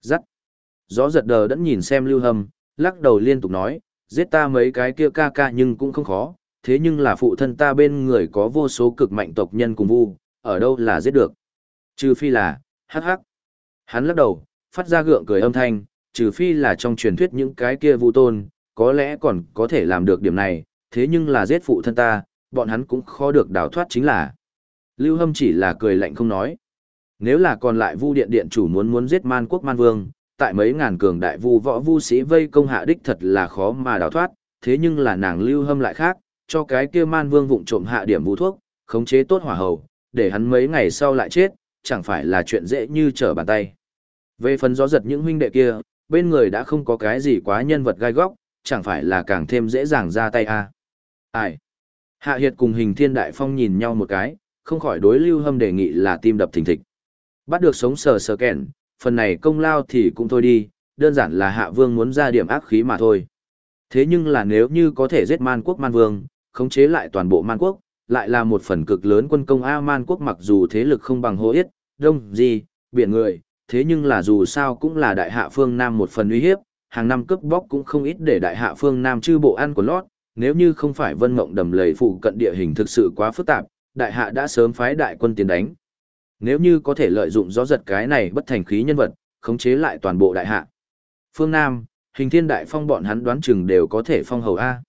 Dắt. Gió giật đờ đẫn nhìn xem lưu hâm, lắc đầu liên tục nói, giết ta mấy cái kia ca ca nhưng cũng không khó, thế nhưng là phụ thân ta bên người có vô số cực mạnh tộc nhân cùng vu, ở đâu là giết được. Trừ phi là, hắc hắc. Hắn lắc đầu, phát ra gượng cười âm thanh, trừ phi là trong truyền thuyết những cái kia vu tôn, có lẽ còn có thể làm được điểm này, thế nhưng là giết phụ thân ta, bọn hắn cũng khó được đào thoát chính là. Lưu Hâm chỉ là cười lạnh không nói. Nếu là còn lại vu điện điện chủ muốn muốn giết man quốc man vương, tại mấy ngàn cường đại vu võ vu sĩ vây công hạ đích thật là khó mà đào thoát, thế nhưng là nàng Lưu Hâm lại khác, cho cái kia man vương vụng trộm hạ điểm vu thuốc, khống chế tốt hỏa hầu, để hắn mấy ngày sau lại chết, chẳng phải là chuyện dễ như trở bàn tay. Về phần gió giật những huynh đệ kia, bên người đã không có cái gì quá nhân vật gai góc, chẳng phải là càng thêm dễ dàng ra tay à. Ai? Hạ Hiệt cùng hình thiên đại phong nhìn nhau một cái, không khỏi đối lưu hâm đề nghị là tim đập thình thịch. Bắt được sống sờ sờ kẹn, phần này công lao thì cũng thôi đi, đơn giản là hạ vương muốn ra điểm ác khí mà thôi. Thế nhưng là nếu như có thể giết man quốc man vương, khống chế lại toàn bộ man quốc, lại là một phần cực lớn quân công A man quốc mặc dù thế lực không bằng hô yết, đông, gì, biển người, thế nhưng là dù sao cũng là đại hạ phương Nam một phần uy hiếp, hàng năm cướp bóc cũng không ít để đại hạ phương Nam chư bộ ăn của lót, nếu như không phải vân mộng đầm lầy phụ cận địa hình thực sự quá phức tạp, đại hạ đã sớm phái đại quân tiến đánh. Nếu như có thể lợi dụng gió giật cái này bất thành khí nhân vật, khống chế lại toàn bộ đại hạ. Phương Nam, hình thiên đại phong bọn hắn đoán chừng đều có thể phong hầu A.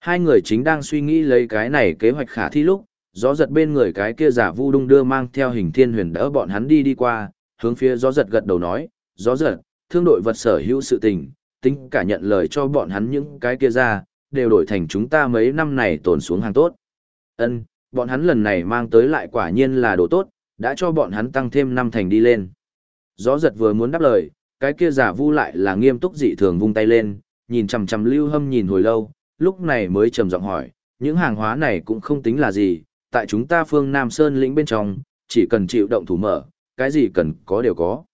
Hai người chính đang suy nghĩ lấy cái này kế hoạch khả thi lúc, gió giật bên người cái kia giả vu đung đưa mang theo hình thiên huyền đỡ bọn hắn đi đi qua, hướng phía gió giật gật đầu nói, gió giật, thương đội vật sở hữu sự tình, tính cả nhận lời cho bọn hắn những cái kia ra, đều đổi thành chúng ta mấy năm này tồn xuống hàng tốt. Ân, bọn hắn lần này mang tới lại quả nhiên là đồ tốt, đã cho bọn hắn tăng thêm năm thành đi lên. Gió giật vừa muốn đáp lời, cái kia giả vu lại là nghiêm túc dị thường vung tay lên, nhìn chằm chằm lưu hâm nhìn hồi lâu, lúc này mới trầm giọng hỏi, những hàng hóa này cũng không tính là gì, tại chúng ta phương Nam Sơn lĩnh bên trong, chỉ cần chịu động thủ mở, cái gì cần có đều có.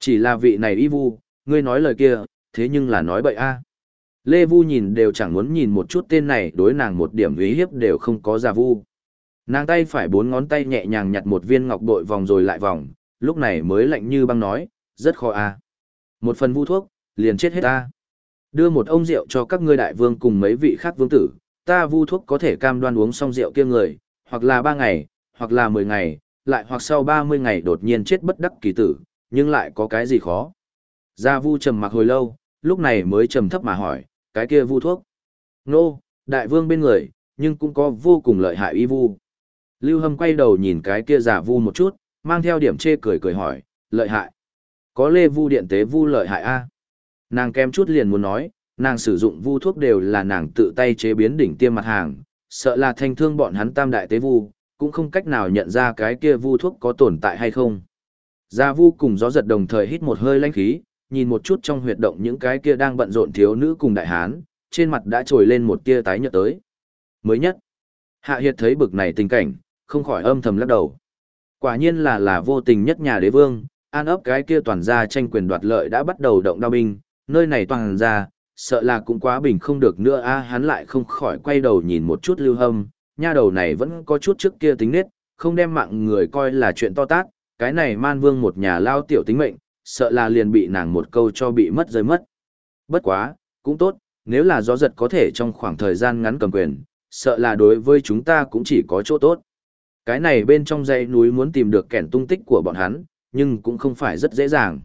Chỉ là vị này y vu, ngươi nói lời kia, thế nhưng là nói bậy a. Lê Vu nhìn đều chẳng muốn nhìn một chút tên này đối nàng một điểm ý hiếp đều không có giả vu. Nàng tay phải bốn ngón tay nhẹ nhàng nhặt một viên ngọc bội vòng rồi lại vòng, lúc này mới lạnh như băng nói, rất khó a. Một phần vu thuốc, liền chết hết ta. Đưa một ông rượu cho các ngươi đại vương cùng mấy vị khác vương tử, ta vu thuốc có thể cam đoan uống xong rượu kia người, hoặc là ba ngày, hoặc là mười ngày, lại hoặc sau ba mươi ngày đột nhiên chết bất đắc kỳ tử, nhưng lại có cái gì khó. Gia vu trầm mặc hồi lâu, lúc này mới trầm thấp mà hỏi, cái kia vu thuốc. Nô, đại vương bên người, nhưng cũng có vô cùng lợi hại y vu. Lưu Hâm quay đầu nhìn cái kia giả vu một chút, mang theo điểm chê cười cười hỏi, lợi hại. Có lê vu điện tế vu lợi hại a Nàng kém chút liền muốn nói, nàng sử dụng vu thuốc đều là nàng tự tay chế biến đỉnh tiêm mặt hàng, sợ là thanh thương bọn hắn tam đại tế vu, cũng không cách nào nhận ra cái kia vu thuốc có tồn tại hay không. Gia vu cùng gió giật đồng thời hít một hơi lãnh khí, nhìn một chút trong huyệt động những cái kia đang bận rộn thiếu nữ cùng đại hán, trên mặt đã trồi lên một tia tái nhợt tới. Mới nhất, Hạ Hiệt thấy bực này tình cảnh, không khỏi âm thầm lắc đầu. Quả nhiên là là vô tình nhất nhà đế vương, an ấp cái kia toàn gia tranh quyền đoạt lợi đã bắt đầu động đao binh, nơi này toàn ra, sợ là cũng quá bình không được nữa a hắn lại không khỏi quay đầu nhìn một chút lưu hâm, nha đầu này vẫn có chút trước kia tính nết, không đem mạng người coi là chuyện to tát, cái này man vương một nhà lao tiểu tính mệnh, sợ là liền bị nàng một câu cho bị mất rơi mất. Bất quá, cũng tốt, nếu là gió giật có thể trong khoảng thời gian ngắn cầm quyền, sợ là đối với chúng ta cũng chỉ có chỗ tốt. Cái này bên trong dãy núi muốn tìm được kẻn tung tích của bọn hắn, nhưng cũng không phải rất dễ dàng.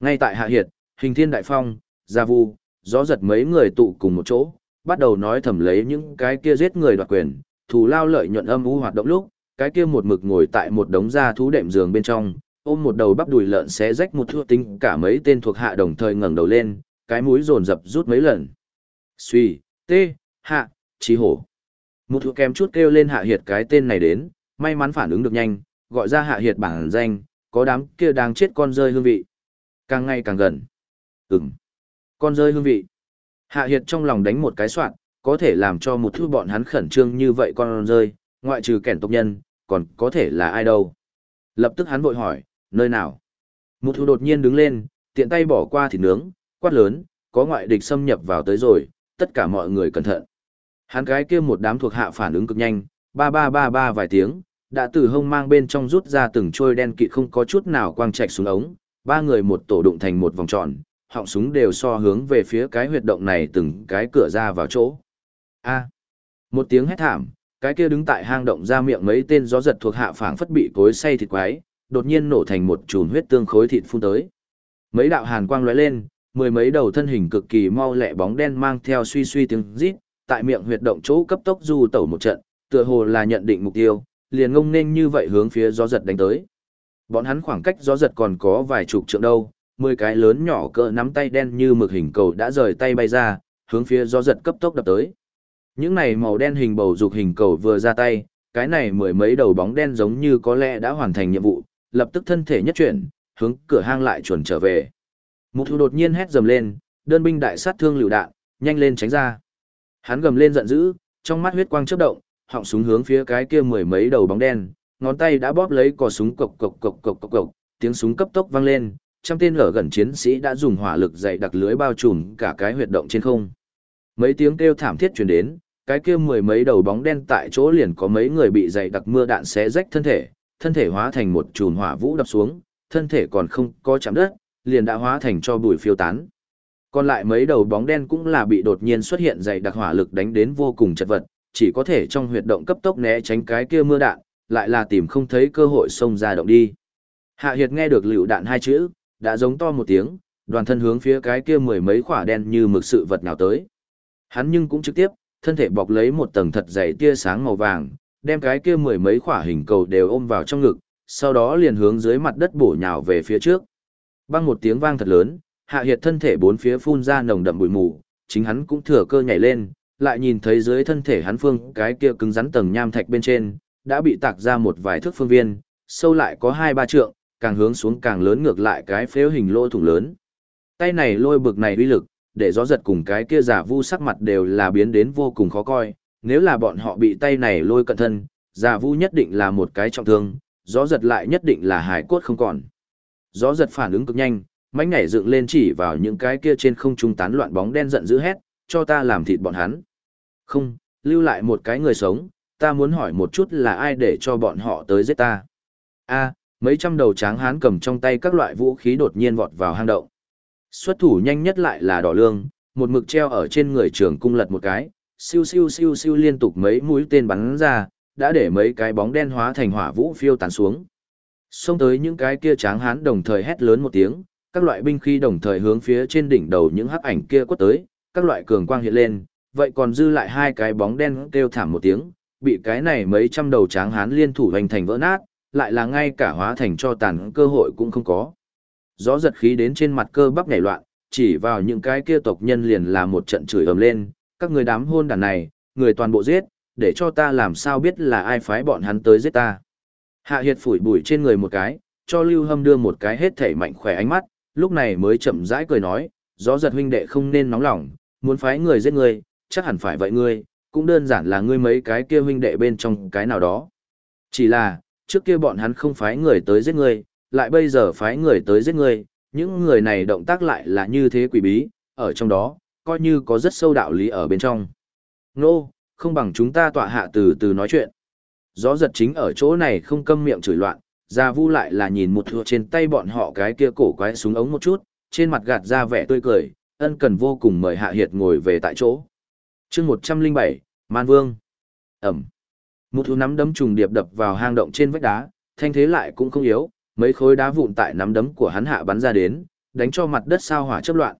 Ngay tại Hạ Hiệt, hình thiên đại phong, gia vu, gió giật mấy người tụ cùng một chỗ, bắt đầu nói thầm lấy những cái kia giết người đoạt quyền, thù lao lợi nhuận âm u hoạt động lúc, cái kia một mực ngồi tại một đống da thú đệm giường bên trong, ôm một đầu bắp đùi lợn xé rách một thua tính cả mấy tên thuộc hạ đồng thời ngẩng đầu lên, cái mũi dồn dập rút mấy lần. Suy, tê, hạ, trí hổ. Một thua kém chút kêu lên hạ hiệt cái tên này đến, may mắn phản ứng được nhanh, gọi ra hạ hiệt bản danh, có đám kia đang chết con rơi hương vị. Càng ngày càng gần. Ừm. Con rơi hương vị. Hạ Hiệt trong lòng đánh một cái soạn, có thể làm cho một thứ bọn hắn khẩn trương như vậy con rơi, ngoại trừ kẻn tộc nhân, còn có thể là ai đâu. Lập tức hắn vội hỏi, nơi nào? Một thứ đột nhiên đứng lên, tiện tay bỏ qua thịt nướng, quát lớn, có ngoại địch xâm nhập vào tới rồi, tất cả mọi người cẩn thận. Hắn cái kia một đám thuộc hạ phản ứng cực nhanh, ba ba ba ba vài tiếng, đã từ hông mang bên trong rút ra từng trôi đen kịt không có chút nào quang trạch xuống ống, ba người một tổ đụng thành một vòng tròn, họng súng đều so hướng về phía cái huyệt động này từng cái cửa ra vào chỗ. A. Một tiếng hét thảm, cái kia đứng tại hang động ra miệng mấy tên gió giật thuộc hạ phảng phất bị cối xay thịt quái, đột nhiên nổ thành một chùm huyết tương khối thịt phun tới. Mấy đạo hàn quang lóe lên, mười mấy đầu thân hình cực kỳ mau lẹ bóng đen mang theo suy suy tiếng rít, tại miệng huyệt động chỗ cấp tốc du tẩu một trận, tựa hồ là nhận định mục tiêu, liền ngông nên như vậy hướng phía gió giật đánh tới. Bọn hắn khoảng cách gió giật còn có vài chục trượng đâu, mười cái lớn nhỏ cỡ nắm tay đen như mực hình cầu đã rời tay bay ra, hướng phía gió giật cấp tốc đập tới. Những này màu đen hình bầu dục hình cầu vừa ra tay, cái này mười mấy đầu bóng đen giống như có lẽ đã hoàn thành nhiệm vụ, lập tức thân thể nhất chuyển, hướng cửa hang lại chuẩn trở về. Mục thủ đột nhiên hét dầm lên, đơn binh đại sát thương lựu đạn, nhanh lên tránh ra. Hắn gầm lên giận dữ, trong mắt huyết quang chớp động, họng súng hướng phía cái kia mười mấy đầu bóng đen, ngón tay đã bóp lấy cò súng cộc cộc cộc cộc cộc cộc, tiếng súng cấp tốc vang lên, trăm tên ở gần chiến sĩ đã dùng hỏa lực dày đặc lưới bao trùm cả cái huyệt động trên không. Mấy tiếng kêu thảm thiết truyền đến, cái kia mười mấy đầu bóng đen tại chỗ liền có mấy người bị dày đặc mưa đạn xé rách thân thể, thân thể hóa thành một chùm hỏa vũ đập xuống, thân thể còn không có chạm đất, liền đã hóa thành cho bụi phiêu tán. Còn lại mấy đầu bóng đen cũng là bị đột nhiên xuất hiện dày đặc hỏa lực đánh đến vô cùng chật vật, chỉ có thể trong huyệt động cấp tốc né tránh cái kia mưa đạn, lại là tìm không thấy cơ hội xông ra động đi. Hạ Hiệt nghe được liều đạn hai chữ, đã giống to một tiếng, đoàn thân hướng phía cái kia mười mấy quả đen như mực sự vật nào tới. Hắn nhưng cũng trực tiếp, thân thể bọc lấy một tầng thật dày tia sáng màu vàng, đem cái kia mười mấy quả hình cầu đều ôm vào trong ngực, sau đó liền hướng dưới mặt đất bổ nhào về phía trước. Bằng một tiếng vang thật lớn, Hạ Hiệt thân thể bốn phía phun ra nồng đậm bụi mù, chính hắn cũng thừa cơ nhảy lên, lại nhìn thấy dưới thân thể hắn phương cái kia cứng rắn tầng nham thạch bên trên, đã bị tạc ra một vài thước phương viên, sâu lại có hai ba trượng, càng hướng xuống càng lớn ngược lại cái phếu hình lỗ thủng lớn. Tay này lôi bực này uy lực, để gió giật cùng cái kia giả vu sắc mặt đều là biến đến vô cùng khó coi, nếu là bọn họ bị tay này lôi cận thân, giả vu nhất định là một cái trọng thương, gió giật lại nhất định là hải cốt không còn. Gió giật phản ứng cực nhanh, mánh nhảy dựng lên chỉ vào những cái kia trên không trung tán loạn bóng đen giận dữ hét, cho ta làm thịt bọn hắn. Không, lưu lại một cái người sống, ta muốn hỏi một chút là ai để cho bọn họ tới giết ta. A, mấy trăm đầu tráng hán cầm trong tay các loại vũ khí đột nhiên vọt vào hang động. Xuất thủ nhanh nhất lại là đỏ lương, một mực treo ở trên người trường cung lật một cái, siêu siêu siêu siêu liên tục mấy mũi tên bắn ra, đã để mấy cái bóng đen hóa thành hỏa vũ phiêu tán xuống. Xông tới những cái kia tráng hán đồng thời hét lớn một tiếng, các loại binh khí đồng thời hướng phía trên đỉnh đầu những hắc ảnh kia quất tới, các loại cường quang hiện lên, vậy còn dư lại hai cái bóng đen kêu thảm một tiếng, bị cái này mấy trăm đầu tráng hán liên thủ hoành thành vỡ nát, lại là ngay cả hóa thành cho tàn cơ hội cũng không có. Gió giật khí đến trên mặt cơ bắp nhảy loạn, chỉ vào những cái kia tộc nhân liền là một trận chửi ầm lên, các người đám hôn đàn này, người toàn bộ giết, để cho ta làm sao biết là ai phái bọn hắn tới giết ta. Hạ Hiệt phủi bụi trên người một cái, cho Lưu Hâm đưa một cái hết thể mạnh khỏe ánh mắt, lúc này mới chậm rãi cười nói, gió giật huynh đệ không nên nóng lòng, muốn phái người giết người, chắc hẳn phải vậy ngươi, cũng đơn giản là ngươi mấy cái kia huynh đệ bên trong cái nào đó. Chỉ là, trước kia bọn hắn không phái người tới giết ngươi, lại bây giờ phái người tới giết ngươi, những người này động tác lại là như thế quỷ bí, ở trong đó, coi như có rất sâu đạo lý ở bên trong. Nô, no, không bằng chúng ta tọa hạ từ từ nói chuyện. Gió giật chính ở chỗ này không câm miệng chửi loạn, ra vu lại là nhìn một thua trên tay bọn họ cái kia cổ quái súng ống một chút, trên mặt gạt ra vẻ tươi cười, ân cần vô cùng mời Hạ Hiệt ngồi về tại chỗ chương 107, Man Vương. Ẩm. Một thú nắm đấm trùng điệp đập vào hang động trên vách đá, thanh thế lại cũng không yếu, mấy khối đá vụn tại nắm đấm của hắn hạ bắn ra đến, đánh cho mặt đất sao hỏa chấp loạn.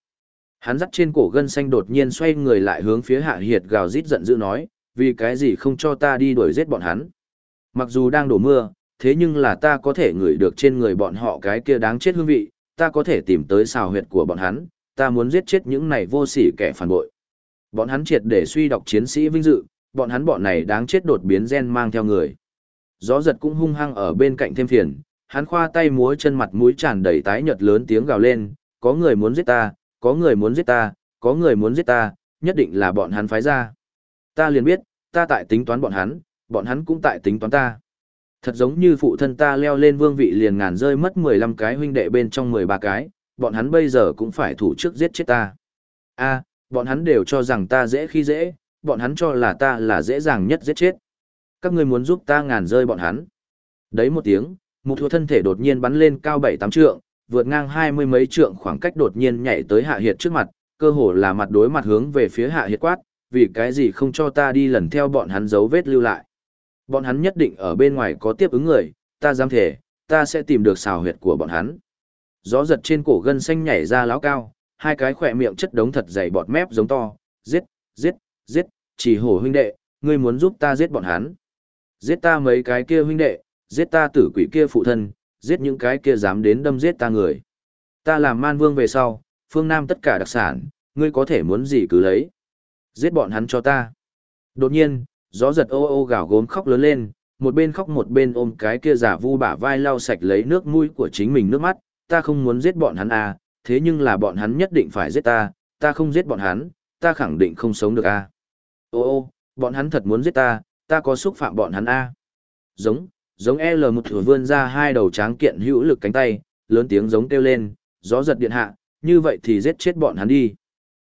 Hắn dắt trên cổ gân xanh đột nhiên xoay người lại hướng phía Hạ Hiệt gào rít giận dữ nói, vì cái gì không cho ta đi đuổi giết bọn hắn. Mặc dù đang đổ mưa, thế nhưng là ta có thể ngửi được trên người bọn họ cái kia đáng chết hương vị, ta có thể tìm tới xào huyệt của bọn hắn, ta muốn giết chết những này vô sỉ kẻ phản bội. Bọn hắn triệt để suy đọc chiến sĩ vinh dự, bọn hắn bọn này đáng chết đột biến gen mang theo người. Gió giật cũng hung hăng ở bên cạnh thêm phiền, hắn khoa tay múa chân mặt mũi tràn đầy tái nhợt lớn tiếng gào lên, có người muốn giết ta, có người muốn giết ta, có người muốn giết ta, nhất định là bọn hắn phái ra. Ta liền biết, ta tại tính toán bọn hắn, bọn hắn cũng tại tính toán ta. Thật giống như phụ thân ta leo lên vương vị liền ngàn rơi mất 15 cái huynh đệ bên trong 13 cái, bọn hắn bây giờ cũng phải thủ trước giết chết ta. a bọn hắn đều cho rằng ta dễ khi dễ, bọn hắn cho là ta là dễ dàng nhất giết chết. Các ngươi muốn giúp ta ngàn rơi bọn hắn. Đấy một tiếng, một thua thân thể đột nhiên bắn lên cao bảy tám trượng, vượt ngang hai mươi mấy trượng khoảng cách đột nhiên nhảy tới Hạ Hiệt trước mặt, cơ hồ là mặt đối mặt hướng về phía Hạ Hiệt quát, vì cái gì không cho ta đi lần theo bọn hắn dấu vết lưu lại. Bọn hắn nhất định ở bên ngoài có tiếp ứng người, ta dám thể, ta sẽ tìm được xào huyệt của bọn hắn. Gió giật trên cổ gân xanh nhảy ra láo cao, hai cái khỏe miệng chất đống thật dày bọt mép giống to, giết, giết, giết, chỉ hổ huynh đệ, ngươi muốn giúp ta giết bọn hắn. Giết ta mấy cái kia huynh đệ, giết ta tử quỷ kia phụ thân, giết những cái kia dám đến đâm giết ta người. Ta làm man vương về sau, phương Nam tất cả đặc sản, ngươi có thể muốn gì cứ lấy. Giết bọn hắn cho ta. Đột nhiên, gió giật ô ô gào gốm khóc lớn lên, một bên khóc một bên ôm cái kia giả vu bả vai lau sạch lấy nước mũi của chính mình nước mắt, ta không muốn giết bọn hắn à, thế nhưng là bọn hắn nhất định phải giết ta, ta không giết bọn hắn, ta khẳng định không sống được à. Ô ô, bọn hắn thật muốn giết ta, ta có xúc phạm bọn hắn à. Giống, giống L một thửa vươn ra hai đầu tráng kiện hữu lực cánh tay, lớn tiếng giống kêu lên, gió giật điện hạ, như vậy thì giết chết bọn hắn đi.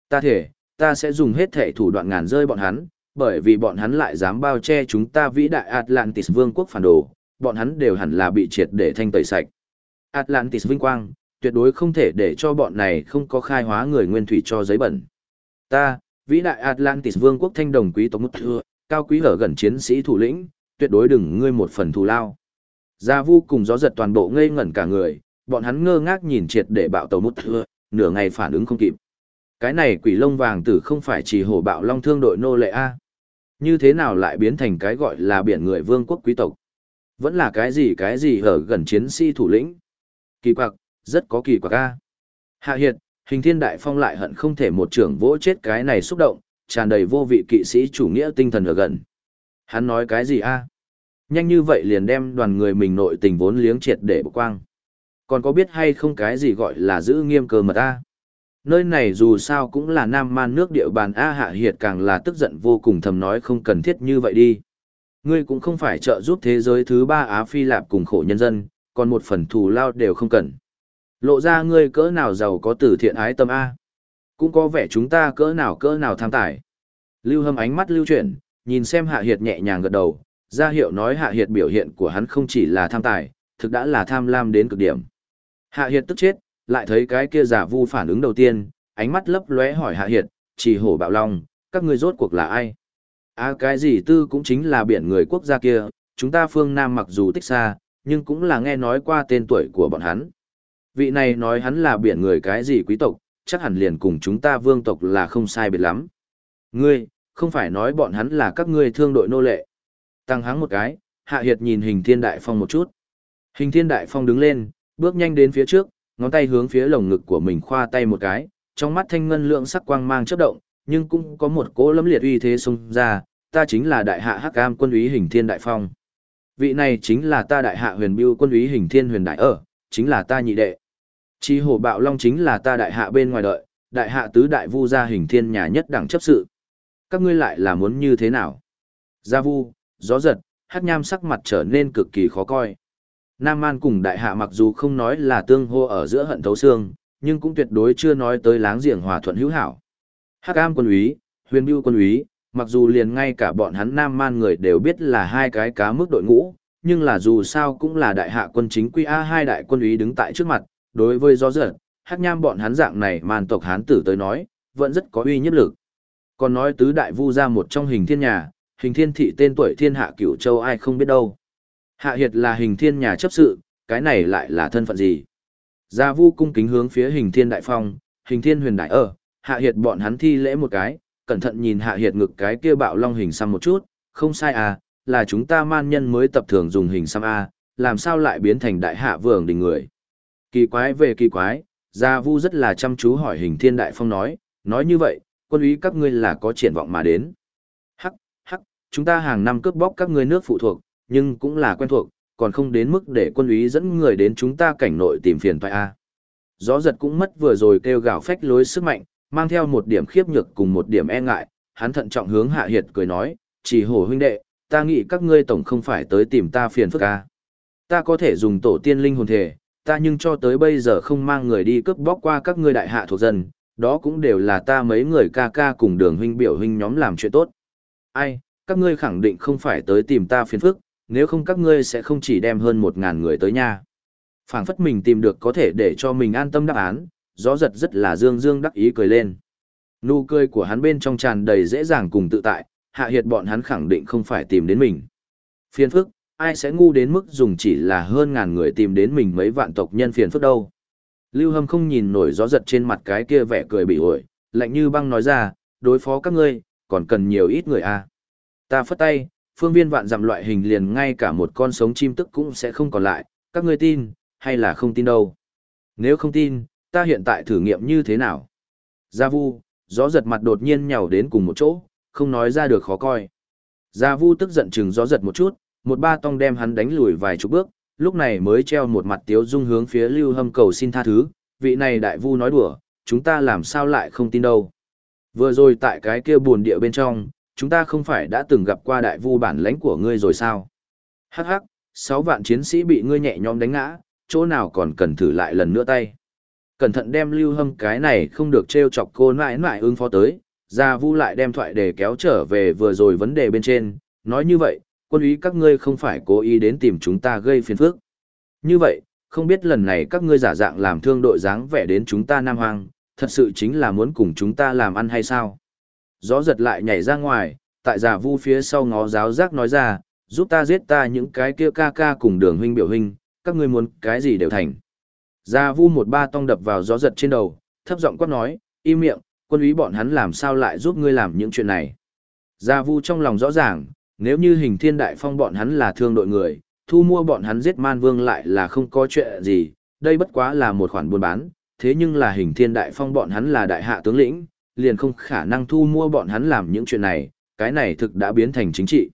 Ta thể, ta sẽ dùng hết thể thủ đoạn ngàn rơi bọn hắn, bởi vì bọn hắn lại dám bao che chúng ta vĩ đại Atlantis vương quốc phản đồ, bọn hắn đều hẳn là bị triệt để thanh tẩy sạch. Atlantis vinh quang, tuyệt đối không thể để cho bọn này không có khai hóa người nguyên thủy cho giấy bẩn. Ta, vĩ đại Atlantis vương quốc thanh đồng quý tộc mức thưa, cao quý hở gần chiến sĩ thủ lĩnh, tuyệt đối đừng ngươi một phần thù lao. Gia vu cùng gió giật toàn bộ ngây ngẩn cả người, bọn hắn ngơ ngác nhìn triệt để bạo tàu mút thưa, nửa ngày phản ứng không kịp. Cái này quỷ lông vàng tử không phải chỉ hổ bạo long thương đội nô lệ A. Như thế nào lại biến thành cái gọi là biển người vương quốc quý tộc? Vẫn là cái gì cái gì ở gần chiến sĩ thủ lĩnh? Kỳ quặc, rất có kỳ quặc ca. Hạ hiệt, hình thiên đại phong lại hận không thể một trưởng vỗ chết cái này xúc động, tràn đầy vô vị kỵ sĩ chủ nghĩa tinh thần ở gần. Hắn nói cái gì a? Nhanh như vậy liền đem đoàn người mình nội tình vốn liếng triệt để bộ quang. Còn có biết hay không cái gì gọi là giữ nghiêm cơ mật a? Nơi này dù sao cũng là nam man nước địa bàn A hạ hiệt càng là tức giận vô cùng thầm nói không cần thiết như vậy đi. Ngươi cũng không phải trợ giúp thế giới thứ ba Á Phi Lạp cùng khổ nhân dân, còn một phần thù lao đều không cần. Lộ ra ngươi cỡ nào giàu có tử thiện ái tâm A. Cũng có vẻ chúng ta cỡ nào cỡ nào tham tài. Lưu hâm ánh mắt lưu chuyển, nhìn xem hạ hiệt nhẹ nhàng gật đầu, ra hiệu nói hạ hiệt biểu hiện của hắn không chỉ là tham tài, thực đã là tham lam đến cực điểm. Hạ hiệt tức chết, lại thấy cái kia giả vu phản ứng đầu tiên, ánh mắt lấp lóe hỏi hạ hiệt, chỉ hổ bạo long, các ngươi rốt cuộc là ai? À cái gì tư cũng chính là biển người quốc gia kia, chúng ta phương Nam mặc dù tích xa, nhưng cũng là nghe nói qua tên tuổi của bọn hắn. Vị này nói hắn là biển người cái gì quý tộc, chắc hẳn liền cùng chúng ta vương tộc là không sai biệt lắm. Ngươi, không phải nói bọn hắn là các ngươi thương đội nô lệ. Tăng hắng một cái, Hạ Hiệt nhìn hình thiên đại phong một chút. Hình thiên đại phong đứng lên, bước nhanh đến phía trước, ngón tay hướng phía lồng ngực của mình khoa tay một cái, trong mắt thanh ngân lượng sắc quang mang chớp động, nhưng cũng có một cỗ lẫm liệt uy thế xông ra, ta chính là đại hạ hắc Cam quân úy hình thiên đại phong. Vị này chính là ta đại hạ huyền biêu quân úy hình thiên huyền đại ở, chính là ta nhị đệ. Chi hổ bạo long chính là ta đại hạ bên ngoài đợi, đại hạ tứ đại vu gia hình thiên nhà nhất đẳng chấp sự các ngươi lại là muốn như thế nào? Gia vu, gió giật, hát nham sắc mặt trở nên cực kỳ khó coi. Nam Man cùng đại hạ mặc dù không nói là tương hô ở giữa hận thấu xương, nhưng cũng tuyệt đối chưa nói tới láng giềng hòa thuận hữu hảo. Hắc Am quân úy, Huyền Bưu quân úy, mặc dù liền ngay cả bọn hắn Nam Man người đều biết là hai cái cá mức đội ngũ, nhưng là dù sao cũng là đại hạ quân chính quy A hai đại quân úy đứng tại trước mặt, đối với gió giật, Hắc Nham bọn hắn dạng này màn tộc hán tử tới nói, vẫn rất có uy nhất lực. Còn nói tứ đại vu ra một trong hình thiên nhà, hình thiên thị tên tuổi thiên hạ cửu châu ai không biết đâu. Hạ hiệt là hình thiên nhà chấp sự, cái này lại là thân phận gì? Gia vu cung kính hướng phía hình thiên đại phong, hình thiên huyền đại ở, hạ hiệt bọn hắn thi lễ một cái, cẩn thận nhìn hạ hiệt ngực cái kia bạo long hình xăm một chút, không sai à, là chúng ta man nhân mới tập thường dùng hình xăm A, làm sao lại biến thành đại hạ vườn đình người. Kỳ quái về kỳ quái, Gia Vu rất là chăm chú hỏi hình thiên đại phong nói, nói như vậy, quân úy các ngươi là có triển vọng mà đến. Hắc, hắc, chúng ta hàng năm cướp bóc các ngươi nước phụ thuộc, nhưng cũng là quen thuộc, còn không đến mức để quân úy dẫn người đến chúng ta cảnh nội tìm phiền toái a. Gió giật cũng mất vừa rồi kêu gào phách lối sức mạnh, mang theo một điểm khiếp nhược cùng một điểm e ngại, hắn thận trọng hướng Hạ Hiệt cười nói, chỉ hổ huynh đệ, ta nghĩ các ngươi tổng không phải tới tìm ta phiền phức ca. Ta có thể dùng tổ tiên linh hồn thể, ta nhưng cho tới bây giờ không mang người đi cướp bóc qua các ngươi đại hạ thuộc dân, đó cũng đều là ta mấy người ca ca cùng đường huynh biểu huynh nhóm làm chuyện tốt. Ai, các ngươi khẳng định không phải tới tìm ta phiền phức, nếu không các ngươi sẽ không chỉ đem hơn một ngàn người tới nha. phảng phất mình tìm được có thể để cho mình an tâm đáp án, gió giật rất là dương dương đắc ý cười lên. Nụ cười của hắn bên trong tràn đầy dễ dàng cùng tự tại, hạ hiệt bọn hắn khẳng định không phải tìm đến mình. Phiền phức, ai sẽ ngu đến mức dùng chỉ là hơn ngàn người tìm đến mình mấy vạn tộc nhân phiền phức đâu. Lưu Hâm không nhìn nổi gió giật trên mặt cái kia vẻ cười bị ổi, lạnh như băng nói ra, đối phó các ngươi, còn cần nhiều ít người à. Ta phất tay, phương viên vạn dặm loại hình liền ngay cả một con sống chim tức cũng sẽ không còn lại, các ngươi tin, hay là không tin đâu. Nếu không tin, ta hiện tại thử nghiệm như thế nào? Gia Vu, gió giật mặt đột nhiên nhào đến cùng một chỗ, không nói ra được khó coi. Gia Vu tức giận chừng gió giật một chút, một ba tông đem hắn đánh lùi vài chục bước, lúc này mới treo một mặt tiếu dung hướng phía Lưu Hâm cầu xin tha thứ, vị này đại vu nói đùa, chúng ta làm sao lại không tin đâu. Vừa rồi tại cái kia buồn địa bên trong, chúng ta không phải đã từng gặp qua đại vu bản lãnh của ngươi rồi sao? Hắc hắc, sáu vạn chiến sĩ bị ngươi nhẹ nhõm đánh ngã, chỗ nào còn cần thử lại lần nữa tay. Cẩn thận đem lưu hâm cái này không được trêu chọc cô mãi mãi ứng phó tới, Gia vu lại đem thoại để kéo trở về vừa rồi vấn đề bên trên, nói như vậy, quân ý các ngươi không phải cố ý đến tìm chúng ta gây phiền phức. Như vậy, không biết lần này các ngươi giả dạng làm thương đội dáng vẻ đến chúng ta Nam Hoang, thật sự chính là muốn cùng chúng ta làm ăn hay sao? Gió giật lại nhảy ra ngoài, tại giả vu phía sau ngó giáo giác nói ra, giúp ta giết ta những cái kia ca ca cùng đường huynh biểu huynh, các ngươi muốn cái gì đều thành. Giả vu một ba tông đập vào gió giật trên đầu, thấp giọng quát nói, im miệng, quân úy bọn hắn làm sao lại giúp ngươi làm những chuyện này. Gia vu trong lòng rõ ràng, nếu như hình thiên đại phong bọn hắn là thương đội người, thu mua bọn hắn giết man vương lại là không có chuyện gì, đây bất quá là một khoản buôn bán, thế nhưng là hình thiên đại phong bọn hắn là đại hạ tướng lĩnh, liền không khả năng thu mua bọn hắn làm những chuyện này, cái này thực đã biến thành chính trị.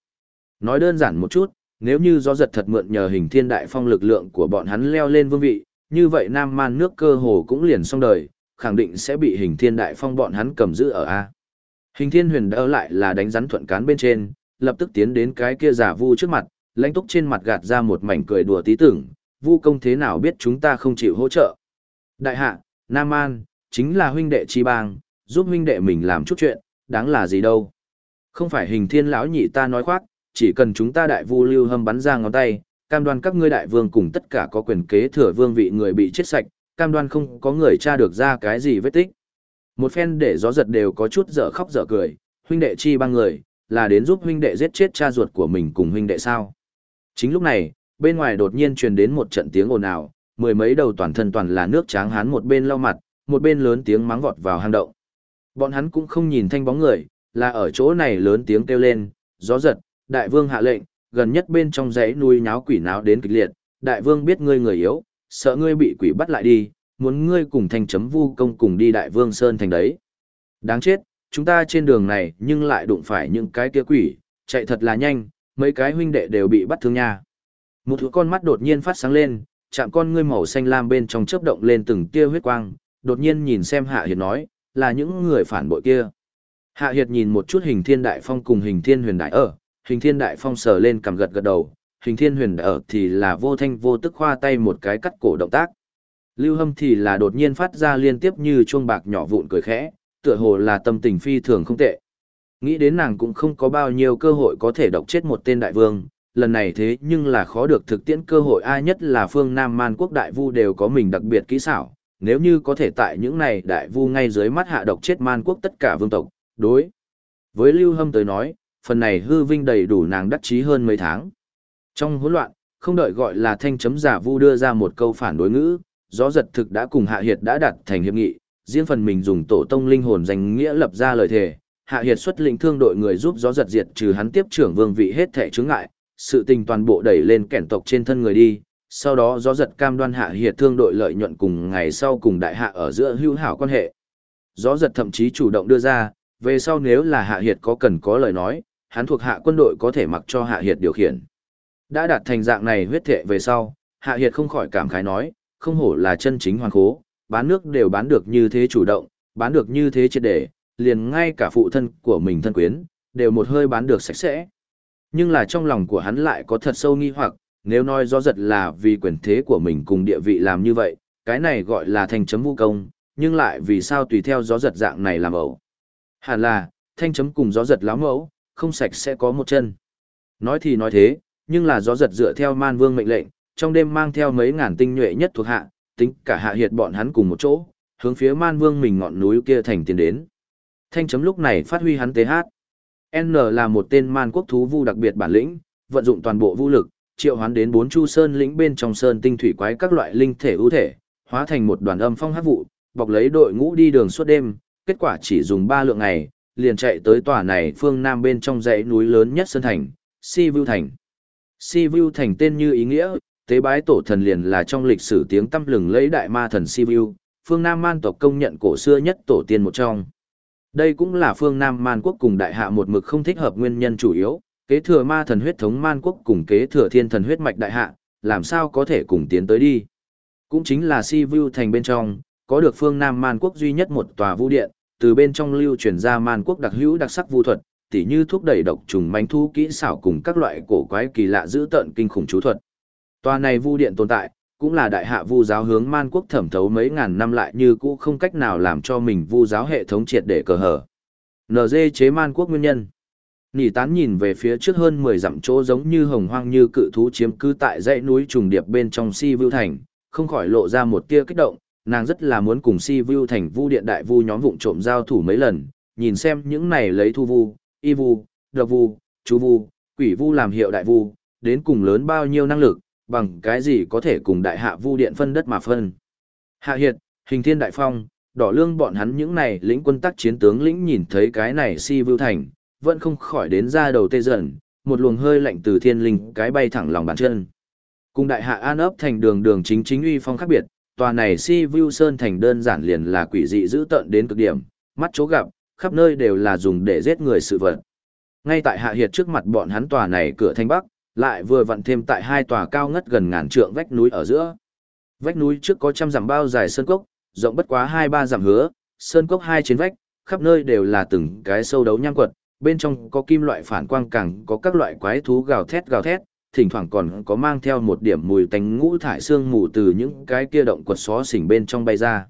Nói đơn giản một chút, nếu như do giật thật mượn nhờ hình thiên đại phong lực lượng của bọn hắn leo lên vương vị, như vậy nam man nước cơ hồ cũng liền xong đời, khẳng định sẽ bị hình thiên đại phong bọn hắn cầm giữ ở A. Hình thiên huyền đỡ lại là đánh rắn thuận cán bên trên, lập tức tiến đến cái kia giả vu trước mặt, lãnh túc trên mặt gạt ra một mảnh cười đùa tí tưởng, vu công thế nào biết chúng ta không chịu hỗ trợ. Đại hạ, Nam An, chính là huynh đệ chi bang, giúp huynh đệ mình làm chút chuyện, đáng là gì đâu. Không phải hình thiên lão nhị ta nói khoác, chỉ cần chúng ta đại vu lưu hâm bắn ra ngón tay, cam đoan các ngươi đại vương cùng tất cả có quyền kế thừa vương vị người bị chết sạch, cam đoan không có người tra được ra cái gì vết tích. Một phen để gió giật đều có chút dở khóc dở cười, huynh đệ chi ba người, là đến giúp huynh đệ giết chết cha ruột của mình cùng huynh đệ sao. Chính lúc này, bên ngoài đột nhiên truyền đến một trận tiếng ồn ào, mười mấy đầu toàn thân toàn là nước tráng hán một bên lau mặt, một bên lớn tiếng mắng vọt vào hang động. Bọn hắn cũng không nhìn thanh bóng người, là ở chỗ này lớn tiếng kêu lên, gió giật, đại vương hạ lệnh, gần nhất bên trong dãy nuôi nháo quỷ náo đến kịch liệt, đại vương biết ngươi người yếu, sợ ngươi bị quỷ bắt lại đi, muốn ngươi cùng thanh chấm vu công cùng đi đại vương sơn thành đấy. Đáng chết, chúng ta trên đường này nhưng lại đụng phải những cái kia quỷ, chạy thật là nhanh, mấy cái huynh đệ đều bị bắt thương nha. Một thứ con mắt đột nhiên phát sáng lên, chạm con ngươi màu xanh lam bên trong chớp động lên từng tia huyết quang, đột nhiên nhìn xem Hạ Hiệt nói, là những người phản bội kia. Hạ Hiệt nhìn một chút hình thiên đại phong cùng hình thiên huyền đại ở, hình thiên đại phong sờ lên cầm gật gật đầu, hình thiên huyền ở thì là vô thanh vô tức khoa tay một cái cắt cổ động tác. Lưu Hâm thì là đột nhiên phát ra liên tiếp như chuông bạc nhỏ vụn cười khẽ, tựa hồ là tâm tình phi thường không tệ. Nghĩ đến nàng cũng không có bao nhiêu cơ hội có thể độc chết một tên đại vương, lần này thế nhưng là khó được thực tiễn cơ hội ai nhất là phương Nam Man quốc đại vu đều có mình đặc biệt kỹ xảo, nếu như có thể tại những này đại vu ngay dưới mắt hạ độc chết Man quốc tất cả vương tộc, đối. Với Lưu Hâm tới nói, phần này hư vinh đầy đủ nàng đắc chí hơn mấy tháng. Trong hỗn loạn, không đợi gọi là thanh chấm giả vu đưa ra một câu phản đối ngữ, gió giật thực đã cùng Hạ Hiệt đã đặt thành hiệp nghị, riêng phần mình dùng tổ tông linh hồn danh nghĩa lập ra lời thề, Hạ Hiệt xuất lĩnh thương đội người giúp gió giật diệt trừ hắn tiếp trưởng vương vị hết thể chướng ngại, sự tình toàn bộ đẩy lên kẻn tộc trên thân người đi, sau đó gió giật cam đoan Hạ Hiệt thương đội lợi nhuận cùng ngày sau cùng đại hạ ở giữa hữu hảo quan hệ. Gió giật thậm chí chủ động đưa ra, về sau nếu là Hạ Hiệt có cần có lời nói, hắn thuộc hạ quân đội có thể mặc cho Hạ Hiệt điều khiển. Đã đạt thành dạng này huyết thệ về sau, Hạ Hiệt không khỏi cảm khái nói, không hổ là chân chính hoàn khố, bán nước đều bán được như thế chủ động, bán được như thế triệt để, liền ngay cả phụ thân của mình thân quyến, đều một hơi bán được sạch sẽ. Nhưng là trong lòng của hắn lại có thật sâu nghi hoặc, nếu nói gió giật là vì quyền thế của mình cùng địa vị làm như vậy, cái này gọi là thanh chấm vũ công, nhưng lại vì sao tùy theo gió giật dạng này làm ẩu. Hẳn là, thanh chấm cùng gió giật láo mẫu, không sạch sẽ có một chân. Nói thì nói thế, nhưng là gió giật dựa theo man vương mệnh lệnh, trong đêm mang theo mấy ngàn tinh nhuệ nhất thuộc hạ, tính cả hạ hiệt bọn hắn cùng một chỗ, hướng phía man vương mình ngọn núi kia thành tiến đến. Thanh chấm lúc này phát huy hắn tế hát. N là một tên man quốc thú vu đặc biệt bản lĩnh, vận dụng toàn bộ vũ lực, triệu hoán đến bốn chu sơn lĩnh bên trong sơn tinh thủy quái các loại linh thể ưu thể, hóa thành một đoàn âm phong hát vụ, bọc lấy đội ngũ đi đường suốt đêm, kết quả chỉ dùng ba lượng ngày, liền chạy tới tòa này phương nam bên trong dãy núi lớn nhất sơn thành, Si Vưu Thành. Si Vu Thành tên như ý nghĩa, tế bái tổ thần liền là trong lịch sử tiếng tăm lừng lấy đại ma thần Si Vu, phương Nam man tộc công nhận cổ xưa nhất tổ tiên một trong. Đây cũng là phương Nam man quốc cùng đại hạ một mực không thích hợp nguyên nhân chủ yếu, kế thừa ma thần huyết thống man quốc cùng kế thừa thiên thần huyết mạch đại hạ, làm sao có thể cùng tiến tới đi. Cũng chính là Si Vu Thành bên trong, có được phương Nam man quốc duy nhất một tòa vũ điện, từ bên trong lưu truyền ra man quốc đặc hữu đặc sắc vu thuật, tỉ như thúc đẩy độc trùng manh thu kỹ xảo cùng các loại cổ quái kỳ lạ giữ tợn kinh khủng chú thuật. Tòa này vu điện tồn tại, cũng là đại hạ vu giáo hướng man quốc thẩm thấu mấy ngàn năm lại như cũ không cách nào làm cho mình vu giáo hệ thống triệt để cờ hở. NG chế man quốc nguyên nhân. Nỉ tán nhìn về phía trước hơn 10 dặm chỗ giống như hồng hoang như cự thú chiếm cư tại dãy núi trùng điệp bên trong Si Vưu Thành, không khỏi lộ ra một tia kích động, nàng rất là muốn cùng Si Vưu Thành vu điện đại vu nhóm vụng trộm giao thủ mấy lần, nhìn xem những này lấy thu vu, y vu, độc vu, chú vu, quỷ vu làm hiệu đại vu, đến cùng lớn bao nhiêu năng lực, bằng cái gì có thể cùng đại hạ vu điện phân đất mà phân. Hạ hiệt, hình thiên đại phong, đỏ lương bọn hắn những này lĩnh quân tác chiến tướng lĩnh nhìn thấy cái này si vưu thành, vẫn không khỏi đến ra đầu tê dần, một luồng hơi lạnh từ thiên linh cái bay thẳng lòng bàn chân. Cùng đại hạ an ấp thành đường đường chính chính uy phong khác biệt, tòa này si vưu sơn thành đơn giản liền là quỷ dị dữ tận đến cực điểm, mắt chỗ gặp, khắp nơi đều là dùng để giết người sự vật. Ngay tại hạ hiệt trước mặt bọn hắn tòa này cửa thanh bắc, lại vừa vặn thêm tại hai tòa cao ngất gần ngàn trượng vách núi ở giữa. Vách núi trước có trăm dặm bao dài sơn cốc, rộng bất quá hai ba dặm hứa, sơn cốc hai trên vách, khắp nơi đều là từng cái sâu đấu nham quật, bên trong có kim loại phản quang càng có các loại quái thú gào thét gào thét, thỉnh thoảng còn có mang theo một điểm mùi tanh ngũ thải xương mù từ những cái kia động quật xó xỉnh bên trong bay ra.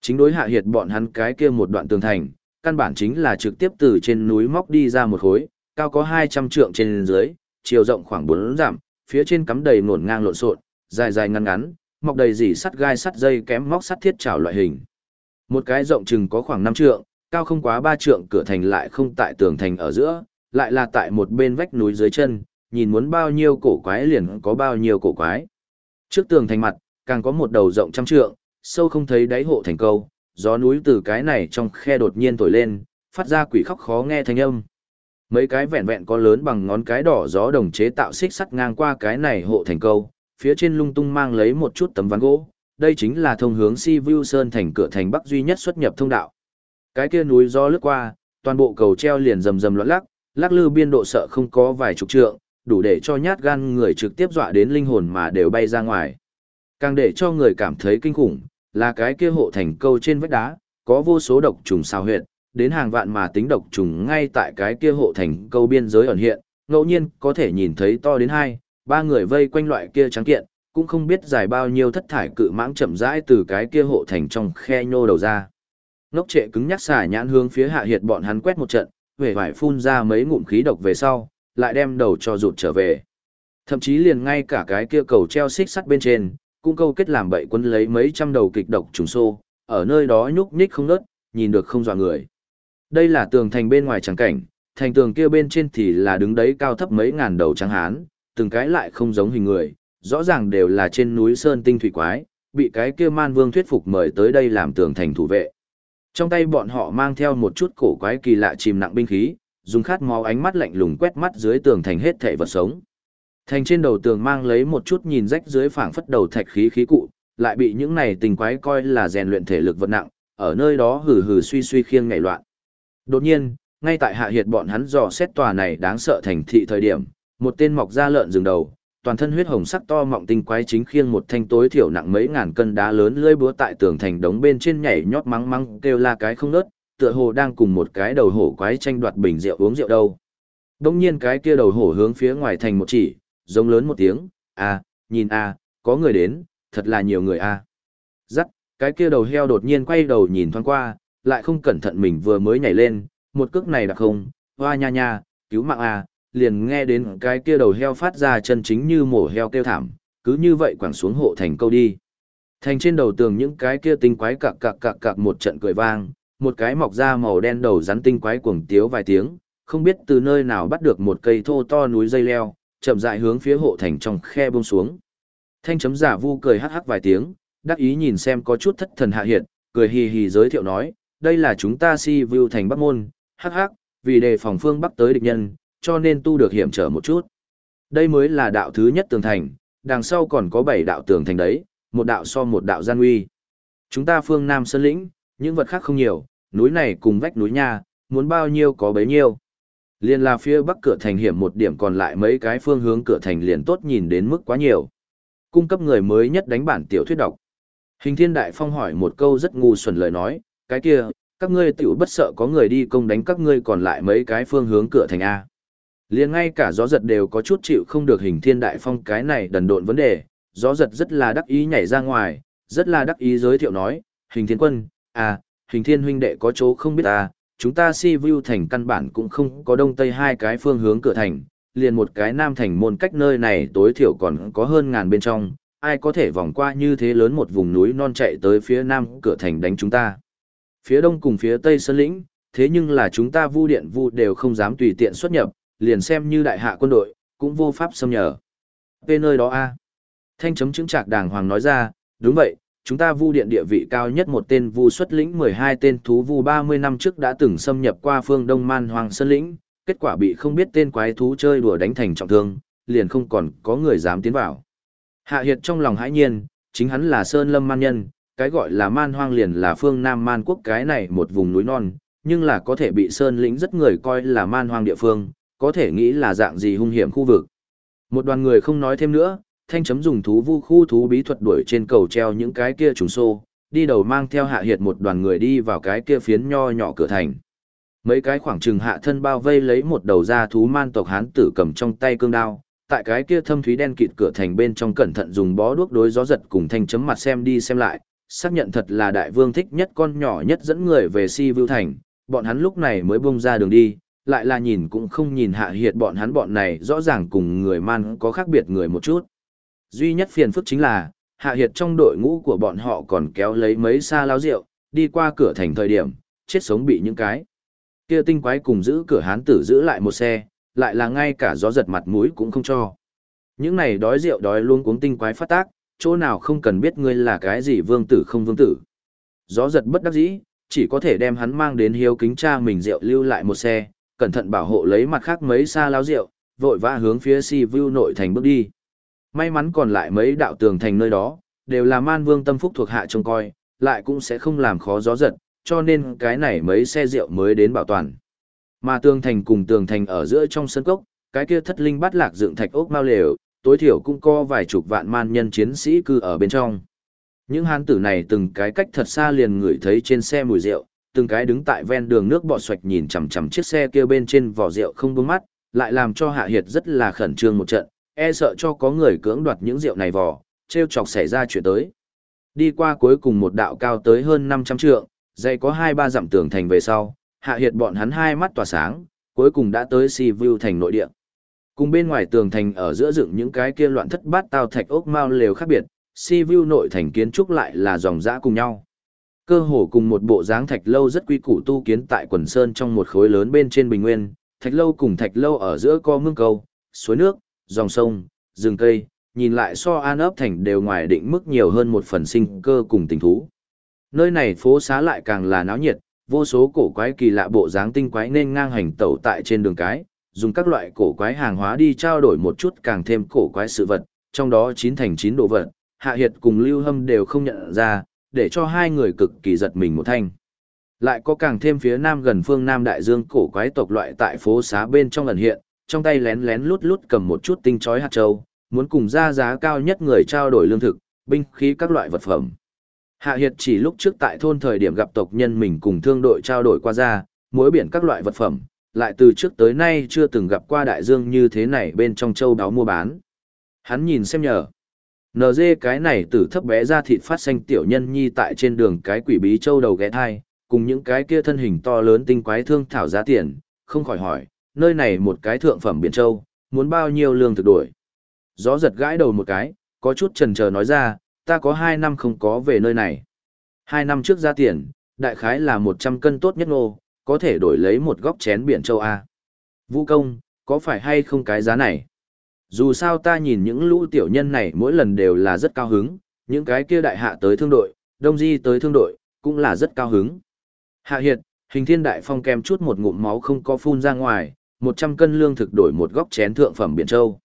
Chính đối hạ hiệt bọn hắn cái kia một đoạn tường thành, căn bản chính là trực tiếp từ trên núi móc đi ra một khối, cao có 200 trượng trên dưới, chiều rộng khoảng 4 dặm, phía trên cắm đầy nổn ngang lộn xộn, dài dài ngắn ngắn, mọc đầy dỉ sắt gai sắt dây kém móc sắt thiết trảo loại hình. Một cái rộng chừng có khoảng 5 trượng, cao không quá 3 trượng cửa thành lại không tại tường thành ở giữa, lại là tại một bên vách núi dưới chân, nhìn muốn bao nhiêu cổ quái liền có bao nhiêu cổ quái. Trước tường thành mặt, càng có một đầu rộng trăm trượng, sâu không thấy đáy hộ thành câu, gió núi từ cái này trong khe đột nhiên thổi lên, phát ra quỷ khóc khó nghe thanh âm. Mấy cái vẹn vẹn có lớn bằng ngón cái đỏ gió đồng chế tạo xích sắt ngang qua cái này hộ thành câu, phía trên lung tung mang lấy một chút tấm ván gỗ, đây chính là thông hướng Si Vu Sơn thành cửa thành bắc duy nhất xuất nhập thông đạo. Cái kia núi gió lướt qua, toàn bộ cầu treo liền rầm rầm loạn lắc, lắc lư biên độ sợ không có vài chục trượng, đủ để cho nhát gan người trực tiếp dọa đến linh hồn mà đều bay ra ngoài. Càng để cho người cảm thấy kinh khủng, là cái kia hộ thành câu trên vách đá, có vô số độc trùng sao huyệt, đến hàng vạn mà tính độc trùng ngay tại cái kia hộ thành câu biên giới ẩn hiện, ngẫu nhiên có thể nhìn thấy to đến hai, ba người vây quanh loại kia trắng kiện, cũng không biết dài bao nhiêu thất thải cự mãng chậm rãi từ cái kia hộ thành trong khe nhô đầu ra. Ngốc trệ cứng nhắc xả nhãn hướng phía hạ hiệt bọn hắn quét một trận, vẻ vải phun ra mấy ngụm khí độc về sau, lại đem đầu cho rụt trở về. Thậm chí liền ngay cả cái kia cầu treo xích sắt bên trên, cũng câu kết làm bậy quân lấy mấy trăm đầu kịch độc trùng xô, ở nơi đó nhúc nhích không ngớt, nhìn được không dọa người. Đây là tường thành bên ngoài trắng cảnh, thành tường kia bên trên thì là đứng đấy cao thấp mấy ngàn đầu trắng hán, từng cái lại không giống hình người, rõ ràng đều là trên núi sơn tinh thủy quái, bị cái kia man vương thuyết phục mời tới đây làm tường thành thủ vệ. Trong tay bọn họ mang theo một chút cổ quái kỳ lạ chìm nặng binh khí, dùng khát máu ánh mắt lạnh lùng quét mắt dưới tường thành hết thảy vật sống. Thành trên đầu tường mang lấy một chút nhìn rách dưới phảng phất đầu thạch khí khí cụ, lại bị những này tình quái coi là rèn luyện thể lực vật nặng, ở nơi đó hừ hừ suy suy khiêng ngày loạn. Đột nhiên, ngay tại hạ hiệt bọn hắn dò xét tòa này đáng sợ thành thị thời điểm, một tên mọc da lợn dừng đầu, toàn thân huyết hồng sắc to mọng tinh quái chính khiêng một thanh tối thiểu nặng mấy ngàn cân đá lớn lưỡi búa tại tường thành đống bên trên nhảy nhót mắng mắng kêu la cái không nớt, tựa hồ đang cùng một cái đầu hổ quái tranh đoạt bình rượu uống rượu đâu. Đông nhiên cái kia đầu hổ hướng phía ngoài thành một chỉ, giống lớn một tiếng, à, nhìn à, có người đến, thật là nhiều người à. Dắt, cái kia đầu heo đột nhiên quay đầu nhìn thoáng qua, lại không cẩn thận mình vừa mới nhảy lên, một cước này đặc không, hoa nha nha, cứu mạng à, liền nghe đến cái kia đầu heo phát ra chân chính như mổ heo kêu thảm, cứ như vậy quẳng xuống hộ thành câu đi. Thành trên đầu tường những cái kia tinh quái cạc cạc cạc cạc một trận cười vang, một cái mọc ra màu đen đầu rắn tinh quái cuồng tiếu vài tiếng, không biết từ nơi nào bắt được một cây thô to núi dây leo, chậm rãi hướng phía hộ thành trong khe buông xuống. Thanh chấm giả vu cười hắc hắc vài tiếng, đắc ý nhìn xem có chút thất thần hạ hiện, cười hì hì giới thiệu nói, đây là chúng ta si view thành bắc môn, hắc hắc, vì đề phòng phương bắc tới địch nhân, cho nên tu được hiểm trở một chút. Đây mới là đạo thứ nhất tường thành, đằng sau còn có bảy đạo tường thành đấy, một đạo so một đạo gian uy. Chúng ta phương Nam Sơn Lĩnh, những vật khác không nhiều, núi này cùng vách núi nha, muốn bao nhiêu có bấy nhiêu. Liên là phía bắc cửa thành hiểm một điểm còn lại mấy cái phương hướng cửa thành liền tốt nhìn đến mức quá nhiều. Cung cấp người mới nhất đánh bản tiểu thuyết đọc. Hình thiên đại phong hỏi một câu rất ngu xuẩn lời nói, cái kia, các ngươi tiểu bất sợ có người đi công đánh các ngươi còn lại mấy cái phương hướng cửa thành A. Liền ngay cả gió giật đều có chút chịu không được hình thiên đại phong cái này đần độn vấn đề, gió giật rất là đắc ý nhảy ra ngoài, rất là đắc ý giới thiệu nói, hình thiên quân, à, hình thiên huynh đệ có chỗ không biết à, chúng ta si view thành căn bản cũng không có đông tây hai cái phương hướng cửa thành, liền một cái nam thành môn cách nơi này tối thiểu còn có hơn ngàn bên trong, ai có thể vòng qua như thế lớn một vùng núi non chạy tới phía nam cửa thành đánh chúng ta. Phía đông cùng phía tây sơn lĩnh, thế nhưng là chúng ta vu điện vu đều không dám tùy tiện xuất nhập, liền xem như đại hạ quân đội, cũng vô pháp xâm nhở. Về nơi đó a Thanh chấm chứng trạc đàng hoàng nói ra, đúng vậy, chúng ta vu điện địa vị cao nhất một tên vu xuất lĩnh 12 tên thú vu 30 năm trước đã từng xâm nhập qua phương Đông Man Hoàng Sơn lĩnh, kết quả bị không biết tên quái thú chơi đùa đánh thành trọng thương, liền không còn có người dám tiến vào. Hạ Hiệt trong lòng hãi nhiên, chính hắn là Sơn Lâm Man Nhân, cái gọi là Man Hoang liền là phương Nam Man Quốc cái này một vùng núi non, nhưng là có thể bị Sơn lĩnh rất người coi là Man Hoang địa phương, có thể nghĩ là dạng gì hung hiểm khu vực. Một đoàn người không nói thêm nữa, thanh chấm dùng thú vu khu thú bí thuật đuổi trên cầu treo những cái kia trùng xô, đi đầu mang theo hạ hiệt một đoàn người đi vào cái kia phiến nho nhỏ cửa thành. Mấy cái khoảng trừng hạ thân bao vây lấy một đầu da thú man tộc hán tử cầm trong tay cương đao, tại cái kia thâm thúy đen kịt cửa thành bên trong cẩn thận dùng bó đuốc đối gió giật cùng thanh chấm mặt xem đi xem lại, xác nhận thật là đại vương thích nhất con nhỏ nhất dẫn người về si vưu thành, bọn hắn lúc này mới bung ra đường đi, lại là nhìn cũng không nhìn hạ hiệt bọn hắn bọn này rõ ràng cùng người man có khác biệt người một chút. Duy nhất phiền phức chính là, hạ hiệt trong đội ngũ của bọn họ còn kéo lấy mấy xa lao rượu, đi qua cửa thành thời điểm, chết sống bị những cái. Kia tinh quái cùng giữ cửa hán tử giữ lại một xe, lại là ngay cả gió giật mặt mũi cũng không cho. Những này đói rượu đói luôn cuống tinh quái phát tác, chỗ nào không cần biết ngươi là cái gì vương tử không vương tử. Gió giật bất đắc dĩ, chỉ có thể đem hắn mang đến hiếu kính cha mình rượu lưu lại một xe, cẩn thận bảo hộ lấy mặt khác mấy xa lao rượu, vội vã hướng phía si view nội thành bước đi. May mắn còn lại mấy đạo tường thành nơi đó, đều là man vương tâm phúc thuộc hạ trông coi, lại cũng sẽ không làm khó gió giật, cho nên cái này mấy xe rượu mới đến bảo toàn. Mà tường thành cùng tường thành ở giữa trong sân cốc, cái kia thất linh bắt lạc dựng thạch ốc mau lều, tối thiểu cũng có vài chục vạn man nhân chiến sĩ cư ở bên trong. Những hán tử này từng cái cách thật xa liền ngửi thấy trên xe mùi rượu, từng cái đứng tại ven đường nước bọt xoạch nhìn chằm chằm chiếc xe kia bên trên vỏ rượu không buông mắt, lại làm cho Hạ Hiệt rất là khẩn trương một trận, e sợ cho có người cưỡng đoạt những rượu này vỏ, treo chọc xảy ra chuyện tới. Đi qua cuối cùng một đạo cao tới hơn 500 trượng, dây có hai ba dặm tường thành về sau, Hạ Hiệt bọn hắn hai mắt tỏa sáng, cuối cùng đã tới Si View thành nội địa. Cùng bên ngoài tường thành ở giữa dựng những cái kia loạn thất bát tao thạch ốc mau lều khác biệt, Si View nội thành kiến trúc lại là dòng dã cùng nhau. Cơ hồ cùng một bộ dáng thạch lâu rất quy củ tu kiến tại quần sơn trong một khối lớn bên trên bình nguyên, thạch lâu cùng thạch lâu ở giữa có mương cầu, suối nước, dòng sông, rừng cây, nhìn lại so an ấp thành đều ngoài định mức nhiều hơn một phần sinh cơ cùng tình thú. Nơi này phố xá lại càng là náo nhiệt, vô số cổ quái kỳ lạ bộ dáng tinh quái nên ngang hành tẩu tại trên đường cái, dùng các loại cổ quái hàng hóa đi trao đổi một chút càng thêm cổ quái sự vật, trong đó chín thành chín đồ vật, Hạ Hiệt cùng Lưu Hâm đều không nhận ra, để cho hai người cực kỳ giật mình một thanh. Lại có càng thêm phía nam gần phương Nam Đại Dương cổ quái tộc loại tại phố xá bên trong lần hiện, trong tay lén lén lút lút cầm một chút tinh chói hạt châu, muốn cùng ra giá cao nhất người trao đổi lương thực, binh khí các loại vật phẩm. Hạ Hiệt chỉ lúc trước tại thôn thời điểm gặp tộc nhân mình cùng thương đội trao đổi qua ra, muối biển các loại vật phẩm, lại từ trước tới nay chưa từng gặp qua đại dương như thế này bên trong châu đáo mua bán. Hắn nhìn xem nhờ. NG cái này từ thấp bé ra thịt phát xanh tiểu nhân nhi tại trên đường cái quỷ bí châu đầu ghé thai, cùng những cái kia thân hình to lớn tinh quái thương thảo giá tiền, không khỏi hỏi, nơi này một cái thượng phẩm biển châu, muốn bao nhiêu lương thực đổi. Gió giật gãi đầu một cái, có chút trần chờ nói ra, ta có 2 năm không có về nơi này. 2 năm trước ra tiền, đại khái là 100 cân tốt nhất ngô, có thể đổi lấy một góc chén biển châu A. Vũ công, có phải hay không cái giá này? Dù sao ta nhìn những lũ tiểu nhân này mỗi lần đều là rất cao hứng, những cái kia đại hạ tới thương đội, đông di tới thương đội, cũng là rất cao hứng. Hạ hiệt, hình thiên đại phong kem chút một ngụm máu không có phun ra ngoài, 100 cân lương thực đổi một góc chén thượng phẩm biển châu.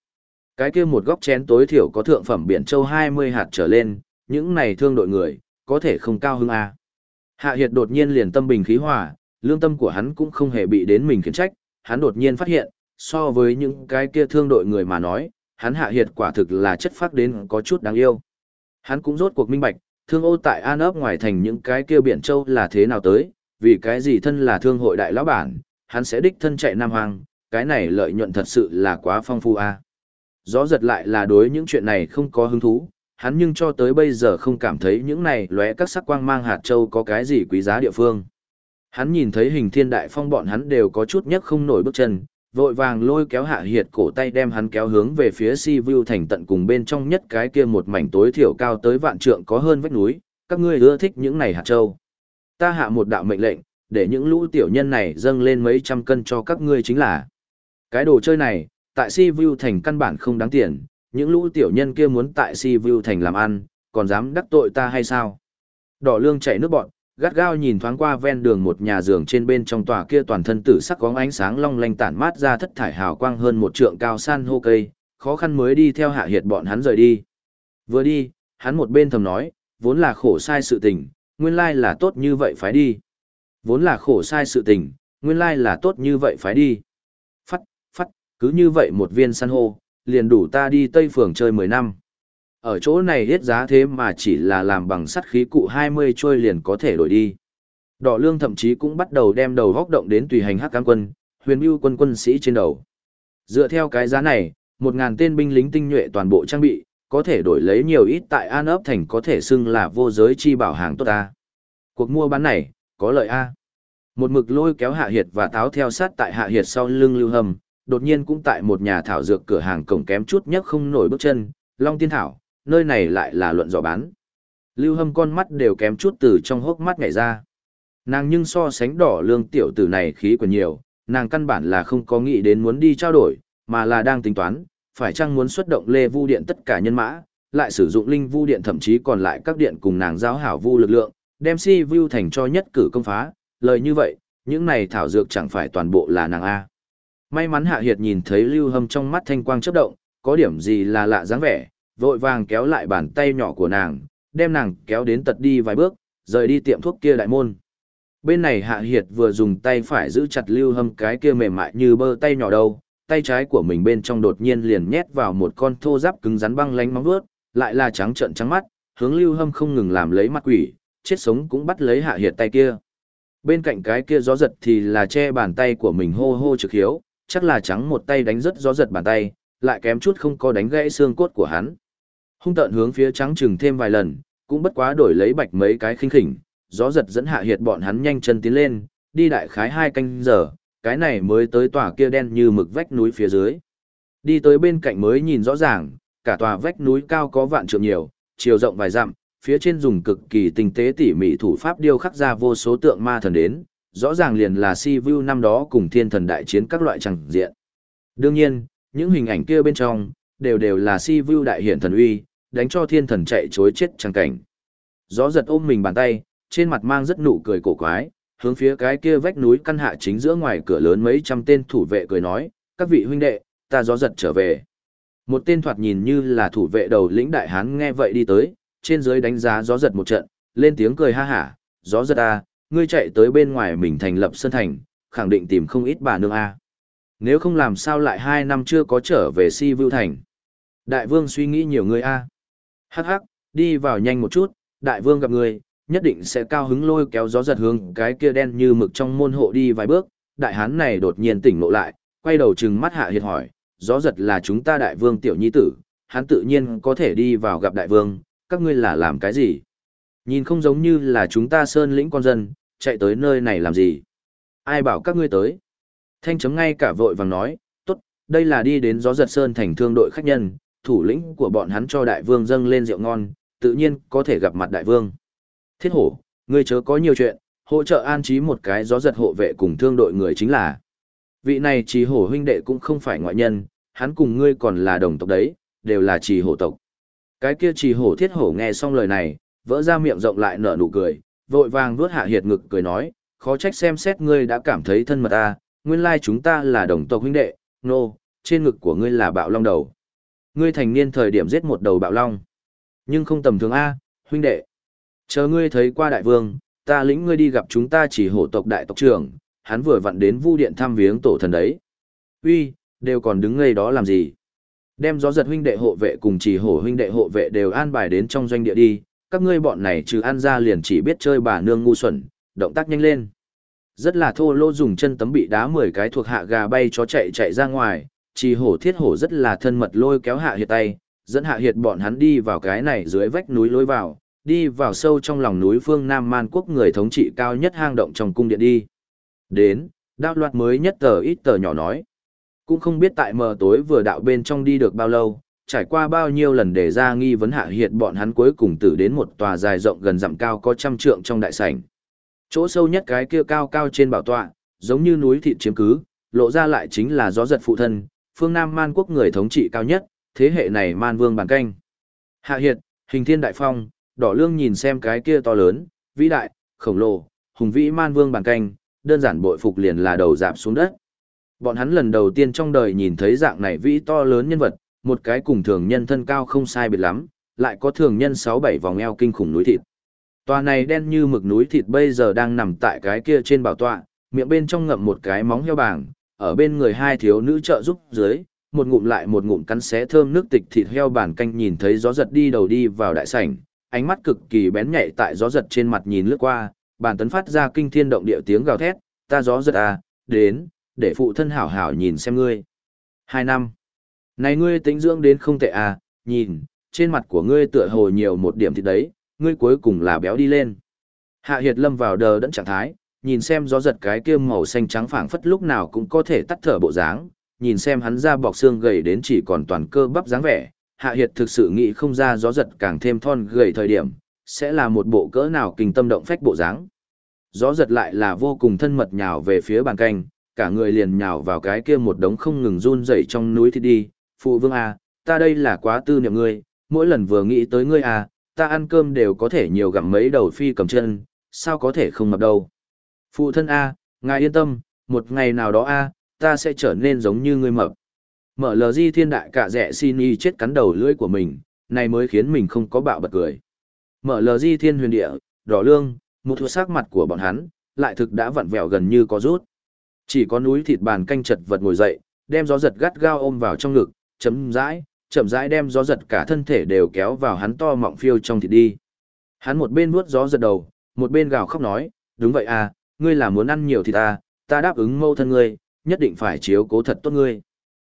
Cái kia một góc chén tối thiểu có thượng phẩm biển châu 20 hạt trở lên, những này thương đội người, có thể không cao hứng a. Hạ hiệt đột nhiên liền tâm bình khí hòa, lương tâm của hắn cũng không hề bị đến mình khiển trách, hắn đột nhiên phát hiện, so với những cái kia thương đội người mà nói, hắn hạ hiệt quả thực là chất phác đến có chút đáng yêu. Hắn cũng rốt cuộc minh bạch, thương ô tại An ấp ngoài thành những cái kia biển châu là thế nào tới, vì cái gì thân là thương hội đại lão bản, hắn sẽ đích thân chạy Nam Hoàng, cái này lợi nhuận thật sự là quá phong phú a. À. Gió giật lại là đối những chuyện này không có hứng thú, hắn nhưng cho tới bây giờ không cảm thấy những này lóe các sắc quang mang hạt châu có cái gì quý giá địa phương. Hắn nhìn thấy hình thiên đại phong bọn hắn đều có chút nhất không nổi bước chân, vội vàng lôi kéo hạ hiệt cổ tay đem hắn kéo hướng về phía si vu thành tận cùng bên trong nhất cái kia một mảnh tối thiểu cao tới vạn trượng có hơn vách núi, các ngươi ưa thích những này hạt châu. Ta hạ một đạo mệnh lệnh, để những lũ tiểu nhân này dâng lên mấy trăm cân cho các ngươi chính là. Cái đồ chơi này, tại si vu thành căn bản không đáng tiền, những lũ tiểu nhân kia muốn tại si vu thành làm ăn, còn dám đắc tội ta hay sao? Đỏ lương chạy nước bọn, gắt gao nhìn thoáng qua ven đường một nhà giường trên bên trong tòa kia toàn thân tử sắc có ánh sáng long lanh tản mát ra thất thải hào quang hơn một trượng cao san hô cây, khó khăn mới đi theo hạ hiệt bọn hắn rời đi. Vừa đi, hắn một bên thầm nói, vốn là khổ sai sự tình, nguyên lai là tốt như vậy phải đi. Vốn là khổ sai sự tình, nguyên lai là tốt như vậy phải đi. Phắt, phắt, cứ như vậy một viên san hô, liền đủ ta đi Tây Phường chơi 10 năm. Ở chỗ này hết giá thế mà chỉ là làm bằng sắt khí cụ 20 trôi liền có thể đổi đi. Đỏ lương thậm chí cũng bắt đầu đem đầu góc động đến tùy hành hắc cán quân, huyền mưu quân quân sĩ trên đầu. Dựa theo cái giá này, một ngàn tên binh lính tinh nhuệ toàn bộ trang bị, có thể đổi lấy nhiều ít tại An ấp thành có thể xưng là vô giới chi bảo hàng tốt ta. Cuộc mua bán này, có lợi A. Một mực lôi kéo hạ hiệt và táo theo sát tại hạ hiệt sau lưng lưu hầm, đột nhiên cũng tại một nhà thảo dược cửa hàng cổng kém chút nhất không nổi bước chân, Long Tiên Thảo, nơi này lại là luận dò bán. Lưu hâm con mắt đều kém chút từ trong hốc mắt nhảy ra. Nàng nhưng so sánh đỏ lương tiểu tử này khí còn nhiều, nàng căn bản là không có nghĩ đến muốn đi trao đổi, mà là đang tính toán, phải chăng muốn xuất động lê vu điện tất cả nhân mã, lại sử dụng linh vu điện thậm chí còn lại các điện cùng nàng giáo hảo vu lực lượng, đem si vu thành cho nhất cử công phá, lời như vậy, những này thảo dược chẳng phải toàn bộ là nàng A. May mắn Hạ Hiệt nhìn thấy Lưu Hâm trong mắt thanh quang chớp động, có điểm gì là lạ dáng vẻ, vội vàng kéo lại bàn tay nhỏ của nàng, đem nàng kéo đến tật đi vài bước, rời đi tiệm thuốc kia đại môn. Bên này Hạ Hiệt vừa dùng tay phải giữ chặt Lưu Hâm cái kia mềm mại như bơ tay nhỏ đâu, tay trái của mình bên trong đột nhiên liền nhét vào một con thô giáp cứng rắn băng lánh móng vuốt, lại là trắng trợn trắng mắt, hướng Lưu Hâm không ngừng làm lấy mắt quỷ, chết sống cũng bắt lấy Hạ Hiệt tay kia. Bên cạnh cái kia gió giật thì là che bàn tay của mình hô hô trực hiếu, chắc là trắng một tay đánh rất gió giật bàn tay, lại kém chút không có đánh gãy xương cốt của hắn. Hung tợn hướng phía trắng chừng thêm vài lần, cũng bất quá đổi lấy bạch mấy cái khinh khỉnh, gió giật dẫn hạ hiệt bọn hắn nhanh chân tiến lên, đi đại khái hai canh giờ, cái này mới tới tòa kia đen như mực vách núi phía dưới. Đi tới bên cạnh mới nhìn rõ ràng, cả tòa vách núi cao có vạn trượng nhiều, chiều rộng vài dặm, phía trên dùng cực kỳ tinh tế tỉ mỉ thủ pháp điêu khắc ra vô số tượng ma thần đến, rõ ràng liền là si vu năm đó cùng thiên thần đại chiến các loại chẳng diện. Đương nhiên, những hình ảnh kia bên trong, đều đều là si vu đại hiển thần uy, đánh cho thiên thần chạy chối chết chẳng cảnh. Gió giật ôm mình bàn tay, trên mặt mang rất nụ cười cổ quái, hướng phía cái kia vách núi căn hạ chính giữa ngoài cửa lớn mấy trăm tên thủ vệ cười nói, các vị huynh đệ, ta gió giật trở về. Một tên thoạt nhìn như là thủ vệ đầu lĩnh đại hán nghe vậy đi tới, trên dưới đánh giá gió giật một trận, lên tiếng cười ha hả, gió giật a, ngươi chạy tới bên ngoài mình thành lập sân thành, khẳng định tìm không ít bà nương a. Nếu không làm sao lại hai năm chưa có trở về si vưu thành. Đại vương suy nghĩ nhiều người a. Hắc hắc, đi vào nhanh một chút, đại vương gặp người, nhất định sẽ cao hứng lôi kéo gió giật hướng cái kia đen như mực trong môn hộ đi vài bước. Đại hán này đột nhiên tỉnh ngộ lại, quay đầu trừng mắt hạ hiệt hỏi, gió giật là chúng ta đại vương tiểu nhi tử, hắn tự nhiên có thể đi vào gặp đại vương, các ngươi là làm cái gì? Nhìn không giống như là chúng ta sơn lĩnh con dân, chạy tới nơi này làm gì? Ai bảo các ngươi tới? Thanh chấm ngay cả vội vàng nói, tốt, đây là đi đến gió giật sơn thành thương đội khách nhân, thủ lĩnh của bọn hắn cho đại vương dâng lên rượu ngon, tự nhiên có thể gặp mặt đại vương. Thiết hổ, ngươi chớ có nhiều chuyện, hỗ trợ an trí một cái gió giật hộ vệ cùng thương đội người chính là. Vị này trì hổ huynh đệ cũng không phải ngoại nhân, hắn cùng ngươi còn là đồng tộc đấy, đều là trì hổ tộc. Cái kia trì hổ thiết hổ nghe xong lời này, vỡ ra miệng rộng lại nở nụ cười, vội vàng vuốt hạ hiệt ngực cười nói, khó trách xem xét ngươi đã cảm thấy thân mật ta, nguyên lai chúng ta là đồng tộc huynh đệ, nô, no, trên ngực của ngươi là bạo long đầu. Ngươi thành niên thời điểm giết một đầu bạo long. Nhưng không tầm thường A, huynh đệ. Chờ ngươi thấy qua đại vương, ta lĩnh ngươi đi gặp chúng ta chỉ hổ tộc đại tộc trưởng, hắn vừa vặn đến vu điện thăm viếng tổ thần đấy. Uy, đều còn đứng ngây đó làm gì? Đem gió giật huynh đệ hộ vệ cùng chỉ hổ huynh đệ hộ vệ đều an bài đến trong doanh địa đi, các ngươi bọn này trừ ăn ra liền chỉ biết chơi bà nương ngu xuẩn, động tác nhanh lên. Rất là thô lô dùng chân tấm bị đá 10 cái thuộc hạ gà bay chó chạy chạy ra ngoài, chỉ hổ thiết hổ rất là thân mật lôi kéo hạ hiệt tay, dẫn hạ hiệt bọn hắn đi vào cái này dưới vách núi lối vào, đi vào sâu trong lòng núi phương Nam Man quốc người thống trị cao nhất hang động trong cung điện đi. Đến, đạo loạt mới nhất tờ ít tờ nhỏ nói. Cũng không biết tại mờ tối vừa đạo bên trong đi được bao lâu, trải qua bao nhiêu lần để ra nghi vấn hạ hiệt bọn hắn cuối cùng tử đến một tòa dài rộng gần dặm cao có trăm trượng trong đại sảnh. Chỗ sâu nhất cái kia cao cao trên bảo tọa, giống như núi thịt chiếm cứ, lộ ra lại chính là gió giật phụ thân, phương Nam Man quốc người thống trị cao nhất, thế hệ này Man Vương bàn canh. Hạ Hiệt, hình thiên đại phong, đỏ lương nhìn xem cái kia to lớn, vĩ đại, khổng lồ, hùng vĩ Man Vương bàn canh, đơn giản bội phục liền là đầu dạp xuống đất. Bọn hắn lần đầu tiên trong đời nhìn thấy dạng này vĩ to lớn nhân vật, một cái cùng thường nhân thân cao không sai biệt lắm, lại có thường nhân 6-7 vòng eo kinh khủng núi thịt. Tòa này đen như mực núi thịt bây giờ đang nằm tại cái kia trên bảo tọa, miệng bên trong ngậm một cái móng heo bảng, ở bên người hai thiếu nữ trợ giúp dưới, một ngụm lại một ngụm cắn xé thơm nước tịch thịt heo bản canh nhìn thấy gió giật đi đầu đi vào đại sảnh, ánh mắt cực kỳ bén nhạy tại gió giật trên mặt nhìn lướt qua, bản tấn phát ra kinh thiên động địa tiếng gào thét, ta gió giật à, đến, để phụ thân hảo hảo nhìn xem ngươi. Hai năm. Này ngươi tính dưỡng đến không tệ à, nhìn, trên mặt của ngươi tựa hồ nhiều một điểm thịt đấy, ngươi cuối cùng là béo đi lên. Hạ Hiệt lâm vào đờ đẫn trạng thái, nhìn xem gió giật cái kia màu xanh trắng phảng phất lúc nào cũng có thể tắt thở bộ dáng, nhìn xem hắn ra bọc xương gầy đến chỉ còn toàn cơ bắp dáng vẻ, Hạ Hiệt thực sự nghĩ không ra gió giật càng thêm thon gầy thời điểm, sẽ là một bộ cỡ nào kinh tâm động phách bộ dáng. Gió giật lại là vô cùng thân mật nhào về phía bàn canh, cả người liền nhào vào cái kia một đống không ngừng run rẩy trong núi thì đi, phụ vương à, ta đây là quá tư niệm ngươi, mỗi lần vừa nghĩ tới ngươi à, ta ăn cơm đều có thể nhiều gặm mấy đầu phi cầm chân, sao có thể không mập đâu. Phụ thân A, ngài yên tâm, một ngày nào đó A, ta sẽ trở nên giống như ngươi mập. Mở lờ di thiên đại cả rẻ xin y chết cắn đầu lưỡi của mình, này mới khiến mình không có bạo bật cười. Mở lờ di thiên huyền địa, đỏ lương, một thuộc sắc mặt của bọn hắn, lại thực đã vặn vẹo gần như có rút. Chỉ có núi thịt bàn canh chật vật ngồi dậy, đem gió giật gắt gao ôm vào trong ngực, chấm rãi, chậm rãi đem gió giật cả thân thể đều kéo vào hắn to mọng phiêu trong thịt đi. Hắn một bên vuốt gió giật đầu, một bên gào khóc nói, đúng vậy à, ngươi là muốn ăn nhiều thì ta, ta đáp ứng mâu thân ngươi, nhất định phải chiếu cố thật tốt ngươi.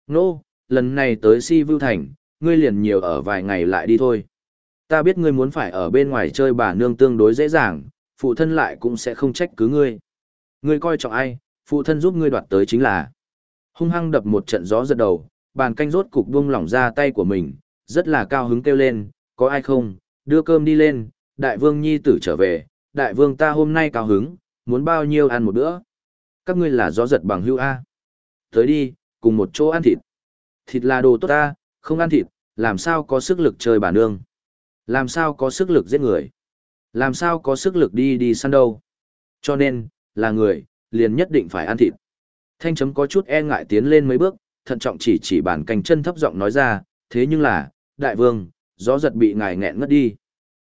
Nô, lần này tới si vưu thành, ngươi liền nhiều ở vài ngày lại đi thôi. Ta biết ngươi muốn phải ở bên ngoài chơi bà nương tương đối dễ dàng, phụ thân lại cũng sẽ không trách cứ ngươi. Ngươi coi trọng ai, phụ thân giúp ngươi đoạt tới chính là. Hung hăng đập một trận gió giật đầu, bàn canh rốt cục buông lỏng ra tay của mình, rất là cao hứng kêu lên, có ai không, đưa cơm đi lên, đại vương nhi tử trở về, đại vương ta hôm nay cao hứng, muốn bao nhiêu ăn một bữa. Các ngươi là gió giật bằng hưu A. Tới đi, cùng một chỗ ăn thịt. Thịt là đồ tốt ta, không ăn thịt, làm sao có sức lực chơi bà nương. Làm sao có sức lực giết người. Làm sao có sức lực đi đi săn đâu. Cho nên, là người, liền nhất định phải ăn thịt. Thanh chấm có chút e ngại tiến lên mấy bước, thận trọng chỉ chỉ bàn canh chân thấp giọng nói ra, thế nhưng là, đại vương, gió giật bị ngài nghẹn ngất đi.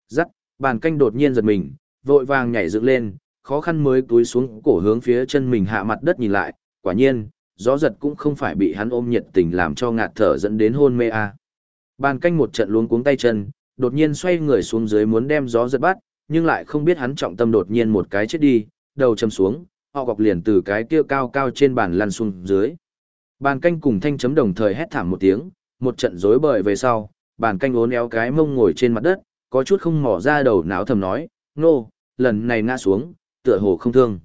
Dắt, bàn canh đột nhiên giật mình, vội vàng nhảy dựng lên, khó khăn mới túi xuống cổ hướng phía chân mình hạ mặt đất nhìn lại, quả nhiên, gió giật cũng không phải bị hắn ôm nhiệt tình làm cho ngạt thở dẫn đến hôn mê a. Bàn canh một trận luống cuống tay chân, đột nhiên xoay người xuống dưới muốn đem gió giật bắt, nhưng lại không biết hắn trọng tâm đột nhiên một cái chết đi, đầu châm xuống, họ gọc liền từ cái kia cao cao trên bàn lăn xuống dưới. Bàn canh cùng thanh chấm đồng thời hét thảm một tiếng, một trận rối bời về sau, bàn canh ốn éo cái mông ngồi trên mặt đất, có chút không mỏ ra đầu não thầm nói, nô, lần này ngã xuống, tựa hồ không thương.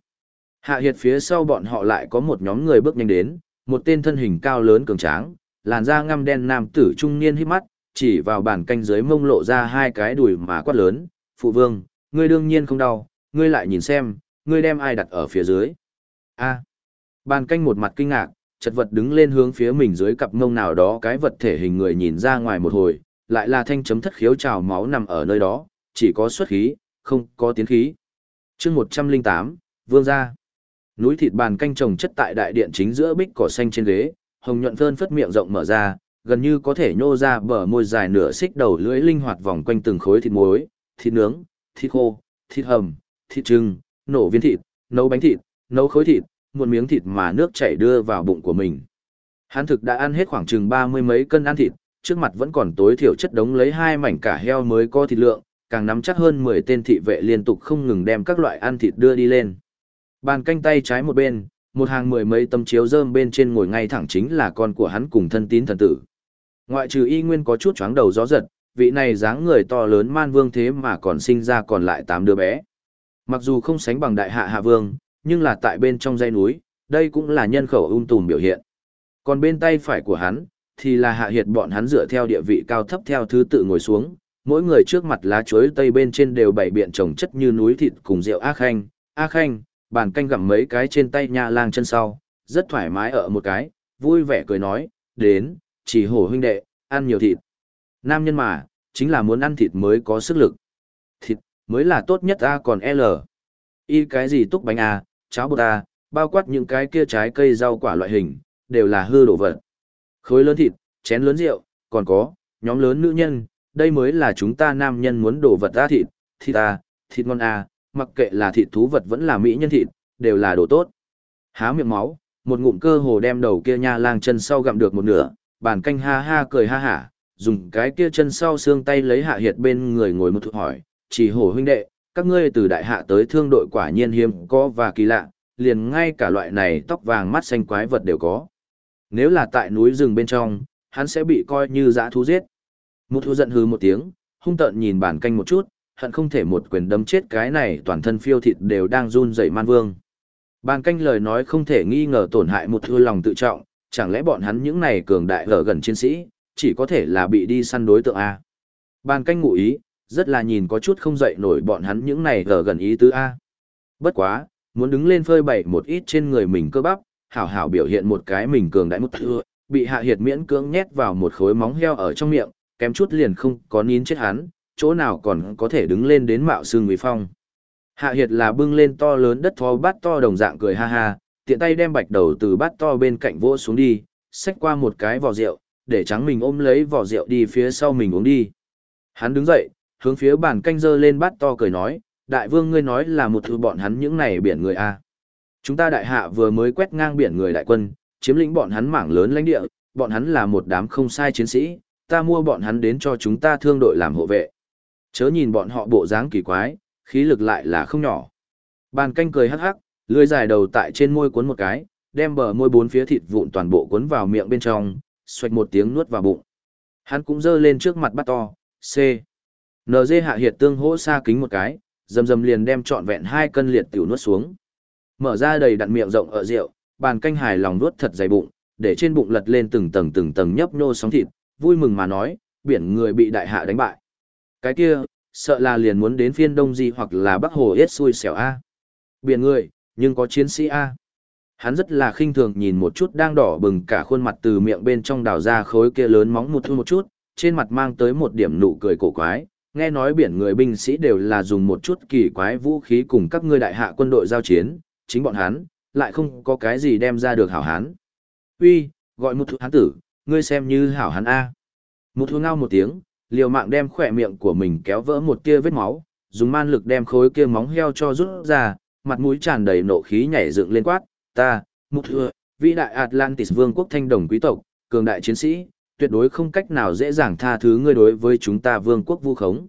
Hạ hiệt phía sau bọn họ lại có một nhóm người bước nhanh đến, một tên thân hình cao lớn cường tráng, làn da ngăm đen nam tử trung niên hít mắt, chỉ vào bàn canh dưới mông lộ ra hai cái đùi mà quát lớn, phụ vương, ngươi đương nhiên không đau, ngươi lại nhìn xem, ngươi đem ai đặt ở phía dưới. A. Bàn canh một mặt kinh ngạc, chật vật đứng lên hướng phía mình dưới cặp mông nào đó cái vật thể hình người nhìn ra ngoài một hồi, lại là thanh chấm thất khiếu trào máu nằm ở nơi đó, chỉ có xuất khí, không có tiến khí. chương 108, Vương gia. Núi thịt bàn canh trồng chất tại đại điện chính giữa bích cỏ xanh trên ghế, hồng nhuận phơn phất miệng rộng mở ra, gần như có thể nhô ra bờ môi dài nửa xích đầu lưỡi linh hoạt vòng quanh từng khối thịt muối, thịt nướng, thịt khô, thịt hầm, thịt trưng, nổ viên thịt, nấu bánh thịt, nấu khối thịt, một miếng thịt mà nước chảy đưa vào bụng của mình. Hắn thực đã ăn hết khoảng chừng ba mươi mấy cân ăn thịt, trước mặt vẫn còn tối thiểu chất đống lấy hai mảnh cả heo mới có thịt lượng, càng nắm chắc hơn 10 tên thị vệ liên tục không ngừng đem các loại ăn thịt đưa đi lên. Bàn canh tay trái một bên, một hàng mười mấy tấm chiếu rơm bên trên ngồi ngay thẳng chính là con của hắn cùng thân tín thần tử. Ngoại trừ y nguyên có chút chóng đầu gió giật, vị này dáng người to lớn man vương thế mà còn sinh ra còn lại tám đứa bé. Mặc dù không sánh bằng đại hạ hạ vương, nhưng là tại bên trong dãy núi, đây cũng là nhân khẩu ung tùm biểu hiện. Còn bên tay phải của hắn, thì là hạ hiệt bọn hắn dựa theo địa vị cao thấp theo thứ tự ngồi xuống, mỗi người trước mặt lá chuối tây bên trên đều bày biện trồng chất như núi thịt cùng rượu A Khanh, A Khanh, bàn canh gặm mấy cái trên tay nha lang chân sau, rất thoải mái ở một cái, vui vẻ cười nói, đến, chỉ hổ huynh đệ, ăn nhiều thịt. Nam nhân mà, chính là muốn ăn thịt mới có sức lực. Thịt, mới là tốt nhất A còn L. Y cái gì túc bánh A, cháo bột A, bao quát những cái kia trái cây rau quả loại hình, đều là hư đồ vật. Khối lớn thịt, chén lớn rượu, còn có, nhóm lớn nữ nhân, đây mới là chúng ta nam nhân muốn đồ vật A thịt, thịt A, thịt ngon A, mặc kệ là thịt thú vật vẫn là mỹ nhân thịt, đều là đồ tốt. Há miệng máu, một ngụm cơ hồ đem đầu kia nha lang chân sau gặm được một nửa, bàn canh ha ha cười ha hả, dùng cái kia chân sau xương tay lấy hạ hiệt bên người ngồi một thuộc hỏi, chỉ hổ huynh đệ, các ngươi từ đại hạ tới thương đội quả nhiên hiếm có và kỳ lạ, liền ngay cả loại này tóc vàng mắt xanh quái vật đều có. Nếu là tại núi rừng bên trong, hắn sẽ bị coi như dã thú giết. Một thú giận hừ một tiếng, hung tợn nhìn bản canh một chút, hận không thể một quyền đấm chết cái này toàn thân phiêu thịt đều đang run rẩy man vương. Bàn canh lời nói không thể nghi ngờ tổn hại một thua lòng tự trọng, chẳng lẽ bọn hắn những này cường đại ở gần chiến sĩ, chỉ có thể là bị đi săn đối tượng A. Bàn canh ngụ ý, rất là nhìn có chút không dậy nổi bọn hắn những này ở gần ý tứ A. Bất quá, muốn đứng lên phơi bày một ít trên người mình cơ bắp, hảo hảo biểu hiện một cái mình cường đại một thưa, bị hạ hiệt miễn cưỡng nhét vào một khối móng heo ở trong miệng, kém chút liền không có nín chết hắn, chỗ nào còn có thể đứng lên đến mạo xương nguy phong. Hạ hiệt là bưng lên to lớn đất thó bát to đồng dạng cười ha ha, tiện tay đem bạch đầu từ bát to bên cạnh vỗ xuống đi, xách qua một cái vò rượu, để trắng mình ôm lấy vỏ rượu đi phía sau mình uống đi. Hắn đứng dậy, hướng phía bàn canh dơ lên bát to cười nói, đại vương ngươi nói là một thứ bọn hắn những này biển người a. Chúng ta đại hạ vừa mới quét ngang biển người đại quân, chiếm lĩnh bọn hắn mảng lớn lãnh địa, bọn hắn là một đám không sai chiến sĩ, ta mua bọn hắn đến cho chúng ta thương đội làm hộ vệ. Chớ nhìn bọn họ bộ dáng kỳ quái, khí lực lại là không nhỏ. Bàn canh cười hắc hắc, lưỡi dài đầu tại trên môi cuốn một cái, đem bờ môi bốn phía thịt vụn toàn bộ cuốn vào miệng bên trong, xoạch một tiếng nuốt vào bụng. Hắn cũng giơ lên trước mặt bắt to, C. NG hạ hiệt tương hỗ xa kính một cái, dầm dầm liền đem trọn vẹn hai cân liệt tiểu nuốt xuống. Mở ra đầy đặn miệng rộng ở rượu, bàn canh hài lòng nuốt thật dày bụng, để trên bụng lật lên từng tầng từng tầng nhấp nhô sóng thịt, vui mừng mà nói, biển người bị đại hạ đánh bại. Cái kia, sợ là liền muốn đến phiên đông di hoặc là bắc hồ yết xui xẻo A. Biển người, nhưng có chiến sĩ A. Hắn rất là khinh thường nhìn một chút đang đỏ bừng cả khuôn mặt từ miệng bên trong đào ra khối kia lớn móng một thu một chút, trên mặt mang tới một điểm nụ cười cổ quái, nghe nói biển người binh sĩ đều là dùng một chút kỳ quái vũ khí cùng các ngươi đại hạ quân đội giao chiến, chính bọn hắn, lại không có cái gì đem ra được hảo hán. Uy, gọi một thu hán tử, ngươi xem như hảo hán A. Một thu ngao một tiếng, liều mạng đem khỏe miệng của mình kéo vỡ một tia vết máu, dùng man lực đem khối kia móng heo cho rút ra, mặt mũi tràn đầy nộ khí nhảy dựng lên quát, ta, một thừa, vĩ đại Atlantis vương quốc thanh đồng quý tộc, cường đại chiến sĩ, tuyệt đối không cách nào dễ dàng tha thứ ngươi đối với chúng ta vương quốc vu khống.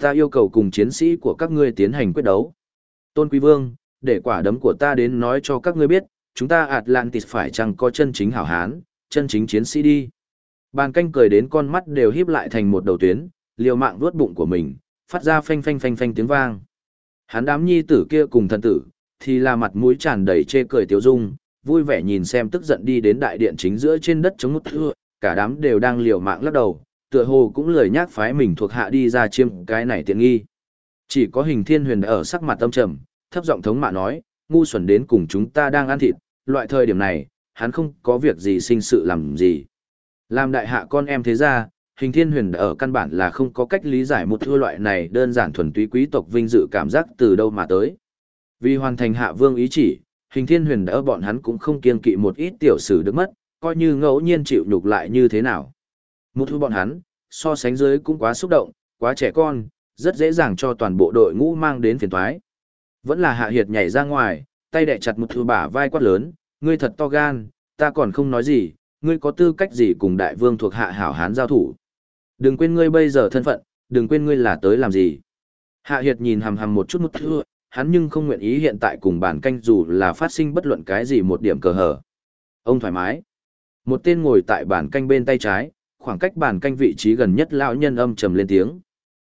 Ta yêu cầu cùng chiến sĩ của các ngươi tiến hành quyết đấu. Tôn quý vương, để quả đấm của ta đến nói cho các ngươi biết, chúng ta Atlantis phải chăng có chân chính hảo hán, chân chính chiến sĩ đi. Bàn canh cười đến con mắt đều híp lại thành một đầu tuyến, liều mạng vuốt bụng của mình, phát ra phanh phanh phanh phanh tiếng vang. Hắn đám nhi tử kia cùng thần tử, thì là mặt mũi tràn đầy chê cười tiêu dung, vui vẻ nhìn xem tức giận đi đến đại điện chính giữa trên đất chống ngút thưa, cả đám đều đang liều mạng lắc đầu, tựa hồ cũng lười nhác phái mình thuộc hạ đi ra chiêm cái này tiện nghi. Chỉ có hình thiên huyền ở sắc mặt tâm trầm, thấp giọng thống mạ nói, ngu xuẩn đến cùng chúng ta đang ăn thịt, loại thời điểm này, hắn không có việc gì sinh sự làm gì. Làm đại hạ con em thế ra, hình thiên huyền ở căn bản là không có cách lý giải một thua loại này đơn giản thuần túy quý tộc vinh dự cảm giác từ đâu mà tới. Vì hoàn thành hạ vương ý chỉ, hình thiên huyền đỡ bọn hắn cũng không kiên kỵ một ít tiểu sử được mất, coi như ngẫu nhiên chịu nhục lại như thế nào. Một thu bọn hắn, so sánh dưới cũng quá xúc động, quá trẻ con, rất dễ dàng cho toàn bộ đội ngũ mang đến phiền toái. Vẫn là hạ hiệt nhảy ra ngoài, tay đẻ chặt một thứ bả vai quát lớn, ngươi thật to gan, ta còn không nói gì, ngươi có tư cách gì cùng đại vương thuộc hạ hảo hán giao thủ. Đừng quên ngươi bây giờ thân phận, đừng quên ngươi là tới làm gì. Hạ hiệt nhìn hầm hầm một chút một thứ, hắn nhưng không nguyện ý hiện tại cùng bản canh dù là phát sinh bất luận cái gì một điểm cờ hở. Ông thoải mái. Một tên ngồi tại bàn canh bên tay trái, khoảng cách bàn canh vị trí gần nhất lão nhân âm trầm lên tiếng.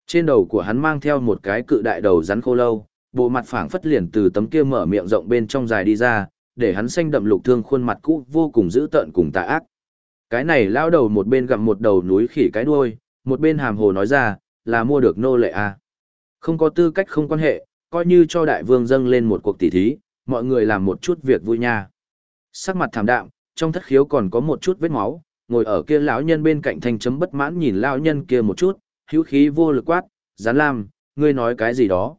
Trên đầu của hắn mang theo một cái cự đại đầu rắn khô lâu, bộ mặt phảng phất liền từ tấm kia mở miệng rộng bên trong dài đi ra, để hắn xanh đậm lục thương khuôn mặt cũ vô cùng dữ tợn cùng tà ác. Cái này lão đầu một bên gặm một đầu núi khỉ cái đuôi, một bên hàm hồ nói ra, là mua được nô lệ à. Không có tư cách không quan hệ, coi như cho đại vương dâng lên một cuộc tỉ thí, mọi người làm một chút việc vui nha. Sắc mặt thảm đạm, trong thất khiếu còn có một chút vết máu, ngồi ở kia lão nhân bên cạnh thanh chấm bất mãn nhìn lão nhân kia một chút, hữu khí vô lực quát, gián lam, ngươi nói cái gì đó.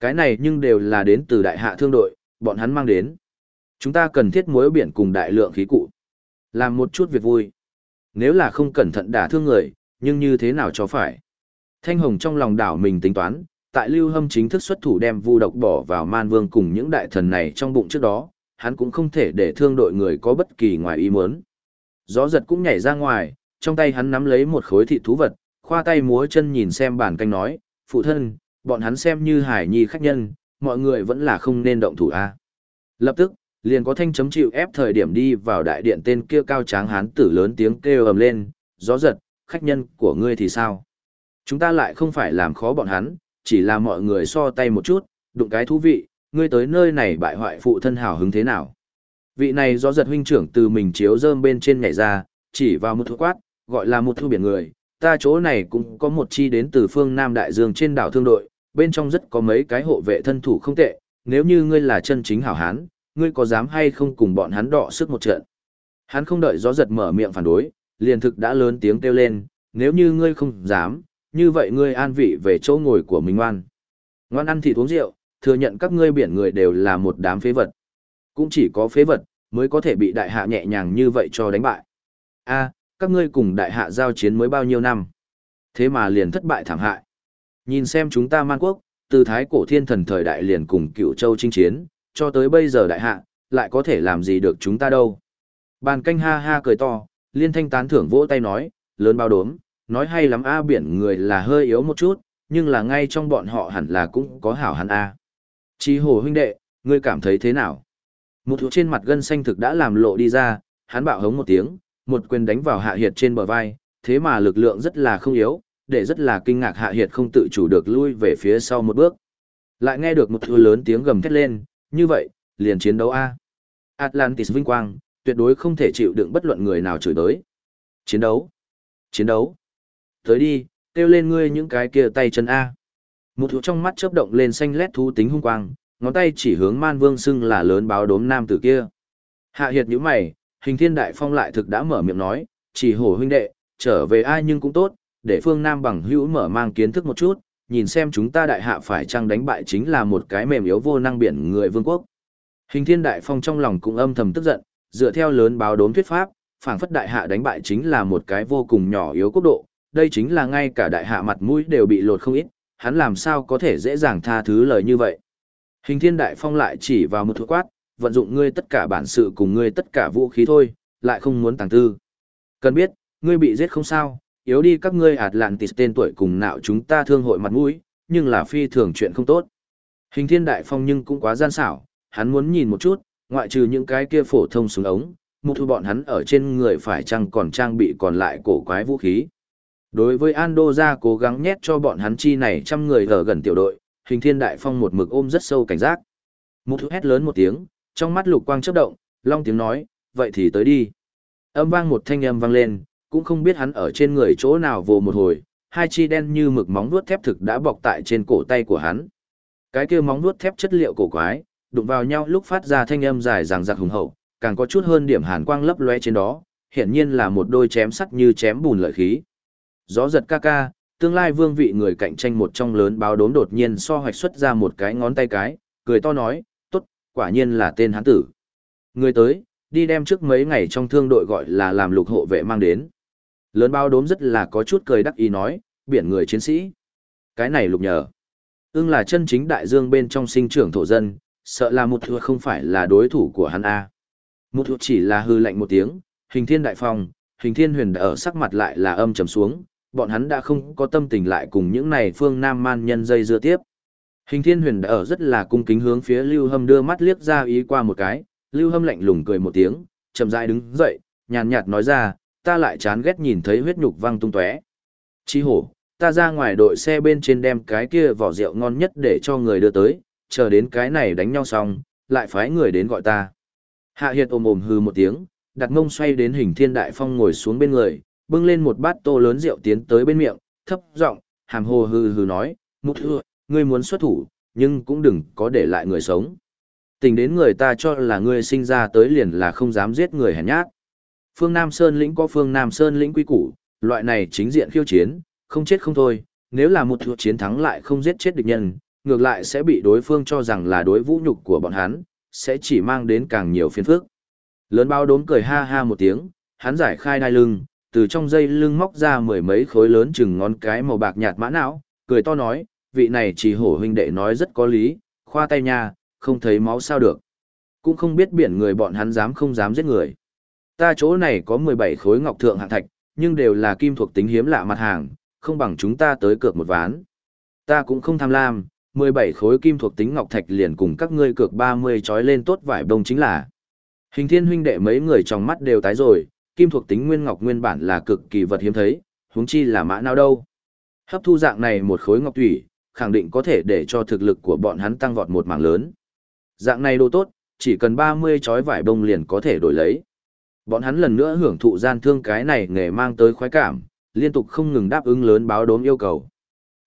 Cái này nhưng đều là đến từ đại hạ thương đội, bọn hắn mang đến. Chúng ta cần thiết muối biển cùng đại lượng khí cụ. Làm một chút việc vui. Nếu là không cẩn thận đả thương người, nhưng như thế nào cho phải. Thanh Hồng trong lòng đảo mình tính toán, tại Lưu Hâm chính thức xuất thủ đem vu độc bỏ vào man vương cùng những đại thần này trong bụng trước đó, hắn cũng không thể để thương đội người có bất kỳ ngoài ý muốn. Gió giật cũng nhảy ra ngoài, trong tay hắn nắm lấy một khối thị thú vật, khoa tay múa chân nhìn xem bản canh nói, phụ thân, bọn hắn xem như hải nhi khách nhân, mọi người vẫn là không nên động thủ a. Lập tức, liền có thanh chấm chịu ép thời điểm đi vào đại điện tên kia cao tráng hán tử lớn tiếng kêu ầm lên, gió giật, khách nhân của ngươi thì sao? Chúng ta lại không phải làm khó bọn hắn, chỉ là mọi người so tay một chút, đụng cái thú vị, ngươi tới nơi này bại hoại phụ thân hào hứng thế nào? Vị này do giật huynh trưởng từ mình chiếu rơm bên trên nhảy ra, chỉ vào một thu quát, gọi là một thu biển người, ta chỗ này cũng có một chi đến từ phương Nam Đại Dương trên đảo thương đội, bên trong rất có mấy cái hộ vệ thân thủ không tệ, nếu như ngươi là chân chính hảo hán, ngươi có dám hay không cùng bọn hắn đọ sức một trận? Hắn không đợi gió giật mở miệng phản đối, liền thực đã lớn tiếng kêu lên, nếu như ngươi không dám, như vậy ngươi an vị về chỗ ngồi của mình ngoan. Ngoan ăn thịt uống rượu, thừa nhận các ngươi biển người đều là một đám phế vật. Cũng chỉ có phế vật, mới có thể bị đại hạ nhẹ nhàng như vậy cho đánh bại. a các ngươi cùng đại hạ giao chiến mới bao nhiêu năm. Thế mà liền thất bại thảm hại. Nhìn xem chúng ta man quốc, từ thái cổ thiên thần thời đại liền cùng cựu châu chinh chiến, cho tới bây giờ đại hạ, lại có thể làm gì được chúng ta đâu. Bàn canh ha ha cười to, liên thanh tán thưởng vỗ tay nói, lớn bao đốm, nói hay lắm A biển người là hơi yếu một chút, nhưng là ngay trong bọn họ hẳn là cũng có hảo hẳn A. Chí hồ huynh đệ, ngươi cảm thấy thế nào? Một thủ trên mặt gân xanh thực đã làm lộ đi ra, hắn bạo hống một tiếng, một quyền đánh vào hạ hiệt trên bờ vai, thế mà lực lượng rất là không yếu, để rất là kinh ngạc hạ hiệt không tự chủ được lui về phía sau một bước. Lại nghe được một thứ lớn tiếng gầm thét lên, như vậy, liền chiến đấu A. Atlantis vinh quang, tuyệt đối không thể chịu đựng bất luận người nào chửi tới. Chiến đấu. Chiến đấu. Tới đi, kêu lên ngươi những cái kia tay chân A. Một thú trong mắt chớp động lên xanh lét thú tính hung quang, ngón tay chỉ hướng man vương xưng là lớn báo đốm nam tử kia. Hạ hiệt nhíu mày, hình thiên đại phong lại thực đã mở miệng nói, chỉ hổ huynh đệ, trở về ai nhưng cũng tốt, để phương nam bằng hữu mở mang kiến thức một chút, nhìn xem chúng ta đại hạ phải chăng đánh bại chính là một cái mềm yếu vô năng biển người vương quốc. Hình thiên đại phong trong lòng cũng âm thầm tức giận, dựa theo lớn báo đốm thuyết pháp, phảng phất đại hạ đánh bại chính là một cái vô cùng nhỏ yếu quốc độ, đây chính là ngay cả đại hạ mặt mũi đều bị lột không ít, hắn làm sao có thể dễ dàng tha thứ lời như vậy. Hình thiên đại phong lại chỉ vào một thuốc quát, vận dụng ngươi tất cả bản sự cùng ngươi tất cả vũ khí thôi, lại không muốn tàng tư. Cần biết, ngươi bị giết không sao, yếu đi các ngươi ạt lạn tịt tên tuổi cùng nạo chúng ta thương hội mặt mũi, nhưng là phi thường chuyện không tốt. Hình thiên đại phong nhưng cũng quá gian xảo, hắn muốn nhìn một chút, ngoại trừ những cái kia phổ thông súng ống, một thu bọn hắn ở trên người phải chăng còn trang bị còn lại cổ quái vũ khí. Đối với Ando ra cố gắng nhét cho bọn hắn chi này trăm người ở gần tiểu đội, hình thiên đại phong một mực ôm rất sâu cảnh giác. Một hét lớn một tiếng, trong mắt lục quang chớp động, long tiếng nói, vậy thì tới đi. Âm vang một thanh âm vang lên, cũng không biết hắn ở trên người chỗ nào vồ một hồi, hai chi đen như mực móng vuốt thép thực đã bọc tại trên cổ tay của hắn. Cái kia móng vuốt thép chất liệu cổ quái, đụng vào nhau lúc phát ra thanh âm dài ràng dặc hùng hậu, càng có chút hơn điểm hàn quang lấp lóe trên đó, hiển nhiên là một đôi chém sắt như chém bùn lợi khí. Gió giật ca ca, tương lai vương vị người cạnh tranh một trong lớn báo đốm đột nhiên so hoạch xuất ra một cái ngón tay cái, cười to nói, tốt, quả nhiên là tên hán tử. Người tới, đi đem trước mấy ngày trong thương đội gọi là làm lục hộ vệ mang đến. Lớn báo đốm rất là có chút cười đắc ý nói, biển người chiến sĩ. Cái này lục nhờ. Ưng là chân chính đại dương bên trong sinh trưởng thổ dân, sợ là một thừa không phải là đối thủ của hắn A. Một thừa chỉ là hư lạnh một tiếng, hình thiên đại phong, hình thiên huyền đã ở sắc mặt lại là âm trầm xuống, bọn hắn đã không có tâm tình lại cùng những này phương nam man nhân dây dưa tiếp. Hình thiên huyền đã ở rất là cung kính hướng phía Lưu Hâm đưa mắt liếc ra ý qua một cái, Lưu Hâm lạnh lùng cười một tiếng, chậm rãi đứng dậy, nhàn nhạt nói ra, ta lại chán ghét nhìn thấy huyết nhục văng tung tóe. Chi hổ, ta ra ngoài đội xe bên trên đem cái kia vỏ rượu ngon nhất để cho người đưa tới, chờ đến cái này đánh nhau xong, lại phái người đến gọi ta. Hạ Hiệt ồm ồm hư một tiếng, đặt mông xoay đến hình thiên đại phong ngồi xuống bên người, bưng lên một bát tô lớn rượu tiến tới bên miệng, thấp giọng, hàm hồ hừ hừ nói, mục thưa, ngươi muốn xuất thủ, nhưng cũng đừng có để lại người sống. Tình đến người ta cho là ngươi sinh ra tới liền là không dám giết người hèn nhát. Phương Nam Sơn lĩnh có Phương Nam Sơn lĩnh quy củ, loại này chính diện khiêu chiến, không chết không thôi, nếu là một thuộc chiến thắng lại không giết chết địch nhân, ngược lại sẽ bị đối phương cho rằng là đối vũ nhục của bọn hắn, sẽ chỉ mang đến càng nhiều phiền phức. Lớn bao đốm cười ha ha một tiếng, hắn giải khai đai lưng, từ trong dây lưng móc ra mười mấy khối lớn chừng ngón cái màu bạc nhạt mã não, cười to nói, vị này chỉ hổ huynh đệ nói rất có lý, khoa tay nha, không thấy máu sao được. Cũng không biết biển người bọn hắn dám không dám giết người. Ta chỗ này có 17 khối ngọc thượng hạng thạch, nhưng đều là kim thuộc tính hiếm lạ mặt hàng, không bằng chúng ta tới cược một ván. Ta cũng không tham lam, 17 khối kim thuộc tính ngọc thạch liền cùng các ngươi cược 30 chói lên tốt vải bông chính là. Hình thiên huynh đệ mấy người trong mắt đều tái rồi, kim thuộc tính nguyên ngọc nguyên bản là cực kỳ vật hiếm thấy, huống chi là mã nào đâu. Hấp thu dạng này một khối ngọc thủy, khẳng định có thể để cho thực lực của bọn hắn tăng vọt một mảng lớn. Dạng này đồ tốt, chỉ cần 30 chói vải bông liền có thể đổi lấy. Bọn hắn lần nữa hưởng thụ gian thương cái này nghề mang tới khoái cảm, liên tục không ngừng đáp ứng lớn báo đốm yêu cầu.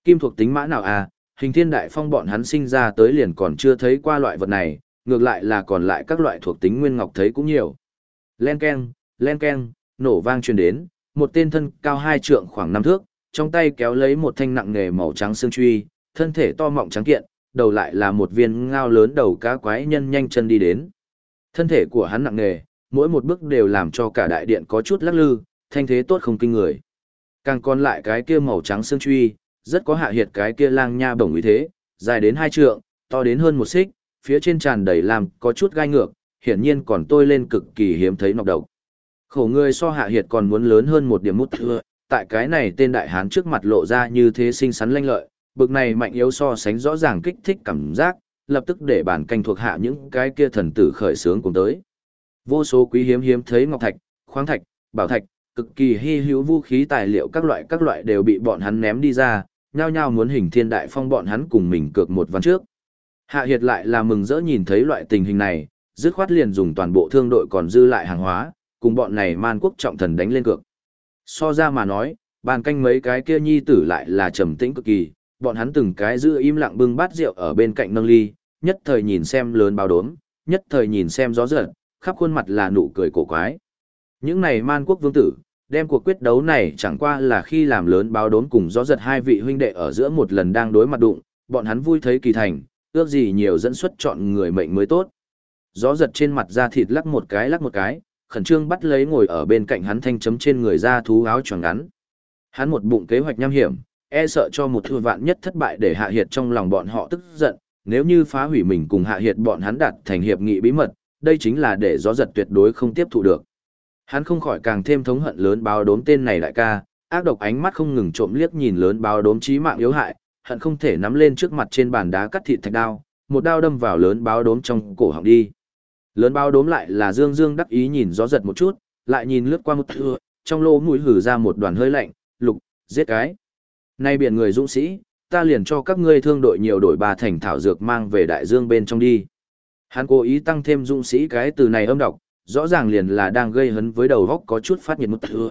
Kim thuộc tính mã nào à, hình thiên đại phong bọn hắn sinh ra tới liền còn chưa thấy qua loại vật này, ngược lại là còn lại các loại thuộc tính nguyên ngọc thấy cũng nhiều. Len ken, len ken, nổ vang truyền đến, một tên thân cao hai trượng khoảng năm thước, trong tay kéo lấy một thanh nặng nghề màu trắng xương truy, thân thể to mọng trắng kiện, đầu lại là một viên ngao lớn đầu cá quái nhân nhanh chân đi đến. Thân thể của hắn nặng nghề, mỗi một bước đều làm cho cả đại điện có chút lắc lư, thanh thế tốt không kinh người. Càng còn lại cái kia màu trắng xương truy, rất có hạ hiệt cái kia lang nha bổng uy thế, dài đến hai trượng, to đến hơn một xích, phía trên tràn đầy làm có chút gai ngược, hiển nhiên còn tôi lên cực kỳ hiếm thấy nọc độc. Khổ người so hạ hiệt còn muốn lớn hơn một điểm mút thưa, tại cái này tên đại hán trước mặt lộ ra như thế xinh xắn lanh lợi, bực này mạnh yếu so sánh rõ ràng kích thích cảm giác, lập tức để bản canh thuộc hạ những cái kia thần tử khởi sướng cùng tới. Vô số quý hiếm hiếm thấy ngọc thạch, khoáng thạch, bảo thạch, cực kỳ hy hữu vũ khí tài liệu các loại các loại đều bị bọn hắn ném đi ra, nhao nhao muốn hình thiên đại phong bọn hắn cùng mình cược một ván trước. Hạ Hiệt lại là mừng rỡ nhìn thấy loại tình hình này, dứt khoát liền dùng toàn bộ thương đội còn dư lại hàng hóa, cùng bọn này man quốc trọng thần đánh lên cược. So ra mà nói, bàn canh mấy cái kia nhi tử lại là trầm tĩnh cực kỳ, bọn hắn từng cái giữ im lặng bưng bát rượu ở bên cạnh nâng ly, nhất thời nhìn xem lớn bao đốm, nhất thời nhìn xem gió giật, khắp khuôn mặt là nụ cười cổ quái. Những này man quốc vương tử, đem cuộc quyết đấu này chẳng qua là khi làm lớn báo đốn cùng gió giật hai vị huynh đệ ở giữa một lần đang đối mặt đụng, bọn hắn vui thấy kỳ thành, ước gì nhiều dẫn xuất chọn người mệnh mới tốt. Gió giật trên mặt da thịt lắc một cái lắc một cái, khẩn trương bắt lấy ngồi ở bên cạnh hắn thanh chấm trên người da thú áo choàng ngắn. Hắn một bụng kế hoạch nham hiểm, e sợ cho một thua vạn nhất thất bại để hạ hiệt trong lòng bọn họ tức giận, nếu như phá hủy mình cùng hạ hiệt bọn hắn đạt thành hiệp nghị bí mật, đây chính là để gió giật tuyệt đối không tiếp thụ được. Hắn không khỏi càng thêm thống hận lớn báo đốm tên này đại ca, ác độc ánh mắt không ngừng trộm liếc nhìn lớn báo đốm chí mạng yếu hại, hận không thể nắm lên trước mặt trên bàn đá cắt thịt thạch đao, một đao đâm vào lớn báo đốm trong cổ họng đi. Lớn bao đốm lại là dương dương đắc ý nhìn gió giật một chút, lại nhìn lướt qua một thưa, trong lỗ mũi hử ra một đoàn hơi lạnh, lục, giết cái. Nay biển người dũng sĩ, ta liền cho các ngươi thương đội nhiều đổi ba thành thảo dược mang về đại dương bên trong đi. Hắn cố ý tăng thêm dũng sĩ cái từ này âm đọc, rõ ràng liền là đang gây hấn với đầu góc có chút phát nhiệt một thưa.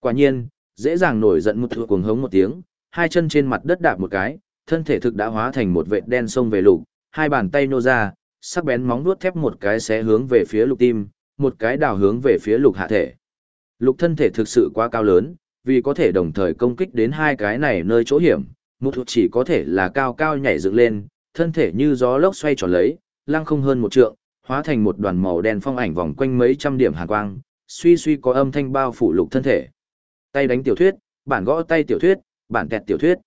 Quả nhiên, dễ dàng nổi giận một thưa cuồng hống một tiếng, hai chân trên mặt đất đạp một cái, thân thể thực đã hóa thành một vệt đen sông về lục, hai bàn tay nô ra, sắc bén móng vuốt thép một cái xé hướng về phía lục tim, một cái đào hướng về phía lục hạ thể. Lục thân thể thực sự quá cao lớn, vì có thể đồng thời công kích đến hai cái này nơi chỗ hiểm, một thuộc chỉ có thể là cao cao nhảy dựng lên, thân thể như gió lốc xoay tròn lấy, lăng không hơn một trượng, hóa thành một đoàn màu đen phong ảnh vòng quanh mấy trăm điểm hàn quang, suy suy có âm thanh bao phủ lục thân thể. Tay đánh tiểu thuyết, bản gõ tay tiểu thuyết, bản kẹt tiểu thuyết.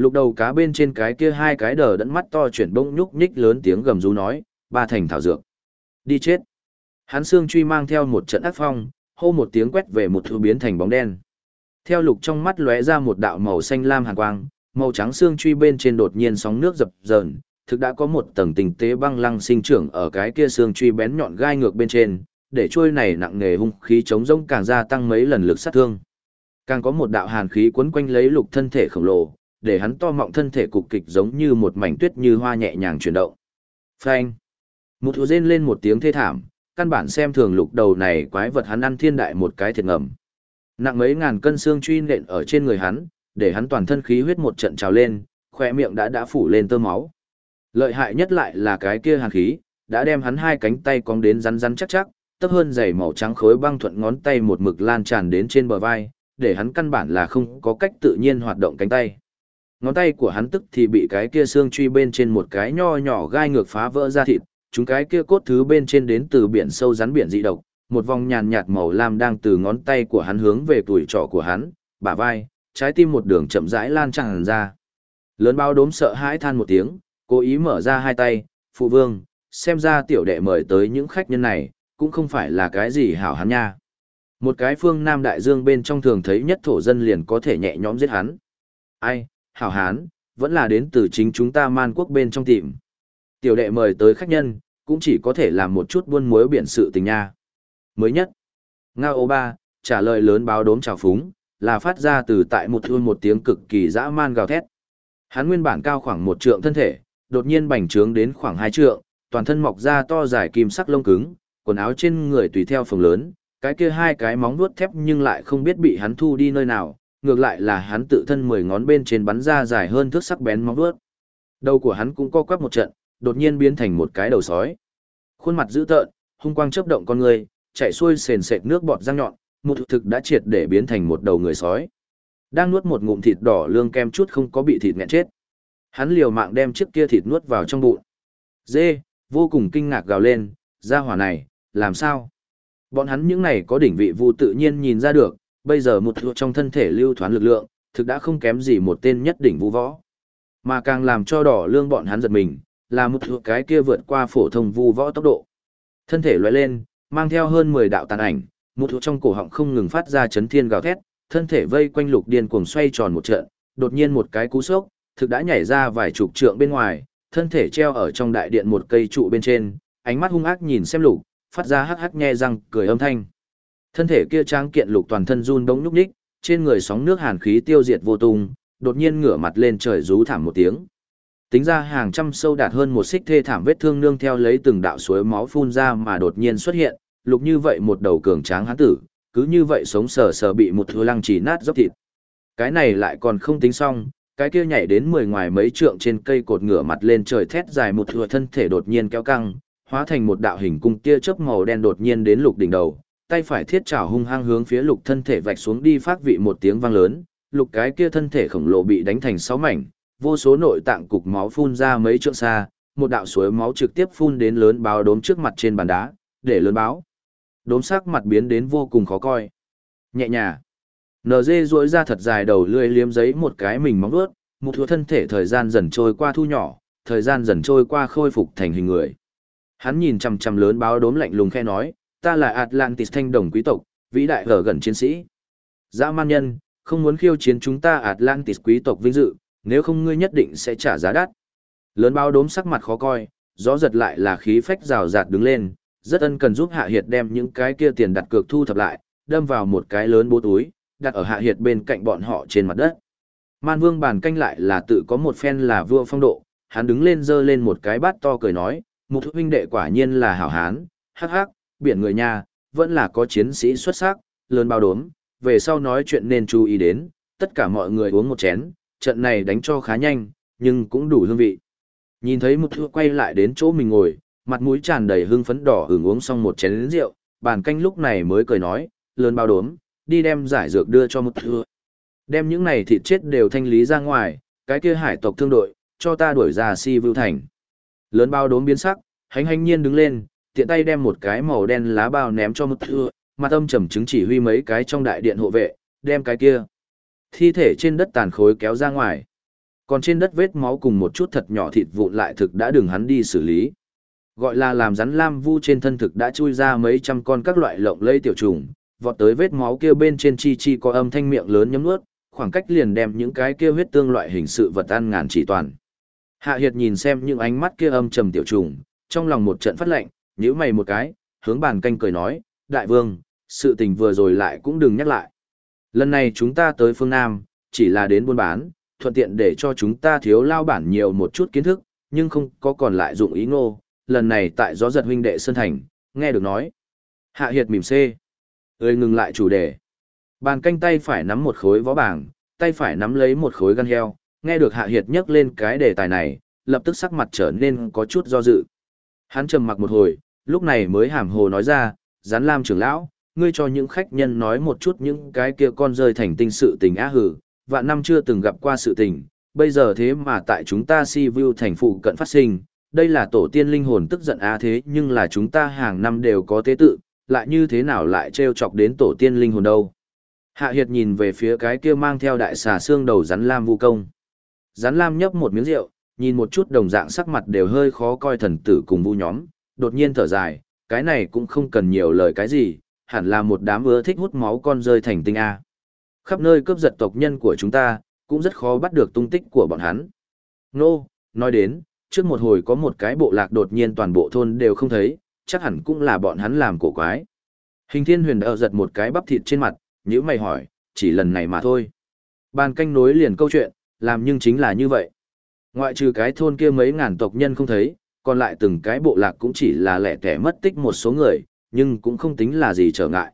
Lục đầu cá bên trên cái kia hai cái đờ đẫn mắt to chuyển bông nhúc nhích lớn tiếng gầm rú nói, ba thành thảo dược. Đi chết. Hắn xương truy mang theo một trận ác phong, hô một tiếng quét về một thứ biến thành bóng đen. Theo lục trong mắt lóe ra một đạo màu xanh lam hàn quang, màu trắng xương truy bên trên đột nhiên sóng nước dập dờn, thực đã có một tầng tình tế băng lăng sinh trưởng ở cái kia xương truy bén nhọn gai ngược bên trên, để trôi này nặng nghề hung khí chống rông càng gia tăng mấy lần lực sát thương. Càng có một đạo hàn khí quấn quanh lấy lục thân thể khổng lồ, để hắn to mọng thân thể cục kịch giống như một mảnh tuyết như hoa nhẹ nhàng chuyển động. Phanh! Một thú rên lên một tiếng thê thảm, căn bản xem thường lục đầu này quái vật hắn ăn thiên đại một cái thiệt ngầm. Nặng mấy ngàn cân xương truy nện ở trên người hắn, để hắn toàn thân khí huyết một trận trào lên, khỏe miệng đã đã phủ lên tơ máu. Lợi hại nhất lại là cái kia hàn khí, đã đem hắn hai cánh tay cong đến rắn rắn chắc chắc, tấp hơn dày màu trắng khối băng thuận ngón tay một mực lan tràn đến trên bờ vai, để hắn căn bản là không có cách tự nhiên hoạt động cánh tay. Ngón tay của hắn tức thì bị cái kia xương truy bên trên một cái nho nhỏ gai ngược phá vỡ ra thịt, chúng cái kia cốt thứ bên trên đến từ biển sâu rắn biển dị độc, một vòng nhàn nhạt màu lam đang từ ngón tay của hắn hướng về tuổi trỏ của hắn, bả vai, trái tim một đường chậm rãi lan tràn ra. Lớn bao đốm sợ hãi than một tiếng, cố ý mở ra hai tay, phụ vương, xem ra tiểu đệ mời tới những khách nhân này, cũng không phải là cái gì hảo hắn nha. Một cái phương Nam Đại Dương bên trong thường thấy nhất thổ dân liền có thể nhẹ nhõm giết hắn. Ai, hảo hán, vẫn là đến từ chính chúng ta man quốc bên trong tìm. Tiểu đệ mời tới khách nhân, cũng chỉ có thể làm một chút buôn muối biển sự tình nha. Mới nhất, Ngao ô ba, trả lời lớn báo đốm trào phúng, là phát ra từ tại một thương một tiếng cực kỳ dã man gào thét. Hắn nguyên bản cao khoảng một trượng thân thể, đột nhiên bành trướng đến khoảng hai trượng, toàn thân mọc ra to dài kim sắc lông cứng, quần áo trên người tùy theo phồng lớn, cái kia hai cái móng vuốt thép nhưng lại không biết bị hắn thu đi nơi nào, ngược lại là hắn tự thân mười ngón bên trên bắn ra dài hơn thước sắc bén móng vuốt. Đầu của hắn cũng co quắp một trận, đột nhiên biến thành một cái đầu sói. Khuôn mặt dữ tợn, hung quang chớp động con người, chạy xuôi sền sệt nước bọt răng nhọn, một thực đã triệt để biến thành một đầu người sói. Đang nuốt một ngụm thịt đỏ lương kem chút không có bị thịt nghẹn chết. Hắn liều mạng đem chiếc kia thịt nuốt vào trong bụng. Dê, vô cùng kinh ngạc gào lên, ra hỏa này, làm sao? Bọn hắn những này có đỉnh vị vu tự nhiên nhìn ra được, bây giờ một thuộc trong thân thể lưu thoán lực lượng, thực đã không kém gì một tên nhất đỉnh vũ võ. Mà càng làm cho đỏ lương bọn hắn giật mình, là một thuộc cái kia vượt qua phổ thông vu võ tốc độ. Thân thể lóe lên, mang theo hơn 10 đạo tàn ảnh, một thuộc trong cổ họng không ngừng phát ra chấn thiên gào thét, thân thể vây quanh lục điên cuồng xoay tròn một trận, đột nhiên một cái cú sốc, thực đã nhảy ra vài chục trượng bên ngoài, thân thể treo ở trong đại điện một cây trụ bên trên, ánh mắt hung ác nhìn xem lục, phát ra hắc hắc nhe răng cười âm thanh. Thân thể kia tráng kiện lục toàn thân run bỗng nhúc nhích, trên người sóng nước hàn khí tiêu diệt vô tung, đột nhiên ngửa mặt lên trời rú thảm một tiếng. Tính ra hàng trăm sâu đạt hơn một xích thê thảm vết thương nương theo lấy từng đạo suối máu phun ra mà đột nhiên xuất hiện, lục như vậy một đầu cường tráng hán tử, cứ như vậy sống sờ sờ bị một thứ lăng chỉ nát dốc thịt. Cái này lại còn không tính xong, cái kia nhảy đến mười ngoài mấy trượng trên cây cột ngửa mặt lên trời thét dài một thừa thân thể đột nhiên kéo căng, hóa thành một đạo hình cung tia chớp màu đen đột nhiên đến lục đỉnh đầu, tay phải thiết trảo hung hăng hướng phía lục thân thể vạch xuống đi phát vị một tiếng vang lớn, lục cái kia thân thể khổng lồ bị đánh thành sáu mảnh, vô số nội tạng cục máu phun ra mấy trượng xa, một đạo suối máu trực tiếp phun đến lớn báo đốm trước mặt trên bàn đá, để lớn báo. Đốm sắc mặt biến đến vô cùng khó coi. Nhẹ nhàng. NG duỗi ra thật dài đầu lươi liếm giấy một cái mình móng vuốt, một thứ thân thể thời gian dần trôi qua thu nhỏ, thời gian dần trôi qua khôi phục thành hình người. Hắn nhìn chằm chằm lớn báo đốm lạnh lùng khe nói, ta là Atlantis thanh đồng quý tộc, vĩ đại ở gần chiến sĩ. Dã man nhân, không muốn khiêu chiến chúng ta Atlantis quý tộc vinh dự, nếu không ngươi nhất định sẽ trả giá đắt. Lớn bao đốm sắc mặt khó coi, gió giật lại là khí phách rào rạt đứng lên, rất ân cần giúp Hạ Hiệt đem những cái kia tiền đặt cược thu thập lại, đâm vào một cái lớn bố túi, đặt ở Hạ Hiệt bên cạnh bọn họ trên mặt đất. Man Vương bàn canh lại là tự có một phen là vua phong độ, hắn đứng lên giơ lên một cái bát to cười nói, một huynh đệ quả nhiên là hảo hán, hắc hắc, biển người nhà, vẫn là có chiến sĩ xuất sắc, lớn bao đốm, về sau nói chuyện nên chú ý đến, tất cả mọi người uống một chén, trận này đánh cho khá nhanh, nhưng cũng đủ hương vị. Nhìn thấy một thua quay lại đến chỗ mình ngồi, mặt mũi tràn đầy hương phấn đỏ hưởng uống xong một chén rượu, bàn canh lúc này mới cười nói, lớn bao đốm, đi đem giải dược đưa cho một thua. Đem những này thịt chết đều thanh lý ra ngoài, cái kia hải tộc thương đội, cho ta đuổi ra si vưu thành. Lớn bao đốm biến sắc, hành hành nhiên đứng lên, tiện tay đem một cái màu đen lá bao ném cho một thưa, mặt âm trầm chứng chỉ huy mấy cái trong đại điện hộ vệ, đem cái kia. Thi thể trên đất tàn khối kéo ra ngoài. Còn trên đất vết máu cùng một chút thật nhỏ thịt vụn lại thực đã đường hắn đi xử lý. Gọi là làm rắn lam vu trên thân thực đã chui ra mấy trăm con các loại lộng lây tiểu trùng, vọt tới vết máu kia bên trên chi chi có âm thanh miệng lớn nhấm nuốt, khoảng cách liền đem những cái kia huyết tương loại hình sự vật ăn ngàn chỉ toàn. Hạ Hiệt nhìn xem những ánh mắt kia âm trầm tiểu trùng, trong lòng một trận phát lạnh, nhíu mày một cái, hướng bàn canh cười nói, đại vương, sự tình vừa rồi lại cũng đừng nhắc lại. Lần này chúng ta tới phương Nam, chỉ là đến buôn bán, thuận tiện để cho chúng ta thiếu lao bản nhiều một chút kiến thức, nhưng không có còn lại dụng ý ngô, lần này tại gió giật huynh đệ Sơn Thành, nghe được nói. Hạ Hiệt mỉm xê. Ơi ngừng lại chủ đề. Bàn canh tay phải nắm một khối võ bảng, tay phải nắm lấy một khối gan heo, nghe được Hạ Hiệt nhắc lên cái đề tài này, lập tức sắc mặt trở nên có chút do dự. Hắn trầm mặc một hồi, lúc này mới hàm hồ nói ra, gián lam trưởng lão, ngươi cho những khách nhân nói một chút những cái kia con rơi thành tinh sự tình á hử, vạn năm chưa từng gặp qua sự tình, bây giờ thế mà tại chúng ta si view thành phụ cận phát sinh, đây là tổ tiên linh hồn tức giận á thế nhưng là chúng ta hàng năm đều có tế tự, lại như thế nào lại trêu chọc đến tổ tiên linh hồn đâu. Hạ Hiệt nhìn về phía cái kia mang theo đại xà xương đầu rắn lam vu công. Rắn lam nhấp một miếng rượu, nhìn một chút đồng dạng sắc mặt đều hơi khó coi thần tử cùng vu nhóm, đột nhiên thở dài, cái này cũng không cần nhiều lời cái gì, hẳn là một đám ưa thích hút máu con rơi thành tinh A. Khắp nơi cướp giật tộc nhân của chúng ta, cũng rất khó bắt được tung tích của bọn hắn. Nô, nói đến, trước một hồi có một cái bộ lạc đột nhiên toàn bộ thôn đều không thấy, chắc hẳn cũng là bọn hắn làm cổ quái. Hình thiên huyền đỡ giật một cái bắp thịt trên mặt, nhữ mày hỏi, chỉ lần này mà thôi. Bàn canh nối liền câu chuyện, làm nhưng chính là như vậy. Ngoại trừ cái thôn kia mấy ngàn tộc nhân không thấy, còn lại từng cái bộ lạc cũng chỉ là lẻ tẻ mất tích một số người, nhưng cũng không tính là gì trở ngại.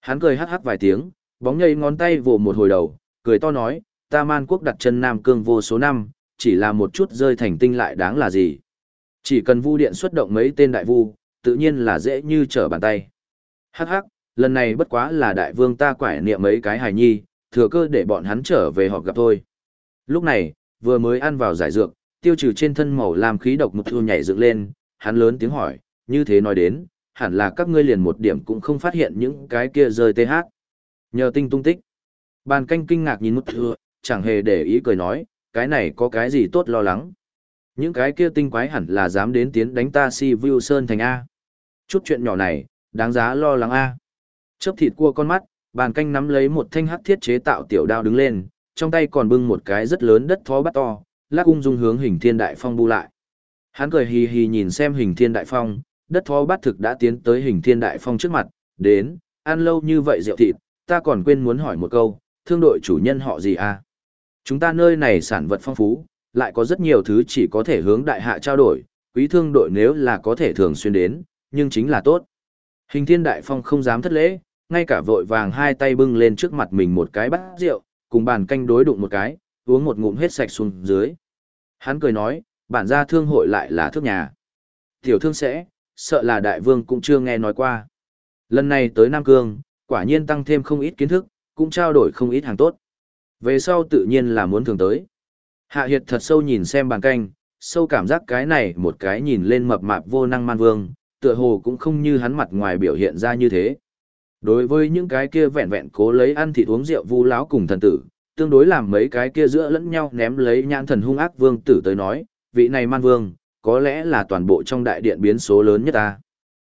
Hắn cười hắc hắc vài tiếng, bóng nhây ngón tay vồ một hồi đầu, cười to nói, ta man quốc đặt chân Nam Cương vô số năm, chỉ là một chút rơi thành tinh lại đáng là gì. Chỉ cần vu điện xuất động mấy tên đại vu, tự nhiên là dễ như trở bàn tay. Hắc hắc, lần này bất quá là đại vương ta quải niệm mấy cái hài nhi, thừa cơ để bọn hắn trở về họ gặp thôi. Lúc này, vừa mới ăn vào giải dược, tiêu trừ trên thân màu làm khí độc một thu nhảy dựng lên, hắn lớn tiếng hỏi, như thế nói đến, hẳn là các ngươi liền một điểm cũng không phát hiện những cái kia rơi tê hát. Nhờ tinh tung tích. Bàn canh kinh ngạc nhìn một thưa, chẳng hề để ý cười nói, cái này có cái gì tốt lo lắng. Những cái kia tinh quái hẳn là dám đến tiến đánh ta si view sơn thành A. Chút chuyện nhỏ này, đáng giá lo lắng A. Chớp thịt cua con mắt, bàn canh nắm lấy một thanh hắc thiết chế tạo tiểu đao đứng lên, trong tay còn bưng một cái rất lớn đất thó bắt to, lắc ung dung hướng hình thiên đại phong bu lại. Hắn cười hì hì nhìn xem hình thiên đại phong, đất thó bát thực đã tiến tới hình thiên đại phong trước mặt, đến, ăn lâu như vậy rượu thịt, ta còn quên muốn hỏi một câu, thương đội chủ nhân họ gì à? Chúng ta nơi này sản vật phong phú, lại có rất nhiều thứ chỉ có thể hướng đại hạ trao đổi, quý thương đội nếu là có thể thường xuyên đến, nhưng chính là tốt. Hình thiên đại phong không dám thất lễ, ngay cả vội vàng hai tay bưng lên trước mặt mình một cái bát rượu, cùng bàn canh đối đụng một cái, uống một ngụm hết sạch xuống dưới. Hắn cười nói, bản gia thương hội lại là thước nhà. Tiểu thương sẽ, sợ là đại vương cũng chưa nghe nói qua. Lần này tới Nam Cương, quả nhiên tăng thêm không ít kiến thức, cũng trao đổi không ít hàng tốt. Về sau tự nhiên là muốn thường tới. Hạ Hiệt thật sâu nhìn xem bàn canh, sâu cảm giác cái này một cái nhìn lên mập mạp vô năng man vương, tựa hồ cũng không như hắn mặt ngoài biểu hiện ra như thế. Đối với những cái kia vẹn vẹn cố lấy ăn thịt uống rượu vu láo cùng thần tử, tương đối làm mấy cái kia giữa lẫn nhau ném lấy nhãn thần hung ác vương tử tới nói, vị này man vương, có lẽ là toàn bộ trong đại điện biến số lớn nhất ta.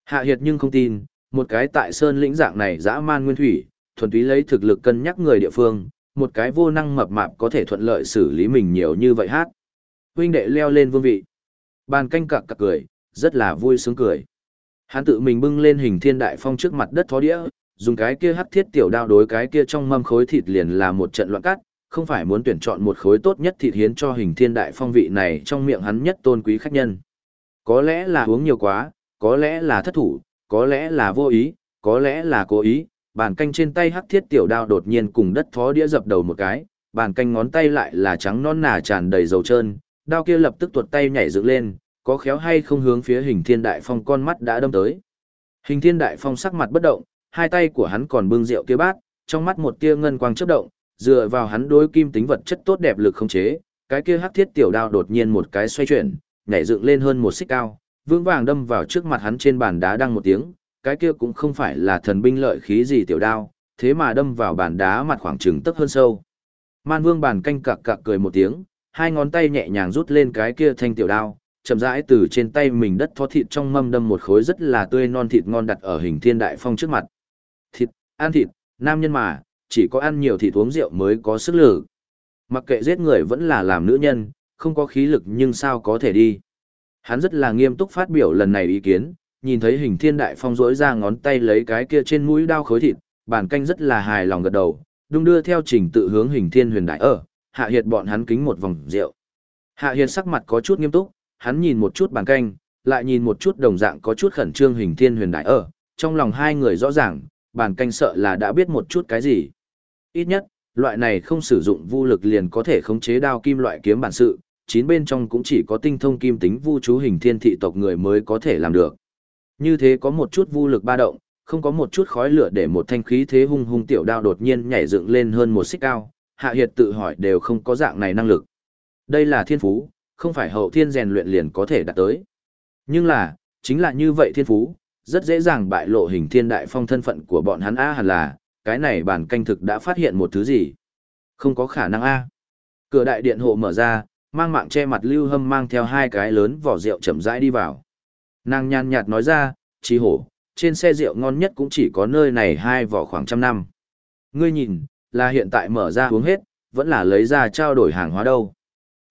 Hạ Hiệt nhưng không tin, một cái tại sơn lĩnh dạng này dã man nguyên thủy, thuần túy lấy thực lực cân nhắc người địa phương, một cái vô năng mập mạp có thể thuận lợi xử lý mình nhiều như vậy hát. Huynh đệ leo lên vương vị. Bàn canh cặc cặc cười, rất là vui sướng cười. Hắn tự mình bưng lên hình thiên đại phong trước mặt đất thó đĩa, dùng cái kia hắc thiết tiểu đao đối cái kia trong mâm khối thịt liền là một trận loạn cắt, không phải muốn tuyển chọn một khối tốt nhất thịt hiến cho hình thiên đại phong vị này trong miệng hắn nhất tôn quý khách nhân. Có lẽ là uống nhiều quá, có lẽ là thất thủ, có lẽ là vô ý, có lẽ là cố ý, bàn canh trên tay hắc thiết tiểu đao đột nhiên cùng đất thó đĩa dập đầu một cái, bàn canh ngón tay lại là trắng non nà tràn đầy dầu trơn, đao kia lập tức tuột tay nhảy dựng lên, có khéo hay không hướng phía hình thiên đại phong con mắt đã đâm tới. Hình thiên đại phong sắc mặt bất động, hai tay của hắn còn bưng rượu kia bát, trong mắt một tia ngân quang chớp động, dựa vào hắn đối kim tính vật chất tốt đẹp lực không chế, cái kia hắc thiết tiểu đao đột nhiên một cái xoay chuyển, nhảy dựng lên hơn một xích cao, vững vàng đâm vào trước mặt hắn trên bàn đá đang một tiếng, cái kia cũng không phải là thần binh lợi khí gì tiểu đao, thế mà đâm vào bàn đá mặt khoảng chừng tấc hơn sâu. Man Vương bàn canh cặc cặc cười một tiếng, hai ngón tay nhẹ nhàng rút lên cái kia thanh tiểu đao, chậm rãi từ trên tay mình đất thó thịt trong mâm đâm một khối rất là tươi non thịt ngon đặt ở hình thiên đại phong trước mặt. Thịt, ăn thịt, nam nhân mà, chỉ có ăn nhiều thịt uống rượu mới có sức lực. Mặc kệ giết người vẫn là làm nữ nhân, không có khí lực nhưng sao có thể đi. Hắn rất là nghiêm túc phát biểu lần này ý kiến, nhìn thấy hình thiên đại phong rỗi ra ngón tay lấy cái kia trên mũi đao khối thịt, bản canh rất là hài lòng gật đầu, đung đưa theo trình tự hướng hình thiên huyền đại ở, hạ hiệt bọn hắn kính một vòng rượu. Hạ hiệt sắc mặt có chút nghiêm túc, hắn nhìn một chút bản canh, lại nhìn một chút đồng dạng có chút khẩn trương hình thiên huyền đại ở, trong lòng hai người rõ ràng, bản canh sợ là đã biết một chút cái gì. Ít nhất, loại này không sử dụng vu lực liền có thể khống chế đao kim loại kiếm bản sự, chín bên trong cũng chỉ có tinh thông kim tính vu chú hình thiên thị tộc người mới có thể làm được. Như thế có một chút vu lực ba động, không có một chút khói lửa để một thanh khí thế hung hung tiểu đao đột nhiên nhảy dựng lên hơn một xích cao, hạ hiệt tự hỏi đều không có dạng này năng lực. Đây là thiên phú, không phải hậu thiên rèn luyện liền có thể đạt tới. Nhưng là, chính là như vậy thiên phú, rất dễ dàng bại lộ hình thiên đại phong thân phận của bọn hắn A hẳn là, cái này bản canh thực đã phát hiện một thứ gì. Không có khả năng A. Cửa đại điện hộ mở ra, mang mạng che mặt lưu hâm mang theo hai cái lớn vỏ rượu chậm rãi đi vào. Nàng nhàn nhạt nói ra, trí hổ, trên xe rượu ngon nhất cũng chỉ có nơi này hai vỏ khoảng trăm năm. Ngươi nhìn, là hiện tại mở ra uống hết, vẫn là lấy ra trao đổi hàng hóa đâu.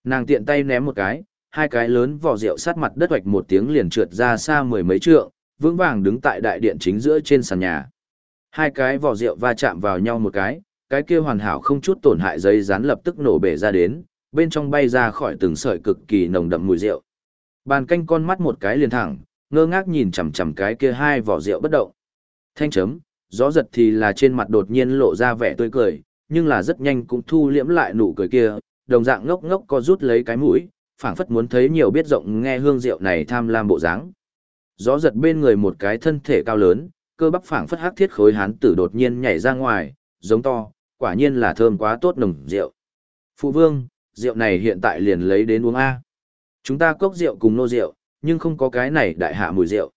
Nàng tiện tay ném một cái, hai cái lớn vỏ rượu sát mặt đất hoạch một tiếng liền trượt ra xa mười mấy trượng, vững vàng đứng tại đại điện chính giữa trên sàn nhà. Hai cái vỏ rượu va chạm vào nhau một cái, cái kia hoàn hảo không chút tổn hại giấy rán lập tức nổ bể ra đến, bên trong bay ra khỏi từng sợi cực kỳ nồng đậm mùi rượu. Bàn canh con mắt một cái liền thẳng, ngơ ngác nhìn chằm chằm cái kia hai vỏ rượu bất động. Thanh chấm, gió giật thì là trên mặt đột nhiên lộ ra vẻ tươi cười, nhưng là rất nhanh cũng thu liễm lại nụ cười kia, đồng dạng ngốc ngốc co rút lấy cái mũi, phảng phất muốn thấy nhiều biết rộng nghe hương rượu này tham lam bộ dáng. Gió giật bên người một cái thân thể cao lớn, cơ bắp phảng phất hắc thiết khối hán tử đột nhiên nhảy ra ngoài, giống to, quả nhiên là thơm quá tốt nồng rượu. Phụ vương, rượu này hiện tại liền lấy đến uống A. Chúng ta cốc rượu cùng nô rượu, nhưng không có cái này đại hạ mùi rượu.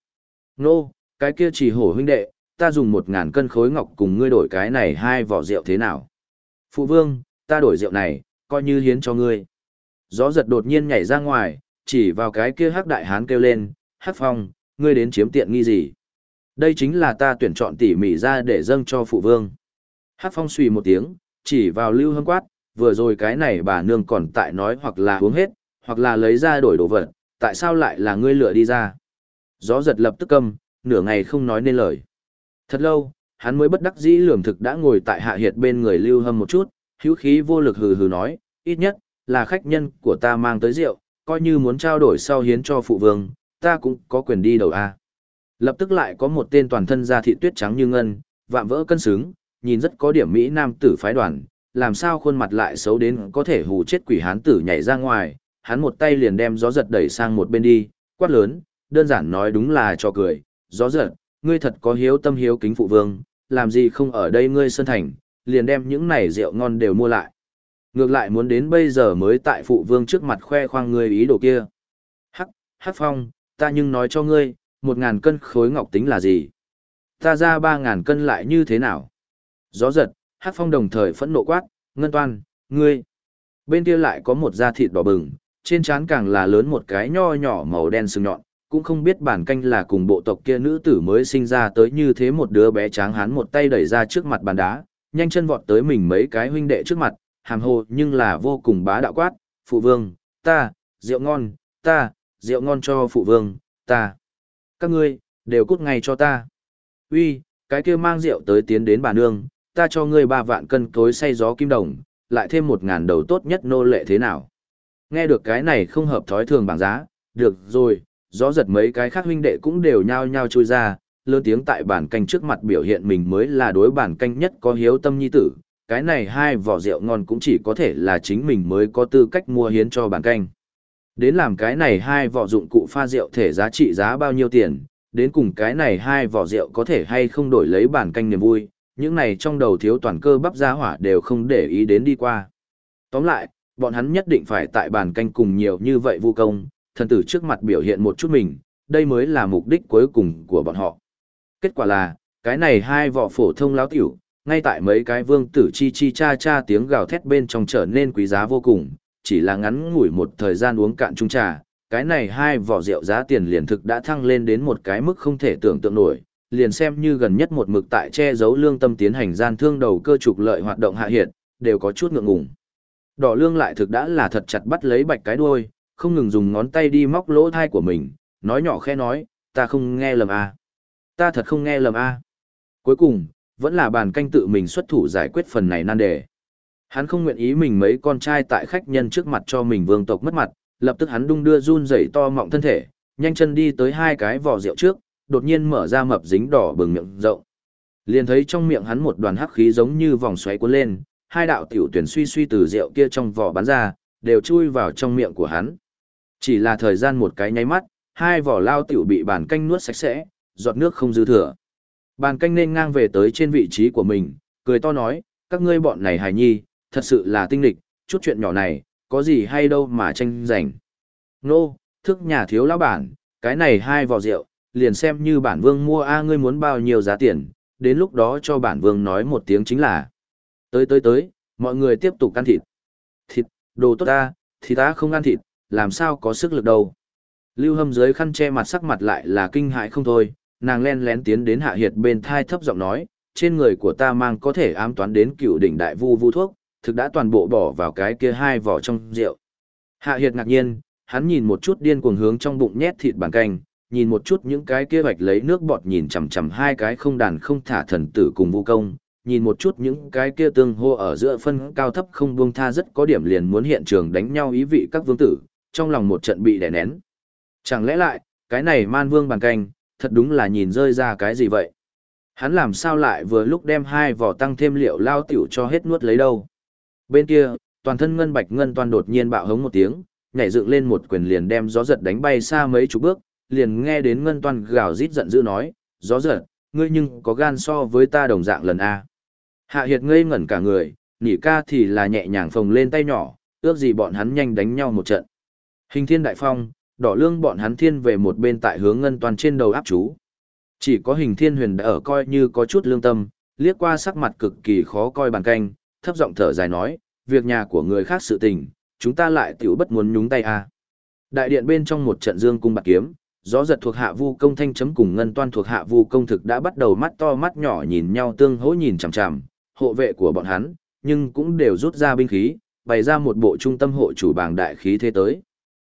Nô, cái kia chỉ hổ huynh đệ, ta dùng một ngàn cân khối ngọc cùng ngươi đổi cái này hai vỏ rượu thế nào? Phụ vương, ta đổi rượu này, coi như hiến cho ngươi. Gió giật đột nhiên nhảy ra ngoài, chỉ vào cái kia hắc đại hán kêu lên, hắc phong, ngươi đến chiếm tiện nghi gì? Đây chính là ta tuyển chọn tỉ mỉ ra để dâng cho phụ vương. Hắc phong suy một tiếng, chỉ vào lưu hâm quát, vừa rồi cái này bà nương còn tại nói hoặc là uống hết, hoặc là lấy ra đổi đồ vật, tại sao lại là ngươi lựa đi ra? Gió giật lập tức câm, nửa ngày không nói nên lời. Thật lâu, hắn mới bất đắc dĩ lường thực đã ngồi tại hạ hiệt bên người lưu hâm một chút, hữu khí vô lực hừ hừ nói, ít nhất, là khách nhân của ta mang tới rượu, coi như muốn trao đổi sau hiến cho phụ vương, ta cũng có quyền đi đầu a. Lập tức lại có một tên toàn thân da thị tuyết trắng như ngân, vạm vỡ cân xứng, nhìn rất có điểm mỹ nam tử phái đoàn, làm sao khuôn mặt lại xấu đến có thể hù chết quỷ hán tử nhảy ra ngoài, hắn một tay liền đem gió giật đẩy sang một bên đi, quát lớn, đơn giản nói đúng là cho cười, gió giật, ngươi thật có hiếu tâm hiếu kính phụ vương, làm gì không ở đây ngươi sơn thành, liền đem những này rượu ngon đều mua lại. Ngược lại muốn đến bây giờ mới tại phụ vương trước mặt khoe khoang ngươi ý đồ kia. Hắc, Hắc Phong, ta nhưng nói cho ngươi, một ngàn cân khối ngọc tính là gì? Ta ra ba ngàn cân lại như thế nào? Gió giật, hát Phong đồng thời phẫn nộ quát, ngân toan, ngươi. Bên kia lại có một da thịt đỏ bừng, trên trán càng là lớn một cái nho nhỏ màu đen sừng nhọn, cũng không biết bản canh là cùng bộ tộc kia nữ tử mới sinh ra tới như thế một đứa bé tráng hán một tay đẩy ra trước mặt bàn đá, nhanh chân vọt tới mình mấy cái huynh đệ trước mặt, hàm hồ nhưng là vô cùng bá đạo quát, phụ vương, ta, rượu ngon, ta, rượu ngon cho phụ vương, ta. Các ngươi, đều cút ngay cho ta. Uy, cái kia mang rượu tới tiến đến bà nương, ta cho ngươi ba vạn cân cối say gió kim đồng, lại thêm một ngàn đầu tốt nhất nô lệ thế nào. Nghe được cái này không hợp thói thường bảng giá, được rồi, gió giật mấy cái khác huynh đệ cũng đều nhao nhao trôi ra, lớn tiếng tại bản canh trước mặt biểu hiện mình mới là đối bản canh nhất có hiếu tâm nhi tử, cái này hai vỏ rượu ngon cũng chỉ có thể là chính mình mới có tư cách mua hiến cho bản canh. Đến làm cái này hai vỏ dụng cụ pha rượu thể giá trị giá bao nhiêu tiền, đến cùng cái này hai vỏ rượu có thể hay không đổi lấy bản canh niềm vui, những này trong đầu thiếu toàn cơ bắp giá hỏa đều không để ý đến đi qua. Tóm lại, bọn hắn nhất định phải tại bàn canh cùng nhiều như vậy vu công, thần tử trước mặt biểu hiện một chút mình, đây mới là mục đích cuối cùng của bọn họ. Kết quả là, cái này hai vỏ phổ thông láo tiểu, ngay tại mấy cái vương tử chi chi cha cha tiếng gào thét bên trong trở nên quý giá vô cùng, chỉ là ngắn ngủi một thời gian uống cạn chung trà, cái này hai vỏ rượu giá tiền liền thực đã thăng lên đến một cái mức không thể tưởng tượng nổi, liền xem như gần nhất một mực tại che giấu lương tâm tiến hành gian thương đầu cơ trục lợi hoạt động hạ hiện, đều có chút ngượng ngùng. Đỏ lương lại thực đã là thật chặt bắt lấy bạch cái đuôi, không ngừng dùng ngón tay đi móc lỗ thai của mình, nói nhỏ khẽ nói, ta không nghe lầm a Ta thật không nghe lầm a Cuối cùng, vẫn là bàn canh tự mình xuất thủ giải quyết phần này nan đề. Hắn không nguyện ý mình mấy con trai tại khách nhân trước mặt cho mình vương tộc mất mặt, lập tức hắn đung đưa run rẩy to mọng thân thể, nhanh chân đi tới hai cái vỏ rượu trước, đột nhiên mở ra mập dính đỏ bừng miệng rộng. Liền thấy trong miệng hắn một đoàn hắc khí giống như vòng xoáy cuốn lên, hai đạo tiểu tuyển suy suy từ rượu kia trong vỏ bắn ra, đều chui vào trong miệng của hắn. Chỉ là thời gian một cái nháy mắt, hai vỏ lao tiểu bị bàn canh nuốt sạch sẽ, giọt nước không dư thừa. Bàn canh nên ngang về tới trên vị trí của mình, cười to nói, các ngươi bọn này hài nhi, thật sự là tinh lịch, chút chuyện nhỏ này, có gì hay đâu mà tranh giành. Nô, thức nhà thiếu lão bản, cái này hai vò rượu, liền xem như bản vương mua a ngươi muốn bao nhiêu giá tiền, đến lúc đó cho bản vương nói một tiếng chính là. Tới tới tới, mọi người tiếp tục ăn thịt. Thịt, đồ tốt ta, thì ta không ăn thịt, làm sao có sức lực đâu. Lưu hâm dưới khăn che mặt sắc mặt lại là kinh hại không thôi, nàng len lén tiến đến hạ hiệt bên thai thấp giọng nói, trên người của ta mang có thể ám toán đến cựu đỉnh đại vu vu thuốc, thực đã toàn bộ bỏ vào cái kia hai vỏ trong rượu. Hạ hiệt ngạc nhiên, hắn nhìn một chút điên cuồng hướng trong bụng nhét thịt bản canh, nhìn một chút những cái kia bạch lấy nước bọt nhìn chằm chằm hai cái không đàn không thả thần tử cùng vu công, nhìn một chút những cái kia tương hô ở giữa phân cao thấp không buông tha rất có điểm liền muốn hiện trường đánh nhau ý vị các vương tử, trong lòng một trận bị đè nén. Chẳng lẽ lại, cái này man vương bàn canh, thật đúng là nhìn rơi ra cái gì vậy? Hắn làm sao lại vừa lúc đem hai vỏ tăng thêm liệu lao tiểu cho hết nuốt lấy đâu? Bên kia, toàn thân ngân bạch ngân toàn đột nhiên bạo hống một tiếng, nhảy dựng lên một quyền liền đem gió giật đánh bay xa mấy chục bước, liền nghe đến ngân toàn gào rít giận dữ nói, gió giật, ngươi nhưng có gan so với ta đồng dạng lần A. Hạ Hiệt ngây ngẩn cả người, nỉ ca thì là nhẹ nhàng phồng lên tay nhỏ, ước gì bọn hắn nhanh đánh nhau một trận. Hình thiên đại phong, đỏ lương bọn hắn thiên về một bên tại hướng ngân toàn trên đầu áp chú. Chỉ có hình thiên huyền đã ở coi như có chút lương tâm, liếc qua sắc mặt cực kỳ khó coi bàn canh, thấp giọng thở dài nói, việc nhà của người khác sự tình, chúng ta lại tiểu bất muốn nhúng tay à. Đại điện bên trong một trận dương cung bạc kiếm, gió giật thuộc hạ vu công thanh chấm cùng ngân toan thuộc hạ vu công thực đã bắt đầu mắt to mắt nhỏ nhìn nhau tương hỗ nhìn chằm chằm, hộ vệ của bọn hắn, nhưng cũng đều rút ra binh khí, bày ra một bộ trung tâm hộ chủ bảng đại khí thế tới.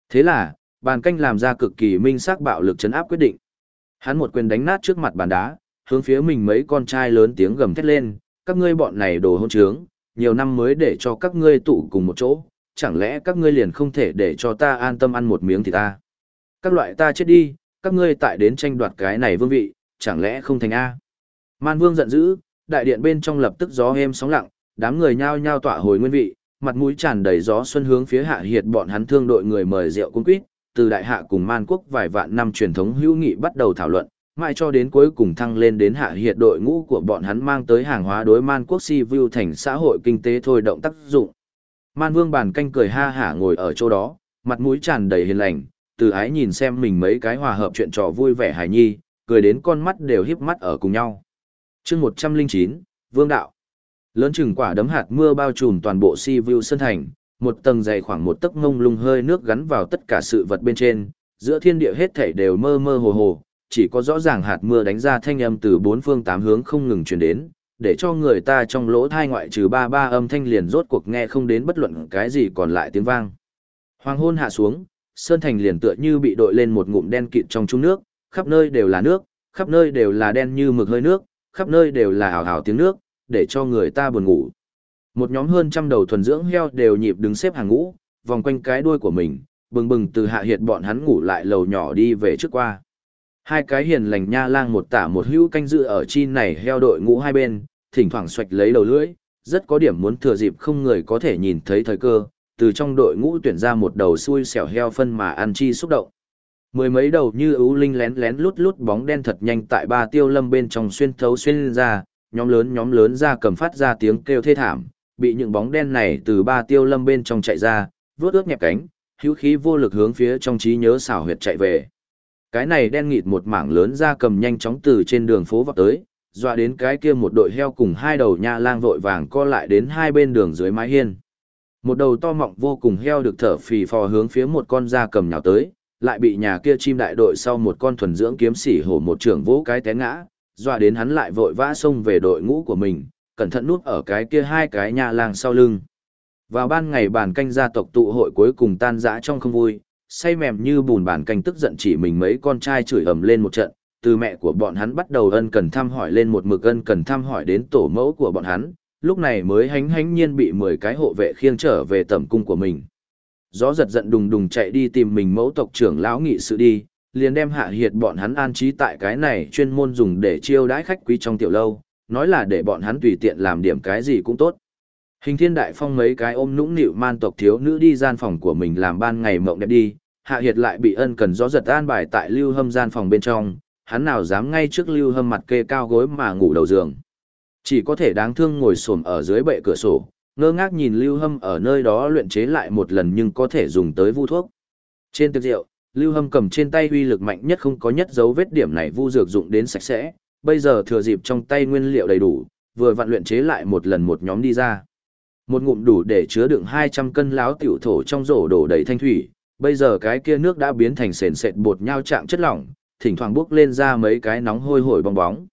Thế là, bàn canh làm ra cực kỳ minh xác bạo lực chấn áp quyết định. Hắn một quyền đánh nát trước mặt bàn đá, hướng phía mình mấy con trai lớn tiếng gầm thét lên, các ngươi bọn này đồ hôn trướng, nhiều năm mới để cho các ngươi tụ cùng một chỗ, chẳng lẽ các ngươi liền không thể để cho ta an tâm ăn một miếng thì ta. Các loại ta chết đi, các ngươi tại đến tranh đoạt cái này vương vị, chẳng lẽ không thành A. Man vương giận dữ, đại điện bên trong lập tức gió êm sóng lặng, đám người nhao nhao tỏa hồi nguyên vị, mặt mũi tràn đầy gió xuân hướng phía hạ hiệt bọn hắn thương đội người mời rượu cung quýt, từ đại hạ cùng man quốc vài vạn năm truyền thống hữu nghị bắt đầu thảo luận, mãi cho đến cuối cùng thăng lên đến hạ hiệt đội ngũ của bọn hắn mang tới hàng hóa đối man quốc si view thành xã hội kinh tế thôi động tác dụng. Man vương bàn canh cười ha hả ngồi ở chỗ đó, mặt mũi tràn đầy hiền lành, từ ái nhìn xem mình mấy cái hòa hợp chuyện trò vui vẻ hài nhi, cười đến con mắt đều híp mắt ở cùng nhau. chương 109, Vương Đạo Lớn chừng quả đấm hạt mưa bao trùm toàn bộ si view sân thành, một tầng dày khoảng một tấc ngông lung hơi nước gắn vào tất cả sự vật bên trên, giữa thiên địa hết thảy đều mơ mơ hồ hồ, chỉ có rõ ràng hạt mưa đánh ra thanh âm từ bốn phương tám hướng không ngừng truyền đến, để cho người ta trong lỗ thai ngoại trừ ba ba âm thanh liền rốt cuộc nghe không đến bất luận cái gì còn lại tiếng vang. Hoàng hôn hạ xuống, sơn thành liền tựa như bị đội lên một ngụm đen kịt trong chung nước, khắp nơi đều là nước, khắp nơi đều là đen như mực hơi nước, khắp nơi đều là ảo ảo tiếng nước, để cho người ta buồn ngủ. Một nhóm hơn trăm đầu thuần dưỡng heo đều nhịp đứng xếp hàng ngũ, vòng quanh cái đuôi của mình, bừng bừng từ hạ hiệt bọn hắn ngủ lại lầu nhỏ đi về trước qua. Hai cái hiền lành nha lang một tả một hữu canh dự ở chi này heo đội ngũ hai bên, thỉnh thoảng xoạch lấy đầu lưỡi, rất có điểm muốn thừa dịp không người có thể nhìn thấy thời cơ, từ trong đội ngũ tuyển ra một đầu xui xẻo heo phân mà ăn chi xúc động. Mười mấy đầu như ưu linh lén lén lút lút bóng đen thật nhanh tại ba tiêu lâm bên trong xuyên thấu xuyên ra, nhóm lớn nhóm lớn ra cầm phát ra tiếng kêu thê thảm, bị những bóng đen này từ ba tiêu lâm bên trong chạy ra, vướt ướt nhẹp cánh, hữu khí vô lực hướng phía trong trí nhớ xảo huyệt chạy về. Cái này đen nghịt một mảng lớn ra cầm nhanh chóng từ trên đường phố vọt tới, dọa đến cái kia một đội heo cùng hai đầu nha lang vội vàng co lại đến hai bên đường dưới mái hiên. Một đầu to mọng vô cùng heo được thở phì phò hướng phía một con da cầm nhào tới, lại bị nhà kia chim đại đội sau một con thuần dưỡng kiếm sỉ hổ một trưởng vỗ cái té ngã, dọa đến hắn lại vội vã xông về đội ngũ của mình, cẩn thận núp ở cái kia hai cái nhà lang sau lưng. Vào ban ngày bàn canh gia tộc tụ hội cuối cùng tan rã trong không vui, say mềm như bùn bàn canh tức giận chỉ mình mấy con trai chửi ầm lên một trận, từ mẹ của bọn hắn bắt đầu ân cần thăm hỏi lên một mực ân cần thăm hỏi đến tổ mẫu của bọn hắn, lúc này mới hánh hánh nhiên bị 10 cái hộ vệ khiêng trở về tẩm cung của mình. Gió giật giận đùng đùng chạy đi tìm mình mẫu tộc trưởng lão nghị sự đi, liền đem hạ hiệt bọn hắn an trí tại cái này chuyên môn dùng để chiêu đãi khách quý trong tiểu lâu, nói là để bọn hắn tùy tiện làm điểm cái gì cũng tốt. Hình thiên đại phong mấy cái ôm nũng nịu man tộc thiếu nữ đi gian phòng của mình làm ban ngày mộng đẹp đi, hạ hiệt lại bị ân cần gió giật an bài tại lưu hâm gian phòng bên trong, hắn nào dám ngay trước lưu hâm mặt kê cao gối mà ngủ đầu giường. Chỉ có thể đáng thương ngồi xổm ở dưới bệ cửa sổ, ngơ ngác nhìn lưu hâm ở nơi đó luyện chế lại một lần nhưng có thể dùng tới vu thuốc. Trên tiệc rượu, lưu hâm cầm trên tay uy lực mạnh nhất không có nhất dấu vết điểm này vu dược dụng đến sạch sẽ, bây giờ thừa dịp trong tay nguyên liệu đầy đủ, vừa vặn luyện chế lại một lần một nhóm đi ra. Một ngụm đủ để chứa đựng 200 cân láo tiểu thổ trong rổ đổ đầy thanh thủy, bây giờ cái kia nước đã biến thành sền sệt bột nhau trạng chất lỏng, thỉnh thoảng bước lên ra mấy cái nóng hôi hổi bong bóng.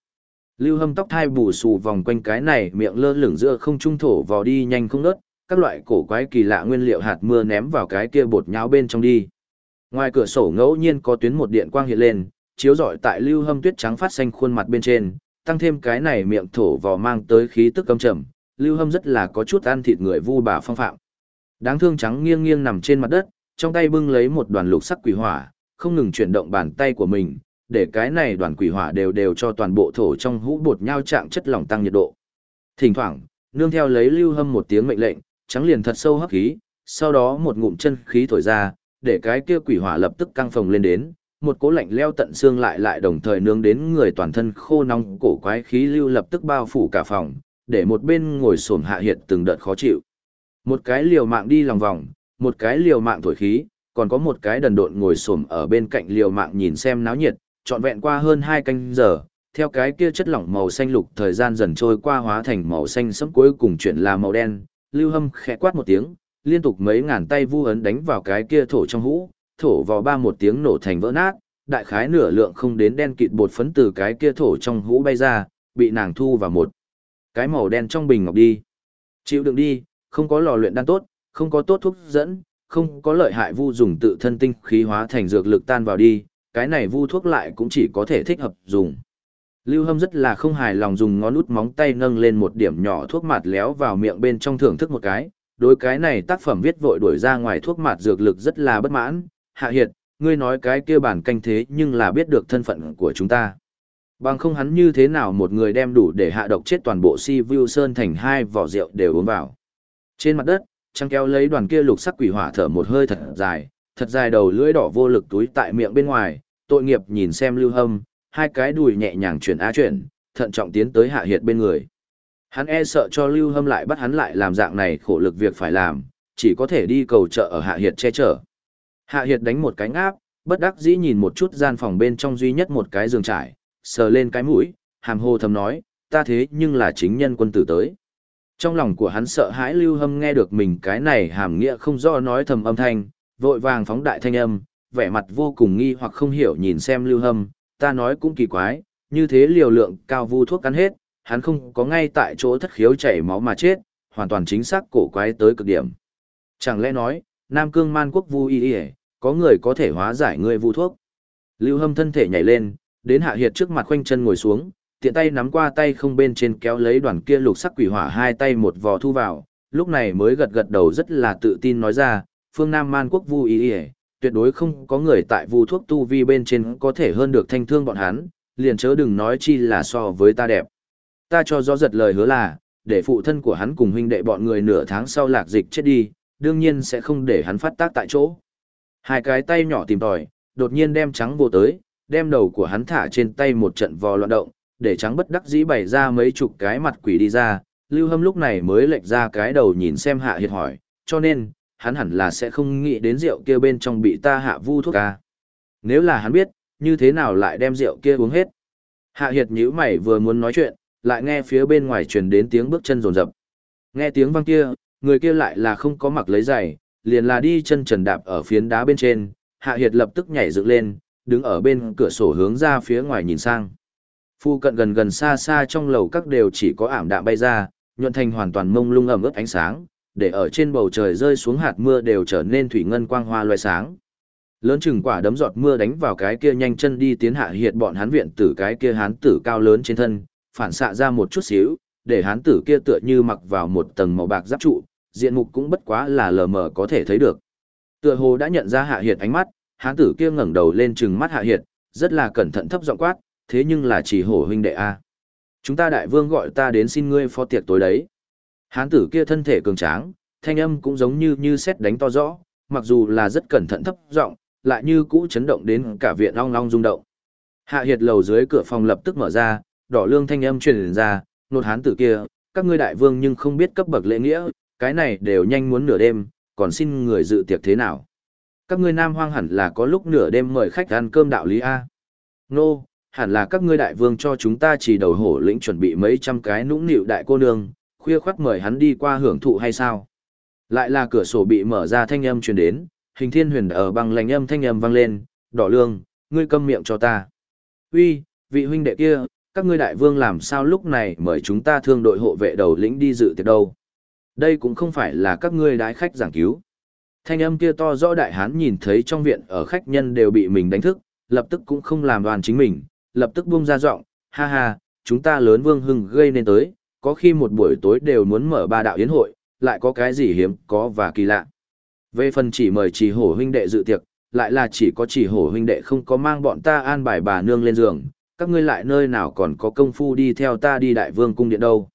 Lưu hâm tóc thai bù xù vòng quanh cái này miệng lơ lửng giữa không trung thổ vò đi nhanh không ngớt, các loại cổ quái kỳ lạ nguyên liệu hạt mưa ném vào cái kia bột nháo bên trong đi. Ngoài cửa sổ ngẫu nhiên có tuyến một điện quang hiện lên, chiếu rọi tại lưu hâm tuyết trắng phát xanh khuôn mặt bên trên, tăng thêm cái này miệng thổ vò mang tới khí tức căm trầm, lưu hâm rất là có chút ăn thịt người vu bà phong phạm. Đáng thương trắng nghiêng nghiêng nằm trên mặt đất, trong tay bưng lấy một đoàn lục sắc quỷ hỏa, không ngừng chuyển động bàn tay của mình, để cái này đoàn quỷ hỏa đều đều cho toàn bộ thổ trong hũ bột nhau trạng chất lỏng tăng nhiệt độ. Thỉnh thoảng, nương theo lấy lưu hâm một tiếng mệnh lệnh, trắng liền thật sâu hấp khí, sau đó một ngụm chân khí thổi ra, để cái kia quỷ hỏa lập tức căng phồng lên đến, một cỗ lạnh leo tận xương lại lại đồng thời nướng đến người toàn thân khô nóng cổ quái khí lưu lập tức bao phủ cả phòng, để một bên ngồi xổm hạ hiệt từng đợt khó chịu. Một cái liều mạng đi lòng vòng, một cái liều mạng thổi khí, còn có một cái đần độn ngồi xổm ở bên cạnh liều mạng nhìn xem náo nhiệt, trọn vẹn qua hơn hai canh giờ, theo cái kia chất lỏng màu xanh lục thời gian dần trôi qua hóa thành màu xanh sẫm cuối cùng chuyển là màu đen, Lưu Hâm khẽ quát một tiếng, liên tục mấy ngàn tay vu ấn đánh vào cái kia thổ trong hũ, thổ vào ba một tiếng nổ thành vỡ nát, đại khái nửa lượng không đến đen kịt bột phấn từ cái kia thổ trong hũ bay ra, bị nàng thu vào một cái màu đen trong bình ngọc đi. Chịu đựng đi, không có lò luyện đan tốt, không có tốt thuốc dẫn, không có lợi hại vu dùng tự thân tinh khí hóa thành dược lực tan vào đi, cái này vu thuốc lại cũng chỉ có thể thích hợp dùng. Lưu Hâm rất là không hài lòng dùng ngón út móng tay nâng lên một điểm nhỏ thuốc mạt léo vào miệng bên trong thưởng thức một cái, đối cái này tác phẩm viết vội đuổi ra ngoài thuốc mạt dược lực rất là bất mãn, hạ hiệt, ngươi nói cái kia bản canh thế nhưng là biết được thân phận của chúng ta. Bằng không hắn như thế nào một người đem đủ để hạ độc chết toàn bộ si vu sơn thành hai vỏ rượu đều uống vào. Trên mặt đất, trăng kéo lấy đoàn kia lục sắc quỷ hỏa thở một hơi thật dài, thật dài đầu lưỡi đỏ vô lực túi tại miệng bên ngoài, tội nghiệp nhìn xem lưu hâm, hai cái đùi nhẹ nhàng chuyển á chuyển, thận trọng tiến tới hạ hiệt bên người. Hắn e sợ cho lưu hâm lại bắt hắn lại làm dạng này khổ lực việc phải làm, chỉ có thể đi cầu trợ ở hạ hiệt che chở. Hạ hiệt đánh một cánh áp, bất đắc dĩ nhìn một chút gian phòng bên trong duy nhất một cái giường trải, sờ lên cái mũi, hàm hồ thầm nói, ta thế nhưng là chính nhân quân tử tới. Trong lòng của hắn sợ hãi lưu hâm nghe được mình cái này hàm nghĩa không do nói thầm âm thanh, vội vàng phóng đại thanh âm, vẻ mặt vô cùng nghi hoặc không hiểu nhìn xem lưu hâm, ta nói cũng kỳ quái, như thế liều lượng cao vu thuốc cắn hết, hắn không có ngay tại chỗ thất khiếu chảy máu mà chết, hoàn toàn chính xác cổ quái tới cực điểm. Chẳng lẽ nói, Nam Cương Man quốc vu y y, có người có thể hóa giải người vu thuốc. Lưu hâm thân thể nhảy lên, đến hạ hiệt trước mặt khoanh chân ngồi xuống, tiện tay nắm qua tay không bên trên kéo lấy đoàn kia lục sắc quỷ hỏa hai tay một vò thu vào, lúc này mới gật gật đầu rất là tự tin nói ra, phương Nam Man quốc vu ý ý, tuyệt đối không có người tại vu thuốc tu vi bên trên có thể hơn được thanh thương bọn hắn, liền chớ đừng nói chi là so với ta đẹp. Ta cho rõ giật lời hứa là, để phụ thân của hắn cùng huynh đệ bọn người nửa tháng sau lạc dịch chết đi, đương nhiên sẽ không để hắn phát tác tại chỗ. Hai cái tay nhỏ tìm tòi, đột nhiên đem trắng vô tới, đem đầu của hắn thả trên tay một trận vò loạn động, để trắng bất đắc dĩ bày ra mấy chục cái mặt quỷ đi ra, Lưu Hâm lúc này mới lệch ra cái đầu nhìn xem Hạ Hiệt hỏi, cho nên, hắn hẳn là sẽ không nghĩ đến rượu kia bên trong bị ta hạ vu thuốc ca. Nếu là hắn biết, như thế nào lại đem rượu kia uống hết? Hạ Hiệt nhíu mày vừa muốn nói chuyện, lại nghe phía bên ngoài truyền đến tiếng bước chân rồn rập. Nghe tiếng vang kia, người kia lại là không có mặc lấy giày, liền là đi chân trần đạp ở phiến đá bên trên, Hạ Hiệt lập tức nhảy dựng lên, đứng ở bên cửa sổ hướng ra phía ngoài nhìn sang. Phu cận gần gần xa xa trong lầu các đều chỉ có ảm đạm bay ra, nhuận thành hoàn toàn mông lung ẩm ướt ánh sáng, để ở trên bầu trời rơi xuống hạt mưa đều trở nên thủy ngân quang hoa loài sáng. Lớn chừng quả đấm giọt mưa đánh vào cái kia nhanh chân đi tiến hạ hiệt bọn hán viện tử cái kia hán tử cao lớn trên thân, phản xạ ra một chút xíu, để hán tử kia tựa như mặc vào một tầng màu bạc giáp trụ, diện mục cũng bất quá là lờ mờ có thể thấy được. Tựa hồ đã nhận ra hạ hiệt ánh mắt, hán tử kia ngẩng đầu lên trừng mắt hạ hiệt, rất là cẩn thận thấp giọng quát, thế nhưng là chỉ hổ huynh đệ a. Chúng ta đại vương gọi ta đến xin ngươi phó tiệc tối đấy. Hán tử kia thân thể cường tráng, thanh âm cũng giống như như sét đánh to rõ, mặc dù là rất cẩn thận thấp giọng, lại như cũ chấn động đến cả viện long long rung động. Hạ hiệt lầu dưới cửa phòng lập tức mở ra, đỏ lương thanh âm truyền ra, nột hán tử kia, các ngươi đại vương nhưng không biết cấp bậc lễ nghĩa, cái này đều nhanh muốn nửa đêm, còn xin người dự tiệc thế nào. Các ngươi nam hoang hẳn là có lúc nửa đêm mời khách ăn cơm đạo lý A. Nô, hẳn là các ngươi đại vương cho chúng ta chỉ đầu hổ lĩnh chuẩn bị mấy trăm cái nũng nịu đại cô nương, khuya khoắt mời hắn đi qua hưởng thụ hay sao? Lại là cửa sổ bị mở ra thanh âm truyền đến, hình thiên huyền ở bằng lành âm thanh âm vang lên, đỏ lương, ngươi câm miệng cho ta. Uy, vị huynh đệ kia, các ngươi đại vương làm sao lúc này mời chúng ta thương đội hộ vệ đầu lĩnh đi dự tiệc đâu? Đây cũng không phải là các ngươi đái khách giảng cứu. Thanh âm kia to rõ đại hán nhìn thấy trong viện ở khách nhân đều bị mình đánh thức, lập tức cũng không làm đoàn chính mình, lập tức buông ra giọng, ha ha, chúng ta lớn vương hưng gây nên tới, có khi một buổi tối đều muốn mở ba đạo yến hội, lại có cái gì hiếm có và kỳ lạ. Về phần chỉ mời chỉ hổ huynh đệ dự tiệc, lại là chỉ có chỉ hổ huynh đệ không có mang bọn ta an bài bà nương lên giường, các ngươi lại nơi nào còn có công phu đi theo ta đi đại vương cung điện đâu.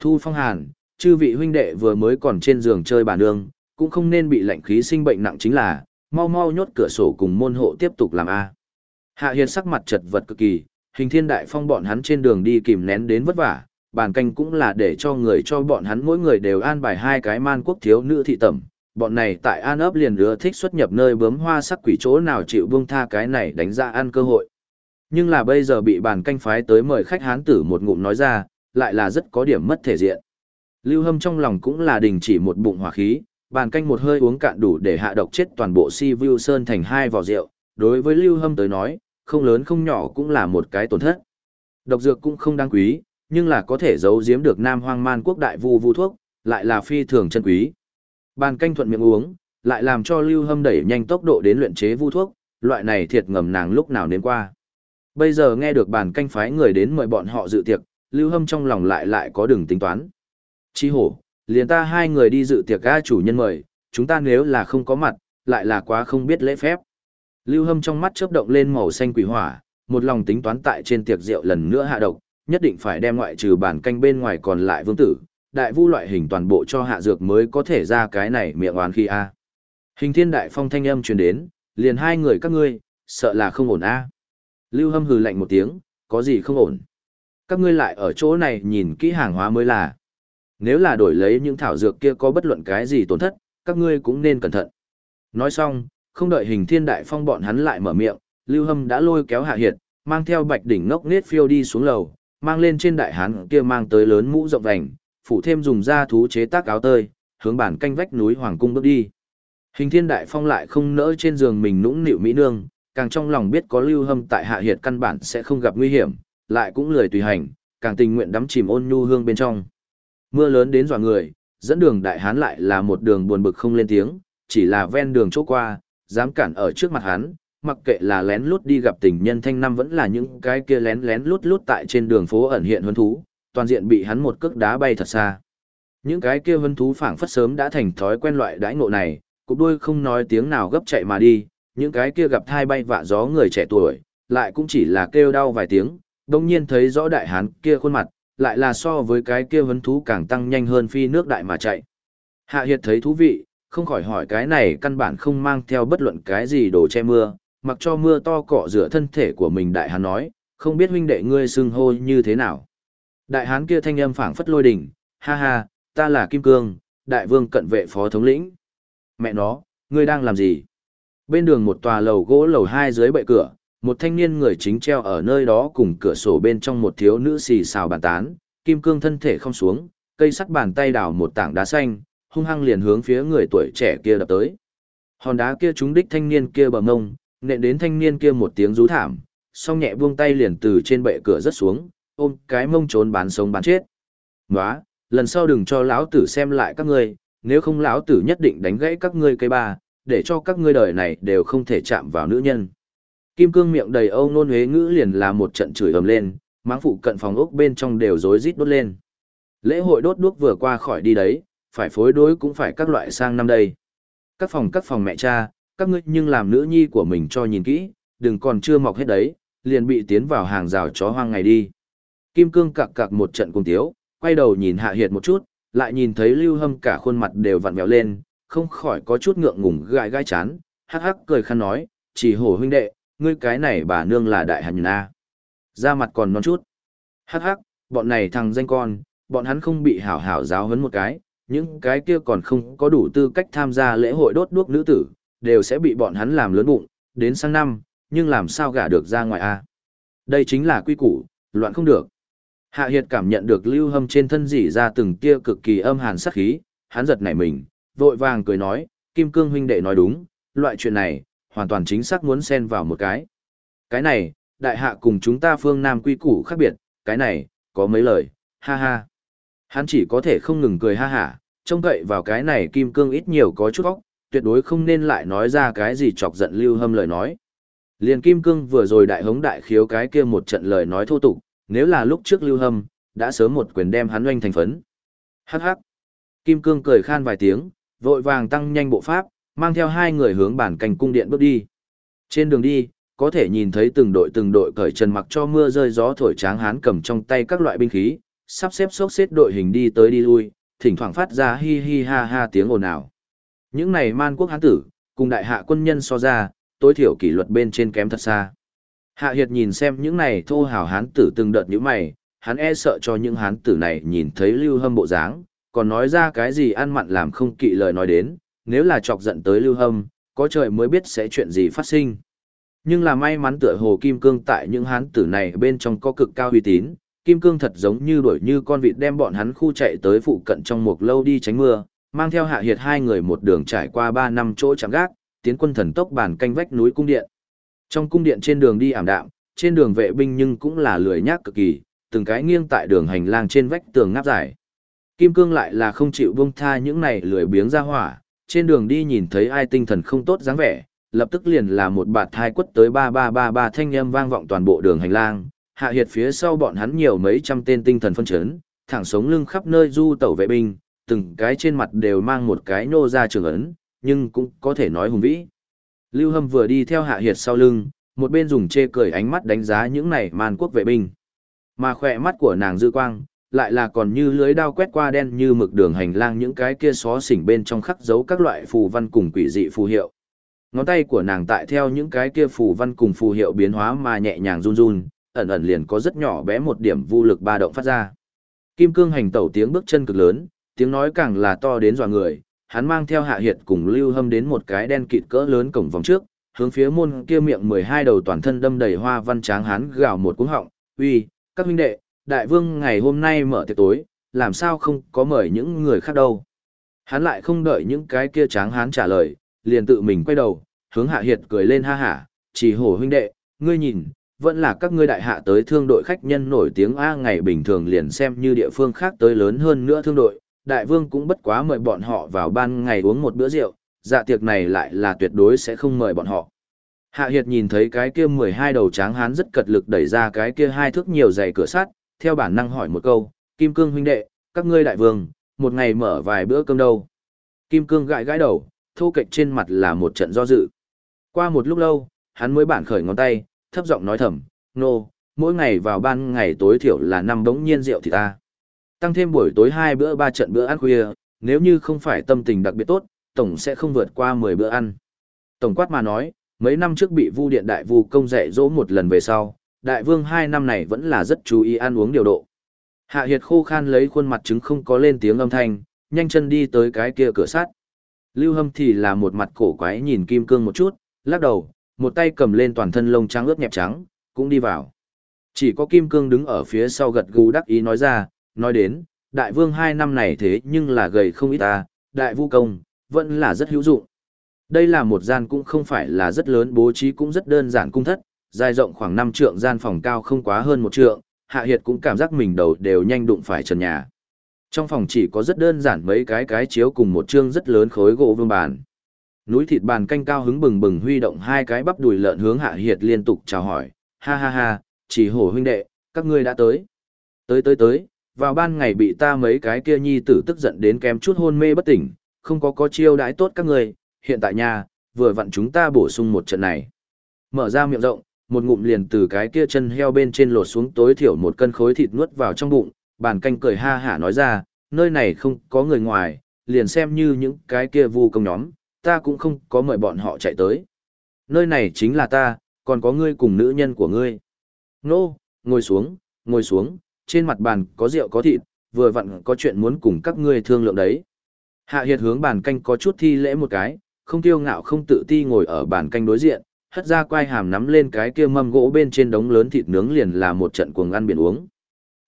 Thu phong hàn, chư vị huynh đệ vừa mới còn trên giường chơi bà nương, cũng không nên bị lạnh khí sinh bệnh nặng chính là, mau mau nhốt cửa sổ cùng môn hộ tiếp tục làm A. Hạ Hiền sắc mặt chật vật cực kỳ, hình thiên đại phong bọn hắn trên đường đi kìm nén đến vất vả, bàn canh cũng là để cho người cho bọn hắn mỗi người đều an bài hai cái man quốc thiếu nữ thị tẩm. Bọn này tại an ấp liền ưa thích xuất nhập nơi bướm hoa sắc quỷ chỗ nào chịu buông tha cái này đánh ra ăn cơ hội. Nhưng là bây giờ bị bàn canh phái tới mời khách hán tử một ngụm nói ra, lại là rất có điểm mất thể diện. Lưu Hâm trong lòng cũng là đình chỉ một bụng hỏa khí, bàn canh một hơi uống cạn đủ để hạ độc chết toàn bộ si vu sơn thành hai vỏ rượu. Đối với Lưu Hâm tới nói, không lớn không nhỏ cũng là một cái tổn thất. Độc dược cũng không đáng quý, nhưng là có thể giấu giếm được Nam Hoang Man quốc đại vu vu thuốc, lại là phi thường chân quý. Bàn canh thuận miệng uống, lại làm cho Lưu Hâm đẩy nhanh tốc độ đến luyện chế vu thuốc, loại này thiệt ngầm nàng lúc nào đến qua. Bây giờ nghe được bàn canh phái người đến mời bọn họ dự tiệc, Lưu Hâm trong lòng lại lại có đường tính toán. Chi hổ, liền ta hai người đi dự tiệc ga chủ nhân mời, chúng ta nếu là không có mặt, lại là quá không biết lễ phép. Lưu Hâm trong mắt chớp động lên màu xanh quỷ hỏa, một lòng tính toán tại trên tiệc rượu lần nữa hạ độc, nhất định phải đem ngoại trừ bản canh bên ngoài còn lại vương tử, đại vu loại hình toàn bộ cho hạ dược mới có thể ra cái này miệng oán khi a. Hình Thiên Đại Phong thanh âm truyền đến, liền hai người các ngươi, sợ là không ổn a. Lưu Hâm hừ lạnh một tiếng, có gì không ổn? Các ngươi lại ở chỗ này nhìn kỹ hàng hóa mới là. Nếu là đổi lấy những thảo dược kia có bất luận cái gì tổn thất, các ngươi cũng nên cẩn thận. Nói xong, không đợi hình thiên đại phong bọn hắn lại mở miệng, Lưu Hâm đã lôi kéo Hạ Hiệt, mang theo bạch đỉnh ngốc nết phiêu đi xuống lầu, mang lên trên đại hán kia mang tới lớn mũ rộng vành, phụ thêm dùng da thú chế tác áo tơi, hướng bản canh vách núi Hoàng Cung bước đi. Hình thiên đại phong lại không nỡ trên giường mình nũng nịu mỹ nương, càng trong lòng biết có Lưu Hâm tại Hạ Hiệt căn bản sẽ không gặp nguy hiểm, lại cũng lười tùy hành, càng tình nguyện đắm chìm ôn nhu hương bên trong. Mưa lớn đến dọa người, dẫn đường đại hán lại là một đường buồn bực không lên tiếng, chỉ là ven đường chỗ qua, dám cản ở trước mặt hắn, mặc kệ là lén lút đi gặp tình nhân thanh năm vẫn là những cái kia lén lén lút lút tại trên đường phố ẩn hiện huấn thú, toàn diện bị hắn một cước đá bay thật xa. Những cái kia huấn thú phảng phất sớm đã thành thói quen loại đãi ngộ này, cục đuôi không nói tiếng nào gấp chạy mà đi, những cái kia gặp thai bay vạ gió người trẻ tuổi, lại cũng chỉ là kêu đau vài tiếng, đồng nhiên thấy rõ đại hán kia khuôn mặt, lại là so với cái kia vấn thú càng tăng nhanh hơn phi nước đại mà chạy. Hạ Hiệt thấy thú vị, không khỏi hỏi cái này căn bản không mang theo bất luận cái gì đồ che mưa, mặc cho mưa to cọ rửa thân thể của mình đại hán nói, không biết huynh đệ ngươi xưng hô như thế nào. Đại hán kia thanh âm phảng phất lôi đỉnh, ha ha, ta là Kim Cương, đại vương cận vệ phó thống lĩnh. Mẹ nó, ngươi đang làm gì? Bên đường một tòa lầu gỗ lầu hai dưới bệ cửa, một thanh niên người chính treo ở nơi đó cùng cửa sổ bên trong một thiếu nữ xì xào bàn tán, Kim Cương thân thể không xuống, cây sắt bàn tay đào một tảng đá xanh, hung hăng liền hướng phía người tuổi trẻ kia đập tới. Hòn đá kia trúng đích thanh niên kia bờ ngông, nện đến thanh niên kia một tiếng rú thảm, song nhẹ buông tay liền từ trên bệ cửa rất xuống, ôm cái mông trốn bán sống bán chết. Nóa, lần sau đừng cho lão tử xem lại các ngươi, nếu không lão tử nhất định đánh gãy các ngươi cây ba, để cho các ngươi đời này đều không thể chạm vào nữ nhân. Kim cương miệng đầy âu nôn huế ngữ liền là một trận chửi ầm lên, máng phụ cận phòng ốc bên trong đều rối rít đốt lên. Lễ hội đốt đuốc vừa qua khỏi đi đấy, phải phối đối cũng phải các loại sang năm đây. Các phòng các phòng mẹ cha, các ngươi nhưng làm nữ nhi của mình cho nhìn kỹ, đừng còn chưa mọc hết đấy, liền bị tiến vào hàng rào chó hoang ngày đi. Kim cương cặc cặc một trận cùng tiếu, quay đầu nhìn hạ hiệt một chút, lại nhìn thấy lưu hâm cả khuôn mặt đều vặn vẹo lên, không khỏi có chút ngượng ngùng gãi gai chán, hắc hắc cười khăn nói, chỉ hổ huynh đệ, ngươi cái này bà nương là đại hàn na. Ra mặt còn non chút. Hắc hắc, bọn này thằng danh con, bọn hắn không bị hảo hảo giáo huấn một cái, những cái kia còn không có đủ tư cách tham gia lễ hội đốt đuốc nữ tử, đều sẽ bị bọn hắn làm lớn bụng, đến sang năm, nhưng làm sao gả được ra ngoài a? Đây chính là quy củ, loạn không được. Hạ Hiệt cảm nhận được lưu hâm trên thân dỉ ra từng tia cực kỳ âm hàn sát khí, hắn giật nảy mình, vội vàng cười nói, Kim Cương huynh đệ nói đúng, loại chuyện này, hoàn toàn chính xác muốn xen vào một cái. Cái này, đại hạ cùng chúng ta phương Nam quy củ khác biệt, cái này, có mấy lời, ha ha. Hắn chỉ có thể không ngừng cười ha hả, trông cậy vào cái này Kim Cương ít nhiều có chút óc, tuyệt đối không nên lại nói ra cái gì chọc giận lưu hâm lời nói. Liền Kim Cương vừa rồi đại hống đại khiếu cái kia một trận lời nói thô tục, nếu là lúc trước lưu hâm, đã sớm một quyền đem hắn oanh thành phấn. Hắc hắc. Kim Cương cười khan vài tiếng, vội vàng tăng nhanh bộ pháp, mang theo hai người hướng bản cành cung điện bước đi. Trên đường đi, có thể nhìn thấy từng đội từng đội cởi trần mặc cho mưa rơi gió thổi tráng hán cầm trong tay các loại binh khí, sắp xếp xốc xếp đội hình đi tới đi lui, thỉnh thoảng phát ra hi hi ha ha tiếng ồn ào. Những này man quốc hán tử, cùng đại hạ quân nhân so ra, tối thiểu kỷ luật bên trên kém thật xa. Hạ Hiệt nhìn xem những này thô hào hán tử từng đợt như mày, hắn e sợ cho những hán tử này nhìn thấy lưu hâm bộ dáng, còn nói ra cái gì ăn mặn làm không kỵ lời nói đến, nếu là chọc giận tới lưu hâm, có trời mới biết sẽ chuyện gì phát sinh. Nhưng là may mắn tựa hồ Kim Cương tại những hán tử này bên trong có cực cao uy tín, Kim Cương thật giống như đuổi như con vịt đem bọn hắn khu chạy tới phụ cận trong một lâu đi tránh mưa, mang theo hạ hiệt hai người một đường trải qua ba năm chỗ chạm gác, tiến quân thần tốc bàn canh vách núi cung điện. Trong cung điện trên đường đi ảm đạm, trên đường vệ binh nhưng cũng là lười nhác cực kỳ, từng cái nghiêng tại đường hành lang trên vách tường ngáp dài. Kim Cương lại là không chịu buông tha những này lười biếng ra hỏa, trên đường đi nhìn thấy ai tinh thần không tốt dáng vẻ, lập tức liền là một bạt thai quất tới ba ba ba ba thanh âm vang vọng toàn bộ đường hành lang, hạ hiệt phía sau bọn hắn nhiều mấy trăm tên tinh thần phân chấn, thẳng sống lưng khắp nơi du tẩu vệ binh, từng cái trên mặt đều mang một cái nô ra trường ấn, nhưng cũng có thể nói hùng vĩ. Lưu Hâm vừa đi theo hạ hiệt sau lưng, một bên dùng chê cười ánh mắt đánh giá những này man quốc vệ binh. Mà khỏe mắt của nàng dư quang, lại là còn như lưới đao quét qua đen như mực đường hành lang những cái kia xó xỉnh bên trong khắc dấu các loại phù văn cùng quỷ dị phù hiệu. Ngón tay của nàng tại theo những cái kia phù văn cùng phù hiệu biến hóa mà nhẹ nhàng run run, ẩn ẩn liền có rất nhỏ bé một điểm vô lực ba động phát ra. Kim cương hành tẩu tiếng bước chân cực lớn, tiếng nói càng là to đến dọa người, hắn mang theo hạ hiệt cùng lưu hâm đến một cái đen kịt cỡ lớn cổng vòng trước, hướng phía môn kia miệng 12 đầu toàn thân đâm đầy hoa văn tráng hắn gào một cú họng, uy, các huynh đệ, đại vương ngày hôm nay mở tiệc tối, làm sao không có mời những người khác đâu. Hắn lại không đợi những cái kia tráng hán trả lời, liền tự mình quay đầu, hướng hạ hiệt cười lên ha hả, chỉ hổ huynh đệ, ngươi nhìn, vẫn là các ngươi đại hạ tới thương đội khách nhân nổi tiếng A ngày bình thường liền xem như địa phương khác tới lớn hơn nữa thương đội, đại vương cũng bất quá mời bọn họ vào ban ngày uống một bữa rượu, dạ tiệc này lại là tuyệt đối sẽ không mời bọn họ. Hạ Hiệt nhìn thấy cái kia 12 đầu tráng hán rất cật lực đẩy ra cái kia hai thước nhiều dày cửa sắt, theo bản năng hỏi một câu, Kim Cương huynh đệ, các ngươi đại vương, một ngày mở vài bữa cơm đâu. Kim Cương gãi gãi đầu, thô kệch trên mặt là một trận do dự. Qua một lúc lâu, hắn mới bản khởi ngón tay, thấp giọng nói thầm, nô, mỗi ngày vào ban ngày tối thiểu là năm bỗng nhiên rượu thì ta. Tăng thêm buổi tối hai bữa ba trận bữa ăn khuya, nếu như không phải tâm tình đặc biệt tốt, tổng sẽ không vượt qua 10 bữa ăn. Tổng quát mà nói, mấy năm trước bị Vu Điện Đại Vu công dạy dỗ một lần về sau, Đại Vương hai năm này vẫn là rất chú ý ăn uống điều độ. Hạ Hiệt khô khan lấy khuôn mặt chứng không có lên tiếng âm thanh, nhanh chân đi tới cái kia cửa sắt. Lưu Hâm thì là một mặt cổ quái nhìn Kim Cương một chút, lắc đầu, một tay cầm lên toàn thân lông trắng ướt nhẹp trắng, cũng đi vào. Chỉ có Kim Cương đứng ở phía sau gật gù đắc ý nói ra, nói đến, đại vương hai năm này thế nhưng là gầy không ít ta, đại vu công, vẫn là rất hữu dụng. Đây là một gian cũng không phải là rất lớn bố trí cũng rất đơn giản cung thất, dài rộng khoảng 5 trượng gian phòng cao không quá hơn một trượng, Hạ Hiệt cũng cảm giác mình đầu đều nhanh đụng phải trần nhà. Trong phòng chỉ có rất đơn giản mấy cái cái chiếu cùng một trương rất lớn khối gỗ vương bàn. Núi thịt bàn canh cao hứng bừng bừng huy động hai cái bắp đùi lợn hướng Hạ Hiệt liên tục chào hỏi, ha ha ha, chỉ hổ huynh đệ, các ngươi đã tới. Tới tới tới, vào ban ngày bị ta mấy cái kia nhi tử tức giận đến kém chút hôn mê bất tỉnh, không có có chiêu đãi tốt các ngươi, hiện tại nhà, vừa vặn chúng ta bổ sung một trận này. Mở ra miệng rộng, một ngụm liền từ cái kia chân heo bên trên lột xuống tối thiểu một cân khối thịt nuốt vào trong bụng, bàn canh cười ha hả nói ra, nơi này không có người ngoài, liền xem như những cái kia vu công nhóm, ta cũng không có mời bọn họ chạy tới. Nơi này chính là ta, còn có ngươi cùng nữ nhân của ngươi. Nô, ngồi xuống, ngồi xuống, trên mặt bàn có rượu có thịt, vừa vặn có chuyện muốn cùng các ngươi thương lượng đấy. Hạ Hiệt hướng bàn canh có chút thi lễ một cái, không tiêu ngạo không tự ti ngồi ở bàn canh đối diện, hất ra quai hàm nắm lên cái kia mâm gỗ bên trên đống lớn thịt nướng liền là một trận cuồng ăn biển uống.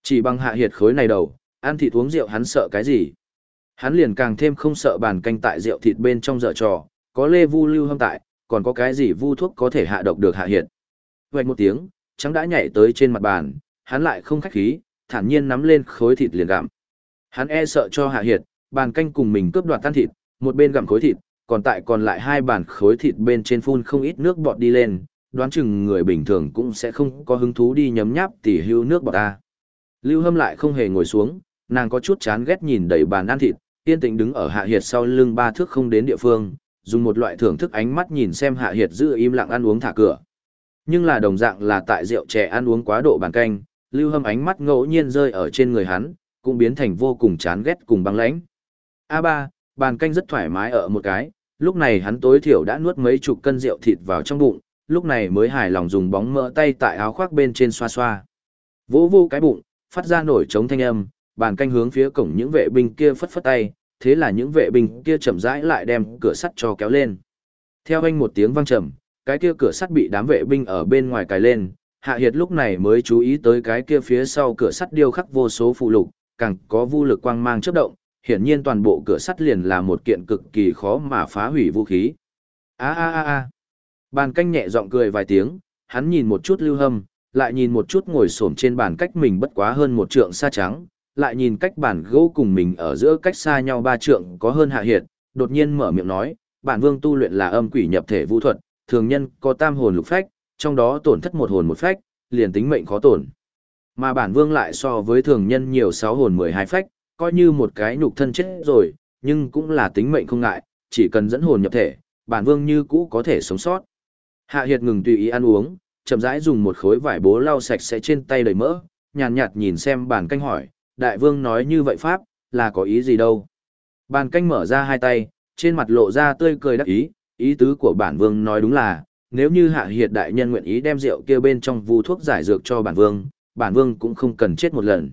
Chỉ bằng Hạ Hiệt khối này đầu, ăn thịt uống rượu hắn sợ cái gì? Hắn liền càng thêm không sợ bàn canh tại rượu thịt bên trong dở trò, có lê vu lưu hâm tại, còn có cái gì vu thuốc có thể hạ độc được Hạ Hiệt. Vạch một tiếng, trắng đã nhảy tới trên mặt bàn, hắn lại không khách khí, thản nhiên nắm lên khối thịt liền gặm. Hắn e sợ cho Hạ Hiệt, bàn canh cùng mình cướp đoạt tan thịt, một bên gặm khối thịt, còn tại còn lại hai bàn khối thịt bên trên phun không ít nước bọt đi lên, đoán chừng người bình thường cũng sẽ không có hứng thú đi nhấm nháp tỉ hưu nước bọt ta. Lưu Hâm lại không hề ngồi xuống, nàng có chút chán ghét nhìn đầy bàn ăn thịt, yên tĩnh đứng ở Hạ Hiệt sau lưng ba thước không đến địa phương, dùng một loại thưởng thức ánh mắt nhìn xem Hạ Hiệt giữ im lặng ăn uống thả cửa. Nhưng là đồng dạng là tại rượu chè ăn uống quá độ bàn canh, Lưu Hâm ánh mắt ngẫu nhiên rơi ở trên người hắn, cũng biến thành vô cùng chán ghét cùng băng lãnh. A3, bàn canh rất thoải mái ở một cái, lúc này hắn tối thiểu đã nuốt mấy chục cân rượu thịt vào trong bụng, lúc này mới hài lòng dùng bóng mỡ tay tại áo khoác bên trên xoa xoa. Vỗ vô cái bụng, phát ra nổi trống thanh âm, bàn canh hướng phía cổng những vệ binh kia phất phất tay, thế là những vệ binh kia chậm rãi lại đem cửa sắt cho kéo lên. Theo anh một tiếng vang trầm, cái kia cửa sắt bị đám vệ binh ở bên ngoài cài lên, Hạ Hiệt lúc này mới chú ý tới cái kia phía sau cửa sắt điêu khắc vô số phụ lục, càng có vu lực quang mang chớp động, hiển nhiên toàn bộ cửa sắt liền là một kiện cực kỳ khó mà phá hủy vũ khí. A a a a. Bàn canh nhẹ giọng cười vài tiếng, hắn nhìn một chút Lưu Hâm, lại nhìn một chút ngồi xổm trên bàn cách mình bất quá hơn một trượng xa trắng, lại nhìn cách bàn gỗ cùng mình ở giữa cách xa nhau ba trượng có hơn hạ hiệt, đột nhiên mở miệng nói, bản vương tu luyện là âm quỷ nhập thể vũ thuật, thường nhân có tam hồn lục phách, trong đó tổn thất một hồn một phách, liền tính mệnh khó tổn. Mà bản vương lại so với thường nhân nhiều sáu hồn mười hai phách, coi như một cái nhục thân chết rồi, nhưng cũng là tính mệnh không ngại, chỉ cần dẫn hồn nhập thể, bản vương như cũ có thể sống sót. Hạ Hiệt ngừng tùy ý ăn uống, chậm rãi dùng một khối vải bố lau sạch sẽ trên tay đầy mỡ, nhàn nhạt, nhìn xem bản canh hỏi, đại vương nói như vậy pháp, là có ý gì đâu. Bản canh mở ra hai tay, trên mặt lộ ra tươi cười đắc ý, ý tứ của bản vương nói đúng là, nếu như hạ hiệt đại nhân nguyện ý đem rượu kia bên trong vu thuốc giải dược cho bản vương, bản vương cũng không cần chết một lần.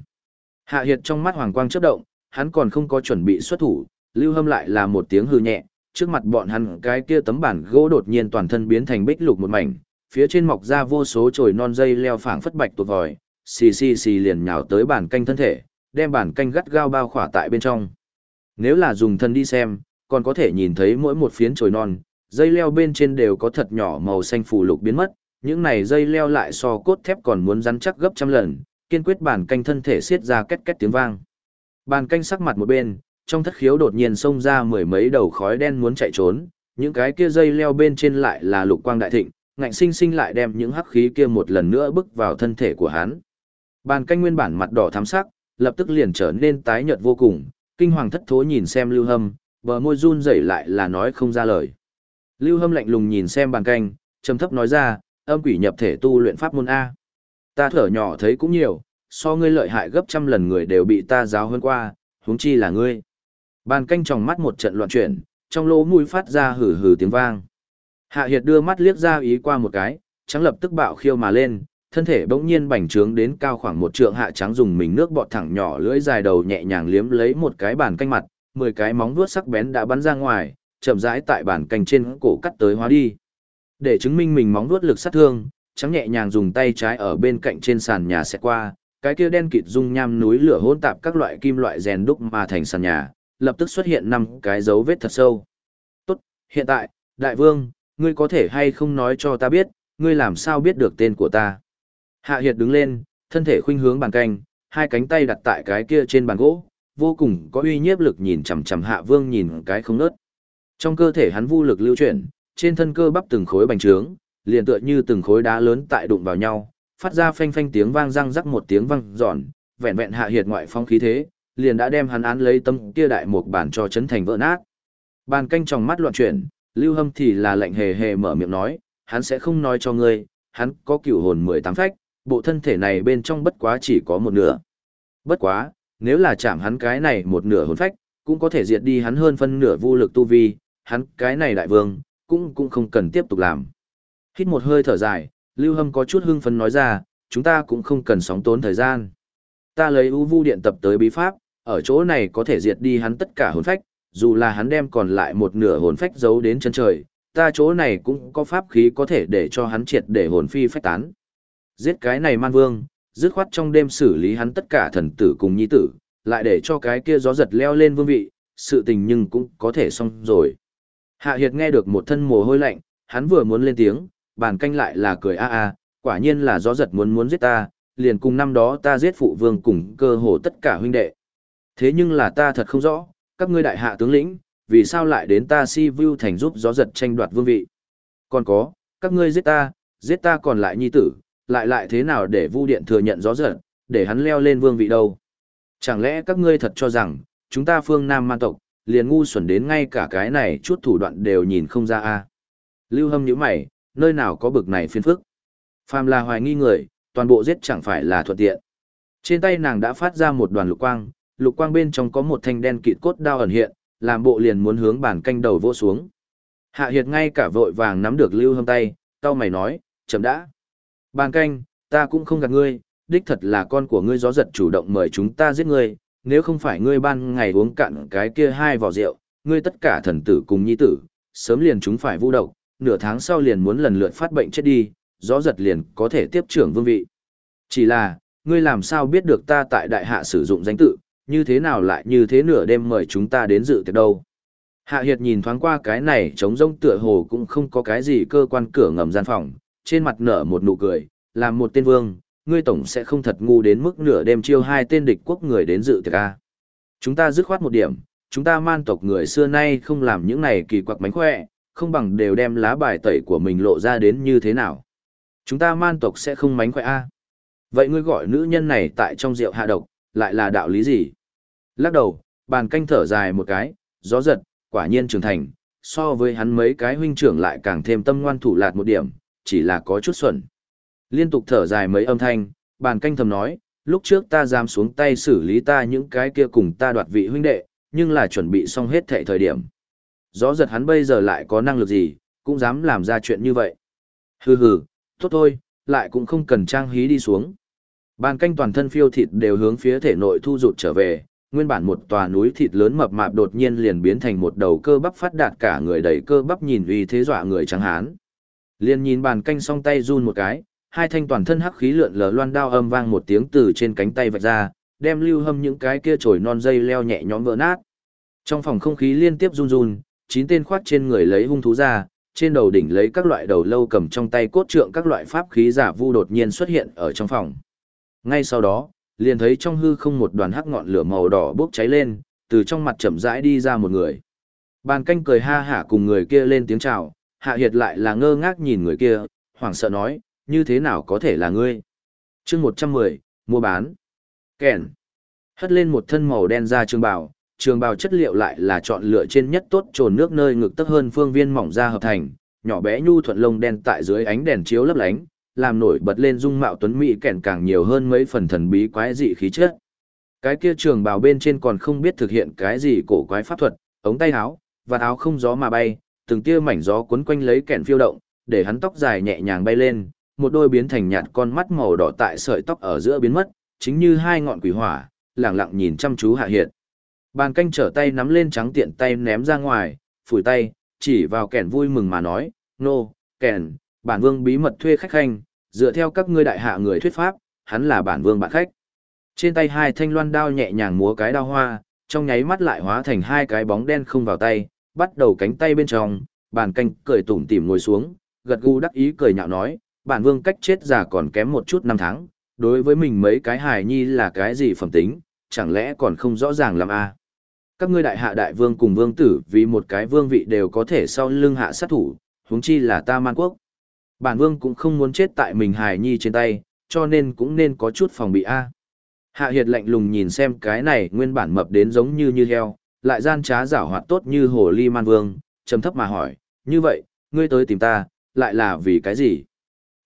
Hạ hiệt trong mắt hoàng quang chớp động, hắn còn không có chuẩn bị xuất thủ, lưu hâm lại là một tiếng hư nhẹ, trước mặt bọn hắn cái kia tấm bản gỗ đột nhiên toàn thân biến thành bích lục một mảnh, phía trên mọc ra vô số chồi non dây leo phảng phất bạch tuột vòi, xì xì xì liền nhào tới bản canh thân thể, đem bản canh gắt gao bao khỏa tại bên trong. Nếu là dùng thân đi xem, còn có thể nhìn thấy mỗi một phiến chồi non, dây leo bên trên đều có thật nhỏ màu xanh phù lục biến mất, những này dây leo lại so cốt thép còn muốn rắn chắc gấp trăm lần, kiên quyết bản canh thân thể xiết ra két két tiếng vang. Bàn canh sắc mặt một bên, trong thất khiếu đột nhiên xông ra mười mấy đầu khói đen muốn chạy trốn, những cái kia dây leo bên trên lại là lục quang đại thịnh, ngạnh sinh sinh lại đem những hắc khí kia một lần nữa bước vào thân thể của hắn. Bàn canh nguyên bản mặt đỏ thắm sắc, lập tức liền trở nên tái nhợt vô cùng, kinh hoàng thất thố nhìn xem Lưu Hâm, bờ môi run rẩy lại là nói không ra lời. Lưu Hâm lạnh lùng nhìn xem bàn canh, trầm thấp nói ra, âm quỷ nhập thể tu luyện pháp môn A. Ta thở nhỏ thấy cũng nhiều, so ngươi lợi hại gấp trăm lần người đều bị ta giáo hơn qua, huống chi là ngươi. Bàn canh tròng mắt một trận loạn chuyển, trong lỗ mũi phát ra hừ hừ tiếng vang. Hạ Hiệt đưa mắt liếc ra ý qua một cái, trắng lập tức bạo khiêu mà lên, thân thể bỗng nhiên bành trướng đến cao khoảng một trượng hạ trắng dùng mình nước bọt thẳng nhỏ lưỡi dài đầu nhẹ nhàng liếm lấy một cái bàn canh mặt, mười cái móng vuốt sắc bén đã bắn ra ngoài, chậm rãi tại bàn canh trên cổ cắt tới hóa đi. Để chứng minh mình móng vuốt lực sát thương, trắng nhẹ nhàng dùng tay trái ở bên cạnh trên sàn nhà sẽ qua, cái kia đen kịt dung nham núi lửa hỗn tạp các loại kim loại rèn đúc mà thành sàn nhà, lập tức xuất hiện năm cái dấu vết thật sâu. Tốt, hiện tại, đại vương, ngươi có thể hay không nói cho ta biết, ngươi làm sao biết được tên của ta. Hạ Hiệt đứng lên, thân thể khuynh hướng bàn canh, hai cánh tay đặt tại cái kia trên bàn gỗ, vô cùng có uy nhiếp lực nhìn chằm chằm Hạ Vương nhìn cái không ngớt. Trong cơ thể hắn vô lực lưu chuyển, trên thân cơ bắp từng khối bành trướng, liền tựa như từng khối đá lớn tại đụng vào nhau, phát ra phanh phanh tiếng vang răng rắc một tiếng vang giòn, vẹn vẹn Hạ Hiệt ngoại phong khí thế, liền đã đem hắn án lấy tâm kia đại một bản cho chấn thành vỡ nát. Bàn canh trong mắt loạn chuyển, Lưu Hâm thì là lạnh hề hề mở miệng nói, hắn sẽ không nói cho ngươi, hắn có cửu hồn 18 phách, bộ thân thể này bên trong bất quá chỉ có một nửa. Bất quá, nếu là chạm hắn cái này một nửa hồn phách, cũng có thể diệt đi hắn hơn phân nửa vô lực tu vi, hắn cái này đại vương, cũng cũng không cần tiếp tục làm. Hít một hơi thở dài, Lưu Hâm có chút hưng phấn nói ra, chúng ta cũng không cần sóng tốn thời gian. Ta lấy ưu vu điện tập tới bí pháp, ở chỗ này có thể diệt đi hắn tất cả hồn phách, dù là hắn đem còn lại một nửa hồn phách giấu đến chân trời, ta chỗ này cũng có pháp khí có thể để cho hắn triệt để hồn phi phách tán. Giết cái này man vương, dứt khoát trong đêm xử lý hắn tất cả thần tử cùng nhi tử, lại để cho cái kia gió giật leo lên vương vị, sự tình nhưng cũng có thể xong rồi. Hạ Hiệt nghe được một thân mồ hôi lạnh, hắn vừa muốn lên tiếng, bàn canh lại là cười a a, quả nhiên là gió giật muốn muốn giết ta, liền cùng năm đó ta giết phụ vương cùng cơ hồ tất cả huynh đệ. Thế nhưng là ta thật không rõ, các ngươi đại hạ tướng lĩnh, vì sao lại đến ta si vu thành giúp gió giật tranh đoạt vương vị. Còn có, các ngươi giết ta, giết ta còn lại nhi tử, lại lại thế nào để vu điện thừa nhận gió giật, để hắn leo lên vương vị đâu. Chẳng lẽ các ngươi thật cho rằng, chúng ta phương Nam man tộc, liền ngu xuẩn đến ngay cả cái này chút thủ đoạn đều nhìn không ra a Lưu hâm nhíu mày, nơi nào có bực này phiền phức. Phàm là hoài nghi người, toàn bộ giết chẳng phải là thuận tiện. Trên tay nàng đã phát ra một đoàn lục quang, lục quang bên trong có một thanh đen kịt cốt đao ẩn hiện, làm bộ liền muốn hướng bản canh đầu vô xuống. Hạ Hiệt ngay cả vội vàng nắm được Lưu Hâm tay, tao mày nói, chậm đã. Bàn canh, ta cũng không gạt ngươi, đích thật là con của ngươi gió giật chủ động mời chúng ta giết ngươi, nếu không phải ngươi ban ngày uống cạn cái kia hai vò rượu, ngươi tất cả thần tử cùng nhi tử, sớm liền chúng phải vu độc, nửa tháng sau liền muốn lần lượt phát bệnh chết đi, gió giật liền có thể tiếp trưởng vương vị. Chỉ là, ngươi làm sao biết được ta tại đại hạ sử dụng danh tự, như thế nào lại như thế nửa đêm mời chúng ta đến dự tiệc đâu. Hạ Hiệt nhìn thoáng qua cái này trống rông tựa hồ cũng không có cái gì cơ quan cửa ngầm gian phòng, trên mặt nở một nụ cười, làm một tên vương, ngươi tổng sẽ không thật ngu đến mức nửa đêm chiêu hai tên địch quốc người đến dự tiệc a. Chúng ta dứt khoát một điểm, chúng ta man tộc người xưa nay không làm những này kỳ quặc mánh khỏe, không bằng đều đem lá bài tẩy của mình lộ ra đến như thế nào. Chúng ta man tộc sẽ không mánh khỏe a. Vậy ngươi gọi nữ nhân này tại trong rượu hạ độc, lại là đạo lý gì? Lắc đầu, bàn canh thở dài một cái, gió giật, quả nhiên trưởng thành, so với hắn mấy cái huynh trưởng lại càng thêm tâm ngoan thủ lạt một điểm, chỉ là có chút xuẩn. Liên tục thở dài mấy âm thanh, bàn canh thầm nói, lúc trước ta dám xuống tay xử lý ta những cái kia cùng ta đoạt vị huynh đệ, nhưng là chuẩn bị xong hết thệ thời điểm. Gió giật hắn bây giờ lại có năng lực gì, cũng dám làm ra chuyện như vậy. Hừ hừ, tốt thôi, lại cũng không cần trang hí đi xuống. Bàn canh toàn thân phiêu thịt đều hướng phía thể nội thu rụt trở về, nguyên bản một tòa núi thịt lớn mập mạp đột nhiên liền biến thành một đầu cơ bắp phát đạt cả người đầy cơ bắp nhìn uy thế dọa người trắng hán. Liền nhìn bàn canh song tay run một cái, hai thanh toàn thân hắc khí lượn lờ loan đao âm vang một tiếng từ trên cánh tay vạch ra, đem lưu hâm những cái kia trồi non dây leo nhẹ nhõm vỡ nát. Trong phòng không khí liên tiếp run run, chín tên khoát trên người lấy hung thú ra, trên đầu đỉnh lấy các loại đầu lâu cầm trong tay cốt trượng các loại pháp khí giả vu đột nhiên xuất hiện ở trong phòng. Ngay sau đó, liền thấy trong hư không một đoàn hắc ngọn lửa màu đỏ bốc cháy lên, từ trong mặt chậm rãi đi ra một người. Bàn canh cười ha hả cùng người kia lên tiếng chào, hạ hiệt lại là ngơ ngác nhìn người kia, hoảng sợ nói, như thế nào có thể là ngươi? chương 110, mua bán. Kèn. Hất lên một thân màu đen ra trường bảo, trường bào chất liệu lại là chọn lựa trên nhất tốt trồn nước nơi ngực tấp hơn phương viên mỏng ra hợp thành, nhỏ bé nhu thuận lông đen tại dưới ánh đèn chiếu lấp lánh, làm nổi bật lên dung mạo tuấn mỹ kèn càng nhiều hơn mấy phần thần bí quái dị khí chất. Cái kia trường bào bên trên còn không biết thực hiện cái gì cổ quái pháp thuật, ống tay áo, và áo không gió mà bay, từng tia mảnh gió cuốn quanh lấy kèn phiêu động, để hắn tóc dài nhẹ nhàng bay lên, một đôi biến thành nhạt con mắt màu đỏ tại sợi tóc ở giữa biến mất, chính như hai ngọn quỷ hỏa, lặng lặng nhìn chăm chú hạ hiện. Bàn canh trở tay nắm lên trắng tiện tay ném ra ngoài, phủi tay, chỉ vào kẻn vui mừng mà nói, nô, no, kẻn, bản vương bí mật thuê khách khanh, dựa theo các ngươi đại hạ người thuyết pháp, hắn là bản vương bạn khách. Trên tay hai thanh loan đao nhẹ nhàng múa cái đao hoa, trong nháy mắt lại hóa thành hai cái bóng đen không vào tay, bắt đầu cánh tay bên trong, bàn canh cười tủm tỉm ngồi xuống, gật gù đắc ý cười nhạo nói, bản vương cách chết già còn kém một chút năm tháng, đối với mình mấy cái hài nhi là cái gì phẩm tính, chẳng lẽ còn không rõ ràng làm a? À? Các ngươi đại hạ đại vương cùng vương tử vì một cái vương vị đều có thể sau lưng hạ sát thủ, huống chi là ta man quốc. Bản vương cũng không muốn chết tại mình hài nhi trên tay, cho nên cũng nên có chút phòng bị a. Hạ Hiệt lạnh lùng nhìn xem cái này nguyên bản mập đến giống như như heo, lại gian trá giảo hoạt tốt như hồ ly man vương, trầm thấp mà hỏi, như vậy, ngươi tới tìm ta, lại là vì cái gì?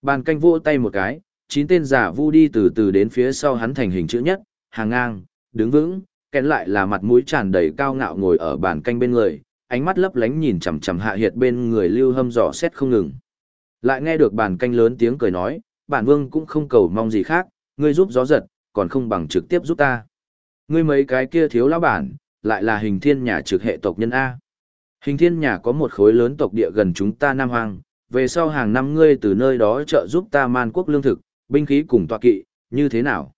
Bàn canh vỗ tay một cái, chín tên giả vu đi từ từ đến phía sau hắn thành hình chữ nhất, hàng ngang, đứng vững, kén lại là mặt mũi tràn đầy cao ngạo ngồi ở bàn canh bên người, ánh mắt lấp lánh nhìn chằm chằm hạ hiệt bên người lưu hâm dò xét không ngừng. Lại nghe được bàn canh lớn tiếng cười nói, bản vương cũng không cầu mong gì khác, ngươi giúp gió giật, còn không bằng trực tiếp giúp ta. Ngươi mấy cái kia thiếu lão bản, lại là hình thiên nhà trực hệ tộc nhân A. Hình thiên nhà có một khối lớn tộc địa gần chúng ta Nam Hoàng, về sau hàng năm ngươi từ nơi đó trợ giúp ta man quốc lương thực, binh khí cùng tọa kỵ, như thế nào?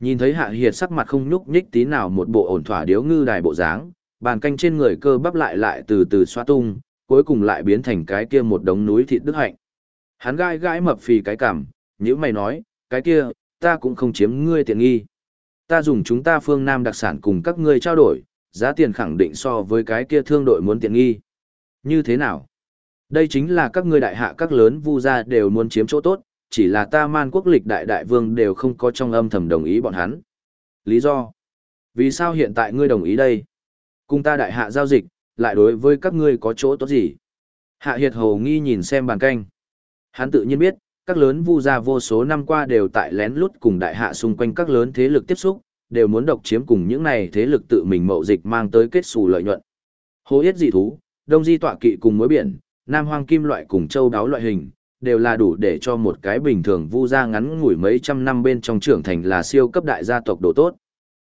Nhìn thấy hạ hiệt sắc mặt không nhúc nhích tí nào một bộ ổn thỏa điếu ngư đài bộ dáng, bàn canh trên người cơ bắp lại lại từ từ xoa tung, cuối cùng lại biến thành cái kia một đống núi thịt đức hạnh. Hắn gai gãi mập phì cái cảm, nếu mày nói, cái kia, ta cũng không chiếm ngươi tiện nghi. Ta dùng chúng ta phương Nam đặc sản cùng các ngươi trao đổi, giá tiền khẳng định so với cái kia thương đội muốn tiện nghi. Như thế nào? Đây chính là các ngươi đại hạ các lớn vu gia đều muốn chiếm chỗ tốt, chỉ là ta man quốc lịch đại đại vương đều không có trong âm thầm đồng ý bọn hắn. Lý do? Vì sao hiện tại ngươi đồng ý đây? Cùng ta đại hạ giao dịch, lại đối với các ngươi có chỗ tốt gì? Hạ Hiệt Hồ nghi nhìn xem bàn canh. Hắn tự nhiên biết, các lớn vu gia vô số năm qua đều tại lén lút cùng đại hạ xung quanh các lớn thế lực tiếp xúc, đều muốn độc chiếm cùng những này thế lực tự mình mậu dịch mang tới kết xù lợi nhuận. Hồ yết dị thú, đông di tọa kỵ cùng mối biển, nam hoang kim loại cùng châu đáo loại hình, đều là đủ để cho một cái bình thường vu gia ngắn ngủi mấy trăm năm bên trong trưởng thành là siêu cấp đại gia tộc đồ tốt.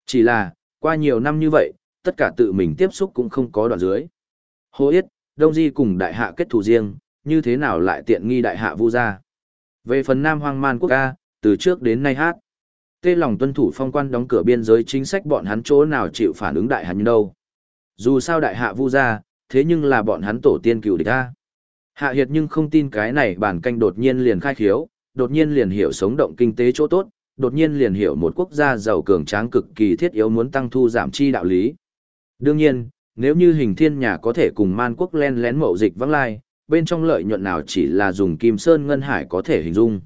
Chỉ là, qua nhiều năm như vậy, tất cả tự mình tiếp xúc cũng không có đoạn dưới. Hồ Yết, Đông Di cùng đại hạ kết thù riêng, như thế nào lại tiện nghi đại hạ vu gia. Về phần Nam Hoang Man Quốc ca, từ trước đến nay hát. Tê lòng tuân thủ phong quan đóng cửa biên giới chính sách bọn hắn chỗ nào chịu phản ứng đại hắn đâu. Dù sao đại hạ vu gia, thế nhưng là bọn hắn tổ tiên cựu địch a. Hạ Hiệt nhưng không tin cái này bản canh đột nhiên liền khai khiếu, đột nhiên liền hiểu sống động kinh tế chỗ tốt, đột nhiên liền hiểu một quốc gia giàu cường tráng cực kỳ thiết yếu muốn tăng thu giảm chi đạo lý. Đương nhiên, nếu như hình thiên nhà có thể cùng man quốc len lén mậu dịch vắng lai, bên trong lợi nhuận nào chỉ là dùng kim sơn ngân hải có thể hình dung.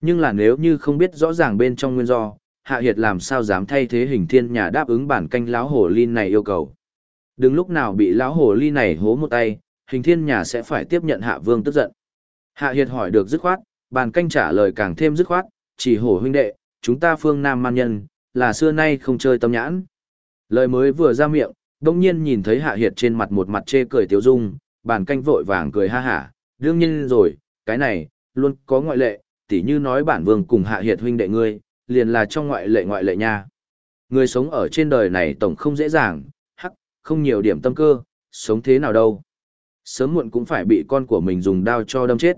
Nhưng là nếu như không biết rõ ràng bên trong nguyên do, Hạ Hiệt làm sao dám thay thế hình thiên nhà đáp ứng bản canh lão hồ ly này yêu cầu. Đừng lúc nào bị lão hồ ly này hố một tay, hình thiên nhà sẽ phải tiếp nhận hạ vương tức giận. Hạ Hiệt hỏi được dứt khoát, bàn canh trả lời càng thêm dứt khoát, chỉ hổ huynh đệ, chúng ta phương Nam man nhân, là xưa nay không chơi tâm nhãn. Lời mới vừa ra miệng, đông nhiên nhìn thấy Hạ Hiệt trên mặt một mặt chê cười tiếu dung, bàn canh vội vàng cười ha hả, đương nhiên rồi, cái này, luôn có ngoại lệ, tỉ như nói bản vương cùng Hạ Hiệt huynh đệ ngươi, liền là trong ngoại lệ ngoại lệ nha. Người sống ở trên đời này tổng không dễ dàng, hắc, không nhiều điểm tâm cơ, sống thế nào đâu sớm muộn cũng phải bị con của mình dùng đao cho đâm chết.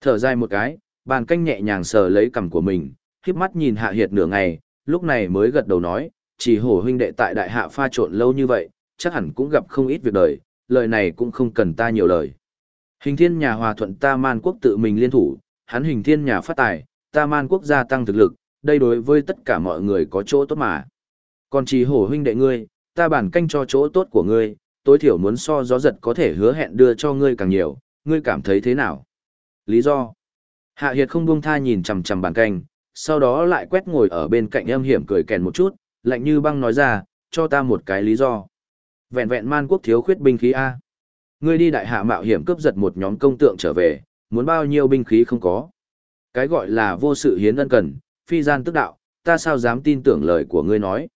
Thở dài một cái, bàn canh nhẹ nhàng sờ lấy cằm của mình, khiếp mắt nhìn hạ hiệt nửa ngày, lúc này mới gật đầu nói, chỉ hổ huynh đệ tại đại hạ pha trộn lâu như vậy, chắc hẳn cũng gặp không ít việc đời, lời này cũng không cần ta nhiều lời. Hình thiên nhà hòa thuận ta man quốc tự mình liên thủ, hắn hình thiên nhà phát tài, ta man quốc gia tăng thực lực, đây đối với tất cả mọi người có chỗ tốt mà. Còn chỉ hổ huynh đệ ngươi, ta bản canh cho chỗ tốt của ngươi, tối thiểu muốn so gió giật có thể hứa hẹn đưa cho ngươi càng nhiều, ngươi cảm thấy thế nào? Lý do? Hạ Hiệt không buông tha nhìn chằm chằm bàn canh, sau đó lại quét ngồi ở bên cạnh em hiểm cười kèn một chút, lạnh như băng nói ra, cho ta một cái lý do. Vẹn vẹn man quốc thiếu khuyết binh khí A. Ngươi đi đại hạ mạo hiểm cướp giật một nhóm công tượng trở về, muốn bao nhiêu binh khí không có. Cái gọi là vô sự hiến ân cần, phi gian tức đạo, ta sao dám tin tưởng lời của ngươi nói.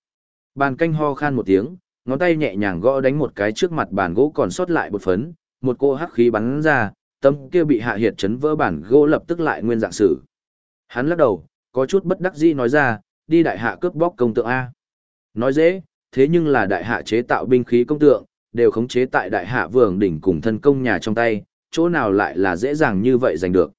Bàn canh ho khan một tiếng, ngón tay nhẹ nhàng gõ đánh một cái trước mặt bàn gỗ còn sót lại bột phấn, một cô hắc khí bắn ra, tâm kia bị hạ hiệt chấn vỡ bản gỗ lập tức lại nguyên dạng sử. Hắn lắc đầu, có chút bất đắc dĩ nói ra, đi đại hạ cướp bóc công tượng A. Nói dễ, thế nhưng là đại hạ chế tạo binh khí công tượng, đều khống chế tại đại hạ vườn đỉnh cùng thân công nhà trong tay, chỗ nào lại là dễ dàng như vậy giành được.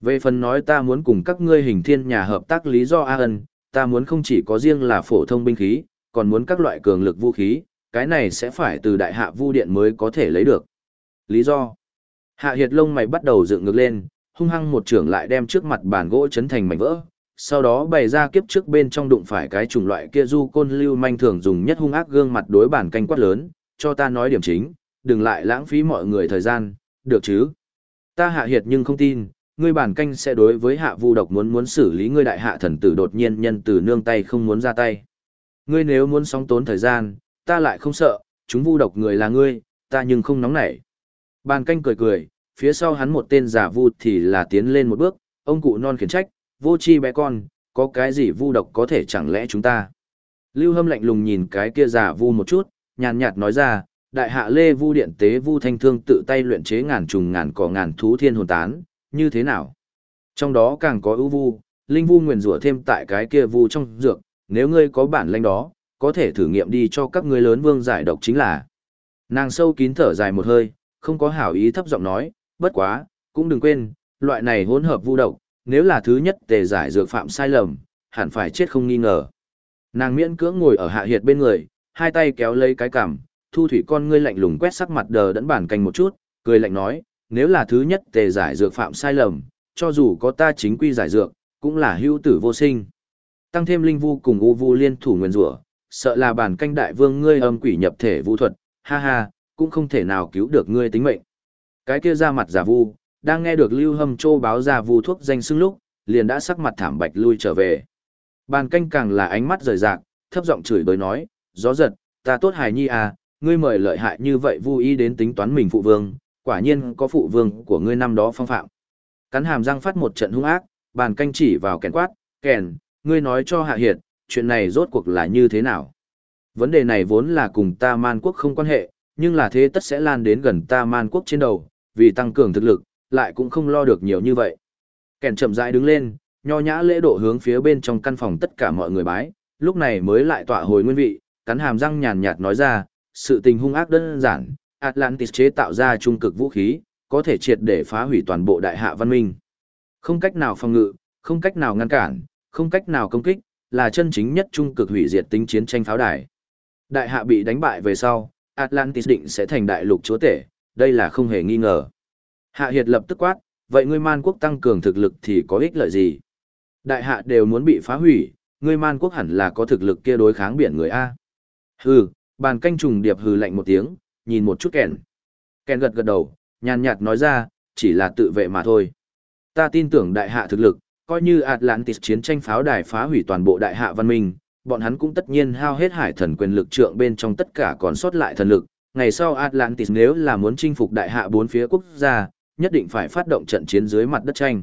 Về phần nói ta muốn cùng các ngươi hình thiên nhà hợp tác lý do A ân, ta muốn không chỉ có riêng là phổ thông binh khí, còn muốn các loại cường lực vũ khí, cái này sẽ phải từ đại hạ vu điện mới có thể lấy được. Lý do Hạ hiệt lông mày bắt đầu dựng ngược lên, hung hăng một trưởng lại đem trước mặt bàn gỗ chấn thành mảnh vỡ, sau đó bày ra kiếp trước bên trong đụng phải cái chủng loại kia du côn lưu manh thường dùng nhất hung ác gương mặt đối bản canh quát lớn, cho ta nói điểm chính, đừng lại lãng phí mọi người thời gian, được chứ? Ta hạ hiệt nhưng không tin, ngươi bản canh sẽ đối với hạ vu độc muốn muốn xử lý ngươi đại hạ thần tử đột nhiên nhân từ nương tay không muốn ra tay. Ngươi nếu muốn sóng tốn thời gian, ta lại không sợ, chúng vu độc người là ngươi, ta nhưng không nóng nảy. Bàn canh cười cười, phía sau hắn một tên giả vu thì là tiến lên một bước, ông cụ non khiển trách, vô chi bé con, có cái gì vu độc có thể chẳng lẽ chúng ta. Lưu Hâm lạnh lùng nhìn cái kia giả vu một chút, nhàn nhạt nói ra, đại hạ lê vu điện tế vu thanh thương tự tay luyện chế ngàn trùng ngàn cỏ ngàn thú thiên hồn tán, như thế nào? Trong đó càng có ưu vu, linh vu nguyền rủa thêm tại cái kia vu trong dược, nếu ngươi có bản lĩnh đó, có thể thử nghiệm đi cho các ngươi lớn vương giải độc chính là. Nàng sâu kín thở dài một hơi, không có hảo ý thấp giọng nói, bất quá, cũng đừng quên, loại này hỗn hợp vu độc, nếu là thứ nhất tề giải dược phạm sai lầm, hẳn phải chết không nghi ngờ. Nàng miễn cưỡng ngồi ở hạ hiệt bên người, hai tay kéo lấy cái cằm, thu thủy con ngươi lạnh lùng quét sắc mặt đờ đẫn bản canh một chút, cười lạnh nói, nếu là thứ nhất tề giải dược phạm sai lầm, cho dù có ta chính quy giải dược, cũng là hưu tử vô sinh. Tăng thêm linh vu cùng u vu liên thủ nguyên rủa, sợ là bản canh đại vương ngươi âm quỷ nhập thể vũ thuật, ha ha, cũng không thể nào cứu được ngươi tính mệnh. Cái kia ra mặt giả vu, đang nghe được Lưu Hâm Châu báo ra vu thuốc danh xưng lúc, liền đã sắc mặt thảm bạch lui trở về. Bàn canh càng là ánh mắt rời rạc, thấp giọng chửi bới nói, gió giật, ta tốt hài nhi à, ngươi mời lợi hại như vậy vu ý đến tính toán mình phụ vương, quả nhiên có phụ vương của ngươi năm đó phong phạm. Cắn hàm răng phát một trận hung ác, bàn canh chỉ vào kèn quát, kèn, ngươi nói cho hạ hiệt, chuyện này rốt cuộc là như thế nào? Vấn đề này vốn là cùng ta man quốc không quan hệ, nhưng là thế tất sẽ lan đến gần ta man quốc trên đầu, vì tăng cường thực lực, lại cũng không lo được nhiều như vậy. Kèn chậm rãi đứng lên, nho nhã lễ độ hướng phía bên trong căn phòng tất cả mọi người bái, lúc này mới lại tỏa hồi nguyên vị, cắn hàm răng nhàn nhạt nói ra, sự tình hung ác đơn giản, Atlantis chế tạo ra trung cực vũ khí, có thể triệt để phá hủy toàn bộ đại hạ văn minh. Không cách nào phòng ngự, không cách nào ngăn cản, không cách nào công kích, là chân chính nhất trung cực hủy diệt tính chiến tranh pháo đài. Đại hạ bị đánh bại về sau, Atlantis định sẽ thành đại lục chúa tể, đây là không hề nghi ngờ. Hạ Hiệt lập tức quát, vậy ngươi man quốc tăng cường thực lực thì có ích lợi gì? Đại hạ đều muốn bị phá hủy, ngươi man quốc hẳn là có thực lực kia đối kháng biển người A. Hừ, bàn canh trùng điệp hừ lạnh một tiếng, nhìn một chút kèn. Kèn gật gật đầu, nhàn nhạt nói ra, chỉ là tự vệ mà thôi. Ta tin tưởng đại hạ thực lực, coi như Atlantis chiến tranh pháo đài phá hủy toàn bộ đại hạ văn minh, bọn hắn cũng tất nhiên hao hết hải thần quyền lực trượng bên trong tất cả còn sót lại thần lực. Ngày sau Atlantis nếu là muốn chinh phục đại hạ bốn phía quốc gia, nhất định phải phát động trận chiến dưới mặt đất tranh.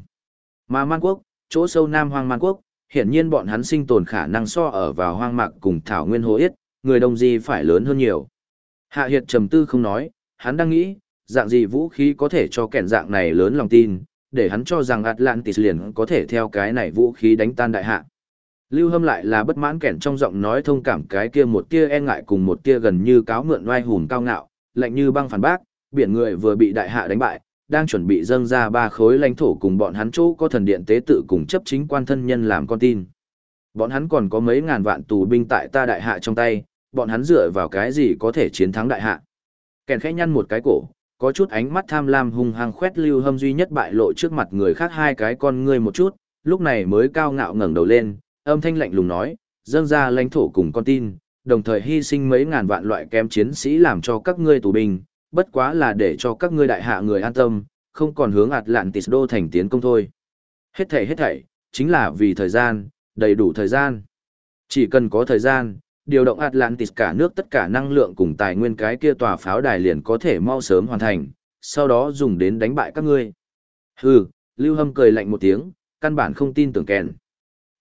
Mà Man quốc, chỗ sâu Nam Hoang Man quốc, hiển nhiên bọn hắn sinh tồn khả năng so ở vào hoang mạc cùng thảo nguyên hồ yết, người đông di phải lớn hơn nhiều. Hạ Hiệt trầm tư không nói, hắn đang nghĩ, dạng gì vũ khí có thể cho kẻn dạng này lớn lòng tin, để hắn cho rằng Atlantis liền có thể theo cái này vũ khí đánh tan đại hạ. Lưu Hâm lại là bất mãn kẻn trong giọng nói thông cảm cái kia một tia e ngại cùng một tia gần như cáo mượn oai hùng cao ngạo, lạnh như băng phản bác, biển người vừa bị đại hạ đánh bại, đang chuẩn bị dâng ra ba khối lãnh thổ cùng bọn hắn chỗ có thần điện tế tự cùng chấp chính quan thân nhân làm con tin. Bọn hắn còn có mấy ngàn vạn tù binh tại ta đại hạ trong tay, bọn hắn dựa vào cái gì có thể chiến thắng đại hạ. Kèn khẽ nhăn một cái cổ, có chút ánh mắt tham lam hung hăng khoét lưu hâm duy nhất bại lộ trước mặt người khác hai cái con ngươi một chút, lúc này mới cao ngạo ngẩng đầu lên, âm thanh lạnh lùng nói, dâng ra lãnh thổ cùng con tin, đồng thời hy sinh mấy ngàn vạn loại kém chiến sĩ làm cho các ngươi tù binh, bất quá là để cho các ngươi đại hạ người an tâm, không còn hướng Atlantis đô thành tiến công thôi. Hết thảy hết thảy, chính là vì thời gian, đầy đủ thời gian. Chỉ cần có thời gian, điều động Atlantis cả nước tất cả năng lượng cùng tài nguyên cái kia tòa pháo đài liền có thể mau sớm hoàn thành, sau đó dùng đến đánh bại các ngươi. Hừ, Lưu Hâm cười lạnh một tiếng, căn bản không tin tưởng kèn.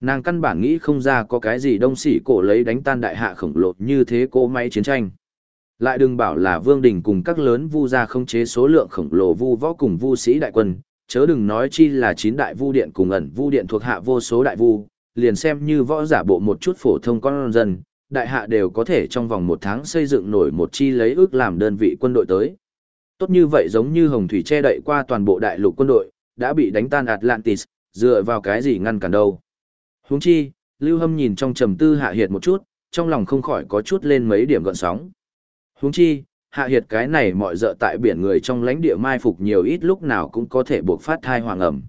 Nàng căn bản nghĩ không ra có cái gì đông sỉ cổ lấy đánh tan đại hạ khổng lồ như thế cô máy chiến tranh. Lại đừng bảo là vương đình cùng các lớn vu gia không chế số lượng khổng lồ vu võ cùng vu sĩ đại quân, chớ đừng nói chi là chín đại vu điện cùng ẩn vu điện thuộc hạ vô số đại vu, liền xem như võ giả bộ một chút phổ thông con dân, đại hạ đều có thể trong vòng một tháng xây dựng nổi một chi lấy ước làm đơn vị quân đội tới. Tốt như vậy giống như hồng thủy che đậy qua toàn bộ đại lục quân đội, đã bị đánh tan Atlantis, dựa vào cái gì ngăn cản đâu. Huống chi, Lưu Hâm nhìn trong trầm tư hạ hiệt một chút, trong lòng không khỏi có chút lên mấy điểm gợn sóng. Huống chi, hạ hiệt cái này mọi dợ tại biển người trong lãnh địa mai phục nhiều ít lúc nào cũng có thể buộc phát thai hoàng ẩm.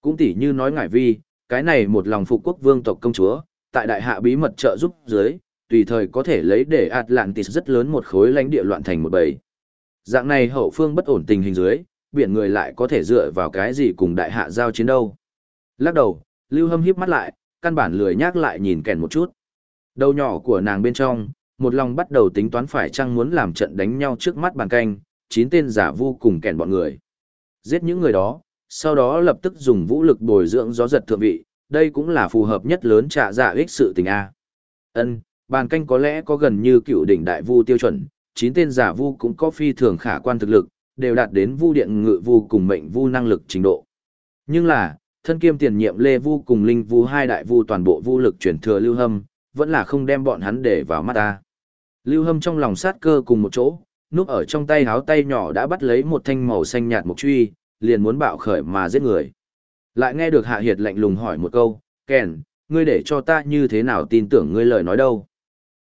Cũng tỉ như nói ngải vi, cái này một lòng phục quốc vương tộc công chúa, tại đại hạ bí mật trợ giúp dưới, tùy thời có thể lấy để Atlantis rất lớn một khối lãnh địa loạn thành một bầy. Dạng này hậu phương bất ổn tình hình dưới, biển người lại có thể dựa vào cái gì cùng đại hạ giao chiến đâu. Lắc đầu, Lưu Hâm híp mắt lại, căn bản lười nhác lại nhìn kèn một chút. Đầu nhỏ của nàng bên trong, một lòng bắt đầu tính toán phải chăng muốn làm trận đánh nhau trước mắt bàn canh, chín tên giả vu cùng kèn bọn người. Giết những người đó, sau đó lập tức dùng vũ lực bồi dưỡng gió giật thượng vị, đây cũng là phù hợp nhất lớn trả giả dạ ích sự tình A. Ân, bàn canh có lẽ có gần như cựu đỉnh đại vu tiêu chuẩn, chín tên giả vu cũng có phi thường khả quan thực lực, đều đạt đến vu điện ngự vu cùng mệnh vu năng lực trình độ. Nhưng là, thân kiêm tiền nhiệm Lê Vu cùng Linh Vu hai đại vu toàn bộ vu lực chuyển thừa Lưu Hâm, vẫn là không đem bọn hắn để vào mắt ta. Lưu Hâm trong lòng sát cơ cùng một chỗ, núp ở trong tay háo tay nhỏ đã bắt lấy một thanh màu xanh nhạt mục truy, liền muốn bạo khởi mà giết người. Lại nghe được Hạ Hiệt lạnh lùng hỏi một câu, Kèn, ngươi để cho ta như thế nào tin tưởng ngươi lời nói đâu.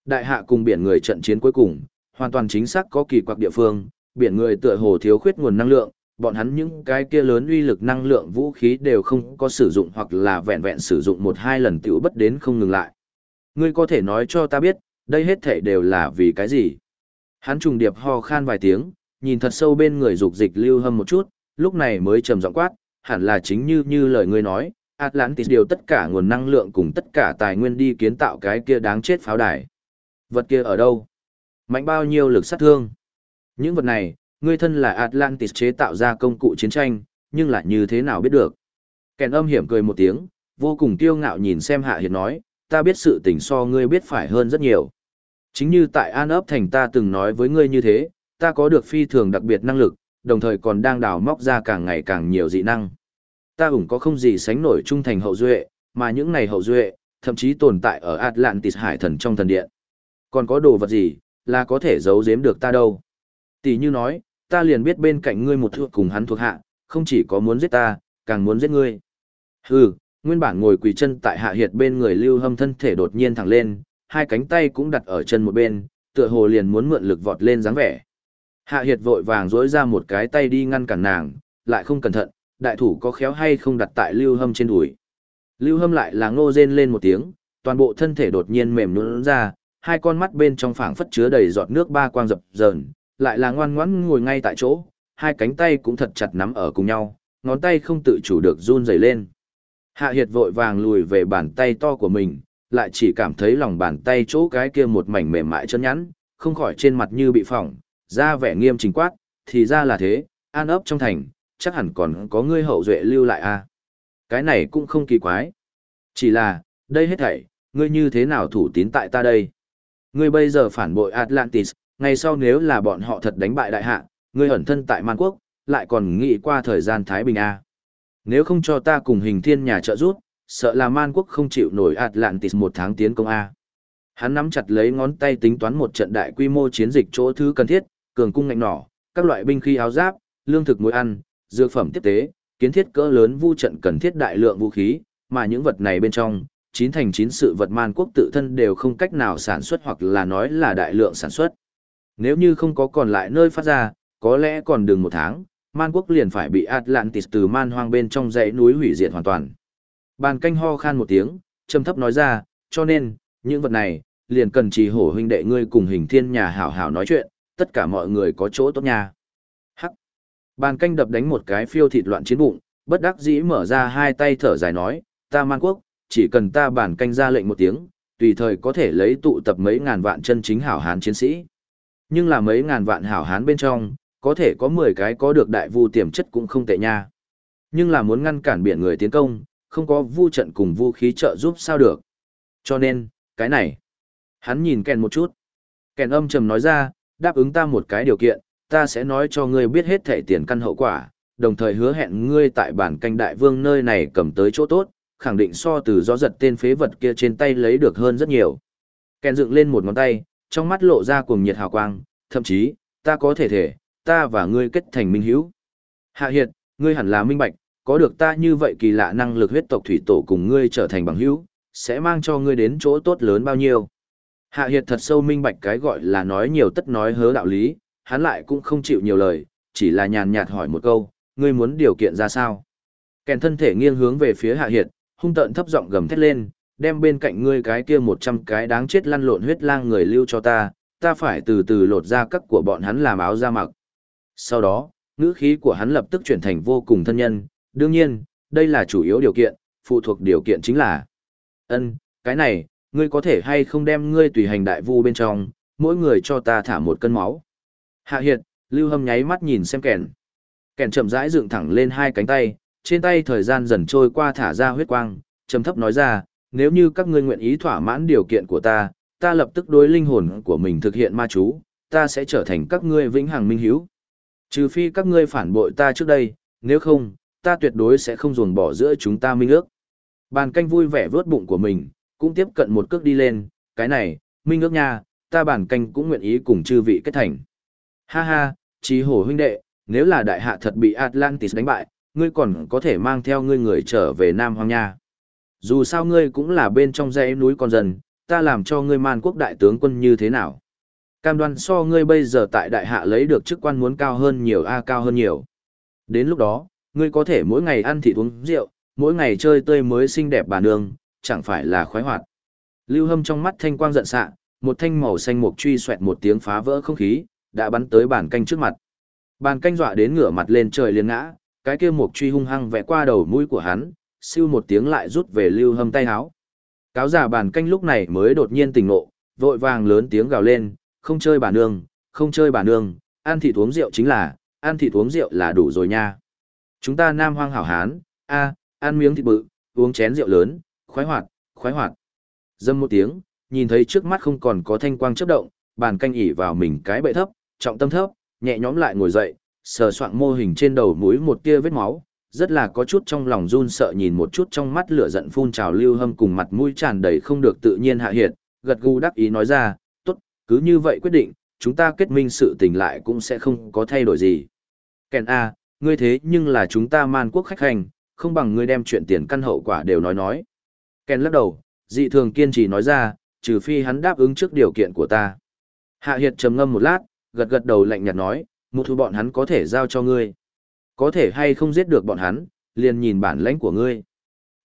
Đại hạ cùng biển người trận chiến cuối cùng, hoàn toàn chính xác có kỳ quặc địa phương, biển người tựa hồ thiếu khuyết nguồn năng lượng, bọn hắn những cái kia lớn uy lực năng lượng vũ khí đều không có sử dụng hoặc là vẹn vẹn sử dụng một hai lần tiểu bất đến không ngừng lại. Ngươi có thể nói cho ta biết, đây hết thể đều là vì cái gì? Hắn trùng điệp ho khan vài tiếng, nhìn thật sâu bên người dục dịch lưu hâm một chút, lúc này mới trầm giọng quát, hẳn là chính như như lời ngươi nói, Atlantis điều tất cả nguồn năng lượng cùng tất cả tài nguyên đi kiến tạo cái kia đáng chết pháo đài. Vật kia ở đâu? Mạnh bao nhiêu lực sát thương? Những vật này, ngươi thân là Atlantis chế tạo ra công cụ chiến tranh, nhưng lại như thế nào biết được? Kèn âm hiểm cười một tiếng, vô cùng kiêu ngạo nhìn xem Hạ Hiệt nói, ta biết sự tình so ngươi biết phải hơn rất nhiều. Chính như tại An ấp thành ta từng nói với ngươi như thế, ta có được phi thường đặc biệt năng lực, đồng thời còn đang đào móc ra càng ngày càng nhiều dị năng. Ta ủng có không gì sánh nổi trung thành hậu duệ, mà những này hậu duệ, thậm chí tồn tại ở Atlantis hải thần trong thần điện. Còn có đồ vật gì, là có thể giấu giếm được ta đâu. Tỷ như nói, ta liền biết bên cạnh ngươi một thuộc cùng hắn thuộc hạ, không chỉ có muốn giết ta, càng muốn giết ngươi. Hừ, nguyên bản ngồi quỳ chân tại hạ hiệt bên người lưu hâm thân thể đột nhiên thẳng lên, hai cánh tay cũng đặt ở chân một bên, tựa hồ liền muốn mượn lực vọt lên dáng vẻ. Hạ hiệt vội vàng dối ra một cái tay đi ngăn cản nàng, lại không cẩn thận, đại thủ có khéo hay không đặt tại lưu hâm trên đùi. Lưu hâm lại là ngô rên lên một tiếng, toàn bộ thân thể đột nhiên mềm nhũn ra, hai con mắt bên trong phảng phất chứa đầy giọt nước ba quang dập dờn, lại là ngoan ngoãn ngồi ngay tại chỗ, hai cánh tay cũng thật chặt nắm ở cùng nhau, ngón tay không tự chủ được run rẩy lên. Hạ Hiệt vội vàng lùi về bàn tay to của mình, lại chỉ cảm thấy lòng bàn tay chỗ cái kia một mảnh mềm mại chân nhẵn, không khỏi trên mặt như bị phỏng, ra vẻ nghiêm trình quát, thì ra là thế, an ấp trong thành, chắc hẳn còn có ngươi hậu duệ lưu lại a. À? Cái này cũng không kỳ quái. Chỉ là, đây hết thảy, ngươi như thế nào thủ tín tại ta đây? Ngươi bây giờ phản bội Atlantis, ngày sau nếu là bọn họ thật đánh bại đại hạ, ngươi ẩn thân tại Man Quốc, lại còn nghĩ qua thời gian Thái Bình A. Nếu không cho ta cùng hình thiên nhà trợ giúp, sợ là Man Quốc không chịu nổi Atlantis một tháng tiến công A. Hắn nắm chặt lấy ngón tay tính toán một trận đại quy mô chiến dịch chỗ thứ cần thiết, cường cung ngạnh nỏ, các loại binh khí áo giáp, lương thực muối ăn, dược phẩm tiếp tế, kiến thiết cỡ lớn vu trận cần thiết đại lượng vũ khí, mà những vật này bên trong, chín thành chín sự vật man quốc tự thân đều không cách nào sản xuất hoặc là nói là đại lượng sản xuất. Nếu như không có còn lại nơi phát ra, có lẽ còn đường một tháng, man quốc liền phải bị Atlantis từ man hoang bên trong dãy núi hủy diệt hoàn toàn. Bàn canh ho khan một tiếng, trầm thấp nói ra, cho nên, những vật này, liền cần trì hổ huynh đệ ngươi cùng hình thiên nhà hảo hảo nói chuyện, tất cả mọi người có chỗ tốt nhà. Hắc. Bàn canh đập đánh một cái phiêu thịt loạn chiến bụng, bất đắc dĩ mở ra hai tay thở dài nói, ta man quốc, chỉ cần ta bản canh ra lệnh một tiếng, tùy thời có thể lấy tụ tập mấy ngàn vạn chân chính hảo hán chiến sĩ. Nhưng là mấy ngàn vạn hảo hán bên trong, có thể có 10 cái có được đại vu tiềm chất cũng không tệ nha. Nhưng là muốn ngăn cản biển người tiến công, không có vu trận cùng vũ khí trợ giúp sao được. Cho nên, cái này. Hắn nhìn kèn một chút. Kèn âm trầm nói ra, đáp ứng ta một cái điều kiện, ta sẽ nói cho ngươi biết hết thẻ tiền căn hậu quả, đồng thời hứa hẹn ngươi tại bản canh đại vương nơi này cầm tới chỗ tốt, khẳng định so từ gió giật tên phế vật kia trên tay lấy được hơn rất nhiều. Kèn dựng lên một ngón tay, trong mắt lộ ra cuồng nhiệt hào quang, thậm chí, ta có thể thể, ta và ngươi kết thành minh hữu. Hạ Hiệt, ngươi hẳn là minh bạch, có được ta như vậy kỳ lạ năng lực huyết tộc thủy tổ cùng ngươi trở thành bằng hữu, sẽ mang cho ngươi đến chỗ tốt lớn bao nhiêu. Hạ Hiệt thật sâu minh bạch cái gọi là nói nhiều tất nói hớ đạo lý, hắn lại cũng không chịu nhiều lời, chỉ là nhàn nhạt hỏi một câu, ngươi muốn điều kiện ra sao? Kèn thân thể nghiêng hướng về phía Hạ Hiệt, hung tợn thấp giọng gầm thét lên, đem bên cạnh ngươi cái kia một trăm cái đáng chết lăn lộn huyết lang người lưu cho ta, ta phải từ từ lột ra các của bọn hắn làm áo ra mặc. Sau đó, ngữ khí của hắn lập tức chuyển thành vô cùng thân nhân, đương nhiên, đây là chủ yếu điều kiện, phụ thuộc điều kiện chính là ân cái này, ngươi có thể hay không đem ngươi tùy hành đại vu bên trong, mỗi người cho ta thả một cân máu. Hạ Hiệt, Lưu Hâm nháy mắt nhìn xem kèn. Kèn chậm rãi dựng thẳng lên hai cánh tay, trên tay thời gian dần trôi qua thả ra huyết quang, trầm thấp nói ra, nếu như các ngươi nguyện ý thỏa mãn điều kiện của ta, ta lập tức đối linh hồn của mình thực hiện ma chú, ta sẽ trở thành các ngươi vĩnh hằng minh hiếu. Trừ phi các ngươi phản bội ta trước đây, nếu không, ta tuyệt đối sẽ không dồn bỏ giữa chúng ta minh ước. Bàn canh vui vẻ vớt bụng của mình, cũng tiếp cận một cước đi lên, cái này, minh ước nha, ta bàn canh cũng nguyện ý cùng chư vị kết thành. Ha ha, trí hổ huynh đệ, nếu là đại hạ thật bị Atlantis đánh bại, ngươi còn có thể mang theo ngươi người trở về Nam Hoang Nha. Dù sao ngươi cũng là bên trong dãy núi con dân, ta làm cho ngươi man quốc đại tướng quân như thế nào. Cam đoan so ngươi bây giờ tại đại hạ lấy được chức quan muốn cao hơn nhiều a cao hơn nhiều. Đến lúc đó, ngươi có thể mỗi ngày ăn thịt uống rượu, mỗi ngày chơi tươi mới xinh đẹp bà nương, chẳng phải là khoái hoạt. Lưu Hâm trong mắt thanh quang giận xạ, một thanh màu xanh mục truy xoẹt một tiếng phá vỡ không khí, đã bắn tới bàn canh trước mặt. Bàn canh dọa đến ngửa mặt lên trời liền ngã, cái kia mục truy hung hăng vẽ qua đầu mũi của hắn, siêu một tiếng lại rút về Lưu Hâm tay háo. Cáo giả bàn canh lúc này mới đột nhiên tỉnh ngộ, vội vàng lớn tiếng gào lên, không chơi bà nương, không chơi bà nương, ăn thịt uống rượu chính là, ăn thịt uống rượu là đủ rồi nha. Chúng ta nam hoang hảo hán, a, ăn miếng thịt bự, uống chén rượu lớn, khoái hoạt, khoái hoạt. Dâm một tiếng, nhìn thấy trước mắt không còn có thanh quang chớp động, bàn canh ỉ vào mình cái bệ thấp, trọng tâm thấp, nhẹ nhõm lại ngồi dậy, sờ soạng mô hình trên đầu mũi một tia vết máu, rất là có chút trong lòng run sợ nhìn một chút trong mắt lửa giận phun trào lưu hâm cùng mặt mũi tràn đầy không được tự nhiên hạ hiệt, gật gù đắc ý nói ra, tốt, cứ như vậy quyết định, chúng ta kết minh sự tình lại cũng sẽ không có thay đổi gì. Kèn A, ngươi thế nhưng là chúng ta man quốc khách hành, không bằng ngươi đem chuyện tiền căn hậu quả đều nói nói. Ken lắc đầu, dị thường kiên trì nói ra, trừ phi hắn đáp ứng trước điều kiện của ta. Hạ Hiệt trầm ngâm một lát, gật gật đầu lạnh nhạt nói, một thứ bọn hắn có thể giao cho ngươi. Có thể hay không giết được bọn hắn, liền nhìn bản lãnh của ngươi.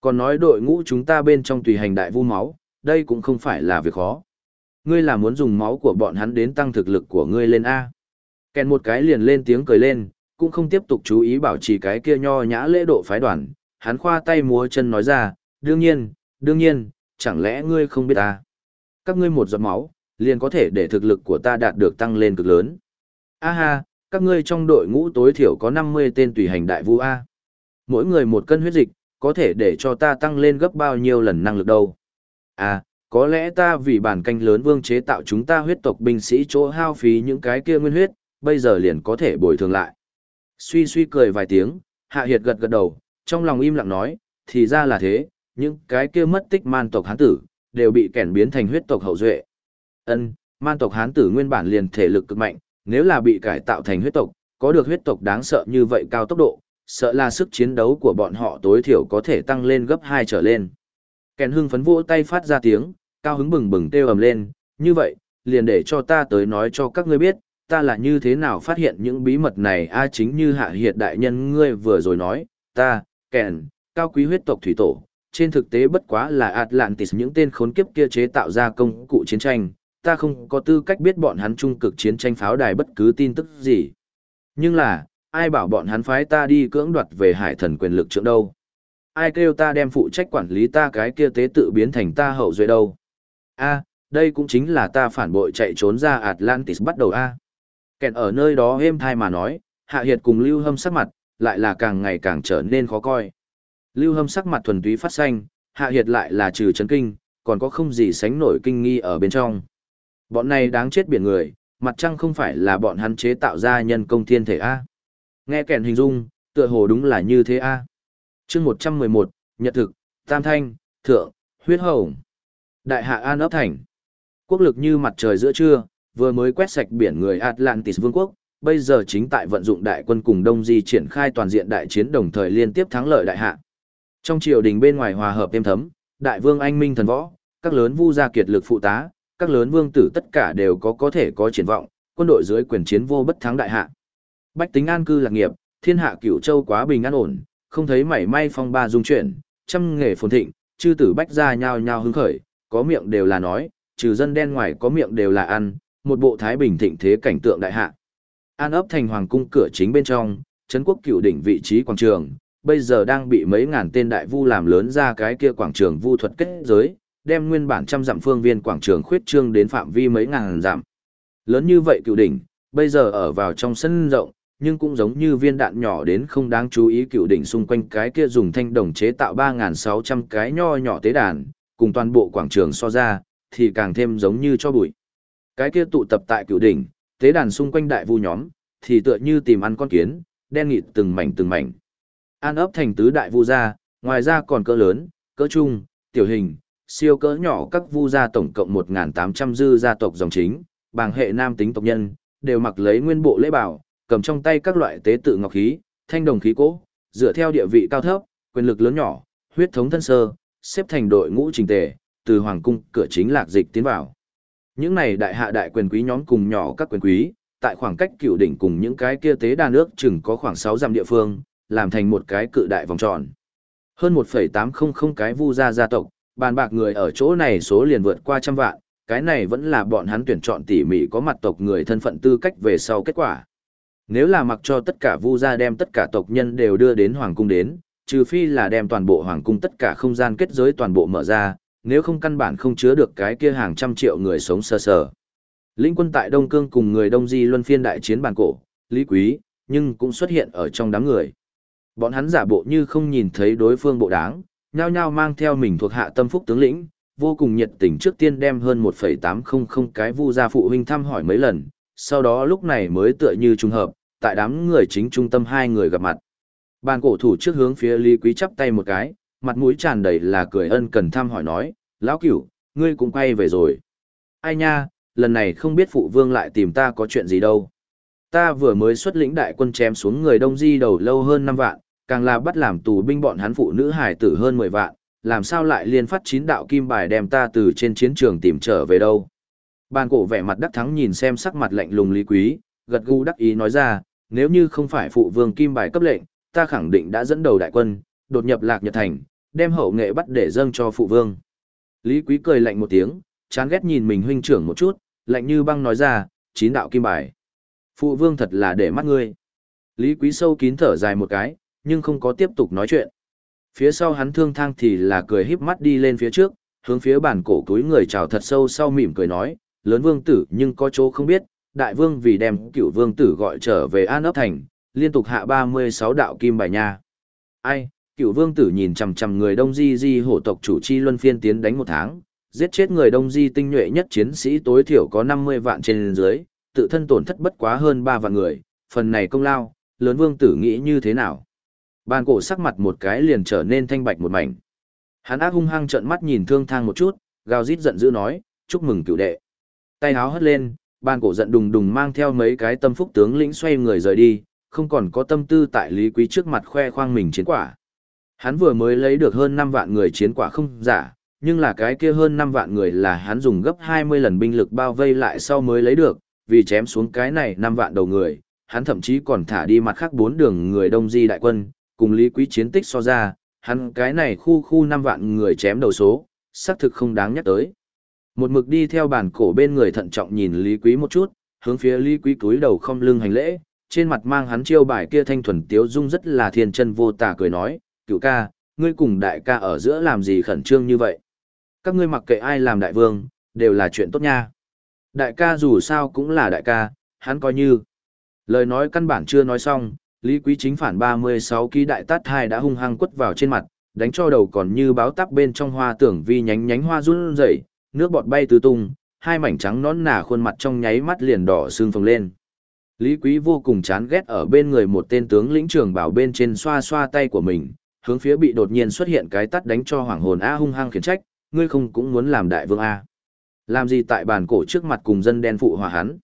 Còn nói đội ngũ chúng ta bên trong tùy hành đại vu máu, đây cũng không phải là việc khó. Ngươi là muốn dùng máu của bọn hắn đến tăng thực lực của ngươi lên A. Kèn một cái liền lên tiếng cười lên, cũng không tiếp tục chú ý bảo trì cái kia nho nhã lễ độ phái đoàn, hắn khoa tay múa chân nói ra, đương nhiên, đương nhiên, chẳng lẽ ngươi không biết ta? Các ngươi một giọt máu, liền có thể để thực lực của ta đạt được tăng lên cực lớn. A ha, các ngươi trong đội ngũ tối thiểu có 50 tên tùy hành đại vu A. Mỗi người một cân huyết dịch, có thể để cho ta tăng lên gấp bao nhiêu lần năng lực đâu. À, có lẽ ta vì bản canh lớn vương chế tạo chúng ta huyết tộc binh sĩ chỗ hao phí những cái kia nguyên huyết, bây giờ liền có thể bồi thường lại. Suy suy cười vài tiếng, Hạ Hiệt gật gật đầu, trong lòng im lặng nói, thì ra là thế, những cái kia mất tích man tộc hán tử, đều bị kẻn biến thành huyết tộc hậu duệ. Ân, man tộc hán tử nguyên bản liền thể lực cực mạnh, nếu là bị cải tạo thành huyết tộc, có được huyết tộc đáng sợ như vậy cao tốc độ, sợ là sức chiến đấu của bọn họ tối thiểu có thể tăng lên gấp 2 trở lên. Kèn hưng phấn vỗ tay phát ra tiếng, cao hứng bừng bừng kêu ầm lên, như vậy, liền để cho ta tới nói cho các ngươi biết, ta là như thế nào phát hiện những bí mật này a chính như hạ hiệt đại nhân ngươi vừa rồi nói, ta, kèn, cao quý huyết tộc thủy tổ, trên thực tế bất quá là Atlantis những tên khốn kiếp kia chế tạo ra công cụ chiến tranh, ta không có tư cách biết bọn hắn trung cực chiến tranh pháo đài bất cứ tin tức gì. Nhưng là, ai bảo bọn hắn phái ta đi cưỡng đoạt về hải thần quyền lực trưởng đâu? Ai kêu ta đem phụ trách quản lý ta cái kia tế tự biến thành ta hậu duệ đâu? A, đây cũng chính là ta phản bội chạy trốn ra Atlantis bắt đầu A. Kẹn ở nơi đó êm thai mà nói, Hạ Hiệt cùng Lưu Hâm sắc mặt, lại là càng ngày càng trở nên khó coi. Lưu Hâm sắc mặt thuần túy phát xanh, Hạ Hiệt lại là trừ chấn kinh, còn có không gì sánh nổi kinh nghi ở bên trong. Bọn này đáng chết biển người, mặt trăng không phải là bọn hắn chế tạo ra nhân công thiên thể A. Nghe kèn hình dung, tựa hồ đúng là như thế A. chương 111, Nhật thực, Tam Thanh, Thượng, Huyết Hồng. Đại hạ An ấp thành. Quốc lực như mặt trời giữa trưa, vừa mới quét sạch biển người Atlantis Vương quốc, bây giờ chính tại vận dụng đại quân cùng Đông Di triển khai toàn diện đại chiến đồng thời liên tiếp thắng lợi đại hạ. Trong triều đình bên ngoài hòa hợp êm thấm, đại vương anh minh thần võ, các lớn vu gia kiệt lực phụ tá, các lớn vương tử tất cả đều có có thể có triển vọng, quân đội dưới quyền chiến vô bất thắng đại hạ. Bách tính an cư lạc nghiệp, thiên hạ cửu châu quá bình an ổn, không thấy mảy may phong ba dung chuyển, trăm nghề phồn thịnh, chư tử bách gia nhao nhao hứng khởi, có miệng đều là nói, trừ dân đen ngoài có miệng đều là ăn, một bộ thái bình thịnh thế cảnh tượng đại hạ. An ấp thành hoàng cung cửa chính bên trong, trấn quốc cựu đỉnh vị trí quảng trường, bây giờ đang bị mấy ngàn tên đại vu làm lớn ra cái kia quảng trường vu thuật kết giới, đem nguyên bản trăm dặm phương viên quảng trường khuyết trương đến phạm vi mấy ngàn dặm. Lớn như vậy cựu đỉnh, bây giờ ở vào trong sân rộng, nhưng cũng giống như viên đạn nhỏ đến không đáng chú ý cựu đỉnh xung quanh cái kia dùng thanh đồng chế tạo 3.600 cái nho nhỏ tế đàn, cùng toàn bộ quảng trường so ra, thì càng thêm giống như cho bụi. Cái kia tụ tập tại cựu đỉnh, tế đàn xung quanh đại vu nhóm, thì tựa như tìm ăn con kiến, đen nghịt từng mảnh từng mảnh. An ấp thành tứ đại vu gia, ngoài ra còn cỡ lớn, cỡ trung, tiểu hình, siêu cỡ nhỏ các vu gia tổng cộng 1.800 dư gia tộc dòng chính, bảng hệ nam tính tộc nhân, đều mặc lấy nguyên bộ lễ bảo, cầm trong tay các loại tế tự ngọc khí, thanh đồng khí cố, dựa theo địa vị cao thấp, quyền lực lớn nhỏ, huyết thống thân sơ, xếp thành đội ngũ trình tề, từ hoàng cung cửa chính lạc dịch tiến vào. Những này đại hạ đại quyền quý nhóm cùng nhỏ các quyền quý, tại khoảng cách cựu đỉnh cùng những cái kia tế đa nước chừng có khoảng 6 dặm địa phương, làm thành một cái cự đại vòng tròn. Hơn 1,800 cái vu gia gia tộc, bàn bạc người ở chỗ này số liền vượt qua trăm vạn, cái này vẫn là bọn hắn tuyển chọn tỉ mỉ có mặt tộc người thân phận tư cách về sau kết quả. Nếu là mặc cho tất cả vu gia đem tất cả tộc nhân đều đưa đến hoàng cung đến, trừ phi là đem toàn bộ hoàng cung tất cả không gian kết giới toàn bộ mở ra, nếu không căn bản không chứa được cái kia hàng trăm triệu người sống sơ sờ. Lĩnh quân tại Đông Cương cùng người Đông Di luân phiên đại chiến bàn cổ, Lý Quý, nhưng cũng xuất hiện ở trong đám người. Bọn hắn giả bộ như không nhìn thấy đối phương bộ đáng, nhao nhao mang theo mình thuộc hạ tâm phúc tướng lĩnh, vô cùng nhiệt tình trước tiên đem hơn 1,800 cái vu gia phụ huynh thăm hỏi mấy lần, sau đó lúc này mới tựa như trùng hợp, tại đám người chính trung tâm hai người gặp mặt. Bàn cổ thủ trước hướng phía Lý Quý chắp tay một cái, mặt mũi tràn đầy là cười ân cần thăm hỏi nói, lão cửu, ngươi cũng quay về rồi. Ai nha, lần này không biết phụ vương lại tìm ta có chuyện gì đâu. Ta vừa mới xuất lĩnh đại quân chém xuống người đông di đầu lâu hơn 5 vạn, càng là bắt làm tù binh bọn hắn phụ nữ hải tử hơn 10 vạn, làm sao lại liên phát chín đạo kim bài đem ta từ trên chiến trường tìm trở về đâu. Bàn cổ vẻ mặt đắc thắng nhìn xem sắc mặt lạnh lùng lý quý, gật gù đắc ý nói ra, nếu như không phải phụ vương kim bài cấp lệnh, ta khẳng định đã dẫn đầu đại quân, đột nhập lạc nhật thành, đem hậu nghệ bắt để dâng cho phụ vương. Lý quý cười lạnh một tiếng, chán ghét nhìn mình huynh trưởng một chút, lạnh như băng nói ra, chín đạo kim bài. Phụ vương thật là để mắt ngươi. Lý quý sâu kín thở dài một cái, nhưng không có tiếp tục nói chuyện. Phía sau hắn thương thang thì là cười híp mắt đi lên phía trước, hướng phía bản cổ túi người chào thật sâu sau mỉm cười nói, lớn vương tử nhưng có chỗ không biết, đại vương vì đem cựu vương tử gọi trở về an ấp thành, liên tục hạ 36 đạo kim bài nha. Ai, cựu vương tử nhìn chằm chằm người đông di di hổ tộc chủ chi luân phiên tiến đánh một tháng, giết chết người đông di tinh nhuệ nhất chiến sĩ tối thiểu có 50 vạn trên dưới, tự thân tổn thất bất quá hơn 3 vạn người, phần này công lao, lớn vương tử nghĩ như thế nào? Bàn cổ sắc mặt một cái liền trở nên thanh bạch một mảnh. Hắn ác hung hăng trợn mắt nhìn thương thang một chút, gào rít giận dữ nói, chúc mừng cựu đệ. Tay háo hất lên, bàn cổ giận đùng đùng mang theo mấy cái tâm phúc tướng lĩnh xoay người rời đi, không còn có tâm tư tại Lý Quý trước mặt khoe khoang mình chiến quả. Hắn vừa mới lấy được hơn 5 vạn người chiến quả không giả, nhưng là cái kia hơn 5 vạn người là hắn dùng gấp 20 lần binh lực bao vây lại sau mới lấy được, vì chém xuống cái này 5 vạn đầu người, hắn thậm chí còn thả đi mặt khác bốn đường người đông di đại quân, cùng Lý Quý chiến tích so ra, hắn cái này khu khu 5 vạn người chém đầu số, xác thực không đáng nhắc tới. Một mực đi theo bản cổ bên người thận trọng nhìn Lý Quý một chút, hướng phía Lý Quý cúi đầu không lưng hành lễ, trên mặt mang hắn chiêu bài kia thanh thuần tiếu dung rất là thiên chân vô tà cười nói, cựu ca, ngươi cùng đại ca ở giữa làm gì khẩn trương như vậy? Các ngươi mặc kệ ai làm đại vương, đều là chuyện tốt nha. Đại ca dù sao cũng là đại ca, hắn coi như. Lời nói căn bản chưa nói xong, Lý Quý Chính phản 36 ký đại tát hai đã hung hăng quất vào trên mặt, đánh cho đầu còn như báo tắp bên trong hoa tưởng vi nhánh nhánh hoa run rẩy, nước bọt bay tứ tung, hai mảnh trắng nón nà khuôn mặt trong nháy mắt liền đỏ sưng phồng lên. Lý Quý vô cùng chán ghét ở bên người một tên tướng lĩnh trưởng bảo bên trên xoa xoa tay của mình, hướng phía bị đột nhiên xuất hiện cái tắt đánh cho hoàng hồn A hung hăng khiển trách, ngươi không cũng muốn làm đại vương A. Làm gì tại bàn cổ trước mặt cùng dân đen phụ hòa hắn.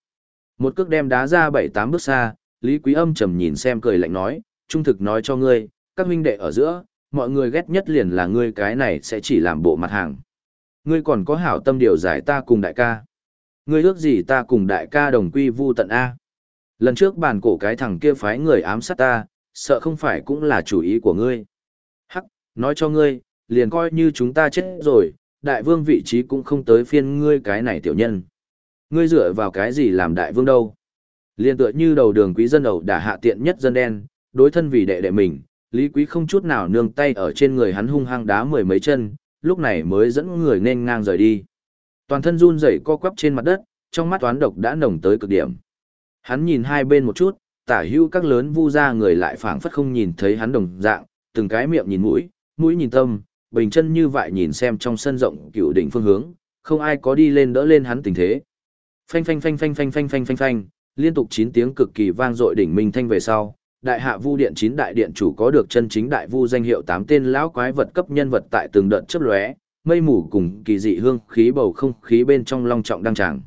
Một cước đem đá ra bảy tám bước xa, Lý Quý âm trầm nhìn xem cười lạnh nói, trung thực nói cho ngươi, các huynh đệ ở giữa, mọi người ghét nhất liền là ngươi cái này sẽ chỉ làm bộ mặt hàng. Ngươi còn có hảo tâm điều giải ta cùng đại ca. Ngươi ước gì ta cùng đại ca đồng quy vu tận A. Lần trước bàn cổ cái thằng kia phái người ám sát ta, sợ không phải cũng là chủ ý của ngươi. Hắc, nói cho ngươi, liền coi như chúng ta chết rồi, đại vương vị trí cũng không tới phiên ngươi cái này tiểu nhân. Ngươi dựa vào cái gì làm đại vương đâu? Liên tựa như đầu đường quý dân đầu đả hạ tiện nhất dân đen, đối thân vì đệ đệ mình, Lý Quý không chút nào nương tay ở trên người hắn hung hăng đá mười mấy chân, lúc này mới dẫn người nên ngang rời đi. Toàn thân run rẩy co quắp trên mặt đất, trong mắt toán độc đã nồng tới cực điểm. Hắn nhìn hai bên một chút, tả hữu các lớn vu ra người lại phảng phất không nhìn thấy hắn đồng dạng, từng cái miệng nhìn mũi, mũi nhìn tâm, bình chân như vậy nhìn xem trong sân rộng cựu đỉnh phương hướng, không ai có đi lên đỡ lên hắn tình thế. Phanh phanh phanh phanh phanh phanh phanh phanh phanh, liên tục 9 tiếng cực kỳ vang dội đỉnh minh thanh về sau, đại hạ vu điện 9 đại điện chủ có được chân chính đại vu danh hiệu 8 tên lão quái vật cấp nhân vật tại từng đợt chớp lóe, mây mù cùng kỳ dị hương khí bầu không khí bên trong long trọng đăng tràng.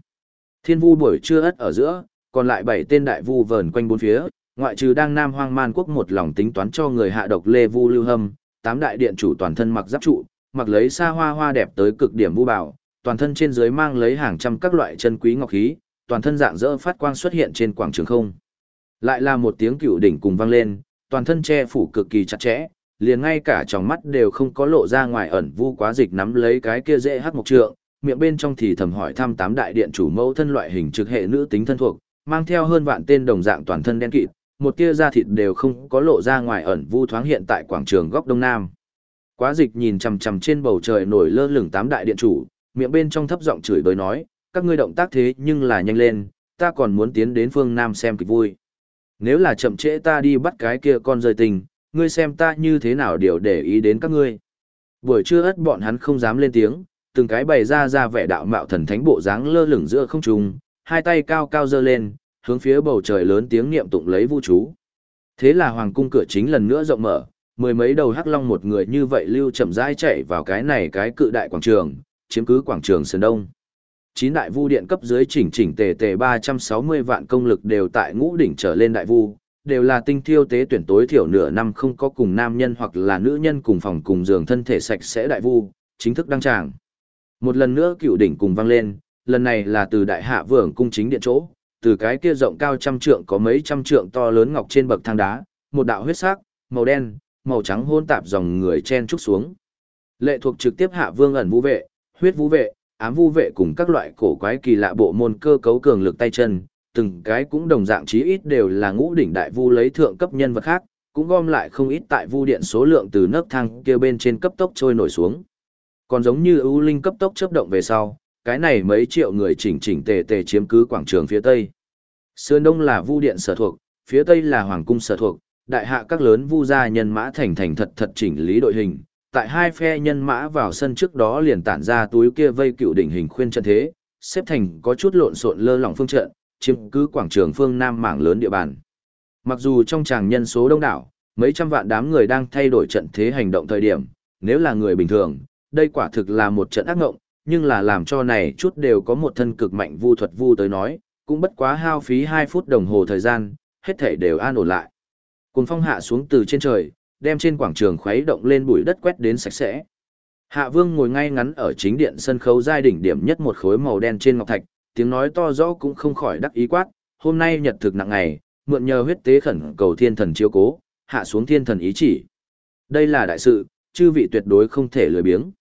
Thiên vu buổi trưa ất ở giữa, còn lại 7 tên đại vu vờn quanh bốn phía, ngoại trừ đang nam hoang man quốc một lòng tính toán cho người hạ độc lê vu lưu hâm, tám đại điện chủ toàn thân mặc giáp trụ, mặc lấy xa hoa hoa đẹp tới cực điểm vu bảo, toàn thân trên dưới mang lấy hàng trăm các loại chân quý ngọc khí, toàn thân dạng dỡ phát quang xuất hiện trên quảng trường không. Lại là một tiếng cựu đỉnh cùng vang lên, toàn thân che phủ cực kỳ chặt chẽ, liền ngay cả trong mắt đều không có lộ ra ngoài ẩn vu quá dịch nắm lấy cái kia dễ hát một trượng, miệng bên trong thì thầm hỏi thăm tám đại điện chủ mẫu thân loại hình trực hệ nữ tính thân thuộc, mang theo hơn vạn tên đồng dạng toàn thân đen kịt, một tia da thịt đều không có lộ ra ngoài ẩn vu thoáng hiện tại quảng trường góc đông nam. Quá dịch nhìn chằm chằm trên bầu trời nổi lơ lửng tám đại điện chủ, miệng bên trong thấp giọng chửi bới nói, các ngươi động tác thế nhưng là nhanh lên, ta còn muốn tiến đến phương Nam xem kịch vui. Nếu là chậm trễ ta đi bắt cái kia con rơi tình, ngươi xem ta như thế nào điều để ý đến các ngươi. Buổi trưa ất bọn hắn không dám lên tiếng, từng cái bày ra ra vẻ đạo mạo thần thánh bộ dáng lơ lửng giữa không trung, hai tay cao cao giơ lên, hướng phía bầu trời lớn tiếng niệm tụng lấy vu chú. Thế là hoàng cung cửa chính lần nữa rộng mở, mười mấy đầu hắc long một người như vậy lưu chậm rãi chạy vào cái này cái cự đại quảng trường, chiếm cứ quảng trường sơn đông. Chín đại vu điện cấp dưới chỉnh chỉnh tề tề 360 vạn công lực đều tại ngũ đỉnh trở lên đại vu, đều là tinh thiêu tế tuyển tối thiểu nửa năm không có cùng nam nhân hoặc là nữ nhân cùng phòng cùng giường thân thể sạch sẽ đại vu, chính thức đăng tràng. Một lần nữa cựu đỉnh cùng vang lên, lần này là từ đại hạ vượng cung chính điện chỗ, từ cái kia rộng cao trăm trượng có mấy trăm trượng to lớn ngọc trên bậc thang đá, một đạo huyết sắc, màu đen, màu trắng hôn tạp dòng người chen trúc xuống. Lệ thuộc trực tiếp hạ vương ẩn vũ vệ, huyết vũ vệ, ám vu vệ cùng các loại cổ quái kỳ lạ bộ môn cơ cấu cường lực tay chân, từng cái cũng đồng dạng chí ít đều là ngũ đỉnh đại vu lấy thượng cấp nhân vật khác, cũng gom lại không ít tại vu điện số lượng từ nấc thang kia bên trên cấp tốc trôi nổi xuống. Còn giống như ưu linh cấp tốc chớp động về sau, cái này mấy triệu người chỉnh chỉnh tề tề chiếm cứ quảng trường phía tây. Sườn đông là vu điện sở thuộc, phía tây là hoàng cung sở thuộc, đại hạ các lớn vu gia nhân mã thành thành thật thật chỉnh lý đội hình. Tại hai phe nhân mã vào sân trước đó liền tản ra túi kia vây cựu đỉnh hình khuyên trận thế, xếp thành có chút lộn xộn lơ lỏng phương trận, chiếm cứ quảng trường phương nam mảng lớn địa bàn. Mặc dù trong tràng nhân số đông đảo, mấy trăm vạn đám người đang thay đổi trận thế hành động thời điểm, nếu là người bình thường, đây quả thực là một trận ác ngộng, nhưng là làm cho này chút đều có một thân cực mạnh vu thuật vu tới nói, cũng bất quá hao phí 2 phút đồng hồ thời gian, hết thể đều an ổn lại. Cùng phong hạ xuống từ trên trời, đem trên quảng trường khuấy động lên bụi đất quét đến sạch sẽ. Hạ Vương ngồi ngay ngắn ở chính điện sân khấu giai đỉnh điểm nhất một khối màu đen trên ngọc thạch, tiếng nói to rõ cũng không khỏi đắc ý quát, hôm nay nhật thực nặng ngày, mượn nhờ huyết tế khẩn cầu thiên thần chiếu cố, hạ xuống thiên thần ý chỉ. Đây là đại sự, chư vị tuyệt đối không thể lười biếng.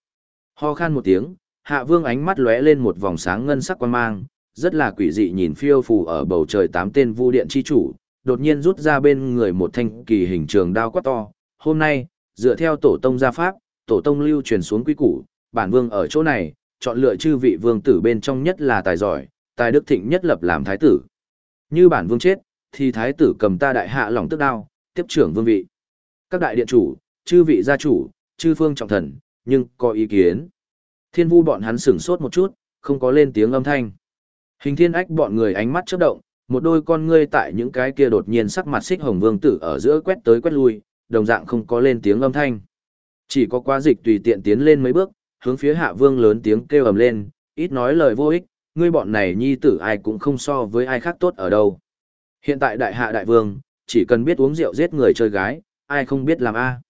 Ho khan một tiếng, hạ vương ánh mắt lóe lên một vòng sáng ngân sắc quan mang, rất là quỷ dị nhìn phiêu phù ở bầu trời tám tên vu điện chi chủ, đột nhiên rút ra bên người một thanh kỳ hình trường đao quát to. Hôm nay, dựa theo tổ tông gia pháp, tổ tông lưu truyền xuống quy củ, bản vương ở chỗ này, chọn lựa chư vị vương tử bên trong nhất là tài giỏi, tài đức thịnh nhất lập làm thái tử. Như bản vương chết, thì thái tử cầm ta đại hạ lòng tức đao, tiếp trưởng vương vị. Các đại điện chủ, chư vị gia chủ, chư phương trọng thần, nhưng có ý kiến. Thiên vu bọn hắn sửng sốt một chút, không có lên tiếng âm thanh. Hình thiên ách bọn người ánh mắt chớp động, một đôi con ngươi tại những cái kia đột nhiên sắc mặt xích hồng vương tử ở giữa quét tới quét lui, đồng dạng không có lên tiếng âm thanh. Chỉ có quá dịch tùy tiện tiến lên mấy bước, hướng phía hạ vương lớn tiếng kêu ầm lên, ít nói lời vô ích, ngươi bọn này nhi tử ai cũng không so với ai khác tốt ở đâu. Hiện tại đại hạ đại vương, chỉ cần biết uống rượu giết người chơi gái, ai không biết làm a.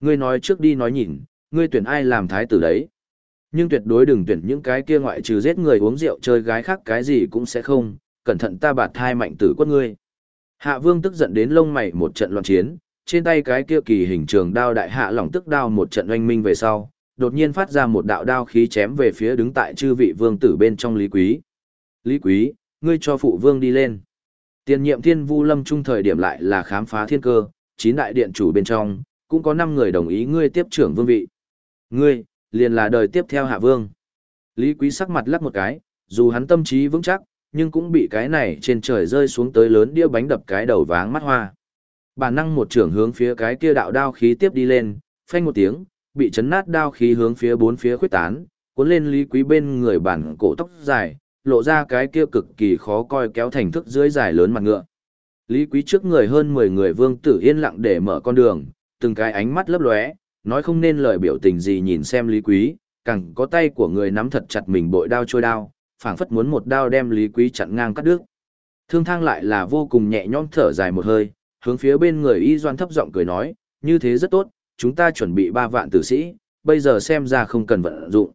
Ngươi nói trước đi nói nhìn, ngươi tuyển ai làm thái tử đấy. Nhưng tuyệt đối đừng tuyển những cái kia ngoại trừ giết người uống rượu chơi gái khác cái gì cũng sẽ không, cẩn thận ta bạt thai mạnh tử quất ngươi. Hạ vương tức giận đến lông mày một trận loạn chiến, trên tay cái kia kỳ hình trường đao đại hạ lòng tức đao một trận oanh minh về sau, đột nhiên phát ra một đạo đao khí chém về phía đứng tại chư vị vương tử bên trong Lý Quý. Lý Quý, ngươi cho phụ vương đi lên. Tiền nhiệm thiên vu lâm trung thời điểm lại là khám phá thiên cơ, chín đại điện chủ bên trong, cũng có năm người đồng ý ngươi tiếp trưởng vương vị. Ngươi, liền là đời tiếp theo hạ vương. Lý Quý sắc mặt lắc một cái, dù hắn tâm trí vững chắc, nhưng cũng bị cái này trên trời rơi xuống tới lớn đĩa bánh đập cái đầu váng mắt hoa. Bản năng một trưởng hướng phía cái kia đạo đao khí tiếp đi lên, phanh một tiếng, bị chấn nát đao khí hướng phía bốn phía khuyết tán, cuốn lên Lý Quý bên người bản cổ tóc dài, lộ ra cái kia cực kỳ khó coi kéo thành thức dưới dài lớn mặt ngựa. Lý Quý trước người hơn 10 người vương tử yên lặng để mở con đường, từng cái ánh mắt lấp lóe, nói không nên lời biểu tình gì nhìn xem Lý Quý, càng có tay của người nắm thật chặt mình bội đao trôi đao, phảng phất muốn một đao đem Lý Quý chặn ngang cắt đứt. Thương thang lại là vô cùng nhẹ nhõm thở dài một hơi, hướng phía bên người Y Doan thấp giọng cười nói, như thế rất tốt, chúng ta chuẩn bị ba vạn tử sĩ, bây giờ xem ra không cần vận dụng.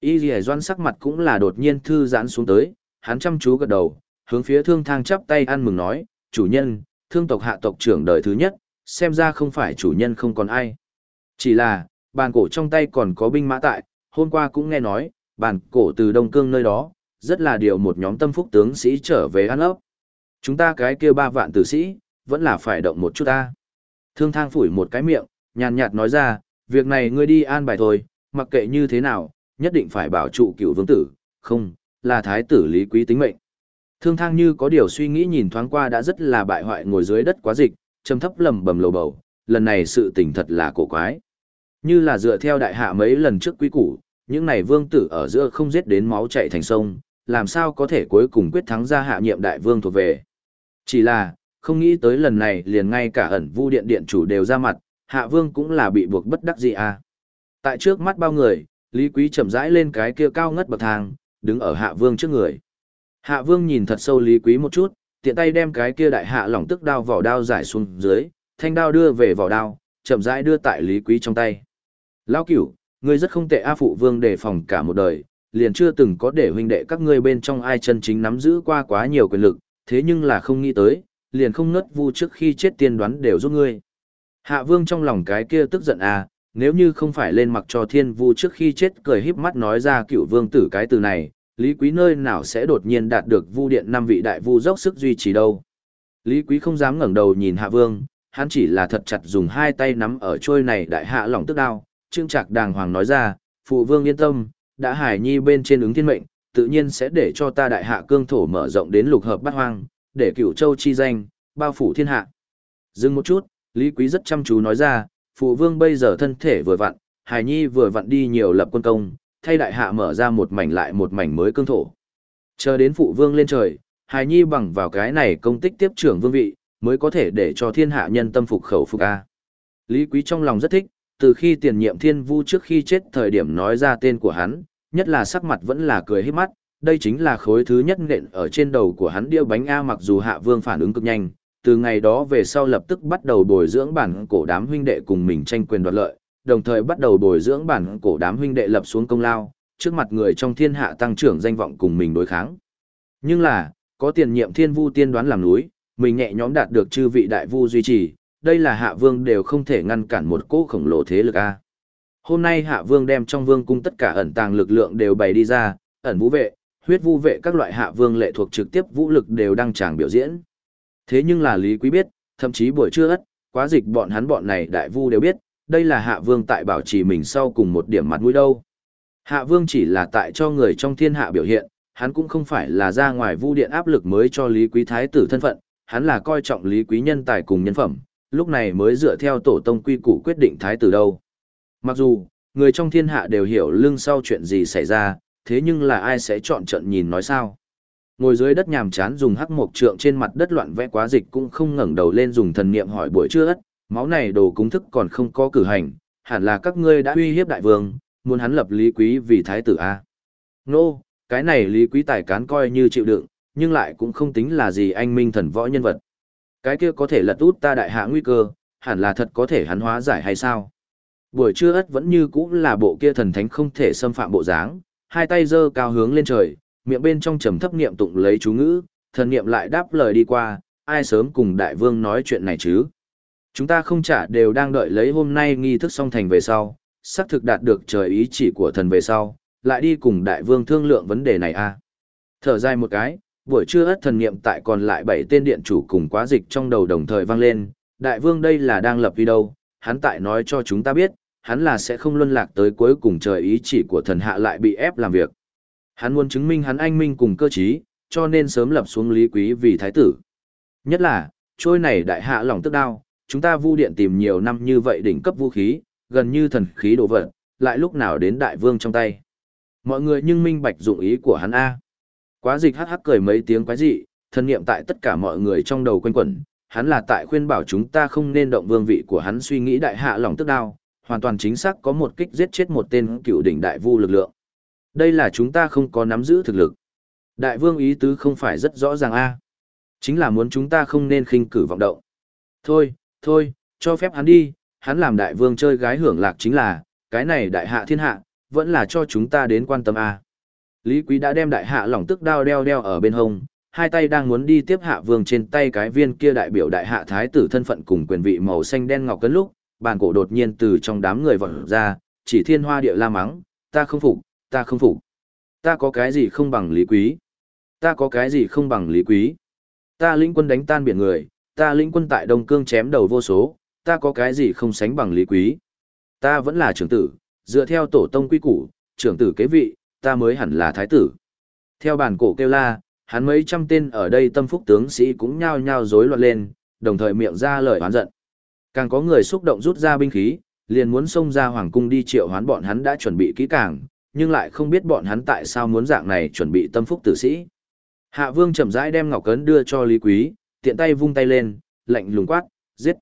Y Dì Doan sắc mặt cũng là đột nhiên thư giãn xuống tới, hắn chăm chú gật đầu, hướng phía thương thang chắp tay ăn mừng nói, chủ nhân, thương tộc hạ tộc trưởng đời thứ nhất, xem ra không phải chủ nhân không còn ai. Chỉ là, bàn cổ trong tay còn có binh mã tại, hôm qua cũng nghe nói, bàn cổ từ Đông Cương nơi đó, rất là điều một nhóm tâm phúc tướng sĩ trở về ăn ấp. Chúng ta cái kia ba vạn tử sĩ, vẫn là phải động một chút ta. Thương thang phủi một cái miệng, nhàn nhạt nói ra, việc này ngươi đi an bài thôi, mặc kệ như thế nào, nhất định phải bảo trụ cựu vương tử, không, là thái tử lý quý tính mệnh. Thương thang như có điều suy nghĩ nhìn thoáng qua đã rất là bại hoại ngồi dưới đất quá dịch, trầm thấp lầm bầm lầu bầu, lần này sự tình thật là cổ quái. Như là dựa theo đại hạ mấy lần trước quý củ, những này vương tử ở giữa không giết đến máu chạy thành sông, làm sao có thể cuối cùng quyết thắng ra hạ nhiệm đại vương thuộc về. Chỉ là, không nghĩ tới lần này liền ngay cả ẩn vu điện điện chủ đều ra mặt, hạ vương cũng là bị buộc bất đắc dĩ à. Tại trước mắt bao người, Lý Quý chậm rãi lên cái kia cao ngất bậc thang, đứng ở hạ vương trước người. Hạ vương nhìn thật sâu Lý Quý một chút, tiện tay đem cái kia đại hạ lỏng tức đao vỏ đao giải xuống dưới, thanh đao đưa về vỏ đao, chậm rãi đưa tại Lý Quý trong tay. Lão cửu, ngươi rất không tệ A phụ vương đề phòng cả một đời, liền chưa từng có để huynh đệ các ngươi bên trong ai chân chính nắm giữ qua quá nhiều quyền lực, thế nhưng là không nghĩ tới, liền không ngất vu trước khi chết tiên đoán đều giúp ngươi. Hạ vương trong lòng cái kia tức giận à, nếu như không phải lên mặc cho thiên vu trước khi chết cười híp mắt nói ra cựu vương tử cái từ này, Lý Quý nơi nào sẽ đột nhiên đạt được vu điện năm vị đại vu dốc sức duy trì đâu. Lý Quý không dám ngẩng đầu nhìn Hạ Vương, hắn chỉ là thật chặt dùng hai tay nắm ở trôi này đại hạ lòng tức đao, trương trạc đàng hoàng nói ra, phụ vương yên tâm, đã hải nhi bên trên ứng thiên mệnh, tự nhiên sẽ để cho ta đại hạ cương thổ mở rộng đến lục hợp bát hoang, để cửu châu chi danh, bao phủ thiên hạ. Dừng một chút, Lý Quý rất chăm chú nói ra, phụ vương bây giờ thân thể vừa vặn, hải nhi vừa vặn đi nhiều lập quân công, thay đại hạ mở ra một mảnh lại một mảnh mới cương thổ. Chờ đến phụ vương lên trời, hải nhi bằng vào cái này công tích tiếp trưởng vương vị, mới có thể để cho thiên hạ nhân tâm phục khẩu phục A. Lý Quý trong lòng rất thích, từ khi tiền nhiệm thiên vu trước khi chết thời điểm nói ra tên của hắn, nhất là sắc mặt vẫn là cười hết mắt, đây chính là khối thứ nhất nện ở trên đầu của hắn đĩa bánh A mặc dù hạ vương phản ứng cực nhanh, từ ngày đó về sau lập tức bắt đầu bồi dưỡng bản cổ đám huynh đệ cùng mình tranh quyền đoạt lợi, đồng thời bắt đầu bồi dưỡng bản cổ đám huynh đệ lập xuống công lao, trước mặt người trong thiên hạ tăng trưởng danh vọng cùng mình đối kháng. Nhưng là, có tiền nhiệm thiên vu tiên đoán làm núi, mình nhẹ nhõm đạt được chư vị đại vu duy trì, đây là hạ vương đều không thể ngăn cản một cỗ khổng lồ thế lực A. Hôm nay hạ vương đem trong vương cung tất cả ẩn tàng lực lượng đều bày đi ra, ẩn vũ vệ, huyết vu vệ các loại hạ vương lệ thuộc trực tiếp vũ lực đều đang tràng biểu diễn. Thế nhưng là Lý Quý biết, thậm chí buổi trưa ất, quá dịch bọn hắn bọn này đại vu đều biết, đây là hạ vương tại bảo trì mình sau cùng một điểm mặt mũi đâu. Hạ vương chỉ là tại cho người trong thiên hạ biểu hiện, hắn cũng không phải là ra ngoài vu điện áp lực mới cho Lý Quý Thái tử thân phận, hắn là coi trọng Lý Quý nhân tài cùng nhân phẩm, lúc này mới dựa theo tổ tông quy củ quyết định Thái tử đâu. Mặc dù, người trong thiên hạ đều hiểu lưng sau chuyện gì xảy ra, thế nhưng là ai sẽ chọn trận nhìn nói sao? Ngồi dưới đất nhàm chán dùng hắc mộc trượng trên mặt đất loạn vẽ quá dịch cũng không ngẩng đầu lên dùng thần niệm hỏi buổi trưa ất, máu này đồ cúng thức còn không có cử hành, hẳn là các ngươi đã uy hiếp đại vương, muốn hắn lập lý quý vì thái tử a. Nô, no, cái này lý quý tài cán coi như chịu đựng, nhưng lại cũng không tính là gì anh minh thần võ nhân vật. Cái kia có thể lật út ta đại hạ nguy cơ, hẳn là thật có thể hắn hóa giải hay sao? Buổi trưa ất vẫn như cũ là bộ kia thần thánh không thể xâm phạm bộ dáng, hai tay giơ cao hướng lên trời, miệng bên trong trầm thấp niệm tụng lấy chú ngữ, thần niệm lại đáp lời đi qua, ai sớm cùng đại vương nói chuyện này chứ? Chúng ta không trả đều đang đợi lấy hôm nay nghi thức song thành về sau, xác thực đạt được trời ý chỉ của thần về sau, lại đi cùng đại vương thương lượng vấn đề này a. À. Thở dài một cái, buổi trưa ất thần niệm tại còn lại bảy tên điện chủ cùng quá dịch trong đầu đồng thời vang lên, đại vương đây là đang lập video, hắn tại nói cho chúng ta biết, hắn là sẽ không luân lạc tới cuối cùng trời ý chỉ của thần hạ lại bị ép làm việc. Hắn muốn chứng minh hắn anh minh cùng cơ trí, cho nên sớm lập xuống lý quý vì thái tử. Nhất là, trôi này đại hạ lòng tức đao, chúng ta vu điện tìm nhiều năm như vậy đỉnh cấp vũ khí, gần như thần khí đồ vật, lại lúc nào đến đại vương trong tay. Mọi người nhưng minh bạch dụng ý của hắn A. Quá dịch hắc hắc cười mấy tiếng quái dị, thân niệm tại tất cả mọi người trong đầu quanh quẩn, hắn là tại khuyên bảo chúng ta không nên động vương vị của hắn suy nghĩ đại hạ lòng tức đao, hoàn toàn chính xác có một kích giết chết một tên cựu đỉnh đại vu lực lượng. Đây là chúng ta không có nắm giữ thực lực. Đại vương ý tứ không phải rất rõ ràng a Chính là muốn chúng ta không nên khinh cử vọng động. Thôi, thôi, cho phép hắn đi, hắn làm đại vương chơi gái hưởng lạc chính là, cái này đại hạ thiên hạ, vẫn là cho chúng ta đến quan tâm a Lý Quý đã đem đại hạ lỏng tức đao đeo đeo ở bên hông, hai tay đang muốn đi tiếp hạ vương trên tay cái viên kia đại biểu đại hạ thái tử thân phận cùng quyền vị màu xanh đen ngọc cấn lúc, bàn cổ đột nhiên từ trong đám người vọt ra, chỉ thiên hoa địa la mắng, ta không phục, ta không phục. Ta có cái gì không bằng lý quý? Ta có cái gì không bằng lý quý? Ta lĩnh quân đánh tan biển người, ta lĩnh quân tại Đông Cương chém đầu vô số, ta có cái gì không sánh bằng lý quý? Ta vẫn là trưởng tử, dựa theo tổ tông quy củ, trưởng tử kế vị, ta mới hẳn là thái tử. Theo bản cổ kêu la, hắn mấy trăm tên ở đây tâm phúc tướng sĩ cũng nhao nhao rối loạn lên, đồng thời miệng ra lời oán giận. Càng có người xúc động rút ra binh khí, liền muốn xông ra hoàng cung đi triệu hoán bọn hắn đã chuẩn bị kỹ càng, nhưng lại không biết bọn hắn tại sao muốn dạng này chuẩn bị tâm phúc tử sĩ. Hạ Vương chậm rãi đem ngọc cấn đưa cho Lý Quý, tiện tay vung tay lên, lạnh lùng quát, giết.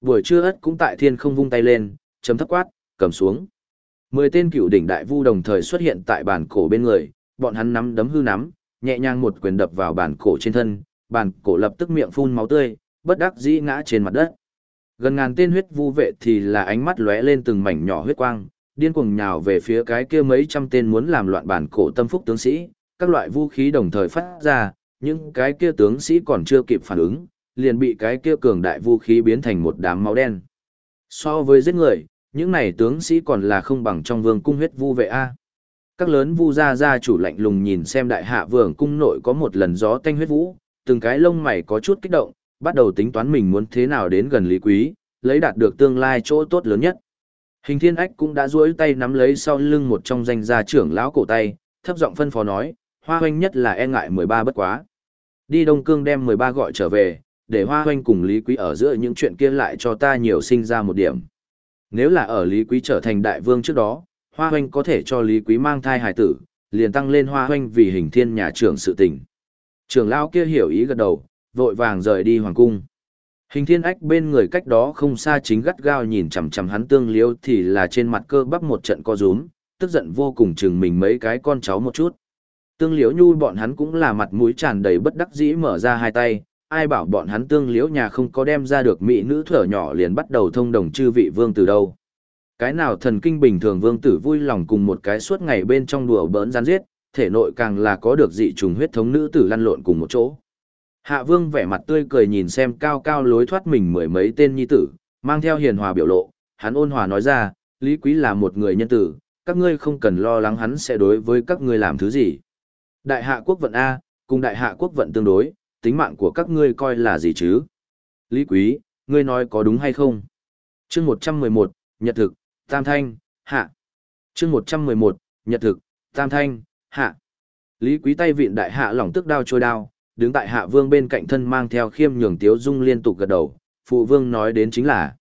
Buổi trưa ất cũng tại thiên không vung tay lên, chấm thấp quát, cầm xuống. Mười tên cựu đỉnh đại vu đồng thời xuất hiện tại bàn cổ bên người, bọn hắn nắm đấm hư nắm, nhẹ nhàng một quyền đập vào bàn cổ trên thân, bàn cổ lập tức miệng phun máu tươi, bất đắc dĩ ngã trên mặt đất. Gần ngàn tên huyết vu vệ thì là ánh mắt lóe lên từng mảnh nhỏ huyết quang, điên cuồng nhào về phía cái kia mấy trăm tên muốn làm loạn bản cổ tâm phúc tướng sĩ, các loại vũ khí đồng thời phát ra, những cái kia tướng sĩ còn chưa kịp phản ứng, liền bị cái kia cường đại vũ khí biến thành một đám máu đen. So với giết người, những này tướng sĩ còn là không bằng trong vương cung huyết vu vệ A. Các lớn vu gia gia chủ lạnh lùng nhìn xem đại hạ vương cung nội có một lần gió tanh huyết vũ, từng cái lông mày có chút kích động, bắt đầu tính toán mình muốn thế nào đến gần Lý Quý, lấy đạt được tương lai chỗ tốt lớn nhất. Hình thiên ách cũng đã duỗi tay nắm lấy sau lưng một trong danh gia trưởng lão cổ tay, thấp giọng phân phó nói, hoa hoanh nhất là e ngại 13 bất quá. Đi Đông Cương đem 13 gọi trở về, để hoa hoanh cùng Lý Quý ở giữa những chuyện kia lại cho ta nhiều sinh ra một điểm. Nếu là ở Lý Quý trở thành đại vương trước đó, hoa hoanh có thể cho Lý Quý mang thai hài tử, liền tăng lên hoa hoanh vì hình thiên nhà trưởng sự tình. Trưởng lão kia hiểu ý gật đầu, vội vàng rời đi hoàng cung. Hình thiên ách bên người cách đó không xa chính gắt gao nhìn chằm chằm hắn tương liêu thì là trên mặt cơ bắp một trận co rúm, tức giận vô cùng chừng mình mấy cái con cháu một chút. Tương liễu nhu bọn hắn cũng là mặt mũi tràn đầy bất đắc dĩ mở ra hai tay, ai bảo bọn hắn tương liễu nhà không có đem ra được mỹ nữ thở nhỏ liền bắt đầu thông đồng chư vị vương từ đâu. Cái nào thần kinh bình thường vương tử vui lòng cùng một cái suốt ngày bên trong đùa bỡn gian giết, thể nội càng là có được dị trùng huyết thống nữ tử lăn lộn cùng một chỗ. Hạ vương vẻ mặt tươi cười nhìn xem cao cao lối thoát mình mười mấy tên nhi tử, mang theo hiền hòa biểu lộ, hắn ôn hòa nói ra, Lý Quý là một người nhân tử, các ngươi không cần lo lắng hắn sẽ đối với các ngươi làm thứ gì. Đại hạ quốc vận A, cùng đại hạ quốc vận tương đối, tính mạng của các ngươi coi là gì chứ? Lý Quý, ngươi nói có đúng hay không? chương 111, Nhật thực, Tam Thanh, Hạ. chương 111, nhật thực, tam thanh, hạ. Lý Quý tay vịn đại hạ lỏng tức đao trôi đao, đứng tại hạ vương bên cạnh thân mang theo khiêm nhường tiếu dung liên tục gật đầu, phụ vương nói đến chính là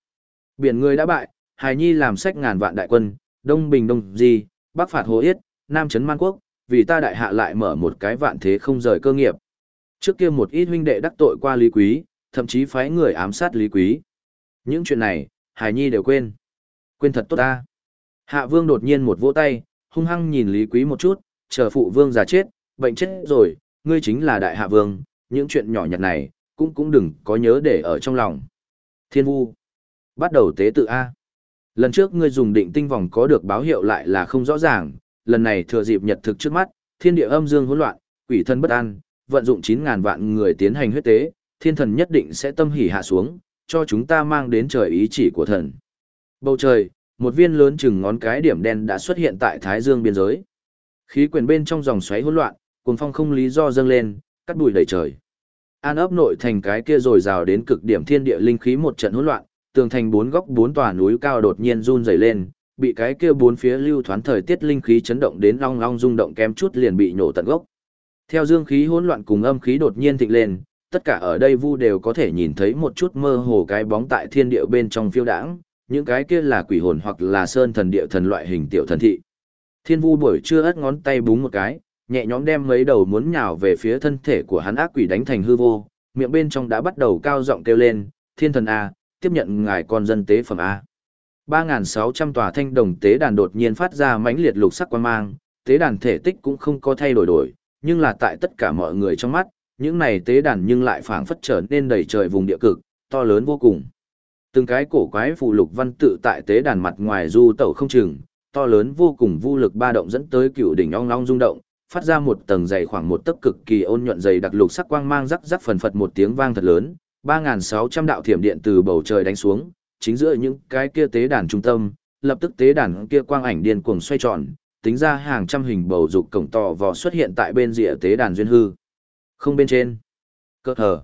biển người đã bại, hài nhi làm sách ngàn vạn đại quân, đông bình đông di, bắc phạt hồ yết, nam trấn man quốc, vì ta đại hạ lại mở một cái vạn thế không rời cơ nghiệp. Trước kia một ít huynh đệ đắc tội qua Lý Quý, thậm chí phái người ám sát Lý Quý. Những chuyện này, hài nhi đều quên. Quên thật tốt ta. Hạ vương đột nhiên một vỗ tay, hung hăng nhìn Lý Quý một chút, chờ phụ vương già chết, bệnh chết rồi, ngươi chính là đại hạ vương, những chuyện nhỏ nhặt này, cũng cũng đừng có nhớ để ở trong lòng. Thiên vu. Bắt đầu tế tự A. Lần trước ngươi dùng định tinh vòng có được báo hiệu lại là không rõ ràng, lần này thừa dịp nhật thực trước mắt, thiên địa âm dương hỗn loạn, quỷ thân bất an, vận dụng 9.000 vạn người tiến hành huyết tế, thiên thần nhất định sẽ tâm hỉ hạ xuống, cho chúng ta mang đến trời ý chỉ của thần. Bầu trời, một viên lớn chừng ngón cái điểm đen đã xuất hiện tại Thái Dương biên giới. Khí quyển bên trong dòng xoáy hỗn loạn, cuồng phong không lý do dâng lên, cắt bụi đầy trời. An ấp nội thành cái kia rồi rào đến cực điểm thiên địa linh khí một trận hỗn loạn, tường thành bốn góc bốn tòa núi cao đột nhiên run rẩy lên, bị cái kia bốn phía lưu thoán thời tiết linh khí chấn động đến long long rung động kém chút liền bị nổ tận gốc. Theo dương khí hỗn loạn cùng âm khí đột nhiên thịnh lên, tất cả ở đây vu đều có thể nhìn thấy một chút mơ hồ cái bóng tại thiên địa bên trong phiêu đãng, những cái kia là quỷ hồn hoặc là sơn thần địa thần loại hình tiểu thần thị. Thiên vu buổi trưa ất ngón tay búng một cái, nhẹ nhõm đem mấy đầu muốn nhào về phía thân thể của hắn ác quỷ đánh thành hư vô, miệng bên trong đã bắt đầu cao giọng kêu lên, thiên thần A, tiếp nhận ngài con dân tế phẩm A. 3.600 tòa thanh đồng tế đàn đột nhiên phát ra mãnh liệt lục sắc quan mang, tế đàn thể tích cũng không có thay đổi đổi, nhưng là tại tất cả mọi người trong mắt, những này tế đàn nhưng lại phảng phất trở nên đầy trời vùng địa cực, to lớn vô cùng. Từng cái cổ quái phù lục văn tự tại tế đàn mặt ngoài du tẩu không chừng, to lớn vô cùng vô lực ba động dẫn tới cựu đỉnh ong long rung động, phát ra một tầng dày khoảng một tấc cực kỳ ôn nhuận dày đặc lục sắc quang mang rắc rắc phần phật một tiếng vang thật lớn, 3600 đạo thiểm điện từ bầu trời đánh xuống, chính giữa những cái kia tế đàn trung tâm, lập tức tế đàn kia quang ảnh điên cuồng xoay tròn, tính ra hàng trăm hình bầu dục cổng to vò xuất hiện tại bên rìa tế đàn duyên hư. Không bên trên. Cơ thở.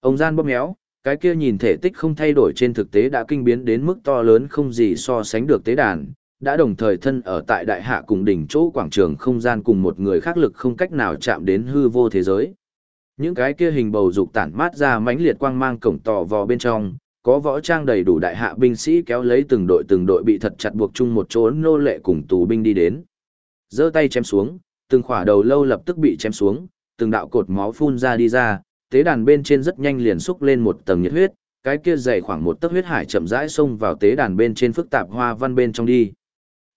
Ông gian bóp méo, cái kia nhìn thể tích không thay đổi trên thực tế đã kinh biến đến mức to lớn không gì so sánh được tế đàn, đã đồng thời thân ở tại đại hạ cùng đỉnh chỗ quảng trường không gian cùng một người khác lực không cách nào chạm đến hư vô thế giới. Những cái kia hình bầu dục tản mát ra mãnh liệt quang mang cổng tỏ vò bên trong, có võ trang đầy đủ đại hạ binh sĩ kéo lấy từng đội từng đội bị thật chặt buộc chung một chỗ nô lệ cùng tù binh đi đến. giơ tay chém xuống, từng khỏa đầu lâu lập tức bị chém xuống, từng đạo cột máu phun ra đi ra, tế đàn bên trên rất nhanh liền xúc lên một tầng nhiệt huyết, cái kia dày khoảng một tấc huyết hải chậm rãi xông vào tế đàn bên trên phức tạp hoa văn bên trong đi.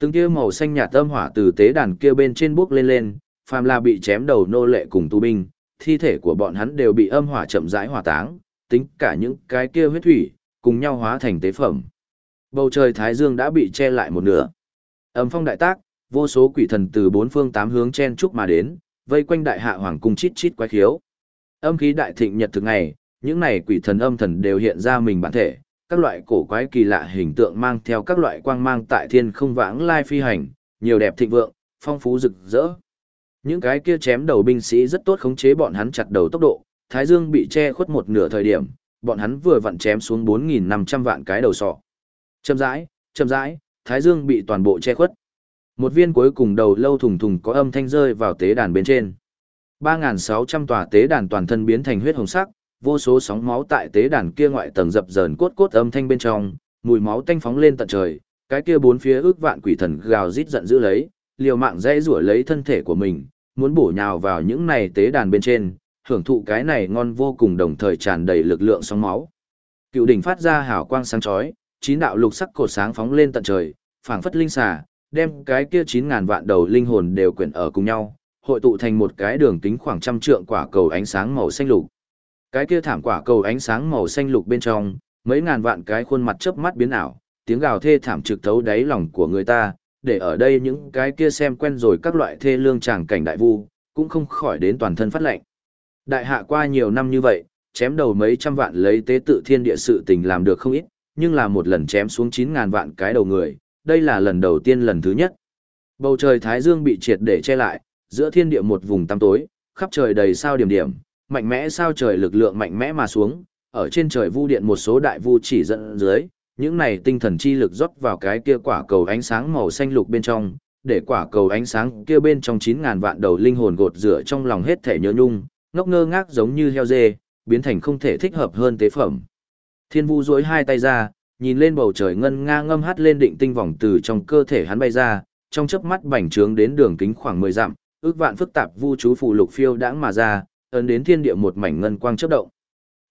Từng kia màu xanh nhạt âm hỏa từ tế đàn kia bên trên bước lên lên, phàm là bị chém đầu nô lệ cùng tù binh, thi thể của bọn hắn đều bị âm hỏa chậm rãi hỏa táng, tính cả những cái kia huyết thủy, cùng nhau hóa thành tế phẩm. Bầu trời Thái Dương đã bị che lại một nửa. Âm phong đại tác, vô số quỷ thần từ bốn phương tám hướng chen chúc mà đến, vây quanh đại hạ hoàng cung chít chít quái khiếu. Âm khí đại thịnh nhật thực ngày, những này quỷ thần âm thần đều hiện ra mình bản thể, các loại cổ quái kỳ lạ hình tượng mang theo các loại quang mang tại thiên không vãng lai phi hành, nhiều đẹp thịnh vượng, phong phú rực rỡ. Những cái kia chém đầu binh sĩ rất tốt khống chế bọn hắn chặt đầu tốc độ, Thái Dương bị che khuất một nửa thời điểm, bọn hắn vừa vặn chém xuống 4.500 vạn cái đầu sọ. Chậm rãi, chậm rãi, Thái Dương bị toàn bộ che khuất. Một viên cuối cùng đầu lâu thùng thùng có âm thanh rơi vào tế đàn bên trên. 3.600 tòa tế đàn toàn thân biến thành huyết hồng sắc, vô số sóng máu tại tế đàn kia ngoại tầng dập dờn cốt cốt âm thanh bên trong, mùi máu tanh phóng lên tận trời, cái kia bốn phía ước vạn quỷ thần gào rít giận dữ lấy, liều mạng dễ rủa lấy thân thể của mình, muốn bổ nhào vào những này tế đàn bên trên, hưởng thụ cái này ngon vô cùng đồng thời tràn đầy lực lượng sóng máu. Cựu đỉnh phát ra hào quang sáng chói, chín đạo lục sắc cột sáng phóng lên tận trời, phảng phất linh xà, đem cái kia 9000 vạn đầu linh hồn đều quyện ở cùng nhau, hội tụ thành một cái đường kính khoảng trăm trượng quả cầu ánh sáng màu xanh lục. Cái kia thảm quả cầu ánh sáng màu xanh lục bên trong, mấy ngàn vạn cái khuôn mặt chớp mắt biến ảo, tiếng gào thê thảm trực thấu đáy lòng của người ta, để ở đây những cái kia xem quen rồi các loại thê lương tràng cảnh đại vu, cũng không khỏi đến toàn thân phát lệnh. Đại hạ qua nhiều năm như vậy, chém đầu mấy trăm vạn lấy tế tự thiên địa sự tình làm được không ít, nhưng là một lần chém xuống 9.000 vạn cái đầu người, đây là lần đầu tiên lần thứ nhất. Bầu trời Thái Dương bị triệt để che lại, giữa thiên địa một vùng tăm tối, khắp trời đầy sao điểm điểm, mạnh mẽ sao trời lực lượng mạnh mẽ mà xuống, ở trên trời vu điện một số đại vu chỉ dẫn dưới, những này tinh thần chi lực rót vào cái kia quả cầu ánh sáng màu xanh lục bên trong, để quả cầu ánh sáng kia bên trong 9.000 vạn đầu linh hồn gột rửa trong lòng hết thể nhớ nhung, ngốc ngơ ngác giống như heo dê, biến thành không thể thích hợp hơn tế phẩm. Thiên vu duỗi hai tay ra, nhìn lên bầu trời ngân nga ngâm hát lên định tinh vòng từ trong cơ thể hắn bay ra, trong chớp mắt bành trướng đến đường kính khoảng 10 dặm, ước vạn phức tạp vu chú phù lục phiêu đãng mà ra, ấn đến thiên địa một mảnh ngân quang chớp động.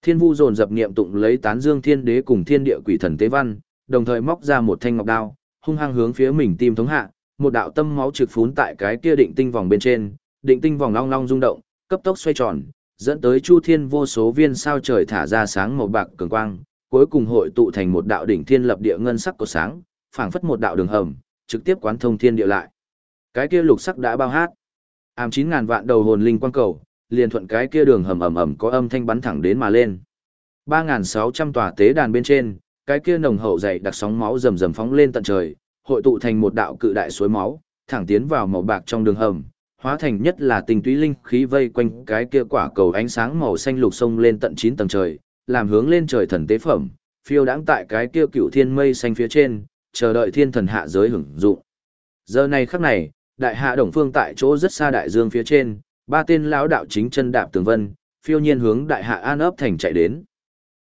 Thiên vu dồn dập niệm tụng lấy tán dương thiên đế cùng thiên địa quỷ thần tế văn, đồng thời móc ra một thanh ngọc đao, hung hăng hướng phía mình tim thống hạ, một đạo tâm máu trực phún tại cái kia định tinh vòng bên trên, định tinh vòng long long rung động, cấp tốc xoay tròn, dẫn tới chu thiên vô số viên sao trời thả ra sáng màu bạc cường quang, cuối cùng hội tụ thành một đạo đỉnh thiên lập địa ngân sắc của sáng, phảng phất một đạo đường hầm, trực tiếp quán thông thiên địa lại. Cái kia lục sắc đã bao hát. Ám chín ngàn vạn đầu hồn linh quang cầu, liền thuận cái kia đường hầm ầm ầm có âm thanh bắn thẳng đến mà lên. Ba ngàn sáu trăm tòa tế đàn bên trên, cái kia nồng hậu dày đặc sóng máu rầm rầm phóng lên tận trời, hội tụ thành một đạo cự đại suối máu, thẳng tiến vào màu bạc trong đường hầm, hóa thành nhất là tình túy linh khí vây quanh cái kia quả cầu ánh sáng màu xanh lục sông lên tận 9 tầng trời, làm hướng lên trời thần tế phẩm, phiêu đãng tại cái kia cựu thiên mây xanh phía trên, chờ đợi thiên thần hạ giới hưởng dụng. Giờ này khắc này, đại hạ đồng phương tại chỗ rất xa đại dương phía trên, ba tên lão đạo chính chân đạp tường vân, phiêu nhiên hướng đại hạ an ấp thành chạy đến.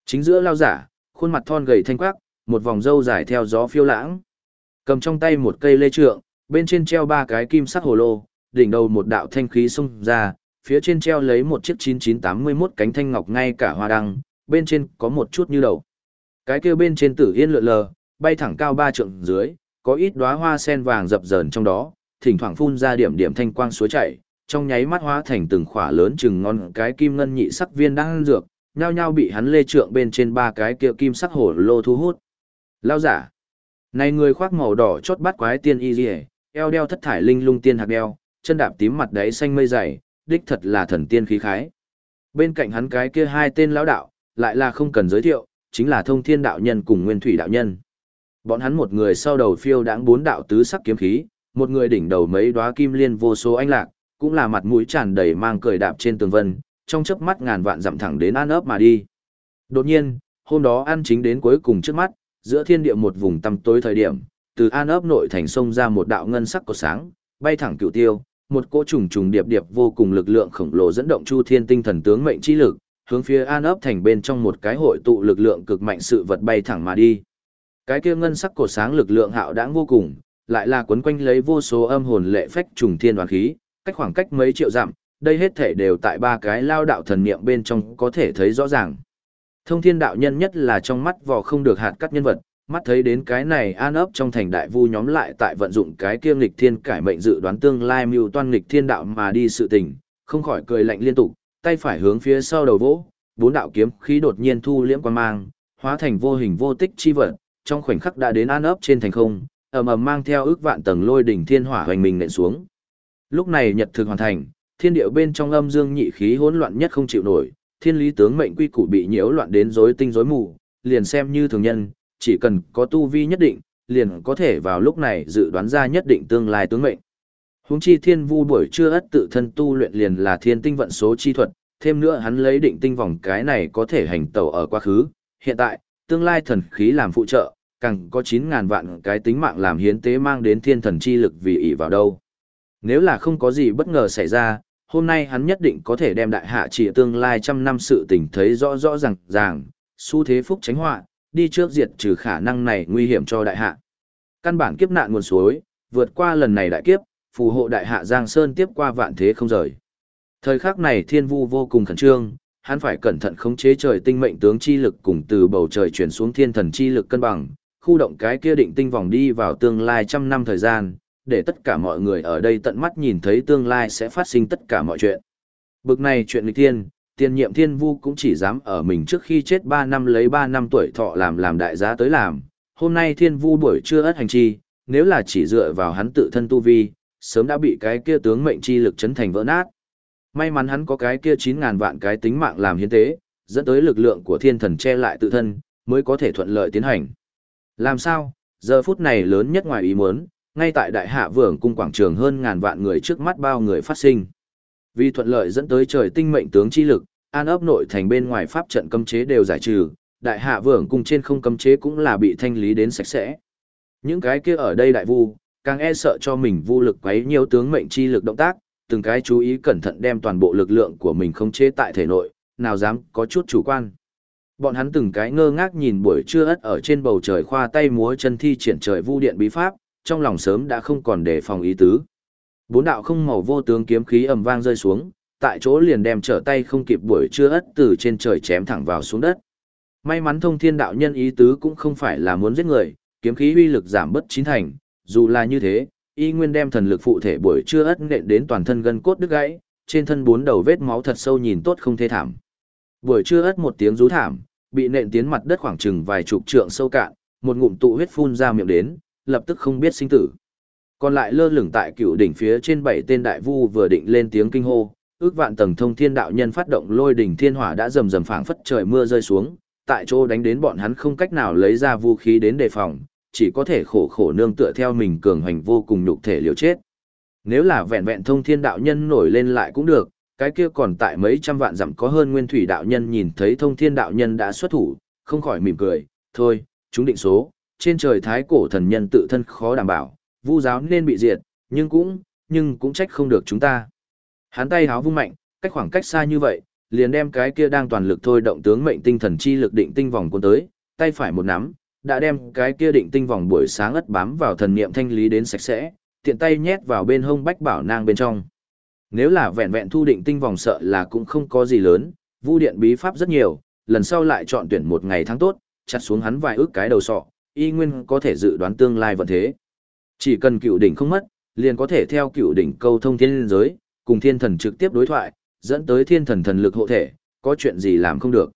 Chính giữa lao giả, khuôn mặt thon gầy thanh quắc, một vòng râu dài theo gió phiêu lãng. Cầm trong tay một cây lê trượng, bên trên treo ba cái kim sắc hồ lô, đỉnh đầu một đạo thanh khí xông ra, phía trên treo lấy một chiếc 9981 cánh thanh ngọc ngay cả hoa đăng, bên trên có một chút như đầu. Cái kia bên trên tử yên lượn lờ, bay thẳng cao ba trượng dưới, có ít đóa hoa sen vàng dập dờn trong đó, thỉnh thoảng phun ra điểm điểm thanh quang suối chảy, trong nháy mắt hóa thành từng khỏa lớn chừng ngon cái kim ngân nhị sắc viên đang ăn dược, nhao nhao bị hắn lê trượng bên trên ba cái kia kim sắc hổ lô thu hút. Lao giả. Này người khoác màu đỏ chót bắt quái tiên y liễu, eo đeo thất thải linh lung tiên hạt đeo, chân đạp tím mặt đáy xanh mây dày, đích thật là thần tiên khí khái. Bên cạnh hắn cái kia hai tên lão đạo, lại là không cần giới thiệu, chính là thông thiên đạo nhân cùng nguyên thủy đạo nhân. Bọn hắn một người sau đầu phiêu đãng bốn đạo tứ sắc kiếm khí, một người đỉnh đầu mấy đóa kim liên vô số anh lạc, cũng là mặt mũi tràn đầy mang cười đạp trên tường vân, trong chớp mắt ngàn vạn dặm thẳng đến an ấp mà đi. Đột nhiên, hôm đó ăn chính đến cuối cùng trước mắt, giữa thiên địa một vùng tăm tối thời điểm, từ an ấp nội thành sông ra một đạo ngân sắc của sáng, bay thẳng cựu tiêu, một cỗ trùng trùng điệp điệp vô cùng lực lượng khổng lồ dẫn động chu thiên tinh thần tướng mệnh chi lực, hướng phía an ấp thành bên trong một cái hội tụ lực lượng cực mạnh sự vật bay thẳng mà đi. Cái kia ngân sắc cổ sáng lực lượng hạo đãng vô cùng, lại là quấn quanh lấy vô số âm hồn lệ phách trùng thiên đoàn khí, cách khoảng cách mấy triệu dặm, đây hết thể đều tại ba cái lao đạo thần niệm bên trong có thể thấy rõ ràng. Thông thiên đạo nhân nhất là trong mắt vò không được hạt cắt nhân vật, mắt thấy đến cái này an ấp trong thành đại vu nhóm lại tại vận dụng cái kia nghịch thiên cải mệnh dự đoán tương lai mưu toan nghịch thiên đạo mà đi sự tình, không khỏi cười lạnh liên tục, tay phải hướng phía sau đầu vỗ, bốn đạo kiếm khí đột nhiên thu liễm quan mang, hóa thành vô hình vô tích chi vật, trong khoảnh khắc đã đến an ấp trên thành không, ầm ầm mang theo ước vạn tầng lôi đỉnh thiên hỏa hoành mình nện xuống. Lúc này nhật thực hoàn thành, thiên điệu bên trong âm dương nhị khí hỗn loạn nhất không chịu nổi, thiên lý tướng mệnh quy củ bị nhiễu loạn đến rối tinh rối mù, liền xem như thường nhân, chỉ cần có tu vi nhất định, liền có thể vào lúc này dự đoán ra nhất định tương lai tướng mệnh. Huống chi thiên vu buổi trưa ất tự thân tu luyện liền là thiên tinh vận số chi thuật, thêm nữa hắn lấy định tinh vòng cái này có thể hành tẩu ở quá khứ, hiện tại, tương lai thần khí làm phụ trợ, càng có 9.000 vạn cái tính mạng làm hiến tế mang đến thiên thần chi lực vì ỷ vào đâu. Nếu là không có gì bất ngờ xảy ra, hôm nay hắn nhất định có thể đem đại hạ chỉ tương lai trăm năm sự tình thấy rõ rõ ràng ràng, xu thế phúc tránh họa, đi trước diệt trừ khả năng này nguy hiểm cho đại hạ. Căn bản kiếp nạn nguồn suối, vượt qua lần này đại kiếp, phù hộ đại hạ Giang Sơn tiếp qua vạn thế không rời. Thời khắc này thiên vu vô cùng khẩn trương, hắn phải cẩn thận khống chế trời tinh mệnh tướng chi lực cùng từ bầu trời chuyển xuống thiên thần chi lực cân bằng, khu động cái kia định tinh vòng đi vào tương lai trăm năm thời gian, để tất cả mọi người ở đây tận mắt nhìn thấy tương lai sẽ phát sinh tất cả mọi chuyện. Bực này chuyện lịch thiên, tiền nhiệm thiên vu cũng chỉ dám ở mình trước khi chết 3 năm lấy 3 năm tuổi thọ làm làm đại giá tới làm. Hôm nay thiên vu buổi trưa ất hành chi, nếu là chỉ dựa vào hắn tự thân tu vi, sớm đã bị cái kia tướng mệnh chi lực chấn thành vỡ nát. May mắn hắn có cái kia 9.000 vạn cái tính mạng làm hiến tế, dẫn tới lực lượng của thiên thần che lại tự thân, mới có thể thuận lợi tiến hành. Làm sao, giờ phút này lớn nhất ngoài ý muốn, ngay tại đại hạ vườn cung quảng trường hơn ngàn vạn người trước mắt bao người phát sinh. Vì thuận lợi dẫn tới trời tinh mệnh tướng chi lực, an ấp nội thành bên ngoài pháp trận cấm chế đều giải trừ, đại hạ vườn cung trên không cấm chế cũng là bị thanh lý đến sạch sẽ. Những cái kia ở đây đại vu, càng e sợ cho mình vô lực quấy nhiều tướng mệnh chi lực động tác, từng cái chú ý cẩn thận đem toàn bộ lực lượng của mình khống chế tại thể nội, nào dám có chút chủ quan. Bọn hắn từng cái ngơ ngác nhìn buổi trưa ất ở trên bầu trời khoa tay múa chân thi triển trời vu điện bí pháp, trong lòng sớm đã không còn đề phòng ý tứ. Bốn đạo không màu vô tướng kiếm khí ầm vang rơi xuống, tại chỗ liền đem trở tay không kịp buổi trưa ất từ trên trời chém thẳng vào xuống đất. May mắn thông thiên đạo nhân ý tứ cũng không phải là muốn giết người, kiếm khí uy lực giảm bất chín thành, dù là như thế, y nguyên đem thần lực phụ thể buổi trưa ất nện đến toàn thân gân cốt đứt gãy, trên thân bốn đầu vết máu thật sâu nhìn tốt không thê thảm. Buổi trưa ất một tiếng rú thảm, bị nện tiến mặt đất khoảng chừng vài chục trượng sâu cạn, một ngụm tụ huyết phun ra miệng đến, lập tức không biết sinh tử. Còn lại lơ lửng tại cựu đỉnh phía trên bảy tên đại vu vừa định lên tiếng kinh hô, ước vạn tầng thông thiên đạo nhân phát động lôi đỉnh thiên hỏa đã rầm rầm phảng phất trời mưa rơi xuống, tại chỗ đánh đến bọn hắn không cách nào lấy ra vũ khí đến đề phòng, chỉ có thể khổ khổ nương tựa theo mình cường hành vô cùng nhục thể liều chết. Nếu là vẹn vẹn thông thiên đạo nhân nổi lên lại cũng được, cái kia còn tại mấy trăm vạn dặm có hơn nguyên thủy đạo nhân nhìn thấy thông thiên đạo nhân đã xuất thủ, không khỏi mỉm cười, thôi, chúng định số, trên trời thái cổ thần nhân tự thân khó đảm bảo, vu giáo nên bị diệt, nhưng cũng, nhưng cũng trách không được chúng ta. Hắn tay háo vung mạnh, cách khoảng cách xa như vậy, liền đem cái kia đang toàn lực thôi động tướng mệnh tinh thần chi lực định tinh vòng cuốn tới, tay phải một nắm, đã đem cái kia định tinh vòng buổi sáng ất bám vào thần niệm thanh lý đến sạch sẽ, tiện tay nhét vào bên hông bách bảo nang bên trong. Nếu là vẹn vẹn thu định tinh vòng sợ là cũng không có gì lớn, vu điện bí pháp rất nhiều, lần sau lại chọn tuyển một ngày tháng tốt, chặt xuống hắn vài ước cái đầu sọ, y nguyên có thể dự đoán tương lai vận thế. Chỉ cần cựu đỉnh không mất, liền có thể theo cựu đỉnh câu thông thiên giới, cùng thiên thần trực tiếp đối thoại, dẫn tới thiên thần thần lực hộ thể, có chuyện gì làm không được.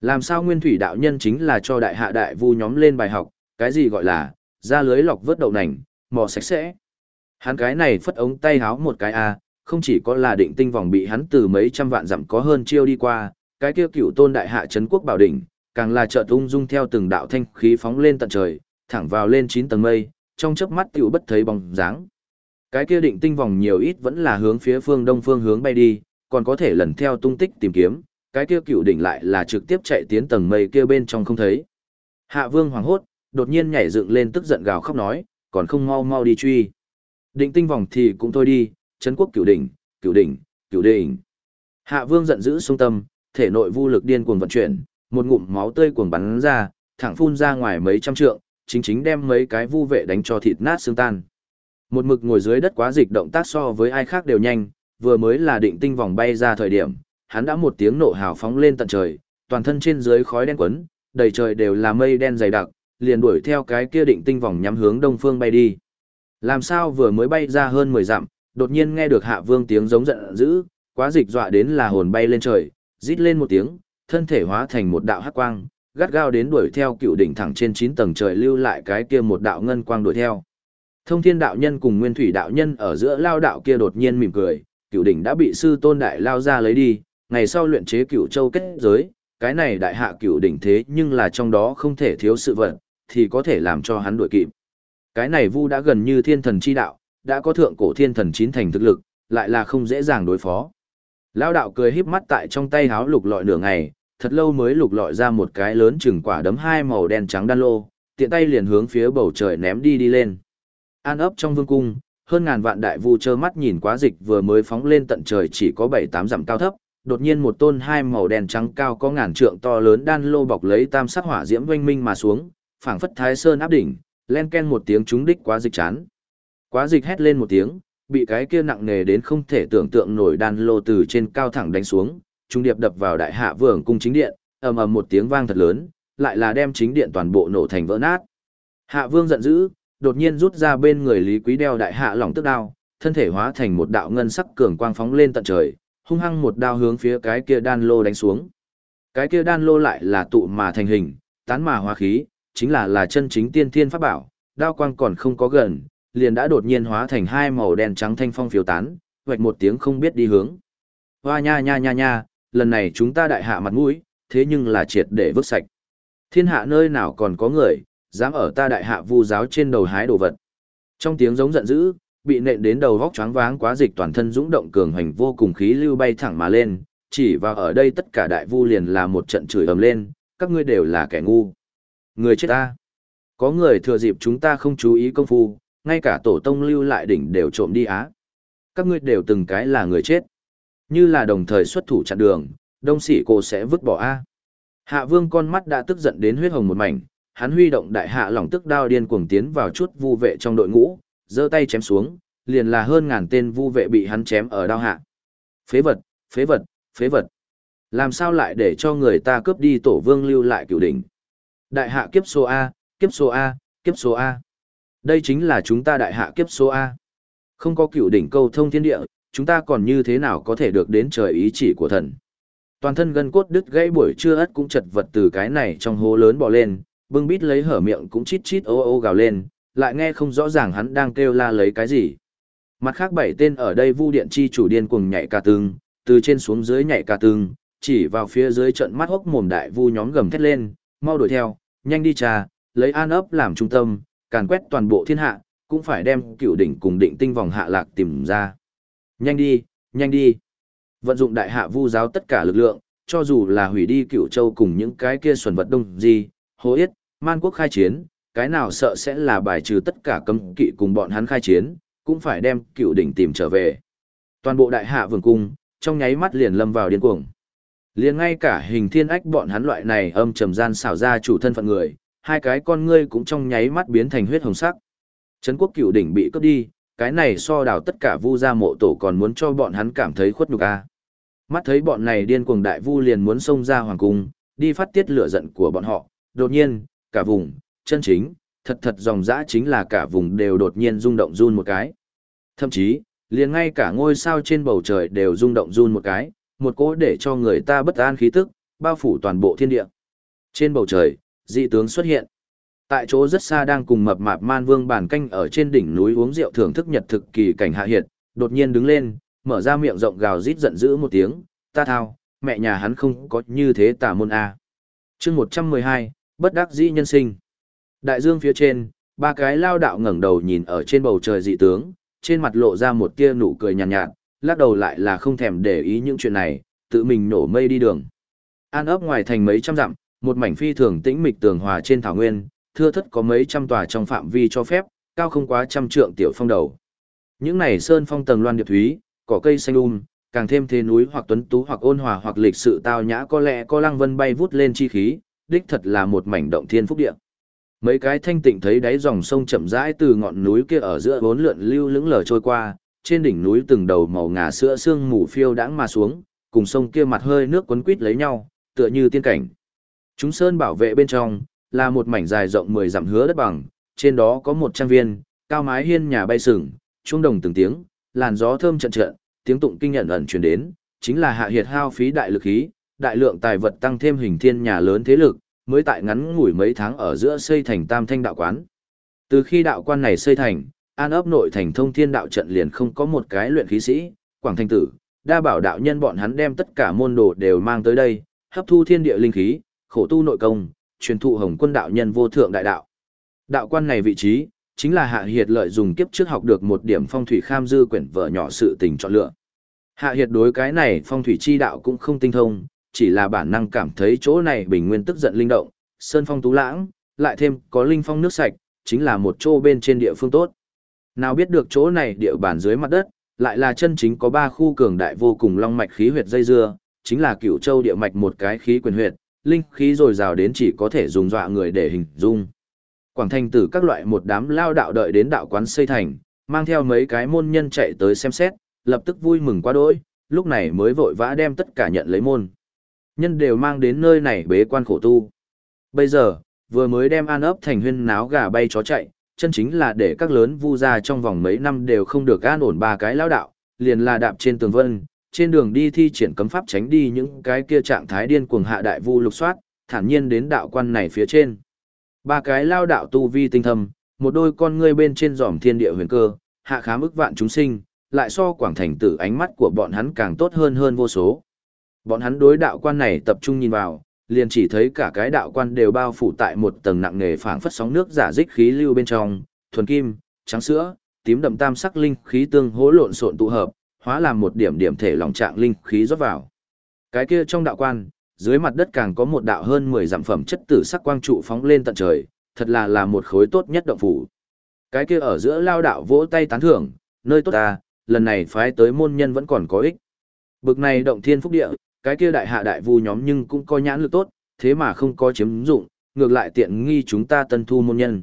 Làm sao nguyên thủy đạo nhân chính là cho đại hạ đại vu nhóm lên bài học, cái gì gọi là, ra lưới lọc vớt đậu nành, mò sạch sẽ. Hắn cái này phất ống tay háo một cái a, không chỉ có là định tinh vòng bị hắn từ mấy trăm vạn dặm có hơn chiêu đi qua, cái kia cửu tôn đại hạ trấn quốc bảo đỉnh, càng là chợt ung dung theo từng đạo thanh khí phóng lên tận trời, thẳng vào lên chín tầng mây, trong chớp mắt tiểu bất thấy bóng dáng. Cái kia định tinh vòng nhiều ít vẫn là hướng phía phương đông phương hướng bay đi, còn có thể lần theo tung tích tìm kiếm, cái kia cựu đỉnh lại là trực tiếp chạy tiến tầng mây kia bên trong không thấy. Hạ Vương hoảng hốt, đột nhiên nhảy dựng lên tức giận gào khóc nói, còn không mau mau đi truy. Định tinh vòng thì cũng thôi đi, Trấn quốc cựu đỉnh, cựu đỉnh, cựu đỉnh. Hạ Vương giận dữ sung tâm, thể nội vu lực điên cuồng vận chuyển, một ngụm máu tươi cuồng bắn ra, thẳng phun ra ngoài mấy trăm trượng, chính chính đem mấy cái vu vệ đánh cho thịt nát xương tan. Một mực ngồi dưới đất quá dịch động tác so với ai khác đều nhanh, vừa mới là định tinh vòng bay ra thời điểm, hắn đã một tiếng nộ hào phóng lên tận trời, toàn thân trên dưới khói đen quấn, đầy trời đều là mây đen dày đặc, liền đuổi theo cái kia định tinh vòng nhắm hướng đông phương bay đi. Làm sao vừa mới bay ra hơn 10 dặm, đột nhiên nghe được Hạ Vương tiếng giống giận dữ, quá dịch dọa đến là hồn bay lên trời, rít lên một tiếng, thân thể hóa thành một đạo hắc quang, gắt gao đến đuổi theo cựu đỉnh thẳng trên 9 tầng trời lưu lại cái kia một đạo ngân quang đuổi theo. Thông Thiên đạo nhân cùng Nguyên Thủy đạo nhân ở giữa lao đạo kia đột nhiên mỉm cười, cựu đỉnh đã bị sư tôn đại lao ra lấy đi, ngày sau luyện chế cựu châu kết giới, cái này đại hạ cựu đỉnh thế nhưng là trong đó không thể thiếu sự vật, thì có thể làm cho hắn đuổi kịp. Cái này vu đã gần như thiên thần chi đạo, đã có thượng cổ thiên thần chín thành thực lực, lại là không dễ dàng đối phó. Lao đạo cười híp mắt tại trong tay háo lục lọi nửa ngày, thật lâu mới lục lọi ra một cái lớn chừng quả đấm hai màu đen trắng đan lô, tiện tay liền hướng phía bầu trời ném đi đi lên. An ấp trong vương cung, hơn ngàn vạn đại vu trơ mắt nhìn quá dịch vừa mới phóng lên tận trời chỉ có bảy tám dặm cao thấp, đột nhiên một tôn hai màu đen trắng cao có ngàn trượng to lớn đan lô bọc lấy tam sắc hỏa diễm vinh minh mà xuống, phảng phất thái sơn áp đỉnh, len ken một tiếng trúng đích quá dịch chán. Quá dịch hét lên một tiếng, bị cái kia nặng nề đến không thể tưởng tượng nổi đan lô từ trên cao thẳng đánh xuống, trung điệp đập vào đại hạ vương cung chính điện, ầm ầm một tiếng vang thật lớn, lại là đem chính điện toàn bộ nổ thành vỡ nát. Hạ vương giận dữ, đột nhiên rút ra bên người Lý Quý đeo đại hạ lòng tức đao, thân thể hóa thành một đạo ngân sắc cường quang phóng lên tận trời, hung hăng một đao hướng phía cái kia đan lô đánh xuống. Cái kia đan lô lại là tụ mà thành hình, tán mà hóa khí, chính là là chân chính tiên thiên pháp bảo, đao quang còn không có gần, liền đã đột nhiên hóa thành hai màu đen trắng thanh phong phiêu tán, vạch một tiếng không biết đi hướng. Hoa nha nha nha nha, lần này chúng ta đại hạ mặt mũi, thế nhưng là triệt để vứt sạch. Thiên hạ nơi nào còn có người, dám ở ta đại hạ vu giáo trên đầu hái đồ vật. Trong tiếng giống giận dữ, bị nện đến đầu vóc choáng váng quá dịch toàn thân dũng động cường hành vô cùng khí lưu bay thẳng mà lên, chỉ vào ở đây tất cả đại vu liền là một trận chửi ầm lên, các ngươi đều là kẻ ngu. Người chết ta. Có người thừa dịp chúng ta không chú ý công phu, ngay cả tổ tông lưu lại đỉnh đều trộm đi á. Các ngươi đều từng cái là người chết. Như là đồng thời xuất thủ chặn đường, đông sĩ cô sẽ vứt bỏ a. Hạ vương con mắt đã tức giận đến huyết hồng một mảnh, hắn huy động đại hạ lòng tức đao điên cuồng tiến vào chút vu vệ trong đội ngũ, giơ tay chém xuống, liền là hơn ngàn tên vu vệ bị hắn chém ở đao hạ. Phế vật, phế vật, phế vật. Làm sao lại để cho người ta cướp đi tổ vương lưu lại cửu đỉnh? Đại hạ kiếp số A, kiếp số A, kiếp số A. Đây chính là chúng ta đại hạ kiếp số A. Không có cửu đỉnh câu thông thiên địa, chúng ta còn như thế nào có thể được đến trời ý chỉ của thần. Toàn thân gân cốt đứt gãy buổi trưa ất cũng chật vật từ cái này trong hố lớn bò lên, bưng bít lấy hở miệng cũng chít chít ô ô gào lên, lại nghe không rõ ràng hắn đang kêu la lấy cái gì. Mặt khác bảy tên ở đây vu điện chi chủ điên cuồng nhảy ca tương, từ trên xuống dưới nhảy ca tương, chỉ vào phía dưới trận mắt hốc mồm đại vu nhóm gầm thét lên, mau đuổi theo, nhanh đi trà, lấy an ấp làm trung tâm, càn quét toàn bộ thiên hạ, cũng phải đem cựu đỉnh cùng định tinh vòng hạ lạc tìm ra. Nhanh đi, nhanh đi. Vận dụng đại hạ vu giáo tất cả lực lượng, cho dù là hủy đi cựu châu cùng những cái kia xuẩn vật đông gì, hố yết, man quốc khai chiến, cái nào sợ sẽ là bài trừ tất cả cấm kỵ cùng bọn hắn khai chiến, cũng phải đem cựu đỉnh tìm trở về. Toàn bộ đại hạ vương cung, trong nháy mắt liền lâm vào điên cuồng. Liền ngay cả hình thiên ách bọn hắn loại này âm trầm gian xảo ra chủ thân phận người, hai cái con ngươi cũng trong nháy mắt biến thành huyết hồng sắc. Trấn quốc cựu đỉnh bị cướp đi, cái này so đào tất cả vu gia mộ tổ còn muốn cho bọn hắn cảm thấy khuất nhục a. Mắt thấy bọn này điên cuồng đại vu liền muốn xông ra hoàng cung, đi phát tiết lửa giận của bọn họ, đột nhiên, cả vùng, chân chính, thật thật dòng dã chính là cả vùng đều đột nhiên rung động run một cái. Thậm chí, liền ngay cả ngôi sao trên bầu trời đều rung động run một cái, một cỗ để cho người ta bất an khí tức, bao phủ toàn bộ thiên địa. Trên bầu trời, dị tướng xuất hiện. Tại chỗ rất xa đang cùng mập mạp man vương bàn canh ở trên đỉnh núi uống rượu thưởng thức nhật thực kỳ cảnh hạ hiện, đột nhiên đứng lên, mở ra miệng rộng gào rít giận dữ một tiếng, ta thao, mẹ nhà hắn không có như thế Tả môn A. chương 112, bất đắc dĩ nhân sinh. Đại dương phía trên, ba cái lao đạo ngẩng đầu nhìn ở trên bầu trời dị tướng, trên mặt lộ ra một tia nụ cười nhàn nhạt, nhạt, lắc đầu lại là không thèm để ý những chuyện này, tự mình nổ mây đi đường. An ấp ngoài thành mấy trăm dặm, một mảnh phi thường tĩnh mịch tường hòa trên thảo nguyên, thưa thất có mấy trăm tòa trong phạm vi cho phép, cao không quá trăm trượng tiểu phong đầu. Những này sơn phong tầng loan điệp thúy, cỏ cây xanh um, càng thêm thế núi hoặc tuấn tú hoặc ôn hòa hoặc lịch sự tao nhã có lẽ có lăng vân bay vút lên chi khí, đích thật là một mảnh động thiên phúc địa. Mấy cái thanh tịnh thấy đáy dòng sông chậm rãi từ ngọn núi kia ở giữa bốn lượn lưu lững lờ trôi qua, trên đỉnh núi từng đầu màu ngà sữa sương mù phiêu đãng mà xuống, cùng sông kia mặt hơi nước quấn quít lấy nhau, tựa như tiên cảnh. Chúng sơn bảo vệ bên trong, là một mảnh dài rộng 10 dặm hứa đất bằng, trên đó có một trang viên, cao mái hiên nhà bay sừng, trung đồng từng tiếng, làn gió thơm trận trận, tiếng tụng kinh nhận ẩn truyền đến, chính là hạ hiệt hao phí đại lực khí, đại lượng tài vật tăng thêm hình thiên nhà lớn thế lực, mới tại ngắn ngủi mấy tháng ở giữa xây thành tam thanh đạo quán. Từ khi đạo quan này xây thành, an ấp nội thành thông thiên đạo trận liền không có một cái luyện khí sĩ, quảng thanh tử, đa bảo đạo nhân bọn hắn đem tất cả môn đồ đều mang tới đây, hấp thu thiên địa linh khí, khổ tu nội công, truyền thụ hồng quân đạo nhân vô thượng đại đạo. Đạo quan này vị trí, chính là Hạ Hiệt lợi dùng kiếp trước học được một điểm phong thủy kham dư quyển vợ nhỏ sự tình chọn lựa. Hạ Hiệt đối cái này phong thủy chi đạo cũng không tinh thông, chỉ là bản năng cảm thấy chỗ này bình nguyên tức giận linh động, sơn phong tú lãng, lại thêm có linh phong nước sạch, chính là một chỗ bên trên địa phương tốt. Nào biết được chỗ này địa bàn dưới mặt đất, lại là chân chính có ba khu cường đại vô cùng long mạch khí huyệt dây dưa, chính là cửu châu địa mạch một cái khí quyền huyệt, linh khí dồi dào đến chỉ có thể dùng dọa người để hình dung. Quảng thành tử các loại một đám lao đạo đợi đến đạo quán xây thành, mang theo mấy cái môn nhân chạy tới xem xét, lập tức vui mừng quá đỗi, lúc này mới vội vã đem tất cả nhận lấy môn. Nhân đều mang đến nơi này bế quan khổ tu. Bây giờ, vừa mới đem an ấp thành huyên náo gà bay chó chạy, chân chính là để các lớn vu ra trong vòng mấy năm đều không được an ổn ba cái lao đạo, liền là đạp trên tường vân, trên đường đi thi triển cấm pháp tránh đi những cái kia trạng thái điên cuồng hạ đại vu lục soát, thản nhiên đến đạo quan này phía trên. Ba cái lao đạo tu vi tinh thâm, một đôi con ngươi bên trên giòm thiên địa huyền cơ, hạ khám ức vạn chúng sinh, lại so quảng thành tử ánh mắt của bọn hắn càng tốt hơn hơn vô số. Bọn hắn đối đạo quan này tập trung nhìn vào, liền chỉ thấy cả cái đạo quan đều bao phủ tại một tầng nặng nề phảng phất sóng nước giả dích khí lưu bên trong, thuần kim, trắng sữa, tím đậm tam sắc linh khí tương hỗ lộn xộn tụ hợp, hóa làm một điểm điểm thể lòng trạng linh khí rót vào. Cái kia trong đạo quan, dưới mặt đất càng có một đạo hơn 10 dặm phẩm chất tử sắc quang trụ phóng lên tận trời, thật là là một khối tốt nhất động phủ. Cái kia ở giữa lao đạo vỗ tay tán thưởng, nơi tốt ta, lần này phái tới môn nhân vẫn còn có ích. Bực này động thiên phúc địa, cái kia đại hạ đại vu nhóm nhưng cũng có nhãn lực tốt, thế mà không có chiếm dụng, ngược lại tiện nghi chúng ta tân thu môn nhân.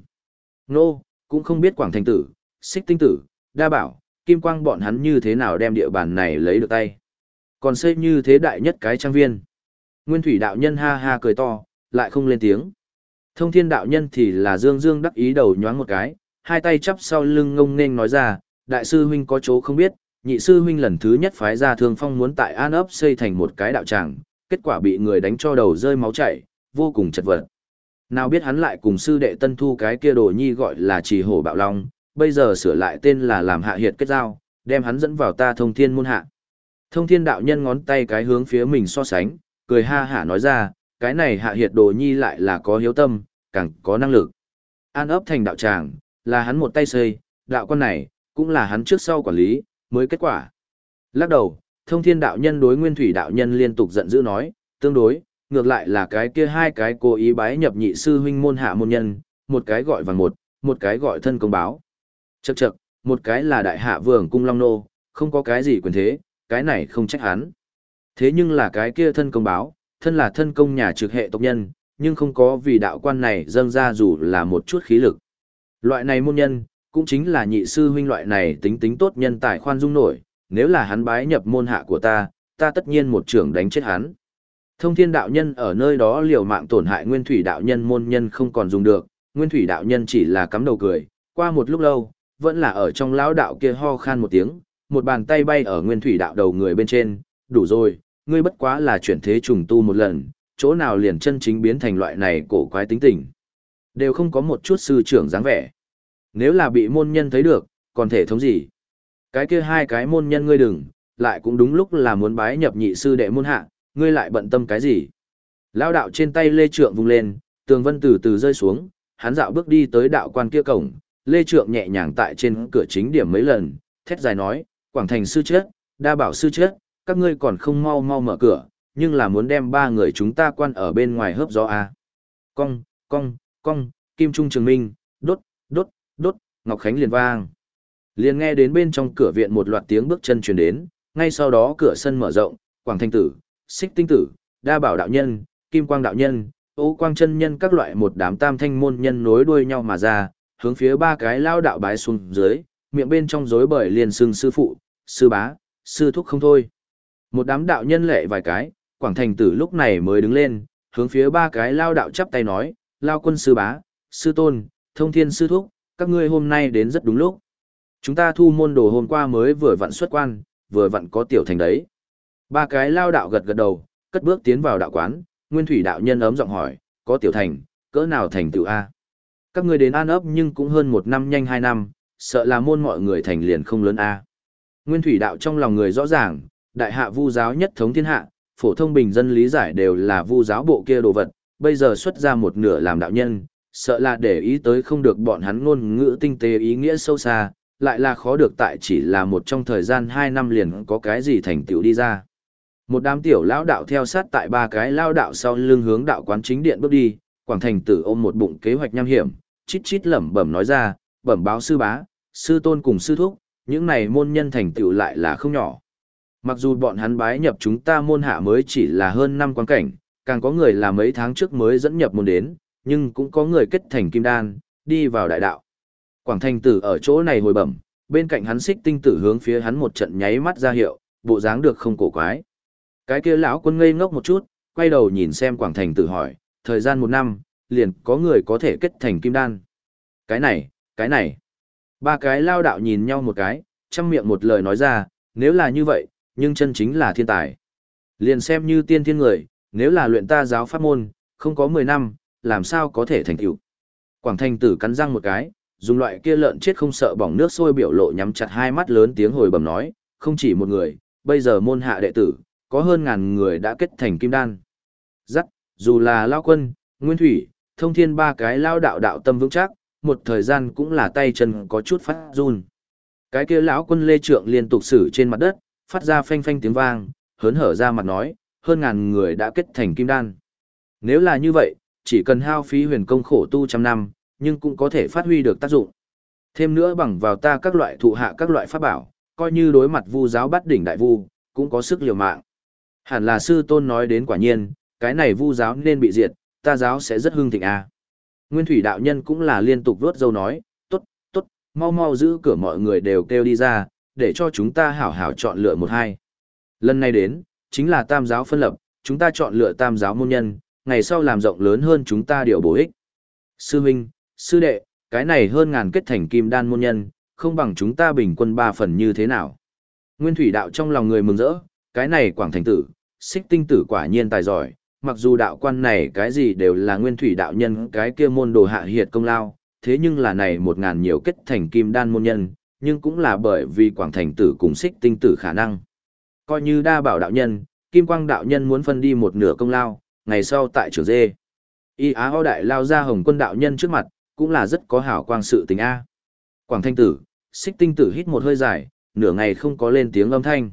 Nô, cũng không biết Quảng Thành Tử, Xích Tinh Tử, Đa Bảo, Kim Quang bọn hắn như thế nào đem địa bàn này lấy được tay. Còn xây như thế đại nhất cái trang viên. Nguyên thủy đạo nhân ha ha cười to, lại không lên tiếng. Thông thiên đạo nhân thì là dương dương đắc ý đầu nhoáng một cái, hai tay chắp sau lưng ngông nên nói ra, đại sư huynh có chỗ không biết, nhị sư huynh lần thứ nhất phái ra thương phong muốn tại an ấp xây thành một cái đạo tràng, kết quả bị người đánh cho đầu rơi máu chảy, vô cùng chật vật. Nào biết hắn lại cùng sư đệ tân thu cái kia đồ nhi gọi là trì hổ bạo long, bây giờ sửa lại tên là làm hạ hiệt kết giao, đem hắn dẫn vào ta thông thiên môn hạ. Thông thiên đạo nhân ngón tay cái hướng phía mình so sánh, cười ha hả nói ra, cái này hạ hiệt đồ nhi lại là có hiếu tâm, càng có năng lực. An ấp thành đạo tràng, là hắn một tay xây, đạo quan này, cũng là hắn trước sau quản lý, mới kết quả. Lắc đầu, thông thiên đạo nhân đối nguyên thủy đạo nhân liên tục giận dữ nói, tương đối, ngược lại là cái kia hai cái cố ý bái nhập nhị sư huynh môn hạ môn nhân, một cái gọi vàng một, một cái gọi thân công báo. Chậc chậc, một cái là đại hạ vương cung long nô, không có cái gì quyền thế, cái này không trách hắn. Thế nhưng là cái kia thân công báo, thân là thân công nhà trực hệ tộc nhân, nhưng không có vì đạo quan này dâng ra dù là một chút khí lực. Loại này môn nhân, cũng chính là nhị sư huynh loại này tính tính tốt nhân tài khoan dung nổi, nếu là hắn bái nhập môn hạ của ta, ta tất nhiên một trưởng đánh chết hắn. Thông thiên đạo nhân ở nơi đó liều mạng tổn hại nguyên thủy đạo nhân môn nhân không còn dùng được, nguyên thủy đạo nhân chỉ là cắm đầu cười, qua một lúc lâu, vẫn là ở trong lão đạo kia ho khan một tiếng, một bàn tay bay ở nguyên thủy đạo đầu người bên trên, đủ rồi, ngươi bất quá là chuyển thế trùng tu một lần, chỗ nào liền chân chính biến thành loại này cổ quái tính tình. Đều không có một chút sư trưởng dáng vẻ. Nếu là bị môn nhân thấy được, còn thể thống gì? Cái kia hai cái môn nhân ngươi đừng, lại cũng đúng lúc là muốn bái nhập nhị sư đệ môn hạ, ngươi lại bận tâm cái gì? lão đạo trên tay lê trượng vung lên, tường vân từ từ rơi xuống, hắn dạo bước đi tới đạo quan kia cổng, lê trượng nhẹ nhàng tại trên cửa chính điểm mấy lần, thét dài nói, quảng thành sư chết, đa bảo sư chết, các ngươi còn không mau mau mở cửa, nhưng là muốn đem ba người chúng ta quan ở bên ngoài hớp gió à. Cong, cong, cong, kim trung trường minh, đốt, đốt, đốt, ngọc khánh liền vang. Liền nghe đến bên trong cửa viện một loạt tiếng bước chân truyền đến, ngay sau đó cửa sân mở rộng, quảng thanh tử, xích tinh tử, đa bảo đạo nhân, kim quang đạo nhân, ô quang chân nhân các loại một đám tam thanh môn nhân nối đuôi nhau mà ra, hướng phía ba cái lao đạo bái xuống dưới, miệng bên trong rối bời liền xưng sư phụ, sư bá, sư thúc không thôi. Một đám đạo nhân lệ vài cái, quảng thành tử lúc này mới đứng lên, hướng phía ba cái lao đạo chắp tay nói, lao quân sư bá, sư tôn, thông thiên sư thúc, các ngươi hôm nay đến rất đúng lúc. Chúng ta thu môn đồ hôm qua mới vừa vặn xuất quan, vừa vặn có tiểu thành đấy. Ba cái lao đạo gật gật đầu, cất bước tiến vào đạo quán, nguyên thủy đạo nhân ấm giọng hỏi, có tiểu thành, cỡ nào thành tựu A. Các ngươi đến an ấp nhưng cũng hơn một năm nhanh hai năm, sợ là môn mọi người thành liền không lớn A. Nguyên thủy đạo trong lòng người rõ ràng, đại hạ vu giáo nhất thống thiên hạ, phổ thông bình dân lý giải đều là vu giáo bộ kia đồ vật, bây giờ xuất ra một nửa làm đạo nhân, sợ là để ý tới không được bọn hắn ngôn ngữ tinh tế ý nghĩa sâu xa, lại là khó được tại chỉ là một trong thời gian hai năm liền có cái gì thành tựu đi ra. Một đám tiểu lão đạo theo sát tại ba cái lao đạo sau lưng hướng đạo quán chính điện bước đi, Quảng Thành Tử ôm một bụng kế hoạch nham hiểm, chít chít lẩm bẩm nói ra, bẩm báo sư bá, sư tôn cùng sư thúc, những này môn nhân thành tựu lại là không nhỏ. Mặc dù bọn hắn bái nhập chúng ta môn hạ mới chỉ là hơn năm quan cảnh, càng có người là mấy tháng trước mới dẫn nhập môn đến, nhưng cũng có người kết thành kim đan, đi vào đại đạo. Quảng Thành Tử ở chỗ này hồi bẩm, bên cạnh hắn xích tinh tử hướng phía hắn một trận nháy mắt ra hiệu, bộ dáng được không cổ quái. Cái kia lão quân ngây ngốc một chút, quay đầu nhìn xem Quảng Thành Tử hỏi, thời gian một năm, liền có người có thể kết thành kim đan. Cái này, cái này. Ba cái lao đạo nhìn nhau một cái, chăm miệng một lời nói ra, nếu là như vậy, nhưng chân chính là thiên tài. Liền xem như tiên thiên người, nếu là luyện ta giáo pháp môn, không có 10 năm, làm sao có thể thành tựu. Quảng Thành Tử cắn răng một cái, dùng loại kia lợn chết không sợ bỏng nước sôi biểu lộ nhắm chặt hai mắt lớn tiếng hồi bẩm nói, không chỉ một người, bây giờ môn hạ đệ tử, có hơn ngàn người đã kết thành kim đan. Dắt, dù là lao quân, nguyên thủy, thông thiên ba cái lao đạo đạo tâm vững chắc, một thời gian cũng là tay chân có chút phát run. Cái kia lão quân lê trượng liên tục xử trên mặt đất, phát ra phanh phanh tiếng vang, hớn hở ra mặt nói, hơn ngàn người đã kết thành kim đan. Nếu là như vậy, chỉ cần hao phí huyền công khổ tu trăm năm, nhưng cũng có thể phát huy được tác dụng. Thêm nữa bằng vào ta các loại thụ hạ các loại pháp bảo, coi như đối mặt vu giáo bắt đỉnh đại vu, cũng có sức liều mạng. Hẳn là sư tôn nói đến quả nhiên, cái này vu giáo nên bị diệt, ta giáo sẽ rất hưng thịnh a. Nguyên thủy đạo nhân cũng là liên tục vớt dâu nói, tốt, tốt, mau mau giữ cửa mọi người đều kêu đi ra, để cho chúng ta hảo hảo chọn lựa một hai. Lần này đến, chính là tam giáo phân lập, chúng ta chọn lựa tam giáo môn nhân, ngày sau làm rộng lớn hơn chúng ta điều bổ ích. Sư huynh, sư đệ, cái này hơn ngàn kết thành kim đan môn nhân, không bằng chúng ta bình quân ba phần như thế nào. Nguyên thủy đạo trong lòng người mừng rỡ, cái này quảng thành tử, xích tinh tử quả nhiên tài giỏi, mặc dù đạo quan này cái gì đều là nguyên thủy đạo nhân cái kia môn đồ hạ hiệt công lao, thế nhưng là này một ngàn nhiều kết thành kim đan môn nhân, nhưng cũng là bởi vì quảng thành tử cùng xích tinh tử khả năng. Coi như đa bảo đạo nhân, kim quang đạo nhân muốn phân đi một nửa công lao, ngày sau tại trường dê. Y á ho đại lao ra hồng quân đạo nhân trước mặt, cũng là rất có hảo quang sự tình A. Quảng thanh tử, xích tinh tử hít một hơi dài, nửa ngày không có lên tiếng âm thanh.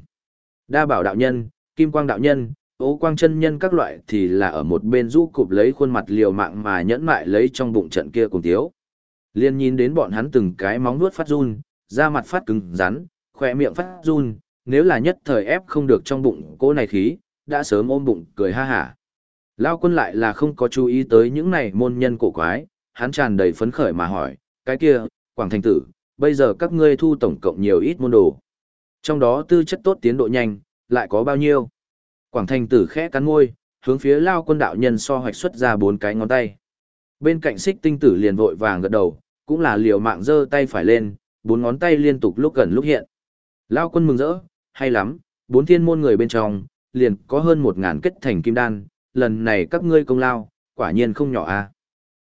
Đa bảo đạo nhân, kim quang đạo nhân, ố quang chân nhân các loại thì là ở một bên rũ cụp lấy khuôn mặt liều mạng mà nhẫn mại lấy trong bụng trận kia cùng tiếu. Liên nhìn đến bọn hắn từng cái móng nuốt phát run, da mặt phát cứng rắn, khỏe miệng phát run, nếu là nhất thời ép không được trong bụng cô này khí, đã sớm ôm bụng cười ha hả. Lao quân lại là không có chú ý tới những này môn nhân cổ quái, hắn tràn đầy phấn khởi mà hỏi, cái kia, Quảng Thành Tử, bây giờ các ngươi thu tổng cộng nhiều ít môn đồ. Trong đó tư chất tốt tiến độ nhanh, lại có bao nhiêu? Quảng Thành Tử khẽ cắn môi, hướng phía Lao quân đạo nhân so hoạch xuất ra bốn cái ngón tay. Bên cạnh xích tinh tử liền vội vàng gật đầu, cũng là liều mạng giơ tay phải lên, bốn ngón tay liên tục lúc gần lúc hiện. Lao quân mừng rỡ, hay lắm, bốn thiên môn người bên trong, liền có hơn một ngàn kết thành kim đan, lần này các ngươi công lao, quả nhiên không nhỏ a. À.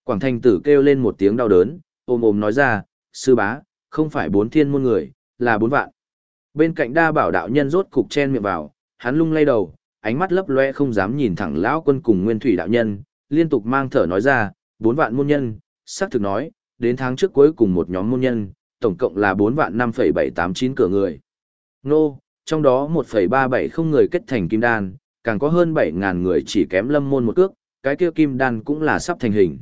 Quảng thành tử kêu lên một tiếng đau đớn, ôm ôm nói ra, sư bá, không phải bốn thiên môn người, là bốn vạn. Bên cạnh đa bảo đạo nhân rốt cục chen miệng vào, hắn lung lay đầu, ánh mắt lấp loe không dám nhìn thẳng lão quân cùng nguyên thủy đạo nhân, liên tục mang thở nói ra, bốn vạn môn nhân, xác thực nói, đến tháng trước cuối cùng một nhóm môn nhân, tổng cộng là bốn vạn năm phẩy bảy tám chín cửa người. Nô, trong đó một phẩy ba bảy không người kết thành kim đan, càng có hơn bảy ngàn người chỉ kém lâm môn một cước, cái kia kim đan cũng là sắp thành hình.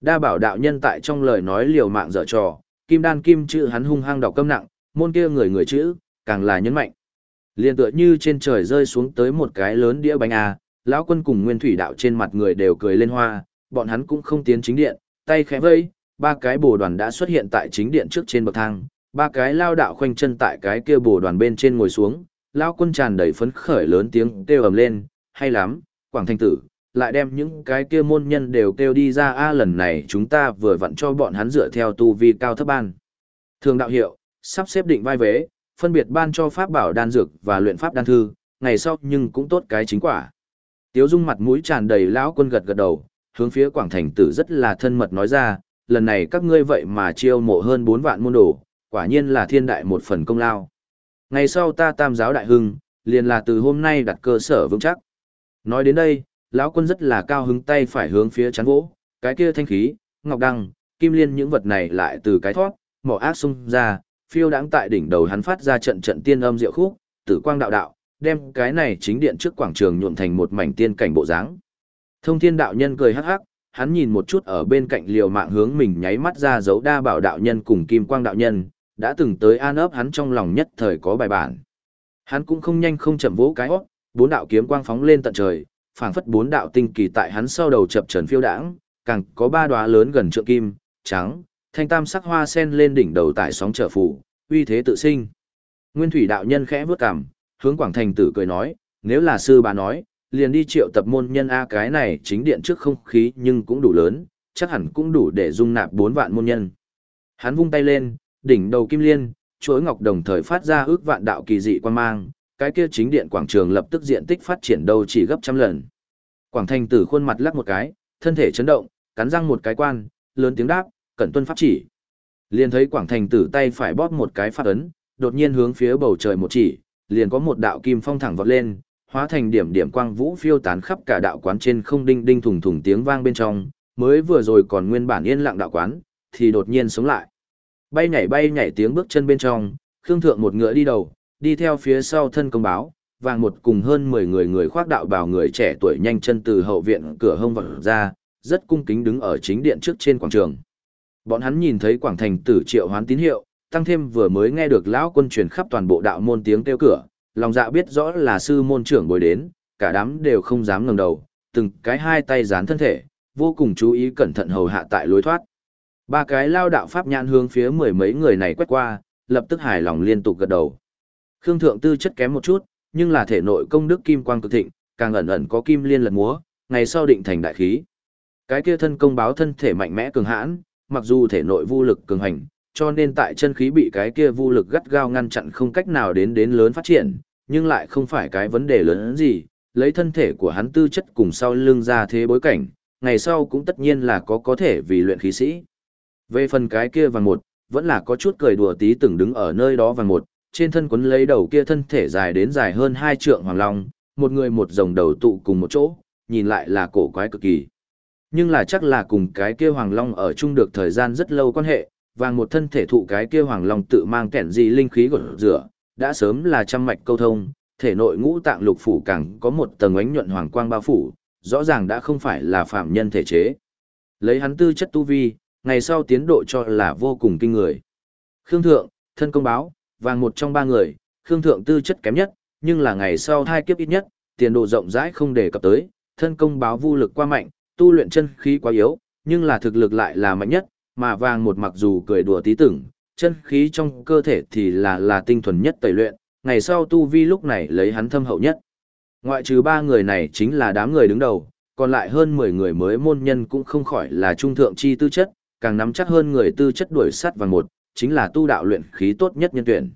Đa bảo đạo nhân tại trong lời nói liều mạng dở trò, kim đan kim chữ hắn hung hăng đọc câm nặng, môn kia người người chữ, càng là nhấn mạnh. Liên tựa như trên trời rơi xuống tới một cái lớn đĩa bánh a, lão quân cùng nguyên thủy đạo trên mặt người đều cười lên hoa, bọn hắn cũng không tiến chính điện, tay khẽ vây, ba cái bồ đoàn đã xuất hiện tại chính điện trước trên bậc thang, ba cái lao đạo khoanh chân tại cái kia bồ đoàn bên trên ngồi xuống, lão quân tràn đầy phấn khởi lớn tiếng kêu ầm lên, hay lắm, quảng thanh tử, lại đem những cái kia môn nhân đều kêu đi ra a lần này chúng ta vừa vặn cho bọn hắn dựa theo tu vi cao thấp ban. Thường đạo hiệu, sắp xếp định vai vế, phân biệt ban cho pháp bảo đan dược và luyện pháp đan thư, ngày sau nhưng cũng tốt cái chính quả. Tiếu Dung mặt mũi tràn đầy lão quân gật gật đầu, hướng phía Quảng Thành Tử rất là thân mật nói ra, lần này các ngươi vậy mà chiêu mộ hơn 4 vạn môn đồ, quả nhiên là thiên đại một phần công lao. Ngày sau ta tam giáo đại hưng, liền là từ hôm nay đặt cơ sở vững chắc. Nói đến đây, lão quân rất là cao hứng tay phải hướng phía chắn gỗ, cái kia thanh khí, ngọc đăng, kim liên những vật này lại từ cái thoát, mỏ ác xung ra, phiêu đãng tại đỉnh đầu hắn phát ra trận trận tiên âm diệu khúc, tử quang đạo đạo, đem cái này chính điện trước quảng trường nhuộm thành một mảnh tiên cảnh bộ dáng. Thông thiên đạo nhân cười hắc hắc, hắn nhìn một chút ở bên cạnh liều mạng hướng mình nháy mắt ra dấu đa bảo đạo nhân cùng kim quang đạo nhân, đã từng tới an ấp hắn trong lòng nhất thời có bài bản. Hắn cũng không nhanh không chậm vỗ cái hót, bốn đạo kiếm quang phóng lên tận trời, phảng phất bốn đạo tinh kỳ tại hắn sau đầu chập trần phiêu đãng, càng có ba đóa lớn gần trượng kim, trắng, thanh tam sắc hoa sen lên đỉnh đầu tại sóng trở phủ, uy thế tự sinh. Nguyên thủy đạo nhân khẽ vước cằm, hướng Quảng Thành tử cười nói, nếu là sư bà nói, liền đi triệu tập môn nhân A cái này chính điện trước không khí nhưng cũng đủ lớn, chắc hẳn cũng đủ để dung nạp bốn vạn môn nhân. Hắn vung tay lên, đỉnh đầu kim liên, chuỗi ngọc đồng thời phát ra ước vạn đạo kỳ dị quan mang, cái kia chính điện quảng trường lập tức diện tích phát triển đâu chỉ gấp trăm lần. Quảng Thành Tử khuôn mặt lắc một cái, thân thể chấn động, cắn răng một cái quan, lớn tiếng đáp, cẩn tuân pháp chỉ. Liền thấy Quảng Thành Tử tay phải bóp một cái phát ấn, đột nhiên hướng phía bầu trời một chỉ, liền có một đạo kim phong thẳng vọt lên, hóa thành điểm điểm quang vũ phiêu tán khắp cả đạo quán trên không đinh đinh thùng thùng tiếng vang bên trong, mới vừa rồi còn nguyên bản yên lặng đạo quán, thì đột nhiên sống lại. Bay nhảy bay nhảy tiếng bước chân bên trong, Khương Thượng một ngựa đi đầu, đi theo phía sau thân công báo, vàng một cùng hơn 10 người người khoác đạo bào người trẻ tuổi nhanh chân từ hậu viện cửa hông vật ra, rất cung kính đứng ở chính điện trước trên quảng trường. Bọn hắn nhìn thấy quảng thành tử triệu hoán tín hiệu, tăng thêm vừa mới nghe được lão quân truyền khắp toàn bộ đạo môn tiếng kêu cửa, lòng dạ biết rõ là sư môn trưởng bồi đến, cả đám đều không dám ngẩng đầu, từng cái hai tay dán thân thể, vô cùng chú ý cẩn thận hầu hạ tại lối thoát. Ba cái lao đạo pháp nhãn hướng phía mười mấy người này quét qua, lập tức hài lòng liên tục gật đầu. Khương thượng tư chất kém một chút, nhưng là thể nội công đức kim quang cực thịnh, càng ẩn ẩn có kim liên lật múa, ngày sau định thành đại khí. Cái kia thân công báo thân thể mạnh mẽ cường hãn, mặc dù thể nội vô lực cường hành, cho nên tại chân khí bị cái kia vô lực gắt gao ngăn chặn không cách nào đến đến lớn phát triển, nhưng lại không phải cái vấn đề lớn gì, lấy thân thể của hắn tư chất cùng sau lưng ra thế bối cảnh, ngày sau cũng tất nhiên là có có thể vì luyện khí sĩ. Về phần cái kia vàng một, vẫn là có chút cười đùa tí từng đứng ở nơi đó vàng một, trên thân quấn lấy đầu kia thân thể dài đến dài hơn hai trượng hoàng long, một người một rồng đầu tụ cùng một chỗ, nhìn lại là cổ quái cực kỳ. Nhưng là chắc là cùng cái kia hoàng long ở chung được thời gian rất lâu quan hệ, vàng một thân thể thụ cái kia hoàng long tự mang kẻn gì linh khí của rửa, đã sớm là trăm mạch câu thông, thể nội ngũ tạng lục phủ càng có một tầng ánh nhuận hoàng quang bao phủ, rõ ràng đã không phải là phạm nhân thể chế. Lấy hắn tư chất tu vi, ngày sau tiến độ cho là vô cùng kinh người. Khương Thượng, thân công báo, vàng một trong ba người, Khương Thượng tư chất kém nhất, nhưng là ngày sau thai kiếp ít nhất, tiền độ rộng rãi không đề cập tới, thân công báo vu lực qua mạnh, tu luyện chân khí quá yếu, nhưng là thực lực lại là mạnh nhất, mà vàng một mặc dù cười đùa tí tưởng, chân khí trong cơ thể thì là là tinh thuần nhất tẩy luyện, ngày sau tu vi lúc này lấy hắn thâm hậu nhất. Ngoại trừ ba người này chính là đám người đứng đầu, còn lại hơn 10 người mới môn nhân cũng không khỏi là trung thượng chi tư chất, càng nắm chắc hơn người tư chất đuổi sắt vàng một, chính là tu đạo luyện khí tốt nhất nhân tuyển.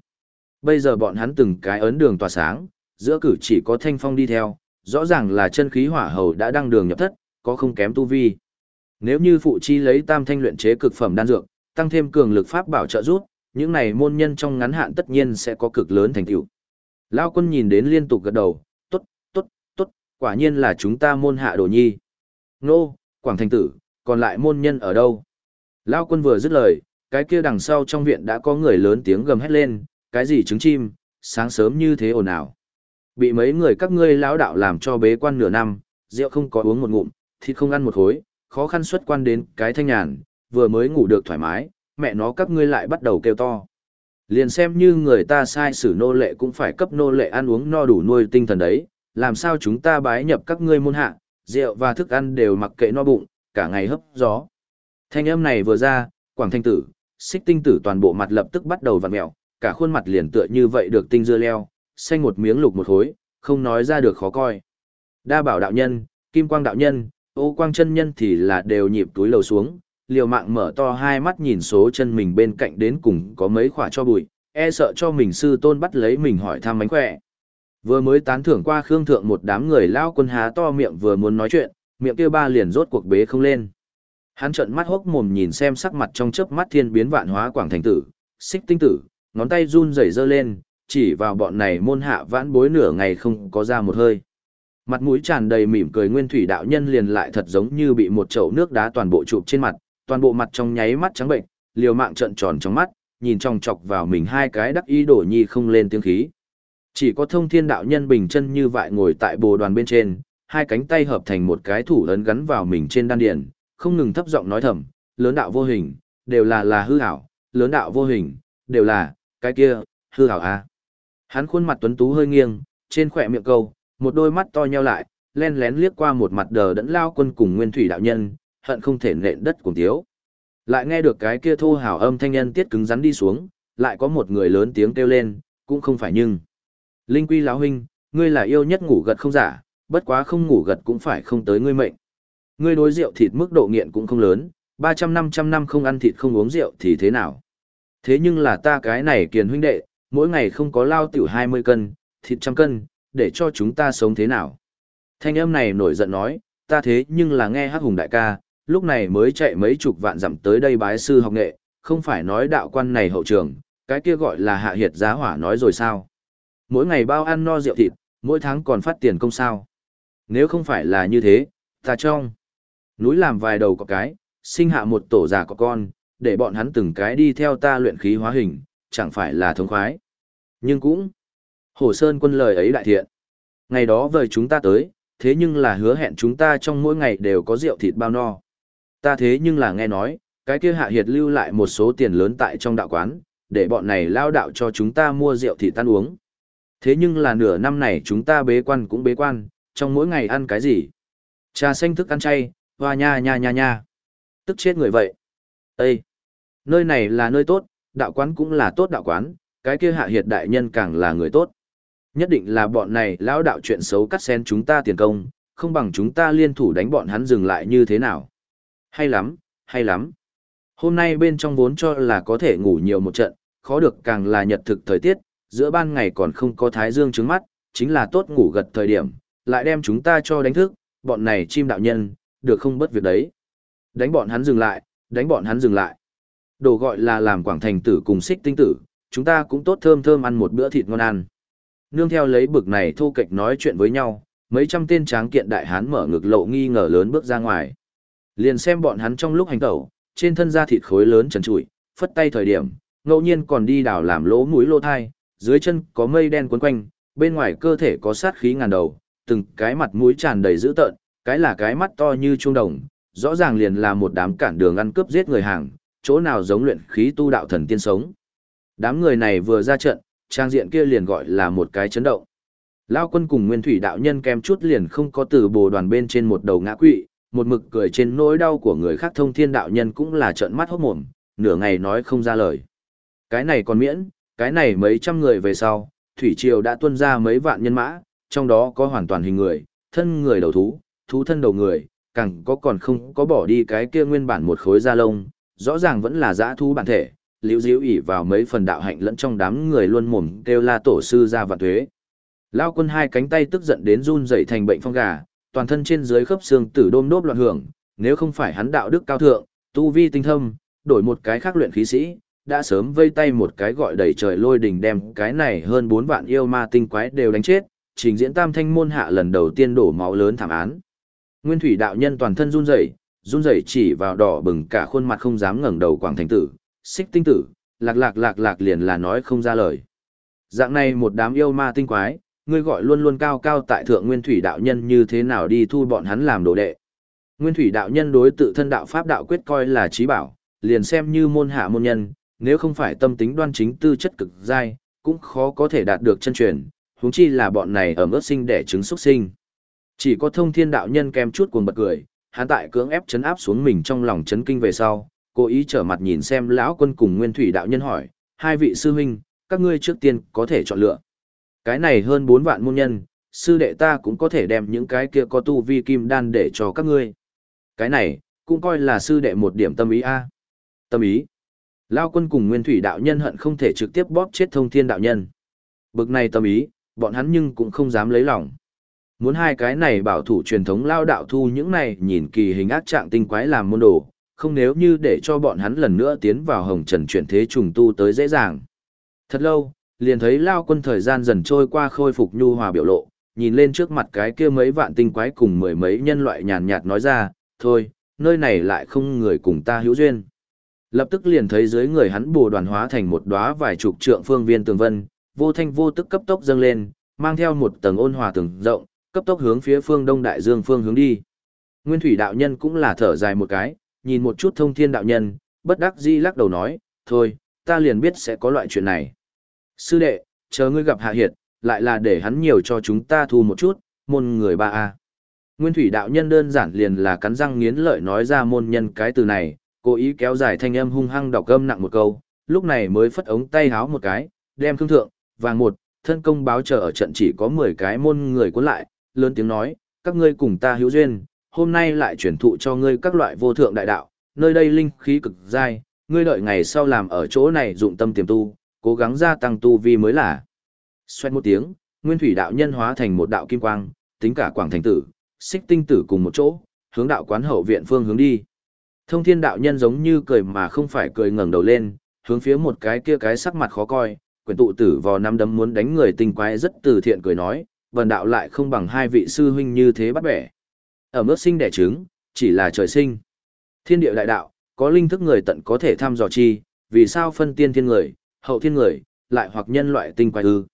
Bây giờ bọn hắn từng cái ấn đường tỏa sáng, giữa cử chỉ có thanh phong đi theo, rõ ràng là chân khí hỏa hầu đã đăng đường nhập thất, có không kém tu vi. Nếu như phụ chi lấy tam thanh luyện chế cực phẩm đan dược, tăng thêm cường lực pháp bảo trợ giúp, những này môn nhân trong ngắn hạn tất nhiên sẽ có cực lớn thành tựu. Lao quân nhìn đến liên tục gật đầu, tốt, tốt, tốt, quả nhiên là chúng ta môn hạ đồ nhi. Nô, Quảng Thành Tử, còn lại môn nhân ở đâu? Lao quân vừa dứt lời, cái kia đằng sau trong viện đã có người lớn tiếng gầm hét lên, cái gì trứng chim, sáng sớm như thế ồn ào. Bị mấy người các ngươi lão đạo làm cho bế quan nửa năm, rượu không có uống một ngụm, thịt không ăn một khối, khó khăn xuất quan đến cái thanh nhàn, vừa mới ngủ được thoải mái, mẹ nó các ngươi lại bắt đầu kêu to. Liền xem như người ta sai sử nô lệ cũng phải cấp nô lệ ăn uống no đủ nuôi tinh thần đấy, làm sao chúng ta bái nhập các ngươi môn hạ, rượu và thức ăn đều mặc kệ no bụng, cả ngày hấp gió. Thanh âm này vừa ra, Quảng Thanh Tử, xích tinh tử toàn bộ mặt lập tức bắt đầu vặn mẹo, cả khuôn mặt liền tựa như vậy được tinh dưa leo, xanh một miếng lục một khối, không nói ra được khó coi. Đa bảo đạo nhân, kim quang đạo nhân, ô quang chân nhân thì là đều nhịp túi lầu xuống, liều mạng mở to hai mắt nhìn số chân mình bên cạnh đến cùng có mấy khỏa cho bụi, e sợ cho mình sư tôn bắt lấy mình hỏi thăm mánh khỏe. Vừa mới tán thưởng qua Khương Thượng một đám người lao quân há to miệng vừa muốn nói chuyện, miệng kia ba liền rốt cuộc bế không lên. Hắn trợn mắt hốc mồm nhìn xem sắc mặt trong chớp mắt thiên biến vạn hóa quảng thành tử, xích tinh tử, ngón tay run rẩy giơ lên, chỉ vào bọn này môn hạ vãn bối nửa ngày không có ra một hơi. Mặt mũi tràn đầy mỉm cười nguyên thủy đạo nhân liền lại thật giống như bị một chậu nước đá toàn bộ chụp trên mặt, toàn bộ mặt trong nháy mắt trắng bệnh, liều mạng trợn tròn trong mắt, nhìn trong chọc vào mình hai cái đắc ý đổ nhi không lên tiếng khí. Chỉ có thông thiên đạo nhân bình chân như vậy ngồi tại bồ đoàn bên trên, hai cánh tay hợp thành một cái thủ lớn gắn vào mình trên đan điền, không ngừng thấp giọng nói thầm, lớn đạo vô hình, đều là là hư ảo, lớn đạo vô hình, đều là, cái kia, hư ảo a. À. Hắn khuôn mặt tuấn tú hơi nghiêng, trên khỏe miệng câu, một đôi mắt to nheo lại, len lén liếc qua một mặt đờ đẫn lao quân cùng nguyên thủy đạo nhân, hận không thể nện đất cùng thiếu. Lại nghe được cái kia thô hào âm thanh nhân tiết cứng rắn đi xuống, lại có một người lớn tiếng kêu lên, cũng không phải nhưng. Linh quy lão huynh, ngươi là yêu nhất ngủ gật không giả, bất quá không ngủ gật cũng phải không tới ngươi mệnh. Ngươi đối rượu thịt mức độ nghiện cũng không lớn, 300-500 năm không ăn thịt không uống rượu thì thế nào? Thế nhưng là ta cái này kiền huynh đệ, mỗi ngày không có lao tiểu 20 cân, thịt trăm cân, để cho chúng ta sống thế nào? Thanh âm này nổi giận nói, ta thế nhưng là nghe hắc hùng đại ca, lúc này mới chạy mấy chục vạn dặm tới đây bái sư học nghệ, không phải nói đạo quan này hậu trường, cái kia gọi là hạ hiệt giá hỏa nói rồi sao? Mỗi ngày bao ăn no rượu thịt, mỗi tháng còn phát tiền công sao? Nếu không phải là như thế, ta trong núi làm vài đầu có cái, sinh hạ một tổ già có con, để bọn hắn từng cái đi theo ta luyện khí hóa hình, chẳng phải là thống khoái. Nhưng cũng, Hồ Sơn quân lời ấy đại thiện. Ngày đó vời chúng ta tới, thế nhưng là hứa hẹn chúng ta trong mỗi ngày đều có rượu thịt bao no. Ta thế nhưng là nghe nói, Cái kia hạ hiệt lưu lại một số tiền lớn tại trong đạo quán, để bọn này lao đạo cho chúng ta mua rượu thịt tan uống. Thế nhưng là nửa năm này chúng ta bế quan cũng bế quan, trong mỗi ngày ăn cái gì? Trà xanh thức ăn chay, hoa nha nha nha nha. Tức chết người vậy. Ê! Nơi này là nơi tốt, đạo quán cũng là tốt đạo quán, cái kia hạ hiệt đại nhân càng là người tốt. Nhất định là bọn này lão đạo chuyện xấu cắt xén chúng ta tiền công, không bằng chúng ta liên thủ đánh bọn hắn dừng lại như thế nào. Hay lắm, hay lắm. Hôm nay bên trong vốn cho là có thể ngủ nhiều một trận, khó được càng là nhật thực thời tiết, giữa ban ngày còn không có thái dương trứng mắt, chính là tốt ngủ gật thời điểm, lại đem chúng ta cho đánh thức, bọn này chim đạo nhân, được không bất việc đấy. Đánh bọn hắn dừng lại, đánh bọn hắn dừng lại. Đồ gọi là làm quảng thành tử cùng xích tinh tử, chúng ta cũng tốt thơm thơm ăn một bữa thịt ngon ăn. Nương theo lấy bực này thu kịch nói chuyện với nhau, mấy trăm tên tráng kiện đại hán mở ngực lộ nghi ngờ lớn bước ra ngoài. Liền xem bọn hắn trong lúc hành tẩu, trên thân da thịt khối lớn trần trụi, phất tay thời điểm, ngẫu nhiên còn đi đào làm lỗ mũi lỗ thai, dưới chân có mây đen quấn quanh, bên ngoài cơ thể có sát khí ngàn đầu, từng cái mặt mũi tràn đầy dữ tợn, cái là cái mắt to như trung đồng, rõ ràng liền là một đám cản đường ăn cướp giết người hàng, chỗ nào giống luyện khí tu đạo thần tiên sống. Đám người này vừa ra trận, trang diện kia liền gọi là một cái chấn động. Lao quân cùng nguyên thủy đạo nhân kem chút liền không có từ bồ đoàn bên trên một đầu ngã quỵ, một mực cười trên nỗi đau của người khác thông thiên đạo nhân cũng là trợn mắt hốt mồm, nửa ngày nói không ra lời. Cái này còn miễn, cái này mấy trăm người về sau, Thủy Triều đã tuân ra mấy vạn nhân mã, trong đó có hoàn toàn hình người, thân người đầu thú, thú thân đầu người, càng có còn không có bỏ đi cái kia nguyên bản một khối da lông, rõ ràng vẫn là dã thú bản thể, liễu diễu ỉ vào mấy phần đạo hạnh lẫn trong đám người luôn mồm kêu la tổ sư ra vạn thuế. Lao quân hai cánh tay tức giận đến run dậy thành bệnh phong gà, toàn thân trên dưới khớp xương tử đôm đốp loạn hưởng, nếu không phải hắn đạo đức cao thượng, tu vi tinh thâm, đổi một cái khác luyện khí sĩ, đã sớm vây tay một cái gọi đầy trời lôi đỉnh đem cái này hơn bốn vạn yêu ma tinh quái đều đánh chết, trình diễn tam thanh môn hạ lần đầu tiên đổ máu lớn thảm án. Nguyên thủy đạo nhân toàn thân run rẩy, run rẩy chỉ vào đỏ bừng cả khuôn mặt không dám ngẩng đầu quảng thành tử, xích tinh tử, lạc lạc lạc lạc liền là nói không ra lời. Dạng này một đám yêu ma tinh quái, ngươi gọi luôn luôn cao cao tại thượng nguyên thủy đạo nhân như thế nào đi thu bọn hắn làm đồ đệ. Nguyên thủy đạo nhân đối tự thân đạo pháp đạo quyết coi là trí bảo, liền xem như môn hạ môn nhân, nếu không phải tâm tính đoan chính tư chất cực dai, cũng khó có thể đạt được chân truyền, huống chi là bọn này ở ướt sinh để trứng xuất sinh. Chỉ có thông thiên đạo nhân kèm chút cuồng bật cười, hắn tại cưỡng ép chấn áp xuống mình trong lòng chấn kinh về sau, cố ý trở mặt nhìn xem lão quân cùng nguyên thủy đạo nhân hỏi, hai vị sư huynh, các ngươi trước tiên có thể chọn lựa. Cái này hơn bốn vạn môn nhân, sư đệ ta cũng có thể đem những cái kia có tu vi kim đan để cho các ngươi. Cái này, cũng coi là sư đệ một điểm tâm ý a. Tâm ý. Lao quân cùng nguyên thủy đạo nhân hận không thể trực tiếp bóp chết thông thiên đạo nhân. Bực này tâm ý, bọn hắn nhưng cũng không dám lấy lòng. Muốn hai cái này bảo thủ truyền thống lao đạo thu những này nhìn kỳ hình ác trạng tinh quái làm môn đồ, không nếu như để cho bọn hắn lần nữa tiến vào hồng trần chuyển thế trùng tu tới dễ dàng. Thật lâu, liền thấy lao quân thời gian dần trôi qua khôi phục nhu hòa biểu lộ, nhìn lên trước mặt cái kia mấy vạn tinh quái cùng mười mấy nhân loại nhàn nhạt nói ra, thôi, nơi này lại không người cùng ta hữu duyên. Lập tức liền thấy dưới người hắn bồ đoàn hóa thành một đóa vài chục trượng phương viên tường vân, vô thanh vô tức cấp tốc dâng lên, mang theo một tầng ôn hòa tường rộng, cấp tốc hướng phía phương đông đại dương phương hướng đi. Nguyên thủy đạo nhân cũng là thở dài một cái, nhìn một chút thông thiên đạo nhân, bất đắc dĩ lắc đầu nói, thôi, ta liền biết sẽ có loại chuyện này. Sư đệ, chờ ngươi gặp hạ hiệt, lại là để hắn nhiều cho chúng ta thu một chút, môn người ba a. Nguyên thủy đạo nhân đơn giản liền là cắn răng nghiến lợi nói ra môn nhân cái từ này, cố ý kéo dài thanh âm hung hăng đọc âm nặng một câu, lúc này mới phất ống tay háo một cái, đem thương thượng, vàng một, thân công báo chờ ở trận chỉ có 10 cái môn người cuốn lại, lớn tiếng nói, các ngươi cùng ta hữu duyên, hôm nay lại chuyển thụ cho ngươi các loại vô thượng đại đạo, nơi đây linh khí cực dai, ngươi đợi ngày sau làm ở chỗ này dụng tâm tiềm tu, cố gắng gia tăng tu vi mới là. Xoét một tiếng, nguyên thủy đạo nhân hóa thành một đạo kim quang, tính cả quảng thành tử, xích tinh tử cùng một chỗ, hướng đạo quán hậu viện phương hướng đi. Thông thiên đạo nhân giống như cười mà không phải cười ngẩng đầu lên, hướng phía một cái kia cái sắc mặt khó coi, quyền tụ tử vò năm đấm muốn đánh người tinh quái rất từ thiện cười nói, vần đạo lại không bằng hai vị sư huynh như thế bắt bẻ. Ở mức sinh đẻ trứng, chỉ là trời sinh. Thiên địa đại đạo, có linh thức người tận có thể tham dò chi, vì sao phân tiên thiên người, hậu thiên người, lại hoặc nhân loại tinh quái ư.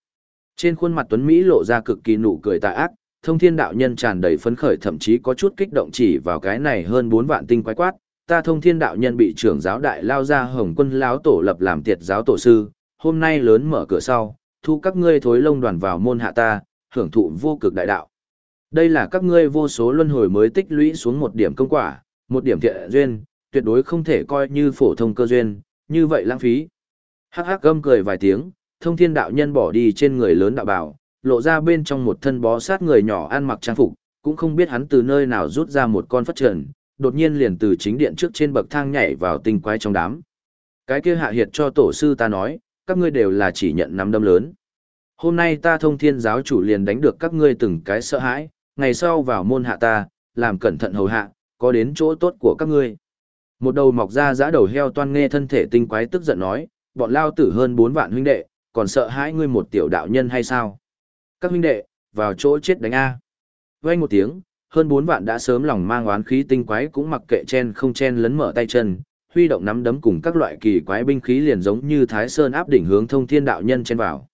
Trên khuôn mặt Tuấn Mỹ lộ ra cực kỳ nụ cười tà ác, thông thiên đạo nhân tràn đầy phấn khởi thậm chí có chút kích động chỉ vào cái này hơn bốn vạn tinh quái quát, ta thông thiên đạo nhân bị trưởng giáo đại lao ra hồng quân lão tổ lập làm tiệt giáo tổ sư, hôm nay lớn mở cửa sau, thu các ngươi thối lông đoàn vào môn hạ ta, hưởng thụ vô cực đại đạo. Đây là các ngươi vô số luân hồi mới tích lũy xuống một điểm công quả, một điểm thiện duyên, tuyệt đối không thể coi như phổ thông cơ duyên, như vậy lãng phí. Hắc hắc gâm cười vài tiếng, thông thiên đạo nhân bỏ đi trên người lớn đạo bảo, lộ ra bên trong một thân bó sát người nhỏ ăn mặc trang phục, cũng không biết hắn từ nơi nào rút ra một con phất trần, đột nhiên liền từ chính điện trước trên bậc thang nhảy vào tinh quái trong đám. Cái kia hạ hiệt cho tổ sư ta nói, các ngươi đều là chỉ nhận nắm đâm lớn. Hôm nay ta thông thiên giáo chủ liền đánh được các ngươi từng cái sợ hãi, ngày sau vào môn hạ ta, làm cẩn thận hầu hạ, có đến chỗ tốt của các ngươi. Một đầu mọc ra giã đầu heo toan nghe thân thể tinh quái tức giận nói, bọn lao tử hơn bốn vạn huynh đệ, còn sợ hãi ngươi một tiểu đạo nhân hay sao? Các huynh đệ, vào chỗ chết đánh A. Vang một tiếng, hơn bốn vạn đã sớm lòng mang oán khí tinh quái cũng mặc kệ chen không chen lấn mở tay chân, huy động nắm đấm cùng các loại kỳ quái binh khí liền giống như Thái Sơn áp đỉnh hướng thông thiên đạo nhân chen vào.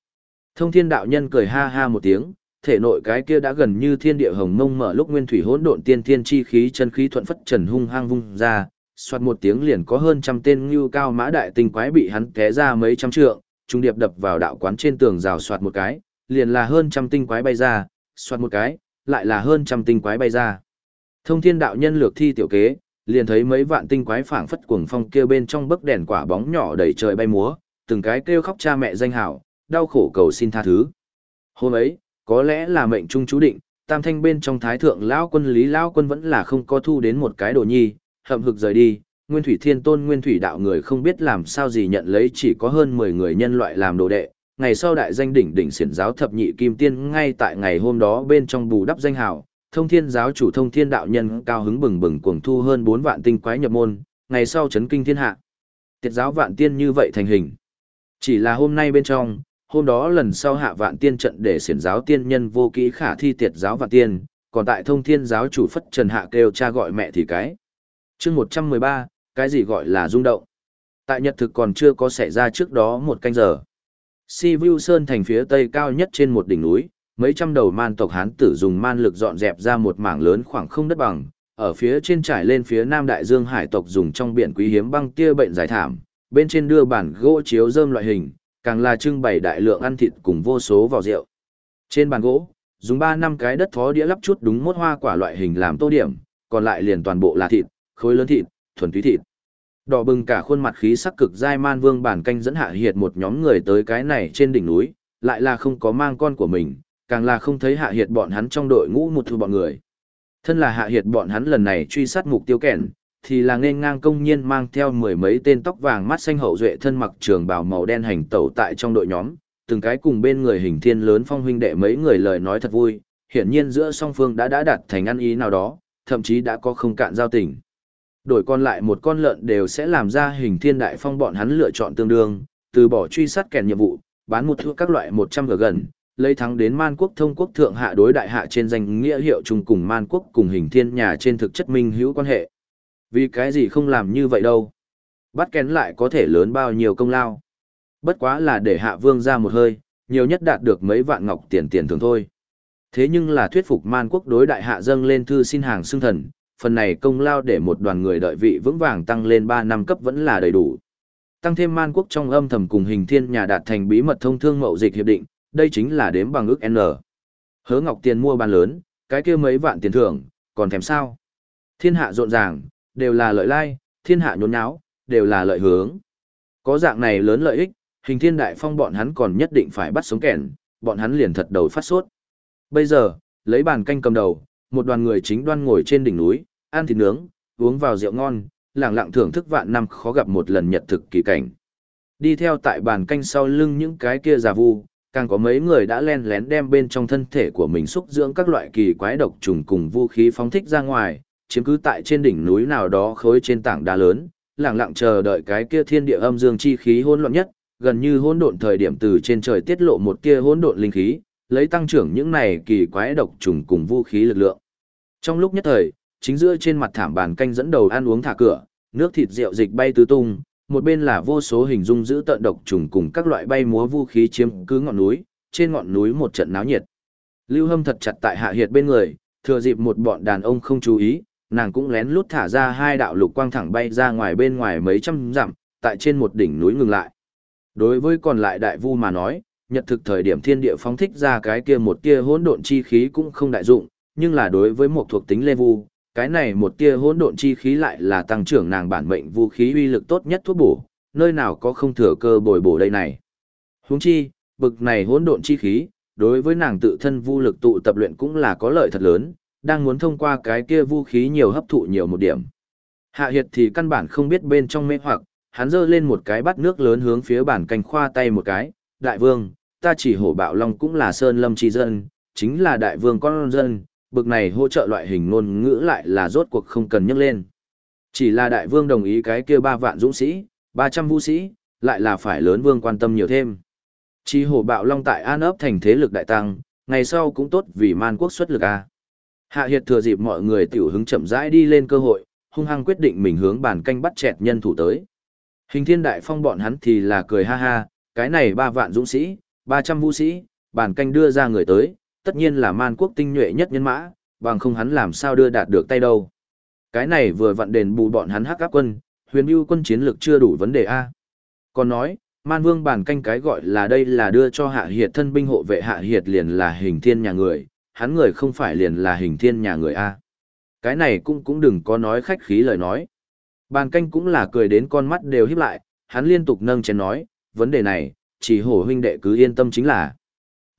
Thông thiên đạo nhân cười ha ha một tiếng, thể nội cái kia đã gần như thiên địa hồng mông mở lúc nguyên thủy hỗn độn tiên thiên chi khí chân khí thuận phất trần hung hăng vung ra, xoát một tiếng liền có hơn trăm tên như cao mã đại tinh quái bị hắn té ra mấy trăm trượng, trung điệp đập vào đạo quán trên tường rào xoạt một cái, liền là hơn trăm tinh quái bay ra, xoạt một cái, lại là hơn trăm tinh quái bay ra. Thông thiên đạo nhân lược thi tiểu kế, liền thấy mấy vạn tinh quái phảng phất cuồng phong kia bên trong bức đèn quả bóng nhỏ đầy trời bay múa, từng cái kêu khóc cha mẹ danh hảo, đau khổ cầu xin tha thứ. Hôm ấy, có lẽ là mệnh trung chú định, tam thanh bên trong thái thượng lão quân lý lão quân vẫn là không có thu đến một cái đồ nhi, hậm hực rời đi, nguyên thủy thiên tôn nguyên thủy đạo người không biết làm sao gì nhận lấy chỉ có hơn 10 người nhân loại làm đồ đệ, ngày sau đại danh đỉnh đỉnh xiển giáo thập nhị kim tiên ngay tại ngày hôm đó bên trong bù đắp danh hào, thông thiên giáo chủ thông thiên đạo nhân cao hứng bừng bừng cuồng thu hơn 4 vạn tinh quái nhập môn, ngày sau chấn kinh thiên hạ. Tiệt giáo vạn tiên như vậy thành hình. Chỉ là hôm nay bên trong, hôm đó lần sau hạ vạn tiên trận để xiển giáo tiên nhân vô kỹ khả thi tiệt giáo vạn tiên, còn tại thông thiên giáo chủ phất trần hạ kêu cha gọi mẹ thì cái. chương 113, cái gì gọi là rung động? Tại nhật thực còn chưa có xảy ra trước đó một canh giờ. Si Vu Sơn thành phía tây cao nhất trên một đỉnh núi, mấy trăm đầu man tộc hán tử dùng man lực dọn dẹp ra một mảng lớn khoảng không đất bằng, ở phía trên trải lên phía nam đại dương hải tộc dùng trong biển quý hiếm băng tia bệnh giải thảm, bên trên đưa bản gỗ chiếu rơm loại hình, càng là trưng bày đại lượng ăn thịt cùng vô số vào rượu. Trên bàn gỗ, dùng 3 năm cái đất thó đĩa lắp chút đúng mốt hoa quả loại hình làm tô điểm, còn lại liền toàn bộ là thịt, khối lớn thịt, thuần túy thịt. Đỏ bừng cả khuôn mặt khí sắc cực dai man vương bản canh dẫn hạ hiệt một nhóm người tới cái này trên đỉnh núi, lại là không có mang con của mình, càng là không thấy hạ hiệt bọn hắn trong đội ngũ một thu bọn người. Thân là hạ hiệt bọn hắn lần này truy sát mục tiêu kẻn, thì là nên ngang công nhiên mang theo mười mấy tên tóc vàng mắt xanh hậu duệ thân mặc trường bào màu đen hành tẩu tại trong đội nhóm, từng cái cùng bên người hình thiên lớn phong huynh đệ mấy người lời nói thật vui, hiển nhiên giữa song phương đã đã đạt thành ăn ý nào đó, thậm chí đã có không cạn giao tình. Đổi còn lại một con lợn đều sẽ làm ra hình thiên đại phong bọn hắn lựa chọn tương đương, từ bỏ truy sát kèn nhiệm vụ, bán một thuốc các loại 100 g gần, lấy thắng đến man quốc thông quốc thượng hạ đối đại hạ trên danh nghĩa hiệu chung cùng man quốc cùng hình thiên nhà trên thực chất minh hữu quan hệ. Vì cái gì không làm như vậy đâu? Bắt kén lại có thể lớn bao nhiêu công lao. Bất quá là để hạ vương ra một hơi, nhiều nhất đạt được mấy vạn ngọc tiền tiền thường thôi. Thế nhưng là thuyết phục man quốc đối đại hạ dâng lên thư xin hàng xưng thần, phần này công lao để một đoàn người đợi vị vững vàng tăng lên 3 năm cấp vẫn là đầy đủ. Tăng thêm man quốc trong âm thầm cùng hình thiên nhà đạt thành bí mật thông thương mậu dịch hiệp định, đây chính là đếm bằng ước N. Hớ ngọc tiền mua bàn lớn, cái kia mấy vạn tiền thưởng, còn thèm sao? Thiên hạ rộn ràng, đều là lợi lai, thiên hạ nhốn nháo, đều là lợi hướng. Có dạng này lớn lợi ích, hình thiên đại phong bọn hắn còn nhất định phải bắt sống kẻn, bọn hắn liền thật đầu phát sốt. Bây giờ, lấy bàn canh cầm đầu, một đoàn người chính đoan ngồi trên đỉnh núi, ăn thịt nướng, uống vào rượu ngon, lẳng lặng thưởng thức vạn năm khó gặp một lần nhật thực kỳ cảnh. Đi theo tại bàn canh sau lưng những cái kia già vu, càng có mấy người đã len lén đem bên trong thân thể của mình xúc dưỡng các loại kỳ quái độc trùng cùng vũ khí phóng thích ra ngoài, chiếm cứ tại trên đỉnh núi nào đó khối trên tảng đá lớn, lặng lặng chờ đợi cái kia thiên địa âm dương chi khí hỗn loạn nhất, gần như hỗn độn thời điểm từ trên trời tiết lộ một kia hỗn độn linh khí, lấy tăng trưởng những này kỳ quái độc trùng cùng vũ khí lực lượng. Trong lúc nhất thời, chính giữa trên mặt thảm bàn canh dẫn đầu ăn uống thả cửa, nước thịt rượu dịch bay tứ tung, một bên là vô số hình dung giữ tận độc trùng cùng các loại bay múa vũ khí chiếm cứ ngọn núi, trên ngọn núi một trận náo nhiệt. Lưu Hâm thật chặt tại Hạ Hiệt bên người, thừa dịp một bọn đàn ông không chú ý, nàng cũng lén lút thả ra hai đạo lục quang thẳng bay ra ngoài bên ngoài mấy trăm dặm, tại trên một đỉnh núi ngừng lại. Đối với còn lại đại vu mà nói, nhật thực thời điểm thiên địa phóng thích ra cái kia một tia hỗn độn chi khí cũng không đại dụng, nhưng là đối với một thuộc tính lê vu, cái này một tia hỗn độn chi khí lại là tăng trưởng nàng bản mệnh vũ khí uy lực tốt nhất thuốc bổ, nơi nào có không thừa cơ bồi bổ đây này. Huống chi, bực này hỗn độn chi khí, đối với nàng tự thân vu lực tụ tập luyện cũng là có lợi thật lớn, đang muốn thông qua cái kia vũ khí nhiều hấp thụ nhiều một điểm. Hạ Hiệt thì căn bản không biết bên trong mê hoặc, hắn giơ lên một cái bát nước lớn hướng phía bản canh khoa tay một cái, đại vương, ta chỉ hổ bạo long cũng là sơn lâm tri dân, chính là đại vương con dân, bực này hỗ trợ loại hình ngôn ngữ lại là rốt cuộc không cần nhắc lên. Chỉ là đại vương đồng ý cái kia ba vạn dũng sĩ, ba trăm vũ sĩ, lại là phải lớn vương quan tâm nhiều thêm. Chi hổ bạo long tại an ấp thành thế lực đại tăng, ngày sau cũng tốt vì man quốc xuất lực a. Hạ Hiệt thừa dịp mọi người tiểu hứng chậm rãi đi lên cơ hội, hung hăng quyết định mình hướng bàn canh bắt chẹt nhân thủ tới. Hình thiên đại phong bọn hắn thì là cười ha ha, cái này ba vạn dũng sĩ, ba trăm vũ sĩ, bàn canh đưa ra người tới, tất nhiên là man quốc tinh nhuệ nhất nhân mã, bằng không hắn làm sao đưa đạt được tay đâu. Cái này vừa vặn đền bù bọn hắn hắc áp quân, huyền bưu quân chiến lược chưa đủ vấn đề A. Còn nói, man vương bàn canh cái gọi là đây là đưa cho hạ hiệt thân binh hộ vệ hạ hiệt liền là hình thiên nhà người, hắn người không phải liền là hình thiên nhà người A. Cái này cũng cũng đừng có nói khách khí lời nói. Bàn canh cũng là cười đến con mắt đều híp lại, hắn liên tục nâng chén nói, vấn đề này, chỉ hổ huynh đệ cứ yên tâm chính là.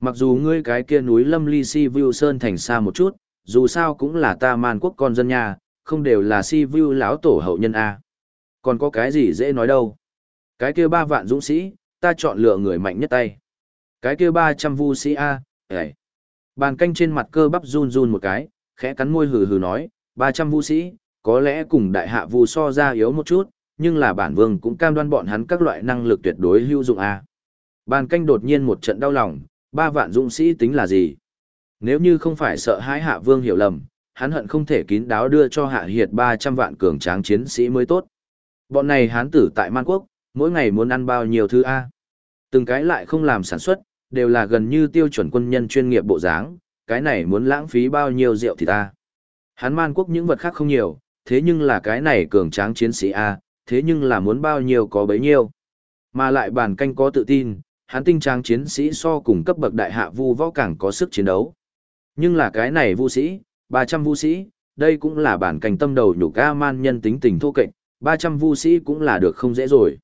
Mặc dù ngươi cái kia núi lâm ly si vu sơn thành xa một chút, dù sao cũng là ta man quốc con dân nhà, không đều là si vu lão tổ hậu nhân A. Còn có cái gì dễ nói đâu. Cái kia ba vạn dũng sĩ, ta chọn lựa người mạnh nhất tay. Cái kia ba trăm vu sĩ A, ấy. Bàn canh trên mặt cơ bắp run run một cái, khẽ cắn môi hừ hừ nói, ba trăm sĩ, có lẽ cùng đại hạ vu so ra yếu một chút, nhưng là bản vương cũng cam đoan bọn hắn các loại năng lực tuyệt đối hữu dụng A. Bàn canh đột nhiên một trận đau lòng, ba vạn dũng sĩ tính là gì? Nếu như không phải sợ hãi hạ vương hiểu lầm, hắn hận không thể kín đáo đưa cho hạ hiệt 300 vạn cường tráng chiến sĩ mới tốt. Bọn này hán tử tại Man Quốc, mỗi ngày muốn ăn bao nhiêu thứ A. Từng cái lại không làm sản xuất, đều là gần như tiêu chuẩn quân nhân chuyên nghiệp bộ dáng, cái này muốn lãng phí bao nhiêu rượu thì ta. Hắn Man Quốc những vật khác không nhiều, thế nhưng là cái này cường tráng chiến sĩ A, thế nhưng là muốn bao nhiêu có bấy nhiêu. Mà lại bản canh có tự tin, hắn tinh trang chiến sĩ so cùng cấp bậc đại hạ vu võ càng có sức chiến đấu. Nhưng là cái này vu sĩ, 300 vu sĩ, đây cũng là bản canh tâm đầu nhục ca man nhân tính tình thô kệch, 300 vu sĩ cũng là được không dễ rồi.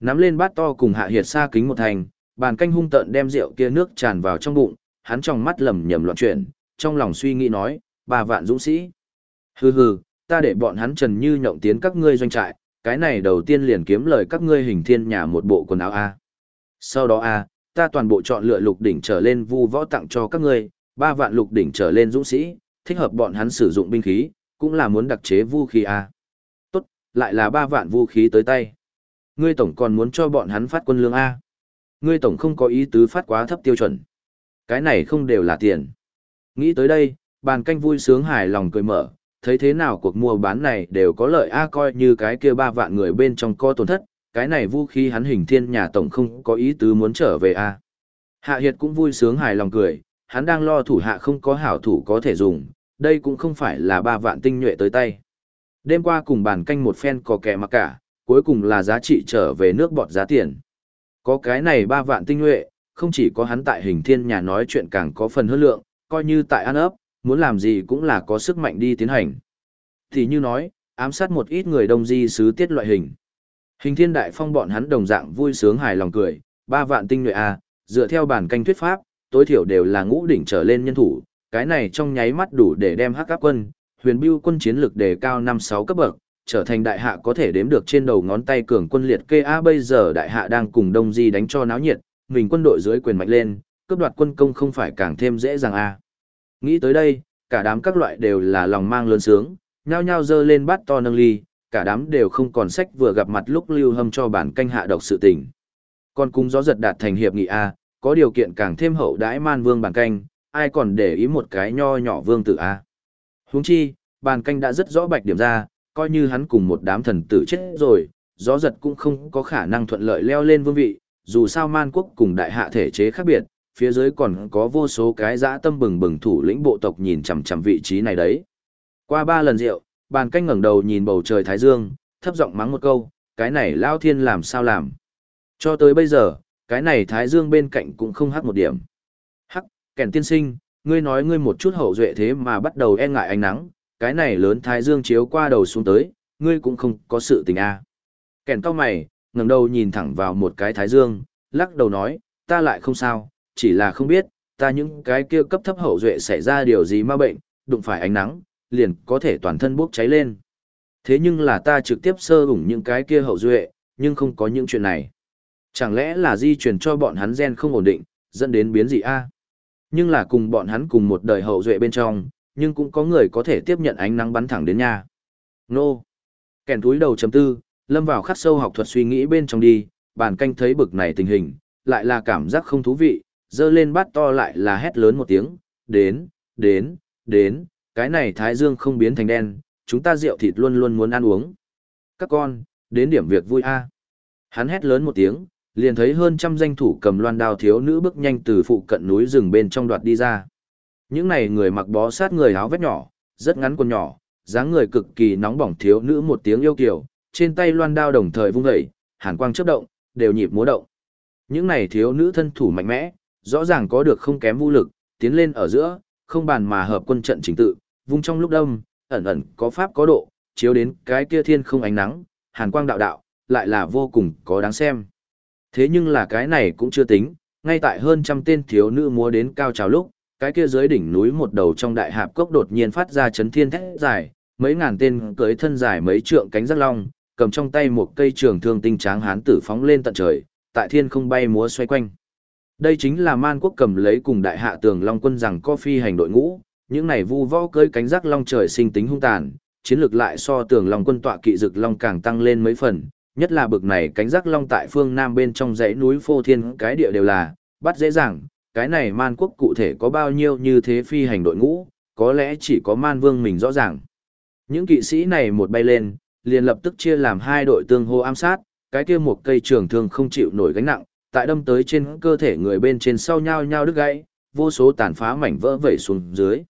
Nắm lên bát to cùng hạ hiệt xa kính một thành, bàn canh hung tợn đem rượu kia nước tràn vào trong bụng, hắn trong mắt lầm nhầm loạn chuyển, trong lòng suy nghĩ nói, ba vạn dũng sĩ. Hừ hừ, ta để bọn hắn trần như nhộng tiến các ngươi doanh trại, cái này đầu tiên liền kiếm lời các ngươi hình thiên nhà một bộ quần áo A. Sau đó a, ta toàn bộ chọn lựa lục đỉnh trở lên vu võ tặng cho các ngươi, ba vạn lục đỉnh trở lên dũng sĩ, thích hợp bọn hắn sử dụng binh khí, cũng là muốn đặc chế vũ khí a. Tốt, lại là ba vạn vũ khí tới tay. Ngươi tổng còn muốn cho bọn hắn phát quân lương a. Ngươi tổng không có ý tứ phát quá thấp tiêu chuẩn. Cái này không đều là tiền. Nghĩ tới đây, bàn canh vui sướng hài lòng cười mở, thấy thế nào cuộc mua bán này đều có lợi a coi như cái kia ba vạn người bên trong co tổn thất, cái này vũ khí hắn hình thiên nhà tổng không có ý tứ muốn trở về a à. Hạ Hiệt cũng vui sướng hài lòng cười, hắn đang lo thủ hạ không có hảo thủ có thể dùng, đây cũng không phải là ba vạn tinh nhuệ tới tay. Đêm qua cùng bàn canh một phen có kẻ mặc cả, cuối cùng là giá trị trở về nước bọt giá tiền. Có cái này ba vạn tinh nhuệ, không chỉ có hắn tại hình thiên nhà nói chuyện càng có phần hơn lượng, coi như tại ăn ấp, muốn làm gì cũng là có sức mạnh đi tiến hành. Thì như nói, ám sát một ít người đông di sứ tiết loại hình. Hình thiên đại phong bọn hắn đồng dạng vui sướng hài lòng cười, ba vạn tinh nhuệ à dựa theo bản canh thuyết pháp, tối thiểu đều là ngũ đỉnh trở lên nhân thủ, cái này trong nháy mắt đủ để đem hắc áp quân, huyền bưu quân chiến lực đề cao năm sáu cấp bậc, trở thành đại hạ có thể đếm được trên đầu ngón tay cường quân liệt kê A bây giờ đại hạ đang cùng đông di đánh cho náo nhiệt, mình quân đội dưới quyền mạnh lên, cướp đoạt quân công không phải càng thêm dễ dàng A. Nghĩ tới đây, cả đám các loại đều là lòng mang lớn sướng, nhao nhao dơ lên bát to nâng ly, cả đám đều không còn sách vừa gặp mặt lúc lưu hâm cho bản canh hạ độc sự tình. Còn cung gió giật đạt thành hiệp nghị A, có điều kiện càng thêm hậu đãi man vương bản canh, ai còn để ý một cái nho nhỏ vương tử A. Huống chi, bản canh đã rất rõ bạch điểm ra, coi như hắn cùng một đám thần tử chết rồi, gió giật cũng không có khả năng thuận lợi leo lên vương vị, dù sao man quốc cùng đại hạ thể chế khác biệt, phía dưới còn có vô số cái dã tâm bừng bừng thủ lĩnh bộ tộc nhìn chằm chằm vị trí này đấy. Qua ba lần rượu, Bàn canh ngẩng đầu nhìn bầu trời thái dương, thấp giọng mắng một câu, cái này lao thiên làm sao làm. Cho tới bây giờ, cái này thái dương bên cạnh cũng không hắc một điểm. Hắc, kèn tiên sinh, ngươi nói ngươi một chút hậu duệ thế mà bắt đầu e ngại ánh nắng, cái này lớn thái dương chiếu qua đầu xuống tới, ngươi cũng không có sự tình a. À. Kèn cao mày, ngẩng đầu nhìn thẳng vào một cái thái dương, lắc đầu nói, ta lại không sao, chỉ là không biết, ta những cái kia cấp thấp hậu duệ xảy ra điều gì ma bệnh, đụng phải ánh nắng, liền có thể toàn thân bốc cháy lên. Thế nhưng là ta trực tiếp sơ ủng những cái kia hậu duệ, nhưng không có những chuyện này. Chẳng lẽ là di truyền cho bọn hắn gen không ổn định, dẫn đến biến dị a? Nhưng là cùng bọn hắn cùng một đời hậu duệ bên trong, nhưng cũng có người có thể tiếp nhận ánh nắng bắn thẳng đến nhà. Nô! Kèn túi đầu chấm tư, lâm vào khắc sâu học thuật suy nghĩ bên trong đi, bàn canh thấy bực này tình hình, lại là cảm giác không thú vị, dơ lên bát to lại là hét lớn một tiếng, đến, đến, đến, cái này thái dương không biến thành đen, chúng ta rượu thịt luôn luôn muốn ăn uống. Các con, đến điểm việc vui a. Hắn hét lớn một tiếng, liền thấy hơn trăm danh thủ cầm loan đao thiếu nữ bước nhanh từ phụ cận núi rừng bên trong đoạt đi ra. Những này người mặc bó sát người áo vét nhỏ, rất ngắn quần nhỏ, dáng người cực kỳ nóng bỏng thiếu nữ một tiếng yêu kiều, trên tay loan đao đồng thời vung dậy, hàn quang chớp động, đều nhịp múa động. Những này thiếu nữ thân thủ mạnh mẽ, rõ ràng có được không kém vũ lực, tiến lên ở giữa, không bàn mà hợp quân trận chính tự, vung trong lúc đông, ẩn ẩn có pháp có độ, chiếu đến cái kia thiên không ánh nắng, hàn quang đạo đạo, lại là vô cùng có đáng xem. Thế nhưng là cái này cũng chưa tính, ngay tại hơn trăm tên thiếu nữ múa đến cao trào lúc, cái kia dưới đỉnh núi một đầu trong đại hạp cốc đột nhiên phát ra chấn thiên thét dài, mấy ngàn tên cưới thân dài mấy trượng cánh rắc long, cầm trong tay một cây trường thương tinh tráng hán tử phóng lên tận trời, tại thiên không bay múa xoay quanh. Đây chính là man quốc cầm lấy cùng đại hạ tường long quân rằng có phi hành đội ngũ, những này vu võ cưỡi cánh rắc long trời sinh tính hung tàn, chiến lược lại so tường long quân tọa kỵ dực long càng tăng lên mấy phần, nhất là bực này cánh rắc long tại phương nam bên trong dãy núi phô thiên cái địa đều là, bắt dễ dàng, cái này man quốc cụ thể có bao nhiêu như thế phi hành đội ngũ, có lẽ chỉ có man vương mình rõ ràng. Những kỵ sĩ này một bay lên, liền lập tức chia làm hai đội tương hô ám sát, cái kia một cây trường thương không chịu nổi gánh nặng, tại đâm tới trên cơ thể người bên trên sau nhau nhau đứt gãy, vô số tàn phá mảnh vỡ vẩy xuống dưới.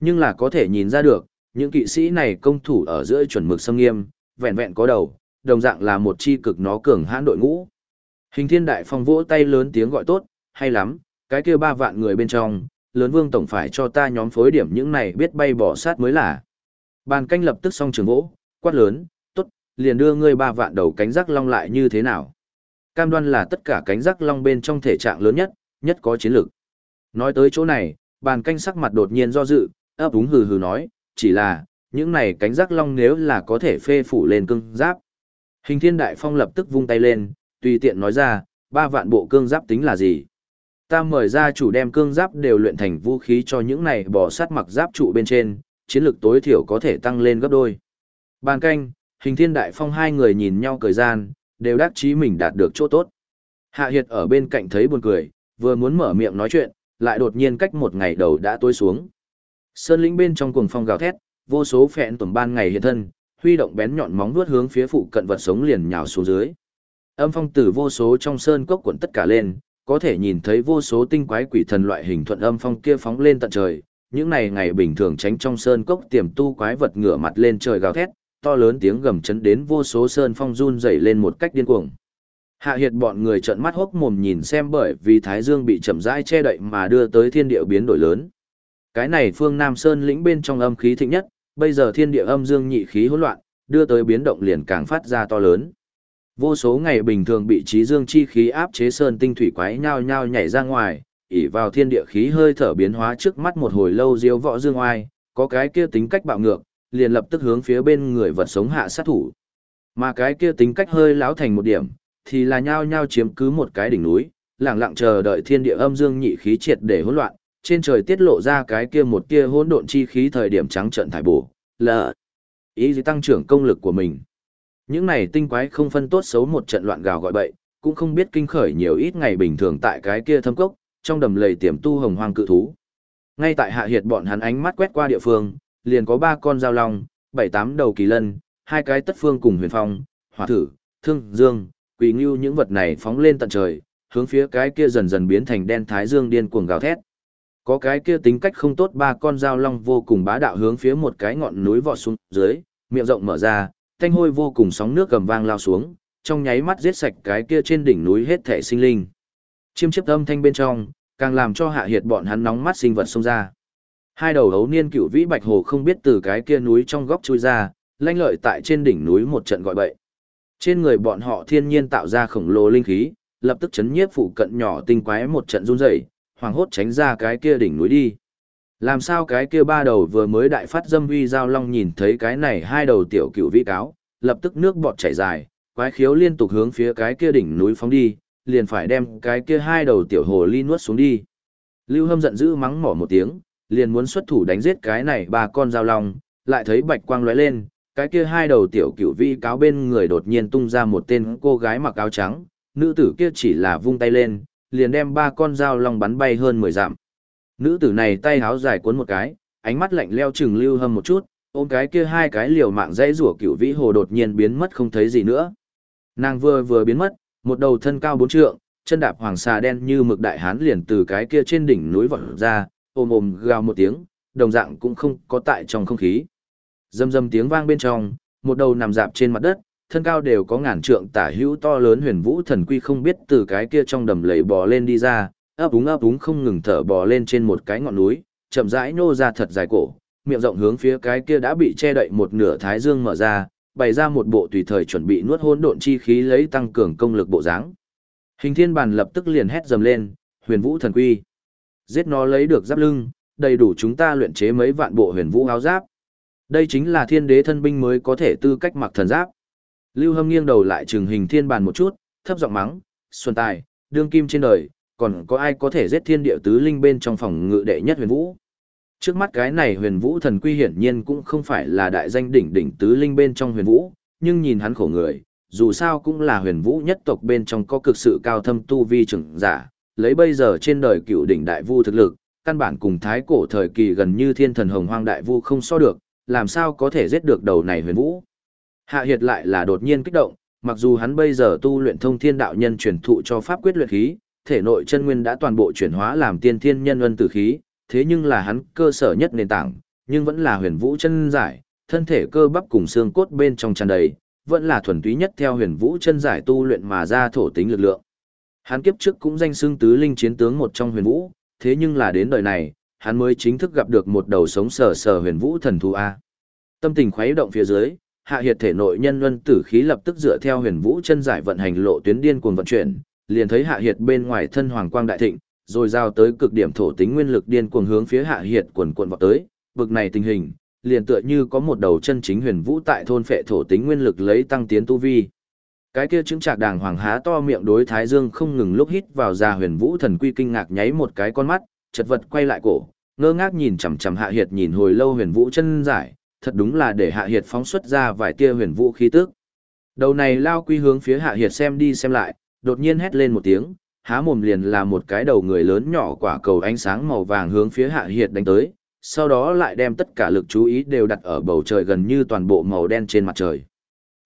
Nhưng là có thể nhìn ra được, những kỵ sĩ này công thủ ở giữa chuẩn mực xâm nghiêm, vẹn vẹn có đầu, đồng dạng là một chi cực nó cường hãn đội ngũ. Hình thiên đại phong vỗ tay lớn tiếng gọi tốt, hay lắm, cái kia ba vạn người bên trong, lớn vương tổng phải cho ta nhóm phối điểm những này biết bay bỏ sát mới là. Bàn canh lập tức xong trường vỗ, quát lớn, tốt, liền đưa ngươi ba vạn đầu cánh rắc long lại như thế nào. Cam đoan là tất cả cánh rắc long bên trong thể trạng lớn nhất, nhất có chiến lược. Nói tới chỗ này, bàn canh sắc mặt đột nhiên do dự, ấp úng hừ hừ nói, chỉ là, những này cánh rắc long nếu là có thể phê phủ lên cương giáp. Hình thiên đại phong lập tức vung tay lên, tùy tiện nói ra, ba vạn bộ cương giáp tính là gì? Ta mời ra chủ đem cương giáp đều luyện thành vũ khí cho những này bỏ sát mặc giáp trụ bên trên, chiến lược tối thiểu có thể tăng lên gấp đôi. Bàn canh, hình thiên đại phong hai người nhìn nhau cười gian, đều đắc chí mình đạt được chỗ tốt. Hạ Hiệt ở bên cạnh thấy buồn cười, vừa muốn mở miệng nói chuyện, lại đột nhiên cách một ngày đầu đã tối xuống. Sơn lĩnh bên trong cuồng phong gào thét, vô số phẹn tuần ban ngày hiện thân, huy động bén nhọn móng vuốt hướng phía phụ cận vật sống liền nhào xuống dưới. Âm phong từ vô số trong sơn cốc cuộn tất cả lên, có thể nhìn thấy vô số tinh quái quỷ thần loại hình thuận âm phong kia phóng lên tận trời. Những này ngày bình thường tránh trong sơn cốc tiềm tu quái vật ngửa mặt lên trời gào thét, to lớn tiếng gầm chấn đến vô số sơn phong run dậy lên một cách điên cuồng. Hạ hiệt bọn người trợn mắt hốc mồm nhìn xem bởi vì Thái Dương bị chậm rãi che đậy mà đưa tới thiên địa biến đổi lớn. Cái này phương Nam Sơn lĩnh bên trong âm khí thịnh nhất, bây giờ thiên địa âm dương nhị khí hỗn loạn, đưa tới biến động liền càng phát ra to lớn. Vô số ngày bình thường bị trí dương chi khí áp chế sơn tinh thủy quái nhao nhao nhảy ra ngoài, ỉ vào thiên địa khí hơi thở biến hóa trước mắt một hồi lâu diếu võ dương oai, có cái kia tính cách bạo ngược, liền lập tức hướng phía bên người vật sống hạ sát thủ. Mà cái kia tính cách hơi láo thành một điểm, thì là nhao nhao chiếm cứ một cái đỉnh núi, lặng lặng chờ đợi thiên địa âm dương nhị khí triệt để hỗn loạn, trên trời tiết lộ ra cái kia một kia hỗn độn chi khí thời điểm trắng trận thải bổ, là ý gì tăng trưởng công lực của mình. Những này tinh quái không phân tốt xấu một trận loạn gào gọi bậy, cũng không biết kinh khởi nhiều ít ngày bình thường tại cái kia thâm cốc, trong đầm lầy tiềm tu hồng hoang cự thú. Ngay tại hạ hiệt bọn hắn ánh mắt quét qua địa phương, liền có ba con dao long, bảy tám đầu kỳ lân, hai cái tất phương cùng huyền phong, hỏa thử, thương, dương, quỷ ngưu những vật này phóng lên tận trời, hướng phía cái kia dần dần biến thành đen thái dương điên cuồng gào thét. Có cái kia tính cách không tốt ba con dao long vô cùng bá đạo hướng phía một cái ngọn núi vọt xuống dưới, miệng rộng mở ra, thanh hôi vô cùng sóng nước cầm vang lao xuống, trong nháy mắt giết sạch cái kia trên đỉnh núi hết thể sinh linh. Chiêm chiếp âm thanh bên trong, càng làm cho hạ hiệt bọn hắn nóng mắt sinh vật xông ra. Hai đầu hấu niên cựu vĩ bạch hồ không biết từ cái kia núi trong góc chui ra, lanh lợi tại trên đỉnh núi một trận gọi bậy. Trên người bọn họ thiên nhiên tạo ra khổng lồ linh khí, lập tức chấn nhiếp phụ cận nhỏ tinh quái một trận run rẩy, hoàng hốt tránh ra cái kia đỉnh núi đi. Làm sao cái kia ba đầu vừa mới đại phát dâm uy giao long nhìn thấy cái này hai đầu tiểu cựu vĩ cáo, lập tức nước bọt chảy dài, quái khiếu liên tục hướng phía cái kia đỉnh núi phóng đi, liền phải đem cái kia hai đầu tiểu hồ ly nuốt xuống đi. Lưu Hâm giận dữ mắng mỏ một tiếng, liền muốn xuất thủ đánh giết cái này ba con giao long, lại thấy bạch quang lóe lên, cái kia hai đầu tiểu cửu vi cáo bên người đột nhiên tung ra một tên cô gái mặc áo trắng, nữ tử kia chỉ là vung tay lên, liền đem ba con dao long bắn bay hơn 10 dặm. Nữ tử này tay háo dài cuốn một cái, ánh mắt lạnh leo chừng lưu hâm một chút, ôm cái kia hai cái liều mạng dãy rủa cửu vĩ hồ đột nhiên biến mất không thấy gì nữa. Nàng vừa vừa biến mất, một đầu thân cao bốn trượng, chân đạp hoàng xà đen như mực đại hán liền từ cái kia trên đỉnh núi vọt ra, ôm ôm gào một tiếng, đồng dạng cũng không có tại trong không khí. Dâm dâm tiếng vang bên trong, một đầu nằm dạp trên mặt đất, thân cao đều có ngàn trượng tả hữu to lớn huyền vũ thần quy không biết từ cái kia trong đầm lầy bò lên đi ra, ấp úng ấp úng không ngừng thở bò lên trên một cái ngọn núi, chậm rãi nô ra thật dài cổ, miệng rộng hướng phía cái kia đã bị che đậy một nửa thái dương mở ra, bày ra một bộ tùy thời chuẩn bị nuốt hỗn độn chi khí lấy tăng cường công lực bộ dáng. Hình Thiên Bàn lập tức liền hét dầm lên, "Huyền Vũ thần quy!" Giết nó lấy được giáp lưng, đầy đủ chúng ta luyện chế mấy vạn bộ Huyền Vũ áo giáp. Đây chính là thiên đế thân binh mới có thể tư cách mặc thần giáp. Lưu Hâm nghiêng đầu lại trừng Hình Thiên Bàn một chút, thấp giọng mắng, "Xuân tài, đương kim trên đời, còn có ai có thể giết thiên địa tứ linh bên trong phòng ngự đệ nhất Huyền Vũ?" Trước mắt cái này huyền vũ thần quy hiển nhiên cũng không phải là đại danh đỉnh đỉnh tứ linh bên trong huyền vũ, nhưng nhìn hắn khổ người, dù sao cũng là huyền vũ nhất tộc bên trong có cực sự cao thâm tu vi trưởng giả, lấy bây giờ trên đời cựu đỉnh đại vu thực lực, căn bản cùng thái cổ thời kỳ gần như thiên thần hồng hoang đại vu không so được, làm sao có thể giết được đầu này huyền vũ. Hạ Hiệt lại là đột nhiên kích động, mặc dù hắn bây giờ tu luyện thông thiên đạo nhân truyền thụ cho pháp quyết luyện khí, thể nội chân nguyên đã toàn bộ chuyển hóa làm tiên thiên nhân luân tử khí, thế nhưng là hắn cơ sở nhất nền tảng, nhưng vẫn là huyền vũ chân giải, thân thể cơ bắp cùng xương cốt bên trong tràn đầy, vẫn là thuần túy nhất theo huyền vũ chân giải tu luyện mà ra thổ tính lực lượng. Hắn kiếp trước cũng danh xưng tứ linh chiến tướng một trong huyền vũ, thế nhưng là đến đời này, hắn mới chính thức gặp được một đầu sống sờ sờ huyền vũ thần thú A. Tâm tình khuấy động phía dưới, hạ hiệt thể nội nhân luân tử khí lập tức dựa theo huyền vũ chân giải vận hành lộ tuyến điên cuồng vận chuyển, liền thấy hạ hiệt bên ngoài thân hoàng quang đại thịnh, rồi giao tới cực điểm thổ tính nguyên lực điên cuồng hướng phía hạ hiệt quần quần vọt tới, bực này tình hình, liền tựa như có một đầu chân chính huyền vũ tại thôn phệ thổ tính nguyên lực lấy tăng tiến tu vi. Cái kia chứng trạc đàng hoàng há to miệng đối Thái Dương không ngừng lúc hít vào ra huyền vũ thần quy kinh ngạc nháy một cái con mắt, chật vật quay lại cổ, ngơ ngác nhìn chằm chằm hạ hiệt nhìn hồi lâu huyền vũ chân giải, thật đúng là để hạ hiệt phóng xuất ra vài tia huyền vũ khí tức. Đầu này lao quy hướng phía hạ hiệt xem đi xem lại, đột nhiên hét lên một tiếng, há mồm liền là một cái đầu người lớn nhỏ quả cầu ánh sáng màu vàng hướng phía hạ hiệt đánh tới, sau đó lại đem tất cả lực chú ý đều đặt ở bầu trời gần như toàn bộ màu đen trên mặt trời.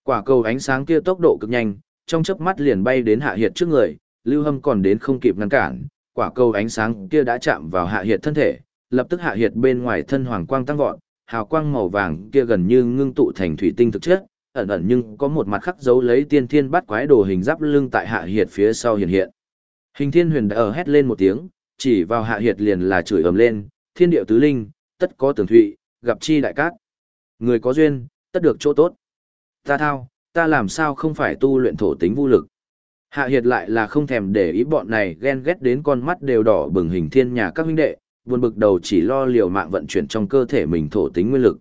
Quả cầu ánh sáng kia tốc độ cực nhanh, trong chớp mắt liền bay đến hạ hiệt trước người, lưu hâm còn đến không kịp ngăn cản, quả cầu ánh sáng kia đã chạm vào hạ hiệt thân thể, lập tức hạ hiệt bên ngoài thân hoàng quang tăng vọt, hào quang màu vàng kia gần như ngưng tụ thành thủy tinh thực chất, ẩn ẩn nhưng có một mặt khắc dấu lấy tiên thiên bắt quái đồ hình giáp lưng tại hạ hiệt phía sau hiện hiện. Hình thiên huyền đã ở hét lên một tiếng, chỉ vào hạ hiệt liền là chửi ầm lên, thiên điệu tứ linh, tất có tường thụy, gặp chi đại cát. Người có duyên, tất được chỗ tốt. Ta thao, ta làm sao không phải tu luyện thổ tính vô lực. Hạ hiệt lại là không thèm để ý bọn này ghen ghét đến con mắt đều đỏ bừng hình thiên nhà các huynh đệ, buồn bực đầu chỉ lo liều mạng vận chuyển trong cơ thể mình thổ tính nguyên lực.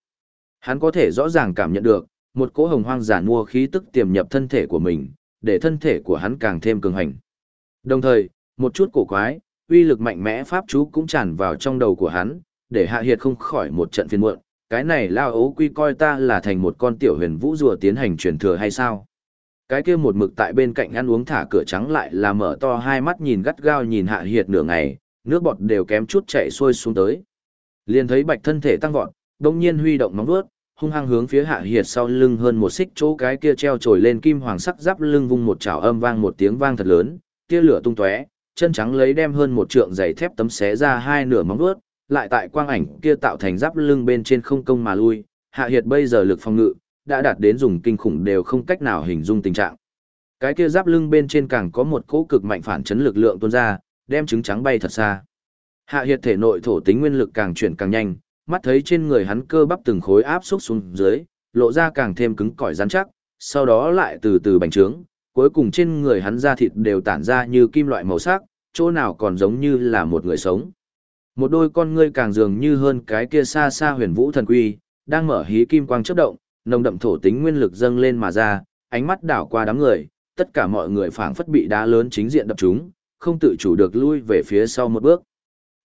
Hắn có thể rõ ràng cảm nhận được, một cỗ hồng hoang giả mua khí tức tiềm nhập thân thể của mình, để thân thể của hắn càng thêm cường hành. Đồng thời, một chút cổ quái, uy lực mạnh mẽ pháp chú cũng tràn vào trong đầu của hắn, để Hạ Hiệt không khỏi một trận phiền muộn, cái này lao ấu quy coi ta là thành một con tiểu huyền vũ rùa tiến hành truyền thừa hay sao? Cái kia một mực tại bên cạnh ăn uống thả cửa trắng lại là mở to hai mắt nhìn gắt gao nhìn Hạ Hiệt nửa ngày, nước bọt đều kém chút chạy xuôi xuống tới. Liền thấy bạch thân thể tăng vọt, đông nhiên huy động nóng vuốt, hung hăng hướng phía Hạ Hiệt sau lưng hơn một xích chỗ cái kia treo trồi lên kim hoàng sắc giáp lưng vung một chảo âm vang một tiếng vang thật lớn, tia lửa tung tóe, chân trắng lấy đem hơn một trượng dày thép tấm xé ra hai nửa móng vuốt, lại tại quang ảnh kia tạo thành giáp lưng bên trên không công mà lui, hạ hiệt bây giờ lực phòng ngự, đã đạt đến dùng kinh khủng đều không cách nào hình dung tình trạng. Cái kia giáp lưng bên trên càng có một cỗ cực mạnh phản chấn lực lượng tuôn ra, đem trứng trắng bay thật xa. Hạ Hiệt thể nội thổ tính nguyên lực càng chuyển càng nhanh, mắt thấy trên người hắn cơ bắp từng khối áp xúc xuống dưới, lộ ra càng thêm cứng cỏi rắn chắc, sau đó lại từ từ bành trướng, cuối cùng trên người hắn da thịt đều tản ra như kim loại màu sắc, chỗ nào còn giống như là một người sống. Một đôi con ngươi càng dường như hơn cái kia xa xa huyền vũ thần quy, đang mở hí kim quang chớp động, nồng đậm thổ tính nguyên lực dâng lên mà ra, ánh mắt đảo qua đám người, tất cả mọi người phảng phất bị đá lớn chính diện đập chúng, không tự chủ được lui về phía sau một bước.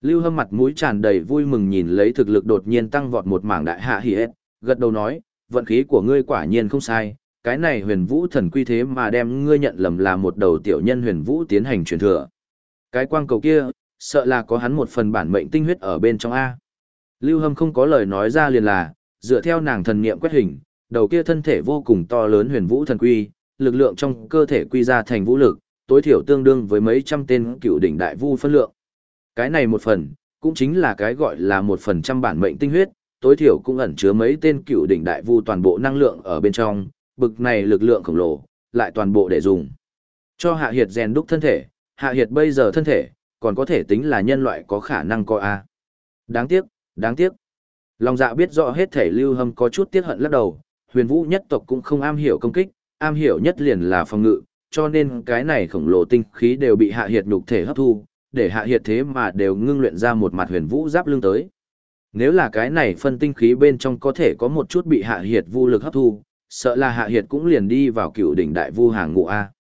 Lưu Hâm mặt mũi tràn đầy vui mừng nhìn lấy thực lực đột nhiên tăng vọt một mảng đại hạ hỉ hết, gật đầu nói, vận khí của ngươi quả nhiên không sai, cái này huyền vũ thần quy thế mà đem ngươi nhận lầm là một đầu tiểu nhân huyền vũ tiến hành truyền thừa. Cái quang cầu kia, sợ là có hắn một phần bản mệnh tinh huyết ở bên trong A. Lưu Hâm không có lời nói ra liền là, dựa theo nàng thần niệm quét hình, đầu kia thân thể vô cùng to lớn huyền vũ thần quy, lực lượng trong cơ thể quy ra thành vũ lực, tối thiểu tương đương với mấy trăm tên cựu đỉnh đại vu phân lượng. Cái này một phần, cũng chính là cái gọi là một phần trăm bản mệnh tinh huyết, tối thiểu cũng ẩn chứa mấy tên cựu đỉnh đại vu toàn bộ năng lượng ở bên trong, bực này lực lượng khổng lồ, lại toàn bộ để dùng. Cho Hạ Hiệt rèn đúc thân thể, Hạ Hiệt bây giờ thân thể, còn có thể tính là nhân loại có khả năng coi a. Đáng tiếc, đáng tiếc. Long dạ biết rõ hết thể lưu hâm có chút tiếc hận lắc đầu, huyền vũ nhất tộc cũng không am hiểu công kích, am hiểu nhất liền là phòng ngự, cho nên cái này khổng lồ tinh khí đều bị hạ hiệt nhục thể hấp thu, để hạ hiệt thế mà đều ngưng luyện ra một mặt huyền vũ giáp lưng tới. Nếu là cái này phân tinh khí bên trong có thể có một chút bị hạ hiệt vu lực hấp thu, sợ là hạ hiệt cũng liền đi vào cựu đỉnh đại vu hàng ngũ A.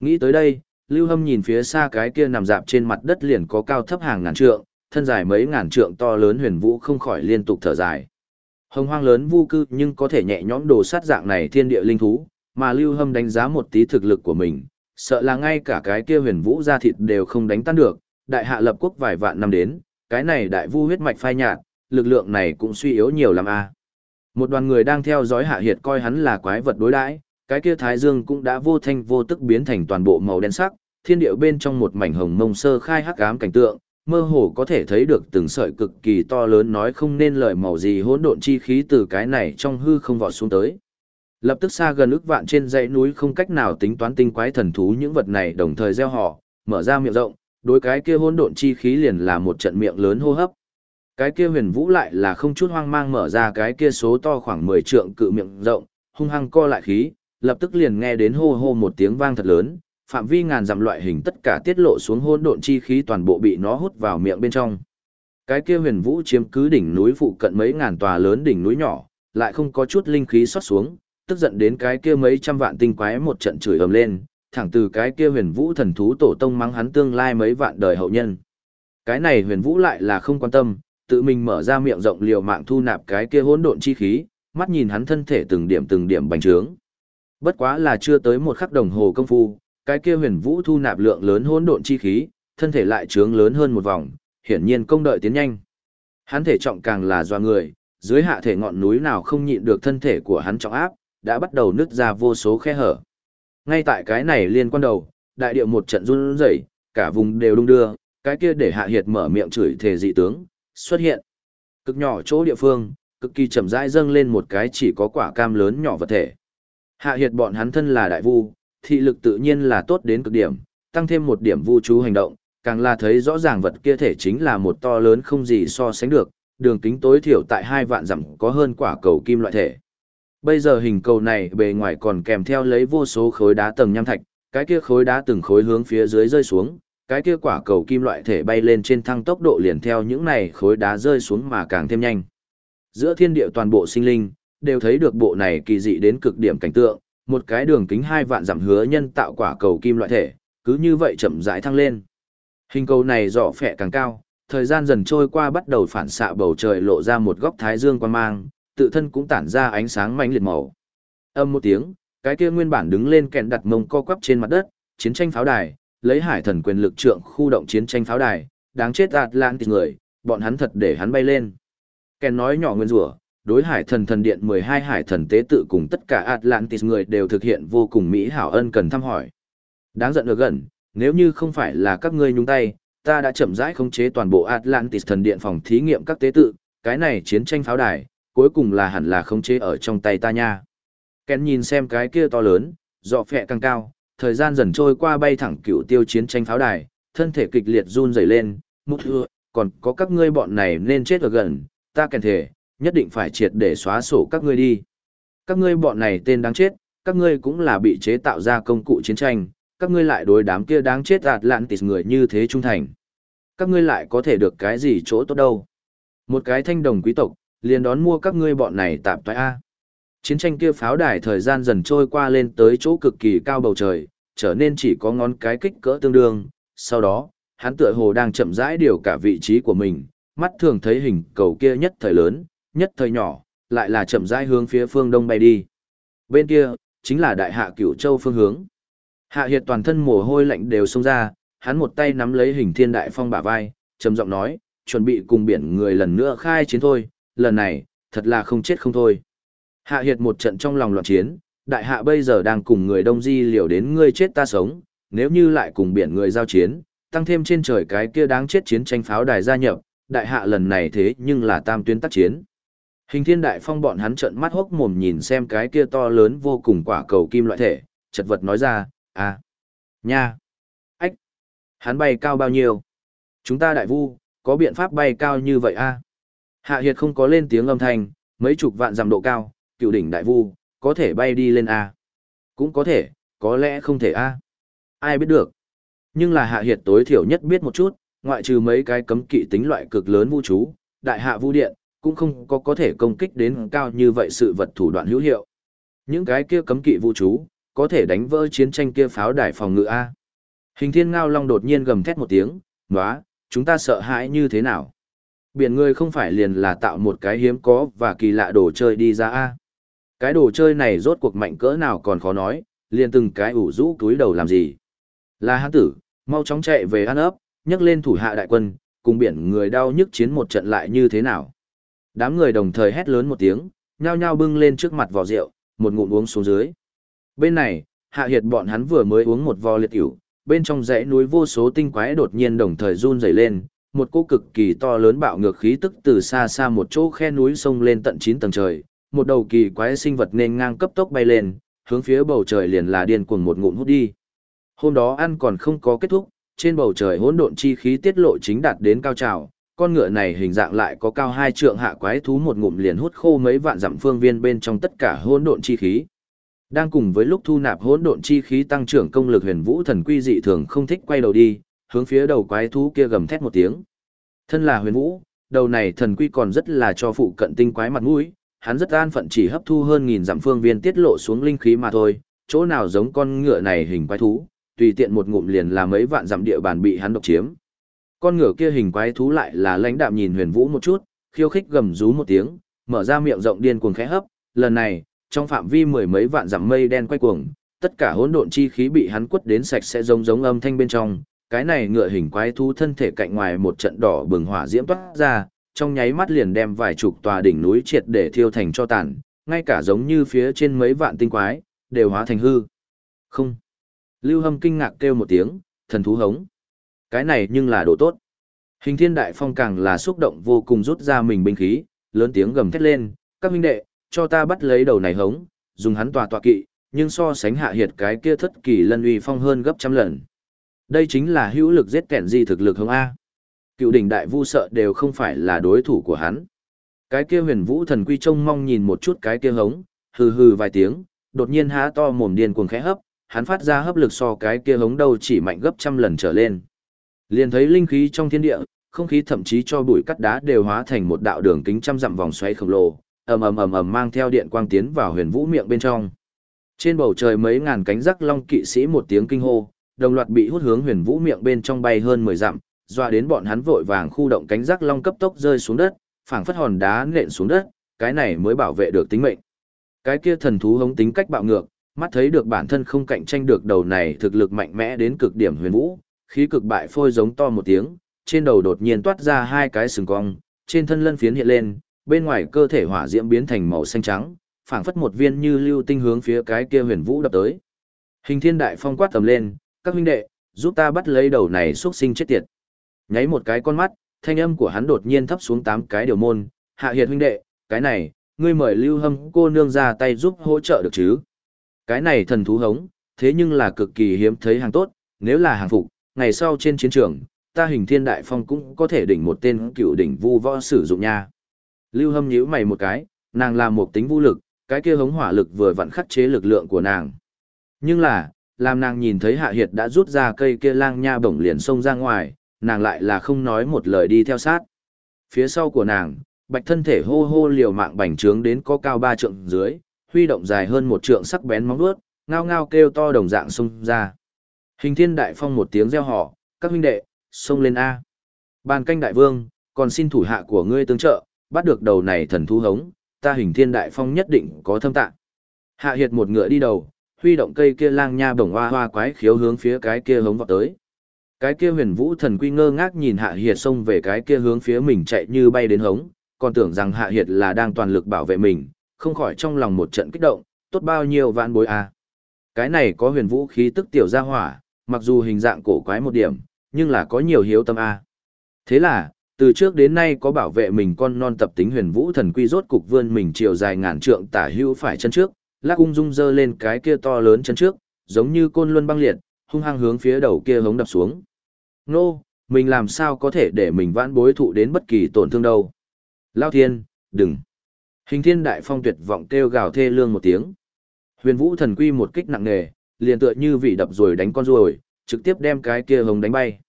Nghĩ tới đây, Lưu Hâm nhìn phía xa cái kia nằm dạp trên mặt đất liền có cao thấp hàng ngàn trượng, thân dài mấy ngàn trượng to lớn huyền vũ không khỏi liên tục thở dài. Hồng hoang lớn vu cư nhưng có thể nhẹ nhõm đồ sát dạng này thiên địa linh thú, mà Lưu Hâm đánh giá một tí thực lực của mình, sợ là ngay cả cái kia huyền vũ ra thịt đều không đánh tan được, đại hạ lập quốc vài vạn năm đến, cái này đại vu huyết mạch phai nhạt, lực lượng này cũng suy yếu nhiều lắm a. Một đoàn người đang theo dõi hạ hiệt coi hắn là quái vật đối đãi, cái kia thái dương cũng đã vô thanh vô tức biến thành toàn bộ màu đen sắc, thiên điệu bên trong một mảnh hồng mông sơ khai hắc ám cảnh tượng, mơ hồ có thể thấy được từng sợi cực kỳ to lớn nói không nên lời màu gì hỗn độn chi khí từ cái này trong hư không vọt xuống tới. Lập tức xa gần ức vạn trên dãy núi không cách nào tính toán tinh quái thần thú những vật này đồng thời gieo họ, mở ra miệng rộng, đối cái kia hỗn độn chi khí liền là một trận miệng lớn hô hấp. Cái kia huyền vũ lại là không chút hoang mang mở ra cái kia số to khoảng 10 trượng cự miệng rộng, hung hăng co lại khí, lập tức liền nghe đến hô hô một tiếng vang thật lớn, phạm vi ngàn dặm loại hình tất cả tiết lộ xuống hỗn độn chi khí toàn bộ bị nó hút vào miệng bên trong. Cái kia huyền vũ chiếm cứ đỉnh núi phụ cận mấy ngàn tòa lớn đỉnh núi nhỏ, lại không có chút linh khí xót xuống, tức giận đến cái kia mấy trăm vạn tinh quái một trận chửi ầm lên, thẳng từ cái kia huyền vũ thần thú tổ tông mắng hắn tương lai mấy vạn đời hậu nhân. Cái này huyền vũ lại là không quan tâm, tự mình mở ra miệng rộng liều mạng thu nạp cái kia hỗn độn chi khí, mắt nhìn hắn thân thể từng điểm từng điểm bành trướng. Bất quá là chưa tới một khắc đồng hồ công phu, cái kia huyền vũ thu nạp lượng lớn hỗn độn chi khí, thân thể lại trướng lớn hơn một vòng, hiển nhiên công đợi tiến nhanh. Hắn thể trọng càng là doa người, dưới hạ thể ngọn núi nào không nhịn được thân thể của hắn trọng áp, đã bắt đầu nứt ra vô số khe hở. Ngay tại cái này liên quan đầu, đại điệu một trận run rẩy, cả vùng đều đung đưa, cái kia để hạ hiệt mở miệng chửi thề dị tướng, xuất hiện. Cực nhỏ chỗ địa phương, cực kỳ chậm rãi dâng lên một cái chỉ có quả cam lớn nhỏ vật thể. Hạ hiệt bọn hắn thân là đại vu, thị lực tự nhiên là tốt đến cực điểm, tăng thêm một điểm vu chú hành động, càng là thấy rõ ràng vật kia thể chính là một to lớn không gì so sánh được, đường kính tối thiểu tại hai vạn dặm có hơn quả cầu kim loại thể. Bây giờ hình cầu này bề ngoài còn kèm theo lấy vô số khối đá tầng nham thạch, cái kia khối đá từng khối hướng phía dưới rơi xuống, cái kia quả cầu kim loại thể bay lên trên thăng tốc độ liền theo những này khối đá rơi xuống mà càng thêm nhanh. Giữa thiên địa toàn bộ sinh linh, đều thấy được bộ này kỳ dị đến cực điểm cảnh tượng, một cái đường kính hai vạn dặm hứa nhân tạo quả cầu kim loại thể, cứ như vậy chậm rãi thăng lên. Hình cầu này rõ phẹ càng cao, thời gian dần trôi qua bắt đầu phản xạ bầu trời lộ ra một góc thái dương quan mang, tự thân cũng tản ra ánh sáng mãnh liệt màu. Âm một tiếng, cái kia nguyên bản đứng lên kẹn đặt mông co quắp trên mặt đất, chiến tranh pháo đài, lấy hải thần quyền lực trượng khu động chiến tranh pháo đài, đáng chết Atlantis người, bọn hắn thật để hắn bay lên. Kèn nói nhỏ nguyên rủa, đối hải thần thần điện 12 hải thần tế tự cùng tất cả Atlantis người đều thực hiện vô cùng mỹ hảo ân cần thăm hỏi. Đáng giận ở gần, nếu như không phải là các ngươi nhúng tay, ta đã chậm rãi khống chế toàn bộ Atlantis thần điện phòng thí nghiệm các tế tự, cái này chiến tranh pháo đài, cuối cùng là hẳn là khống chế ở trong tay ta nha. Ken nhìn xem cái kia to lớn, dọ phẹ càng cao, thời gian dần trôi qua bay thẳng cựu tiêu chiến tranh pháo đài, thân thể kịch liệt run rẩy lên, mút thưa, còn có các ngươi bọn này nên chết ở gần, ta kèn thể, nhất định phải triệt để xóa sổ các ngươi đi. Các ngươi bọn này tên đáng chết, các ngươi cũng là bị chế tạo ra công cụ chiến tranh, các ngươi lại đối đám kia đáng chết Atlantis người như thế trung thành. Các ngươi lại có thể được cái gì chỗ tốt đâu. Một cái thanh đồng quý tộc, liền đón mua các ngươi bọn này tạm toái A. Chiến tranh kia pháo đài thời gian dần trôi qua lên tới chỗ cực kỳ cao bầu trời, trở nên chỉ có ngón cái kích cỡ tương đương. Sau đó, hắn tựa hồ đang chậm rãi điều cả vị trí của mình, mắt thường thấy hình cầu kia nhất thời lớn, nhất thời nhỏ, lại là chậm rãi hướng phía phương đông bay đi. Bên kia, chính là đại hạ cửu châu phương hướng. Hạ Hiệt toàn thân mồ hôi lạnh đều xông ra, hắn một tay nắm lấy hình thiên đại phong bả vai, trầm giọng nói, chuẩn bị cùng biển người lần nữa khai chiến thôi, lần này, thật là không chết không thôi. Hạ Hiệt một trận trong lòng loạn chiến, đại hạ bây giờ đang cùng người đông di liều đến ngươi chết ta sống, nếu như lại cùng biển người giao chiến, tăng thêm trên trời cái kia đáng chết chiến tranh pháo đài gia nhập, đại hạ lần này thế nhưng là tam tuyến tác chiến. Hình thiên đại phong bọn hắn trợn mắt hốc mồm nhìn xem cái kia to lớn vô cùng quả cầu kim loại thể, chật vật nói ra, à, nha, ách, hắn bay cao bao nhiêu? Chúng ta đại vu, có biện pháp bay cao như vậy a? À? Hạ Hiệt không có lên tiếng âm thanh, mấy chục vạn dặm độ cao, cựu đỉnh đại vu, có thể bay đi lên a? Cũng có thể, có lẽ không thể a. Ai biết được. Nhưng là Hạ Hiệt tối thiểu nhất biết một chút, ngoại trừ mấy cái cấm kỵ tính loại cực lớn vũ trú, đại hạ vu điện, cũng không có có thể công kích đến cao như vậy sự vật thủ đoạn hữu hiệu. Những cái kia cấm kỵ vũ trú, có thể đánh vỡ chiến tranh kia pháo đài phòng ngự A. Hình thiên ngao long đột nhiên gầm thét một tiếng, nóa, chúng ta sợ hãi như thế nào? Biển người không phải liền là tạo một cái hiếm có và kỳ lạ đồ chơi đi ra A. Cái đồ chơi này rốt cuộc mạnh cỡ nào còn khó nói, liền từng cái ủ rũ túi đầu làm gì. Là hán tử, mau chóng chạy về ăn ấp, nhấc lên thủ hạ đại quân, cùng biển người đau nhức chiến một trận lại như thế nào. Đám người đồng thời hét lớn một tiếng, nhao nhao bưng lên trước mặt vò rượu, một ngụm uống xuống dưới. Bên này, hạ hiệt bọn hắn vừa mới uống một vò liệt cửu bên trong dãy núi vô số tinh quái đột nhiên đồng thời run rẩy lên, một cỗ cực kỳ to lớn bạo ngược khí tức từ xa xa một chỗ khe núi sông lên tận 9 tầng trời, một đầu kỳ quái sinh vật nên ngang cấp tốc bay lên, hướng phía bầu trời liền là điên cuồng một ngụm hút đi. Hôm đó ăn còn không có kết thúc, trên bầu trời hỗn độn chi khí tiết lộ chính đạt đến cao trào, con ngựa này hình dạng lại có cao hai trượng hạ quái thú một ngụm liền hút khô mấy vạn dặm phương viên bên trong tất cả hỗn độn chi khí. Đang cùng với lúc thu nạp hỗn độn chi khí tăng trưởng công lực huyền vũ thần quy dị thường không thích quay đầu đi, hướng phía đầu quái thú kia gầm thét một tiếng. Thân là huyền vũ, đầu này thần quy còn rất là cho phụ cận tinh quái mặt mũi, hắn rất an phận chỉ hấp thu hơn nghìn dặm phương viên tiết lộ xuống linh khí mà thôi, chỗ nào giống con ngựa này hình quái thú, tùy tiện một ngụm liền là mấy vạn dặm địa bàn bị hắn độc chiếm. Con ngựa kia hình quái thú lại là lãnh đạm nhìn huyền vũ một chút, khiêu khích gầm rú một tiếng, mở ra miệng rộng điên cuồng khẽ hấp, lần này, trong phạm vi mười mấy vạn dặm mây đen quay cuồng, tất cả hỗn độn chi khí bị hắn quất đến sạch sẽ giống giống âm thanh bên trong, cái này ngựa hình quái thú thân thể cạnh ngoài một trận đỏ bừng hỏa diễm toát ra, trong nháy mắt liền đem vài chục tòa đỉnh núi triệt để thiêu thành cho tàn, ngay cả giống như phía trên mấy vạn tinh quái, đều hóa thành hư. Không. Lưu Hâm kinh ngạc kêu một tiếng, thần thú hống. Cái này nhưng là đồ tốt. Hình thiên đại phong càng là xúc động vô cùng rút ra mình binh khí, lớn tiếng gầm thét lên, các huynh đệ, cho ta bắt lấy đầu này hống, dùng hắn tòa tọa kỵ, nhưng so sánh hạ hiệt cái kia thất kỳ lân uy phong hơn gấp trăm lần. Đây chính là hữu lực giết kẻn gì thực lực không A. Cựu đỉnh đại vu sợ đều không phải là đối thủ của hắn. Cái kia huyền vũ thần quy trông mong nhìn một chút cái kia hống, hừ hừ vài tiếng, đột nhiên há to mồm điên cuồng khẽ hấp, hắn phát ra hấp lực so cái kia hống đâu chỉ mạnh gấp trăm lần trở lên. Liền thấy linh khí trong thiên địa, không khí thậm chí cho bụi cắt đá đều hóa thành một đạo đường kính trăm dặm vòng xoáy khổng lồ, ầm ầm ầm ầm mang theo điện quang tiến vào huyền vũ miệng bên trong. Trên bầu trời mấy ngàn cánh rắc long kỵ sĩ một tiếng kinh hô, đồng loạt bị hút hướng huyền vũ miệng bên trong bay hơn 10 dặm, doa đến bọn hắn vội vàng khu động cánh rắc long cấp tốc rơi xuống đất, phảng phất hòn đá nện xuống đất, cái này mới bảo vệ được tính mệnh. Cái kia thần thú hống tính cách bạo ngược, mắt thấy được bản thân không cạnh tranh được đầu này thực lực mạnh mẽ đến cực điểm huyền vũ, khí cực bại phôi giống to một tiếng, trên đầu đột nhiên toát ra hai cái sừng cong, trên thân lân phiến hiện lên, bên ngoài cơ thể hỏa diễm biến thành màu xanh trắng, phảng phất một viên như lưu tinh hướng phía cái kia huyền vũ đập tới. Hình thiên đại phong quát tầm lên, các huynh đệ, giúp ta bắt lấy đầu này xuất sinh chết tiệt. Nháy một cái con mắt, thanh âm của hắn đột nhiên thấp xuống tám cái điều môn, hạ hiệt huynh đệ, cái này, ngươi mời lưu hâm cô nương ra tay giúp hỗ trợ được chứ. Cái này thần thú hống, thế nhưng là cực kỳ hiếm thấy hàng tốt, nếu là hàng phục, ngày sau trên chiến trường, ta hình thiên đại phong cũng có thể đỉnh một tên cựu đỉnh vu võ sử dụng nha. Lưu hâm nhíu mày một cái, nàng là một tính vũ lực, cái kia hống hỏa lực vừa vặn khắc chế lực lượng của nàng. Nhưng là, làm nàng nhìn thấy hạ hiệt đã rút ra cây kia lang nha bổng liền xông ra ngoài, nàng lại là không nói một lời đi theo sát. Phía sau của nàng, bạch thân thể hô hô liều mạng bành trướng đến có cao ba trượng dưới, huy động dài hơn một trượng sắc bén móng vuốt, ngao ngao kêu to đồng dạng xông ra. Hình thiên đại phong một tiếng reo hò, các huynh đệ, xông lên A. Bàn canh đại vương, còn xin thủ hạ của ngươi tương trợ, bắt được đầu này thần thú hống, ta hình thiên đại phong nhất định có thâm tạng. Hạ hiệt một ngựa đi đầu, huy động cây kia lang nha bổng hoa hoa quái khiếu hướng phía cái kia hống vọt tới. Cái kia huyền vũ thần quy ngơ ngác nhìn hạ hiệt xông về cái kia hướng phía mình chạy như bay đến hống, còn tưởng rằng hạ hiệt là đang toàn lực bảo vệ mình, không khỏi trong lòng một trận kích động, tốt bao nhiêu vạn bối à. Cái này có huyền vũ khí tức tiểu gia hỏa, mặc dù hình dạng cổ quái một điểm, nhưng là có nhiều hiếu tâm a. À. Thế là, từ trước đến nay có bảo vệ mình con non tập tính huyền vũ thần quy rốt cục vươn mình chiều dài ngàn trượng tả hữu phải chân trước, lắc ung dung dơ lên cái kia to lớn chân trước, giống như côn luân băng liệt, hung hăng hướng phía đầu kia hống đập xuống. Nô, mình làm sao có thể để mình vãn bối thụ đến bất kỳ tổn thương đâu. Lao thiên, đừng. Hình thiên đại phong tuyệt vọng kêu gào thê lương một tiếng. Huyền vũ thần quy một kích nặng nề, liền tựa như vị đập rồi đánh con ruồi, trực tiếp đem cái kia hống đánh bay.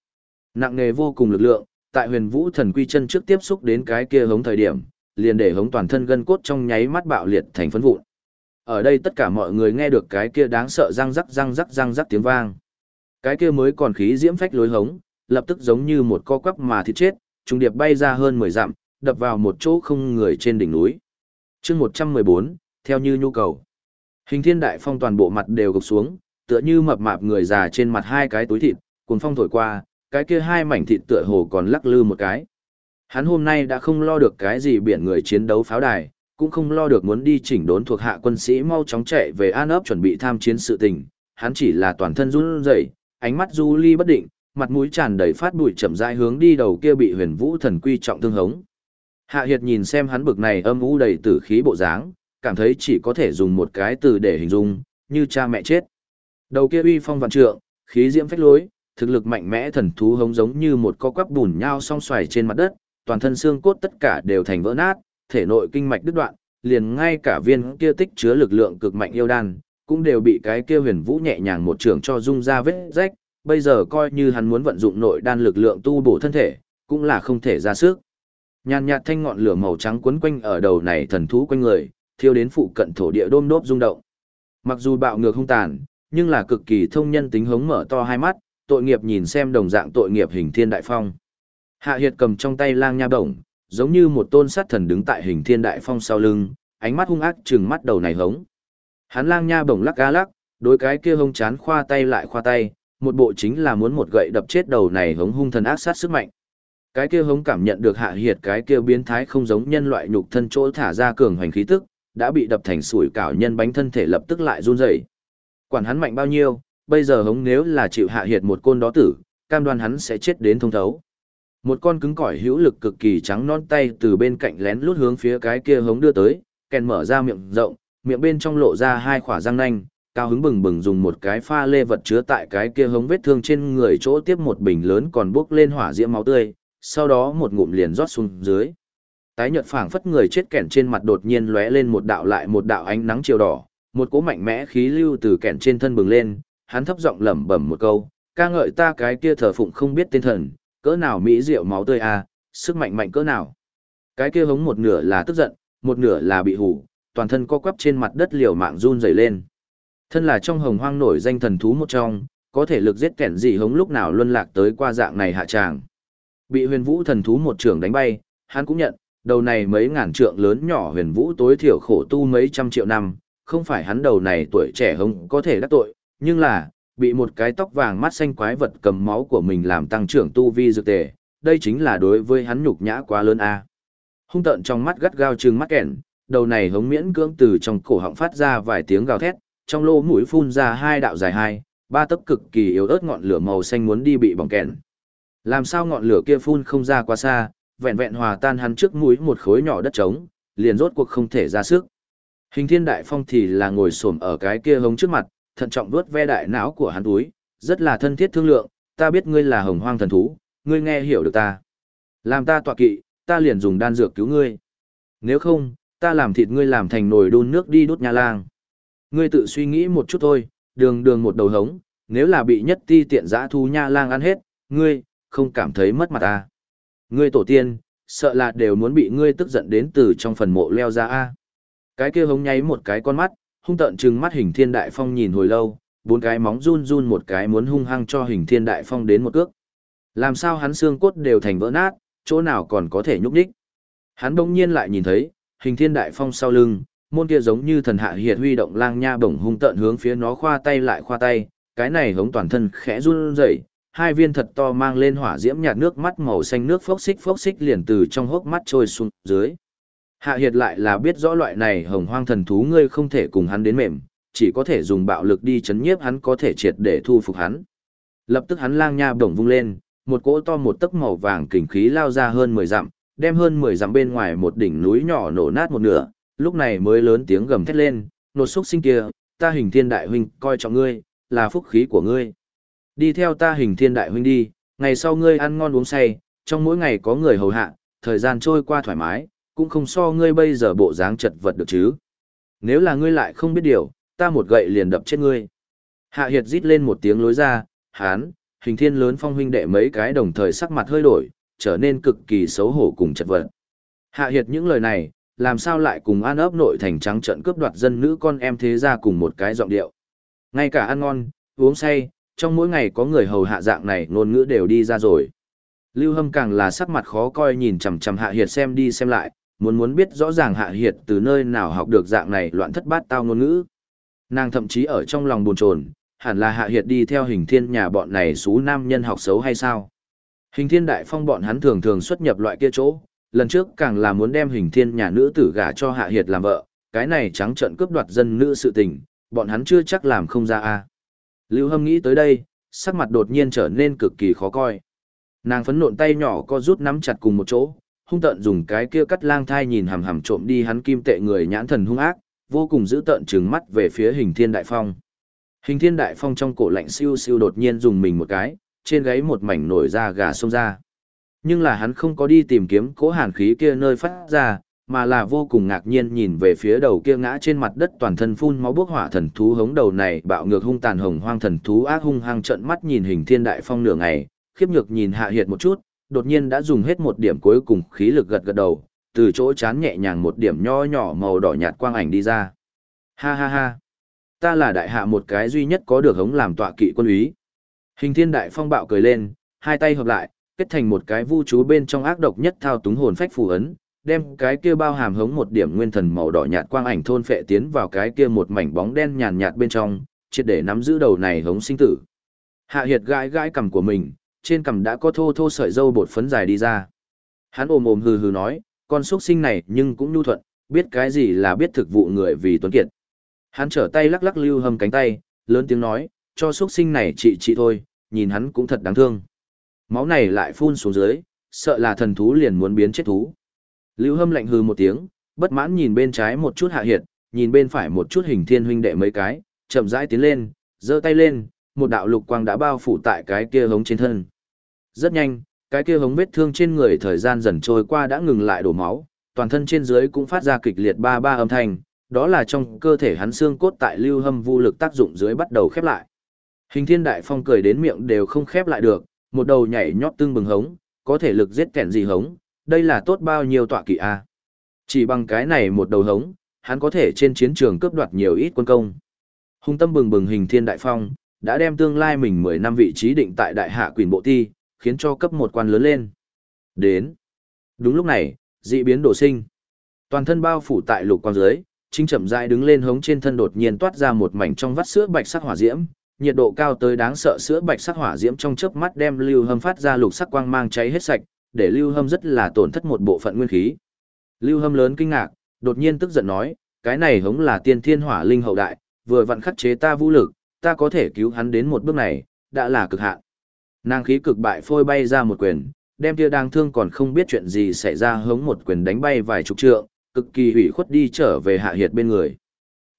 Nặng nề vô cùng lực lượng, tại huyền vũ thần quy chân trước tiếp xúc đến cái kia hống thời điểm, liền để hống toàn thân gân cốt trong nháy mắt bạo liệt thành phấn vụn. Ở đây tất cả mọi người nghe được cái kia đáng sợ răng rắc răng rắc răng rắc tiếng vang. Cái kia mới còn khí diễm phách lối hống, lập tức giống như một co quắp mà thịt chết, trùng điệp bay ra hơn 10 dặm, đập vào một chỗ không người trên đỉnh núi. chương 114, theo như nhu cầu. Hình thiên đại phong toàn bộ mặt đều gục xuống, tựa như mập mạp người già trên mặt hai cái túi thịt, cuốn phong thổi qua, cái kia hai mảnh thịt tựa hồ còn lắc lư một cái. Hắn hôm nay đã không lo được cái gì biển người chiến đấu pháo đài, cũng không lo được muốn đi chỉnh đốn thuộc hạ quân sĩ mau chóng chạy về an ấp chuẩn bị tham chiến sự tình, hắn chỉ là toàn thân run rẩy, ánh mắt du ly bất định, mặt mũi tràn đầy phát bụi chậm rãi hướng đi đầu kia bị huyền vũ thần quy trọng thương hống. Hạ Hiệt nhìn xem hắn bực này âm u đầy tử khí bộ dáng, cảm thấy chỉ có thể dùng một cái từ để hình dung, như cha mẹ chết. Đầu kia uy phong vạn trượng, khí diễm phách lối, thực lực mạnh mẽ thần thú hống giống như một co quắp bùn nhau song xoài trên mặt đất, toàn thân xương cốt tất cả đều thành vỡ nát, thể nội kinh mạch đứt đoạn, liền ngay cả viên kia tích chứa lực lượng cực mạnh yêu đan, cũng đều bị cái kia huyền vũ nhẹ nhàng một trường cho dung ra vết rách, bây giờ coi như hắn muốn vận dụng nội đan lực lượng tu bổ thân thể, cũng là không thể ra sức. Nhàn nhạt thanh ngọn lửa màu trắng quấn quanh ở đầu này thần thú quanh người, thiêu đến phụ cận thổ địa đôm đốp rung động. Mặc dù bạo ngược hung tàn, nhưng là cực kỳ thông nhân tính hống mở to hai mắt, tội nghiệp nhìn xem đồng dạng tội nghiệp hình thiên đại phong. Hạ Hiệt cầm trong tay lang nha bổng, giống như một tôn sát thần đứng tại hình thiên đại phong sau lưng, ánh mắt hung ác trừng mắt đầu này hống. Hắn lang nha bổng lắc ga lắc, đối cái kia hông chán khoa tay lại khoa tay, một bộ chính là muốn một gậy đập chết đầu này hống hung thần ác sát sức mạnh. Cái kia hống cảm nhận được hạ hiệt cái kia biến thái không giống nhân loại nhục thân chỗ thả ra cường hoành khí tức, đã bị đập thành sủi cảo nhân bánh thân thể lập tức lại run rẩy. Quản hắn mạnh bao nhiêu, bây giờ hống nếu là chịu hạ hiệt một côn đó tử, cam đoan hắn sẽ chết đến thông thấu. Một con cứng cỏi hữu lực cực kỳ trắng non tay từ bên cạnh lén lút hướng phía cái kia hống đưa tới, kèn mở ra miệng rộng, miệng bên trong lộ ra hai khỏa răng nanh, cao hứng bừng bừng dùng một cái pha lê vật chứa tại cái kia hống vết thương trên người chỗ tiếp một bình lớn còn bốc lên hỏa diễm máu tươi, sau đó một ngụm liền rót xuống dưới. Tái nhợt phảng phất người chết kèn trên mặt đột nhiên lóe lên một đạo lại một đạo ánh nắng chiều đỏ, một cỗ mạnh mẽ khí lưu từ kèn trên thân bừng lên, hắn thấp giọng lẩm bẩm một câu, ca ngợi ta cái kia thờ phụng không biết tên thần, cỡ nào mỹ diệu máu tươi à, sức mạnh mạnh cỡ nào. Cái kia hống một nửa là tức giận, một nửa là bị hủ, toàn thân co quắp trên mặt đất liều mạng run rẩy lên. Thân là trong hồng hoang nổi danh thần thú một trong, có thể lực giết kẻn gì hống lúc nào luân lạc tới qua dạng này hạ tràng. Bị huyền vũ thần thú một trường đánh bay, hắn cũng nhận, đầu này mấy ngàn trượng lớn nhỏ huyền vũ tối thiểu khổ tu mấy trăm triệu năm, không phải hắn đầu này tuổi trẻ hống có thể đắc tội, nhưng là, bị một cái tóc vàng mắt xanh quái vật cầm máu của mình làm tăng trưởng tu vi dược tề, đây chính là đối với hắn nhục nhã quá lớn a. Hung tợn trong mắt gắt gao trừng mắt kẹn, đầu này hống miễn cưỡng từ trong cổ họng phát ra vài tiếng gào thét, trong lỗ mũi phun ra hai đạo dài hai, ba tấc cực kỳ yếu ớt ngọn lửa màu xanh muốn đi bị bỏng kẹn. Làm sao ngọn lửa kia phun không ra quá xa, vẹn vẹn hòa tan hắn trước mũi một khối nhỏ đất trống, liền rốt cuộc không thể ra sức. Hình thiên đại phong thì là ngồi xổm ở cái kia hống trước mặt, thận trọng vuốt ve đại não của hắn túi, rất là thân thiết thương lượng, ta biết ngươi là hồng hoang thần thú, ngươi nghe hiểu được ta. Làm ta tọa kỵ, ta liền dùng đan dược cứu ngươi. Nếu không, ta làm thịt ngươi làm thành nồi đun nước đi đốt nhà lang. Ngươi tự suy nghĩ một chút thôi, đường đường một đầu hống, nếu là bị nhất ti tiện giã thu nha lang ăn hết, ngươi, không cảm thấy mất mặt ta. Ngươi tổ tiên, sợ là đều muốn bị ngươi tức giận đến từ trong phần mộ leo ra a. Cái kia hống nháy một cái con mắt, hung tợn trừng mắt hình thiên đại phong nhìn hồi lâu, bốn cái móng run run một cái muốn hung hăng cho hình thiên đại phong đến một cước. Làm sao hắn xương cốt đều thành vỡ nát, chỗ nào còn có thể nhúc đích. Hắn đông nhiên lại nhìn thấy, hình thiên đại phong sau lưng, môn kia giống như thần hạ hiệt huy động lang nha bổng hung tợn hướng phía nó khoa tay lại khoa tay, cái này hống toàn thân khẽ run rẩy, hai viên thật to mang lên hỏa diễm nhạt nước mắt màu xanh nước phốc xích phốc xích liền từ trong hốc mắt trôi xuống dưới. Hạ Hiệt lại là biết rõ loại này hồng hoang thần thú ngươi không thể cùng hắn đến mềm, chỉ có thể dùng bạo lực đi chấn nhiếp hắn có thể triệt để thu phục hắn. Lập tức hắn lang nha bổng vung lên, một cỗ to một tấc màu vàng kình khí lao ra hơn 10 dặm, đem hơn 10 dặm bên ngoài một đỉnh núi nhỏ nổ nát một nửa, lúc này mới lớn tiếng gầm thét lên, nột xúc sinh kia, ta hình thiên đại huynh coi trọng ngươi, là phúc khí của ngươi. Đi theo ta hình thiên đại huynh đi, ngày sau ngươi ăn ngon uống say, trong mỗi ngày có người hầu hạ, thời gian trôi qua thoải mái, cũng không so ngươi bây giờ bộ dáng chật vật được chứ. Nếu là ngươi lại không biết điều, ta một gậy liền đập chết ngươi. Hạ Hiệt rít lên một tiếng lối ra, hán, hình thiên lớn phong huynh đệ mấy cái đồng thời sắc mặt hơi đổi, trở nên cực kỳ xấu hổ cùng chật vật. Hạ Hiệt những lời này, làm sao lại cùng an ấp nội thành trắng trận cướp đoạt dân nữ con em thế ra cùng một cái giọng điệu. Ngay cả ăn ngon, uống say, trong mỗi ngày có người hầu hạ dạng này ngôn ngữ đều đi ra rồi. Lưu Hâm càng là sắc mặt khó coi nhìn chằm chằm Hạ Hiệt xem đi xem lại, muốn muốn biết rõ ràng Hạ Hiệt từ nơi nào học được dạng này loạn thất bát tao ngôn ngữ. Nàng thậm chí ở trong lòng buồn chồn, hẳn là Hạ Hiệt đi theo hình thiên nhà bọn này xú nam nhân học xấu hay sao? Hình thiên đại phong bọn hắn thường thường xuất nhập loại kia chỗ, lần trước càng là muốn đem hình thiên nhà nữ tử gả cho Hạ Hiệt làm vợ, cái này trắng trợn cướp đoạt dân nữ sự tình, bọn hắn chưa chắc làm không ra a. Lưu Hâm nghĩ tới đây, sắc mặt đột nhiên trở nên cực kỳ khó coi. Nàng phấn nộn tay nhỏ co rút nắm chặt cùng một chỗ, hung tợn dùng cái kia cắt lang thai nhìn hằm hằm trộm đi hắn kim tệ người nhãn thần hung ác, vô cùng giữ tợn trừng mắt về phía hình thiên đại phong. Hình thiên đại phong trong cổ lạnh siêu siêu đột nhiên dùng mình một cái, trên gáy một mảnh nổi da gà xông ra. Nhưng là hắn không có đi tìm kiếm cố hàn khí kia nơi phát ra, mà là vô cùng ngạc nhiên nhìn về phía đầu kia ngã trên mặt đất toàn thân phun máu bốc hỏa thần thú hống đầu này bạo ngược hung tàn hồng hoang thần thú ác hung hăng trợn mắt nhìn hình thiên đại phong nửa ngày, khiếp nhược nhìn hạ hiệt một chút, đột nhiên đã dùng hết một điểm cuối cùng khí lực gật gật đầu, từ chỗ chán nhẹ nhàng một điểm nho nhỏ màu đỏ nhạt quang ảnh đi ra. Ha ha ha, ta là đại hạ một cái duy nhất có được hống làm tọa kỵ quân úy. Hình thiên đại phong bạo cười lên, hai tay hợp lại, kết thành một cái vu chú bên trong ác độc nhất thao túng hồn phách phù ấn, đem cái kia bao hàm hống một điểm nguyên thần màu đỏ nhạt quang ảnh thôn phệ tiến vào cái kia một mảnh bóng đen nhàn nhạt bên trong, triệt để nắm giữ đầu này hống sinh tử. Hạ Hiệt gãi gãi cằm của mình, trên cằm đã có thô thô sợi dâu bột phấn dài đi ra. Hắn ồm ồm hừ hừ nói, con xuất sinh này nhưng cũng nhu thuận, biết cái gì là biết thực vụ người vì tuấn kiệt. Hắn trở tay lắc lắc lưu hâm cánh tay, lớn tiếng nói, cho xuất sinh này chị chị thôi, nhìn hắn cũng thật đáng thương. Máu này lại phun xuống dưới, sợ là thần thú liền muốn biến chết thú. Lưu Hâm lạnh hừ một tiếng, bất mãn nhìn bên trái một chút hạ hiệt, nhìn bên phải một chút hình thiên huynh đệ mấy cái, chậm rãi tiến lên, giơ tay lên, một đạo lục quang đã bao phủ tại cái kia hống trên thân. Rất nhanh, cái kia hống vết thương trên người thời gian dần trôi qua đã ngừng lại đổ máu, toàn thân trên dưới cũng phát ra kịch liệt ba ba âm thanh, đó là trong cơ thể hắn xương cốt tại lưu hâm vô lực tác dụng dưới bắt đầu khép lại. Hình thiên đại phong cười đến miệng đều không khép lại được, một đầu nhảy nhót tương bừng hống, có thể lực giết kẻn gì hống, đây là tốt bao nhiêu tọa kỵ a à? Chỉ bằng cái này một đầu hống, hắn có thể trên chiến trường cướp đoạt nhiều ít quân công. Hung tâm bừng bừng hình thiên đại phong, đã đem tương lai mình 10 năm vị trí định tại đại hạ quyền bộ ti, khiến cho cấp một quan lớn lên. Đến. Đúng lúc này, dị biến đổ sinh. Toàn thân bao phủ tại lục quang dưới, chính chậm rãi đứng lên hống trên thân đột nhiên toát ra một mảnh trong vắt sữa bạch sắc hỏa diễm, nhiệt độ cao tới đáng sợ sữa bạch sắc hỏa diễm trong chớp mắt đem lưu hâm phát ra lục sắc quang mang cháy hết sạch, để Lưu Hâm rất là tổn thất một bộ phận nguyên khí. Lưu Hâm lớn kinh ngạc, đột nhiên tức giận nói, cái này hống là tiên thiên hỏa linh hậu đại, vừa vặn khắc chế ta vũ lực, ta có thể cứu hắn đến một bước này, đã là cực hạn. Nàng khí cực bại phôi bay ra một quyền, đem kia đang thương còn không biết chuyện gì xảy ra hống một quyền đánh bay vài chục trượng, cực kỳ hủy khuất đi trở về Hạ Hiệt bên người.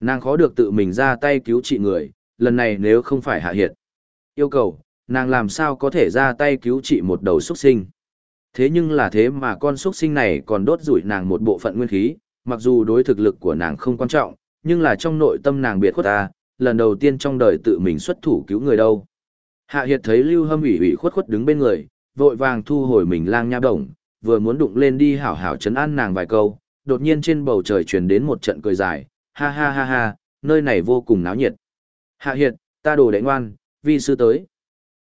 Nàng khó được tự mình ra tay cứu trị người, lần này nếu không phải Hạ Hiệt. Yêu cầu, nàng làm sao có thể ra tay cứu trị một đầu xuất sinh. Thế nhưng là thế mà con xuất sinh này còn đốt rủi nàng một bộ phận nguyên khí, mặc dù đối thực lực của nàng không quan trọng, nhưng là trong nội tâm nàng biệt khuất ta, lần đầu tiên trong đời tự mình xuất thủ cứu người đâu. Hạ Hiệt thấy Lưu Hâm ủy ủy khuất khuất đứng bên người, vội vàng thu hồi mình lang nha đồng, vừa muốn đụng lên đi hảo hảo chấn an nàng vài câu, đột nhiên trên bầu trời truyền đến một trận cười dài, ha ha ha ha, nơi này vô cùng náo nhiệt. Hạ Hiệt, ta đồ đệ ngoan, vi sư tới.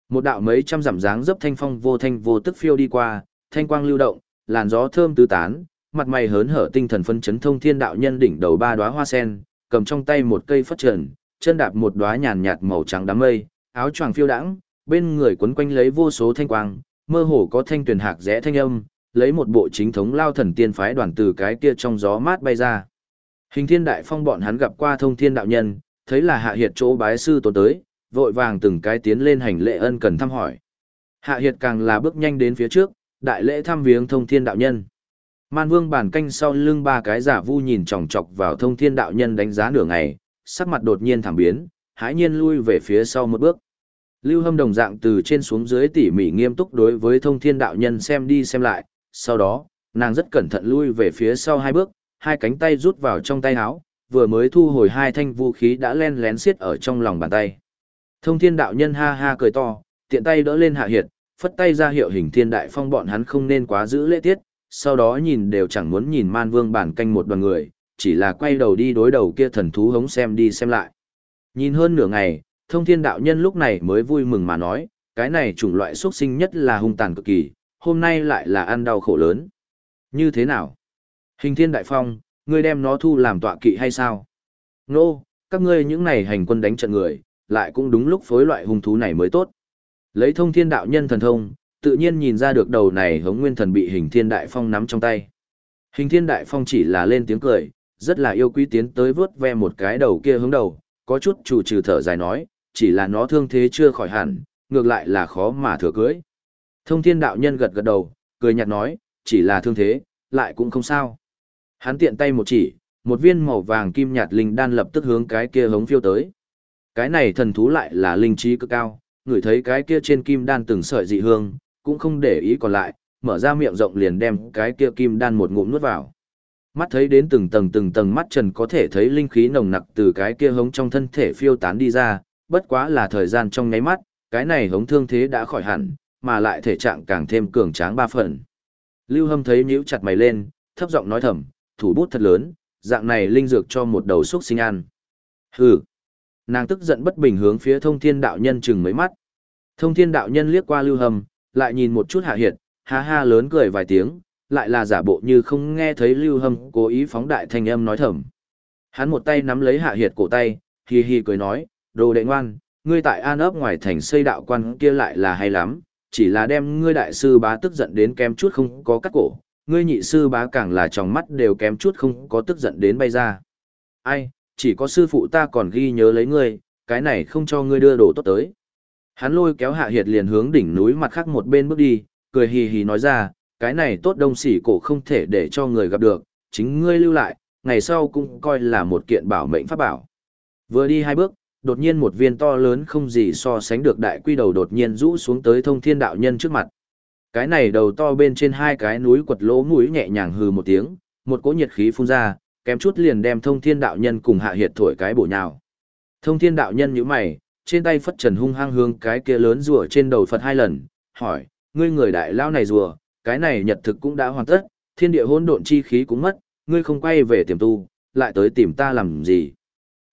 Một đạo mấy trăm giảm dáng dấp thanh phong vô thanh vô tức phiêu đi qua, thanh quang lưu động, làn gió thơm tứ tán, mặt mày hớn hở tinh thần phân chấn thông thiên đạo nhân đỉnh đầu ba đóa hoa sen, cầm trong tay một cây phất trần, chân đạp một đóa nhàn nhạt màu trắng đám mây, áo choàng phiêu đãng, bên người quấn quanh lấy vô số thanh quang, mơ hồ có thanh tuyển hạc rẽ thanh âm, lấy một bộ chính thống lao thần tiên phái đoàn từ cái kia trong gió mát bay ra. Hình thiên đại phong bọn hắn gặp qua thông thiên đạo nhân, thấy là hạ hiệt chỗ bái sư tổ tới, vội vàng từng cái tiến lên hành lễ ân cần thăm hỏi. Hạ hiệt càng là bước nhanh đến phía trước, đại lễ thăm viếng thông thiên đạo nhân. Man vương bản canh sau lưng ba cái giả vu nhìn chòng chọc vào thông thiên đạo nhân đánh giá nửa ngày, sắc mặt đột nhiên thảm biến, hãi nhiên lui về phía sau một bước. Lưu hâm đồng dạng từ trên xuống dưới tỉ mỉ nghiêm túc đối với thông thiên đạo nhân xem đi xem lại, sau đó, nàng rất cẩn thận lui về phía sau hai bước, hai cánh tay rút vào trong tay áo, vừa mới thu hồi hai thanh vũ khí đã len lén xiết ở trong lòng bàn tay. Thông thiên đạo nhân ha ha cười to, tiện tay đỡ lên hạ hiệt, phất tay ra hiệu hình thiên đại phong bọn hắn không nên quá giữ lễ tiết, sau đó nhìn đều chẳng muốn nhìn man vương bản canh một đoàn người, chỉ là quay đầu đi đối đầu kia thần thú hống xem đi xem lại. Nhìn hơn nửa ngày, thông thiên đạo nhân lúc này mới vui mừng mà nói, cái này chủng loại xuất sinh nhất là hung tàn cực kỳ, hôm nay lại là ăn đau khổ lớn. Như thế nào? Hình thiên đại phong, ngươi đem nó thu làm tọa kỵ hay sao? Nô, no, các ngươi những này hành quân đánh trận người, lại cũng đúng lúc phối loại hung thú này mới tốt. Lấy thông thiên đạo nhân thần thông, tự nhiên nhìn ra được đầu này hống nguyên thần bị hình thiên đại phong nắm trong tay. Hình thiên đại phong chỉ là lên tiếng cười, rất là yêu quý tiến tới vớt ve một cái đầu kia hướng đầu, có chút chủ trừ thở dài nói, chỉ là nó thương thế chưa khỏi hẳn, ngược lại là khó mà thừa cưới. Thông thiên đạo nhân gật gật đầu, cười nhạt nói, chỉ là thương thế, lại cũng không sao. Hắn tiện tay một chỉ, một viên màu vàng kim nhạt linh đan lập tức hướng cái kia hống phiêu tới. Cái này thần thú lại là linh trí cực cao, ngửi thấy cái kia trên kim đan từng sợi dị hương, cũng không để ý còn lại, mở ra miệng rộng liền đem cái kia kim đan một ngụm nuốt vào. Mắt thấy đến từng tầng từng tầng mắt trần có thể thấy linh khí nồng nặc từ cái kia hống trong thân thể phiêu tán đi ra, bất quá là thời gian trong nháy mắt, cái này hống thương thế đã khỏi hẳn, mà lại thể trạng càng thêm cường tráng ba phần. Lưu Hâm thấy nhíu chặt mày lên, thấp giọng nói thầm, thủ bút thật lớn, dạng này linh dược cho một đầu xúc sinh ăn. Hừ. Nàng tức giận bất bình hướng phía thông thiên đạo nhân chừng mấy mắt. Thông thiên đạo nhân liếc qua Lưu Hâm, lại nhìn một chút hạ hiệt, ha ha lớn cười vài tiếng, lại là giả bộ như không nghe thấy Lưu Hâm cố ý phóng đại thanh âm nói thầm. Hắn một tay nắm lấy hạ hiệt cổ tay, hì hi cười nói, đồ đệ ngoan, ngươi tại an ấp ngoài thành xây đạo quan kia lại là hay lắm, chỉ là đem ngươi đại sư bá tức giận đến kém chút không có cắt cổ, ngươi nhị sư bá càng là trong mắt đều kém chút không có tức giận đến bay ra. Ai, chỉ có sư phụ ta còn ghi nhớ lấy ngươi, cái này không cho ngươi đưa đồ tốt tới. Hắn lôi kéo hạ hiệt liền hướng đỉnh núi mặt khác một bên bước đi, cười hì hì nói ra, cái này tốt đông sỉ cổ không thể để cho người gặp được, chính ngươi lưu lại, ngày sau cũng coi là một kiện bảo mệnh pháp bảo. Vừa đi hai bước, đột nhiên một viên to lớn không gì so sánh được đại quy đầu đột nhiên rũ xuống tới thông thiên đạo nhân trước mặt. Cái này đầu to bên trên hai cái núi quật lỗ mũi nhẹ nhàng hừ một tiếng, một cỗ nhiệt khí phun ra, kém chút liền đem thông thiên đạo nhân cùng hạ hiệt thổi cái bổ nhào. Thông thiên đạo nhân nhíu mày, trên tay phất trần hung hăng hướng cái kia lớn rùa trên đầu Phật hai lần, hỏi, ngươi người đại lao này rùa, cái này nhật thực cũng đã hoàn tất, thiên địa hỗn độn chi khí cũng mất, ngươi không quay về tiềm tu, lại tới tìm ta làm gì?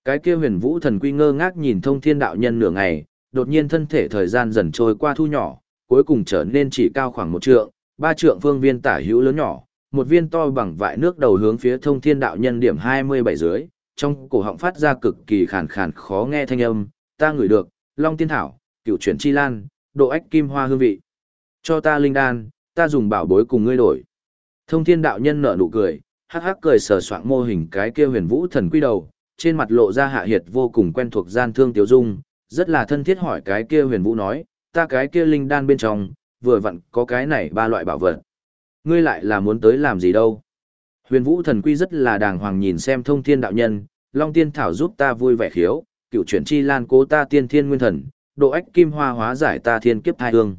Cái kia huyền vũ thần quy ngơ ngác nhìn thông thiên đạo nhân nửa ngày, đột nhiên thân thể thời gian dần trôi qua thu nhỏ, cuối cùng trở nên chỉ cao khoảng một trượng, ba trượng phương viên tả hữu lớn nhỏ, một viên to bằng vại nước đầu hướng phía thông thiên đạo nhân điểm 27 dưới, trong cổ họng phát ra cực kỳ khàn khàn khó nghe thanh âm, ta ngửi được, long tiên thảo, cửu chuyển chi lan, độ ách kim hoa hương vị. Cho ta linh đan, ta dùng bảo bối cùng ngươi đổi. Thông thiên đạo nhân nở nụ cười, hắc hắc cười sờ soạng mô hình cái kia huyền vũ thần quy đầu, trên mặt lộ ra hạ hiệt vô cùng quen thuộc gian thương tiểu dung, rất là thân thiết hỏi cái kia huyền vũ nói, ta cái kia linh đan bên trong, vừa vặn có cái này ba loại bảo vật. Ngươi lại là muốn tới làm gì đâu? Huyền Vũ thần quy rất là đàng hoàng nhìn xem thông thiên đạo nhân, Long Tiên Thảo giúp ta vui vẻ khiếu, cựu chuyển chi lan cố ta tiên thiên nguyên thần, độ ách kim hoa hóa giải ta thiên kiếp thai hương.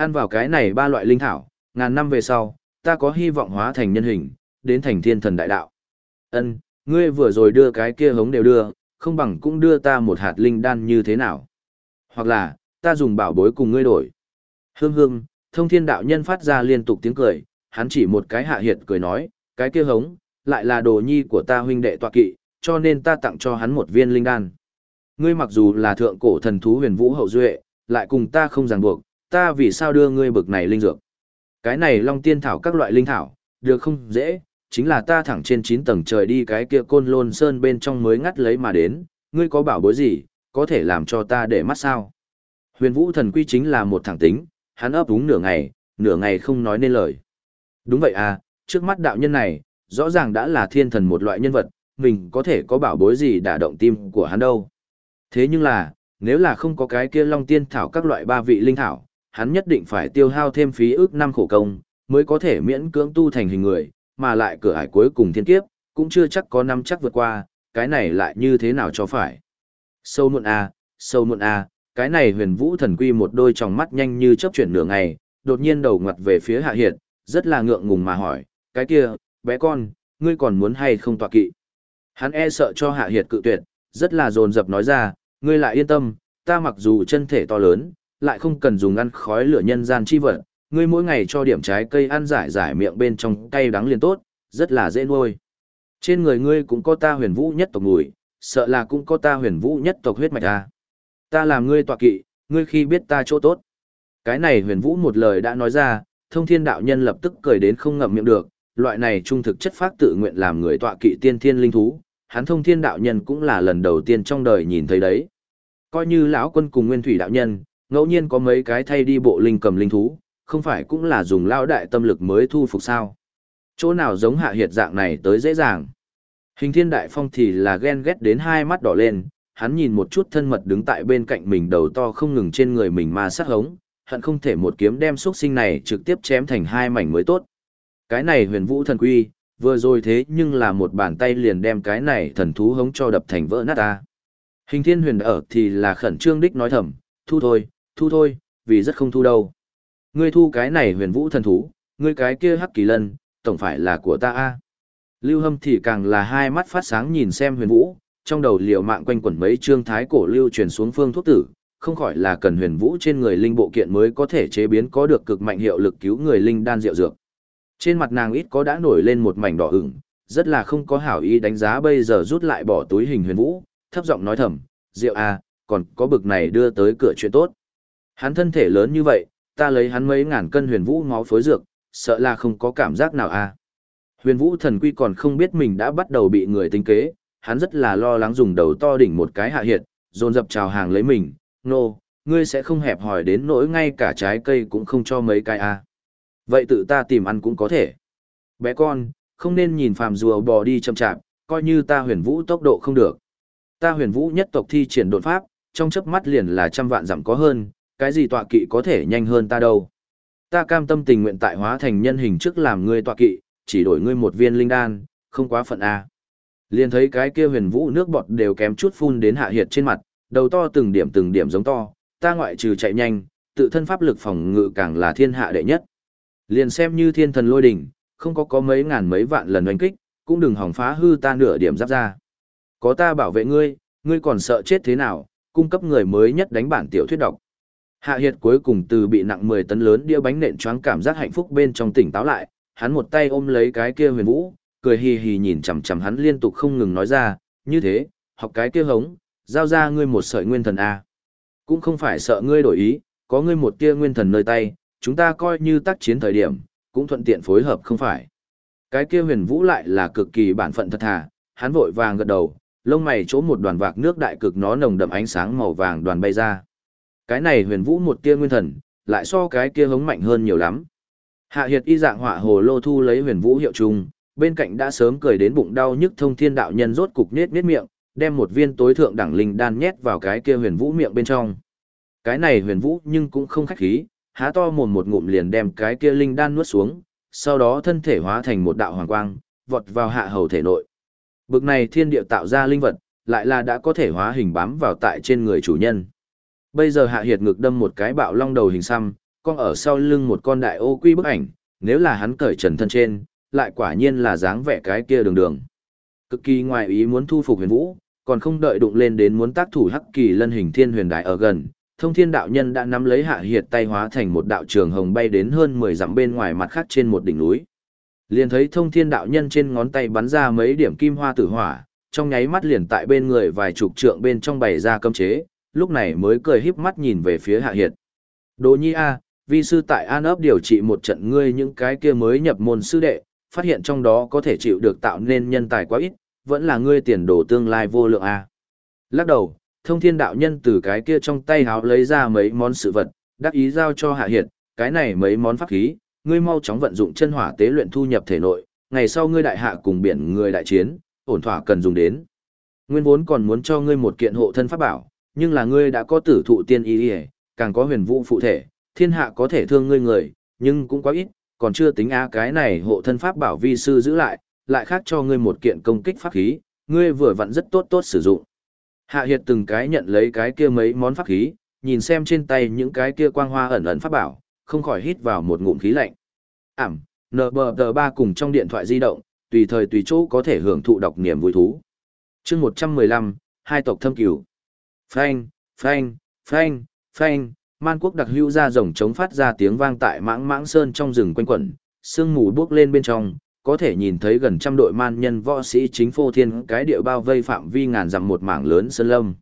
Ăn vào cái này ba loại linh thảo, ngàn năm về sau, ta có hy vọng hóa thành nhân hình, đến thành thiên thần đại đạo. Ân, ngươi vừa rồi đưa cái kia hống đều đưa, không bằng cũng đưa ta một hạt linh đan như thế nào. Hoặc là, ta dùng bảo bối cùng ngươi đổi. Hương hương, thông thiên đạo nhân phát ra liên tục tiếng cười, hắn chỉ một cái hạ hiệt cười nói, cái kia hống, lại là đồ nhi của ta huynh đệ tọa kỵ, cho nên ta tặng cho hắn một viên linh đan. Ngươi mặc dù là thượng cổ thần thú huyền vũ hậu duệ, lại cùng ta không ràng buộc, ta vì sao đưa ngươi bực này linh dược. Cái này long tiên thảo các loại linh thảo, được không dễ, chính là ta thẳng trên 9 tầng trời đi cái kia côn lôn sơn bên trong mới ngắt lấy mà đến, ngươi có bảo bối gì, có thể làm cho ta để mắt sao. Huyền vũ thần quy chính là một thẳng tính, hắn ấp úng nửa ngày, nửa ngày không nói nên lời. Đúng vậy à, trước mắt đạo nhân này, rõ ràng đã là thiên thần một loại nhân vật, mình có thể có bảo bối gì đả động tim của hắn đâu. Thế nhưng là, nếu là không có cái kia long tiên thảo các loại ba vị linh thảo, hắn nhất định phải tiêu hao thêm phí ước năm khổ công, mới có thể miễn cưỡng tu thành hình người, mà lại cửa ải cuối cùng thiên kiếp, cũng chưa chắc có năm chắc vượt qua, cái này lại như thế nào cho phải. Sâu muộn à, sâu muộn à, cái này huyền vũ thần quy một đôi tròng mắt nhanh như chớp chuyển nửa ngày, đột nhiên đầu ngoặt về phía hạ hiệt, rất là ngượng ngùng mà hỏi, cái kia, bé con, ngươi còn muốn hay không tọa kỵ? Hắn e sợ cho hạ hiệt cự tuyệt, rất là dồn dập nói ra, ngươi lại yên tâm, ta mặc dù chân thể to lớn, lại không cần dùng ăn khói lửa nhân gian chi vật, ngươi mỗi ngày cho điểm trái cây ăn giải giải miệng bên trong cay đắng liền tốt, rất là dễ nuôi. Trên người ngươi cũng có ta huyền vũ nhất tộc mùi, sợ là cũng có ta huyền vũ nhất tộc huyết mạch à. Ta làm ngươi tọa kỵ, ngươi khi biết ta chỗ tốt. Cái này huyền vũ một lời đã nói ra, thông thiên đạo nhân lập tức cười đến không ngậm miệng được, loại này trung thực chất phát tự nguyện làm người tọa kỵ tiên thiên linh thú, hắn thông thiên đạo nhân cũng là lần đầu tiên trong đời nhìn thấy đấy. Coi như lão quân cùng nguyên thủy đạo nhân, ngẫu nhiên có mấy cái thay đi bộ linh cầm linh thú, không phải cũng là dùng lao đại tâm lực mới thu phục sao. Chỗ nào giống hạ hiệt dạng này tới dễ dàng. Hình thiên đại phong thì là ghen ghét đến hai mắt đỏ lên, hắn nhìn một chút thân mật đứng tại bên cạnh mình đầu to không ngừng trên người mình mà sát hống, hận không thể một kiếm đem xuất sinh này trực tiếp chém thành hai mảnh mới tốt. Cái này huyền vũ thần quy, vừa rồi thế nhưng là một bàn tay liền đem cái này thần thú hống cho đập thành vỡ nát ta. Hình thiên huyền ở thì là khẩn trương đích nói thầm, thu thôi, thu thôi, vì rất không thu đâu. Ngươi thu cái này huyền vũ thần thú, ngươi cái kia hắc kỳ lân, tổng phải là của ta a. Lưu Hâm thì càng là hai mắt phát sáng nhìn xem huyền vũ, trong đầu liều mạng quanh quẩn mấy trương thái cổ lưu truyền xuống phương thuốc tử, không khỏi là cần huyền vũ trên người linh bộ kiện mới có thể chế biến có được cực mạnh hiệu lực cứu người linh đan rượu dược. Trên mặt nàng ít có đã nổi lên một mảnh đỏ ửng, rất là không có hảo ý đánh giá bây giờ rút lại bỏ túi hình huyền vũ, thấp giọng nói thầm, rượu à, còn có bực này đưa tới cửa chuyện tốt. Hắn thân thể lớn như vậy, ta lấy hắn mấy ngàn cân huyền vũ máu phối dược, sợ là không có cảm giác nào à. Huyền vũ thần quy còn không biết mình đã bắt đầu bị người tính kế, hắn rất là lo lắng dùng đầu to đỉnh một cái hạ hiệt, dồn dập chào hàng lấy mình, nô, no, ngươi sẽ không hẹp hỏi đến nỗi ngay cả trái cây cũng không cho mấy cái à. Vậy tự ta tìm ăn cũng có thể. Bé con, không nên nhìn phàm rùa bò đi chậm chạp, coi như ta huyền vũ tốc độ không được. Ta huyền vũ nhất tộc thi triển đột pháp, trong chớp mắt liền là trăm vạn dặm có hơn, cái gì tọa kỵ có thể nhanh hơn ta đâu. Ta cam tâm tình nguyện tại hóa thành nhân hình trước làm ngươi tọa kỵ, chỉ đổi ngươi một viên linh đan, không quá phận a. Liền thấy cái kia huyền vũ nước bọt đều kém chút phun đến hạ hiệt trên mặt, đầu to từng điểm từng điểm giống to, ta ngoại trừ chạy nhanh, tự thân pháp lực phòng ngự càng là thiên hạ đệ nhất. Liền xem như thiên thần lôi đỉnh, không có có mấy ngàn mấy vạn lần oanh kích, cũng đừng hỏng phá hư ta nửa điểm giáp ra. Có ta bảo vệ ngươi, ngươi còn sợ chết thế nào, cung cấp người mới nhất đánh bản tiểu thuyết độc. Hạ Hiệt cuối cùng từ bị nặng 10 tấn lớn đĩa bánh nện choáng cảm giác hạnh phúc bên trong tỉnh táo lại, hắn một tay ôm lấy cái kia huyền vũ, cười hì hì nhìn chằm chằm hắn liên tục không ngừng nói ra, như thế, học cái kia hống, giao ra ngươi một sợi nguyên thần A. Cũng không phải sợ ngươi đổi ý, có ngươi một tia nguyên thần nơi tay, chúng ta coi như tác chiến thời điểm, cũng thuận tiện phối hợp không phải. Cái kia huyền vũ lại là cực kỳ bản phận thật thà, hắn vội vàng gật đầu, lông mày chỗ một đoàn vạc nước đại cực nó nồng đậm ánh sáng màu vàng đoàn bay ra. Cái này huyền vũ một tia nguyên thần, lại so cái kia hống mạnh hơn nhiều lắm. Hạ hiệt y dạng họa hồ lô thu lấy huyền vũ hiệu trùng bên cạnh đã sớm cười đến bụng đau nhức thông thiên đạo nhân rốt cục nết nết miệng, đem một viên tối thượng đẳng linh đan nhét vào cái kia huyền vũ miệng bên trong. Cái này huyền vũ nhưng cũng không khách khí, há to mồm một ngụm liền đem cái kia linh đan nuốt xuống, sau đó thân thể hóa thành một đạo hoàng quang, vọt vào hạ hầu thể nội. Bực này thiên địa tạo ra linh vật, lại là đã có thể hóa hình bám vào tại trên người chủ nhân. Bây giờ hạ hiệt ngực đâm một cái bạo long đầu hình xăm, con ở sau lưng một con đại ô quy bức ảnh, nếu là hắn cởi trần thân trên, lại quả nhiên là dáng vẻ cái kia đường đường. Cực kỳ ngoài ý muốn thu phục huyền vũ, còn không đợi đụng lên đến muốn tác thủ hắc kỳ lân hình thiên huyền đại ở gần, thông thiên đạo nhân đã nắm lấy hạ hiệt tay hóa thành một đạo trường hồng bay đến hơn 10 dặm bên ngoài mặt khác trên một đỉnh núi. Liền thấy thông thiên đạo nhân trên ngón tay bắn ra mấy điểm kim hoa tử hỏa, trong nháy mắt liền tại bên người vài chục trượng bên trong bày ra cấm chế, lúc này mới cười híp mắt nhìn về phía hạ hiệt. Đồ nhi a, vi sư tại an ấp điều trị một trận ngươi những cái kia mới nhập môn sư đệ, phát hiện trong đó có thể chịu được tạo nên nhân tài quá ít, vẫn là ngươi tiền đồ tương lai vô lượng a. Lắc đầu, thông thiên đạo nhân từ cái kia trong tay háo lấy ra mấy món sự vật, đắc ý giao cho hạ hiệt, cái này mấy món pháp khí, ngươi mau chóng vận dụng chân hỏa tế luyện thu nhập thể nội, ngày sau ngươi đại hạ cùng biển người đại chiến, ổn thỏa cần dùng đến. Nguyên vốn còn muốn cho ngươi một kiện hộ thân pháp bảo, nhưng là ngươi đã có tử thụ tiên y, càng có huyền vũ phụ thể, thiên hạ có thể thương ngươi người, nhưng cũng quá ít, còn chưa tính a cái này hộ thân pháp bảo vi sư giữ lại, lại khác cho ngươi một kiện công kích pháp khí, ngươi vừa vặn rất tốt tốt sử dụng. Hạ Hiệt từng cái nhận lấy cái kia mấy món pháp khí, nhìn xem trên tay những cái kia quang hoa ẩn ẩn pháp bảo, không khỏi hít vào một ngụm khí lạnh. Ảm, NBT3 cùng trong điện thoại di động, tùy thời tùy chỗ có thể hưởng thụ đọc niềm vui thú. chương 115, hai tộc thâm cửu. Phanh, phanh, phanh, phanh, man quốc đặc hữu ra rồng chống phát ra tiếng vang tại mãng mãng sơn trong rừng quanh quẩn, sương mù bước lên bên trong, có thể nhìn thấy gần trăm đội man nhân võ sĩ chính phô thiên cái địa bao vây phạm vi ngàn dặm một mảng lớn sơn lâm.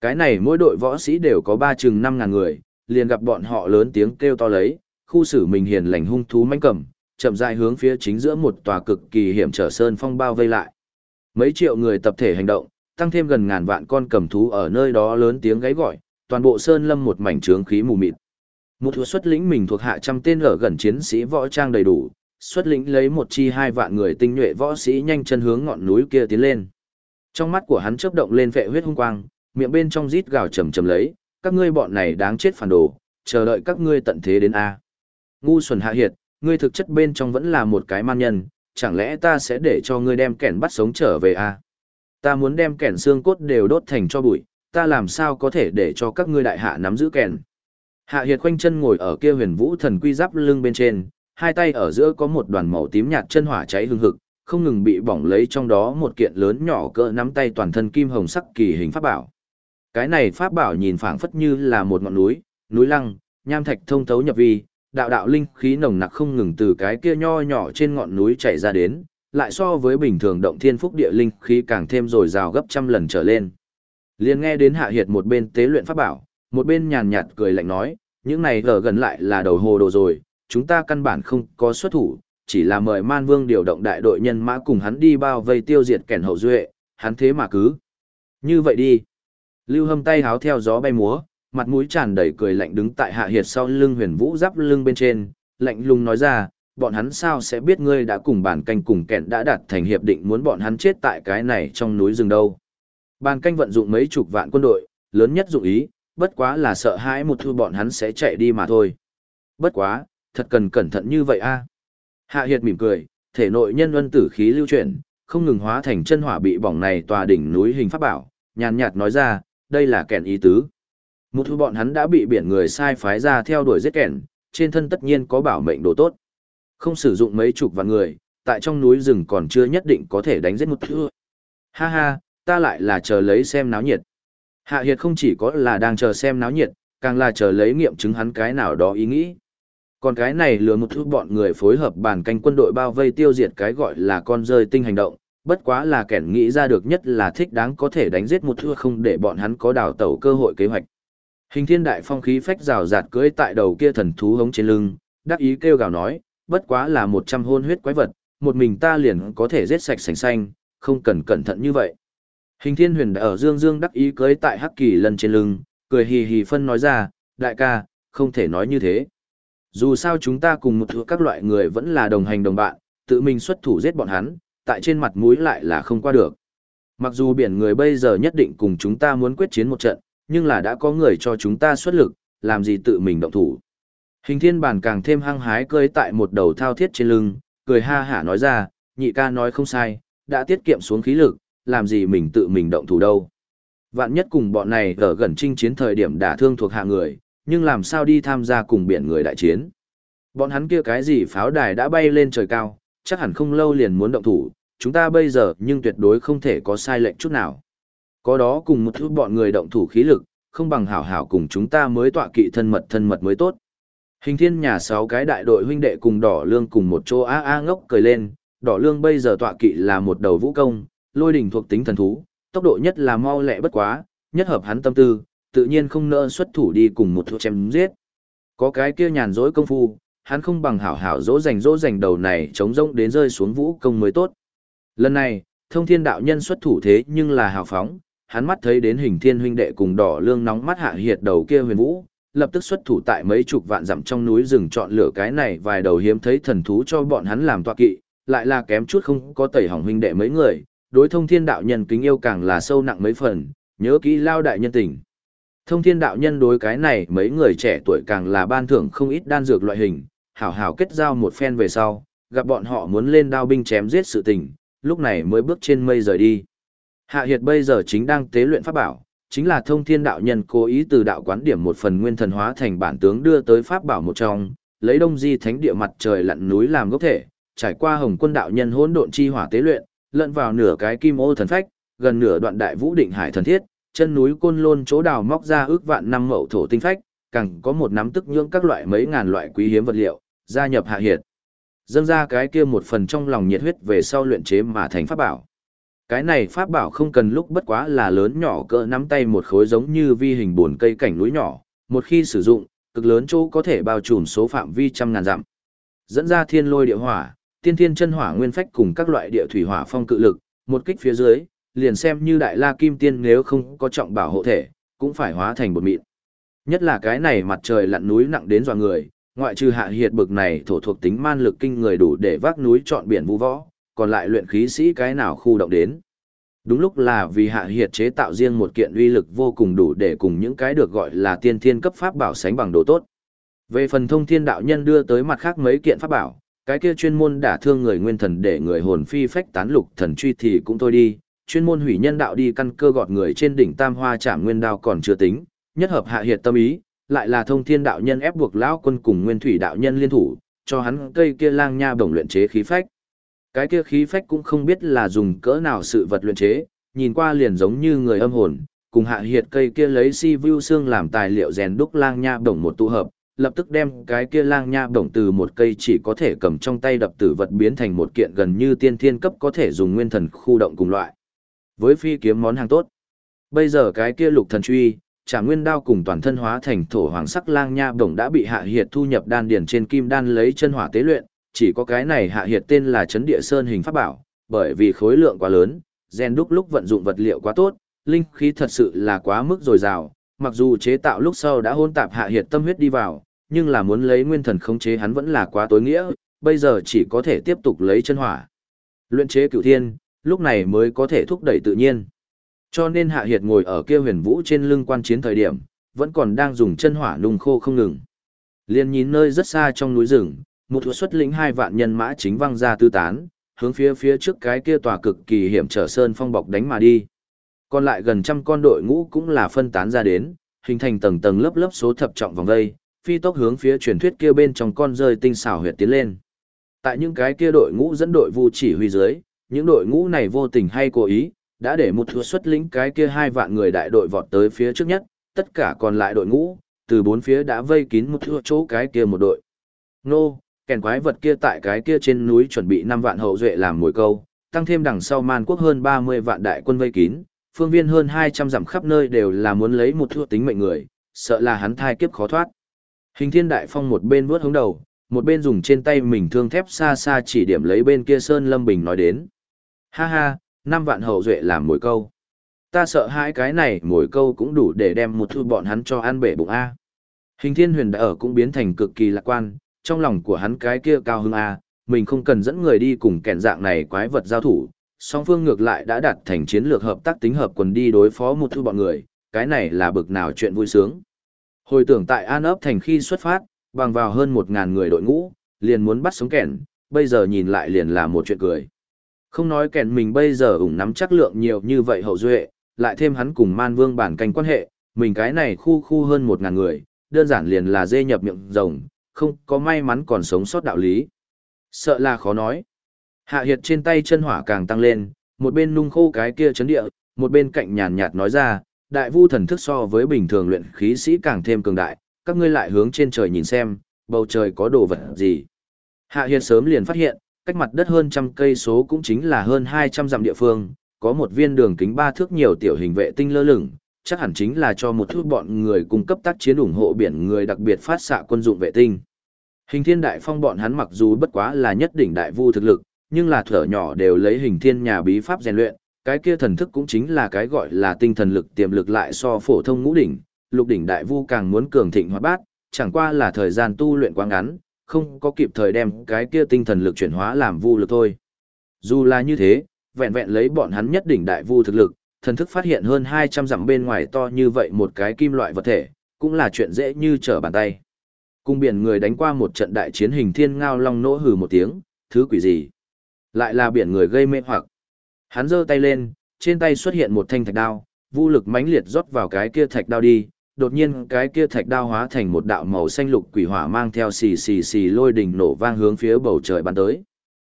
Cái này mỗi đội võ sĩ đều có ba chừng năm ngàn người, liền gặp bọn họ lớn tiếng kêu to lấy, khu xử mình hiền lành hung thú manh cầm, chậm rãi hướng phía chính giữa một tòa cực kỳ hiểm trở sơn phong bao vây lại. Mấy triệu người tập thể hành động, tăng thêm gần ngàn vạn con cầm thú ở nơi đó lớn tiếng gáy gọi, toàn bộ sơn lâm một mảnh trướng khí mù mịt. Một thú xuất lĩnh mình thuộc hạ trăm tên ở gần chiến sĩ võ trang đầy đủ, xuất lĩnh lấy một chi hai vạn người tinh nhuệ võ sĩ nhanh chân hướng ngọn núi kia tiến lên. Trong mắt của hắn chớp động lên vẻ huyết hung quang, miệng bên trong rít gào trầm trầm lấy, các ngươi bọn này đáng chết phản đồ, chờ đợi các ngươi tận thế đến a. Ngu xuẩn hạ hiệt, ngươi thực chất bên trong vẫn là một cái man nhân, chẳng lẽ ta sẽ để cho ngươi đem kẻn bắt sống trở về a? Ta muốn đem kẻn xương cốt đều đốt thành cho bụi, ta làm sao có thể để cho các ngươi đại hạ nắm giữ kẻn? Hạ hiệt khoanh chân ngồi ở kia huyền vũ thần quy giáp lưng bên trên, hai tay ở giữa có một đoàn màu tím nhạt chân hỏa cháy hương hực, không ngừng bị bỏng lấy trong đó một kiện lớn nhỏ cỡ nắm tay toàn thân kim hồng sắc kỳ hình pháp bảo. Cái này pháp bảo nhìn phảng phất như là một ngọn núi, núi lăng, nham thạch thông thấu nhập vi, đạo đạo linh khí nồng nặc không ngừng từ cái kia nho nhỏ trên ngọn núi chảy ra đến, lại so với bình thường động thiên phúc địa linh khí càng thêm dồi rào gấp trăm lần trở lên. Liền nghe đến hạ hiệt một bên tế luyện pháp bảo, một bên nhàn nhạt cười lạnh nói, những này ở gần lại là đầu hồ đồ rồi, chúng ta căn bản không có xuất thủ, chỉ là mời man vương điều động đại đội nhân mã cùng hắn đi bao vây tiêu diệt kẻn hậu duệ, hắn thế mà cứ. Như vậy đi. Lưu hâm tay háo theo gió bay múa, mặt mũi tràn đầy cười lạnh đứng tại hạ hiệt sau lưng huyền vũ giáp lưng bên trên, lạnh lùng nói ra, bọn hắn sao sẽ biết ngươi đã cùng bản canh cùng kẹn đã đạt thành hiệp định muốn bọn hắn chết tại cái này trong núi rừng đâu. Bàn canh vận dụng mấy chục vạn quân đội, lớn nhất dụng ý, bất quá là sợ hãi một thu bọn hắn sẽ chạy đi mà thôi. Bất quá, thật cần cẩn thận như vậy a. Hạ Hiệt mỉm cười, thể nội nhân luân tử khí lưu chuyển, không ngừng hóa thành chân hỏa bị bỏng này tòa đỉnh núi hình pháp bảo, nhàn nhạt nói ra, đây là kẹn ý tứ. Một thu bọn hắn đã bị biển người sai phái ra theo đuổi giết kẹn, trên thân tất nhiên có bảo mệnh đồ tốt. Không sử dụng mấy chục vạn người, tại trong núi rừng còn chưa nhất định có thể đánh giết một thưa. Ha ha, ta lại là chờ lấy xem náo nhiệt. Hạ Hiệt không chỉ có là đang chờ xem náo nhiệt, càng là chờ lấy nghiệm chứng hắn cái nào đó ý nghĩ. Còn cái này lừa một thứ bọn người phối hợp bàn canh quân đội bao vây tiêu diệt cái gọi là con rơi tinh hành động, bất quá là kẻn nghĩ ra được nhất là thích đáng có thể đánh giết một thua không để bọn hắn có đào tẩu cơ hội kế hoạch. Hình thiên đại phong khí phách rào rạt cưỡi tại đầu kia thần thú hống trên lưng, đắc ý kêu gào nói, bất quá là một trăm hôn huyết quái vật, một mình ta liền có thể giết sạch sành xanh, không cần cẩn thận như vậy. Hình thiên huyền đã ở dương dương đắc ý cưới tại hắc kỳ lần trên lưng, cười hì hì phân nói ra, đại ca, không thể nói như thế. Dù sao chúng ta cùng một thứ các loại người vẫn là đồng hành đồng bạn, tự mình xuất thủ giết bọn hắn, tại trên mặt mũi lại là không qua được. Mặc dù biển người bây giờ nhất định cùng chúng ta muốn quyết chiến một trận, nhưng là đã có người cho chúng ta xuất lực, làm gì tự mình động thủ. Hình thiên bản càng thêm hăng hái cười tại một đầu thao thiết trên lưng, cười ha hả nói ra, nhị ca nói không sai, đã tiết kiệm xuống khí lực, làm gì mình tự mình động thủ đâu. Vạn nhất cùng bọn này ở gần chinh chiến thời điểm đả thương thuộc hạ người, nhưng làm sao đi tham gia cùng biển người đại chiến. Bọn hắn kia cái gì pháo đài đã bay lên trời cao, chắc hẳn không lâu liền muốn động thủ, chúng ta bây giờ nhưng tuyệt đối không thể có sai lệnh chút nào. Có đó cùng một thứ bọn người động thủ khí lực, không bằng hảo hảo cùng chúng ta mới tọa kỵ thân mật thân mật mới tốt. Hình thiên nhà sáu cái đại đội huynh đệ cùng đỏ lương cùng một chỗ a a ngốc cười lên, đỏ lương bây giờ tọa kỵ là một đầu vũ công, lôi đỉnh thuộc tính thần thú, tốc độ nhất là mau lẹ bất quá, nhất hợp hắn tâm tư, tự nhiên không nỡ xuất thủ đi cùng một thuốc chém giết. Có cái kia nhàn rỗi công phu, hắn không bằng hảo hảo dỗ dành dỗ dành đầu này chống rông đến rơi xuống vũ công mới tốt. Lần này, thông thiên đạo nhân xuất thủ thế nhưng là hào phóng, hắn mắt thấy đến hình thiên huynh đệ cùng đỏ lương nóng mắt hạ hiệt đầu kia huyền vũ, lập tức xuất thủ tại mấy chục vạn dặm trong núi rừng chọn lựa cái này vài đầu hiếm thấy thần thú cho bọn hắn làm tọa kỵ, lại là kém chút không có tẩy hỏng huynh đệ mấy người, đối thông thiên đạo nhân kính yêu càng là sâu nặng mấy phần, nhớ kỹ lao đại nhân tình. Thông thiên đạo nhân đối cái này mấy người trẻ tuổi càng là ban thưởng không ít đan dược loại hình, hảo hảo kết giao một phen về sau, gặp bọn họ muốn lên đao binh chém giết sự tình, lúc này mới bước trên mây rời đi. Hạ Hiệt bây giờ chính đang tế luyện pháp bảo, chính là thông thiên đạo nhân cố ý từ đạo quán điểm một phần nguyên thần hóa thành bản tướng đưa tới pháp bảo một trong, lấy đông di thánh địa mặt trời lặn núi làm gốc thể, trải qua hồng quân đạo nhân hỗn độn chi hỏa tế luyện, lẫn vào nửa cái kim ô thần phách, gần nửa đoạn đại vũ định hải thần thiết, chân núi côn lôn chỗ đào móc ra ước vạn năm mậu thổ tinh phách, càng có một nắm tức nhưỡng các loại mấy ngàn loại quý hiếm vật liệu, gia nhập hạ hiệt. Dâng ra cái kia một phần trong lòng nhiệt huyết về sau luyện chế mà thành pháp bảo. Cái này pháp bảo không cần lúc bất quá là lớn nhỏ cỡ nắm tay một khối giống như vi hình buồn cây cảnh núi nhỏ, một khi sử dụng, cực lớn chỗ có thể bao trùm số phạm vi trăm ngàn dặm. Dẫn ra thiên lôi địa hỏa, tiên thiên chân hỏa nguyên phách cùng các loại địa thủy hỏa phong cự lực, một kích phía dưới, liền xem như đại la kim tiên nếu không có trọng bảo hộ thể, cũng phải hóa thành bột mịn. Nhất là cái này mặt trời lặn núi nặng đến dọa người, ngoại trừ hạ hiệt bực này thổ thuộc tính man lực kinh người đủ để vác núi chọn biển vũ võ, còn lại luyện khí sĩ cái nào khu động đến. Đúng lúc là vì hạ hiệt chế tạo riêng một kiện uy lực vô cùng đủ để cùng những cái được gọi là tiên thiên cấp pháp bảo sánh bằng đồ tốt. Về phần thông thiên đạo nhân đưa tới mặt khác mấy kiện pháp bảo, cái kia chuyên môn đả thương người nguyên thần để người hồn phi phách tán lục thần truy thì cũng thôi đi, chuyên môn hủy nhân đạo đi căn cơ gọt người trên đỉnh tam hoa chạm nguyên đao còn chưa tính, nhất hợp hạ hiệt tâm ý, lại là thông thiên đạo nhân ép buộc lão quân cùng nguyên thủy đạo nhân liên thủ, cho hắn cây kia lang nha bổng luyện chế khí phách. Cái kia khí phách cũng không biết là dùng cỡ nào sự vật luyện chế, nhìn qua liền giống như người âm hồn, cùng hạ hiệt cây kia lấy si vu xương làm tài liệu rèn đúc lang nha bổng một tụ hợp, lập tức đem cái kia lang nha bổng từ một cây chỉ có thể cầm trong tay đập tử vật biến thành một kiện gần như tiên thiên cấp có thể dùng nguyên thần khu động cùng loại. Với phi kiếm món hàng tốt. Bây giờ cái kia lục thần truy, trả nguyên đao cùng toàn thân hóa thành thổ hoàng sắc lang nha bổng đã bị hạ hiệt thu nhập đan điển trên kim đan lấy chân hỏa tế luyện, chỉ có cái này hạ hiệt tên là chấn địa sơn hình pháp bảo, bởi vì khối lượng quá lớn, gen đúc lúc vận dụng vật liệu quá tốt, linh khí thật sự là quá mức dồi dào, mặc dù chế tạo lúc sau đã hôn tạp hạ hiệt tâm huyết đi vào, nhưng là muốn lấy nguyên thần khống chế hắn vẫn là quá tối nghĩa, bây giờ chỉ có thể tiếp tục lấy chân hỏa. Luyện chế cửu thiên, lúc này mới có thể thúc đẩy tự nhiên. Cho nên Hạ Hiệt ngồi ở kia huyền vũ trên lưng quan chiến thời điểm, vẫn còn đang dùng chân hỏa nung khô không ngừng. Liên nhìn nơi rất xa trong núi rừng, một thủ xuất lĩnh hai vạn nhân mã chính văng ra tư tán, hướng phía phía trước cái kia tòa cực kỳ hiểm trở sơn phong bọc đánh mà đi. Còn lại gần trăm con đội ngũ cũng là phân tán ra đến, hình thành tầng tầng lớp lớp số thập trọng vòng vây, phi tốc hướng phía truyền thuyết kia bên trong con rơi tinh xảo huyệt tiến lên. Tại những cái kia đội ngũ dẫn đội vu chỉ huy dưới, những đội ngũ này vô tình hay cố ý, đã để một thua xuất lĩnh cái kia hai vạn người đại đội vọt tới phía trước nhất, tất cả còn lại đội ngũ, từ bốn phía đã vây kín một thua chỗ cái kia một đội. Nô, kèn quái vật kia tại cái kia trên núi chuẩn bị 5 vạn hậu duệ làm mồi câu, tăng thêm đằng sau man quốc hơn 30 vạn đại quân vây kín, phương viên hơn 200 dặm khắp nơi đều là muốn lấy một thua tính mệnh người, sợ là hắn thai kiếp khó thoát. Hình thiên đại phong một bên vuốt hướng đầu, một bên dùng trên tay mình thương thép xa xa chỉ điểm lấy bên kia Sơn Lâm Bình nói đến. Ha ha, năm vạn hậu duệ làm mồi câu. Ta sợ hai cái này mồi câu cũng đủ để đem một thu bọn hắn cho ăn bể bụng A. Hình thiên huyền đã ở cũng biến thành cực kỳ lạc quan, trong lòng của hắn cái kia cao hưng A, mình không cần dẫn người đi cùng kẻn dạng này quái vật giao thủ, song phương ngược lại đã đạt thành chiến lược hợp tác tính hợp quần đi đối phó một thu bọn người, cái này là bực nào chuyện vui sướng. Hồi tưởng tại An ấp thành khi xuất phát, bằng vào hơn một ngàn người đội ngũ, liền muốn bắt sống kẻn, bây giờ nhìn lại liền là một chuyện cười. Không nói kẻn mình bây giờ ủng nắm chắc lượng nhiều như vậy hậu duệ, lại thêm hắn cùng man vương bản canh quan hệ, mình cái này khu khu hơn một ngàn người, đơn giản liền là dê nhập miệng rồng, không có may mắn còn sống sót đạo lý. Sợ là khó nói. Hạ Hiệt trên tay chân hỏa càng tăng lên, một bên nung khô cái kia chấn địa, một bên cạnh nhàn nhạt nói ra, đại vu thần thức so với bình thường luyện khí sĩ càng thêm cường đại, các ngươi lại hướng trên trời nhìn xem, bầu trời có đồ vật gì. Hạ Hiệt sớm liền phát hiện, cách mặt đất hơn trăm cây số cũng chính là hơn 200 dặm địa phương, có một viên đường kính ba thước nhiều tiểu hình vệ tinh lơ lửng, chắc hẳn chính là cho một thước bọn người cung cấp tác chiến ủng hộ biển người đặc biệt phát xạ quân dụng vệ tinh. Hình thiên đại phong bọn hắn mặc dù bất quá là nhất đỉnh đại vu thực lực, nhưng là thở nhỏ đều lấy hình thiên nhà bí pháp rèn luyện, cái kia thần thức cũng chính là cái gọi là tinh thần lực tiềm lực lại so phổ thông ngũ đỉnh, lục đỉnh đại vu càng muốn cường thịnh hóa bát, chẳng qua là thời gian tu luyện quá ngắn, không có kịp thời đem cái kia tinh thần lực chuyển hóa làm vu lực thôi. Dù là như thế, vẹn vẹn lấy bọn hắn nhất đỉnh đại vu thực lực, thần thức phát hiện hơn 200 dặm bên ngoài to như vậy một cái kim loại vật thể, cũng là chuyện dễ như trở bàn tay. Cung biển người đánh qua một trận đại chiến hình thiên ngao long nỗ hừ một tiếng, thứ quỷ gì? Lại là biển người gây mê hoặc. Hắn giơ tay lên, trên tay xuất hiện một thanh thạch đao, vũ lực mãnh liệt rót vào cái kia thạch đao đi, đột nhiên cái kia thạch đao hóa thành một đạo màu xanh lục quỷ hỏa mang theo xì xì xì lôi đình nổ vang hướng phía bầu trời bắn tới.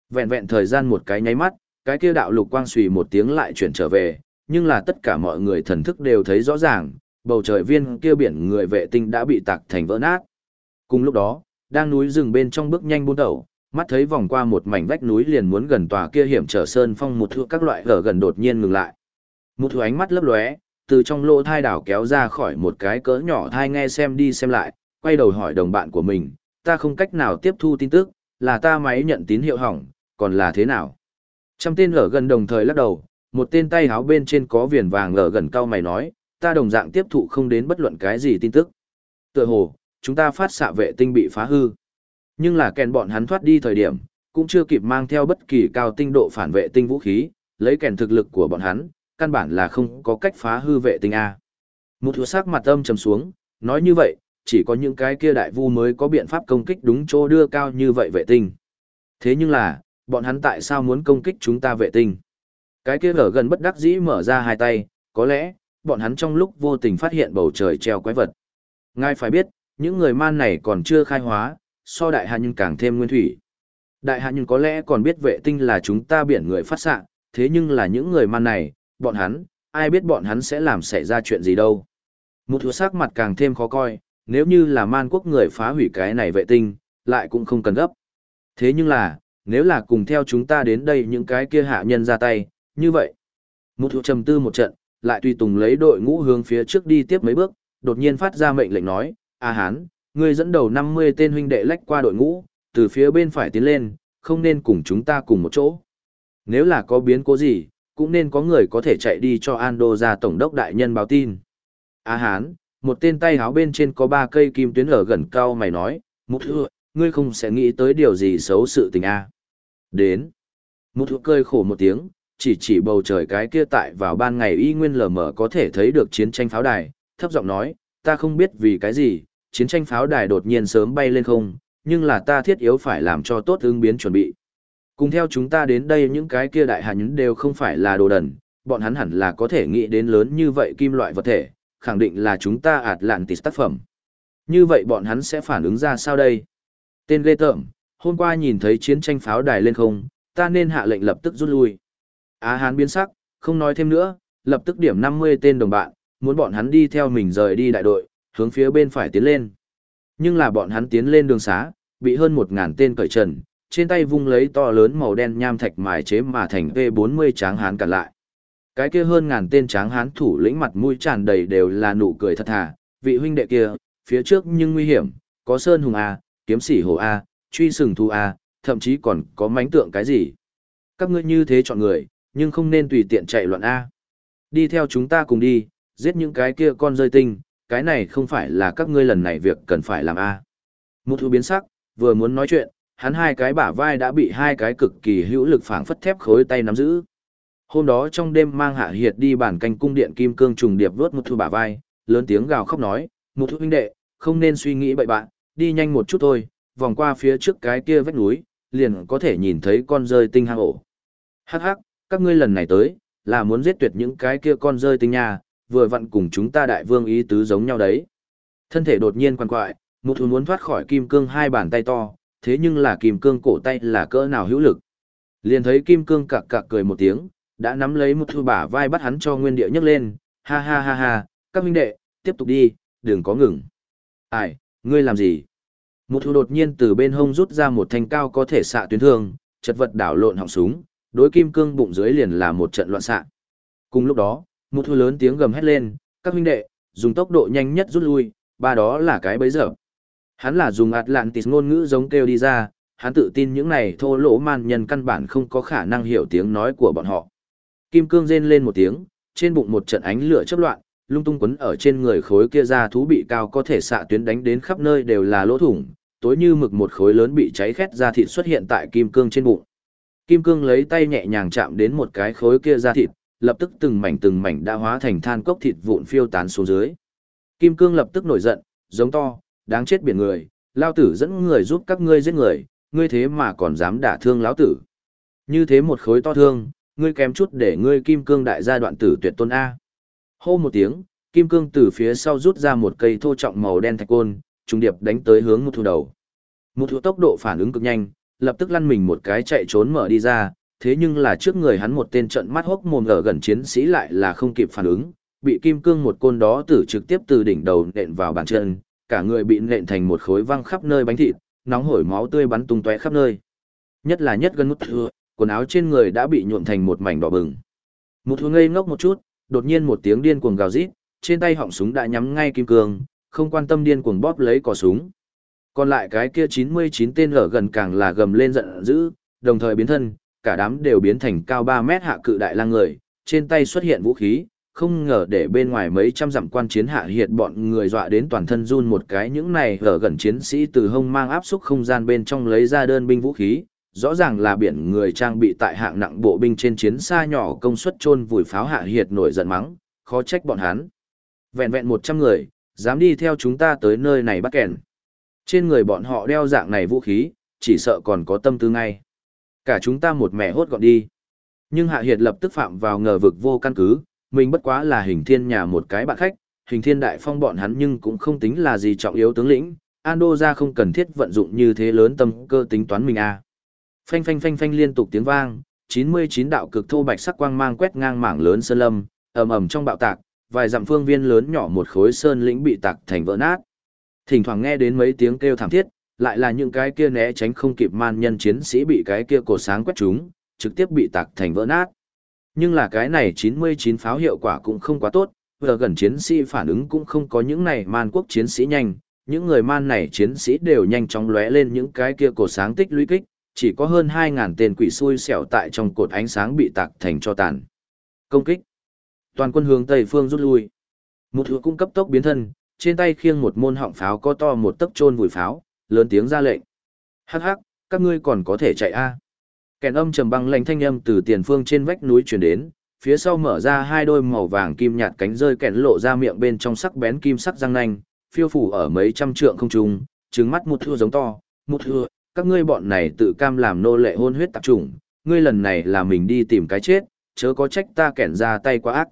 Vẹn vẹn thời gian một cái nháy mắt, cái kia đạo lục quang xùy một tiếng lại chuyển trở về, nhưng là tất cả mọi người thần thức đều thấy rõ ràng, bầu trời viên kia biển người vệ tinh đã bị tạc thành vỡ nát. Cùng lúc đó, đang núi rừng bên trong bước nhanh buôn đầu, mắt thấy vòng qua một mảnh vách núi liền muốn gần tòa kia hiểm trở sơn phong một thua các loại gở gần đột nhiên ngừng lại. Một thứ ánh mắt lấp lóe, từ trong lỗ thai đảo kéo ra khỏi một cái cỡ nhỏ thai nghe xem đi xem lại, quay đầu hỏi đồng bạn của mình, ta không cách nào tiếp thu tin tức, là ta máy nhận tín hiệu hỏng, còn là thế nào? Trăm tên gở gần đồng thời lắc đầu, một tên tay háo bên trên có viền vàng gở gần cao mày nói, ta đồng dạng tiếp thụ không đến bất luận cái gì tin tức. Tựa hồ, chúng ta phát xạ vệ tinh bị phá hư. Nhưng là kèn bọn hắn thoát đi thời điểm, cũng chưa kịp mang theo bất kỳ cao tinh độ phản vệ tinh vũ khí, lấy kèn thực lực của bọn hắn, căn bản là không có cách phá hư vệ tinh A. Một thứ sắc mặt âm trầm xuống, nói như vậy, chỉ có những cái kia đại vu mới có biện pháp công kích đúng chỗ đưa cao như vậy vệ tinh. Thế nhưng là, bọn hắn tại sao muốn công kích chúng ta vệ tinh? Cái kia ở gần bất đắc dĩ mở ra hai tay, có lẽ, bọn hắn trong lúc vô tình phát hiện bầu trời treo quái vật. Ngài phải biết, những người man này còn chưa khai hóa, so đại hạ nhưng càng thêm nguyên thủy. Đại hạ nhưng có lẽ còn biết vệ tinh là chúng ta biển người phát xạ, thế nhưng là những người man này, bọn hắn, ai biết bọn hắn sẽ làm xảy ra chuyện gì đâu. Một thua sắc mặt càng thêm khó coi, nếu như là man quốc người phá hủy cái này vệ tinh, lại cũng không cần gấp. Thế nhưng là, nếu là cùng theo chúng ta đến đây những cái kia hạ nhân ra tay, như vậy. Một thua trầm tư một trận, lại tùy tùng lấy đội ngũ hướng phía trước đi tiếp mấy bước, đột nhiên phát ra mệnh lệnh nói, A Hán, ngươi dẫn đầu 50 tên huynh đệ lách qua đội ngũ, từ phía bên phải tiến lên, không nên cùng chúng ta cùng một chỗ. Nếu là có biến cố gì, cũng nên có người có thể chạy đi cho Ando ra tổng đốc đại nhân báo tin. A Hán, một tên tay háo bên trên có ba cây kim tuyến ở gần cao mày nói, Mục thưa, ngươi không sẽ nghĩ tới điều gì xấu sự tình a Đến. Mục thưa cười khổ một tiếng, chỉ chỉ bầu trời cái kia tại vào ban ngày y nguyên lờ mờ có thể thấy được chiến tranh pháo đài, thấp giọng nói, ta không biết vì cái gì, chiến tranh pháo đài đột nhiên sớm bay lên không, nhưng là ta thiết yếu phải làm cho tốt ứng biến chuẩn bị. Cùng theo chúng ta đến đây những cái kia đại hạ nhẫn đều không phải là đồ đần, bọn hắn hẳn là có thể nghĩ đến lớn như vậy kim loại vật thể, khẳng định là chúng ta Atlantis tác phẩm. Như vậy bọn hắn sẽ phản ứng ra sao đây? Tên lê tởm, hôm qua nhìn thấy chiến tranh pháo đài lên không, ta nên hạ lệnh lập tức rút lui. Á hán biến sắc, không nói thêm nữa, lập tức điểm 50 tên đồng bạn, muốn bọn hắn đi theo mình rời đi đại đội, hướng phía bên phải tiến lên. Nhưng là bọn hắn tiến lên đường xá, bị hơn một ngàn tên cởi trần, trên tay vung lấy to lớn màu đen nham thạch mài chế mà thành V40 tráng hán cản lại. Cái kia hơn ngàn tên tráng hán thủ lĩnh mặt mũi tràn đầy đều là nụ cười thật thà, vị huynh đệ kia, phía trước nhưng nguy hiểm, có sơn hùng A, kiếm sĩ hồ A, truy sừng thu A, thậm chí còn có mánh tượng cái gì. Các ngươi như thế chọn người, nhưng không nên tùy tiện chạy loạn A. Đi theo chúng ta cùng đi, giết những cái kia con rơi tinh, cái này không phải là các ngươi lần này việc cần phải làm A. mụ thu biến sắc, vừa muốn nói chuyện, hắn hai cái bả vai đã bị hai cái cực kỳ hữu lực phảng phất thép khối tay nắm giữ. Hôm đó trong đêm mang hạ hiệt đi bản canh cung điện kim cương trùng điệp vớt mụ thu bả vai, lớn tiếng gào khóc nói, mụ thu huynh đệ, không nên suy nghĩ bậy bạn, đi nhanh một chút thôi, vòng qua phía trước cái kia vách núi, liền có thể nhìn thấy con rơi tinh hang ổ. Hắc hắc, các ngươi lần này tới, là muốn giết tuyệt những cái kia con rơi tinh nha, vừa vặn cùng chúng ta đại vương ý tứ giống nhau đấy. Thân thể đột nhiên quằn quại, một thú muốn thoát khỏi kim cương hai bàn tay to, thế nhưng là kim cương cổ tay là cỡ nào hữu lực. Liền thấy kim cương cặc cặc cười một tiếng, đã nắm lấy một thú bả vai bắt hắn cho nguyên địa nhấc lên, ha ha ha ha, các huynh đệ, tiếp tục đi, đừng có ngừng. Ai, ngươi làm gì? Một thú đột nhiên từ bên hông rút ra một thanh cao có thể xạ tuyến thương, chật vật đảo lộn họng súng, đối kim cương bụng dưới liền là một trận loạn xạ. Cùng lúc đó, một thu lớn tiếng gầm hét lên, các huynh đệ, dùng tốc độ nhanh nhất rút lui, ba đó là cái bấy giờ. Hắn là dùng Atlantis ngôn ngữ giống kêu đi ra, hắn tự tin những này thô lỗ man nhân căn bản không có khả năng hiểu tiếng nói của bọn họ. Kim cương rên lên một tiếng, trên bụng một trận ánh lửa chớp loạn, lung tung quấn ở trên người khối kia ra thú bị cao có thể xạ tuyến đánh đến khắp nơi đều là lỗ thủng, tối như mực một khối lớn bị cháy khét ra thịt xuất hiện tại kim cương trên bụng. Kim cương lấy tay nhẹ nhàng chạm đến một cái khối kia ra thịt, lập tức từng mảnh từng mảnh đã hóa thành than cốc thịt vụn phiêu tán xuống dưới. Kim cương lập tức nổi giận, giống to, đáng chết biển người, lao tử dẫn người giúp các ngươi giết người, ngươi thế mà còn dám đả thương lão tử. Như thế một khối to thương, ngươi kém chút để ngươi kim cương đại gia đoạn tử tuyệt tôn A. Hô một tiếng, kim cương từ phía sau rút ra một cây thô trọng màu đen thạch côn, trùng điệp đánh tới hướng một thu đầu. Một thu tốc độ phản ứng cực nhanh, lập tức lăn mình một cái chạy trốn mở đi ra, thế nhưng là trước người hắn một tên trận mắt hốc mồm ở gần chiến sĩ lại là không kịp phản ứng, bị kim cương một côn đó tử trực tiếp từ đỉnh đầu nện vào bàn chân, cả người bị nện thành một khối văng khắp nơi bánh thịt, nóng hổi máu tươi bắn tung tóe khắp nơi. Nhất là nhất gần nút thưa, quần áo trên người đã bị nhuộm thành một mảnh đỏ bừng. Một thú ngây ngốc một chút, đột nhiên một tiếng điên cuồng gào rít, trên tay họng súng đã nhắm ngay kim cương, không quan tâm điên cuồng bóp lấy cò súng. Còn lại cái kia 99 tên ở gần càng là gầm lên giận dữ, đồng thời biến thân, cả đám đều biến thành cao 3 mét hạ cự đại lang người, trên tay xuất hiện vũ khí, không ngờ để bên ngoài mấy trăm dặm quan chiến hạ hiệt bọn người dọa đến toàn thân run một cái những này ở gần chiến sĩ từ hông mang áp xúc không gian bên trong lấy ra đơn binh vũ khí, rõ ràng là biển người trang bị tại hạng nặng bộ binh trên chiến xa nhỏ công suất chôn vùi pháo hạ hiệt nổi giận mắng, khó trách bọn hắn. Vẹn vẹn 100 người, dám đi theo chúng ta tới nơi này bắt kèn. Trên người bọn họ đeo dạng này vũ khí, chỉ sợ còn có tâm tư ngay. Cả chúng ta một mẹ hốt gọn đi. Nhưng Hạ Hiệt lập tức phạm vào ngờ vực vô căn cứ, mình bất quá là hình thiên nhà một cái bạn khách, hình thiên đại phong bọn hắn nhưng cũng không tính là gì trọng yếu tướng lĩnh, Ando ra không cần thiết vận dụng như thế lớn tâm cơ tính toán mình a. À. Phanh phanh phanh phanh liên tục tiếng vang, 99 đạo cực thô bạch sắc quang mang quét ngang mảng lớn sơn lâm, ầm ầm trong bạo tạc, vài dặm phương viên lớn nhỏ một khối sơn lĩnh bị tạc thành vỡ nát. Thỉnh thoảng nghe đến mấy tiếng kêu thảm thiết, lại là những cái kia né tránh không kịp man nhân chiến sĩ bị cái kia cổ sáng quét chúng trực tiếp bị tạc thành vỡ nát. Nhưng là cái này 99 pháo hiệu quả cũng không quá tốt, vừa gần chiến sĩ phản ứng cũng không có những này man quốc chiến sĩ nhanh, những người man này chiến sĩ đều nhanh chóng lóe lên những cái kia cổ sáng tích lũy kích, chỉ có hơn 2.000 tên quỷ xui xẻo tại trong cột ánh sáng bị tạc thành cho tàn. Công kích. Toàn quân hướng Tây phương rút lui. Một thứ cung cấp tốc biến thân, trên tay khiêng một môn họng pháo có to một tấc trôn vùi pháo, lớn tiếng ra lệnh. Hắc hắc, các ngươi còn có thể chạy a Kèn âm trầm băng lạnh thanh âm từ tiền phương trên vách núi truyền đến, phía sau mở ra hai đôi màu vàng kim nhạt cánh rơi kèn lộ ra miệng bên trong sắc bén kim sắc răng nanh, phiêu phủ ở mấy trăm trượng không trung, trừng mắt một thưa giống to, một thưa, các ngươi bọn này tự cam làm nô lệ hôn huyết tạp chủng, ngươi lần này là mình đi tìm cái chết, chớ có trách ta kẻn ra tay quá ác.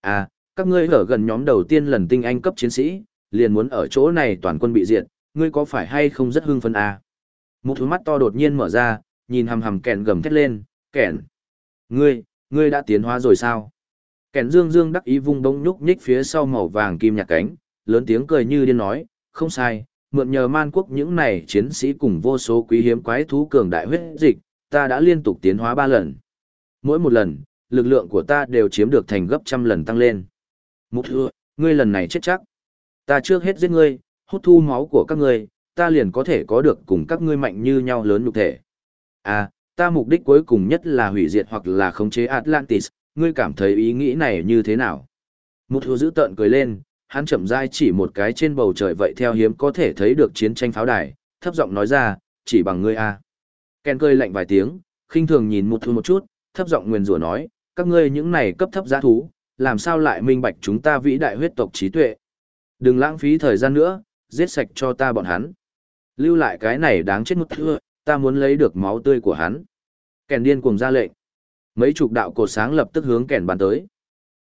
À, các ngươi ở gần nhóm đầu tiên lần tinh anh cấp chiến sĩ, liền muốn ở chỗ này toàn quân bị diệt, ngươi có phải hay không rất hưng phấn à? Một thứ mắt to đột nhiên mở ra, nhìn hầm hầm kẻn gầm thét lên, kẻn. Ngươi, ngươi đã tiến hóa rồi sao? Kẻn dương dương đắc ý vung bông nhúc nhích phía sau màu vàng kim nhạc cánh, lớn tiếng cười như điên nói, không sai, mượn nhờ man quốc những này chiến sĩ cùng vô số quý hiếm quái thú cường đại huyết dịch, ta đã liên tục tiến hóa ba lần. Mỗi một lần, lực lượng của ta đều chiếm được thành gấp trăm lần tăng lên. Mục thưa, ngươi lần này chết chắc. Ta trước hết giết ngươi, hút thu máu của các ngươi, ta liền có thể có được cùng các ngươi mạnh như nhau lớn nhục thể. À, ta mục đích cuối cùng nhất là hủy diệt hoặc là khống chế Atlantis, ngươi cảm thấy ý nghĩ này như thế nào? Một thưa giữ tợn cười lên, hắn chậm rãi chỉ một cái trên bầu trời vậy theo hiếm có thể thấy được chiến tranh pháo đài, thấp giọng nói ra, chỉ bằng ngươi a. Ken cười lạnh vài tiếng, khinh thường nhìn một thu một chút, thấp giọng nguyền rủa nói, các ngươi những này cấp thấp giá thú, làm sao lại minh bạch chúng ta vĩ đại huyết tộc trí tuệ. Đừng lãng phí thời gian nữa, giết sạch cho ta bọn hắn. Lưu lại cái này đáng chết một thưa, ta muốn lấy được máu tươi của hắn. Kèn điên cuồng ra lệnh. Mấy chục đạo cột sáng lập tức hướng kèn bắn tới.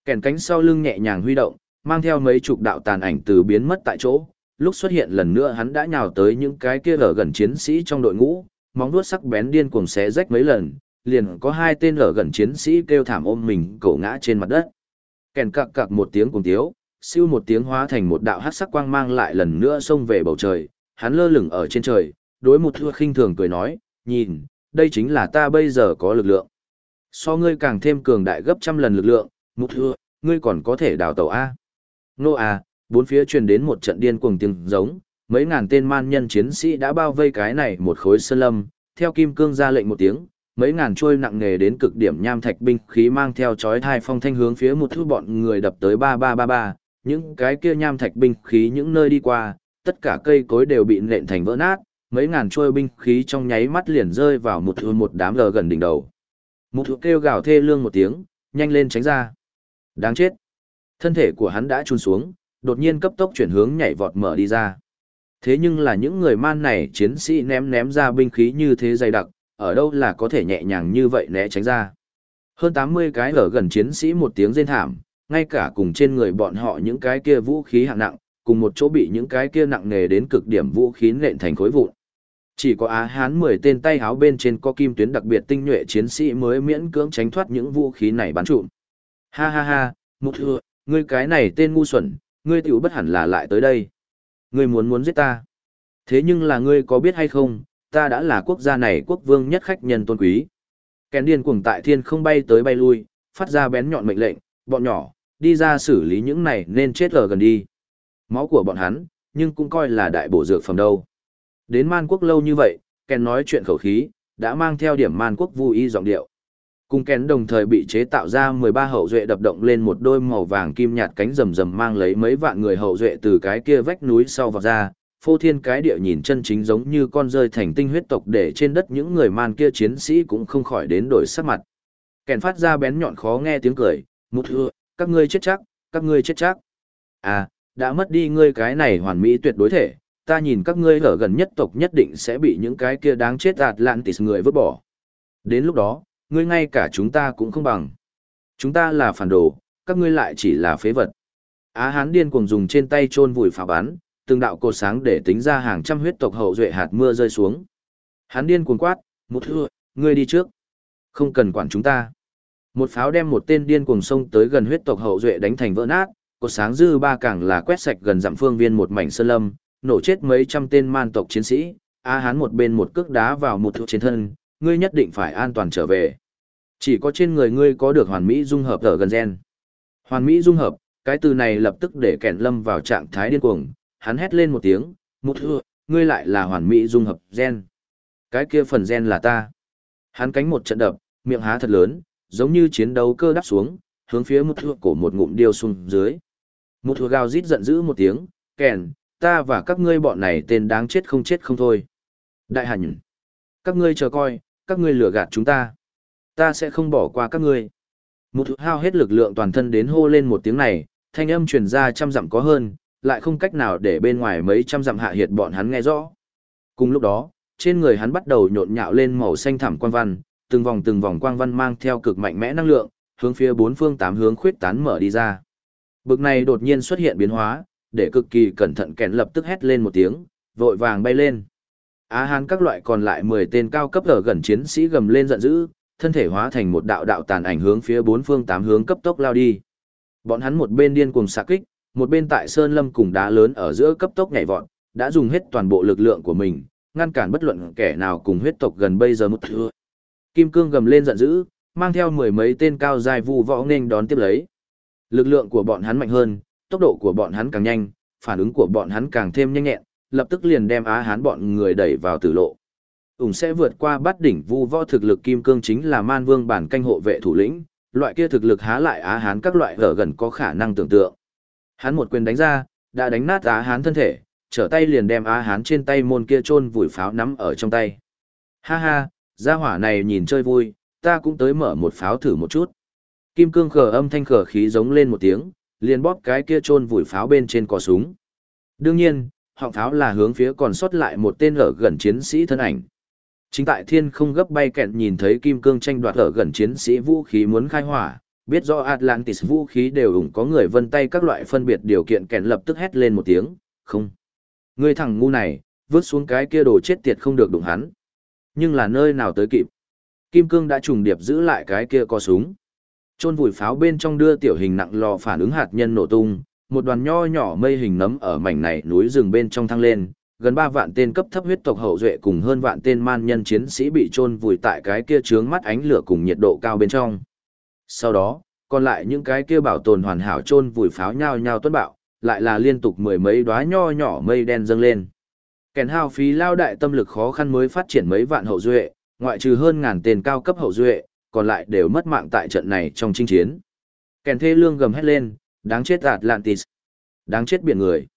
Kèn cánh sau lưng nhẹ nhàng huy động, mang theo mấy chục đạo tàn ảnh từ biến mất tại chỗ. Lúc xuất hiện lần nữa hắn đã nhào tới những cái kia ở gần chiến sĩ trong đội ngũ, móng vuốt sắc bén điên cuồng xé rách mấy lần, liền có hai tên ở gần chiến sĩ kêu thảm ôm mình cổ ngã trên mặt đất. Kèn cặc cặc một tiếng cùng tiếu, siêu một tiếng hóa thành một đạo hắc sắc quang mang lại lần nữa xông về bầu trời, hắn lơ lửng ở trên trời, đối một thua khinh thường cười nói, nhìn, đây chính là ta bây giờ có lực lượng. So ngươi càng thêm cường đại gấp trăm lần lực lượng, một thua, ngươi còn có thể đào tàu A. Nô A, bốn phía truyền đến một trận điên cuồng tiếng giống, mấy ngàn tên man nhân chiến sĩ đã bao vây cái này một khối sơn lâm, theo kim cương ra lệnh một tiếng, mấy ngàn trôi nặng nghề đến cực điểm nham thạch binh khí mang theo chói thai phong thanh hướng phía một thứ bọn người đập tới ba ba ba ba, những cái kia nham thạch binh khí những nơi đi qua, tất cả cây cối đều bị nện thành vỡ nát, mấy ngàn trôi binh khí trong nháy mắt liền rơi vào một thứ một đám lờ gần đỉnh đầu. Một thứ kêu gào thê lương một tiếng, nhanh lên tránh ra. Đáng chết. Thân thể của hắn đã chun xuống, đột nhiên cấp tốc chuyển hướng nhảy vọt mở đi ra. Thế nhưng là những người man này chiến sĩ ném ném ra binh khí như thế dày đặc, ở đâu là có thể nhẹ nhàng như vậy né tránh ra. Hơn 80 cái ở gần chiến sĩ một tiếng rên thảm, ngay cả cùng trên người bọn họ những cái kia vũ khí hạng nặng, cùng một chỗ bị những cái kia nặng nề đến cực điểm vũ khí nện thành khối vụn. Chỉ có Á Hán 10 tên tay háo bên trên có kim tuyến đặc biệt tinh nhuệ chiến sĩ mới miễn cưỡng tránh thoát những vũ khí này bắn trụm. Ha ha ha, một thừa, ngươi cái này tên ngu xuẩn, ngươi tiểu bất hẳn là lại tới đây. Ngươi muốn muốn giết ta. Thế nhưng là ngươi có biết hay không, ta đã là quốc gia này quốc vương nhất khách nhân tôn quý. Kèn điên cuồng tại thiên không bay tới bay lui, phát ra bén nhọn mệnh lệnh, bọn nhỏ, đi ra xử lý những này nên chết ở gần đi. Máu của bọn hắn, nhưng cũng coi là đại bổ dược phẩm đâu. Đến man quốc lâu như vậy, kèn nói chuyện khẩu khí, đã mang theo điểm man quốc vui y giọng điệu. Cùng kén đồng thời bị chế tạo ra 13 hậu duệ đập động lên một đôi màu vàng kim nhạt cánh rầm rầm mang lấy mấy vạn người hậu duệ từ cái kia vách núi sau vào ra, phô thiên cái địa nhìn chân chính giống như con rơi thành tinh huyết tộc để trên đất những người man kia chiến sĩ cũng không khỏi đến đổi sắc mặt. Kèn phát ra bén nhọn khó nghe tiếng cười, một hưa, các ngươi chết chắc, các ngươi chết chắc. À, đã mất đi ngươi cái này hoàn mỹ tuyệt đối thể, ta nhìn các ngươi ở gần nhất tộc nhất định sẽ bị những cái kia đáng chết Atlantis người vứt bỏ. Đến lúc đó, ngươi ngay cả chúng ta cũng không bằng. Chúng ta là phản đồ, các ngươi lại chỉ là phế vật. Á hán điên cuồng dùng trên tay chôn vùi phá bắn, từng đạo cột sáng để tính ra hàng trăm huyết tộc hậu duệ hạt mưa rơi xuống. Hắn điên cuồng quát, một thưa, ngươi đi trước. Không cần quản chúng ta. Một pháo đem một tên điên cuồng sông tới gần huyết tộc hậu duệ đánh thành vỡ nát, cột sáng dư ba càng là quét sạch gần dặm phương viên một mảnh sơn lâm, nổ chết mấy trăm tên man tộc chiến sĩ. A hán một bên một cước đá vào một thuộc trên thân, ngươi nhất định phải an toàn trở về. Chỉ có trên người ngươi có được hoàn mỹ dung hợp ở gần gen. Hoàn mỹ dung hợp, cái từ này lập tức để kẻn lâm vào trạng thái điên cuồng, hắn hét lên một tiếng, một thưa, ngươi lại là hoàn mỹ dung hợp gen. Cái kia phần gen là ta. Hắn cánh một trận đập, miệng há thật lớn, giống như chiến đấu cơ đắp xuống, hướng phía một thua cổ một ngụm điêu xuống dưới. Một thua gào rít giận dữ một tiếng, kèn, ta và các ngươi bọn này tên đáng chết không chết không thôi. Đại hành, các ngươi chờ coi, các ngươi lừa gạt chúng ta. Ta sẽ không bỏ qua các ngươi. Một thua hao hết lực lượng toàn thân đến hô lên một tiếng này, thanh âm truyền ra trăm dặm có hơn, lại không cách nào để bên ngoài mấy trăm dặm hạ hiệt bọn hắn nghe rõ. Cùng lúc đó, trên người hắn bắt đầu nhộn nhạo lên màu xanh thẳm quan văn, từng vòng từng vòng quang văn mang theo cực mạnh mẽ năng lượng, hướng phía bốn phương tám hướng khuyết tán mở đi ra. Bực này đột nhiên xuất hiện biến hóa, để cực kỳ cẩn thận kèn lập tức hét lên một tiếng, vội vàng bay lên. Á Hán các loại còn lại 10 tên cao cấp ở gần chiến sĩ gầm lên giận dữ, thân thể hóa thành một đạo đạo tàn ảnh hướng phía bốn phương tám hướng cấp tốc lao đi. Bọn hắn một bên điên cuồng xạ kích, một bên tại sơn lâm cùng đá lớn ở giữa cấp tốc nhảy vọt, đã dùng hết toàn bộ lực lượng của mình, ngăn cản bất luận kẻ nào cùng huyết tộc gần bây giờ một thưa. Kim cương gầm lên giận dữ, mang theo mười mấy tên cao dài vu võ nên đón tiếp lấy. Lực lượng của bọn hắn mạnh hơn, tốc độ của bọn hắn càng nhanh, phản ứng của bọn hắn càng thêm nhanh nhẹn, lập tức liền đem Á Hán bọn người đẩy vào tử lộ. Ủng sẽ vượt qua bắt đỉnh vu võ thực lực kim cương chính là man vương bản canh hộ vệ thủ lĩnh, loại kia thực lực há lại Á Hán các loại ở gần có khả năng tưởng tượng. Hắn một quyền đánh ra, đã đánh nát Á Hán thân thể, trở tay liền đem Á Hán trên tay môn kia chôn vùi pháo nắm ở trong tay. Ha ha, gia hỏa này nhìn chơi vui, ta cũng tới mở một pháo thử một chút. Kim cương khờ âm thanh khờ khí giống lên một tiếng, liền bóp cái kia chôn vùi pháo bên trên cò súng. Đương nhiên, họng pháo là hướng phía còn sót lại một tên ở gần chiến sĩ thân ảnh. Chính tại thiên không gấp bay kẹn nhìn thấy kim cương tranh đoạt ở gần chiến sĩ vũ khí muốn khai hỏa, biết do Atlantis vũ khí đều ủng có người vân tay các loại phân biệt điều kiện kẹn lập tức hét lên một tiếng, không. Người thằng ngu này, vứt xuống cái kia đồ chết tiệt không được đụng hắn. Nhưng là nơi nào tới kịp. Kim cương đã trùng điệp giữ lại cái kia có súng. Trôn vùi pháo bên trong đưa tiểu hình nặng lò phản ứng hạt nhân nổ tung, một đoàn nho nhỏ mây hình nấm ở mảnh này núi rừng bên trong thăng lên, gần ba vạn tên cấp thấp huyết tộc hậu duệ cùng hơn vạn tên man nhân chiến sĩ bị chôn vùi tại cái kia trướng mắt ánh lửa cùng nhiệt độ cao bên trong. Sau đó, còn lại những cái kia bảo tồn hoàn hảo chôn vùi pháo nhau nhau tuân bạo, lại là liên tục mười mấy đóa nho nhỏ mây đen dâng lên. Kèn hao phí lao đại tâm lực khó khăn mới phát triển mấy vạn hậu duệ, ngoại trừ hơn ngàn tên cao cấp hậu duệ, còn lại đều mất mạng tại trận này trong chinh chiến. Kèn thê lương gầm hét lên, đáng chết Atlantis, đáng chết biển người.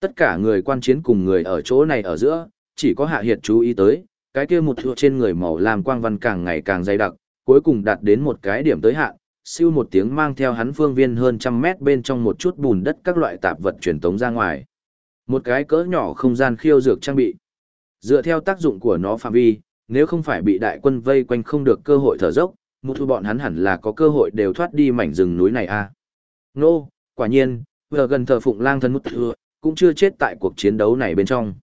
Tất cả người quan chiến cùng người ở chỗ này ở giữa, chỉ có hạ hiệt chú ý tới, cái kia một thua trên người màu làm quang văn càng ngày càng dày đặc, cuối cùng đạt đến một cái điểm tới hạn, siêu một tiếng mang theo hắn phương viên hơn trăm mét bên trong một chút bùn đất các loại tạp vật truyền tống ra ngoài. Một cái cỡ nhỏ không gian khiêu dược trang bị. Dựa theo tác dụng của nó phạm vi, nếu không phải bị đại quân vây quanh không được cơ hội thở dốc, một thu bọn hắn hẳn là có cơ hội đều thoát đi mảnh rừng núi này a. À. Nô, quả nhiên, vừa gần thờ phụng lang thân mút thừa, cũng chưa chết tại cuộc chiến đấu này bên trong.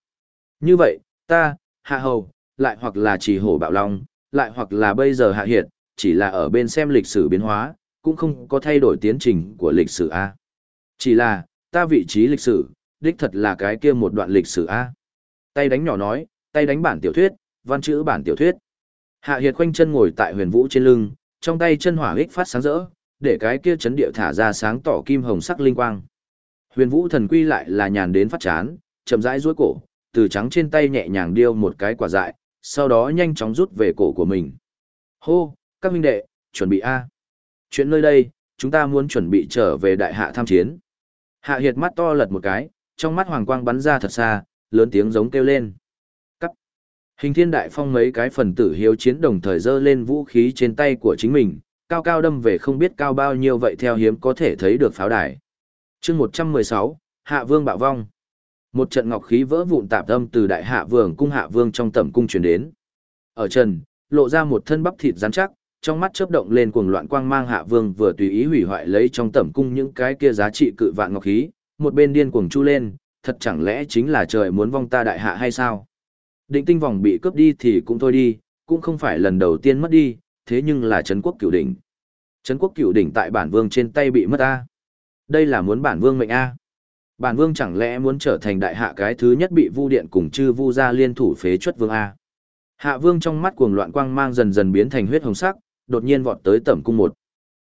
Như vậy, ta, hạ hầu, lại hoặc là chỉ hổ bạo long, lại hoặc là bây giờ hạ hiệt, chỉ là ở bên xem lịch sử biến hóa, cũng không có thay đổi tiến trình của lịch sử A. Chỉ là, ta vị trí lịch sử, đích thật là cái kia một đoạn lịch sử A. Tay đánh nhỏ nói, tay đánh bản tiểu thuyết, văn chữ bản tiểu thuyết. Hạ Hiệt khoanh chân ngồi tại huyền vũ trên lưng, trong tay chân hỏa ích phát sáng rỡ, để cái kia chấn địa thả ra sáng tỏ kim hồng sắc linh quang. Huyền vũ thần quy lại là nhàn đến phát chán, chậm rãi duỗi cổ, từ trắng trên tay nhẹ nhàng điêu một cái quả dại, sau đó nhanh chóng rút về cổ của mình. Hô, các huynh đệ, chuẩn bị A. Chuyện nơi đây, chúng ta muốn chuẩn bị trở về đại hạ tham chiến. Hạ hiệt mắt to lật một cái, trong mắt hoàng quang bắn ra thật xa, lớn tiếng giống kêu lên. Cắt. Hình thiên đại phong mấy cái phần tử hiếu chiến đồng thời dơ lên vũ khí trên tay của chính mình, cao cao đâm về không biết cao bao nhiêu vậy theo hiếm có thể thấy được pháo đài. chương 116, Hạ Vương bạo vong. Một trận ngọc khí vỡ vụn tạp âm từ đại hạ vương cung hạ vương trong tẩm cung truyền đến. Ở trần, lộ ra một thân bắp thịt rắn chắc, trong mắt chớp động lên cuồng loạn quang mang hạ vương vừa tùy ý hủy hoại lấy trong tẩm cung những cái kia giá trị cự vạn ngọc khí, một bên điên cuồng chu lên, thật chẳng lẽ chính là trời muốn vong ta đại hạ hay sao? Định tinh vòng bị cướp đi thì cũng thôi đi, cũng không phải lần đầu tiên mất đi, thế nhưng là Trấn quốc cửu đỉnh. Trấn quốc cửu đỉnh tại bản vương trên tay bị mất A. Đây là muốn bản vương mệnh A. Bản vương chẳng lẽ muốn trở thành đại hạ cái thứ nhất bị vu điện cùng chư vu gia liên thủ phế chuất vương A. Hạ vương trong mắt cuồng loạn quang mang dần dần biến thành huyết hồng sắc, đột nhiên vọt tới tẩm cung một.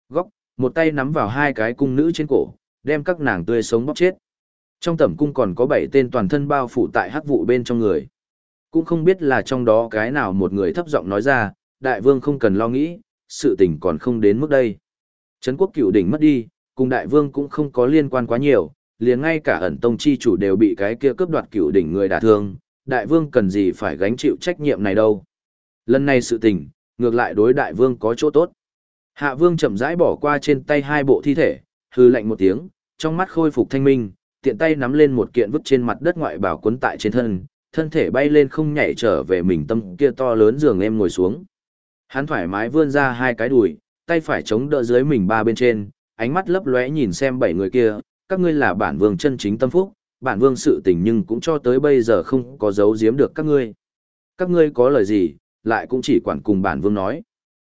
Góc, một tay nắm vào hai cái cung nữ trên cổ, đem các nàng tươi sống bóc chết. Trong tẩm cung còn có bảy tên toàn thân bao phủ tại hắc vụ bên trong người. Cũng không biết là trong đó cái nào một người thấp giọng nói ra, đại vương không cần lo nghĩ, sự tình còn không đến mức đây. Trấn quốc cựu đỉnh mất đi, cùng đại vương cũng không có liên quan quá nhiều, liền ngay cả ẩn tông chi chủ đều bị cái kia cướp đoạt cựu đỉnh người đả thương, đại vương cần gì phải gánh chịu trách nhiệm này đâu. Lần này sự tình, ngược lại đối đại vương có chỗ tốt. Hạ vương chậm rãi bỏ qua trên tay hai bộ thi thể, hư lạnh một tiếng, trong mắt khôi phục thanh minh, tiện tay nắm lên một kiện vứt trên mặt đất ngoại bảo cuốn tại trên thân, thân thể bay lên không nhảy trở về mình tâm kia to lớn giường em ngồi xuống. Hắn thoải mái vươn ra hai cái đùi, tay phải chống đỡ dưới mình ba bên trên, ánh mắt lấp lóe nhìn xem bảy người kia, các ngươi là bản vương chân chính tâm phúc, bản vương sự tình nhưng cũng cho tới bây giờ không có giấu giếm được các ngươi. Các ngươi có lời gì, lại cũng chỉ quản cùng bản vương nói.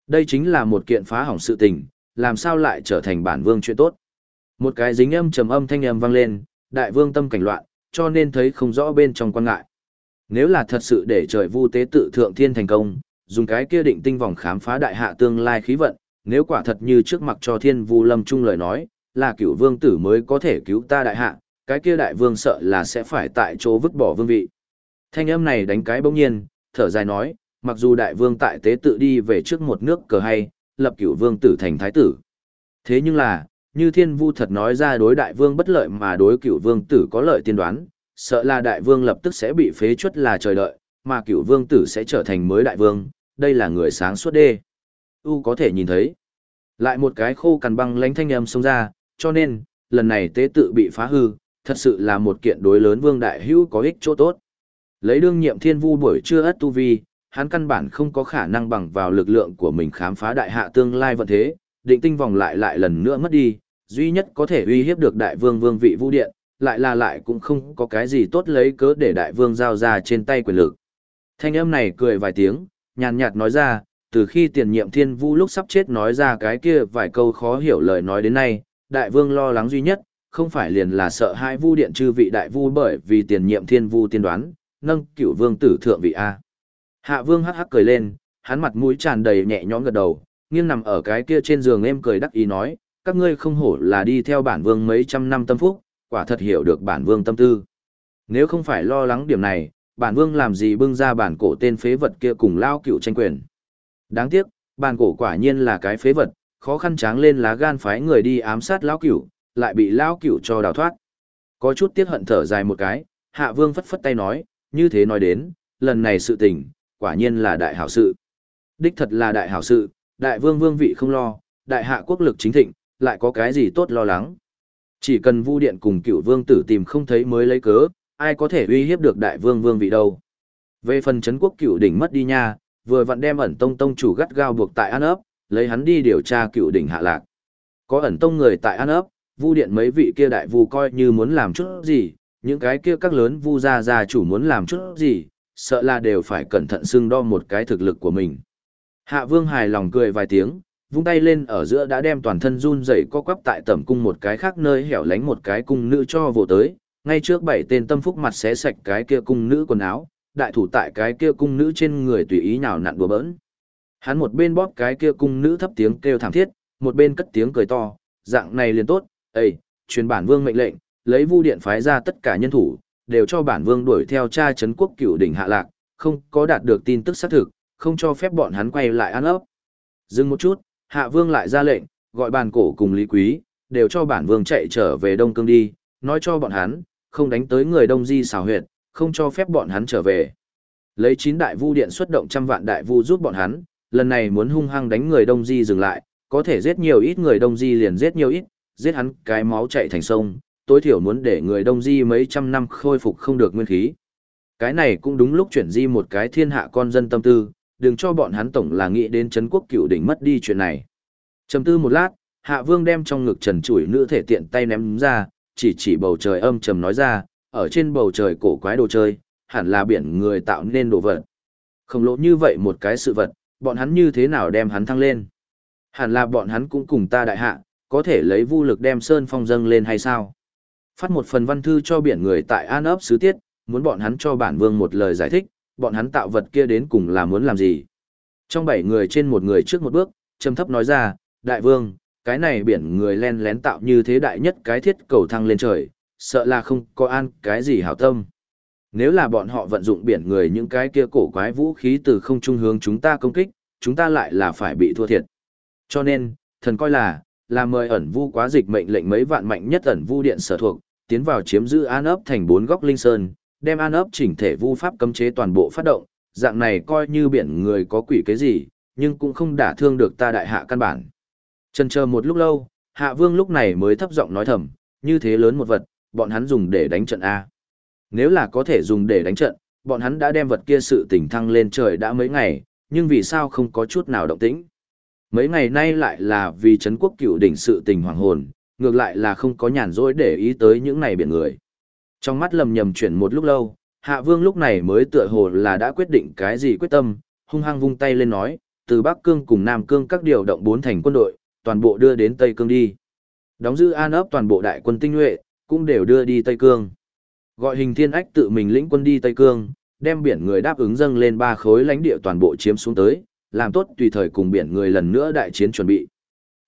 Đây chính là một kiện phá hỏng sự tình, làm sao lại trở thành bản vương chuyện tốt. Một cái dính âm trầm âm thanh âm vang lên, đại vương tâm cảnh loạn, cho nên thấy không rõ bên trong quan ngại. Nếu là thật sự để trời vu tế tự thượng thiên thành công, dùng cái kia định tinh vòng khám phá đại hạ tương lai khí vận, nếu quả thật như trước mặt cho thiên vu lâm trung lời nói, là cửu vương tử mới có thể cứu ta đại hạ, cái kia đại vương sợ là sẽ phải tại chỗ vứt bỏ vương vị. Thanh âm này đánh cái bỗng nhiên, thở dài nói, mặc dù đại vương tại tế tự đi về trước một nước cờ hay, lập cửu vương tử thành thái tử. Thế nhưng là, như thiên vu thật nói ra đối đại vương bất lợi mà đối Cựu vương tử có lợi tiên đoán, sợ là đại vương lập tức sẽ bị phế chuất là trời đợi, mà Cựu vương tử sẽ trở thành mới đại vương, đây là người sáng suốt đê. U có thể nhìn thấy. Lại một cái khô cằn băng lánh thanh âm xông ra, cho nên, lần này tế tự bị phá hư, thật sự là một kiện đối lớn vương đại hữu có ích chỗ tốt. Lấy đương nhiệm thiên vu buổi trưa ất tu vi, hắn căn bản không có khả năng bằng vào lực lượng của mình khám phá đại hạ tương lai vận thế, định tinh vòng lại lại lần nữa mất đi, duy nhất có thể uy hiếp được đại vương vương vị vũ điện, lại là lại cũng không có cái gì tốt lấy cớ để đại vương giao ra trên tay quyền lực. Thanh âm này cười vài tiếng, nhàn nhạt nói ra, từ khi tiền nhiệm thiên vu lúc sắp chết nói ra cái kia vài câu khó hiểu lời nói đến nay, đại vương lo lắng duy nhất, không phải liền là sợ hai vu điện chư vị đại vu bởi vì tiền nhiệm thiên vu tiên đoán, nâng cửu vương tử thượng vị A. Hạ vương hắc hắc cười lên, hắn mặt mũi tràn đầy nhẹ nhõm gật đầu, nghiêng nằm ở cái kia trên giường em cười đắc ý nói, các ngươi không hổ là đi theo bản vương mấy trăm năm tâm phúc, quả thật hiểu được bản vương tâm tư. Nếu không phải lo lắng điểm này, bản vương làm gì bưng ra bản cổ tên phế vật kia cùng lao cựu tranh quyền. Đáng tiếc, bản cổ quả nhiên là cái phế vật, khó khăn tráng lên lá gan phái người đi ám sát lao cựu, lại bị lao cựu cho đào thoát. Có chút tiếc hận thở dài một cái, hạ vương phất phất tay nói, như thế nói đến, lần này sự tình, quả nhiên là đại hảo sự. Đích thật là đại hảo sự, đại vương vương vị không lo, đại hạ quốc lực chính thịnh, lại có cái gì tốt lo lắng. Chỉ cần vu điện cùng cựu vương tử tìm không thấy mới lấy cớ, ai có thể uy hiếp được đại vương vương vị đâu. Về phần chấn quốc cựu đỉnh mất đi nha, vừa vặn đem ẩn tông tông chủ gắt gao buộc tại an ấp, lấy hắn đi điều tra cựu đỉnh hạ lạc. Có ẩn tông người tại an ấp, vu điện mấy vị kia đại vu coi như muốn làm chút gì, những cái kia các lớn vu gia gia chủ muốn làm chút gì, sợ là đều phải cẩn thận xưng đo một cái thực lực của mình. Hạ vương hài lòng cười vài tiếng, vung tay lên ở giữa đã đem toàn thân run rẩy co quắp tại tẩm cung một cái khác nơi hẻo lánh một cái cung nữ cho vô tới, ngay trước bảy tên tâm phúc mặt xé sạch cái kia cung nữ quần áo, đại thủ tại cái kia cung nữ trên người tùy ý nào nặn đùa bỡn. Hắn một bên bóp cái kia cung nữ thấp tiếng kêu thảm thiết, một bên cất tiếng cười to, dạng này liền tốt, Ê, truyền bản vương mệnh lệnh, lấy vu điện phái ra tất cả nhân thủ, đều cho bản vương đuổi theo cha Trấn quốc cựu đỉnh hạ lạc, không có đạt được tin tức xác thực, không cho phép bọn hắn quay lại ăn ấp. Dừng một chút, hạ vương lại ra lệnh, gọi bàn cổ cùng lý quý, đều cho bản vương chạy trở về Đông Cương đi, nói cho bọn hắn, không đánh tới người Đông Di xào huyệt, không cho phép bọn hắn trở về. Lấy chín đại vu điện xuất động trăm vạn đại vu giúp bọn hắn, lần này muốn hung hăng đánh người Đông Di dừng lại, có thể giết nhiều ít người Đông Di liền giết nhiều ít, giết hắn cái máu chạy thành sông, tối thiểu muốn để người Đông Di mấy trăm năm khôi phục không được nguyên khí. Cái này cũng đúng lúc chuyển di một cái thiên hạ con dân tâm tư, đừng cho bọn hắn tổng là nghĩ đến Trấn quốc cựu đỉnh mất đi chuyện này. Trầm tư một lát, Hạ Vương đem trong ngực trần chủi nữ thể tiện tay ném ra, chỉ chỉ bầu trời âm trầm nói ra, ở trên bầu trời cổ quái đồ chơi, hẳn là biển người tạo nên đồ vật. Không lỗ như vậy một cái sự vật, bọn hắn như thế nào đem hắn thăng lên? Hẳn là bọn hắn cũng cùng ta đại hạ, có thể lấy vu lực đem sơn phong dâng lên hay sao? Phát một phần văn thư cho biển người tại An ấp sứ tiết, muốn bọn hắn cho bản vương một lời giải thích, bọn hắn tạo vật kia đến cùng là muốn làm gì. Trong bảy người trên một người trước một bước, trầm thấp nói ra, đại vương, cái này biển người len lén tạo như thế đại nhất cái thiết cầu thăng lên trời, sợ là không có an cái gì hảo tâm. Nếu là bọn họ vận dụng biển người những cái kia cổ quái vũ khí từ không trung hướng chúng ta công kích, chúng ta lại là phải bị thua thiệt. Cho nên, thần coi là, là mời ẩn vu quá dịch mệnh lệnh mấy vạn mạnh nhất ẩn vu điện sở thuộc, tiến vào chiếm giữ an ấp thành bốn góc linh sơn, đem an ấp chỉnh thể vu pháp cấm chế toàn bộ phát động, dạng này coi như biển người có quỷ cái gì, nhưng cũng không đả thương được ta đại hạ căn bản. chần chờ một lúc lâu, hạ vương lúc này mới thấp giọng nói thầm, như thế lớn một vật, bọn hắn dùng để đánh trận A. Nếu là có thể dùng để đánh trận, bọn hắn đã đem vật kia sự tỉnh thăng lên trời đã mấy ngày, nhưng vì sao không có chút nào động tĩnh. Mấy ngày nay lại là vì Trấn quốc cựu đỉnh sự tình hoàng hồn, ngược lại là không có nhàn rỗi để ý tới những này biển người. Trong mắt lầm nhầm chuyển một lúc lâu, Hạ Vương lúc này mới tựa hồ là đã quyết định cái gì quyết tâm, hung hăng vung tay lên nói, từ Bắc Cương cùng Nam Cương các điều động bốn thành quân đội, toàn bộ đưa đến Tây Cương đi. Đóng giữ an ấp toàn bộ đại quân tinh nhuệ, cũng đều đưa đi Tây Cương. Gọi hình thiên ách tự mình lĩnh quân đi Tây Cương, đem biển người đáp ứng dâng lên ba khối lãnh địa toàn bộ chiếm xuống tới, làm tốt tùy thời cùng biển người lần nữa đại chiến chuẩn bị.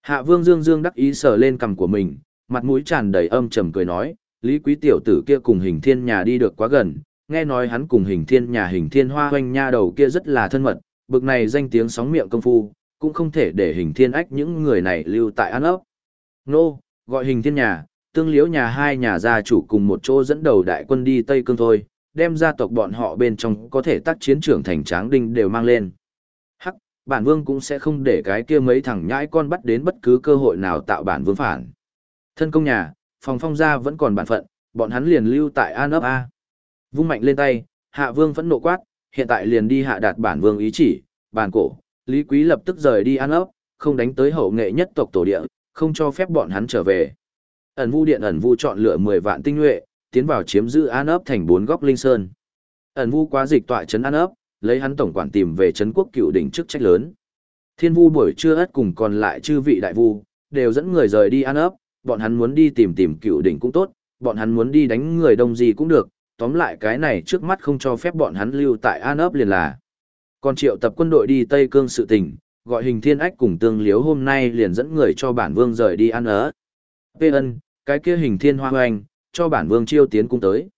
Hạ Vương Dương Dương đắc ý sờ lên cằm của mình, mặt mũi tràn đầy âm trầm cười nói, Lý Quý tiểu tử kia cùng Hình Thiên nhà đi được quá gần, nghe nói hắn cùng Hình Thiên nhà Hình Thiên Hoa hoanh nha đầu kia rất là thân mật, bực này danh tiếng sóng miệng công phu, cũng không thể để Hình Thiên ách những người này lưu tại An ốc. Nô, gọi Hình Thiên nhà, tương liễu nhà hai nhà gia chủ cùng một chỗ dẫn đầu đại quân đi Tây Cương thôi, đem gia tộc bọn họ bên trong có thể tác chiến trưởng thành tráng đinh đều mang lên bản vương cũng sẽ không để cái kia mấy thằng nhãi con bắt đến bất cứ cơ hội nào tạo bản vương phản. Thân công nhà, phòng phong gia vẫn còn bản phận, bọn hắn liền lưu tại An ấp A. Vung mạnh lên tay, hạ vương vẫn nộ quát, hiện tại liền đi hạ đạt bản vương ý chỉ, bản cổ, Lý Quý lập tức rời đi An ấp, không đánh tới hậu nghệ nhất tộc tổ địa, không cho phép bọn hắn trở về. Ẩn Vu Điện ẩn Vu chọn lựa 10 vạn tinh nhuệ, tiến vào chiếm giữ An ấp thành bốn góc linh sơn. Ẩn Vu quá dịch tọa trấn An ấp, lấy hắn tổng quản tìm về trấn quốc cựu đỉnh chức trách lớn. Thiên Vu buổi trưa ất cùng còn lại chư vị đại vu, đều dẫn người rời đi An ấp, bọn hắn muốn đi tìm tìm cựu đỉnh cũng tốt, bọn hắn muốn đi đánh người đông gì cũng được, tóm lại cái này trước mắt không cho phép bọn hắn lưu tại An ấp liền là. Còn triệu tập quân đội đi Tây Cương sự tình, gọi hình thiên ách cùng tương liếu hôm nay liền dẫn người cho bản vương rời đi ăn ớ. Vê ân, cái kia hình thiên hoa hoành, cho bản vương chiêu tiến cung tới.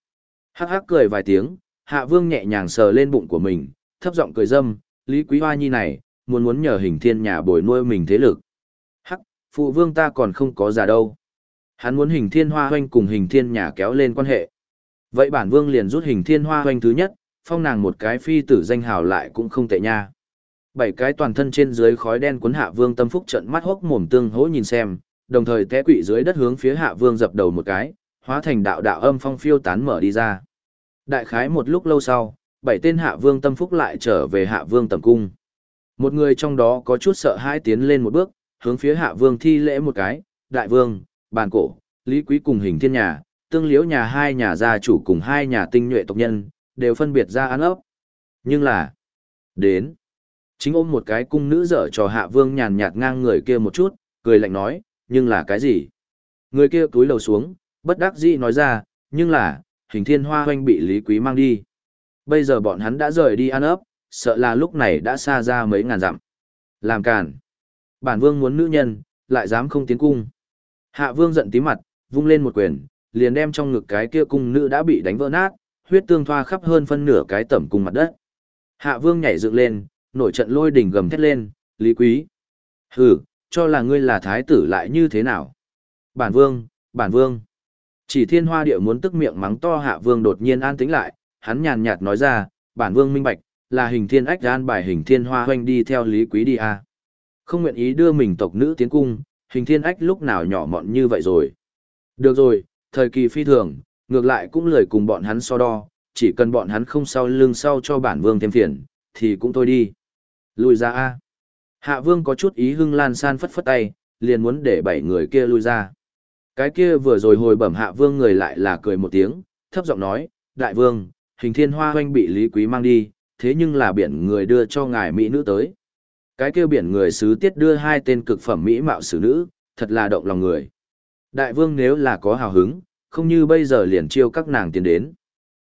Hắc hắc cười vài tiếng, hạ vương nhẹ nhàng sờ lên bụng của mình, thấp giọng cười dâm, lý quý hoa nhi này, muốn muốn nhờ hình thiên nhà bồi nuôi mình thế lực. Phụ vương ta còn không có già đâu. Hắn muốn hình thiên hoa hoanh cùng hình thiên nhà kéo lên quan hệ. Vậy bản vương liền rút hình thiên hoa hoanh thứ nhất, phong nàng một cái phi tử danh hào lại cũng không tệ nha. Bảy cái toàn thân trên dưới khói đen cuốn hạ vương tâm phúc trận mắt hốc mồm tương hỗ nhìn xem, đồng thời té quỵ dưới đất hướng phía hạ vương dập đầu một cái, hóa thành đạo đạo âm phong phiêu tán mở đi ra. Đại khái một lúc lâu sau, bảy tên hạ vương tâm phúc lại trở về hạ vương tầm cung. Một người trong đó có chút sợ hãi tiến lên một bước, hướng phía hạ vương thi lễ một cái, đại vương, bàn cổ, lý quý cùng hình thiên nhà, tương liễu nhà hai nhà gia chủ cùng hai nhà tinh nhuệ tộc nhân, đều phân biệt ra ăn ốc. Nhưng là, đến, chính ôm một cái cung nữ dở cho hạ vương nhàn nhạt ngang người kia một chút, cười lạnh nói, nhưng là cái gì? Người kia túi lầu xuống, bất đắc dĩ nói ra, nhưng là, hình thiên hoa hoanh bị Lý Quý mang đi. Bây giờ bọn hắn đã rời đi ăn ấp, sợ là lúc này đã xa ra mấy ngàn dặm. Làm càn. Bản vương muốn nữ nhân, lại dám không tiến cung. Hạ vương giận tí mặt, vung lên một quyền, liền đem trong ngực cái kia cung nữ đã bị đánh vỡ nát, huyết tương thoa khắp hơn phân nửa cái tẩm cung mặt đất. Hạ vương nhảy dựng lên, nổi trận lôi đỉnh gầm thét lên, Lý Quý. Hừ, cho là ngươi là thái tử lại như thế nào? Bản vương, bản vương. Chỉ thiên hoa địa muốn tức miệng mắng to hạ vương đột nhiên an tĩnh lại, hắn nhàn nhạt nói ra, bản vương minh bạch, là hình thiên ách gian bài hình thiên hoa hoanh đi theo Lý Quý đi à. Không nguyện ý đưa mình tộc nữ tiến cung, hình thiên ách lúc nào nhỏ mọn như vậy rồi. Được rồi, thời kỳ phi thường, ngược lại cũng lười cùng bọn hắn so đo, chỉ cần bọn hắn không sau lưng sau cho bản vương thêm phiền, thì cũng thôi đi. lùi ra a. Hạ vương có chút ý hưng lan san phất phất tay, liền muốn để bảy người kia lui ra. Cái kia vừa rồi hồi bẩm hạ vương người lại là cười một tiếng, thấp giọng nói, đại vương, hình thiên hoa hoanh bị lý quý mang đi, thế nhưng là biển người đưa cho ngài mỹ nữ tới. Cái kêu biển người sứ tiết đưa hai tên cực phẩm mỹ mạo xử nữ, thật là động lòng người. Đại vương nếu là có hào hứng, không như bây giờ liền chiêu các nàng tiến đến.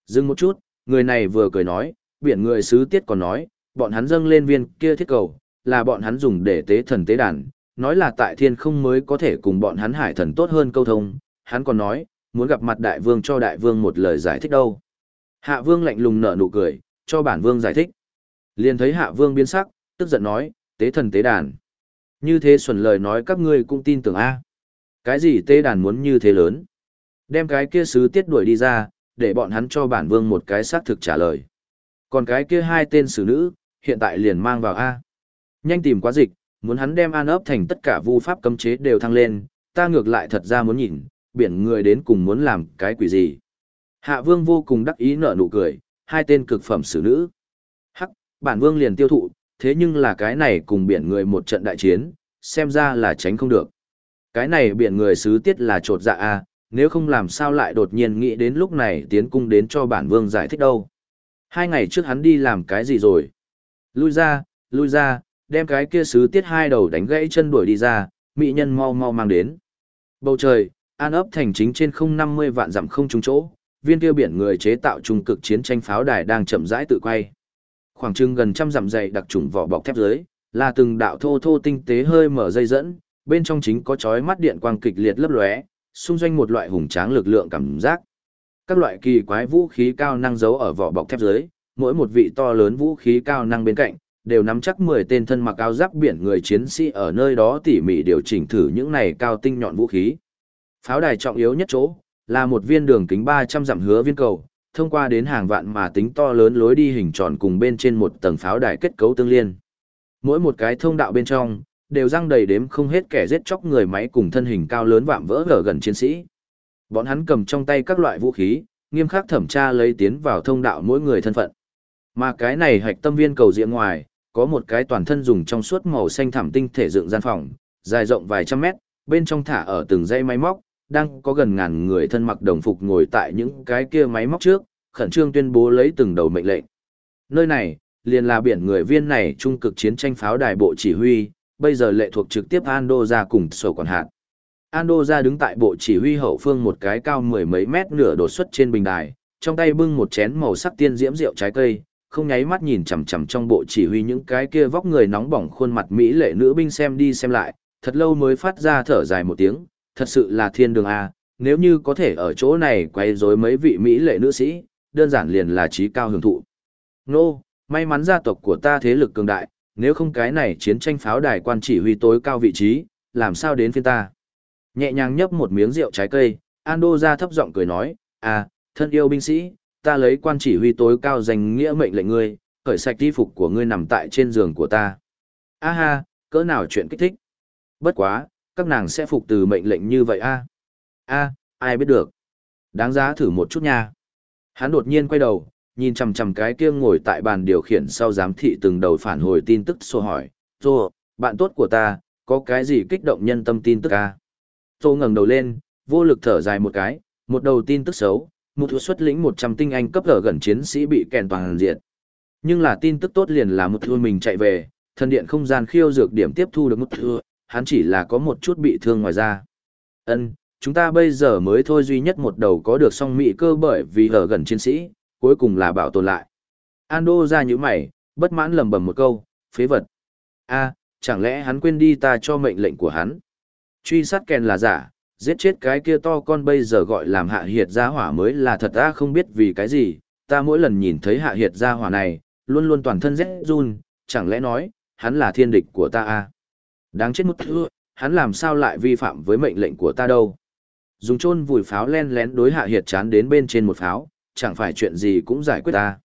Dừng một chút, người này vừa cười nói, biển người sứ tiết còn nói, bọn hắn dâng lên viên kia thiết cầu, là bọn hắn dùng để tế thần tế đàn, nói là tại thiên không mới có thể cùng bọn hắn hải thần tốt hơn câu thông, hắn còn nói, muốn gặp mặt đại vương cho đại vương một lời giải thích đâu. Hạ vương lạnh lùng nở nụ cười, cho bản vương giải thích. Liền thấy hạ vương biến sắc, tức giận nói, tế thần tế đàn. Như thế xuẩn lời nói các ngươi cũng tin tưởng a Cái gì tế đàn muốn như thế lớn? Đem cái kia sứ tiết đuổi đi ra, để bọn hắn cho bản vương một cái xác thực trả lời. Còn cái kia hai tên xử nữ, hiện tại liền mang vào A. Nhanh tìm quá dịch, muốn hắn đem an ấp thành tất cả vu pháp cấm chế đều thăng lên, ta ngược lại thật ra muốn nhìn, biển người đến cùng muốn làm cái quỷ gì. Hạ vương vô cùng đắc ý nở nụ cười, hai tên cực phẩm xử nữ. Hắc, bản vương liền tiêu thụ, thế nhưng là cái này cùng biển người một trận đại chiến, xem ra là tránh không được. Cái này biển người sứ tiết là trột dạ a, nếu không làm sao lại đột nhiên nghĩ đến lúc này tiến cung đến cho bản vương giải thích đâu. Hai ngày trước hắn đi làm cái gì rồi? Lui ra, lui ra, đem cái kia sứ tiết hai đầu đánh gãy chân đuổi đi ra, mỹ nhân mau mau mang đến. Bầu trời, an ấp thành chính trên không năm mươi vạn dặm không trúng chỗ, viên kia biển người chế tạo trung cực chiến tranh pháo đài đang chậm rãi tự quay. Khoảng chừng gần trăm dặm dày đặc trùng vỏ bọc thép dưới, là từng đạo thô thô tinh tế hơi mở dây dẫn, bên trong chính có chói mắt điện quang kịch liệt lấp lóe, xung doanh một loại hùng tráng lực lượng cảm giác. Các loại kỳ quái vũ khí cao năng giấu ở vỏ bọc thép dưới, mỗi một vị to lớn vũ khí cao năng bên cạnh, đều nắm chắc 10 tên thân mặc áo giáp biển người chiến sĩ ở nơi đó tỉ mỉ điều chỉnh thử những này cao tinh nhọn vũ khí. Pháo đài trọng yếu nhất chỗ, là một viên đường kính 300 dặm hứa viên cầu, thông qua đến hàng vạn mà tính to lớn lối đi hình tròn cùng bên trên một tầng pháo đài kết cấu tương liên. Mỗi một cái thông đạo bên trong, đều răng đầy đếm không hết kẻ giết chóc người máy cùng thân hình cao lớn vạm vỡ gở gần chiến sĩ. Bọn hắn cầm trong tay các loại vũ khí, nghiêm khắc thẩm tra lấy tiến vào thông đạo mỗi người thân phận. Mà cái này hạch tâm viên cầu diện ngoài, có một cái toàn thân dùng trong suốt màu xanh thảm tinh thể dựng gian phòng, dài rộng vài trăm mét, bên trong thả ở từng dây máy móc, đang có gần ngàn người thân mặc đồng phục ngồi tại những cái kia máy móc trước, khẩn trương tuyên bố lấy từng đầu mệnh lệnh. Nơi này, liền là biển người viên này trung cực chiến tranh pháo đài bộ chỉ huy, bây giờ lệ thuộc trực tiếp Ando ra cùng sổ quản hạt. Ando ra đứng tại bộ chỉ huy hậu phương một cái cao mười mấy mét nửa đột xuất trên bình đài, trong tay bưng một chén màu sắc tiên diễm rượu trái cây, không nháy mắt nhìn chằm chằm trong bộ chỉ huy những cái kia vóc người nóng bỏng khuôn mặt mỹ lệ nữ binh xem đi xem lại, thật lâu mới phát ra thở dài một tiếng, thật sự là thiên đường a, nếu như có thể ở chỗ này quay rối mấy vị mỹ lệ nữ sĩ, đơn giản liền là trí cao hưởng thụ. Nô, may mắn gia tộc của ta thế lực cường đại, nếu không cái này chiến tranh pháo đài quan chỉ huy tối cao vị trí, làm sao đến phiên ta. Nhẹ nhàng nhấp một miếng rượu trái cây, Ando ra thấp giọng cười nói, à, thân yêu binh sĩ, ta lấy quan chỉ huy tối cao danh nghĩa mệnh lệnh ngươi, khởi sạch đi phục của ngươi nằm tại trên giường của ta. A ha, cỡ nào chuyện kích thích. Bất quá, các nàng sẽ phục từ mệnh lệnh như vậy a a ai biết được. Đáng giá thử một chút nha. Hắn đột nhiên quay đầu, nhìn chằm chằm cái kia ngồi tại bàn điều khiển sau giám thị từng đầu phản hồi tin tức xô hỏi, Tô, bạn tốt của ta, có cái gì kích động nhân tâm tin tức a Tô ngẩng đầu lên, vô lực thở dài một cái, một đầu tin tức xấu, một thứ xuất lĩnh 100 tinh anh cấp ở gần chiến sĩ bị kèn toàn diện. Nhưng là tin tức tốt liền là một thứ mình chạy về, thần điện không gian khiêu dược điểm tiếp thu được một thứ, hắn chỉ là có một chút bị thương ngoài ra. Ân, chúng ta bây giờ mới thôi duy nhất một đầu có được song mỹ cơ bởi vì ở gần chiến sĩ, cuối cùng là bảo tồn lại. Ando ra như mày, bất mãn lầm bầm một câu, phế vật. a chẳng lẽ hắn quên đi ta cho mệnh lệnh của hắn? Truy sát kèn là giả, giết chết cái kia to con bây giờ gọi làm hạ hiệt gia hỏa mới là thật ta không biết vì cái gì, ta mỗi lần nhìn thấy hạ hiệt gia hỏa này, luôn luôn toàn thân rét run, chẳng lẽ nói, hắn là thiên địch của ta a Đáng chết mút thưa hắn làm sao lại vi phạm với mệnh lệnh của ta đâu? Dùng chôn vùi pháo len lén đối hạ hiệt chán đến bên trên một pháo, chẳng phải chuyện gì cũng giải quyết ta.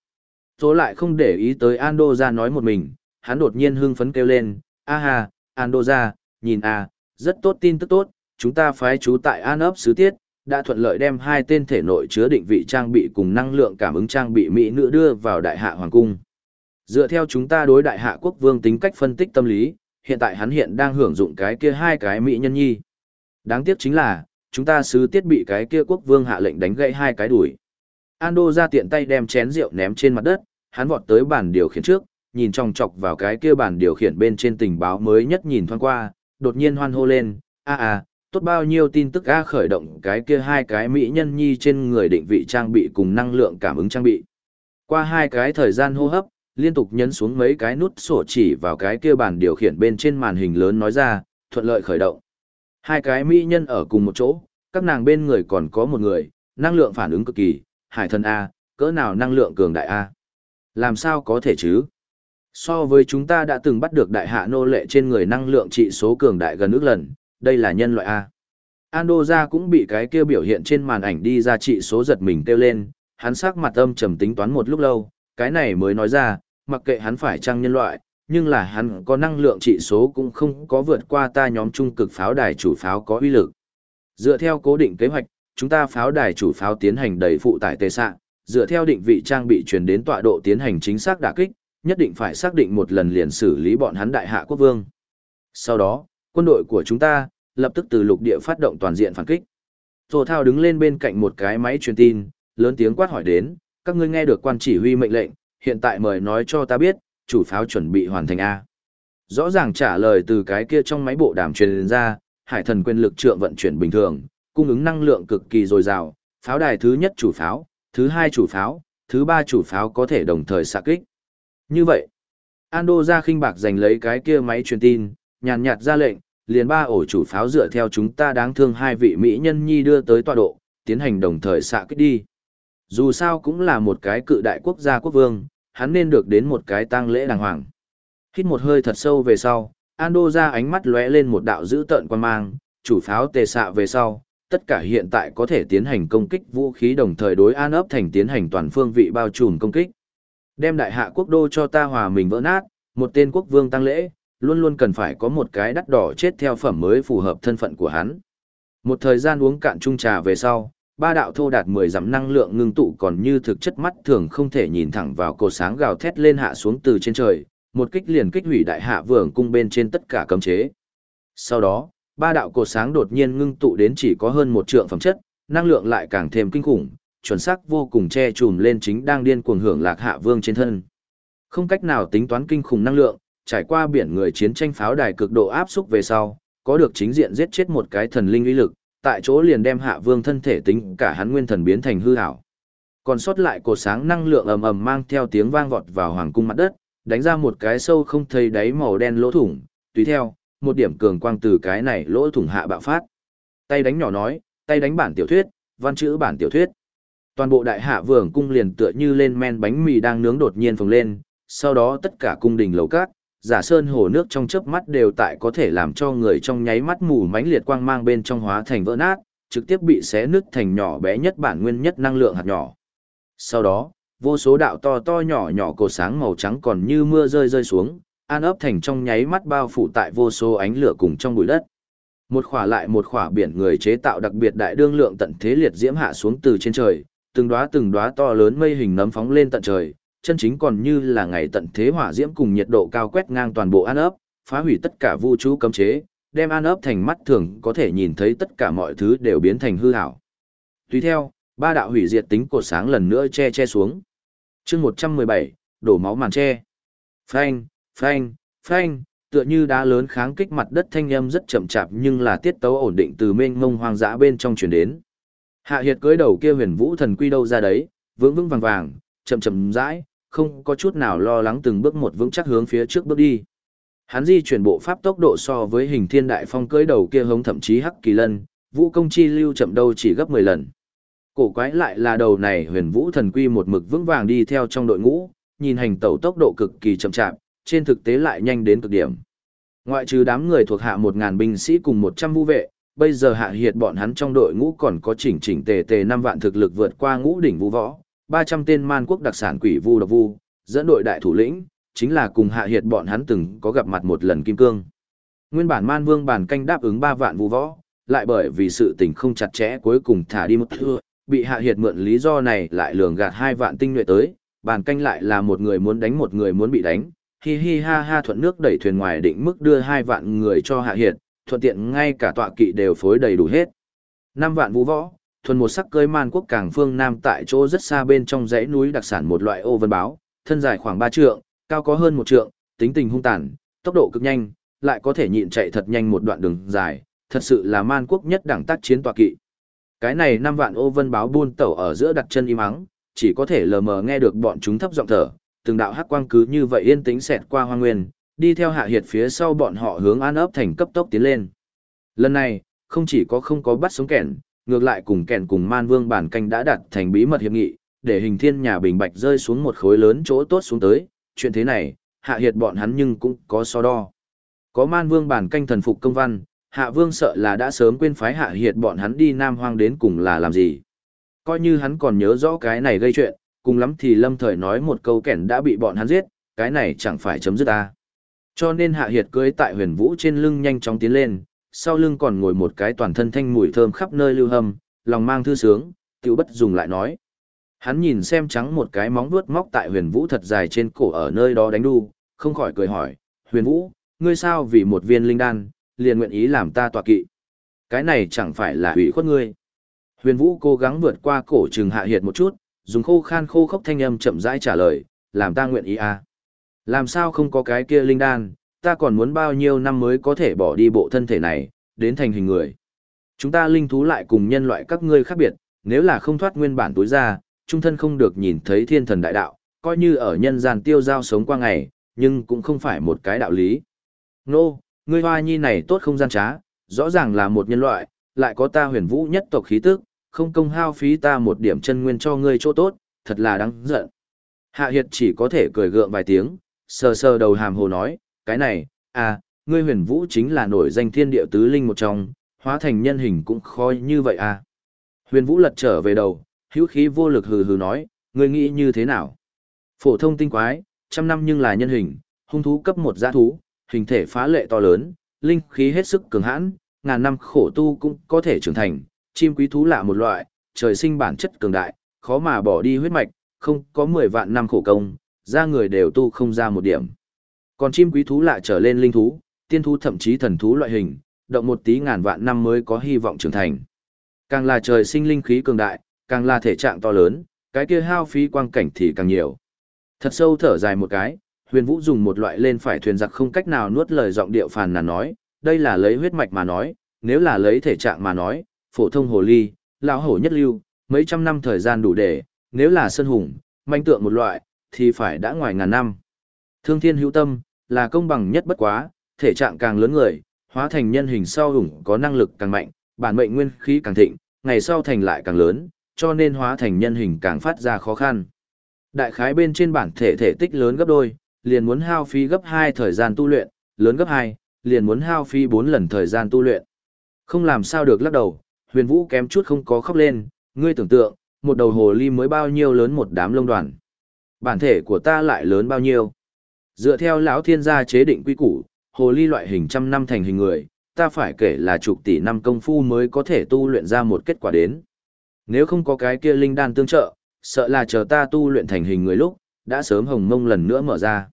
Tôi lại không để ý tới Ando ra nói một mình, hắn đột nhiên hưng phấn kêu lên, a ha, Ando ra, nhìn a, rất tốt tin tức tốt, chúng ta phái chú tại An ấp sứ tiết, đã thuận lợi đem hai tên thể nội chứa định vị trang bị cùng năng lượng cảm ứng trang bị mỹ nữ đưa vào đại hạ hoàng cung. Dựa theo chúng ta đối đại hạ quốc vương tính cách phân tích tâm lý, hiện tại hắn hiện đang hưởng dụng cái kia hai cái mỹ nhân nhi. Đáng tiếc chính là, chúng ta sứ tiết bị cái kia quốc vương hạ lệnh đánh gãy hai cái đuổi. Ando ra tiện tay đem chén rượu ném trên mặt đất, hắn vọt tới bàn điều khiển trước, nhìn trong chọc vào cái kia bàn điều khiển bên trên tình báo mới nhất nhìn thoáng qua, đột nhiên hoan hô lên, a a, tốt bao nhiêu tin tức a khởi động cái kia hai cái mỹ nhân nhi trên người định vị trang bị cùng năng lượng cảm ứng trang bị. Qua hai cái thời gian hô hấp, liên tục nhấn xuống mấy cái nút sổ chỉ vào cái kia bàn điều khiển bên trên màn hình lớn nói ra, thuận lợi khởi động. Hai cái mỹ nhân ở cùng một chỗ, các nàng bên người còn có một người, năng lượng phản ứng cực kỳ, hải thần A, cỡ nào năng lượng cường đại A. Làm sao có thể chứ? So với chúng ta đã từng bắt được đại hạ nô lệ trên người năng lượng trị số cường đại gần ước lần, đây là nhân loại A. Ando ra cũng bị cái kia biểu hiện trên màn ảnh đi ra trị số giật mình kêu lên, hắn sắc mặt âm trầm tính toán một lúc lâu, cái này mới nói ra, mặc kệ hắn phải trang nhân loại, nhưng là hắn có năng lượng trị số cũng không có vượt qua ta nhóm trung cực pháo đài chủ pháo có uy lực. Dựa theo cố định kế hoạch, chúng ta pháo đài chủ pháo tiến hành đầy phụ tải tê sạng, dựa theo định vị trang bị truyền đến tọa độ tiến hành chính xác đả kích, nhất định phải xác định một lần liền xử lý bọn hắn đại hạ quốc vương. Sau đó, quân đội của chúng ta lập tức từ lục địa phát động toàn diện phản kích. Tổ thao đứng lên bên cạnh một cái máy truyền tin, lớn tiếng quát hỏi đến, các ngươi nghe được quan chỉ huy mệnh lệnh, hiện tại mời nói cho ta biết, chủ pháo chuẩn bị hoàn thành A. Rõ ràng trả lời từ cái kia trong máy bộ đàm truyền ra, hải thần quyền lực trượng vận chuyển bình thường, cung ứng năng lượng cực kỳ dồi dào, pháo đài thứ nhất chủ pháo, thứ hai chủ pháo, thứ ba chủ pháo có thể đồng thời xạ kích. Như vậy, Ando ra khinh bạc giành lấy cái kia máy truyền tin, nhàn nhạt ra lệnh, liền ba ổ chủ pháo dựa theo chúng ta đáng thương hai vị mỹ nhân nhi đưa tới tọa độ, tiến hành đồng thời xạ kích đi. Dù sao cũng là một cái cự đại quốc gia quốc vương, hắn nên được đến một cái tang lễ đàng hoàng. Hít một hơi thật sâu về sau, Ando ra ánh mắt lóe lên một đạo dữ tợn quan mang, chủ pháo tề xạ về sau, tất cả hiện tại có thể tiến hành công kích vũ khí đồng thời đối an ấp thành tiến hành toàn phương vị bao trùm công kích. Đem đại hạ quốc đô cho ta hòa mình vỡ nát, một tên quốc vương tăng lễ, luôn luôn cần phải có một cái đắt đỏ chết theo phẩm mới phù hợp thân phận của hắn. Một thời gian uống cạn chung trà về sau, ba đạo thô đạt 10 dặm năng lượng ngưng tụ còn như thực chất mắt thường không thể nhìn thẳng vào cột sáng gào thét lên hạ xuống từ trên trời, một kích liền kích hủy đại hạ vương cung bên trên tất cả cấm chế. Sau đó, ba đạo cột sáng đột nhiên ngưng tụ đến chỉ có hơn một trượng phẩm chất, năng lượng lại càng thêm kinh khủng, chuẩn xác vô cùng che chùm lên chính đang điên cuồng hưởng lạc hạ vương trên thân. Không cách nào tính toán kinh khủng năng lượng, trải qua biển người chiến tranh pháo đài cực độ áp xúc về sau, có được chính diện giết chết một cái thần linh uy lực, tại chỗ liền đem hạ vương thân thể tính cả hắn nguyên thần biến thành hư ảo. Còn sót lại cột sáng năng lượng ầm ầm mang theo tiếng vang vọt vào hoàng cung mặt đất, đánh ra một cái sâu không thấy đáy màu đen lỗ thủng, tùy theo, một điểm cường quang từ cái này lỗ thủng hạ bạo phát. Tay đánh nhỏ nói, tay đánh bản tiểu thuyết, văn chữ bản tiểu thuyết. Toàn bộ đại hạ vương cung liền tựa như lên men bánh mì đang nướng đột nhiên phồng lên, sau đó tất cả cung đình lầu cát, giả sơn hồ nước trong chớp mắt đều tại có thể làm cho người trong nháy mắt mù mánh liệt quang mang bên trong hóa thành vỡ nát, trực tiếp bị xé nứt thành nhỏ bé nhất bản nguyên nhất năng lượng hạt nhỏ. Sau đó, vô số đạo to to nhỏ nhỏ cổ sáng màu trắng còn như mưa rơi rơi xuống, an ấp thành trong nháy mắt bao phủ tại vô số ánh lửa cùng trong bụi đất. Một khỏa lại một khỏa biển người chế tạo đặc biệt đại đương lượng tận thế liệt diễm hạ xuống từ trên trời, từng đóa từng đóa to lớn mây hình nấm phóng lên tận trời, chân chính còn như là ngày tận thế hỏa diễm cùng nhiệt độ cao quét ngang toàn bộ an ấp, phá hủy tất cả vũ trụ cấm chế, đem an ấp thành mắt thường có thể nhìn thấy tất cả mọi thứ đều biến thành hư ảo. Tùy theo, ba đạo hủy diệt tính cột sáng lần nữa che che xuống. chương 117, đổ máu màn che. Phanh, phanh, phanh, tựa như đá lớn kháng kích mặt đất thanh âm rất chậm chạp nhưng là tiết tấu ổn định từ mênh mông hoang dã bên trong chuyển đến. Hạ hiệt cưới đầu kia huyền vũ thần quy đâu ra đấy, vững vững vàng vàng, chậm chậm rãi, không có chút nào lo lắng từng bước một vững chắc hướng phía trước bước đi. Hắn di chuyển bộ pháp tốc độ so với hình thiên đại phong cưới đầu kia hống thậm chí hắc kỳ lân, vũ công chi lưu chậm đâu chỉ gấp 10 lần. Cổ quái lại là đầu này huyền vũ thần quy một mực vững vàng đi theo trong đội ngũ, nhìn hành tẩu tốc độ cực kỳ chậm chạp, trên thực tế lại nhanh đến cực điểm. Ngoại trừ đám người thuộc hạ 1.000 binh sĩ cùng 100 vũ vệ, bây giờ hạ hiệt bọn hắn trong đội ngũ còn có chỉnh chỉnh tề tề 5 vạn thực lực vượt qua ngũ đỉnh vũ võ, 300 tên man quốc đặc sản quỷ vu độc vu, dẫn đội đại thủ lĩnh, chính là cùng hạ hiệt bọn hắn từng có gặp mặt một lần kim cương. Nguyên bản man vương bản canh đáp ứng 3 vạn vu võ, lại bởi vì sự tình không chặt chẽ cuối cùng thả đi một thưa, bị hạ hiệt mượn lý do này lại lường gạt 2 vạn tinh nhuệ tới, bản canh lại là một người muốn đánh một người muốn bị đánh, hi hi ha ha thuận nước đẩy thuyền ngoài định mức đưa 2 vạn người cho hạ hiệt, thuận tiện ngay cả tọa kỵ đều phối đầy đủ hết. 5 vạn vũ võ, thuần một sắc cưới man quốc cảng phương nam tại chỗ rất xa bên trong dãy núi đặc sản một loại ô vân báo, thân dài khoảng 3 trượng, cao có hơn một trượng, tính tình hung tàn, tốc độ cực nhanh, lại có thể nhịn chạy thật nhanh một đoạn đường dài, thật sự là man quốc nhất đẳng tác chiến tọa kỵ. Cái này năm vạn ô vân báo buôn tẩu ở giữa đặt chân im ắng, chỉ có thể lờ mờ nghe được bọn chúng thấp giọng thở, từng đạo hắc quang cứ như vậy yên tĩnh xẹt qua hoang nguyên, đi theo hạ hiệt phía sau bọn họ hướng an ấp thành cấp tốc tiến lên. Lần này, không chỉ có không có bắt sống kẻn, ngược lại cùng kèn cùng man vương bản canh đã đặt thành bí mật hiệp nghị, để hình thiên nhà bình bạch rơi xuống một khối lớn chỗ tốt xuống tới, chuyện thế này, hạ hiệt bọn hắn nhưng cũng có so đo. Có man vương bản canh thần phục công văn, hạ vương sợ là đã sớm quên phái hạ hiệt bọn hắn đi nam hoang đến cùng là làm gì. Coi như hắn còn nhớ rõ cái này gây chuyện, cùng lắm thì lâm thời nói một câu kẻn đã bị bọn hắn giết, cái này chẳng phải chấm dứt ta. Cho nên hạ hiệt cưới tại huyền vũ trên lưng nhanh chóng tiến lên, sau lưng còn ngồi một cái toàn thân thanh mùi thơm khắp nơi lưu hâm, lòng mang thư sướng, tiểu bất dùng lại nói. Hắn nhìn xem trắng một cái móng vuốt móc tại huyền vũ thật dài trên cổ ở nơi đó đánh đu, không khỏi cười hỏi, huyền vũ, ngươi sao vì một viên linh đan, liền nguyện ý làm ta tọa kỵ. Cái này chẳng phải là ủy khuất ngươi. Huyền vũ cố gắng vượt qua cổ trừng hạ hiệt một chút, dùng khô khan khô khốc thanh âm chậm rãi trả lời, làm ta nguyện ý à. Làm sao không có cái kia linh đan, ta còn muốn bao nhiêu năm mới có thể bỏ đi bộ thân thể này, đến thành hình người. Chúng ta linh thú lại cùng nhân loại các ngươi khác biệt, nếu là không thoát nguyên bản tối ra, trung thân không được nhìn thấy thiên thần đại đạo, coi như ở nhân gian tiêu giao sống qua ngày, nhưng cũng không phải một cái đạo lý. Nô, no, ngươi hoa nhi này tốt không gian trá, rõ ràng là một nhân loại, lại có ta huyền vũ nhất tộc khí tức, không công hao phí ta một điểm chân nguyên cho ngươi chỗ tốt, thật là đáng giận. Hạ Hiệt chỉ có thể cười gượng vài tiếng, sờ sờ đầu hàm hồ nói, cái này, à, ngươi huyền vũ chính là nổi danh thiên địa tứ linh một trong, hóa thành nhân hình cũng khó như vậy à. Huyền vũ lật trở về đầu, hữu khí vô lực hừ hừ nói, ngươi nghĩ như thế nào? Phổ thông tinh quái, trăm năm nhưng là nhân hình, hung thú cấp một giã thú, hình thể phá lệ to lớn, linh khí hết sức cường hãn, ngàn năm khổ tu cũng có thể trưởng thành, chim quý thú lạ một loại, trời sinh bản chất cường đại, khó mà bỏ đi huyết mạch, không có 10 vạn năm khổ công, ra người đều tu không ra một điểm. Còn chim quý thú lại trở lên linh thú, tiên thú thậm chí thần thú loại hình, động một tí ngàn vạn năm mới có hy vọng trưởng thành. Càng là trời sinh linh khí cường đại, càng là thể trạng to lớn, cái kia hao phí quang cảnh thì càng nhiều. Thật sâu thở dài một cái, huyền vũ dùng một loại lên phải thuyền giặc không cách nào nuốt lời giọng điệu phàn nàn nói, đây là lấy huyết mạch mà nói, nếu là lấy thể trạng mà nói, phổ thông hồ ly, lão hổ nhất lưu, mấy trăm năm thời gian đủ để, nếu là sơn hùng, manh tượng một loại, thì phải đã ngoài ngàn năm. Thương thiên hữu tâm, là công bằng nhất bất quá, thể trạng càng lớn người, hóa thành nhân hình sau hùng có năng lực càng mạnh, bản mệnh nguyên khí càng thịnh, ngày sau thành lại càng lớn, cho nên hóa thành nhân hình càng phát ra khó khăn. Đại khái bên trên bản thể thể tích lớn gấp đôi, liền muốn hao phí gấp 2 thời gian tu luyện, lớn gấp 2, liền muốn hao phí 4 lần thời gian tu luyện. Không làm sao được lắc đầu, huyền vũ kém chút không có khóc lên, ngươi tưởng tượng, một đầu hồ ly mới bao nhiêu lớn một đám lông đoàn. Bản thể của ta lại lớn bao nhiêu. Dựa theo lão thiên gia chế định quy củ, hồ ly loại hình trăm năm thành hình người, ta phải kể là chục tỷ năm công phu mới có thể tu luyện ra một kết quả đến. Nếu không có cái kia linh đan tương trợ, sợ là chờ ta tu luyện thành hình người lúc, đã sớm hồng mông lần nữa mở ra.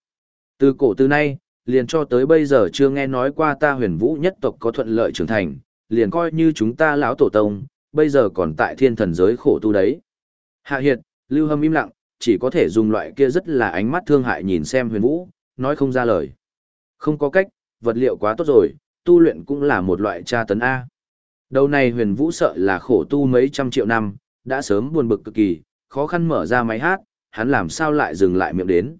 Từ cổ từ nay, liền cho tới bây giờ chưa nghe nói qua ta huyền vũ nhất tộc có thuận lợi trưởng thành, liền coi như chúng ta lão tổ tông, bây giờ còn tại thiên thần giới khổ tu đấy. Hạ Hiệt, Lưu Hâm im lặng, chỉ có thể dùng loại kia rất là ánh mắt thương hại nhìn xem huyền vũ, nói không ra lời. Không có cách, vật liệu quá tốt rồi, tu luyện cũng là một loại tra tấn A. Đầu này huyền vũ sợ là khổ tu mấy trăm triệu năm, đã sớm buồn bực cực kỳ, khó khăn mở ra máy hát, hắn làm sao lại dừng lại miệng đến.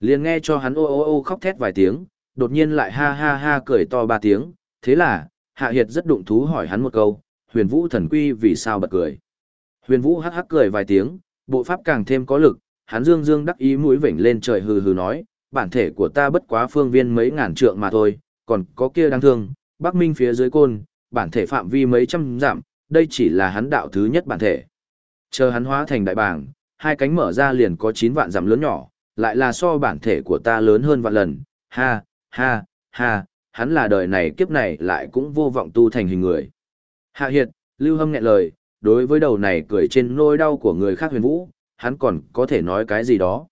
liền nghe cho hắn ô ô ô khóc thét vài tiếng, đột nhiên lại ha ha ha cười to ba tiếng, thế là, Hạ Hiệt rất đụng thú hỏi hắn một câu, huyền vũ thần quy vì sao bật cười. Huyền vũ hắc hắc cười vài tiếng, bộ pháp càng thêm có lực, hắn dương dương đắc ý mũi vểnh lên trời hừ hừ nói, bản thể của ta bất quá phương viên mấy ngàn trượng mà thôi, còn có kia đáng thương, Bắc Minh phía dưới côn, bản thể phạm vi mấy trăm dặm, đây chỉ là hắn đạo thứ nhất bản thể. Chờ hắn hóa thành đại bảng, hai cánh mở ra liền có 9 vạn dặm lớn nhỏ, lại là so bản thể của ta lớn hơn vạn lần, ha, ha, ha, hắn là đời này kiếp này lại cũng vô vọng tu thành hình người. Hạ Hiệt, Lưu Hâm nghẹn lời, đối với đầu này cười trên nỗi đau của người khác huyền vũ, hắn còn có thể nói cái gì đó.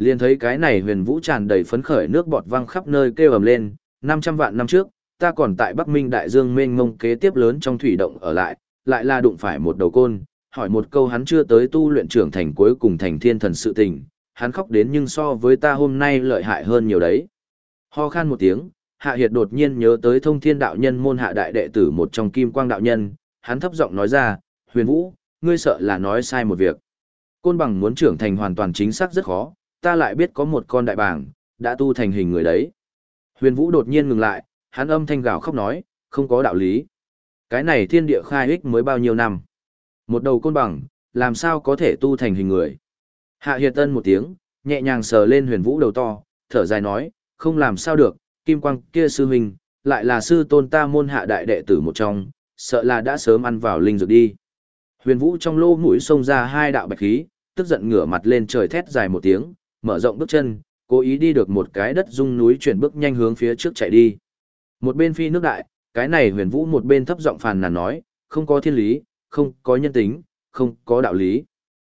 Liền thấy cái này huyền vũ tràn đầy phấn khởi nước bọt văng khắp nơi kêu ầm lên, 500 vạn năm trước, ta còn tại Bắc Minh Đại Dương mênh mông kế tiếp lớn trong thủy động ở lại, lại là đụng phải một đầu côn, hỏi một câu hắn chưa tới tu luyện trưởng thành cuối cùng thành thiên thần sự tình, hắn khóc đến nhưng so với ta hôm nay lợi hại hơn nhiều đấy. Ho khan một tiếng, Hạ Hiệt đột nhiên nhớ tới thông thiên đạo nhân môn hạ đại đệ tử một trong kim quang đạo nhân, hắn thấp giọng nói ra, huyền vũ, ngươi sợ là nói sai một việc. Côn bằng muốn trưởng thành hoàn toàn chính xác rất khó, ta lại biết có một con đại bàng, đã tu thành hình người đấy. Huyền vũ đột nhiên ngừng lại, hắn âm thanh gào khóc nói, không có đạo lý. Cái này thiên địa khai ích mới bao nhiêu năm. Một đầu côn bằng, làm sao có thể tu thành hình người. Hạ Hiệt Tân một tiếng, nhẹ nhàng sờ lên huyền vũ đầu to, thở dài nói, không làm sao được, kim quang kia sư huynh, lại là sư tôn ta môn hạ đại đệ tử một trong, sợ là đã sớm ăn vào linh dược đi. Huyền vũ trong lô mũi xông ra hai đạo bạch khí, tức giận ngửa mặt lên trời thét dài một tiếng, mở rộng bước chân, cố ý đi được một cái đất rung núi chuyển bước nhanh hướng phía trước chạy đi. Một bên phi nước đại, cái này huyền vũ một bên thấp giọng phàn nàn nói, không có thiên lý, không có nhân tính, không có đạo lý.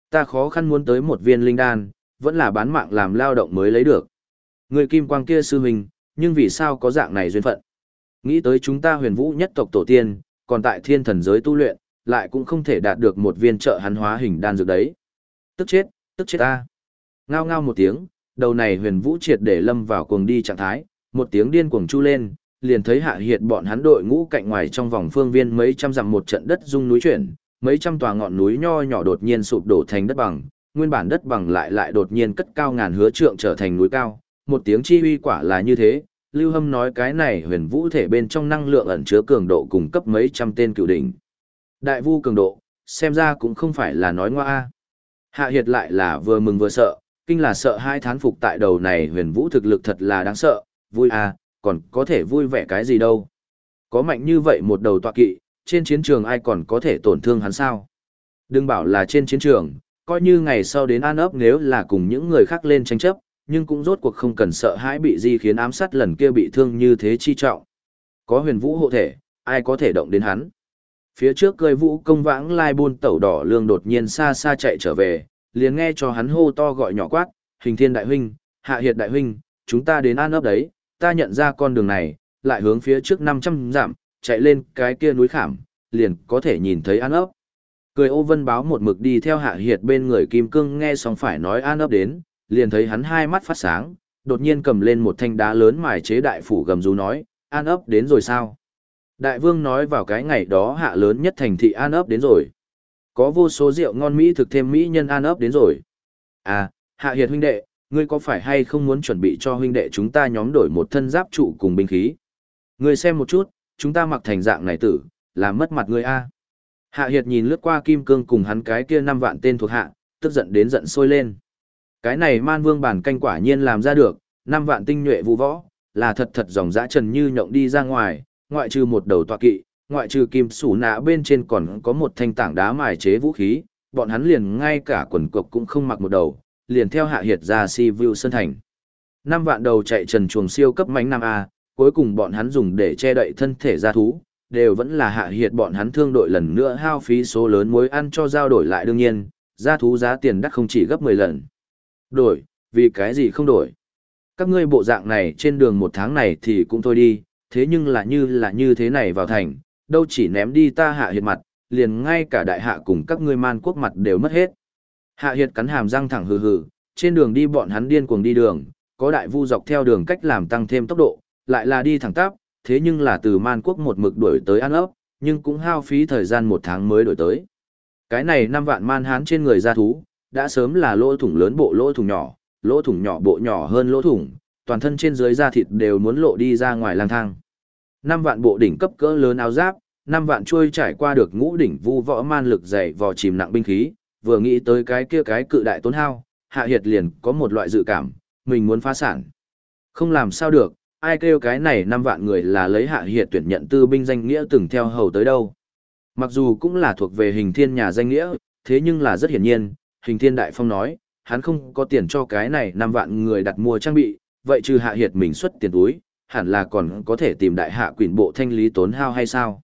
Ta khó khăn muốn tới một viên linh đan, vẫn là bán mạng làm lao động mới lấy được. Người kim quang kia sư huynh, nhưng vì sao có dạng này duyên phận? Nghĩ tới chúng ta huyền vũ nhất tộc tổ tiên, còn tại thiên thần giới tu luyện, lại cũng không thể đạt được một viên trợ hắn hóa hình đan dược đấy. Tức chết, tức chết ta. Ngao ngao một tiếng, đầu này huyền vũ triệt để lâm vào cuồng đi trạng thái, một tiếng điên cuồng chu lên, liền thấy hạ hiệt bọn hắn đội ngũ cạnh ngoài trong vòng phương viên mấy trăm dặm một trận đất rung núi chuyển, mấy trăm tòa ngọn núi nho nhỏ đột nhiên sụp đổ thành đất bằng, nguyên bản đất bằng lại lại đột nhiên cất cao ngàn hứa trượng trở thành núi cao, một tiếng chi uy quả là như thế. Lưu Hâm nói cái này huyền vũ thể bên trong năng lượng ẩn chứa cường độ cung cấp mấy trăm tên cựu đỉnh. Đại vu cường độ, xem ra cũng không phải là nói ngoa. Hạ Hiệt lại là vừa mừng vừa sợ, kinh là sợ hai thán phục tại đầu này huyền vũ thực lực thật là đáng sợ, vui à, còn có thể vui vẻ cái gì đâu. Có mạnh như vậy một đầu tọa kỵ, trên chiến trường ai còn có thể tổn thương hắn sao? Đừng bảo là trên chiến trường, coi như ngày sau đến an ấp nếu là cùng những người khác lên tranh chấp, nhưng cũng rốt cuộc không cần sợ hãi bị di khiến ám sát lần kia bị thương như thế chi trọng. Có huyền vũ hộ thể, ai có thể động đến hắn? Phía trước cơi vũ công vãng lai buôn tẩu đỏ lương đột nhiên xa xa chạy trở về, liền nghe cho hắn hô to gọi nhỏ quát, hình thiên đại huynh, hạ hiệt đại huynh, chúng ta đến an ấp đấy, ta nhận ra con đường này, lại hướng phía trước 500 giảm chạy lên cái kia núi khảm, liền có thể nhìn thấy an ấp. Cười ô vân báo một mực đi theo hạ hiệt bên người kim cương nghe xong phải nói an ấp đến, liền thấy hắn hai mắt phát sáng, đột nhiên cầm lên một thanh đá lớn mài chế đại phủ gầm rú nói, an ấp đến rồi sao? Đại vương nói vào cái ngày đó hạ lớn nhất thành thị an ấp đến rồi. Có vô số rượu ngon Mỹ thực thêm Mỹ nhân an ấp đến rồi. À, hạ hiệt huynh đệ, ngươi có phải hay không muốn chuẩn bị cho huynh đệ chúng ta nhóm đổi một thân giáp trụ cùng binh khí? Ngươi xem một chút, chúng ta mặc thành dạng này tử, làm mất mặt ngươi a. Hạ Hiệt nhìn lướt qua Kim Cương cùng hắn cái kia năm vạn tên thuộc hạ, tức giận đến giận sôi lên. Cái này man vương bản canh quả nhiên làm ra được, năm vạn tinh nhuệ vũ võ, là thật thật dòng dã trần như nhộng đi ra ngoài, ngoại trừ một đầu tọa kỵ, ngoại trừ kim sủ nạ bên trên còn có một thanh tảng đá mài chế vũ khí, bọn hắn liền ngay cả quần cộc cũng không mặc một đầu, liền theo hạ hiệt ra si view sân thành. Năm vạn đầu chạy trần chuồng siêu cấp mánh nam A, cuối cùng bọn hắn dùng để che đậy thân thể gia thú, đều vẫn là hạ hiệt bọn hắn thương đội lần nữa hao phí số lớn muối ăn cho giao đổi lại đương nhiên, gia thú giá tiền đắt không chỉ gấp 10 lần. Đổi, vì cái gì không đổi? Các ngươi bộ dạng này trên đường một tháng này thì cũng thôi đi, thế nhưng là như là như thế này vào thành, đâu chỉ ném đi ta hạ hiệt mặt, liền ngay cả đại hạ cùng các ngươi man quốc mặt đều mất hết. Hạ hiệt cắn hàm răng thẳng hừ hừ, trên đường đi bọn hắn điên cuồng đi đường, có đại vu dọc theo đường cách làm tăng thêm tốc độ, lại là đi thẳng tắp, thế nhưng là từ man quốc một mực đuổi tới an ấp, nhưng cũng hao phí thời gian một tháng mới đuổi tới. Cái này năm vạn man hán trên người gia thú, đã sớm là lỗ thủng lớn bộ lỗ thủng nhỏ, lỗ thủng nhỏ bộ nhỏ hơn lỗ thủng, toàn thân trên dưới da thịt đều muốn lộ đi ra ngoài lang thang. Năm vạn bộ đỉnh cấp cỡ lớn áo giáp, năm vạn chuôi trải qua được ngũ đỉnh vu võ man lực dày vò chìm nặng binh khí, vừa nghĩ tới cái kia cái cự đại tốn hao, hạ hiệt liền có một loại dự cảm, mình muốn phá sản. Không làm sao được, ai kêu cái này năm vạn người là lấy hạ hiệt tuyển nhận tư binh danh nghĩa từng theo hầu tới đâu. Mặc dù cũng là thuộc về hình thiên nhà danh nghĩa, thế nhưng là rất hiển nhiên, hình thiên đại phong nói, hắn không có tiền cho cái này năm vạn người đặt mua trang bị, vậy trừ hạ hiệt mình xuất tiền túi, hẳn là còn có thể tìm đại hạ quỷ bộ thanh lý tốn hao hay sao.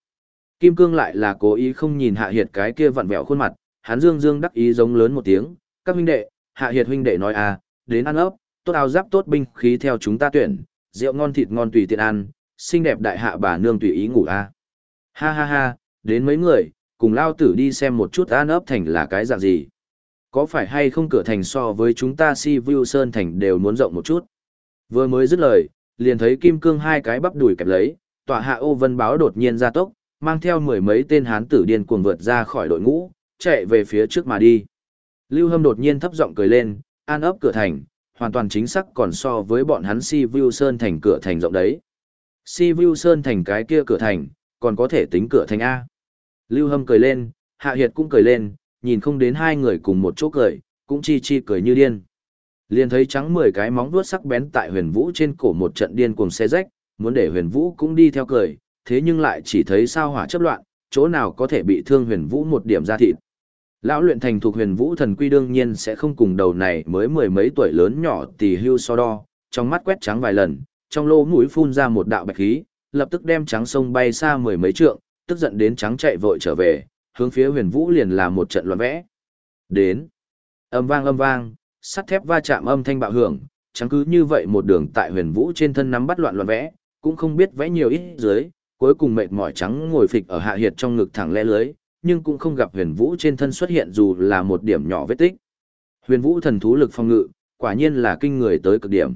Kim Cương lại là cố ý không nhìn hạ hiệt cái kia vặn vẹo khuôn mặt, hắn dương dương đắc ý giống lớn một tiếng, các huynh đệ, hạ hiệt huynh đệ nói à, đến ăn ấp, tốt áo giáp tốt binh khí theo chúng ta tuyển, rượu ngon thịt ngon tùy tiện ăn, xinh đẹp đại hạ bà nương tùy ý ngủ a. À. Ha ha ha, đến mấy người, cùng lao tử đi xem một chút an ấp thành là cái dạng gì. Có phải hay không cửa thành so với chúng ta si view sơn thành đều muốn rộng một chút. Vừa mới dứt lời, liền thấy kim cương hai cái bắp đùi kẹp lấy, tọa hạ ô vân báo đột nhiên ra tốc, mang theo mười mấy tên hán tử điên cuồng vượt ra khỏi đội ngũ, chạy về phía trước mà đi. Lưu Hâm đột nhiên thấp giọng cười lên, an ấp cửa thành, hoàn toàn chính xác còn so với bọn hắn Si View Sơn thành cửa thành rộng đấy. Si View Sơn thành cái kia cửa thành, còn có thể tính cửa thành A. Lưu Hâm cười lên, Hạ Hiệt cũng cười lên, nhìn không đến hai người cùng một chỗ cười, cũng chi chi cười như điên. Liền thấy trắng mười cái móng vuốt sắc bén tại huyền vũ trên cổ một trận điên cuồng xe rách, muốn để huyền vũ cũng đi theo cười, thế nhưng lại chỉ thấy sao hỏa chấp loạn, chỗ nào có thể bị thương huyền vũ một điểm ra thịt. Lão luyện thành thuộc huyền vũ thần quy đương nhiên sẽ không cùng đầu này mới mười mấy tuổi lớn nhỏ tỷ hưu so đo, trong mắt quét trắng vài lần, trong lỗ mũi phun ra một đạo bạch khí, lập tức đem trắng sông bay xa mười mấy trượng, tức giận đến trắng chạy vội trở về, hướng phía huyền vũ liền là một trận loạn vẽ. Đến. Âm vang âm vang, sắt thép va chạm âm thanh bạo hưởng, trắng cứ như vậy một đường tại huyền vũ trên thân nắm bắt loạn loạn vẽ, cũng không biết vẽ nhiều ít dưới, cuối cùng mệt mỏi trắng ngồi phịch ở hạ hiệt trong ngực thẳng lẽ lưới, nhưng cũng không gặp huyền vũ trên thân xuất hiện dù là một điểm nhỏ vết tích. Huyền vũ thần thú lực phong ngự, quả nhiên là kinh người tới cực điểm.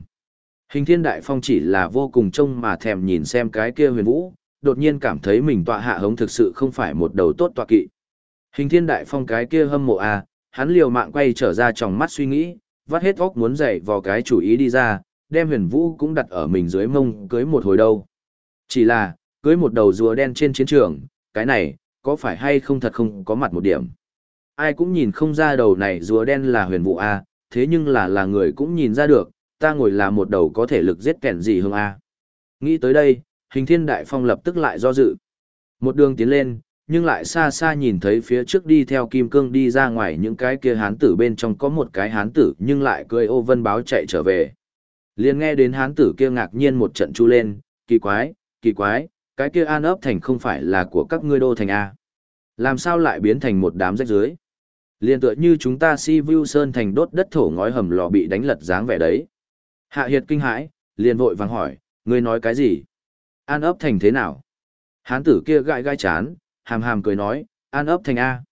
Hình thiên đại phong chỉ là vô cùng trông mà thèm nhìn xem cái kia huyền vũ, đột nhiên cảm thấy mình tọa hạ hống thực sự không phải một đầu tốt tọa kỵ. Hình thiên đại phong cái kia hâm mộ à, hắn liều mạng quay trở ra trong mắt suy nghĩ, vắt hết óc muốn dậy vào cái chủ ý đi ra, đem huyền vũ cũng đặt ở mình dưới mông cưới một hồi đâu. Chỉ là, cưới một đầu rùa đen trên chiến trường, cái này, có phải hay không thật không có mặt một điểm. Ai cũng nhìn không ra đầu này rùa đen là huyền vụ A, thế nhưng là là người cũng nhìn ra được, ta ngồi là một đầu có thể lực giết kẻn gì hơn A. Nghĩ tới đây, hình thiên đại phong lập tức lại do dự. Một đường tiến lên, nhưng lại xa xa nhìn thấy phía trước đi theo kim cương đi ra ngoài những cái kia hán tử bên trong có một cái hán tử nhưng lại cười ô vân báo chạy trở về. liền nghe đến hán tử kia ngạc nhiên một trận chu lên, kỳ quái, kỳ quái, cái kia an ấp thành không phải là của các ngươi đô thành A. Làm sao lại biến thành một đám rách dưới? Liên tựa như chúng ta si view sơn thành đốt đất thổ ngói hầm lò bị đánh lật dáng vẻ đấy. Hạ Hiệt kinh hãi, liền vội vàng hỏi, ngươi nói cái gì? An ấp thành thế nào? Hán tử kia gãi gai chán, hàm hàm cười nói, an ấp thành A.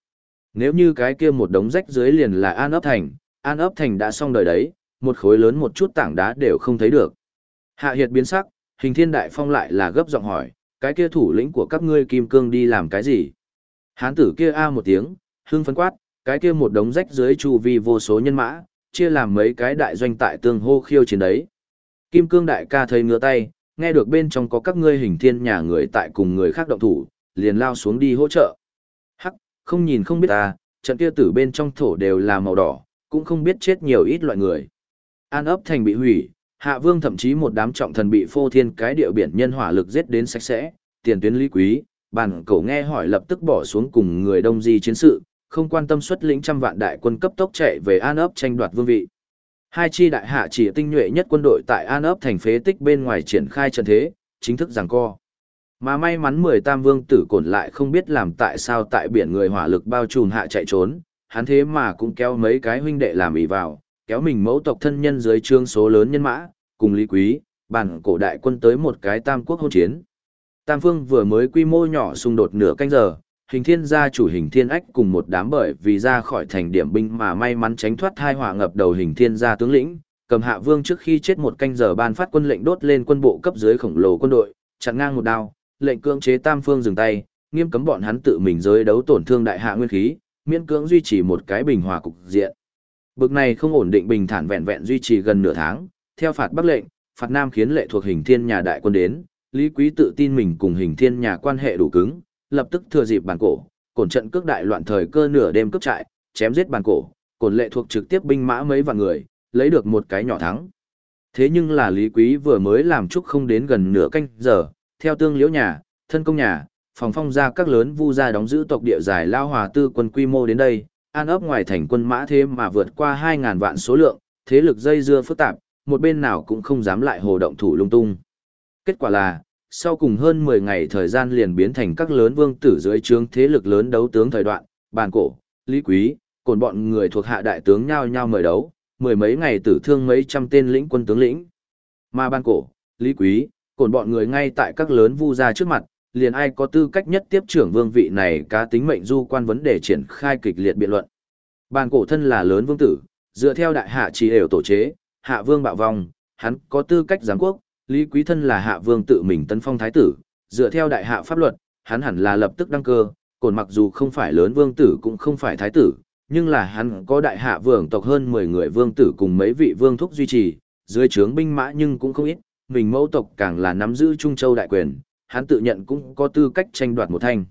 Nếu như cái kia một đống rách dưới liền là an ấp thành, an ấp thành đã xong đời đấy, một khối lớn một chút tảng đá đều không thấy được. Hạ Hiệt biến sắc, hình thiên đại phong lại là gấp giọng hỏi, cái kia thủ lĩnh của các ngươi kim cương đi làm cái gì? Hán tử kia A một tiếng, hưng phấn quát, cái kia một đống rách dưới chu vi vô số nhân mã, chia làm mấy cái đại doanh tại tương hô khiêu chiến đấy. Kim cương đại ca thấy ngứa tay, nghe được bên trong có các ngươi hình thiên nhà người tại cùng người khác động thủ, liền lao xuống đi hỗ trợ. Hắc, không nhìn không biết ta, trận kia tử bên trong thổ đều là màu đỏ, cũng không biết chết nhiều ít loại người. An ấp thành bị hủy, hạ vương thậm chí một đám trọng thần bị phô thiên cái địa biển nhân hỏa lực giết đến sạch sẽ, tiền tuyến lý quý, bản cổ nghe hỏi lập tức bỏ xuống cùng người đông di chiến sự, không quan tâm xuất lĩnh trăm vạn đại quân cấp tốc chạy về An ấp tranh đoạt vương vị. Hai chi đại hạ chỉ tinh nhuệ nhất quân đội tại An ấp thành phế tích bên ngoài triển khai trận thế, chính thức giằng co. Mà may mắn mười tam vương tử cổn lại không biết làm tại sao tại biển người hỏa lực bao trùm hạ chạy trốn, hắn thế mà cũng kéo mấy cái huynh đệ làm ý vào, kéo mình mẫu tộc thân nhân dưới trương số lớn nhân mã, cùng Lý Quý, bản cổ đại quân tới một cái tam quốc hôn chiến. Tam phương vừa mới quy mô nhỏ xung đột nửa canh giờ, hình thiên gia chủ hình thiên ách cùng một đám bởi vì ra khỏi thành điểm binh mà may mắn tránh thoát thai hỏa ngập đầu hình thiên gia tướng lĩnh, cầm hạ vương trước khi chết một canh giờ ban phát quân lệnh đốt lên quân bộ cấp dưới khổng lồ quân đội, chặn ngang một đao, lệnh cưỡng chế tam phương dừng tay, nghiêm cấm bọn hắn tự mình giới đấu tổn thương đại hạ nguyên khí, miễn cưỡng duy trì một cái bình hòa cục diện. Bực này không ổn định bình thản vẹn vẹn duy trì gần nửa tháng, theo phạt Bắc lệnh, phạt Nam khiến lệ thuộc hình thiên nhà đại quân đến, Lý Quý tự tin mình cùng hình thiên nhà quan hệ đủ cứng, lập tức thừa dịp bàn cổ, cổn trận cước đại loạn thời cơ nửa đêm cướp trại, chém giết bàn cổ, cổn lệ thuộc trực tiếp binh mã mấy vạn người, lấy được một cái nhỏ thắng. Thế nhưng là Lý Quý vừa mới làm chúc không đến gần nửa canh giờ, theo tương liễu nhà, thân công nhà, phòng phong ra các lớn vu gia đóng giữ tộc địa giải lao hòa tư quân quy mô đến đây, an ấp ngoài thành quân mã thế mà vượt qua 2.000 vạn số lượng, thế lực dây dưa phức tạp, một bên nào cũng không dám lại hồ động thủ lung tung. Kết quả là, sau cùng hơn 10 ngày thời gian liền biến thành các lớn vương tử dưới trướng thế lực lớn đấu tướng thời đoạn, bàn cổ, lý quý, cồn bọn người thuộc hạ đại tướng nhau nhau mời đấu, mười mấy ngày tử thương mấy trăm tên lĩnh quân tướng lĩnh. Mà bàn cổ, lý quý, cồn bọn người ngay tại các lớn vu gia trước mặt, liền ai có tư cách nhất tiếp trưởng vương vị này cá tính mệnh du quan vấn đề triển khai kịch liệt biện luận. Bàn cổ thân là lớn vương tử, dựa theo đại hạ chỉ đều tổ chế, hạ vương bạo vong, hắn có tư cách giám quốc, Lý Quý thân là hạ vương tự mình tấn phong thái tử, dựa theo đại hạ pháp luật, hắn hẳn là lập tức đăng cơ, cồn mặc dù không phải lớn vương tử cũng không phải thái tử, nhưng là hắn có đại hạ vương tộc hơn 10 người vương tử cùng mấy vị vương thúc duy trì, dưới trướng binh mã nhưng cũng không ít, mình mẫu tộc càng là nắm giữ Trung Châu đại quyền, hắn tự nhận cũng có tư cách tranh đoạt một thành.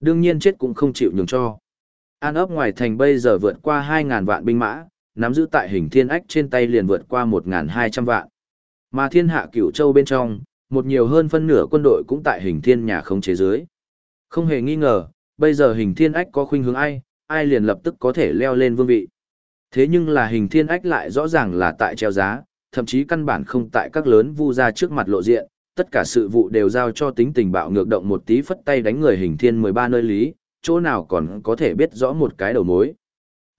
Đương nhiên chết cũng không chịu nhường cho. An ấp ngoài thành bây giờ vượt qua 2.000 vạn binh mã, nắm giữ tại hình thiên ách trên tay liền vượt qua 1.200 vạn. Mà thiên hạ cửu châu bên trong, một nhiều hơn phân nửa quân đội cũng tại hình thiên nhà không chế dưới. Không hề nghi ngờ, bây giờ hình thiên ách có khuynh hướng ai, ai liền lập tức có thể leo lên vương vị. Thế nhưng là hình thiên ách lại rõ ràng là tại treo giá, thậm chí căn bản không tại các lớn vu ra trước mặt lộ diện, tất cả sự vụ đều giao cho tính tình bạo ngược động một tí phất tay đánh người hình thiên 13 nơi lý, chỗ nào còn có thể biết rõ một cái đầu mối.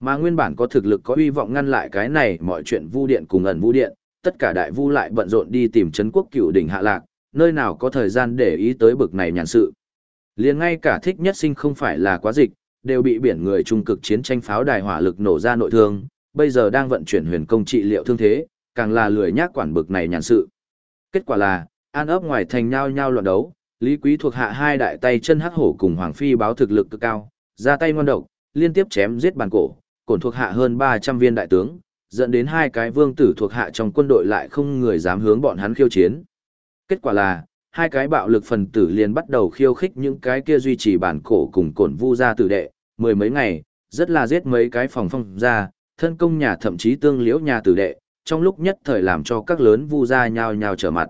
Mà nguyên bản có thực lực có hy vọng ngăn lại cái này mọi chuyện vu điện cùng ẩn vu điện, tất cả đại vu lại bận rộn đi tìm Trấn quốc cựu đỉnh hạ lạc, nơi nào có thời gian để ý tới bực này nhàn sự. liền ngay cả thích nhất sinh không phải là quá dịch, đều bị biển người trung cực chiến tranh pháo đài hỏa lực nổ ra nội thương, bây giờ đang vận chuyển huyền công trị liệu thương thế, càng là lười nhác quản bực này nhàn sự. Kết quả là, an ấp ngoài thành nhao nhao loạn đấu, Lý Quý thuộc hạ hai đại tay chân hắc hổ cùng Hoàng Phi báo thực lực cực cao, ra tay ngoan độc, liên tiếp chém giết bàn cổ, cổn thuộc hạ hơn 300 viên đại tướng, dẫn đến hai cái vương tử thuộc hạ trong quân đội lại không người dám hướng bọn hắn khiêu chiến. Kết quả là, hai cái bạo lực phần tử liền bắt đầu khiêu khích những cái kia duy trì bản cổ cùng cổn vu gia tử đệ, mười mấy ngày, rất là giết mấy cái phòng phong ra, thân công nhà thậm chí tương liễu nhà tử đệ, trong lúc nhất thời làm cho các lớn vu gia nhao nhao trở mặt.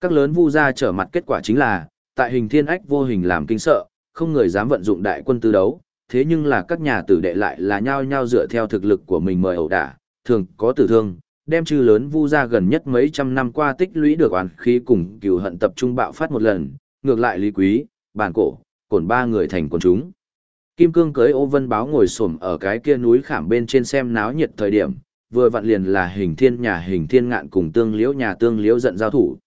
Các lớn vu gia trở mặt kết quả chính là, tại hình thiên ách vô hình làm kinh sợ, không người dám vận dụng đại quân tư đấu, thế nhưng là các nhà tử đệ lại là nhao nhao dựa theo thực lực của mình mời ẩu đả, thường có tử thương, đem chư lớn vu gia gần nhất mấy trăm năm qua tích lũy được oán khí cùng cừu hận tập trung bạo phát một lần, ngược lại lý quý, bản cổ, cổn ba người thành quần chúng. Kim Cương cưới ô vân báo ngồi xổm ở cái kia núi khảm bên trên xem náo nhiệt thời điểm, vừa vặn liền là hình thiên nhà hình thiên ngạn cùng tương liễu nhà tương liễu giận giao thủ.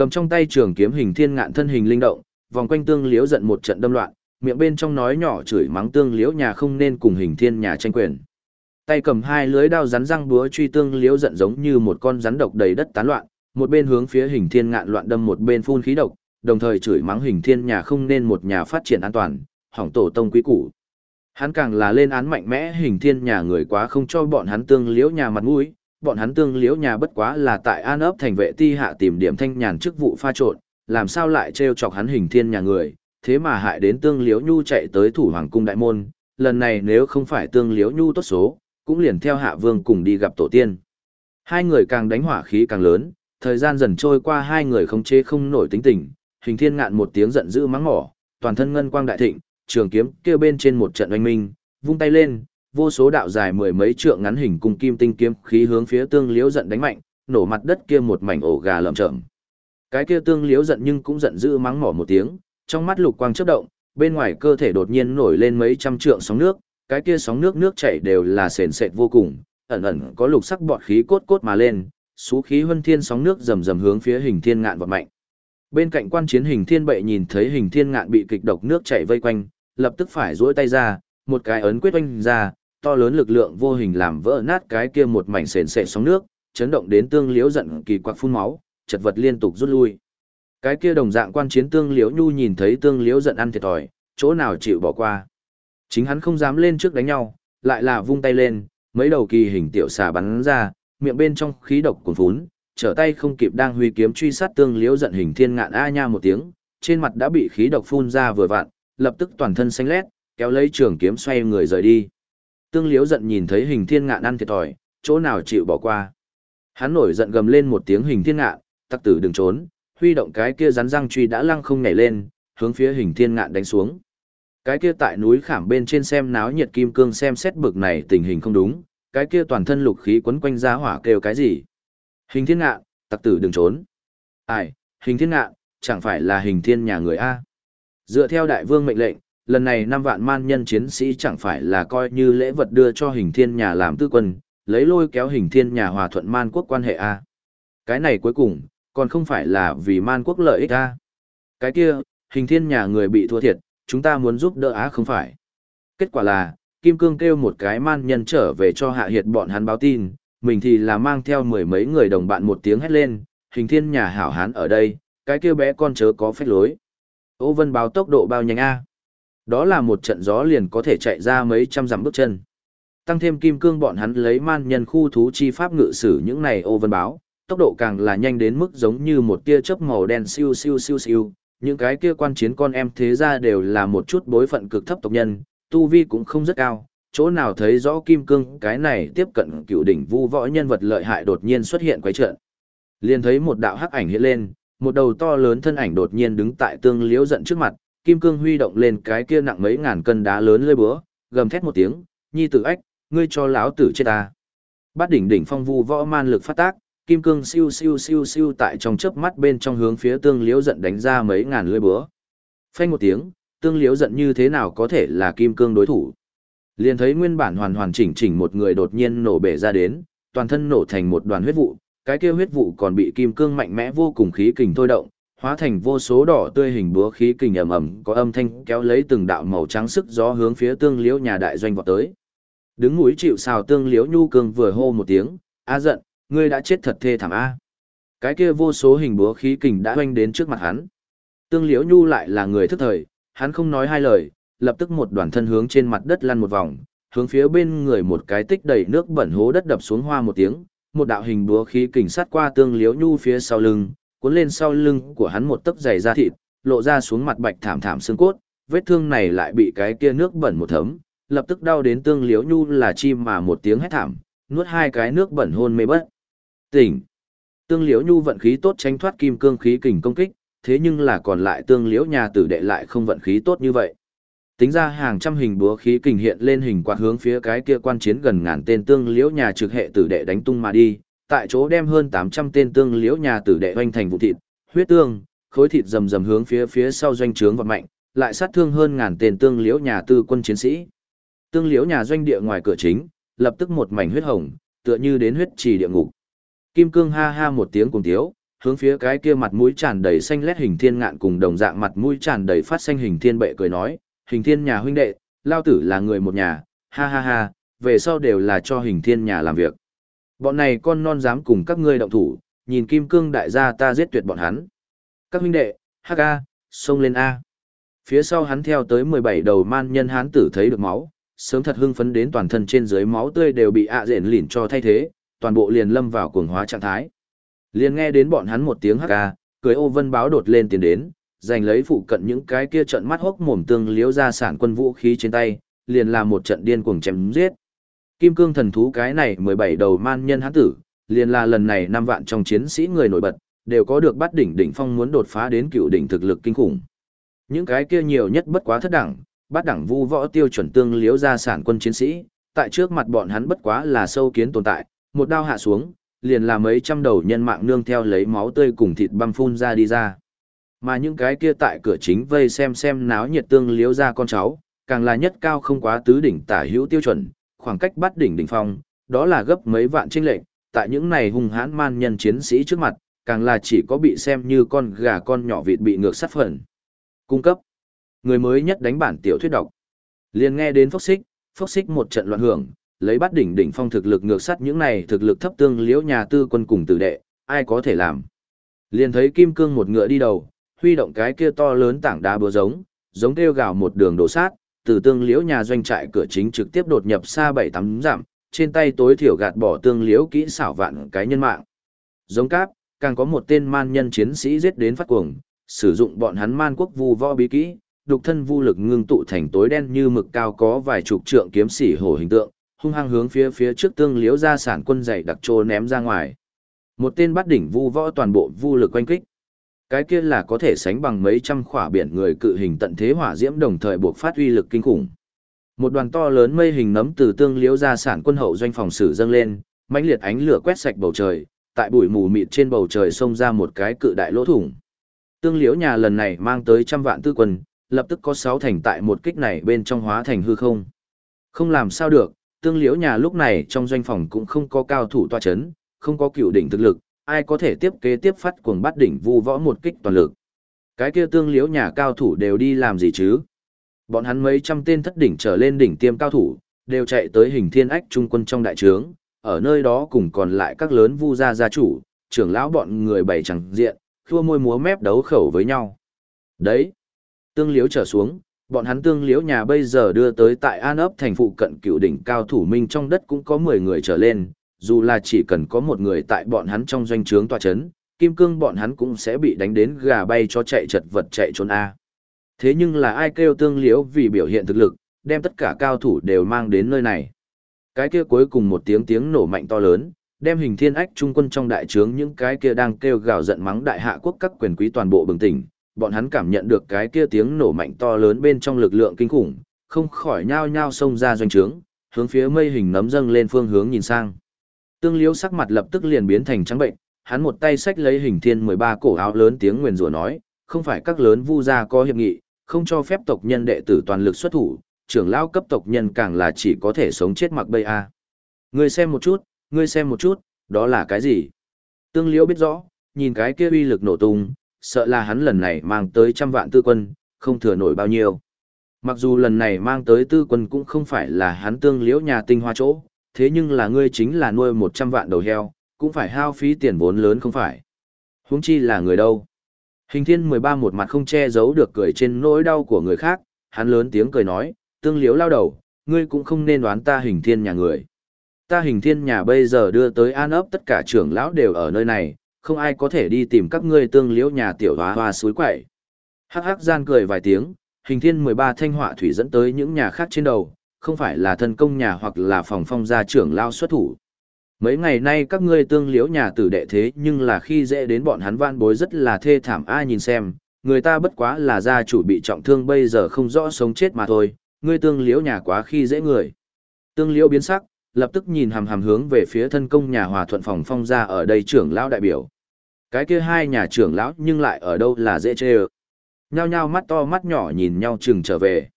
Cầm trong tay trường kiếm hình thiên ngạn thân hình linh động, vòng quanh tương liễu giận một trận đâm loạn, miệng bên trong nói nhỏ chửi mắng tương liễu nhà không nên cùng hình thiên nhà tranh quyền. Tay cầm hai lưới đao rắn răng búa truy tương liễu giận giống như một con rắn độc đầy đất tán loạn, một bên hướng phía hình thiên ngạn loạn đâm một bên phun khí độc, đồng thời chửi mắng hình thiên nhà không nên một nhà phát triển an toàn, hỏng tổ tông quý củ. Hắn càng là lên án mạnh mẽ hình thiên nhà người quá không cho bọn hắn tương liễu nhà mặt mũi, bọn hắn tương liễu nhà bất quá là tại an ấp thành vệ ti hạ tìm điểm thanh nhàn chức vụ pha trộn, làm sao lại trêu chọc hắn hình thiên nhà người, thế mà hại đến tương liễu nhu chạy tới thủ hoàng cung đại môn, lần này nếu không phải tương liễu nhu tốt số, cũng liền theo hạ vương cùng đi gặp tổ tiên. Hai người càng đánh hỏa khí càng lớn, thời gian dần trôi qua hai người không chế không nổi tính tình, hình thiên ngạn một tiếng giận dữ mắng mỏ, toàn thân ngân quang đại thịnh, trường kiếm kia bên trên một trận oanh minh, vung tay lên, vô số đạo dài mười mấy trượng ngắn hình cùng kim tinh kiếm khí hướng phía tương liễu giận đánh mạnh, nổ mặt đất kia một mảnh ổ gà lởm chởm. Cái kia tương liễu giận nhưng cũng giận dữ mắng mỏ một tiếng, trong mắt lục quang chớp động, bên ngoài cơ thể đột nhiên nổi lên mấy trăm trượng sóng nước, cái kia sóng nước nước chảy đều là sền sệt vô cùng, ẩn ẩn có lục sắc bọt khí cốt cốt mà lên, số khí huân thiên sóng nước rầm rầm hướng phía hình thiên ngạn vọt mạnh. Bên cạnh quan chiến hình thiên bệ nhìn thấy hình thiên ngạn bị kịch độc nước chảy vây quanh, lập tức phải duỗi tay ra, một cái ấn quyết oanh ra, to lớn lực lượng vô hình làm vỡ nát cái kia một mảnh sền sệt sóng nước, chấn động đến tương liễu giận kỳ quặc phun máu, chật vật liên tục rút lui. Cái kia đồng dạng quan chiến tương liễu nhu nhìn thấy tương liễu giận ăn thiệt thòi, chỗ nào chịu bỏ qua. Chính hắn không dám lên trước đánh nhau, lại là vung tay lên, mấy đầu kỳ hình tiểu xà bắn ra, miệng bên trong khí độc cuồn phún, trở tay không kịp đang huy kiếm truy sát tương liễu giận hình thiên ngạn a nha một tiếng, trên mặt đã bị khí độc phun ra vừa vặn, lập tức toàn thân xanh lét, kéo lấy trường kiếm xoay người rời đi. Tương liễu giận nhìn thấy hình thiên ngạn ăn thiệt thòi, chỗ nào chịu bỏ qua. Hắn nổi giận gầm lên một tiếng hình thiên ngạn, tặc tử đừng trốn, huy động cái kia rắn răng truy đã lăng không nhảy lên, hướng phía hình thiên ngạn đánh xuống. Cái kia tại núi khảm bên trên xem náo nhiệt kim cương xem xét bực này tình hình không đúng, cái kia toàn thân lục khí quấn quanh ra hỏa kêu cái gì. Hình thiên ngạn, tặc tử đừng trốn. Ai, hình thiên ngạn, chẳng phải là hình thiên nhà người A. Dựa theo đại vương mệnh lệnh, lần này năm vạn man nhân chiến sĩ chẳng phải là coi như lễ vật đưa cho hình thiên nhà làm tư quân, lấy lôi kéo hình thiên nhà hòa thuận man quốc quan hệ A. Cái này cuối cùng, còn không phải là vì man quốc lợi ích A. Cái kia, hình thiên nhà người bị thua thiệt, chúng ta muốn giúp đỡ Á không phải. Kết quả là, Kim Cương kêu một cái man nhân trở về cho hạ hiệt bọn hắn báo tin, mình thì là mang theo mười mấy người đồng bạn một tiếng hét lên, hình thiên nhà hảo hán ở đây, cái kia bé con chớ có phép lối. Ô vân báo tốc độ bao nhanh A. Đó là một trận gió liền có thể chạy ra mấy trăm dặm bước chân. Tăng thêm kim cương bọn hắn lấy man nhân khu thú chi pháp ngự sử những này ô vân báo, tốc độ càng là nhanh đến mức giống như một tia chớp màu đen siêu siêu siêu siêu. Những cái kia quan chiến con em thế ra đều là một chút bối phận cực thấp tộc nhân, tu vi cũng không rất cao, chỗ nào thấy rõ kim cương cái này tiếp cận cựu đỉnh vu võ nhân vật lợi hại đột nhiên xuất hiện quái trận. Liền thấy một đạo hắc ảnh hiện lên, một đầu to lớn thân ảnh đột nhiên đứng tại tương liễu giận trước mặt, kim cương huy động lên cái kia nặng mấy ngàn cân đá lớn lơi búa, gầm thét một tiếng, nhi tử ách, ngươi cho lão tử chết ta. Bát đỉnh đỉnh phong vu võ man lực phát tác, kim cương siêu siêu siêu siêu tại trong chớp mắt bên trong hướng phía tương liễu giận đánh ra mấy ngàn lưỡi búa. Phanh một tiếng, tương liễu giận như thế nào có thể là kim cương đối thủ. Liền thấy nguyên bản hoàn hoàn chỉnh chỉnh một người đột nhiên nổ bể ra đến, toàn thân nổ thành một đoàn huyết vụ, cái kia huyết vụ còn bị kim cương mạnh mẽ vô cùng khí kình thôi động, hóa thành vô số đỏ tươi hình búa khí kình ầm ầm, có âm thanh kéo lấy từng đạo màu trắng sức gió hướng phía tương liễu nhà đại doanh vọt tới. Đứng núi chịu xào tương liễu nhu cương vừa hô một tiếng, "A giận, ngươi đã chết thật thê thảm a." Cái kia vô số hình búa khí kình đã oanh đến trước mặt hắn. Tương liễu nhu lại là người thức thời, hắn không nói hai lời, lập tức một đoàn thân hướng trên mặt đất lăn một vòng, hướng phía bên người một cái tích đầy nước bẩn hố đất đập xuống hoa một tiếng, một đạo hình búa khí kình sát qua tương liễu nhu phía sau lưng, cuốn lên sau lưng của hắn một tấc dày da thịt, lộ ra xuống mặt bạch thảm thảm xương cốt, vết thương này lại bị cái kia nước bẩn một thấm, lập tức đau đến tương liếu nhu là chim mà một tiếng hét thảm, nuốt hai cái nước bẩn hôn mê bất. Tỉnh. Tương liếu nhu vận khí tốt tránh thoát kim cương khí kình công kích, thế nhưng là còn lại tương liếu nhà tử đệ lại không vận khí tốt như vậy. Tính ra hàng trăm hình búa khí kình hiện lên hình quạt hướng phía cái kia quan chiến gần ngàn tên tương liễu nhà trực hệ tử đệ đánh tung mà đi, tại chỗ đem hơn 800 tên tương liễu nhà tử đệ hoành thành vụ thịt, huyết tương, khối thịt rầm rầm hướng phía phía sau doanh trướng vật mạnh, lại sát thương hơn ngàn tên tương liễu nhà tư quân chiến sĩ. Tương liễu nhà doanh địa ngoài cửa chính, lập tức một mảnh huyết hồng, tựa như đến huyết trì địa ngục. Kim Cương ha ha một tiếng cùng thiếu, hướng phía cái kia mặt mũi tràn đầy xanh lét hình thiên ngạn cùng đồng dạng mặt mũi tràn đầy phát xanh hình thiên bệ cười nói, hình thiên nhà huynh đệ, lao tử là người một nhà, ha ha ha, về sau đều là cho hình thiên nhà làm việc. Bọn này con non dám cùng các ngươi động thủ, nhìn kim cương đại gia ta giết tuyệt bọn hắn. Các huynh đệ, hắc a, xông lên A. Phía sau hắn theo tới 17 đầu man nhân hán tử thấy được máu, sớm thật hưng phấn đến toàn thân trên dưới máu tươi đều bị ạ à rện lỉn cho thay thế, toàn bộ liền lâm vào cuồng hóa trạng thái. Liền nghe đến bọn hắn một tiếng hắc a, cười ô vân báo đột lên tiến đến, giành lấy phụ cận những cái kia trận mắt hốc mồm tương liếu ra sản quân vũ khí trên tay, liền làm một trận điên cuồng chém giết. Kim cương thần thú cái này 17 đầu man nhân hán tử, liền là lần này năm vạn trong chiến sĩ người nổi bật, đều có được bắt đỉnh đỉnh phong muốn đột phá đến cựu đỉnh thực lực kinh khủng. Những cái kia nhiều nhất bất quá thất đẳng, bắt đẳng vu võ tiêu chuẩn tương liếu ra sản quân chiến sĩ, tại trước mặt bọn hắn bất quá là sâu kiến tồn tại, một đao hạ xuống, liền là mấy trăm đầu nhân mạng nương theo lấy máu tươi cùng thịt băm phun ra đi ra. Mà những cái kia tại cửa chính vây xem xem náo nhiệt tương liếu ra con cháu, càng là nhất cao không quá tứ đỉnh tả hữu tiêu chuẩn, khoảng cách bắt đỉnh đỉnh phong, đó là gấp mấy vạn chênh lệnh, tại những này hung hãn man nhân chiến sĩ trước mặt, càng là chỉ có bị xem như con gà con nhỏ vịt bị ngược sát phần. Cung cấp. Người mới nhất đánh bản tiểu thuyết đọc. liền nghe đến phốc xích, phốc xích một trận loạn hưởng, lấy bắt đỉnh đỉnh phong thực lực ngược sát những này thực lực thấp tương liễu nhà tư quân cùng tử đệ, ai có thể làm. liền thấy kim cương một ngựa đi đầu, huy động cái kia to lớn tảng đá búa giống, giống kêu gào một đường đổ sát, từ tương liễu nhà doanh trại cửa chính trực tiếp đột nhập xa bảy tắm giảm, trên tay tối thiểu gạt bỏ tương liễu kỹ xảo vạn cái nhân mạng. Giống cáp, càng có một tên man nhân chiến sĩ giết đến phát cuồng, sử dụng bọn hắn man quốc vu võ bí kỹ, đục thân vu lực ngưng tụ thành tối đen như mực cao có vài chục trượng kiếm sĩ hổ hình tượng, hung hăng hướng phía phía trước tương liễu ra sản quân dày đặc trô ném ra ngoài. Một tên bắt đỉnh vu võ toàn bộ vu lực quanh kích. Cái kia là có thể sánh bằng mấy trăm khỏa biển người cự hình tận thế hỏa diễm đồng thời buộc phát uy lực kinh khủng. Một đoàn to lớn mây hình nấm từ tương liễu ra sản quân hậu doanh phòng sử dâng lên, mãnh liệt ánh lửa quét sạch bầu trời, tại bụi mù mịt trên bầu trời xông ra một cái cự đại lỗ thủng. Tương liễu nhà lần này mang tới trăm vạn tư quân, lập tức có sáu thành tại một kích này bên trong hóa thành hư không. Không làm sao được, tương liễu nhà lúc này trong doanh phòng cũng không có cao thủ toa chấn, không có cựu đỉnh thực lực, ai có thể tiếp kế tiếp phát cuồng bắt đỉnh vu võ một kích toàn lực. Cái kia tương liễu nhà cao thủ đều đi làm gì chứ? Bọn hắn mấy trăm tên thất đỉnh trở lên đỉnh tiêm cao thủ, đều chạy tới hình thiên ách trung quân trong đại trướng, ở nơi đó cùng còn lại các lớn vu gia gia chủ, trưởng lão bọn người bày chẳng diện, thua môi múa mép đấu khẩu với nhau. Đấy, tương liếu trở xuống, bọn hắn tương liếu nhà bây giờ đưa tới tại An ấp thành phụ cận cựu đỉnh cao thủ minh trong đất cũng có 10 người trở lên, dù là chỉ cần có một người tại bọn hắn trong doanh trướng tòa chấn, kim cương bọn hắn cũng sẽ bị đánh đến gà bay cho chạy chật vật chạy trốn A. Thế nhưng là ai kêu tương liễu vì biểu hiện thực lực, đem tất cả cao thủ đều mang đến nơi này. Cái kia cuối cùng một tiếng tiếng nổ mạnh to lớn, đem hình thiên ách trung quân trong đại trướng những cái kia đang kêu gào giận mắng đại hạ quốc các quyền quý toàn bộ bừng tỉnh, bọn hắn cảm nhận được cái kia tiếng nổ mạnh to lớn bên trong lực lượng kinh khủng, không khỏi nhao nhao xông ra doanh trướng, hướng phía mây hình nấm dâng lên phương hướng nhìn sang. Tương Liễu sắc mặt lập tức liền biến thành trắng bệnh, hắn một tay xách lấy hình thiên 13 cổ áo lớn tiếng nguyền rủa nói, không phải các lớn vu gia có hiệp nghị, không cho phép tộc nhân đệ tử toàn lực xuất thủ, trưởng lão cấp tộc nhân càng là chỉ có thể sống chết mặc bây a. Ngươi xem một chút, ngươi xem một chút, đó là cái gì? Tương Liễu biết rõ, nhìn cái kia uy lực nổ tung, sợ là hắn lần này mang tới trăm vạn tư quân, không thừa nổi bao nhiêu. Mặc dù lần này mang tới tư quân cũng không phải là hắn tương liễu nhà tinh hoa chỗ, thế nhưng là ngươi chính là nuôi một trăm vạn đầu heo, cũng phải hao phí tiền vốn lớn không phải. Huống chi là người đâu. Hình thiên mười ba một mặt không che giấu được cười trên nỗi đau của người khác, hắn lớn tiếng cười nói, tương liếu lao đầu, ngươi cũng không nên đoán ta hình thiên nhà người. Ta hình thiên nhà bây giờ đưa tới an ấp tất cả trưởng lão đều ở nơi này, không ai có thể đi tìm các ngươi tương liễu nhà tiểu hóa hoa suối quậy. Hắc hắc gian cười vài tiếng, hình thiên mười ba thanh họa thủy dẫn tới những nhà khác trên đầu, không phải là thân công nhà hoặc là phòng phong gia trưởng lao xuất thủ. Mấy ngày nay các ngươi tương liễu nhà tử đệ thế nhưng là khi dễ đến bọn hắn van bối rất là thê thảm ai nhìn xem, người ta bất quá là gia chủ bị trọng thương bây giờ không rõ sống chết mà thôi, ngươi tương liễu nhà quá khi dễ người. Tương liễu biến sắc, lập tức nhìn hàm hàm hướng về phía thân công nhà hòa thuận phòng phong gia ở đây trưởng lão đại biểu. Cái kia hai nhà trưởng lão nhưng lại ở đâu là dễ chê ơ. nhao nhao mắt to mắt nhỏ nhìn nhau chừng trở về.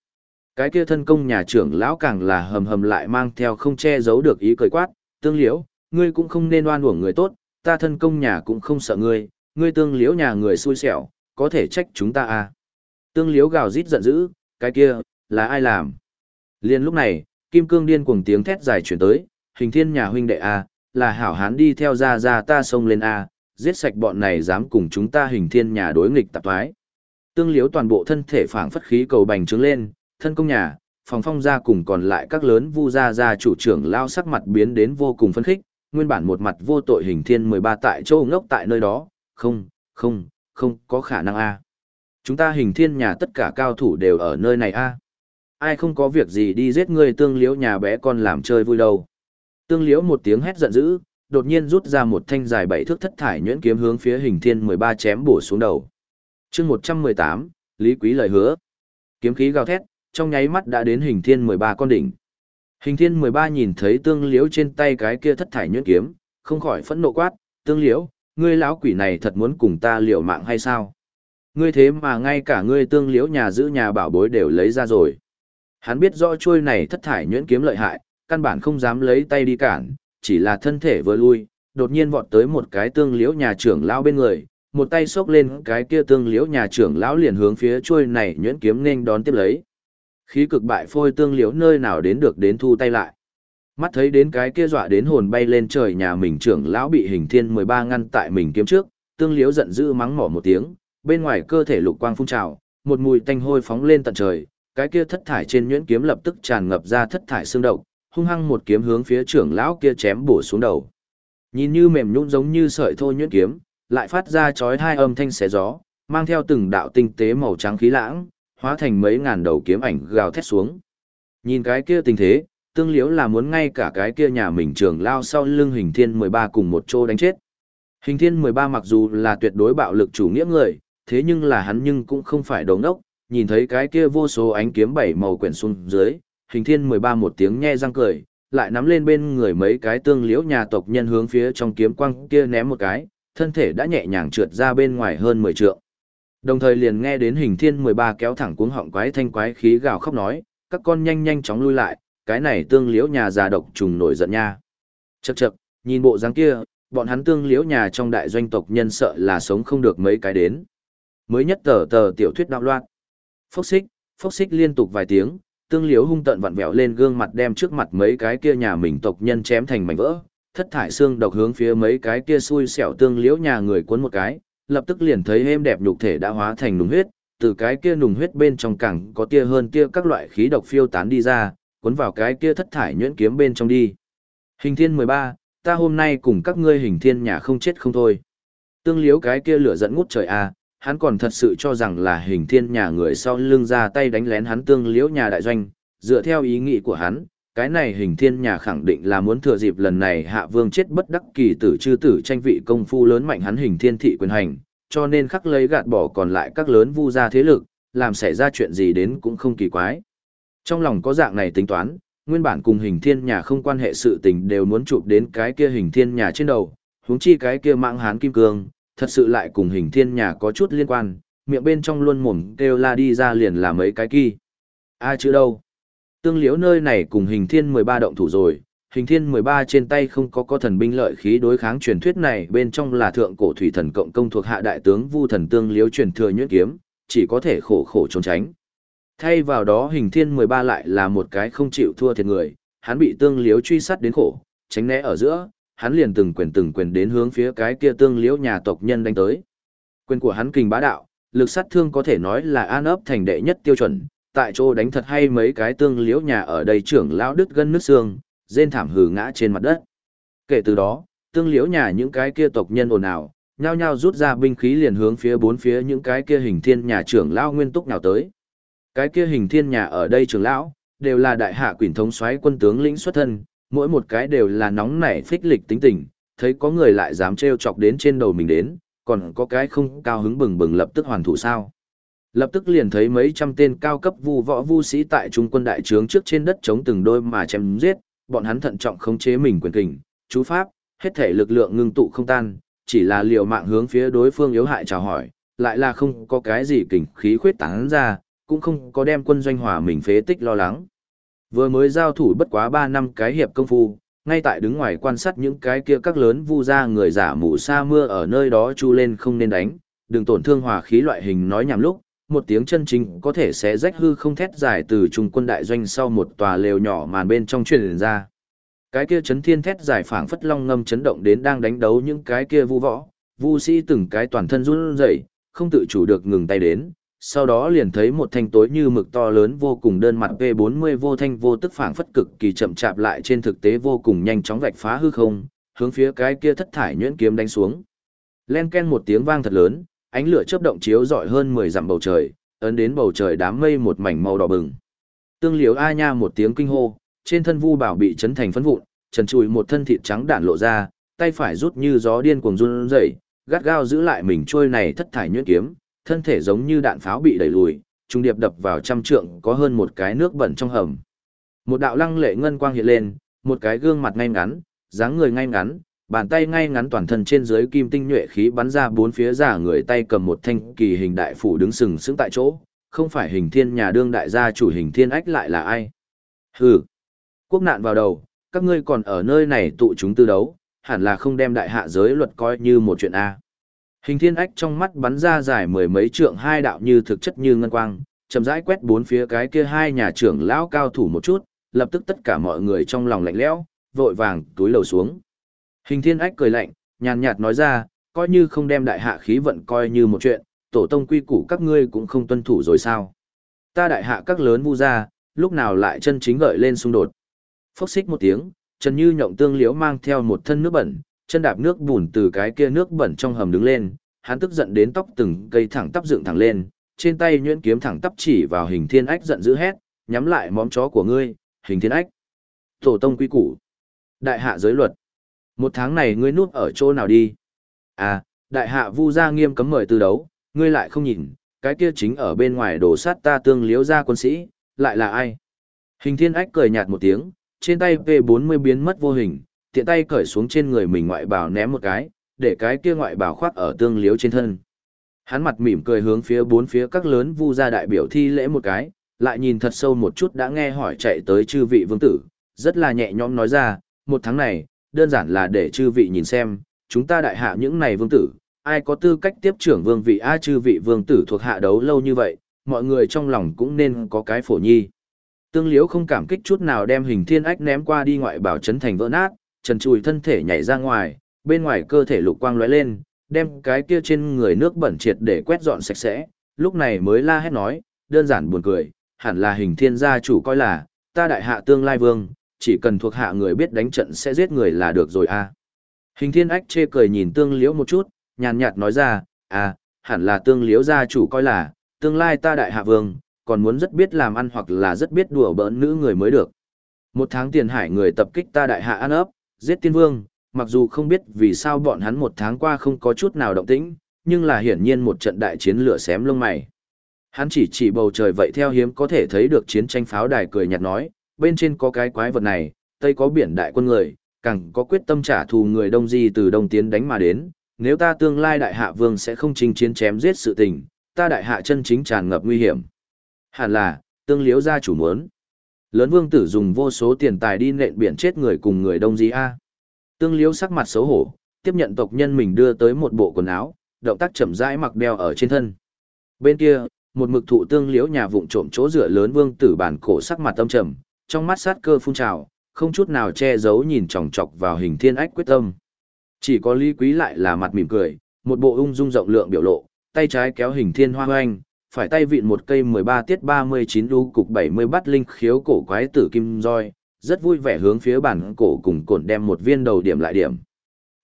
Cái kia thân công nhà trưởng lão càng là hầm hầm lại mang theo không che giấu được ý cười quát, tương liễu, ngươi cũng không nên oan uổng người tốt, ta thân công nhà cũng không sợ ngươi, ngươi tương liễu nhà người xui xẻo, có thể trách chúng ta à. Tương liễu gào rít giận dữ, cái kia, là ai làm? Liên lúc này, kim cương điên cuồng tiếng thét dài chuyển tới, hình thiên nhà huynh đệ à, là hảo hán đi theo ra ra ta xông lên à, giết sạch bọn này dám cùng chúng ta hình thiên nhà đối nghịch tạp thoái. Tương liễu toàn bộ thân thể phảng phất khí cầu bành trướng lên, thân công nhà, phòng phong gia cùng còn lại các lớn vu gia gia chủ trưởng lao sắc mặt biến đến vô cùng phấn khích, nguyên bản một mặt vô tội hình thiên 13 tại châu ngốc tại nơi đó, không, không, không có khả năng a. Chúng ta hình thiên nhà tất cả cao thủ đều ở nơi này a. Ai không có việc gì đi giết người tương liễu nhà bé con làm chơi vui đâu. Tương liễu một tiếng hét giận dữ, đột nhiên rút ra một thanh dài bảy thước thất thải nhuyễn kiếm hướng phía hình thiên 13 chém bổ xuống đầu. chương 118, Lý Quý lời hứa. Kiếm khí gào thét, trong nháy mắt đã đến hình thiên 13 con đỉnh. Hình thiên 13 nhìn thấy tương liễu trên tay cái kia thất thải nhuyễn kiếm, không khỏi phẫn nộ quát, tương liễu, ngươi lão quỷ này thật muốn cùng ta liều mạng hay sao? Ngươi thế mà ngay cả ngươi tương liễu nhà giữ nhà bảo bối đều lấy ra rồi. Hắn biết rõ chuôi này thất thải nhuyễn kiếm lợi hại, căn bản không dám lấy tay đi cản, chỉ là thân thể vừa lui, đột nhiên vọt tới một cái tương liễu nhà trưởng lão bên người, một tay xốc lên cái kia tương liễu nhà trưởng lão liền hướng phía chuôi này nhuyễn kiếm nên đón tiếp lấy. Khí cực bại phôi tương liễu nơi nào đến được đến thu tay lại. Mắt thấy đến cái kia dọa đến hồn bay lên trời nhà mình trưởng lão bị hình thiên 13 ngăn tại mình kiếm trước, tương liễu giận dữ mắng mỏ một tiếng, bên ngoài cơ thể lục quang phun trào, một mùi tanh hôi phóng lên tận trời, cái kia thất thải trên nhuyễn kiếm lập tức tràn ngập ra thất thải xương độc, hung hăng một kiếm hướng phía trưởng lão kia chém bổ xuống đầu. Nhìn như mềm nhũn giống như sợi thô nhuyễn kiếm, lại phát ra chói hai âm thanh xé gió, mang theo từng đạo tinh tế màu trắng khí lãng, hóa thành mấy ngàn đầu kiếm ảnh gào thét xuống. Nhìn cái kia tình thế, tương liễu là muốn ngay cả cái kia nhà mình trường lao sau lưng hình thiên 13 cùng một chỗ đánh chết. Hình thiên 13 mặc dù là tuyệt đối bạo lực chủ nghĩa người, thế nhưng là hắn nhưng cũng không phải đồng ốc, nhìn thấy cái kia vô số ánh kiếm bảy màu quyển xuống dưới, hình thiên 13 một tiếng nhe răng cười, lại nắm lên bên người mấy cái tương liễu nhà tộc nhân hướng phía trong kiếm quang kia ném một cái, thân thể đã nhẹ nhàng trượt ra bên ngoài hơn 10 trượng. Đồng thời liền nghe đến hình thiên 13 kéo thẳng cuống họng quái thanh quái khí gào khóc nói, các con nhanh nhanh chóng lui lại, cái này tương liễu nhà già độc trùng nổi giận nha. Chậc chậc, nhìn bộ dáng kia, bọn hắn tương liễu nhà trong đại doanh tộc nhân sợ là sống không được mấy cái đến. Mới nhất tờ tờ tiểu thuyết đạo loạn. Phốc xích, phốc xích liên tục vài tiếng, tương liễu hung tận vặn vẹo lên gương mặt đem trước mặt mấy cái kia nhà mình tộc nhân chém thành mảnh vỡ, thất thải xương độc hướng phía mấy cái kia xui xẻo tương liễu nhà người cuốn một cái, lập tức liền thấy êm đẹp nhục thể đã hóa thành nùng huyết, từ cái kia nùng huyết bên trong cẳng có tia hơn tia các loại khí độc phiêu tán đi ra, cuốn vào cái kia thất thải nhuyễn kiếm bên trong đi. Hình thiên 13, ta hôm nay cùng các ngươi hình thiên nhà không chết không thôi. Tương liếu cái kia lửa dẫn ngút trời a, à, hắn còn thật sự cho rằng là hình thiên nhà người sau lưng ra tay đánh lén hắn tương liễu nhà đại doanh, dựa theo ý nghĩ của hắn, cái này hình thiên nhà khẳng định là muốn thừa dịp lần này hạ vương chết bất đắc kỳ tử chư tử tranh vị công phu lớn mạnh hắn hình thiên thị quyền hành, cho nên khắc lấy gạt bỏ còn lại các lớn vu gia thế lực, làm xảy ra chuyện gì đến cũng không kỳ quái. Trong lòng có dạng này tính toán, nguyên bản cùng hình thiên nhà không quan hệ sự tình đều muốn chụp đến cái kia hình thiên nhà trên đầu, huống chi cái kia mạng hán kim cương, thật sự lại cùng hình thiên nhà có chút liên quan, miệng bên trong luôn mồm kêu la đi ra liền là mấy cái kỳ. ai chữ đâu? Tương liễu nơi này cùng hình thiên 13 động thủ rồi, hình thiên 13 trên tay không có có thần binh lợi khí đối kháng truyền thuyết này bên trong là thượng cổ thủy thần cộng công thuộc hạ đại tướng vu thần tương liễu truyền thừa nhuyễn kiếm, chỉ có thể khổ khổ trốn tránh. Thay vào đó hình thiên 13 lại là một cái không chịu thua thiệt người, hắn bị tương liễu truy sát đến khổ, tránh né ở giữa, hắn liền từng quyền từng quyền đến hướng phía cái kia tương liễu nhà tộc nhân đánh tới. Quyền của hắn kình bá đạo, lực sát thương có thể nói là an ấp thành đệ nhất tiêu chuẩn, tại chỗ đánh thật hay mấy cái tương liễu nhà ở đây trưởng lão đứt gân nước xương, rên thảm hừ ngã trên mặt đất. Kể từ đó, tương liễu nhà những cái kia tộc nhân ồn ào, nhao nhao rút ra binh khí liền hướng phía bốn phía những cái kia hình thiên nhà trưởng lão nguyên túc nào tới. Cái kia hình thiên nhà ở đây trưởng lão, đều là đại hạ quỷ thống soái quân tướng lĩnh xuất thân, mỗi một cái đều là nóng nảy phích lịch tính tình, thấy có người lại dám trêu chọc đến trên đầu mình đến, còn có cái không cao hứng bừng bừng lập tức hoàn thủ sao. Lập tức liền thấy mấy trăm tên cao cấp vu võ vu sĩ tại trung quân đại trướng trước trên đất chống từng đôi mà chém giết, bọn hắn thận trọng khống chế mình quyền kình, chú pháp, hết thể lực lượng ngưng tụ không tan, chỉ là liều mạng hướng phía đối phương yếu hại chào hỏi, lại là không có cái gì kình khí khuyết tán ra, cũng không có đem quân doanh hòa mình phế tích lo lắng. Vừa mới giao thủ bất quá 3 năm cái hiệp công phu, ngay tại đứng ngoài quan sát những cái kia các lớn vu ra người giả mù sa mưa ở nơi đó chu lên không nên đánh, đừng tổn thương hòa khí loại hình nói nhảm lúc, một tiếng chân chính có thể sẽ rách hư không thét dài từ trung quân đại doanh sau một tòa lều nhỏ màn bên trong truyền ra. Cái kia chấn thiên thét dài phảng phất long ngâm chấn động đến đang đánh đấu những cái kia vu võ, vu sĩ từng cái toàn thân run rẩy, không tự chủ được ngừng tay đến, sau đó liền thấy một thanh tối như mực to lớn vô cùng đơn mặt V40 vô thanh vô tức phảng phất cực kỳ chậm chạp lại trên thực tế vô cùng nhanh chóng vạch phá hư không, hướng phía cái kia thất thải nhuyễn kiếm đánh xuống. Len ken một tiếng vang thật lớn, ánh lửa chớp động chiếu rọi hơn 10 dặm bầu trời, ấn đến bầu trời đám mây một mảnh màu đỏ bừng. Tương liễu A nha một tiếng kinh hô, trên thân vu bảo bị chấn thành phấn vụn, trần trụi một thân thịt trắng đạn lộ ra, tay phải rút như gió điên cuồng run rẩy, gắt gao giữ lại mình trôi này thất thải nhuyễn kiếm, thân thể giống như đạn pháo bị đẩy lùi, trung điệp đập vào trăm trượng có hơn một cái nước bẩn trong hầm. Một đạo lăng lệ ngân quang hiện lên, một cái gương mặt ngay ngắn, dáng người ngay ngắn, bàn tay ngay ngắn toàn thân trên dưới kim tinh nhuệ khí bắn ra bốn phía giả người tay cầm một thanh kỳ hình đại phủ đứng sừng sững tại chỗ, không phải hình thiên nhà đương đại gia chủ hình thiên ách lại là ai. Hừ, quốc nạn vào đầu, các ngươi còn ở nơi này tụ chúng tư đấu, hẳn là không đem đại hạ giới luật coi như một chuyện A. Hình thiên ách trong mắt bắn ra dài mười mấy trượng hai đạo như thực chất như ngân quang, chậm rãi quét bốn phía cái kia hai nhà trưởng lão cao thủ một chút, lập tức tất cả mọi người trong lòng lạnh lẽo, vội vàng túi lầu xuống. Hình thiên ách cười lạnh, nhàn nhạt nói ra, coi như không đem đại hạ khí vận coi như một chuyện, tổ tông quy củ các ngươi cũng không tuân thủ rồi sao. Ta đại hạ các lớn vu ra, lúc nào lại chân chính gợi lên xung đột. Phốc xích một tiếng, Trần Như nhộng tương liễu mang theo một thân nước bẩn, chân đạp nước bùn từ cái kia nước bẩn trong hầm đứng lên, hắn tức giận đến tóc từng cây thẳng tắp dựng thẳng lên, trên tay nhuyễn kiếm thẳng tắp chỉ vào hình thiên ách giận dữ hét, nhắm lại móm chó của ngươi, hình thiên ách. Tổ tông quy củ. Đại hạ giới luật. Một tháng này ngươi núp ở chỗ nào đi? À, đại hạ vu gia nghiêm cấm mời tư đấu, ngươi lại không nhìn, cái kia chính ở bên ngoài đổ sát ta tương liếu ra quân sĩ, lại là ai? Hình thiên ách cười nhạt một tiếng, trên tay P40 biến mất vô hình, tiện tay cởi xuống trên người mình ngoại bào ném một cái, để cái kia ngoại bào khoác ở tương liếu trên thân. Hắn mặt mỉm cười hướng phía bốn phía các lớn vu gia đại biểu thi lễ một cái, lại nhìn thật sâu một chút đã nghe hỏi chạy tới chư vị vương tử, rất là nhẹ nhõm nói ra, một tháng này, đơn giản là để chư vị nhìn xem, chúng ta đại hạ những này vương tử, ai có tư cách tiếp trưởng vương vị a chư vị vương tử thuộc hạ đấu lâu như vậy, mọi người trong lòng cũng nên có cái phổ nhi. Tương liễu không cảm kích chút nào đem hình thiên ách ném qua đi ngoại bảo chấn thành vỡ nát, trần chùi thân thể nhảy ra ngoài, bên ngoài cơ thể lục quang lóe lên, đem cái kia trên người nước bẩn triệt để quét dọn sạch sẽ, lúc này mới la hét nói, đơn giản buồn cười, hẳn là hình thiên gia chủ coi là, ta đại hạ tương lai vương, chỉ cần thuộc hạ người biết đánh trận sẽ giết người là được rồi a. Hình thiên ách chê cười nhìn tương liễu một chút, nhàn nhạt nói ra, à, hẳn là tương liễu gia chủ coi là, tương lai ta đại hạ vương, còn muốn rất biết làm ăn hoặc là rất biết đùa bỡn nữ người mới được. Một tháng tiền hải người tập kích ta đại hạ ăn ấp, giết tiên vương, mặc dù không biết vì sao bọn hắn một tháng qua không có chút nào động tĩnh, nhưng là hiển nhiên một trận đại chiến lửa xém lông mày. Hắn chỉ chỉ bầu trời vậy theo hiếm có thể thấy được chiến tranh pháo đài cười nhạt nói, bên trên có cái quái vật này, tây có biển đại quân người, càng có quyết tâm trả thù người đông di từ đông tiến đánh mà đến, nếu ta tương lai đại hạ vương sẽ không chinh chiến chém giết sự tình, ta đại hạ chân chính tràn ngập nguy hiểm. Hẳn là, tương liếu gia chủ muốn. Lớn vương tử dùng vô số tiền tài đi nện biển chết người cùng người đông di A. Tương liếu sắc mặt xấu hổ, tiếp nhận tộc nhân mình đưa tới một bộ quần áo, động tác chậm rãi mặc đeo ở trên thân. Bên kia, một mực thụ tương liếu nhà vụng trộm chỗ rửa lớn vương tử bản cổ sắc mặt tâm trầm, trong mắt sát cơ phun trào, không chút nào che giấu nhìn chòng chọc vào hình thiên ách quyết tâm. Chỉ có Lý Quý lại là mặt mỉm cười, một bộ ung dung rộng lượng biểu lộ, tay trái kéo hình thiên hoa hoanh, phải tay vịn một cây 13 tiết 39 đu cục 70 bắt linh khiếu cổ quái tử kim roi, rất vui vẻ hướng phía bản cổ cùng cồn đem một viên đầu điểm lại điểm.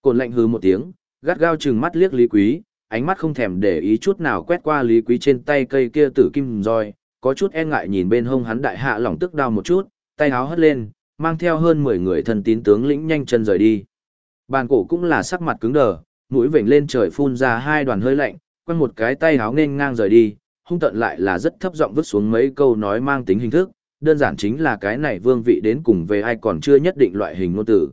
Cồn lạnh hứ một tiếng, gắt gao chừng mắt liếc Lý Quý, ánh mắt không thèm để ý chút nào quét qua Lý Quý trên tay cây kia tử kim roi, có chút e ngại nhìn bên hông hắn đại hạ lỏng tức đau một chút, tay háo hất lên, mang theo hơn 10 người thân tín tướng lĩnh nhanh chân rời đi. Bàn cổ cũng là sắc mặt cứng đờ, mũi vểnh lên trời phun ra hai đoàn hơi lạnh, quăng một cái tay háo nên ngang rời đi, hung tận lại là rất thấp giọng vứt xuống mấy câu nói mang tính hình thức, đơn giản chính là cái này vương vị đến cùng về ai còn chưa nhất định loại hình ngôn tử.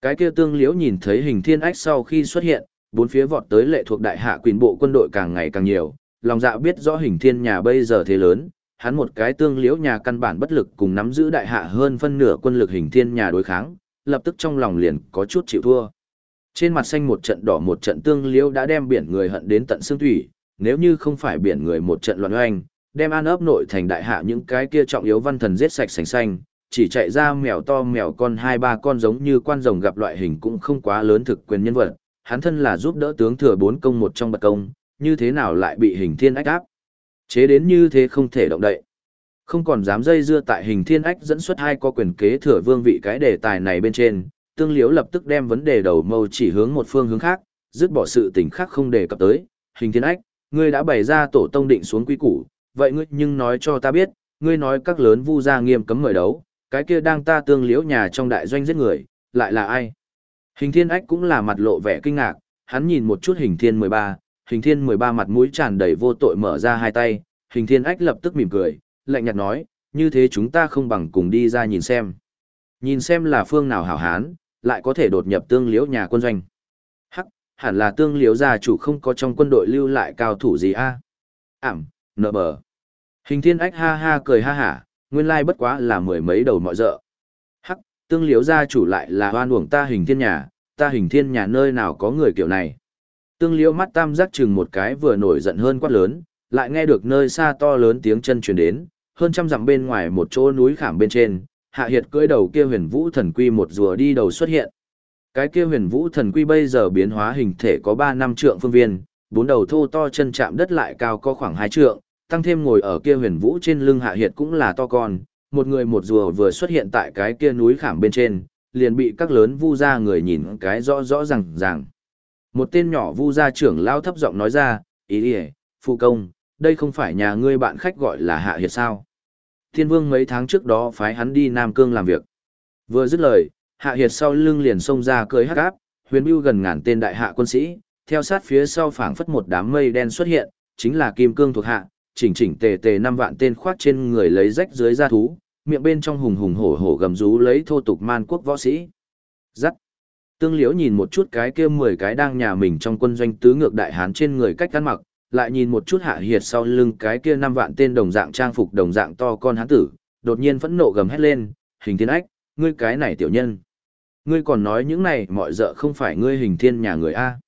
Cái kia tương liễu nhìn thấy hình thiên ách sau khi xuất hiện, bốn phía vọt tới lệ thuộc đại hạ quyền bộ quân đội càng ngày càng nhiều, lòng dạ biết rõ hình thiên nhà bây giờ thế lớn, hắn một cái tương liễu nhà căn bản bất lực cùng nắm giữ đại hạ hơn phân nửa quân lực hình thiên nhà đối kháng, lập tức trong lòng liền có chút chịu thua. Trên mặt xanh một trận đỏ một trận tương liễu đã đem biển người hận đến tận xương thủy, nếu như không phải biển người một trận loạn oanh, đem an ấp nội thành đại hạ những cái kia trọng yếu văn thần giết sạch sành xanh, chỉ chạy ra mèo to mèo con hai ba con giống như quan rồng gặp loại hình cũng không quá lớn thực quyền nhân vật, hắn thân là giúp đỡ tướng thừa bốn công một trong bậc công, như thế nào lại bị hình thiên ách áp. Chế đến như thế không thể động đậy. Không còn dám dây dưa tại hình thiên ách dẫn xuất hai có quyền kế thừa vương vị cái đề tài này bên trên, tương liếu lập tức đem vấn đề đầu mâu chỉ hướng một phương hướng khác, dứt bỏ sự tình khác không đề cập tới. Hình thiên ách, ngươi đã bày ra tổ tông định xuống quy củ, vậy ngươi nhưng nói cho ta biết, ngươi nói các lớn vu gia nghiêm cấm người đấu, cái kia đang ta tương liễu nhà trong đại doanh giết người, lại là ai? Hình thiên ách cũng là mặt lộ vẻ kinh ngạc, hắn nhìn một chút hình thiên 13, hình thiên 13 mặt mũi tràn đầy vô tội mở ra hai tay, hình thiên ách lập tức mỉm cười, lạnh nhạt nói, như thế chúng ta không bằng cùng đi ra nhìn xem. Nhìn xem là phương nào hảo hán, lại có thể đột nhập tương liễu nhà quân doanh. Hắc, hẳn là tương liễu gia chủ không có trong quân đội lưu lại cao thủ gì a Ảm, nợ bờ. Hình thiên ách ha ha cười ha hả, nguyên lai bất quá là mười mấy đầu mọi dợ. Hắc, tương liễu gia chủ lại là hoan uổng ta hình thiên nhà, ta hình thiên nhà nơi nào có người kiểu này. Tương liễu mắt tam giác chừng một cái vừa nổi giận hơn quát lớn, lại nghe được nơi xa to lớn tiếng chân truyền đến, hơn trăm dặm bên ngoài một chỗ núi khảm bên trên, hạ hiệt cưỡi đầu kia huyền vũ thần quy một rùa đi đầu xuất hiện. Cái kia huyền vũ thần quy bây giờ biến hóa hình thể có 3 năm trượng phương viên, bốn đầu thô to chân chạm đất lại cao có khoảng 2 trượng, tăng thêm ngồi ở kia huyền vũ trên lưng hạ hiệt cũng là to con, một người một rùa vừa xuất hiện tại cái kia núi khảm bên trên, liền bị các lớn vu ra người nhìn cái rõ rõ ràng ràng. Một tên nhỏ vu gia trưởng lao thấp giọng nói ra, ý đi phụ công, đây không phải nhà ngươi bạn khách gọi là hạ hiệt sao. Thiên vương mấy tháng trước đó phái hắn đi Nam Cương làm việc. Vừa dứt lời, hạ hiệt sau lưng liền xông ra cưới hắc áp, huyền bưu gần ngàn tên đại hạ quân sĩ, theo sát phía sau phảng phất một đám mây đen xuất hiện, chính là kim cương thuộc hạ, chỉnh chỉnh tề tề năm vạn tên khoác trên người lấy rách dưới da thú, miệng bên trong hùng hùng hổ hổ gầm rú lấy thô tục man quốc võ sĩ. Dắt. Tương Liễu nhìn một chút cái kia mười cái đang nhà mình trong quân doanh tứ ngược đại hán trên người cách ăn mặc, lại nhìn một chút hạ hiệt sau lưng cái kia năm vạn tên đồng dạng trang phục đồng dạng to con hán tử, đột nhiên phẫn nộ gầm hét lên, hình thiên ách, ngươi cái này tiểu nhân. Ngươi còn nói những này mọi dợ không phải ngươi hình thiên nhà người A.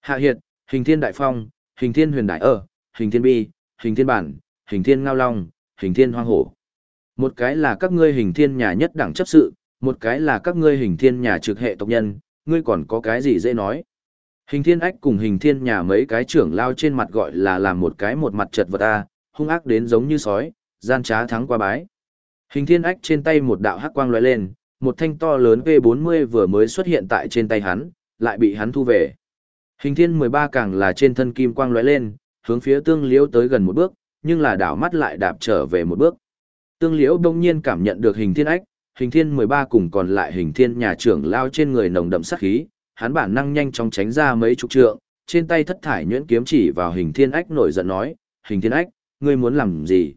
Hạ hiệt, hình thiên đại phong, hình thiên huyền đại ở, hình thiên bi, hình thiên bản, hình thiên ngao long, hình thiên hoang hổ. Một cái là các ngươi hình thiên nhà nhất đẳng chấp sự, một cái là các ngươi hình thiên nhà trực hệ tộc nhân, ngươi còn có cái gì dễ nói. Hình thiên ách cùng hình thiên nhà mấy cái trưởng lao trên mặt gọi là làm một cái một mặt chật vật ta, hung ác đến giống như sói, gian trá thắng qua bái. Hình thiên ách trên tay một đạo hắc quang lóe lên, một thanh to lớn V40 vừa mới xuất hiện tại trên tay hắn, lại bị hắn thu về. Hình thiên 13 càng là trên thân kim quang lóe lên, hướng phía tương liễu tới gần một bước, nhưng là đảo mắt lại đạp trở về một bước. Tương liễu đông nhiên cảm nhận được hình thiên ách, hình thiên 13 cùng còn lại hình thiên nhà trưởng lao trên người nồng đậm sát khí, hắn bản năng nhanh chóng tránh ra mấy chục trượng, trên tay thất thải nhuyễn kiếm chỉ vào hình thiên ách nổi giận nói, hình thiên ách, ngươi muốn làm gì?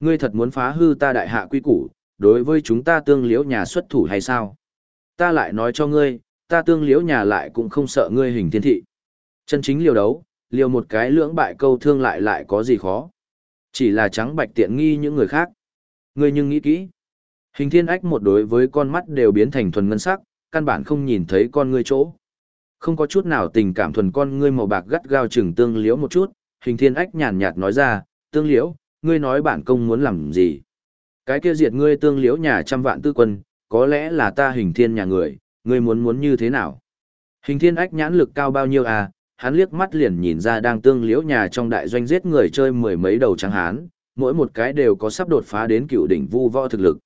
Ngươi thật muốn phá hư ta đại hạ quy củ, đối với chúng ta tương liễu nhà xuất thủ hay sao? Ta lại nói cho ngươi, ta tương liễu nhà lại cũng không sợ ngươi hình thiên thị. Chân chính liều đấu, liều một cái lưỡng bại câu thương lại lại có gì khó. Chỉ là trắng bạch tiện nghi những người khác. Ngươi nhưng nghĩ kỹ. Hình thiên ách một đối với con mắt đều biến thành thuần ngân sắc, căn bản không nhìn thấy con ngươi chỗ. Không có chút nào tình cảm thuần con ngươi màu bạc gắt gao chừng tương liễu một chút, hình thiên ách nhàn nhạt nói ra, tương liễu, ngươi nói bản công muốn làm gì. Cái kia diệt ngươi tương liễu nhà trăm vạn tư quân, có lẽ là ta hình thiên nhà người, ngươi muốn muốn như thế nào. Hình thiên ách nhãn lực cao bao nhiêu à, hắn liếc mắt liền nhìn ra đang tương liễu nhà trong đại doanh giết người chơi mười mấy đầu trắng hán, mỗi một cái đều có sắp đột phá đến cựu đỉnh vu võ thực lực.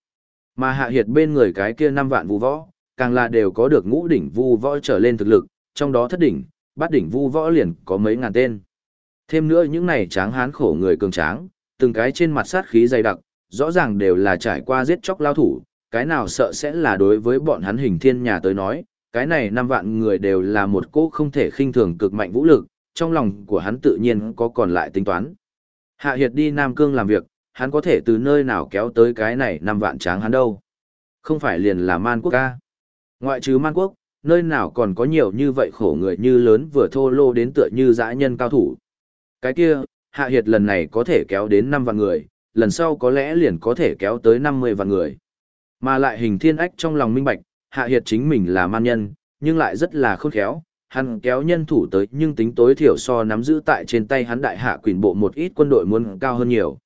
Mà hạ hiệt bên người cái kia năm vạn vu võ, càng là đều có được ngũ đỉnh vu võ trở lên thực lực, trong đó thất đỉnh, bát đỉnh vu võ liền có mấy ngàn tên. Thêm nữa những này tráng hán khổ người cường tráng, từng cái trên mặt sát khí dày đặc, rõ ràng đều là trải qua giết chóc lao thủ, cái nào sợ sẽ là đối với bọn hắn hình thiên nhà tới nói, cái này năm vạn người đều là một cỗ không thể khinh thường cực mạnh vũ lực, trong lòng của hắn tự nhiên có còn lại tính toán. Hạ Hiệt đi Nam Cương làm việc, hắn có thể từ nơi nào kéo tới cái này năm vạn tráng hắn đâu. Không phải liền là man quốc ca. Ngoại trừ man quốc, nơi nào còn có nhiều như vậy khổ người như lớn vừa thô lô đến tựa như dã nhân cao thủ. Cái kia, Hạ Hiệt lần này có thể kéo đến năm vạn người, lần sau có lẽ liền có thể kéo tới 50 vạn người. Mà lại hình thiên ách trong lòng minh bạch, Hạ Hiệt chính mình là man nhân, nhưng lại rất là khôn khéo, hắn kéo nhân thủ tới nhưng tính tối thiểu so nắm giữ tại trên tay hắn đại hạ quỷ bộ một ít quân đội muốn cao hơn nhiều.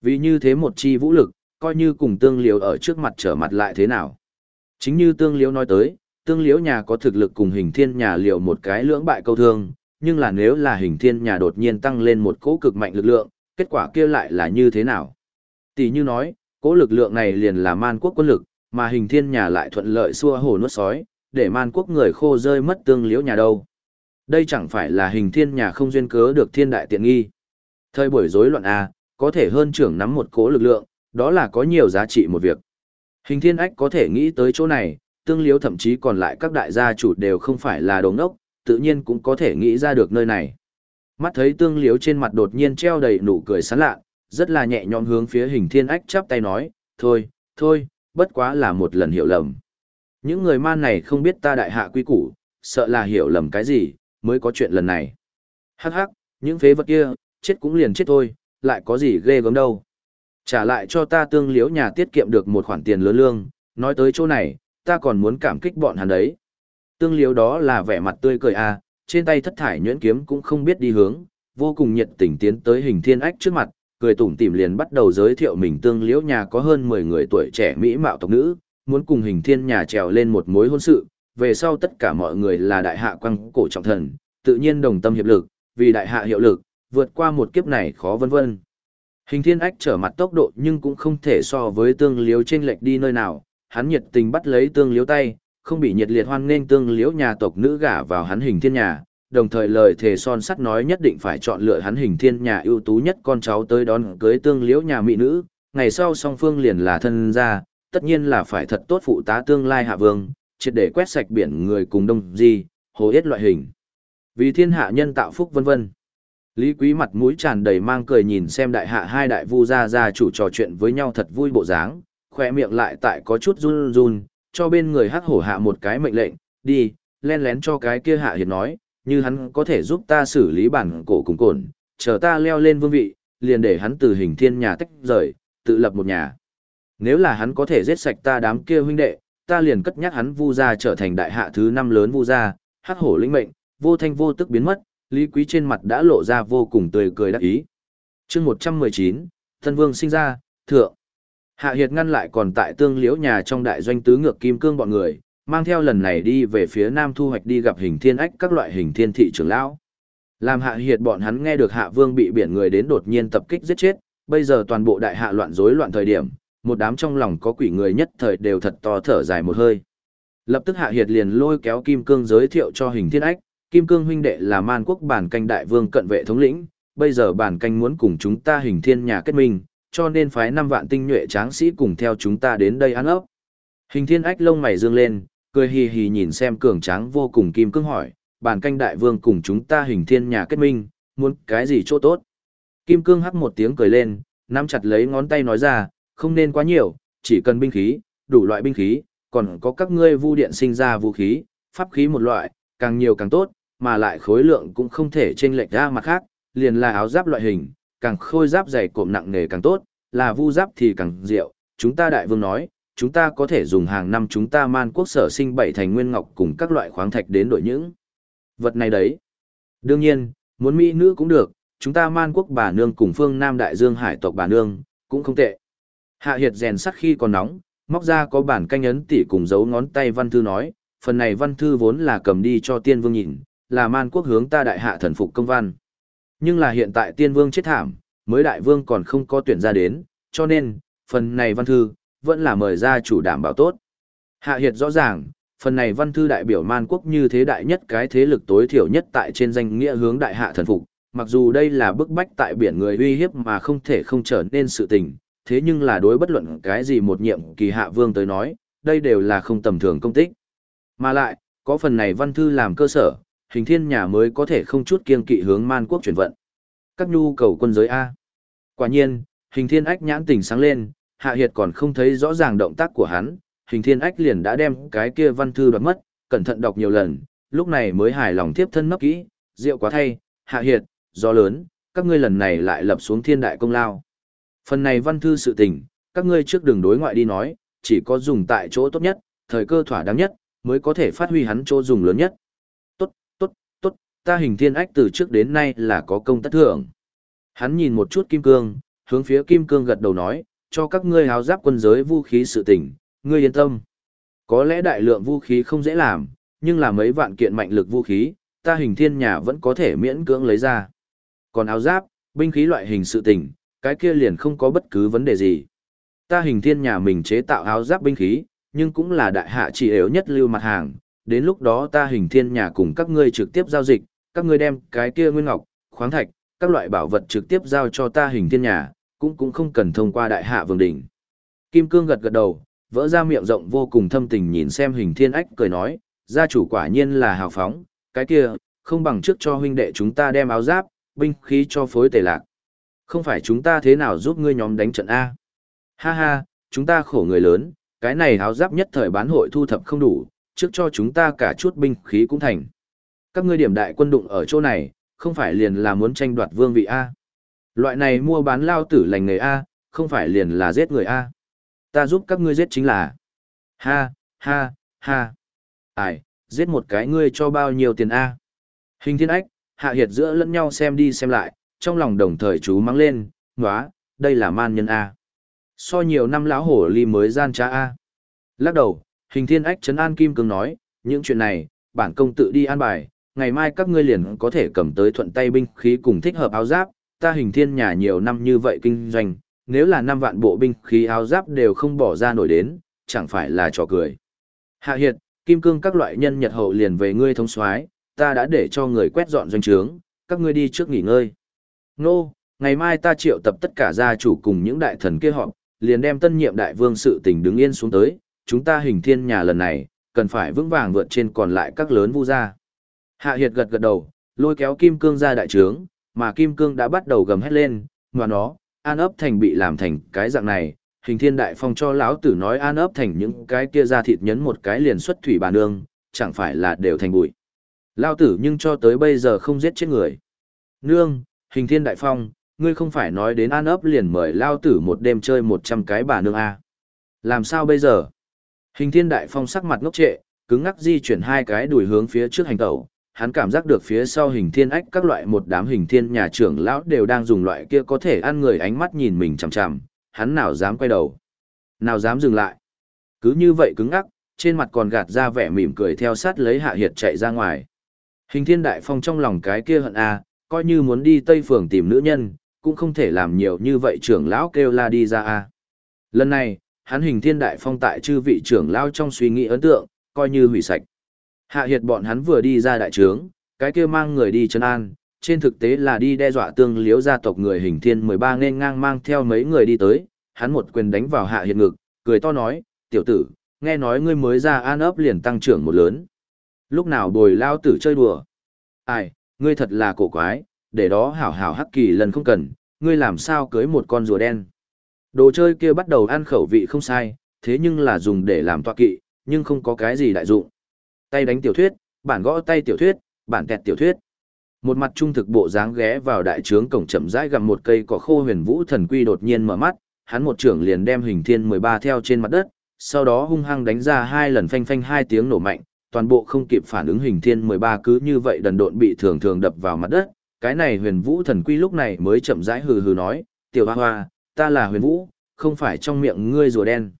Vì như thế một chi vũ lực, coi như cùng tương liếu ở trước mặt trở mặt lại thế nào. Chính như tương liếu nói tới, tương liếu nhà có thực lực cùng hình thiên nhà liệu một cái lưỡng bại câu thương, nhưng là nếu là hình thiên nhà đột nhiên tăng lên một cỗ cực mạnh lực lượng, kết quả kia lại là như thế nào? Tỷ như nói, cỗ lực lượng này liền là man quốc quân lực, mà hình thiên nhà lại thuận lợi xua hổ nuốt sói, để man quốc người khô rơi mất tương liễu nhà đâu. Đây chẳng phải là hình thiên nhà không duyên cớ được thiên đại tiện nghi. Thời buổi rối loạn A, có thể hơn trưởng nắm một cỗ lực lượng, đó là có nhiều giá trị một việc. Hình thiên ách có thể nghĩ tới chỗ này, tương liếu thậm chí còn lại các đại gia chủ đều không phải là đồng ốc, tự nhiên cũng có thể nghĩ ra được nơi này. Mắt thấy tương liếu trên mặt đột nhiên treo đầy nụ cười sán lạ, rất là nhẹ nhõm hướng phía hình thiên ách chắp tay nói, thôi, thôi, bất quá là một lần hiểu lầm. Những người man này không biết ta đại hạ quy củ, sợ là hiểu lầm cái gì, mới có chuyện lần này. Hắc hắc, những phế vật kia, chết cũng liền chết thôi, lại có gì ghê gớm đâu. Trả lại cho ta tương liếu nhà tiết kiệm được một khoản tiền lớn lương, nói tới chỗ này, ta còn muốn cảm kích bọn hắn đấy. Tương liếu đó là vẻ mặt tươi cười à, trên tay thất thải nhuyễn kiếm cũng không biết đi hướng, vô cùng nhiệt tình tiến tới hình thiên ách trước mặt, cười tủm tỉm liền bắt đầu giới thiệu mình tương liễu nhà có hơn 10 người tuổi trẻ mỹ mạo tộc nữ, muốn cùng hình thiên nhà trèo lên một mối hôn sự, về sau tất cả mọi người là đại hạ quăng cổ trọng thần, tự nhiên đồng tâm hiệp lực, vì đại hạ hiệu lực, vượt qua một kiếp này khó vân vân. Hình thiên ách trở mặt tốc độ nhưng cũng không thể so với tương liếu trên lệch đi nơi nào, hắn nhiệt tình bắt lấy tương liếu tay, không bị nhiệt liệt hoan nghênh tương liếu nhà tộc nữ gả vào hắn hình thiên nhà, đồng thời lời thề son sắt nói nhất định phải chọn lựa hắn hình thiên nhà ưu tú nhất con cháu tới đón cưới tương liễu nhà mỹ nữ, ngày sau song phương liền là thân gia, tất nhiên là phải thật tốt phụ tá tương lai hạ vương, triệt để quét sạch biển người cùng đông di, hồ yết loại hình. Vì thiên hạ nhân tạo phúc vân vân. Lý Quý mặt mũi tràn đầy mang cười nhìn xem đại hạ hai đại vu gia gia chủ trò chuyện với nhau thật vui bộ dáng, khỏe miệng lại tại có chút run run, cho bên người hắc hổ hạ một cái mệnh lệnh, đi, len lén cho cái kia hạ hiệt nói, như hắn có thể giúp ta xử lý bản cổ cùng cồn, chờ ta leo lên vương vị, liền để hắn từ hình thiên nhà tách rời, tự lập một nhà. Nếu là hắn có thể giết sạch ta đám kia huynh đệ, ta liền cất nhắc hắn vu gia trở thành đại hạ thứ năm lớn vu gia, hắc hổ linh mệnh, vô thanh vô tức biến mất, Lý Quý trên mặt đã lộ ra vô cùng tươi cười đắc ý. Chương 119, Thân Vương sinh ra, thượng. Hạ Hiệt ngăn lại còn tại tương liễu nhà trong đại doanh tứ ngược kim cương bọn người, mang theo lần này đi về phía nam thu hoạch đi gặp hình thiên ách các loại hình thiên thị trưởng lão. Làm hạ hiệt bọn hắn nghe được hạ vương bị biển người đến đột nhiên tập kích giết chết, bây giờ toàn bộ đại hạ loạn rối loạn thời điểm, một đám trong lòng có quỷ người nhất thời đều thật to thở dài một hơi. Lập tức hạ hiệt liền lôi kéo kim cương giới thiệu cho hình thiên ách, kim cương huynh đệ là man quốc bản canh đại vương cận vệ thống lĩnh, bây giờ bản canh muốn cùng chúng ta hình thiên nhà kết minh, cho nên phái năm vạn tinh nhuệ tráng sĩ cùng theo chúng ta đến đây ăn ốc. Hình thiên ách lông mày dương lên, cười hì hì nhìn xem cường tráng vô cùng kim cương hỏi, bản canh đại vương cùng chúng ta hình thiên nhà kết minh, muốn cái gì chỗ tốt. Kim cương hắc một tiếng cười lên, nắm chặt lấy ngón tay nói ra, không nên quá nhiều, chỉ cần binh khí, đủ loại binh khí, còn có các ngươi vu điện sinh ra vũ khí, pháp khí một loại, càng nhiều càng tốt, mà lại khối lượng cũng không thể chênh lệch ra mặt khác, liền là áo giáp loại hình, càng khôi giáp dày cộm nặng nề càng tốt, là vu giáp thì càng diệu, chúng ta đại vương nói, chúng ta có thể dùng hàng năm chúng ta man quốc sở sinh bảy thành nguyên ngọc cùng các loại khoáng thạch đến đổi những vật này đấy. Đương nhiên, muốn mỹ nữ cũng được, chúng ta man quốc bà nương cùng phương Nam Đại Dương hải tộc bà nương, cũng không tệ. Hạ hiệt rèn sắt khi còn nóng, móc ra có bản canh ấn tỉ cùng dấu ngón tay văn thư nói, phần này văn thư vốn là cầm đi cho tiên vương nhìn, là man quốc hướng ta đại hạ thần phục công văn. Nhưng là hiện tại tiên vương chết thảm, mới đại vương còn không có tuyển ra đến, cho nên, phần này văn thư, vẫn là mời ra chủ đảm bảo tốt. Hạ Hiệt rõ ràng, phần này văn thư đại biểu man quốc như thế đại nhất cái thế lực tối thiểu nhất tại trên danh nghĩa hướng đại hạ thần phục, mặc dù đây là bức bách tại biển người uy hiếp mà không thể không trở nên sự tình, thế nhưng là đối bất luận cái gì một nhiệm kỳ hạ vương tới nói, đây đều là không tầm thường công tích. Mà lại, có phần này văn thư làm cơ sở, hình thiên nhà mới có thể không chút kiên kỵ hướng man quốc chuyển vận. Các nhu cầu quân giới A. Quả nhiên, hình thiên ách nhãn tỉnh sáng lên, Hạ Hiệt còn không thấy rõ ràng động tác của hắn, hình thiên ách liền đã đem cái kia văn thư đoạt mất, cẩn thận đọc nhiều lần, lúc này mới hài lòng tiếp thân nấp kỹ, rượu quá thay, hạ hiệt, gió lớn, các ngươi lần này lại lập xuống thiên đại công lao. Phần này văn thư sự tình, các ngươi trước đường đối ngoại đi nói, chỉ có dùng tại chỗ tốt nhất, thời cơ thỏa đáng nhất, mới có thể phát huy hắn chỗ dùng lớn nhất. Ta hình thiên ách từ trước đến nay là có công tất thưởng. Hắn nhìn một chút kim cương, hướng phía kim cương gật đầu nói, cho các ngươi háo giáp quân giới vũ khí sự tình, ngươi yên tâm. Có lẽ đại lượng vũ khí không dễ làm, nhưng là mấy vạn kiện mạnh lực vũ khí, ta hình thiên nhà vẫn có thể miễn cưỡng lấy ra. Còn áo giáp, binh khí loại hình sự tình, cái kia liền không có bất cứ vấn đề gì. Ta hình thiên nhà mình chế tạo áo giáp binh khí, nhưng cũng là đại hạ chỉ yếu nhất lưu mặt hàng, đến lúc đó ta hình thiên nhà cùng các ngươi trực tiếp giao dịch, các ngươi đem cái kia nguyên ngọc, khoáng thạch, các loại bảo vật trực tiếp giao cho ta hình thiên nhà, cũng cũng không cần thông qua đại hạ vương đỉnh. Kim Cương gật gật đầu, vỡ ra miệng rộng vô cùng thâm tình nhìn xem hình thiên ách cười nói, gia chủ quả nhiên là hào phóng, cái kia, không bằng trước cho huynh đệ chúng ta đem áo giáp, binh khí cho phối tề lạc. Không phải chúng ta thế nào giúp ngươi nhóm đánh trận A. Ha ha, chúng ta khổ người lớn, cái này áo giáp nhất thời bán hội thu thập không đủ, trước cho chúng ta cả chút binh khí cũng thành. Các ngươi điểm đại quân đụng ở chỗ này, không phải liền là muốn tranh đoạt vương vị A. Loại này mua bán lao tử lành nghề A, không phải liền là giết người A. Ta giúp các ngươi giết chính là. Ha, ha, ha. Ai, giết một cái ngươi cho bao nhiêu tiền A. Hình thiên ách, hạ hiệt giữa lẫn nhau xem đi xem lại, trong lòng đồng thời chú mắng lên, ngóa, đây là man nhân A. So nhiều năm lão hổ ly mới gian trá A. Lắc đầu, hình thiên ách trấn an kim cương nói, những chuyện này, bản công tự đi an bài, ngày mai các ngươi liền có thể cầm tới thuận tay binh khí cùng thích hợp áo giáp, ta hình thiên nhà nhiều năm như vậy kinh doanh, nếu là năm vạn bộ binh khí áo giáp đều không bỏ ra nổi đến, chẳng phải là trò cười. Hạ hiệt, kim cương các loại nhân nhật hậu liền về ngươi thông soái, ta đã để cho người quét dọn doanh trướng, các ngươi đi trước nghỉ ngơi. Nô, ngày mai ta triệu tập tất cả gia chủ cùng những đại thần kia họp, liền đem tân nhiệm đại vương sự tình đứng yên xuống tới, chúng ta hình thiên nhà lần này, cần phải vững vàng vượt trên còn lại các lớn vu gia. Hạ Hiệt gật gật đầu, lôi kéo Kim Cương ra đại trướng, mà Kim Cương đã bắt đầu gầm hét lên, ngoài nó, an ấp thành bị làm thành cái dạng này, hình thiên đại phong cho lão tử nói an ấp thành những cái kia ra thịt nhấn một cái liền xuất thủy bà nương, chẳng phải là đều thành bụi. Lão tử nhưng cho tới bây giờ không giết chết người. Nương, hình thiên đại phong, ngươi không phải nói đến an ấp liền mời lao tử một đêm chơi một trăm cái bà nương à. Làm sao bây giờ? Hình thiên đại phong sắc mặt ngốc trệ, cứng ngắc di chuyển hai cái đuổi hướng phía trước hành tẩu, hắn cảm giác được phía sau hình thiên ách các loại một đám hình thiên nhà trưởng lão đều đang dùng loại kia có thể ăn người ánh mắt nhìn mình chằm chằm, hắn nào dám quay đầu, nào dám dừng lại. Cứ như vậy cứng ngắc, trên mặt còn gạt ra vẻ mỉm cười theo sát lấy hạ hiệt chạy ra ngoài. Hình thiên đại phong trong lòng cái kia hận a, coi như muốn đi Tây Phường tìm nữ nhân, cũng không thể làm nhiều như vậy trưởng lão kêu la đi ra a. Lần này, hắn hình thiên đại phong tại chư vị trưởng lão trong suy nghĩ ấn tượng, coi như hủy sạch. Hạ hiệt bọn hắn vừa đi ra đại trướng, cái kia mang người đi chân an, trên thực tế là đi đe dọa tương liếu gia tộc người hình thiên 13 nên ngang mang theo mấy người đi tới, hắn một quyền đánh vào hạ hiệt ngực, cười to nói, tiểu tử, nghe nói ngươi mới ra an ấp liền tăng trưởng một lớn. Lúc nào bồi lao tử chơi đùa? Ai, ngươi thật là cổ quái, để đó hảo hảo hắc kỳ lần không cần, ngươi làm sao cưới một con rùa đen. Đồ chơi kia bắt đầu ăn khẩu vị không sai, thế nhưng là dùng để làm tọa kỵ, nhưng không có cái gì đại dụng. Tay đánh tiểu thuyết, bản gõ tay tiểu thuyết, bản kẹt tiểu thuyết. Một mặt trung thực bộ dáng ghé vào đại trướng cổng chậm rãi gặm một cây cỏ khô huyền vũ thần quy đột nhiên mở mắt, hắn một trưởng liền đem hình thiên 13 theo trên mặt đất, sau đó hung hăng đánh ra hai lần phanh phanh hai tiếng nổ mạnh, toàn bộ không kịp phản ứng hình thiên 13 cứ như vậy đần độn bị thường thường đập vào mặt đất. Cái này huyền vũ thần quy lúc này mới chậm rãi hừ hừ nói, tiểu hoa hoa, ta là huyền vũ, không phải trong miệng ngươi rùa đen.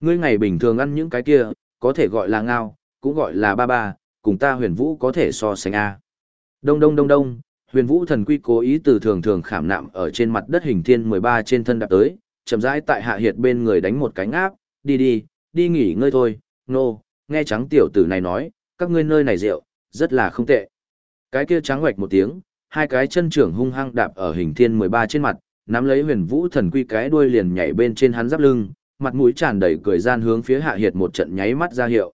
Ngươi ngày bình thường ăn những cái kia, có thể gọi là ngao, cũng gọi là ba ba, cùng ta huyền vũ có thể so sánh A. Đông đông đông đông, huyền vũ thần quy cố ý từ thường thường khảm nạm ở trên mặt đất hình thiên 13 trên thân đạp tới, chậm rãi tại hạ hiệt bên người đánh một cánh áp, đi đi, đi nghỉ ngơi thôi, nô, no, nghe trắng tiểu tử này nói, các ngươi nơi này rượu, rất là không tệ. Cái kia trắng hoạch một tiếng, hai cái chân trưởng hung hăng đạp ở hình thiên 13 trên mặt, nắm lấy huyền vũ thần quy cái đuôi liền nhảy bên trên hắn giáp lưng, mặt mũi tràn đầy cười gian hướng phía hạ hiệt một trận nháy mắt ra hiệu.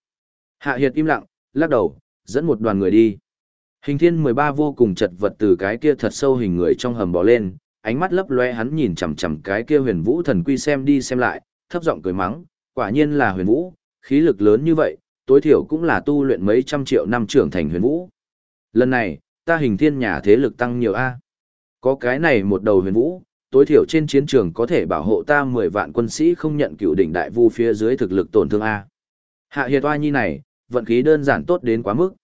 Hạ Hiệt im lặng, lắc đầu, dẫn một đoàn người đi. Hình thiên 13 vô cùng chật vật từ cái kia thật sâu hình người trong hầm bò lên, ánh mắt lấp loe hắn nhìn chằm chằm cái kia huyền vũ thần quy xem đi xem lại, thấp giọng cười mắng, quả nhiên là huyền vũ, khí lực lớn như vậy, tối thiểu cũng là tu luyện mấy trăm triệu năm trưởng thành huyền vũ. Lần này, ta hình thiên nhà thế lực tăng nhiều A. Có cái này một đầu huyền vũ, tối thiểu trên chiến trường có thể bảo hộ ta 10 vạn quân sĩ không nhận cựu đỉnh đại vu phía dưới thực lực tổn thương A. Hạ hiệt oa nhi này, vận khí đơn giản tốt đến quá mức.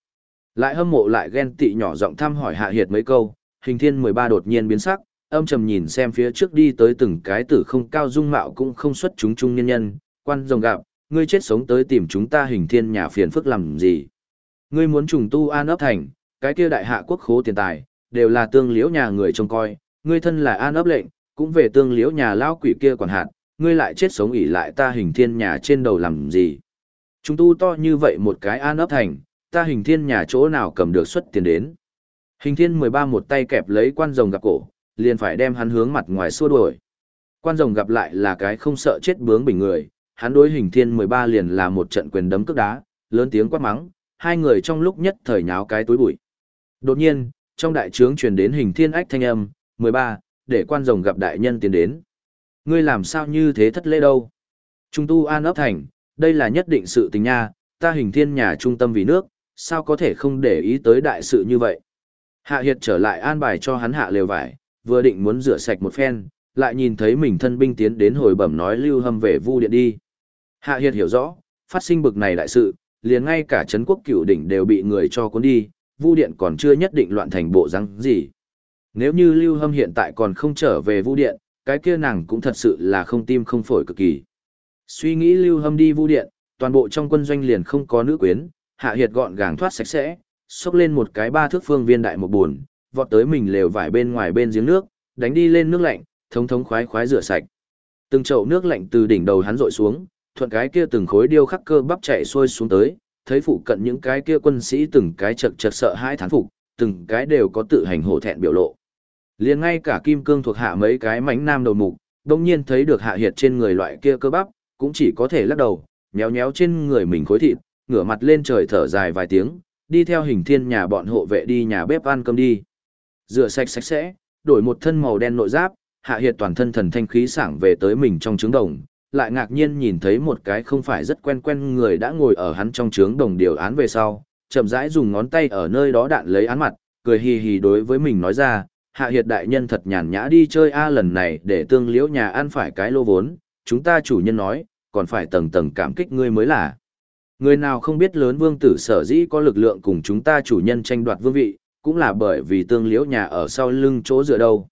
Lại hâm mộ lại ghen tị nhỏ giọng thăm hỏi hạ hiệt mấy câu, hình thiên 13 đột nhiên biến sắc, âm trầm nhìn xem phía trước đi tới từng cái tử không cao dung mạo cũng không xuất chúng trung nhân nhân, quan rồng gặp, ngươi chết sống tới tìm chúng ta hình thiên nhà phiền phức làm gì. Ngươi muốn trùng tu an ấp thành, cái kia đại hạ quốc khố tiền tài, đều là tương liễu nhà người trông coi, ngươi thân là an ấp lệnh, cũng về tương liễu nhà lao quỷ kia quản hạt, ngươi lại chết sống ỉ lại ta hình thiên nhà trên đầu làm gì. Chúng tu to như vậy một cái an ấp thành, ta hình thiên nhà chỗ nào cầm được xuất tiền đến. Hình thiên 13 một tay kẹp lấy quan rồng gặp cổ, liền phải đem hắn hướng mặt ngoài xua đuổi. Quan rồng gặp lại là cái không sợ chết bướng bình người, hắn đối hình thiên 13 liền là một trận quyền đấm cước đá, lớn tiếng quát mắng, hai người trong lúc nhất thời nháo cái túi bụi. Đột nhiên, trong đại trướng truyền đến hình thiên ách thanh âm, 13, để quan rồng gặp đại nhân tiến đến. Ngươi làm sao như thế thất lễ đâu? Trung tu an ấp thành, đây là nhất định sự tình nha, ta hình thiên nhà trung tâm vì nước, sao có thể không để ý tới đại sự như vậy? Hạ Hiệt trở lại an bài cho hắn hạ lều vải, vừa định muốn rửa sạch một phen, lại nhìn thấy mình thân binh tiến đến hồi bẩm nói lưu hâm về vu điện đi. Hạ Hiệt hiểu rõ, phát sinh bực này đại sự, liền ngay cả Trấn quốc cửu đỉnh đều bị người cho cuốn đi, vu điện còn chưa nhất định loạn thành bộ răng gì. Nếu như lưu hâm hiện tại còn không trở về vu điện, cái kia nàng cũng thật sự là không tim không phổi cực kỳ. Suy nghĩ lưu hâm đi vu điện, toàn bộ trong quân doanh liền không có nữ quyến, Hạ Hiệt gọn gàng thoát sạch sẽ, xốc lên một cái ba thước phương viên đại một buồn, vọt tới mình lều vải bên ngoài bên giếng nước, đánh đi lên nước lạnh, thống thống khoái khoái rửa sạch. Từng chậu nước lạnh từ đỉnh đầu hắn rội xuống, thuận cái kia từng khối điêu khắc cơ bắp chạy xuôi xuống tới, thấy phụ cận những cái kia quân sĩ từng cái chật chật sợ hãi thán phục, từng cái đều có tự hành hổ thẹn biểu lộ. Liền ngay cả kim cương thuộc hạ mấy cái mánh nam đầu mục, đông nhiên thấy được hạ hiệt trên người loại kia cơ bắp, cũng chỉ có thể lắc đầu, nhéo nhéo trên người mình khối thịt, ngửa mặt lên trời thở dài vài tiếng, đi theo hình thiên nhà bọn hộ vệ đi nhà bếp ăn cơm đi. Rửa sạch sạch sẽ, đổi một thân màu đen nội giáp, hạ hiệt toàn thân thần thanh khí sảng về tới mình trong trứng đồng, lại ngạc nhiên nhìn thấy một cái không phải rất quen quen người đã ngồi ở hắn trong trướng đồng điều án về sau, chậm rãi dùng ngón tay ở nơi đó đạn lấy án mặt, cười hì hì đối với mình nói ra, hạ hiệt đại nhân thật nhàn nhã đi chơi a lần này để tương liễu nhà ăn phải cái lô vốn, chúng ta chủ nhân nói, còn phải tầng tầng cảm kích ngươi mới là. Người nào không biết lớn vương tử sở dĩ có lực lượng cùng chúng ta chủ nhân tranh đoạt vương vị, cũng là bởi vì tương liễu nhà ở sau lưng chỗ dựa đâu.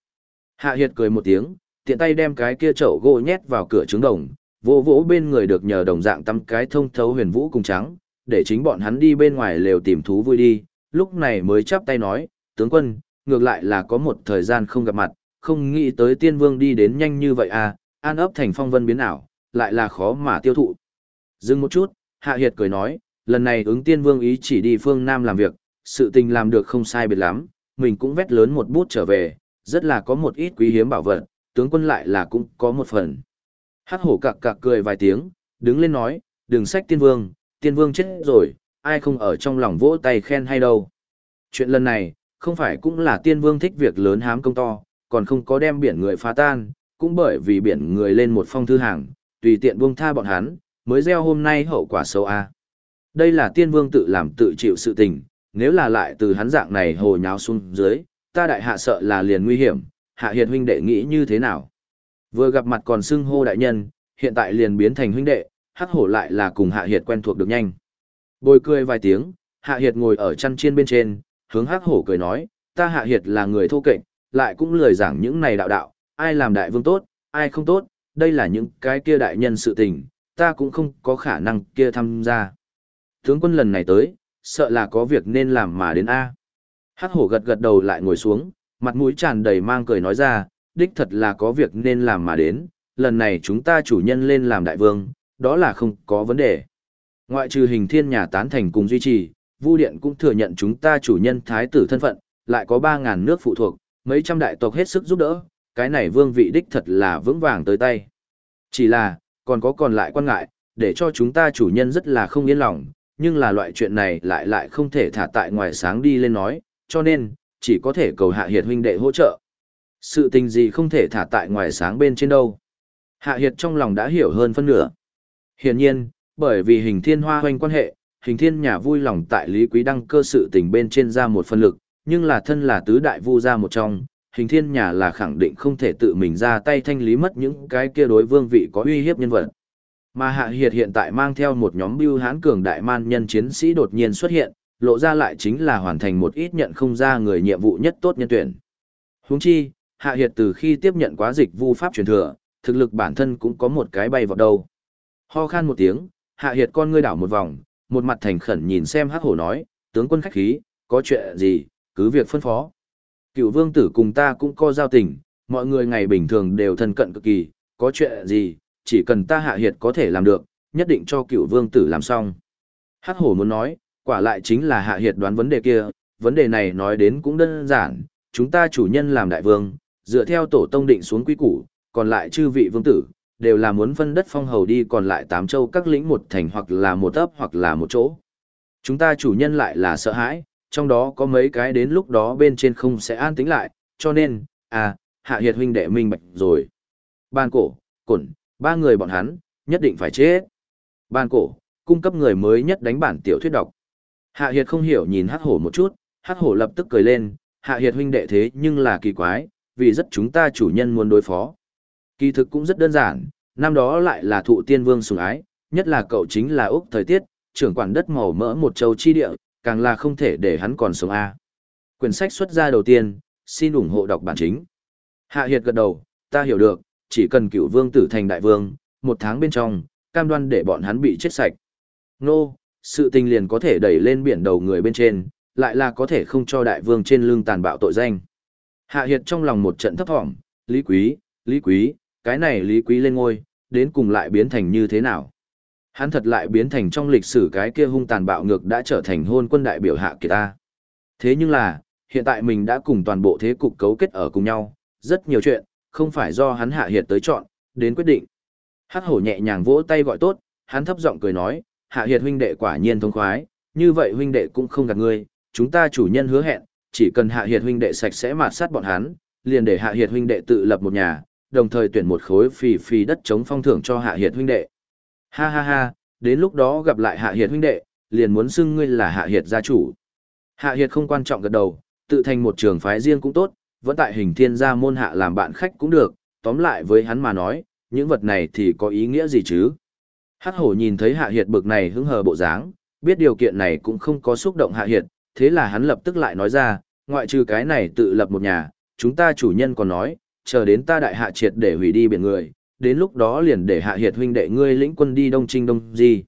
Hạ Hiệt cười một tiếng, tiện tay đem cái kia chậu gỗ nhét vào cửa trứng đồng, vỗ vỗ bên người được nhờ đồng dạng tăm cái thông thấu huyền vũ cùng trắng, để chính bọn hắn đi bên ngoài lều tìm thú vui đi, lúc này mới chắp tay nói, tướng quân, ngược lại là có một thời gian không gặp mặt, không nghĩ tới tiên vương đi đến nhanh như vậy à, an ấp thành phong vân biến ảo, lại là khó mà tiêu thụ. Dừng một chút, Hạ Hiệt cười nói, lần này ứng tiên vương ý chỉ đi phương Nam làm việc, sự tình làm được không sai biệt lắm, mình cũng vét lớn một bút trở về, rất là có một ít quý hiếm bảo vật, tướng quân lại là cũng có một phần. Hắc hổ cặc cặc cười vài tiếng, đứng lên nói, đừng sách tiên vương, tiên vương chết rồi, ai không ở trong lòng vỗ tay khen hay đâu. Chuyện lần này, không phải cũng là tiên vương thích việc lớn hám công to, còn không có đem biển người phá tan, cũng bởi vì biển người lên một phong thư hàng, tùy tiện buông tha bọn hắn, mới gieo hôm nay hậu quả xấu a. Đây là tiên vương tự làm tự chịu sự tình, nếu là lại từ hắn dạng này hồ nháo xuống dưới, ta đại hạ sợ là liền nguy hiểm, hạ hiệt huynh đệ nghĩ như thế nào? Vừa gặp mặt còn xưng hô đại nhân, hiện tại liền biến thành huynh đệ, hắc hổ lại là cùng hạ hiệt quen thuộc được nhanh. Bồi cười vài tiếng, hạ hiệt ngồi ở chăn chiên bên trên, hướng hắc hổ cười nói, ta hạ hiệt là người thô kệch, lại cũng lười giảng những này đạo đạo, ai làm đại vương tốt, ai không tốt, đây là những cái kia đại nhân sự tình, ta cũng không có khả năng kia tham gia. Tướng quân lần này tới, sợ là có việc nên làm mà đến A. Hắc hổ gật gật đầu lại ngồi xuống, mặt mũi tràn đầy mang cười nói ra, đích thật là có việc nên làm mà đến, lần này chúng ta chủ nhân lên làm đại vương, đó là không có vấn đề. Ngoại trừ hình thiên nhà tán thành cùng duy trì, Vu Điện cũng thừa nhận chúng ta chủ nhân thái tử thân phận, lại có 3.000 nước phụ thuộc, mấy trăm đại tộc hết sức giúp đỡ, cái này vương vị đích thật là vững vàng tới tay. Chỉ là, còn có còn lại quan ngại, để cho chúng ta chủ nhân rất là không yên lòng, nhưng là loại chuyện này lại lại không thể thả tại ngoài sáng đi lên nói, cho nên, chỉ có thể cầu hạ hiệt huynh đệ hỗ trợ. Sự tình gì không thể thả tại ngoài sáng bên trên đâu. Hạ hiệt trong lòng đã hiểu hơn phân nửa. Hiển nhiên, bởi vì hình thiên hoa hoanh quan hệ, hình thiên nhà vui lòng tại Lý Quý Đăng cơ sự tình bên trên ra một phân lực, nhưng là thân là tứ đại vu ra một trong, hình thiên nhà là khẳng định không thể tự mình ra tay thanh lý mất những cái kia đối vương vị có uy hiếp nhân vật. Mà Hạ Hiệt hiện tại mang theo một nhóm bưu hán cường đại man nhân chiến sĩ đột nhiên xuất hiện, lộ ra lại chính là hoàn thành một ít nhận không ra người nhiệm vụ nhất tốt nhân tuyển. Huống chi, Hạ Hiệt từ khi tiếp nhận quá dịch vu pháp truyền thừa, thực lực bản thân cũng có một cái bay vào đầu. Ho khan một tiếng, Hạ Hiệt con ngươi đảo một vòng, một mặt thành khẩn nhìn xem Hắc Hổ nói, tướng quân khách khí, có chuyện gì, cứ việc phân phó. Cựu vương tử cùng ta cũng có giao tình, mọi người ngày bình thường đều thân cận cực kỳ, có chuyện gì, chỉ cần ta Hạ Hiệt có thể làm được, nhất định cho cựu vương tử làm xong. Hắc Hổ muốn nói, quả lại chính là Hạ Hiệt đoán vấn đề kia, vấn đề này nói đến cũng đơn giản, chúng ta chủ nhân làm đại vương, dựa theo tổ tông định xuống quy củ, còn lại chư vị vương tử, đều là muốn phân đất phong hầu đi còn lại tám châu các lĩnh một thành hoặc là một ấp hoặc là một chỗ. Chúng ta chủ nhân lại là sợ hãi, trong đó có mấy cái đến lúc đó bên trên không sẽ an tĩnh lại, cho nên, à, hạ hiệt huynh đệ minh bạch rồi. Ban cổ, cổn, ba người bọn hắn, nhất định phải chết. Ban cổ, cung cấp người mới nhất đánh bản tiểu thuyết đọc. Hạ hiệt không hiểu nhìn hắc hổ một chút, hắc hổ lập tức cười lên, hạ hiệt huynh đệ thế nhưng là kỳ quái, vì rất chúng ta chủ nhân muốn đối phó. Kỳ thực cũng rất đơn giản, năm đó lại là thụ tiên vương sủng ái, nhất là cậu chính là Úc thời tiết, trưởng quản đất màu mỡ một châu chi địa, càng là không thể để hắn còn sống A. Quyển sách xuất ra đầu tiên, xin ủng hộ đọc bản chính. Hạ Hiệt gật đầu, ta hiểu được, chỉ cần cựu vương tử thành đại vương, một tháng bên trong, cam đoan để bọn hắn bị chết sạch. Nô, sự tình liền có thể đẩy lên biển đầu người bên trên, lại là có thể không cho đại vương trên lưng tàn bạo tội danh. Hạ Hiệt trong lòng một trận thấp thỏm, Lý Quý, Lý Quý, cái này Lý Quý lên ngôi, đến cùng lại biến thành như thế nào? Hắn thật lại biến thành trong lịch sử cái kia hung tàn bạo ngược đã trở thành hôn quân đại biểu hạ kỳ ta. Thế nhưng là, hiện tại mình đã cùng toàn bộ thế cục cấu kết ở cùng nhau, rất nhiều chuyện, không phải do hắn hạ hiệt tới chọn, đến quyết định. Hắc hổ nhẹ nhàng vỗ tay gọi tốt, hắn thấp giọng cười nói, hạ hiệt huynh đệ quả nhiên thông khoái, như vậy huynh đệ cũng không gạt ngươi, chúng ta chủ nhân hứa hẹn, chỉ cần hạ hiệt huynh đệ sạch sẽ mạt sát bọn hắn, liền để hạ hiệt huynh đệ tự lập một nhà, đồng thời tuyển một khối phì phì đất chống phong thưởng cho hạ hiệt huynh đệ. Ha ha ha, đến lúc đó gặp lại hạ hiệt huynh đệ, liền muốn xưng ngươi là hạ hiệt gia chủ. Hạ hiệt không quan trọng gật đầu, tự thành một trường phái riêng cũng tốt, vẫn tại hình thiên gia môn hạ làm bạn khách cũng được, tóm lại với hắn mà nói, những vật này thì có ý nghĩa gì chứ? Hắc hổ nhìn thấy hạ hiệt bực này hứng hờ bộ dáng, biết điều kiện này cũng không có xúc động hạ hiệt, thế là hắn lập tức lại nói ra, ngoại trừ cái này tự lập một nhà, chúng ta chủ nhân còn nói, chờ đến ta đại hạ triệt để hủy đi biển người, đến lúc đó liền để hạ hiệt huynh đệ ngươi lĩnh quân đi đông trinh đông di.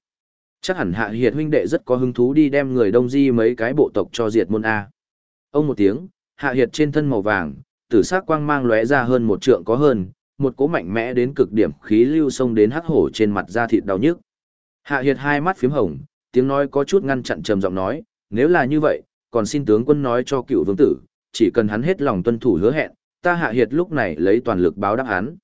Chắc hẳn hạ hiệt huynh đệ rất có hứng thú đi đem người đông di mấy cái bộ tộc cho diệt môn A. Ông một tiếng, hạ hiệt trên thân màu vàng, tử sắc quang mang lóe ra hơn một trượng có hơn, một cỗ mạnh mẽ đến cực điểm khí lưu xông đến hắc hổ trên mặt da thịt đau nhức. Hạ hiệt hai mắt phím hồng, tiếng nói có chút ngăn chặn trầm giọng nói, nếu là như vậy, còn xin tướng quân nói cho cựu vương tử, chỉ cần hắn hết lòng tuân thủ hứa hẹn, ta hạ hiệt lúc này lấy toàn lực báo đáp hắn.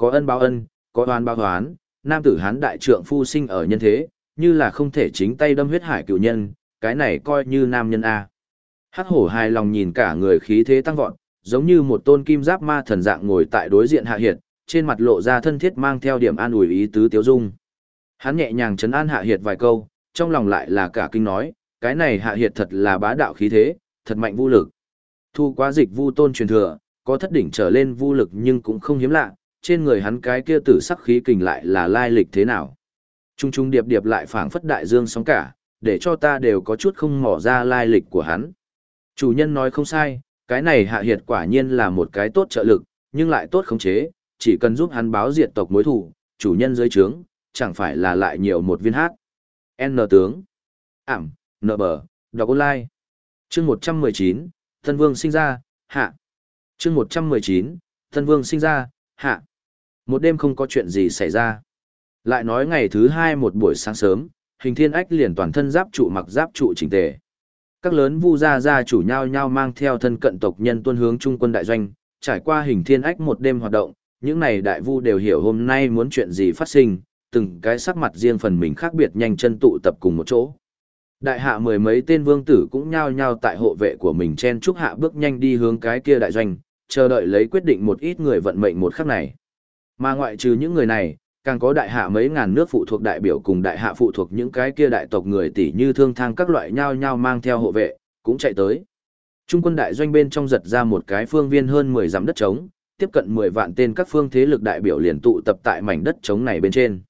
Có ân báo ân, có oan báo oán, nam tử hán đại trượng phu sinh ở nhân thế, như là không thể chính tay đâm huyết hải cựu nhân, cái này coi như nam nhân A. Hắc hổ hài lòng nhìn cả người khí thế tăng vọt, giống như một tôn kim giáp ma thần dạng ngồi tại đối diện hạ hiệt, trên mặt lộ ra thân thiết mang theo điểm an ủi ý tứ tiếu dung. Hắn nhẹ nhàng chấn an hạ hiệt vài câu, trong lòng lại là cả kinh nói, cái này hạ hiệt thật là bá đạo khí thế, thật mạnh vô lực. Thu quá dịch vu tôn truyền thừa, có thất đỉnh trở lên vô lực nhưng cũng không hiếm lạ, trên người hắn cái kia tử sắc khí kình lại là lai lịch thế nào. Trung trung điệp điệp lại phảng phất đại dương sóng cả, để cho ta đều có chút không mỏ ra lai lịch của hắn. Chủ nhân nói không sai, cái này hạ hiệt quả nhiên là một cái tốt trợ lực, nhưng lại tốt khống chế, chỉ cần giúp hắn báo diệt tộc mối thủ, chủ nhân dưới trướng, chẳng phải là lại nhiều một viên hát. N tướng. Ảm, nợ bờ, đọc online. chương 119, Thân Vương sinh ra, hạ. chương 119, Thân Vương sinh ra, hạ. Một đêm không có chuyện gì xảy ra. Lại nói ngày thứ hai một buổi sáng sớm, hình thiên ách liền toàn thân giáp trụ mặc giáp trụ chỉnh tề. Các lớn vu gia gia chủ nhau nhau mang theo thân cận tộc nhân tuân hướng trung quân đại doanh, trải qua hình thiên ách một đêm hoạt động, những này đại vu đều hiểu hôm nay muốn chuyện gì phát sinh, từng cái sắc mặt riêng phần mình khác biệt nhanh chân tụ tập cùng một chỗ. Đại hạ mười mấy tên vương tử cũng nhao nhao tại hộ vệ của mình chen chúc hạ bước nhanh đi hướng cái kia đại doanh, chờ đợi lấy quyết định một ít người vận mệnh một khắc này. Mà ngoại trừ những người này, càng có đại hạ mấy ngàn nước phụ thuộc đại biểu cùng đại hạ phụ thuộc những cái kia đại tộc người tỷ như thương thang các loại nhau nhau mang theo hộ vệ, cũng chạy tới. Trung quân đại doanh bên trong giật ra một cái phương viên hơn 10 dặm đất trống, tiếp cận 10 vạn tên các phương thế lực đại biểu liền tụ tập tại mảnh đất trống này bên trên.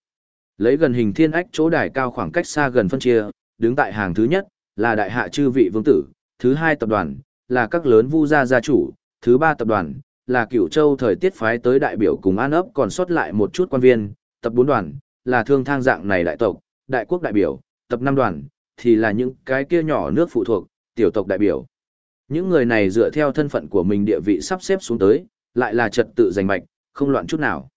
Lấy gần hình thiên ách chỗ đài cao khoảng cách xa gần phân chia, đứng tại hàng thứ nhất là đại hạ chư vị vương tử, thứ hai tập đoàn là các lớn vu gia gia chủ, thứ ba tập đoàn là cửu châu thời tiết phái tới đại biểu cùng an ấp còn sót lại một chút quan viên, tập bốn đoàn là thương thang dạng này đại tộc, đại quốc đại biểu, tập năm đoàn thì là những cái kia nhỏ nước phụ thuộc, tiểu tộc đại biểu. Những người này dựa theo thân phận của mình địa vị sắp xếp xuống tới, lại là trật tự giành mạch, không loạn chút nào.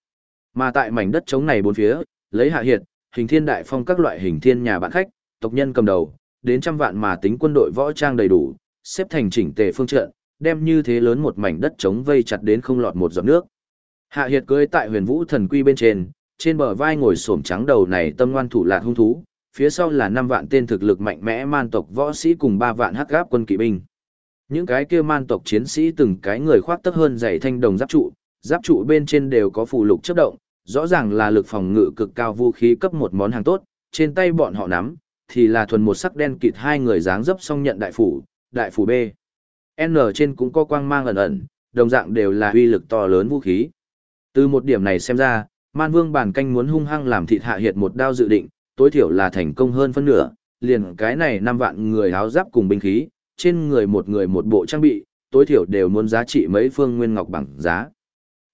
Mà tại mảnh đất trống này bốn phía, lấy hạ hiệt, hình thiên đại phong các loại hình thiên nhà bạn khách, tộc nhân cầm đầu, đến trăm vạn mà tính quân đội võ trang đầy đủ, xếp thành chỉnh tề phương trận, đem như thế lớn một mảnh đất trống vây chặt đến không lọt một giọt nước. Hạ hiệt cưới tại huyền vũ thần quy bên trên, trên bờ vai ngồi xổm trắng đầu này tâm ngoan thủ lạc hung thú, phía sau là năm vạn tên thực lực mạnh mẽ man tộc võ sĩ cùng ba vạn hắc gáp quân kỵ binh. Những cái kia man tộc chiến sĩ từng cái người khoác tấp hơn dày thanh đồng giáp trụ, giáp trụ bên trên đều có phù lục chấp động, rõ ràng là lực phòng ngự cực cao vũ khí cấp một món hàng tốt, trên tay bọn họ nắm, thì là thuần một sắc đen kịt hai người dáng dấp song nhận đại phủ, đại phủ B. N trên cũng có quang mang ẩn ẩn, đồng dạng đều là uy lực to lớn vũ khí. Từ một điểm này xem ra, Man Vương bản canh muốn hung hăng làm thịt hạ hiệt một đao dự định, tối thiểu là thành công hơn phân nửa, liền cái này năm vạn người áo giáp cùng binh khí, trên người một người một bộ trang bị, tối thiểu đều muốn giá trị mấy phương nguyên ngọc bằng giá.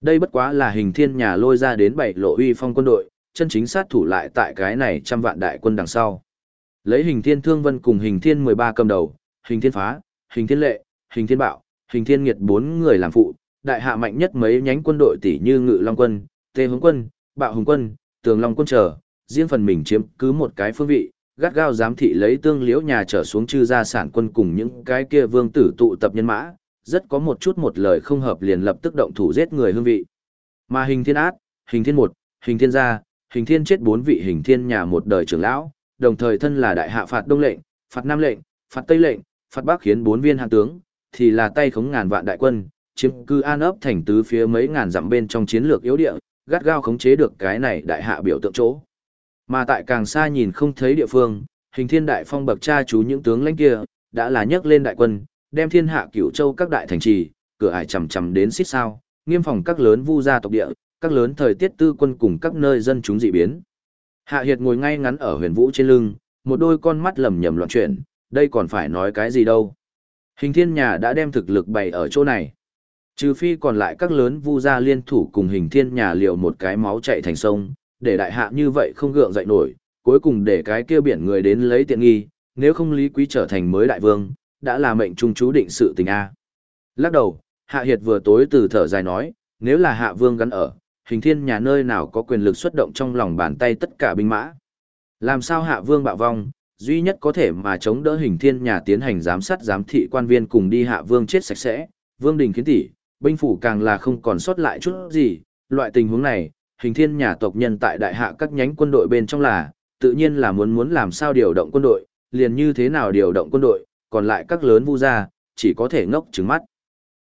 Đây bất quá là hình thiên nhà lôi ra đến bảy lộ uy phong quân đội, chân chính sát thủ lại tại cái này trăm vạn đại quân đằng sau. Lấy hình thiên thương vân cùng hình thiên 13 cầm đầu, hình thiên phá, hình thiên lệ, hình thiên bạo, hình thiên nghiệt bốn người làm phụ, đại hạ mạnh nhất mấy nhánh quân đội tỷ như ngự long quân, tê hướng quân, bạo hùng quân, tường long quân trở, riêng phần mình chiếm cứ một cái phương vị, gắt gao giám thị lấy tương liễu nhà trở xuống chư gia sản quân cùng những cái kia vương tử tụ tập nhân mã, rất có một chút một lời không hợp liền lập tức động thủ giết người hương vị. Mà hình thiên át, hình thiên một, hình thiên gia, hình thiên chết bốn vị hình thiên nhà một đời trưởng lão, đồng thời thân là đại hạ phạt đông lệnh, phạt nam lệnh, phạt tây lệnh, phạt bắc khiến bốn viên hạ tướng, thì là tay khống ngàn vạn đại quân, chiếm cư an ấp thành tứ phía mấy ngàn dặm bên trong chiến lược yếu địa, gắt gao khống chế được cái này đại hạ biểu tượng chỗ. Mà tại càng xa nhìn không thấy địa phương, hình thiên đại phong bậc cha chú những tướng lãnh kia, đã là nhấc lên đại quân, đem thiên hạ cửu châu các đại thành trì, cửa ải chầm chầm đến xít sao, nghiêm phòng các lớn vu gia tộc địa, các lớn thời tiết tư quân cùng các nơi dân chúng dị biến. Hạ Hiệt ngồi ngay ngắn ở huyền vũ trên lưng, một đôi con mắt lầm nhầm loạn chuyển, đây còn phải nói cái gì đâu. Hình thiên nhà đã đem thực lực bày ở chỗ này. Trừ phi còn lại các lớn vu gia liên thủ cùng hình thiên nhà liệu một cái máu chạy thành sông, để đại hạ như vậy không gượng dậy nổi, cuối cùng để cái kia biển người đến lấy tiện nghi, nếu không lý quý trở thành mới đại vương, đã là mệnh trung chú định sự tình A. Lắc đầu, hạ hiệt vừa tối từ thở dài nói, nếu là hạ vương gắn ở, hình thiên nhà nơi nào có quyền lực xuất động trong lòng bàn tay tất cả binh mã. Làm sao hạ vương bạo vong, duy nhất có thể mà chống đỡ hình thiên nhà tiến hành giám sát giám thị quan viên cùng đi hạ vương chết sạch sẽ, vương đình khiến tỷ, binh phủ càng là không còn sót lại chút gì, loại tình huống này, hình thiên nhà tộc nhân tại đại hạ các nhánh quân đội bên trong là, tự nhiên là muốn muốn làm sao điều động quân đội, liền như thế nào điều động quân đội, còn lại các lớn vu gia, chỉ có thể ngốc trứng mắt.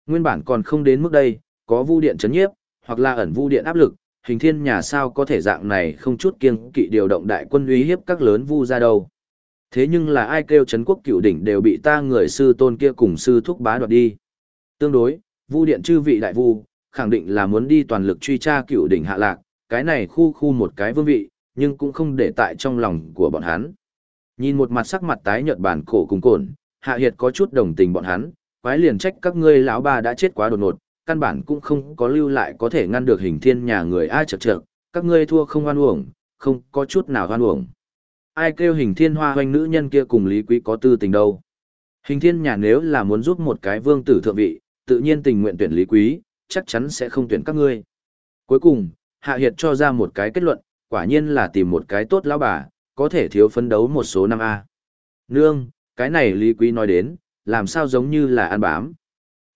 Nguyên bản còn không đến mức đây, có vu điện chấn nhiếp, hoặc là ẩn vu điện áp lực, hình thiên nhà sao có thể dạng này không chút kiêng kỵ điều động đại quân uy hiếp các lớn vu gia đâu. Thế nhưng là ai kêu chấn quốc cựu đỉnh đều bị ta người sư tôn kia cùng sư thúc bá đoạt đi. Tương đối, vu điện chư vị đại vu, khẳng định là muốn đi toàn lực truy tra cựu đỉnh hạ lạc, cái này khu khu một cái vương vị, nhưng cũng không để tại trong lòng của bọn hắn. Nhìn một mặt sắc mặt tái nhợt bản cổ cùng cồn, Hạ Hiệt có chút đồng tình bọn hắn, quái liền trách các ngươi lão ba đã chết quá đột ngột, căn bản cũng không có lưu lại có thể ngăn được hình thiên nhà người ai chật chật, các ngươi thua không hoan uổng, không có chút nào hoan uổng. Ai kêu hình thiên hoa hoanh nữ nhân kia cùng Lý Quý có tư tình đâu. Hình thiên nhà nếu là muốn giúp một cái vương tử thượng vị, tự nhiên tình nguyện tuyển Lý Quý, chắc chắn sẽ không tuyển các ngươi. Cuối cùng, Hạ Hiệt cho ra một cái kết luận, quả nhiên là tìm một cái tốt lão bà, có thể thiếu phấn đấu một số năm A. Nương, cái này Lý Quý nói đến, làm sao giống như là ăn bám.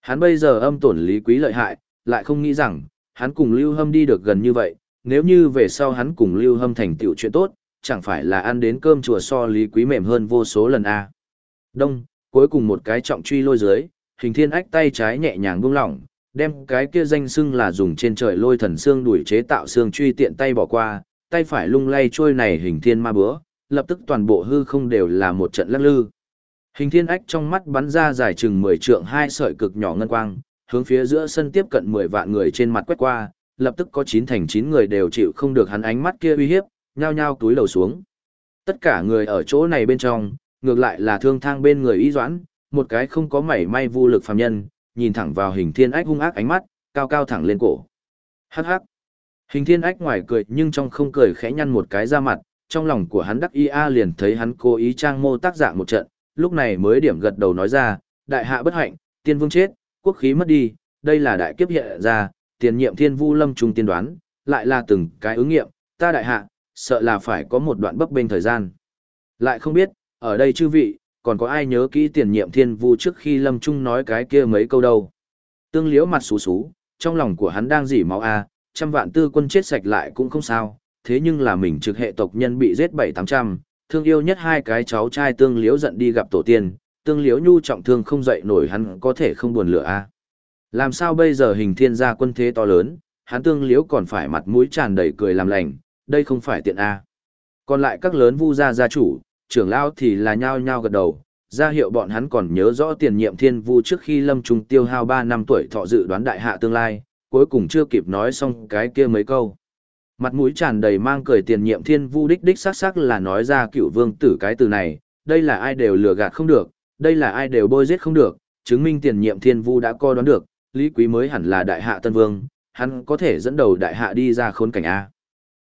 Hắn bây giờ âm tổn Lý Quý lợi hại, lại không nghĩ rằng, hắn cùng Lưu Hâm đi được gần như vậy, nếu như về sau hắn cùng Lưu Hâm thành tựu chuyện tốt, chẳng phải là ăn đến cơm chùa so Lý Quý mềm hơn vô số lần A. Đông, cuối cùng một cái trọng truy lôi dưới, hình thiên ách tay trái nhẹ nhàng buông lỏng, đem cái kia danh xưng là dùng trên trời lôi thần xương đuổi chế tạo xương truy tiện tay bỏ qua, tay phải lung lay trôi này hình thiên ma bữa lập tức toàn bộ hư không đều là một trận lắc lư. Hình thiên ách trong mắt bắn ra dài chừng 10 trượng hai sợi cực nhỏ ngân quang, hướng phía giữa sân tiếp cận 10 vạn người trên mặt quét qua, lập tức có 9 thành 9 người đều chịu không được hắn ánh mắt kia uy hiếp, nhao nhao túi lầu xuống. Tất cả người ở chỗ này bên trong, ngược lại là thương thang bên người y doãn, một cái không có mảy may vô lực phàm nhân, nhìn thẳng vào hình thiên ách hung ác ánh mắt, cao cao thẳng lên cổ. Hắc hắc. Hình thiên ách ngoài cười nhưng trong không cười khẽ nhăn một cái ra mặt, trong lòng của hắn đắc y a liền thấy hắn cố ý trang mô tác dạng một trận, lúc này mới điểm gật đầu nói ra, đại hạ bất hạnh, tiên vương chết, quốc khí mất đi, đây là đại kiếp hiện ra, tiền nhiệm thiên vu lâm trung tiên đoán, lại là từng cái ứng nghiệm, ta đại hạ, sợ là phải có một đoạn bấp bênh thời gian. Lại không biết, ở đây chư vị, còn có ai nhớ kỹ tiền nhiệm thiên vu trước khi lâm trung nói cái kia mấy câu đâu. Tương liễu mặt xú xú, trong lòng của hắn đang dỉ máu a trăm vạn tư quân chết sạch lại cũng không sao, thế nhưng là mình trực hệ tộc nhân bị giết bảy tám trăm thương yêu nhất hai cái cháu trai tương liễu giận đi gặp tổ tiên, tương liễu nhu trọng thương không dậy nổi hắn có thể không buồn lửa a Làm sao bây giờ hình thiên gia quân thế to lớn, hắn tương liễu còn phải mặt mũi tràn đầy cười làm lành, đây không phải tiện a Còn lại các lớn vu gia gia chủ, trưởng lao thì là nhao nhao gật đầu, ra hiệu bọn hắn còn nhớ rõ tiền nhiệm thiên vu trước khi lâm trung tiêu hao 3 năm tuổi thọ dự đoán đại hạ tương lai, cuối cùng chưa kịp nói xong cái kia mấy câu. Mặt mũi tràn đầy mang cười tiền nhiệm thiên vu đích đích sắc sắc là nói ra cựu vương tử cái từ này, đây là ai đều lừa gạt không được, đây là ai đều bôi giết không được, chứng minh tiền nhiệm thiên vu đã co đoán được, lý quý mới hẳn là đại hạ tân vương, hắn có thể dẫn đầu đại hạ đi ra khốn cảnh A.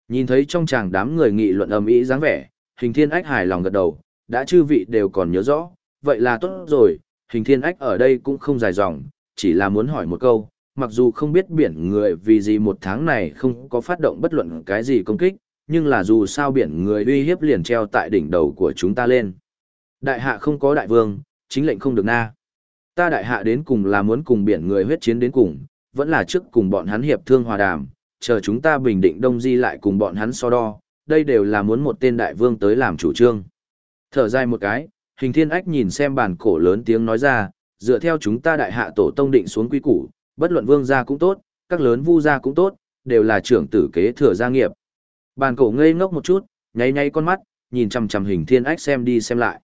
Nhìn thấy trong chàng đám người nghị luận ầm ĩ dáng vẻ, hình thiên ách hài lòng gật đầu, đã chư vị đều còn nhớ rõ, vậy là tốt rồi, hình thiên ách ở đây cũng không dài dòng, chỉ là muốn hỏi một câu, mặc dù không biết biển người vì gì một tháng này không có phát động bất luận cái gì công kích, nhưng là dù sao biển người uy hiếp liền treo tại đỉnh đầu của chúng ta lên. Đại hạ không có đại vương, chính lệnh không được na. Ta đại hạ đến cùng là muốn cùng biển người huyết chiến đến cùng, vẫn là trước cùng bọn hắn hiệp thương hòa đàm, chờ chúng ta bình định đông di lại cùng bọn hắn so đo, đây đều là muốn một tên đại vương tới làm chủ trương. Thở dài một cái, hình thiên ách nhìn xem bản cổ lớn tiếng nói ra, dựa theo chúng ta đại hạ tổ tông định xuống quy củ, bất luận vương gia cũng tốt, các lớn vu gia cũng tốt, đều là trưởng tử kế thừa gia nghiệp. Bản cổ ngây ngốc một chút, nháy nháy con mắt, nhìn chằm chằm hình thiên ách xem đi xem lại.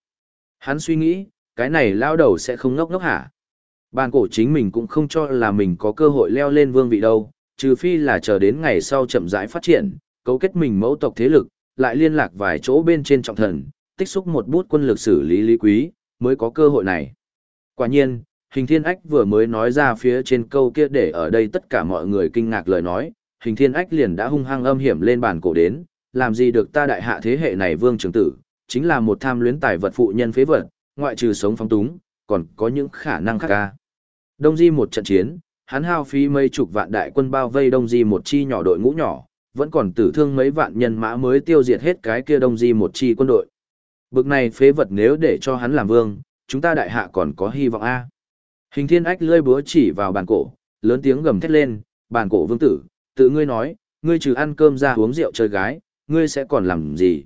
Hắn suy nghĩ, cái này lao đầu sẽ không ngốc ngốc hả? Bản cổ chính mình cũng không cho là mình có cơ hội leo lên vương vị đâu, trừ phi là chờ đến ngày sau chậm rãi phát triển, cấu kết mình mẫu tộc thế lực, lại liên lạc vài chỗ bên trên trọng thần, tích xúc một bút quân lực xử lý lý quý, mới có cơ hội này. Quả nhiên, hình thiên ách vừa mới nói ra phía trên câu kia để ở đây tất cả mọi người kinh ngạc lời nói, hình thiên ách liền đã hung hăng âm hiểm lên bàn cổ đến, làm gì được ta đại hạ thế hệ này vương trưởng tử, chính là một tham luyến tài vật phụ nhân phế vật, ngoại trừ sống phóng túng, còn có những khả năng khác ca. Đông Di một trận chiến, hắn hao phí mấy chục vạn đại quân bao vây Đông Di một chi nhỏ đội ngũ nhỏ, vẫn còn tử thương mấy vạn nhân mã mới tiêu diệt hết cái kia Đông Di một chi quân đội. Bực này phế vật nếu để cho hắn làm vương, chúng ta đại hạ còn có hy vọng a. Hình thiên ách lơi búa chỉ vào bàn cổ, lớn tiếng gầm thét lên, bàn cổ vương tử, tự ngươi nói, ngươi trừ ăn cơm ra uống rượu chơi gái, ngươi sẽ còn làm gì?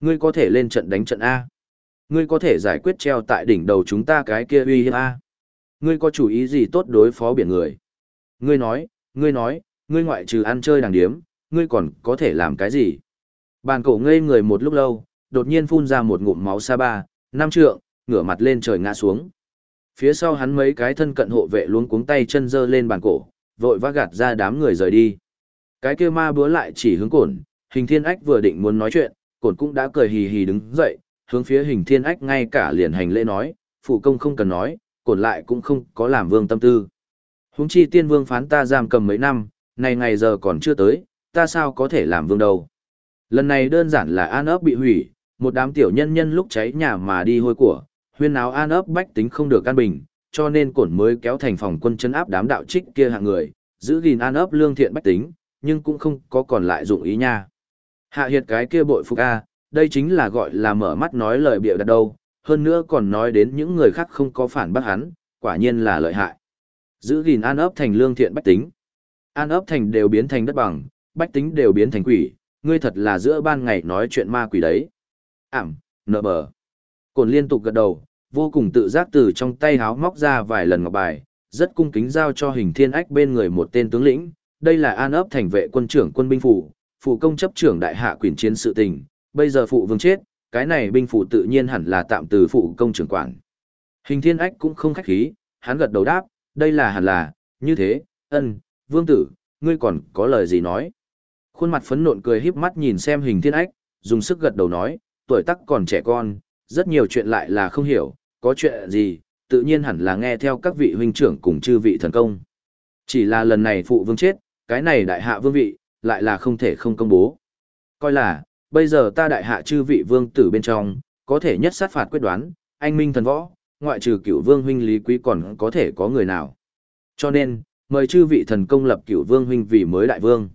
Ngươi có thể lên trận đánh trận A. Ngươi có thể giải quyết treo tại đỉnh đầu chúng ta cái kia uy hiếp A. Ngươi có chủ ý gì tốt đối phó biển người? Ngươi nói, ngươi nói, ngươi ngoại trừ ăn chơi đàng điếm, ngươi còn có thể làm cái gì? Bàn cổ ngây người một lúc lâu, đột nhiên phun ra một ngụm máu sa ba, năm trượng, ngửa mặt lên trời ngã xuống. Phía sau hắn mấy cái thân cận hộ vệ luống cuống tay chân dơ lên bàn cổ, vội vã gạt ra đám người rời đi. Cái kia ma búa lại chỉ hướng cổn, hình thiên ách vừa định muốn nói chuyện, cổn cũng đã cười hì hì đứng dậy, hướng phía hình thiên ách ngay cả liền hành lễ nói, phụ công không cần nói, cổn lại cũng không có làm vương tâm tư. Húng chi tiên vương phán ta giam cầm mấy năm, này ngày giờ còn chưa tới, ta sao có thể làm vương đâu. Lần này đơn giản là an ấp bị hủy, một đám tiểu nhân nhân lúc cháy nhà mà đi hôi của, huyên áo an ấp bách tính không được an bình, cho nên cổn mới kéo thành phòng quân chân áp đám đạo trích kia hạng người, giữ gìn an ấp lương thiện bách tính, nhưng cũng không có còn lại dụng ý nha. Hạ hiệt cái kia bội phục A, đây chính là gọi là mở mắt nói lời bịa đặt đâu, hơn nữa còn nói đến những người khác không có phản bác hắn, quả nhiên là lợi hại. Giữ gìn an ấp thành lương thiện bách tính. An ấp thành đều biến thành đất bằng, bách tính đều biến thành quỷ, ngươi thật là giữa ban ngày nói chuyện ma quỷ đấy. Ảm, nợ bờ. Cồn liên tục gật đầu, vô cùng tự giác từ trong tay háo móc ra vài lần ngọc bài, rất cung kính giao cho hình thiên ách bên người một tên tướng lĩnh. Đây là an ấp thành vệ quân trưởng quân binh phủ, phụ công chấp trưởng đại hạ quyền chiến sự tình, bây giờ phụ vương chết, cái này binh phụ tự nhiên hẳn là tạm từ phụ công trưởng quản. Hình thiên ách cũng không khách khí, hắn gật đầu đáp, đây là hẳn là, như thế, ân, vương tử, ngươi còn có lời gì nói. Khuôn mặt phấn nộn cười híp mắt nhìn xem hình thiên ách, dùng sức gật đầu nói, tuổi tác còn trẻ con, rất nhiều chuyện lại là không hiểu, có chuyện gì, tự nhiên hẳn là nghe theo các vị huynh trưởng cùng chư vị thần công. Chỉ là lần này phụ vương chết, cái này đại hạ vương vị, lại là không thể không công bố. Coi là, bây giờ ta đại hạ chư vị vương tử bên trong, có thể nhất sát phạt quyết đoán, anh minh thần võ, ngoại trừ cựu vương huynh lý quý còn có thể có người nào. Cho nên, mời chư vị thần công lập cựu vương huynh vì mới đại vương.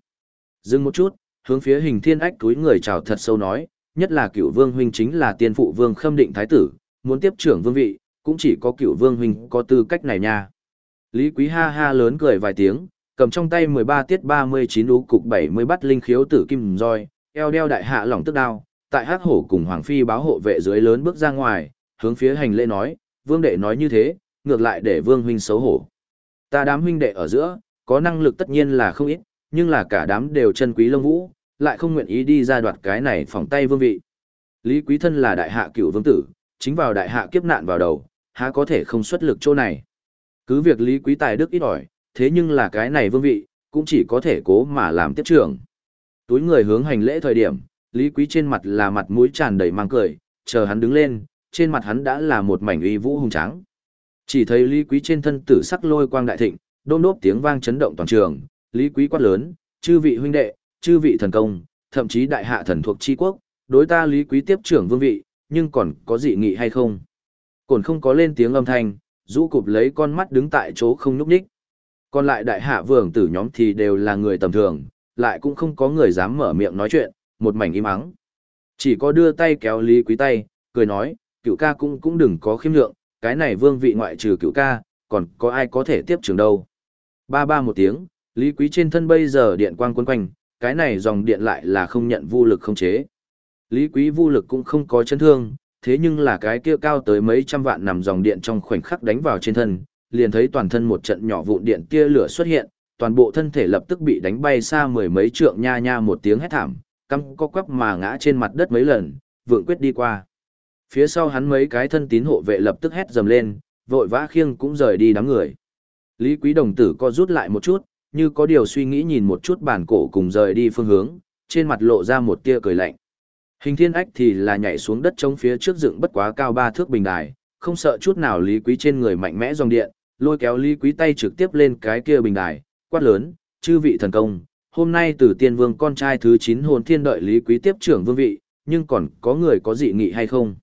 Dừng một chút, hướng phía hình thiên ách túi người chào thật sâu nói, nhất là cựu vương huynh chính là tiên phụ vương khâm định thái tử, muốn tiếp trưởng vương vị, cũng chỉ có cựu vương huynh có tư cách này nha. Lý quý ha ha lớn cười vài tiếng, cầm trong tay 13 tiết 39 ú cục 70 bắt linh khiếu tử kim roi, eo đeo đại hạ lỏng tức đao, tại hắc hổ cùng hoàng phi báo hộ vệ dưới lớn bước ra ngoài, hướng phía hành lễ nói, vương đệ nói như thế, ngược lại để vương huynh xấu hổ. Ta đám huynh đệ ở giữa, có năng lực tất nhiên là không ít, nhưng là cả đám đều chân quý lông vũ, lại không nguyện ý đi ra đoạt cái này phòng tay vương vị. Lý Quý Thân là đại hạ cựu vương tử, chính vào đại hạ kiếp nạn vào đầu, há có thể không xuất lực chỗ này. Cứ việc Lý Quý Tài đức ít ỏi, thế nhưng là cái này vương vị, cũng chỉ có thể cố mà làm tiếp trưởng. Túi người hướng hành lễ thời điểm, Lý Quý trên mặt là mặt mũi tràn đầy mang cười, chờ hắn đứng lên, trên mặt hắn đã là một mảnh uy vũ hùng tráng. Chỉ thấy Lý Quý trên thân tử sắc lôi quang đại thịnh, đôm đốp tiếng vang chấn động toàn trường, Lý Quý quát lớn, chư vị huynh đệ, chư vị thần công, thậm chí đại hạ thần thuộc chi quốc, đối ta Lý Quý tiếp trưởng vương vị, nhưng còn có dị nghị hay không? còn không có lên tiếng âm thanh, rũ cụp lấy con mắt đứng tại chỗ không nhúc nhích. Còn lại đại hạ vương tử nhóm thì đều là người tầm thường, lại cũng không có người dám mở miệng nói chuyện, một mảnh im ắng. Chỉ có đưa tay kéo Lý Quý tay, cười nói, cựu ca cũng cũng đừng có khiêm lượng, cái này vương vị ngoại trừ cựu ca, còn có ai có thể tiếp trường đâu. Ba ba một tiếng, Lý Quý trên thân bây giờ điện quang quấn quanh, cái này dòng điện lại là không nhận vô lực không chế. Lý Quý vô lực cũng không có chấn thương, thế nhưng là cái kia cao tới mấy trăm vạn nằm dòng điện trong khoảnh khắc đánh vào trên thân, liền thấy toàn thân một trận nhỏ vụn điện tia lửa xuất hiện, toàn bộ thân thể lập tức bị đánh bay xa mười mấy trượng nha nha một tiếng hét thảm, căm co quắp mà ngã trên mặt đất mấy lần, vượng quyết đi qua. Phía sau hắn mấy cái thân tín hộ vệ lập tức hét dầm lên, vội vã khiêng cũng rời đi đám người. Lý Quý đồng tử co rút lại một chút, như có điều suy nghĩ nhìn một chút bản cổ cùng rời đi phương hướng, trên mặt lộ ra một tia cười lạnh. Hình thiên ách thì là nhảy xuống đất chống phía trước dựng bất quá cao ba thước bình đài, không sợ chút nào Lý Quý trên người mạnh mẽ dòng điện, lôi kéo Lý Quý tay trực tiếp lên cái kia bình đài, quát lớn, chư vị thần công, hôm nay từ tiên vương con trai thứ 9 hồn thiên đợi Lý Quý tiếp trưởng vương vị, nhưng còn có người có dị nghị hay không?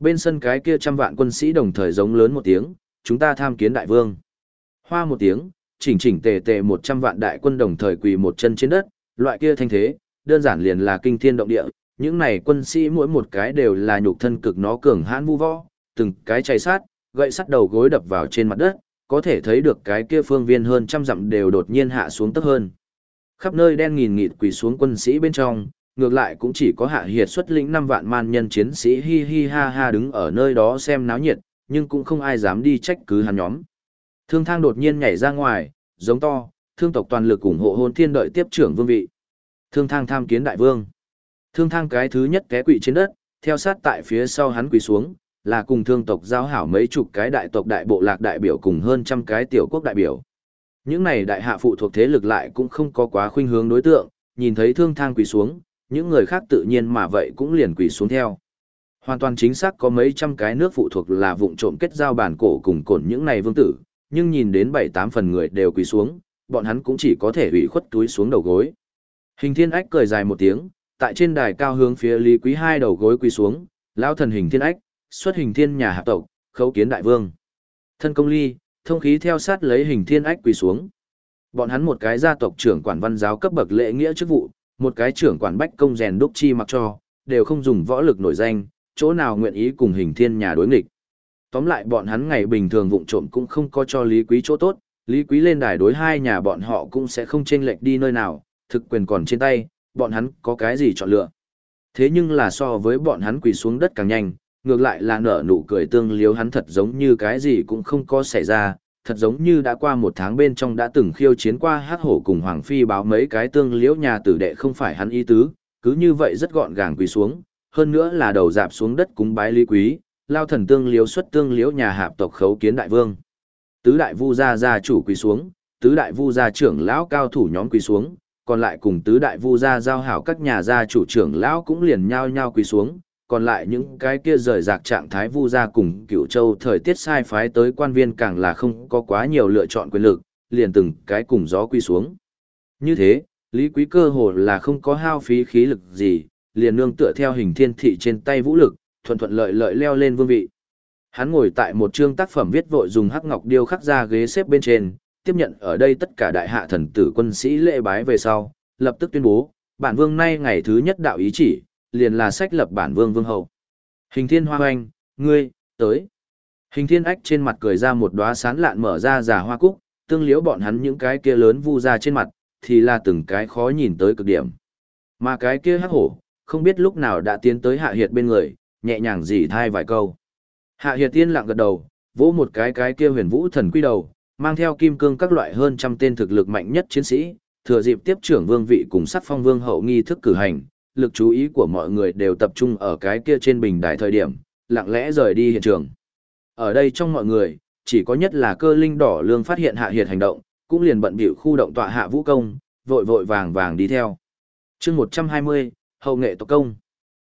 Bên sân cái kia trăm vạn quân sĩ đồng thời giống lớn một tiếng, chúng ta tham kiến đại vương. Hoa một tiếng, chỉnh chỉnh tề tề một trăm vạn đại quân đồng thời quỳ một chân trên đất, loại kia thanh thế, đơn giản liền là kinh thiên động địa, những này quân sĩ mỗi một cái đều là nhục thân cực nó cường hãn vu võ, từng cái chày sát, gậy sắt đầu gối đập vào trên mặt đất, có thể thấy được cái kia phương viên hơn trăm dặm đều đột nhiên hạ xuống tấp hơn. Khắp nơi đen nghìn nghịt quỳ xuống quân sĩ bên trong, ngược lại cũng chỉ có hạ hiệt xuất lĩnh năm vạn man nhân chiến sĩ hi hi ha ha đứng ở nơi đó xem náo nhiệt, nhưng cũng không ai dám đi trách cứ hắn nhóm. Thương thang đột nhiên nhảy ra ngoài, giống to, thương tộc toàn lực ủng hộ hôn thiên đợi tiếp trưởng vương vị. Thương thang tham kiến đại vương. Thương thang cái thứ nhất té quỵ trên đất, theo sát tại phía sau hắn quỳ xuống, là cùng thương tộc giao hảo mấy chục cái đại tộc đại bộ lạc đại biểu cùng hơn trăm cái tiểu quốc đại biểu. Những này đại hạ phụ thuộc thế lực lại cũng không có quá khuynh hướng đối tượng, nhìn thấy thương thang quỳ xuống, những người khác tự nhiên mà vậy cũng liền quỳ xuống theo. Hoàn toàn chính xác có mấy trăm cái nước phụ thuộc là vụng trộm kết giao bản cổ cùng cổn những này vương tử, nhưng nhìn đến bảy tám phần người đều quỳ xuống, bọn hắn cũng chỉ có thể ủy khuất túi xuống đầu gối. Hình thiên ách cười dài một tiếng, tại trên đài cao hướng phía Lý Quý hai đầu gối quỳ xuống, lão thần hình thiên ách, xuất hình thiên nhà hạ tộc, khấu kiến đại vương. Thân công ly, thông khí theo sát lấy hình thiên ách quỳ xuống. Bọn hắn một cái gia tộc trưởng quản văn giáo cấp bậc lễ nghĩa chức vụ, một cái trưởng quản bách công rèn đúc chi mặc cho, đều không dùng võ lực nổi danh, chỗ nào nguyện ý cùng hình thiên nhà đối nghịch. Tóm lại bọn hắn ngày bình thường vụng trộm cũng không có cho Lý Quý chỗ tốt, Lý Quý lên đài đối hai nhà bọn họ cũng sẽ không chênh lệch đi nơi nào, thực quyền còn trên tay, bọn hắn có cái gì chọn lựa. Thế nhưng là so với bọn hắn quỳ xuống đất càng nhanh, ngược lại là nở nụ cười tương liếu hắn thật giống như cái gì cũng không có xảy ra, thật giống như đã qua một tháng bên trong đã từng khiêu chiến qua hắc hổ cùng Hoàng Phi báo mấy cái tương liễu nhà tử đệ không phải hắn ý tứ, cứ như vậy rất gọn gàng quỳ xuống, hơn nữa là đầu dạp xuống đất cúng bái lý quý, lao thần tương liễu xuất tương liễu nhà hạp tộc khấu kiến đại vương. Tứ đại vu gia gia chủ quỳ xuống, tứ đại vu gia trưởng lão cao thủ nhóm quỳ xuống, còn lại cùng tứ đại vu gia giao hảo các nhà gia chủ trưởng lão cũng liền nhao nhao quỳ xuống, còn lại những cái kia rời rạc trạng thái vu gia cùng cựu châu thời tiết sai phái tới quan viên càng là không có quá nhiều lựa chọn quyền lực, liền từng cái cùng gió quy xuống. Như thế, Lý Quý cơ hồ là không có hao phí khí lực gì, liền nương tựa theo hình thiên thị trên tay vũ lực, thuận thuận lợi lợi leo lên vương vị. Hắn ngồi tại một chương tác phẩm viết vội dùng hắc ngọc điêu khắc ra ghế xếp bên trên, tiếp nhận ở đây tất cả đại hạ thần tử quân sĩ lễ bái về sau, lập tức tuyên bố, bản vương nay ngày thứ nhất đạo ý chỉ, liền là sách lập bản vương vương hậu. Hình thiên hoa hoanh, ngươi, tới. Hình thiên ách trên mặt cười ra một đóa sán lạn mở ra giả hoa cúc, tương liễu bọn hắn những cái kia lớn vu ra trên mặt, thì là từng cái khó nhìn tới cực điểm. Mà cái kia hắc hổ, không biết lúc nào đã tiến tới hạ hiệt bên người, nhẹ nhàng dì thai vài câu. Hạ hiệt tiên lặng gật đầu, vỗ một cái cái kia huyền vũ thần quy đầu, mang theo kim cương các loại hơn trăm tên thực lực mạnh nhất chiến sĩ, thừa dịp tiếp trưởng vương vị cùng sắc phong vương hậu nghi thức cử hành, lực chú ý của mọi người đều tập trung ở cái kia trên bình đài thời điểm, lặng lẽ rời đi hiện trường. Ở đây trong mọi người, chỉ có nhất là cơ linh đỏ lương phát hiện hạ hiệt hành động, cũng liền bận bịu khu động tọa hạ vũ công, vội vội vàng vàng đi theo. chương 120, hậu nghệ tộc công.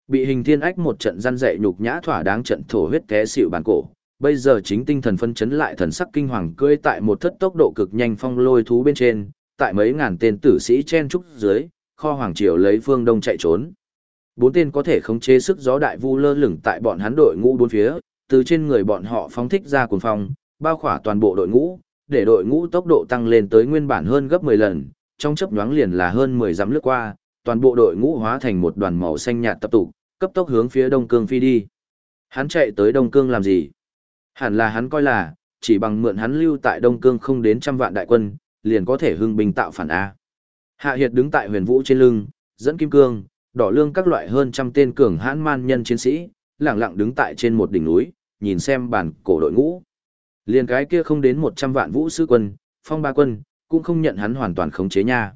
Bị hình thiên ách một trận gian dạy nhục nhã thỏa đáng trận thổ huyết té xỉu bàn cổ, bây giờ chính tinh thần phân chấn lại thần sắc kinh hoàng cưỡi tại một thất tốc độ cực nhanh phong lôi thú bên trên, tại mấy ngàn tên tử sĩ chen trúc dưới, kho hoàng triều lấy phương đông chạy trốn. Bốn tên có thể khống chế sức gió đại vu lơ lửng tại bọn hắn đội ngũ bốn phía, từ trên người bọn họ phóng thích ra cuồng phong, bao khỏa toàn bộ đội ngũ, để đội ngũ tốc độ tăng lên tới nguyên bản hơn gấp 10 lần, trong chớp nhoáng liền là hơn 10 dặm lướt qua, toàn bộ đội ngũ hóa thành một đoàn màu xanh nhạt tập tụ, cấp tốc hướng phía Đông Cương phi đi. Hắn chạy tới Đông Cương làm gì? Hẳn là hắn coi là, chỉ bằng mượn hắn lưu tại Đông Cương không đến trăm vạn đại quân, liền có thể hưng binh tạo phản A. Hạ Hiệt đứng tại huyền vũ trên lưng, dẫn kim cương, đỏ lương các loại hơn trăm tên cường hãn man nhân chiến sĩ, lặng lặng đứng tại trên một đỉnh núi, nhìn xem bản cổ đội ngũ. Liên cái kia không đến 100 vạn vũ sư quân, phong ba quân, cũng không nhận hắn hoàn toàn khống chế nha.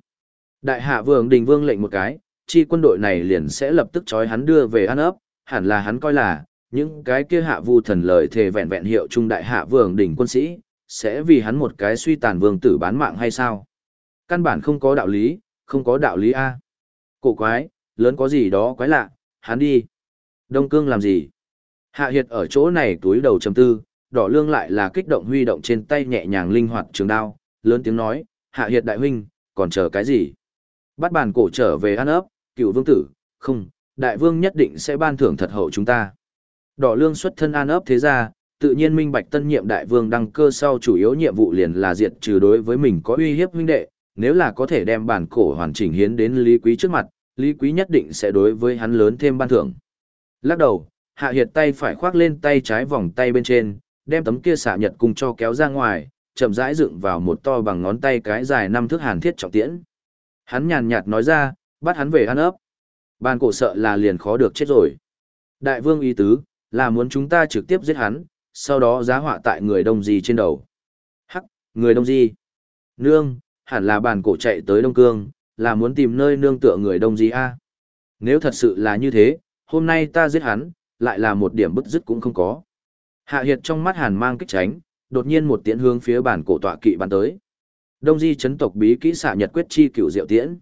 Đại hạ vương đình vương lệnh một cái, chi quân đội này liền sẽ lập tức trói hắn đưa về ăn ấp, hẳn là hắn coi là, những cái kia hạ vu thần lời thề vẹn vẹn hiệu trung đại hạ vương đình quân sĩ, sẽ vì hắn một cái suy tàn vương tử bán mạng hay sao? Căn bản không có đạo lý, không có đạo lý A. Cổ quái, lớn có gì đó quái lạ, hắn đi. Đông cương làm gì? Hạ hiệt ở chỗ này túi đầu chầm tư, đỏ lương lại là kích động huy động trên tay nhẹ nhàng linh hoạt trường đao, lớn tiếng nói, hạ hiệt đại huynh, còn chờ cái gì? Bắt bàn cổ trở về ăn ấp, cựu vương tử, không, đại vương nhất định sẽ ban thưởng thật hậu chúng ta. Đỏ lương xuất thân an ấp thế ra, tự nhiên minh bạch tân nhiệm đại vương đăng cơ sau chủ yếu nhiệm vụ liền là diệt trừ đối với mình có uy hiếp huynh đệ, nếu là có thể đem bản cổ hoàn chỉnh hiến đến Lý Quý trước mặt, Lý Quý nhất định sẽ đối với hắn lớn thêm ban thưởng. Lắc đầu, Hạ Hiệt tay phải khoác lên tay trái vòng tay bên trên, đem tấm kia xạ nhật cung cho kéo ra ngoài, chậm rãi dựng vào một to bằng ngón tay cái dài năm thước hàn thiết trọng tiễn. Hắn nhàn nhạt nói ra, bắt hắn về ăn ấp. Bản cổ sợ là liền khó được chết rồi. Đại vương ý tứ, là muốn chúng ta trực tiếp giết hắn, sau đó giá họa tại người đông di trên đầu. Hắc, người đông di. Nương, hẳn là bàn cổ chạy tới Đông Cương, là muốn tìm nơi nương tựa người đông di a. Nếu thật sự là như thế, hôm nay ta giết hắn, lại là một điểm bức dứt cũng không có. Hạ Hiệt trong mắt hàn mang kích tránh, đột nhiên một tiễn hướng phía bản cổ tọa kỵ bắn tới. Đông Di chấn tộc bí kỹ xạ nhật quyết chi cửu diệu tiễn.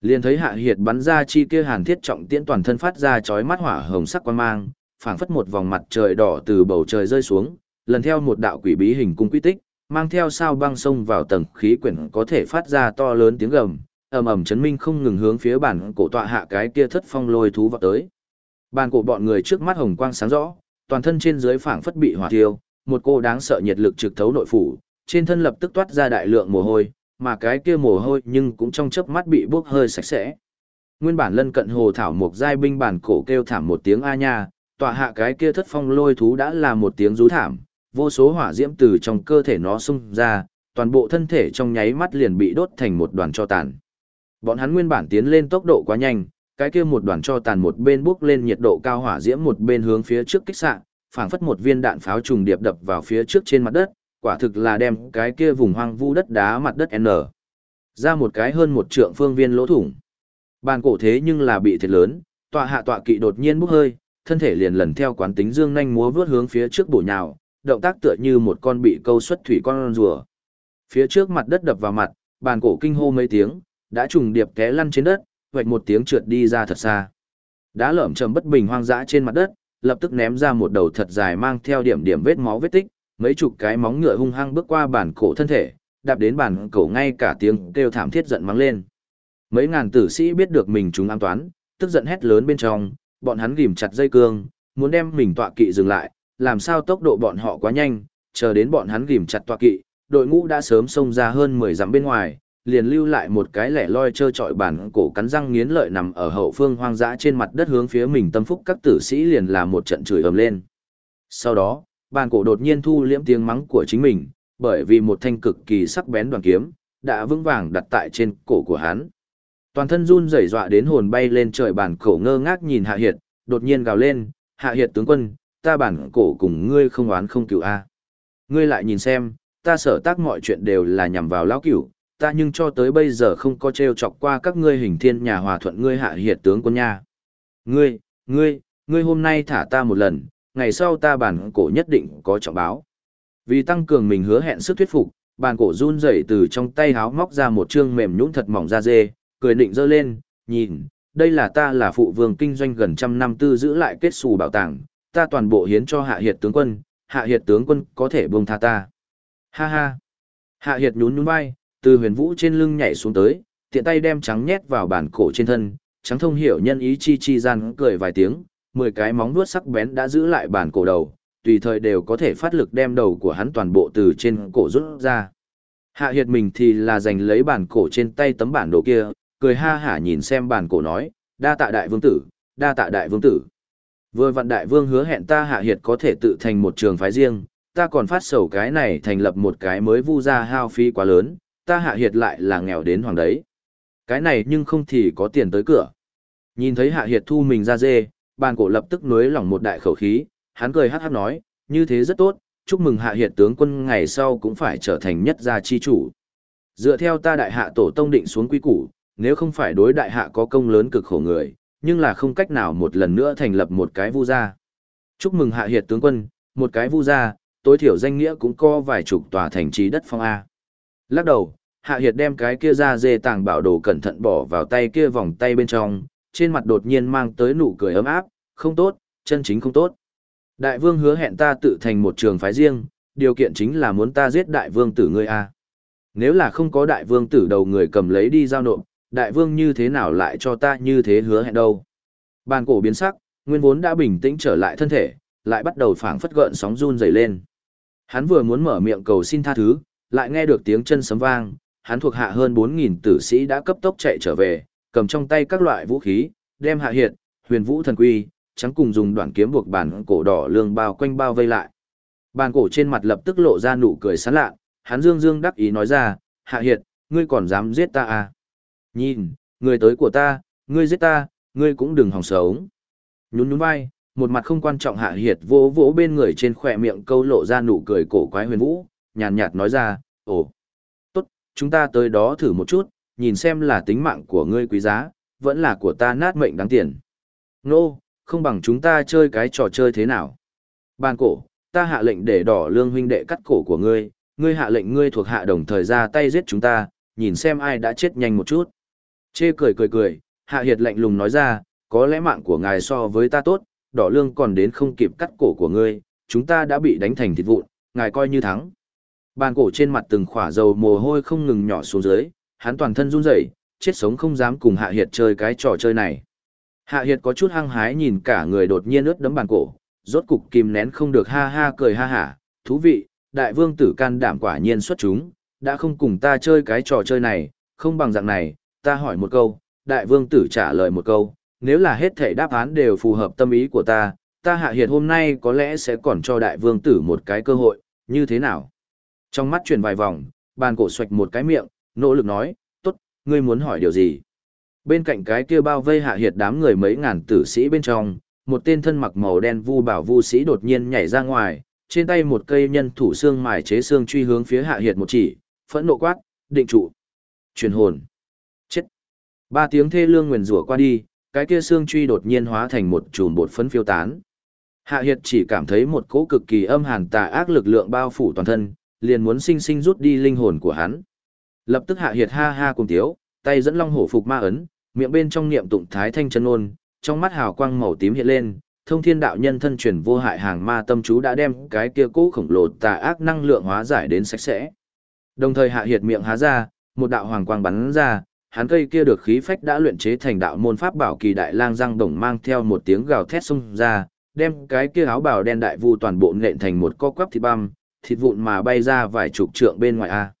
Liền thấy Hạ Hiệt bắn ra chi kia hàn thiết trọng tiễn toàn thân phát ra chói mắt hỏa hồng sắc quang mang, phảng phất một vòng mặt trời đỏ từ bầu trời rơi xuống, lần theo một đạo quỷ bí hình cung quy tích, mang theo sao băng sông vào tầng khí quyển có thể phát ra to lớn tiếng gầm, ầm ầm chấn minh không ngừng hướng phía bản cổ tọa hạ cái kia thất phong lôi thú vào tới. Bản cổ bọn người trước mắt hồng quang sáng rõ, toàn thân trên dưới phảng phất bị hỏa thiêu, một cô đáng sợ nhiệt lực trực thấu nội phủ, trên thân lập tức toát ra đại lượng mồ hôi, mà cái kia mồ hôi nhưng cũng trong chớp mắt bị bốc hơi sạch sẽ. Nguyên bản lân cận hồ thảo mục giai binh bản cổ kêu thảm một tiếng a nha, tọa hạ cái kia thất phong lôi thú đã là một tiếng rú thảm, vô số hỏa diễm từ trong cơ thể nó xung ra, toàn bộ thân thể trong nháy mắt liền bị đốt thành một đoàn cho tàn. Bọn hắn nguyên bản tiến lên tốc độ quá nhanh, cái kia một đoàn cho tàn một bên bước lên nhiệt độ cao hỏa diễm một bên hướng phía trước kích xạ, phảng phất một viên đạn pháo trùng điệp đập vào phía trước trên mặt đất, quả thực là đem cái kia vùng hoang vu đất đá mặt đất N. Ra một cái hơn một trượng phương viên lỗ thủng. Bàn cổ thế nhưng là bị thiệt lớn, tọa hạ tọa kỵ đột nhiên bốc hơi, thân thể liền lần theo quán tính dương nhanh múa vướt hướng phía trước bổ nhào, động tác tựa như một con bị câu xuất thủy con rùa. Phía trước mặt đất đập vào mặt, bàn cổ kinh hô mấy tiếng, đã trùng điệp té lăn trên đất, vạch một tiếng trượt đi ra thật xa. Đã lởm chầm bất bình hoang dã trên mặt đất, lập tức ném ra một đầu thật dài mang theo điểm điểm vết máu vết tích, mấy chục cái móng ngựa hung hăng bước qua bản cổ thân thể, đạp đến bản cổ ngay cả tiếng kêu thảm thiết giận mắng lên. Mấy ngàn tử sĩ biết được mình chúng an toán, tức giận hét lớn bên trong, bọn hắn ghim chặt dây cương, muốn đem mình tọa kỵ dừng lại, làm sao tốc độ bọn họ quá nhanh, chờ đến bọn hắn ghim chặt tọa kỵ, đội ngũ đã sớm xông ra hơn 10 dặm bên ngoài, liền lưu lại một cái lẻ loi trơ trọi bản cổ cắn răng nghiến lợi nằm ở hậu phương hoang dã trên mặt đất hướng phía mình tâm phúc các tử sĩ liền là một trận chửi ầm lên. Sau đó, bản cổ đột nhiên thu liễm tiếng mắng của chính mình, bởi vì một thanh cực kỳ sắc bén đoàn kiếm đã vững vàng đặt tại trên cổ của hắn. Toàn thân run rẩy dọa đến hồn bay lên trời bản cổ ngơ ngác nhìn Hạ Hiệt, đột nhiên gào lên, "Hạ Hiệt tướng quân, ta bản cổ cùng ngươi không oán không cửu a. Ngươi lại nhìn xem, ta sở tác mọi chuyện đều là nhằm vào lão cửu, ta nhưng cho tới bây giờ không có trêu chọc qua các ngươi hình thiên nhà hòa thuận ngươi hạ hiệt tướng quân nha. Ngươi, ngươi, ngươi hôm nay thả ta một lần, ngày sau ta bản cổ nhất định có trọng báo. Vì tăng cường mình hứa hẹn sức thuyết phục, bản cổ run rẩy từ trong tay háo móc ra một chương mềm nhũn thật mỏng da dê, cười định dơ lên, nhìn, đây là ta là phụ vương kinh doanh gần trăm năm tư giữ lại kết xù bảo tàng, ta toàn bộ hiến cho hạ hiệt tướng quân, hạ hiệt tướng quân có thể buông tha ta. Ha ha. Hạ hiệt nhún nhún vai, từ huyền vũ trên lưng nhảy xuống tới, tiện tay đem trắng nhét vào bản cổ trên thân, trắng thông hiểu nhân ý chi chi gian cười vài tiếng, mười cái móng vuốt sắc bén đã giữ lại bản cổ đầu, tùy thời đều có thể phát lực đem đầu của hắn toàn bộ từ trên cổ rút ra. Hạ hiệt mình thì là giành lấy bản cổ trên tay tấm bản đồ kia, cười ha hả nhìn xem bản cổ nói, đa tạ đại vương tử, đa tạ đại vương tử. Vừa vạn đại vương hứa hẹn ta hạ hiệt có thể tự thành một trường phái riêng, ta còn phát sầu cái này thành lập một cái mới vu ra hao phí quá lớn, ta hạ hiệt lại là nghèo đến hoàng đấy. Cái này nhưng không thì có tiền tới cửa. Nhìn thấy hạ hiệt thu mình ra dê, bàn cổ lập tức nuối lỏng một đại khẩu khí, hắn cười hát hát nói, như thế rất tốt, chúc mừng hạ hiệt tướng quân ngày sau cũng phải trở thành nhất gia chi chủ. Dựa theo ta đại hạ tổ tông định xuống quy củ, nếu không phải đối đại hạ có công lớn cực khổ người, nhưng là không cách nào một lần nữa thành lập một cái vu gia. Chúc mừng hạ hiệt tướng quân, một cái vu gia, tối thiểu danh nghĩa cũng có vài chục tòa thành trì đất phong A. Lắc đầu, Hạ Hiệt đem cái kia ra dê tàng bảo đồ cẩn thận bỏ vào tay kia vòng tay bên trong, trên mặt đột nhiên mang tới nụ cười ấm áp, không tốt, chân chính không tốt. Đại vương hứa hẹn ta tự thành một trường phái riêng, điều kiện chính là muốn ta giết đại vương tử ngươi a. Nếu là không có đại vương tử đầu người cầm lấy đi giao nộp, đại vương như thế nào lại cho ta như thế hứa hẹn đâu. Bàn cổ biến sắc, nguyên vốn đã bình tĩnh trở lại thân thể, lại bắt đầu phảng phất gợn sóng run rẩy lên. Hắn vừa muốn mở miệng cầu xin tha thứ, lại nghe được tiếng chân sấm vang, hắn thuộc hạ hơn 4.000 tử sĩ đã cấp tốc chạy trở về, cầm trong tay các loại vũ khí, đem hạ hiện, huyền vũ thần quy, trắng cùng dùng đoạn kiếm buộc bản cổ đỏ lương bao quanh bao vây lại. Bàn cổ trên mặt lập tức lộ ra nụ cười sán lạ, hắn dương dương đắc ý nói ra, hạ hiệt, ngươi còn dám giết ta à? Nhìn, người tới của ta, ngươi giết ta, ngươi cũng đừng hòng sống. Nhún nhún vai, một mặt không quan trọng hạ hiệt vỗ vỗ bên người trên khỏe miệng câu lộ ra nụ cười cổ quái huyền vũ, nhàn nhạt nói ra, ồ, tốt, chúng ta tới đó thử một chút, nhìn xem là tính mạng của ngươi quý giá, vẫn là của ta nát mệnh đáng tiền. Nô, no, không bằng chúng ta chơi cái trò chơi thế nào. Ban cổ, ta hạ lệnh để đỏ lương huynh đệ cắt cổ của ngươi, ngươi hạ lệnh ngươi thuộc hạ đồng thời ra tay giết chúng ta, nhìn xem ai đã chết nhanh một chút. Chê cười cười cười, hạ hiệt lạnh lùng nói ra, có lẽ mạng của ngài so với ta tốt, đỏ lương còn đến không kịp cắt cổ của ngươi, chúng ta đã bị đánh thành thịt vụn, ngài coi như thắng. Bàn cổ trên mặt từng khỏa dầu mồ hôi không ngừng nhỏ xuống dưới, hắn toàn thân run rẩy, chết sống không dám cùng Hạ Hiệt chơi cái trò chơi này. Hạ Hiệt có chút hăng hái nhìn cả người đột nhiên ướt đấm bàn cổ, rốt cục kìm nén không được ha ha cười ha hả, thú vị, đại vương tử can đảm quả nhiên xuất chúng, đã không cùng ta chơi cái trò chơi này, không bằng dạng này, ta hỏi một câu, đại vương tử trả lời một câu, nếu là hết thảy đáp án đều phù hợp tâm ý của ta, ta hạ hiệt hôm nay có lẽ sẽ còn cho đại vương tử một cái cơ hội, như thế nào? Trong mắt chuyển vài vòng, bàn cổ xoạch một cái miệng, nỗ lực nói, tốt, ngươi muốn hỏi điều gì? Bên cạnh cái kia bao vây hạ hiệt đám người mấy ngàn tử sĩ bên trong, một tên thân mặc màu đen vu bảo vu sĩ đột nhiên nhảy ra ngoài, trên tay một cây nhân thủ xương mài chế xương truy hướng phía hạ hiệt một chỉ, phẫn nộ quát, định trụ, truyền hồn. Ba tiếng thê lương nguyền rủa qua đi, cái kia xương truy đột nhiên hóa thành một chùm bột phấn phiêu tán. Hạ Hiệt chỉ cảm thấy một cỗ cực kỳ âm hàn tà ác lực lượng bao phủ toàn thân, liền muốn sinh sinh rút đi linh hồn của hắn. Lập tức Hạ Hiệt ha ha cùng tiếu, tay dẫn long hổ phục ma ấn, miệng bên trong niệm tụng thái thanh chân ôn, trong mắt hào quang màu tím hiện lên, thông thiên đạo nhân thân truyền vô hại hàng ma tâm chú đã đem cái kia cỗ khổng lồ tà ác năng lượng hóa giải đến sạch sẽ. Đồng thời Hạ Hiệt miệng há ra, một đạo hoàng quang bắn ra, hắn cây kia được khí phách đã luyện chế thành đạo môn pháp bảo kỳ đại lang răng đồng mang theo một tiếng gào thét xung ra, đem cái kia áo bào đen đại vu toàn bộ nện thành một co quắp thịt băm, thịt vụn mà bay ra vài chục trượng bên ngoài a.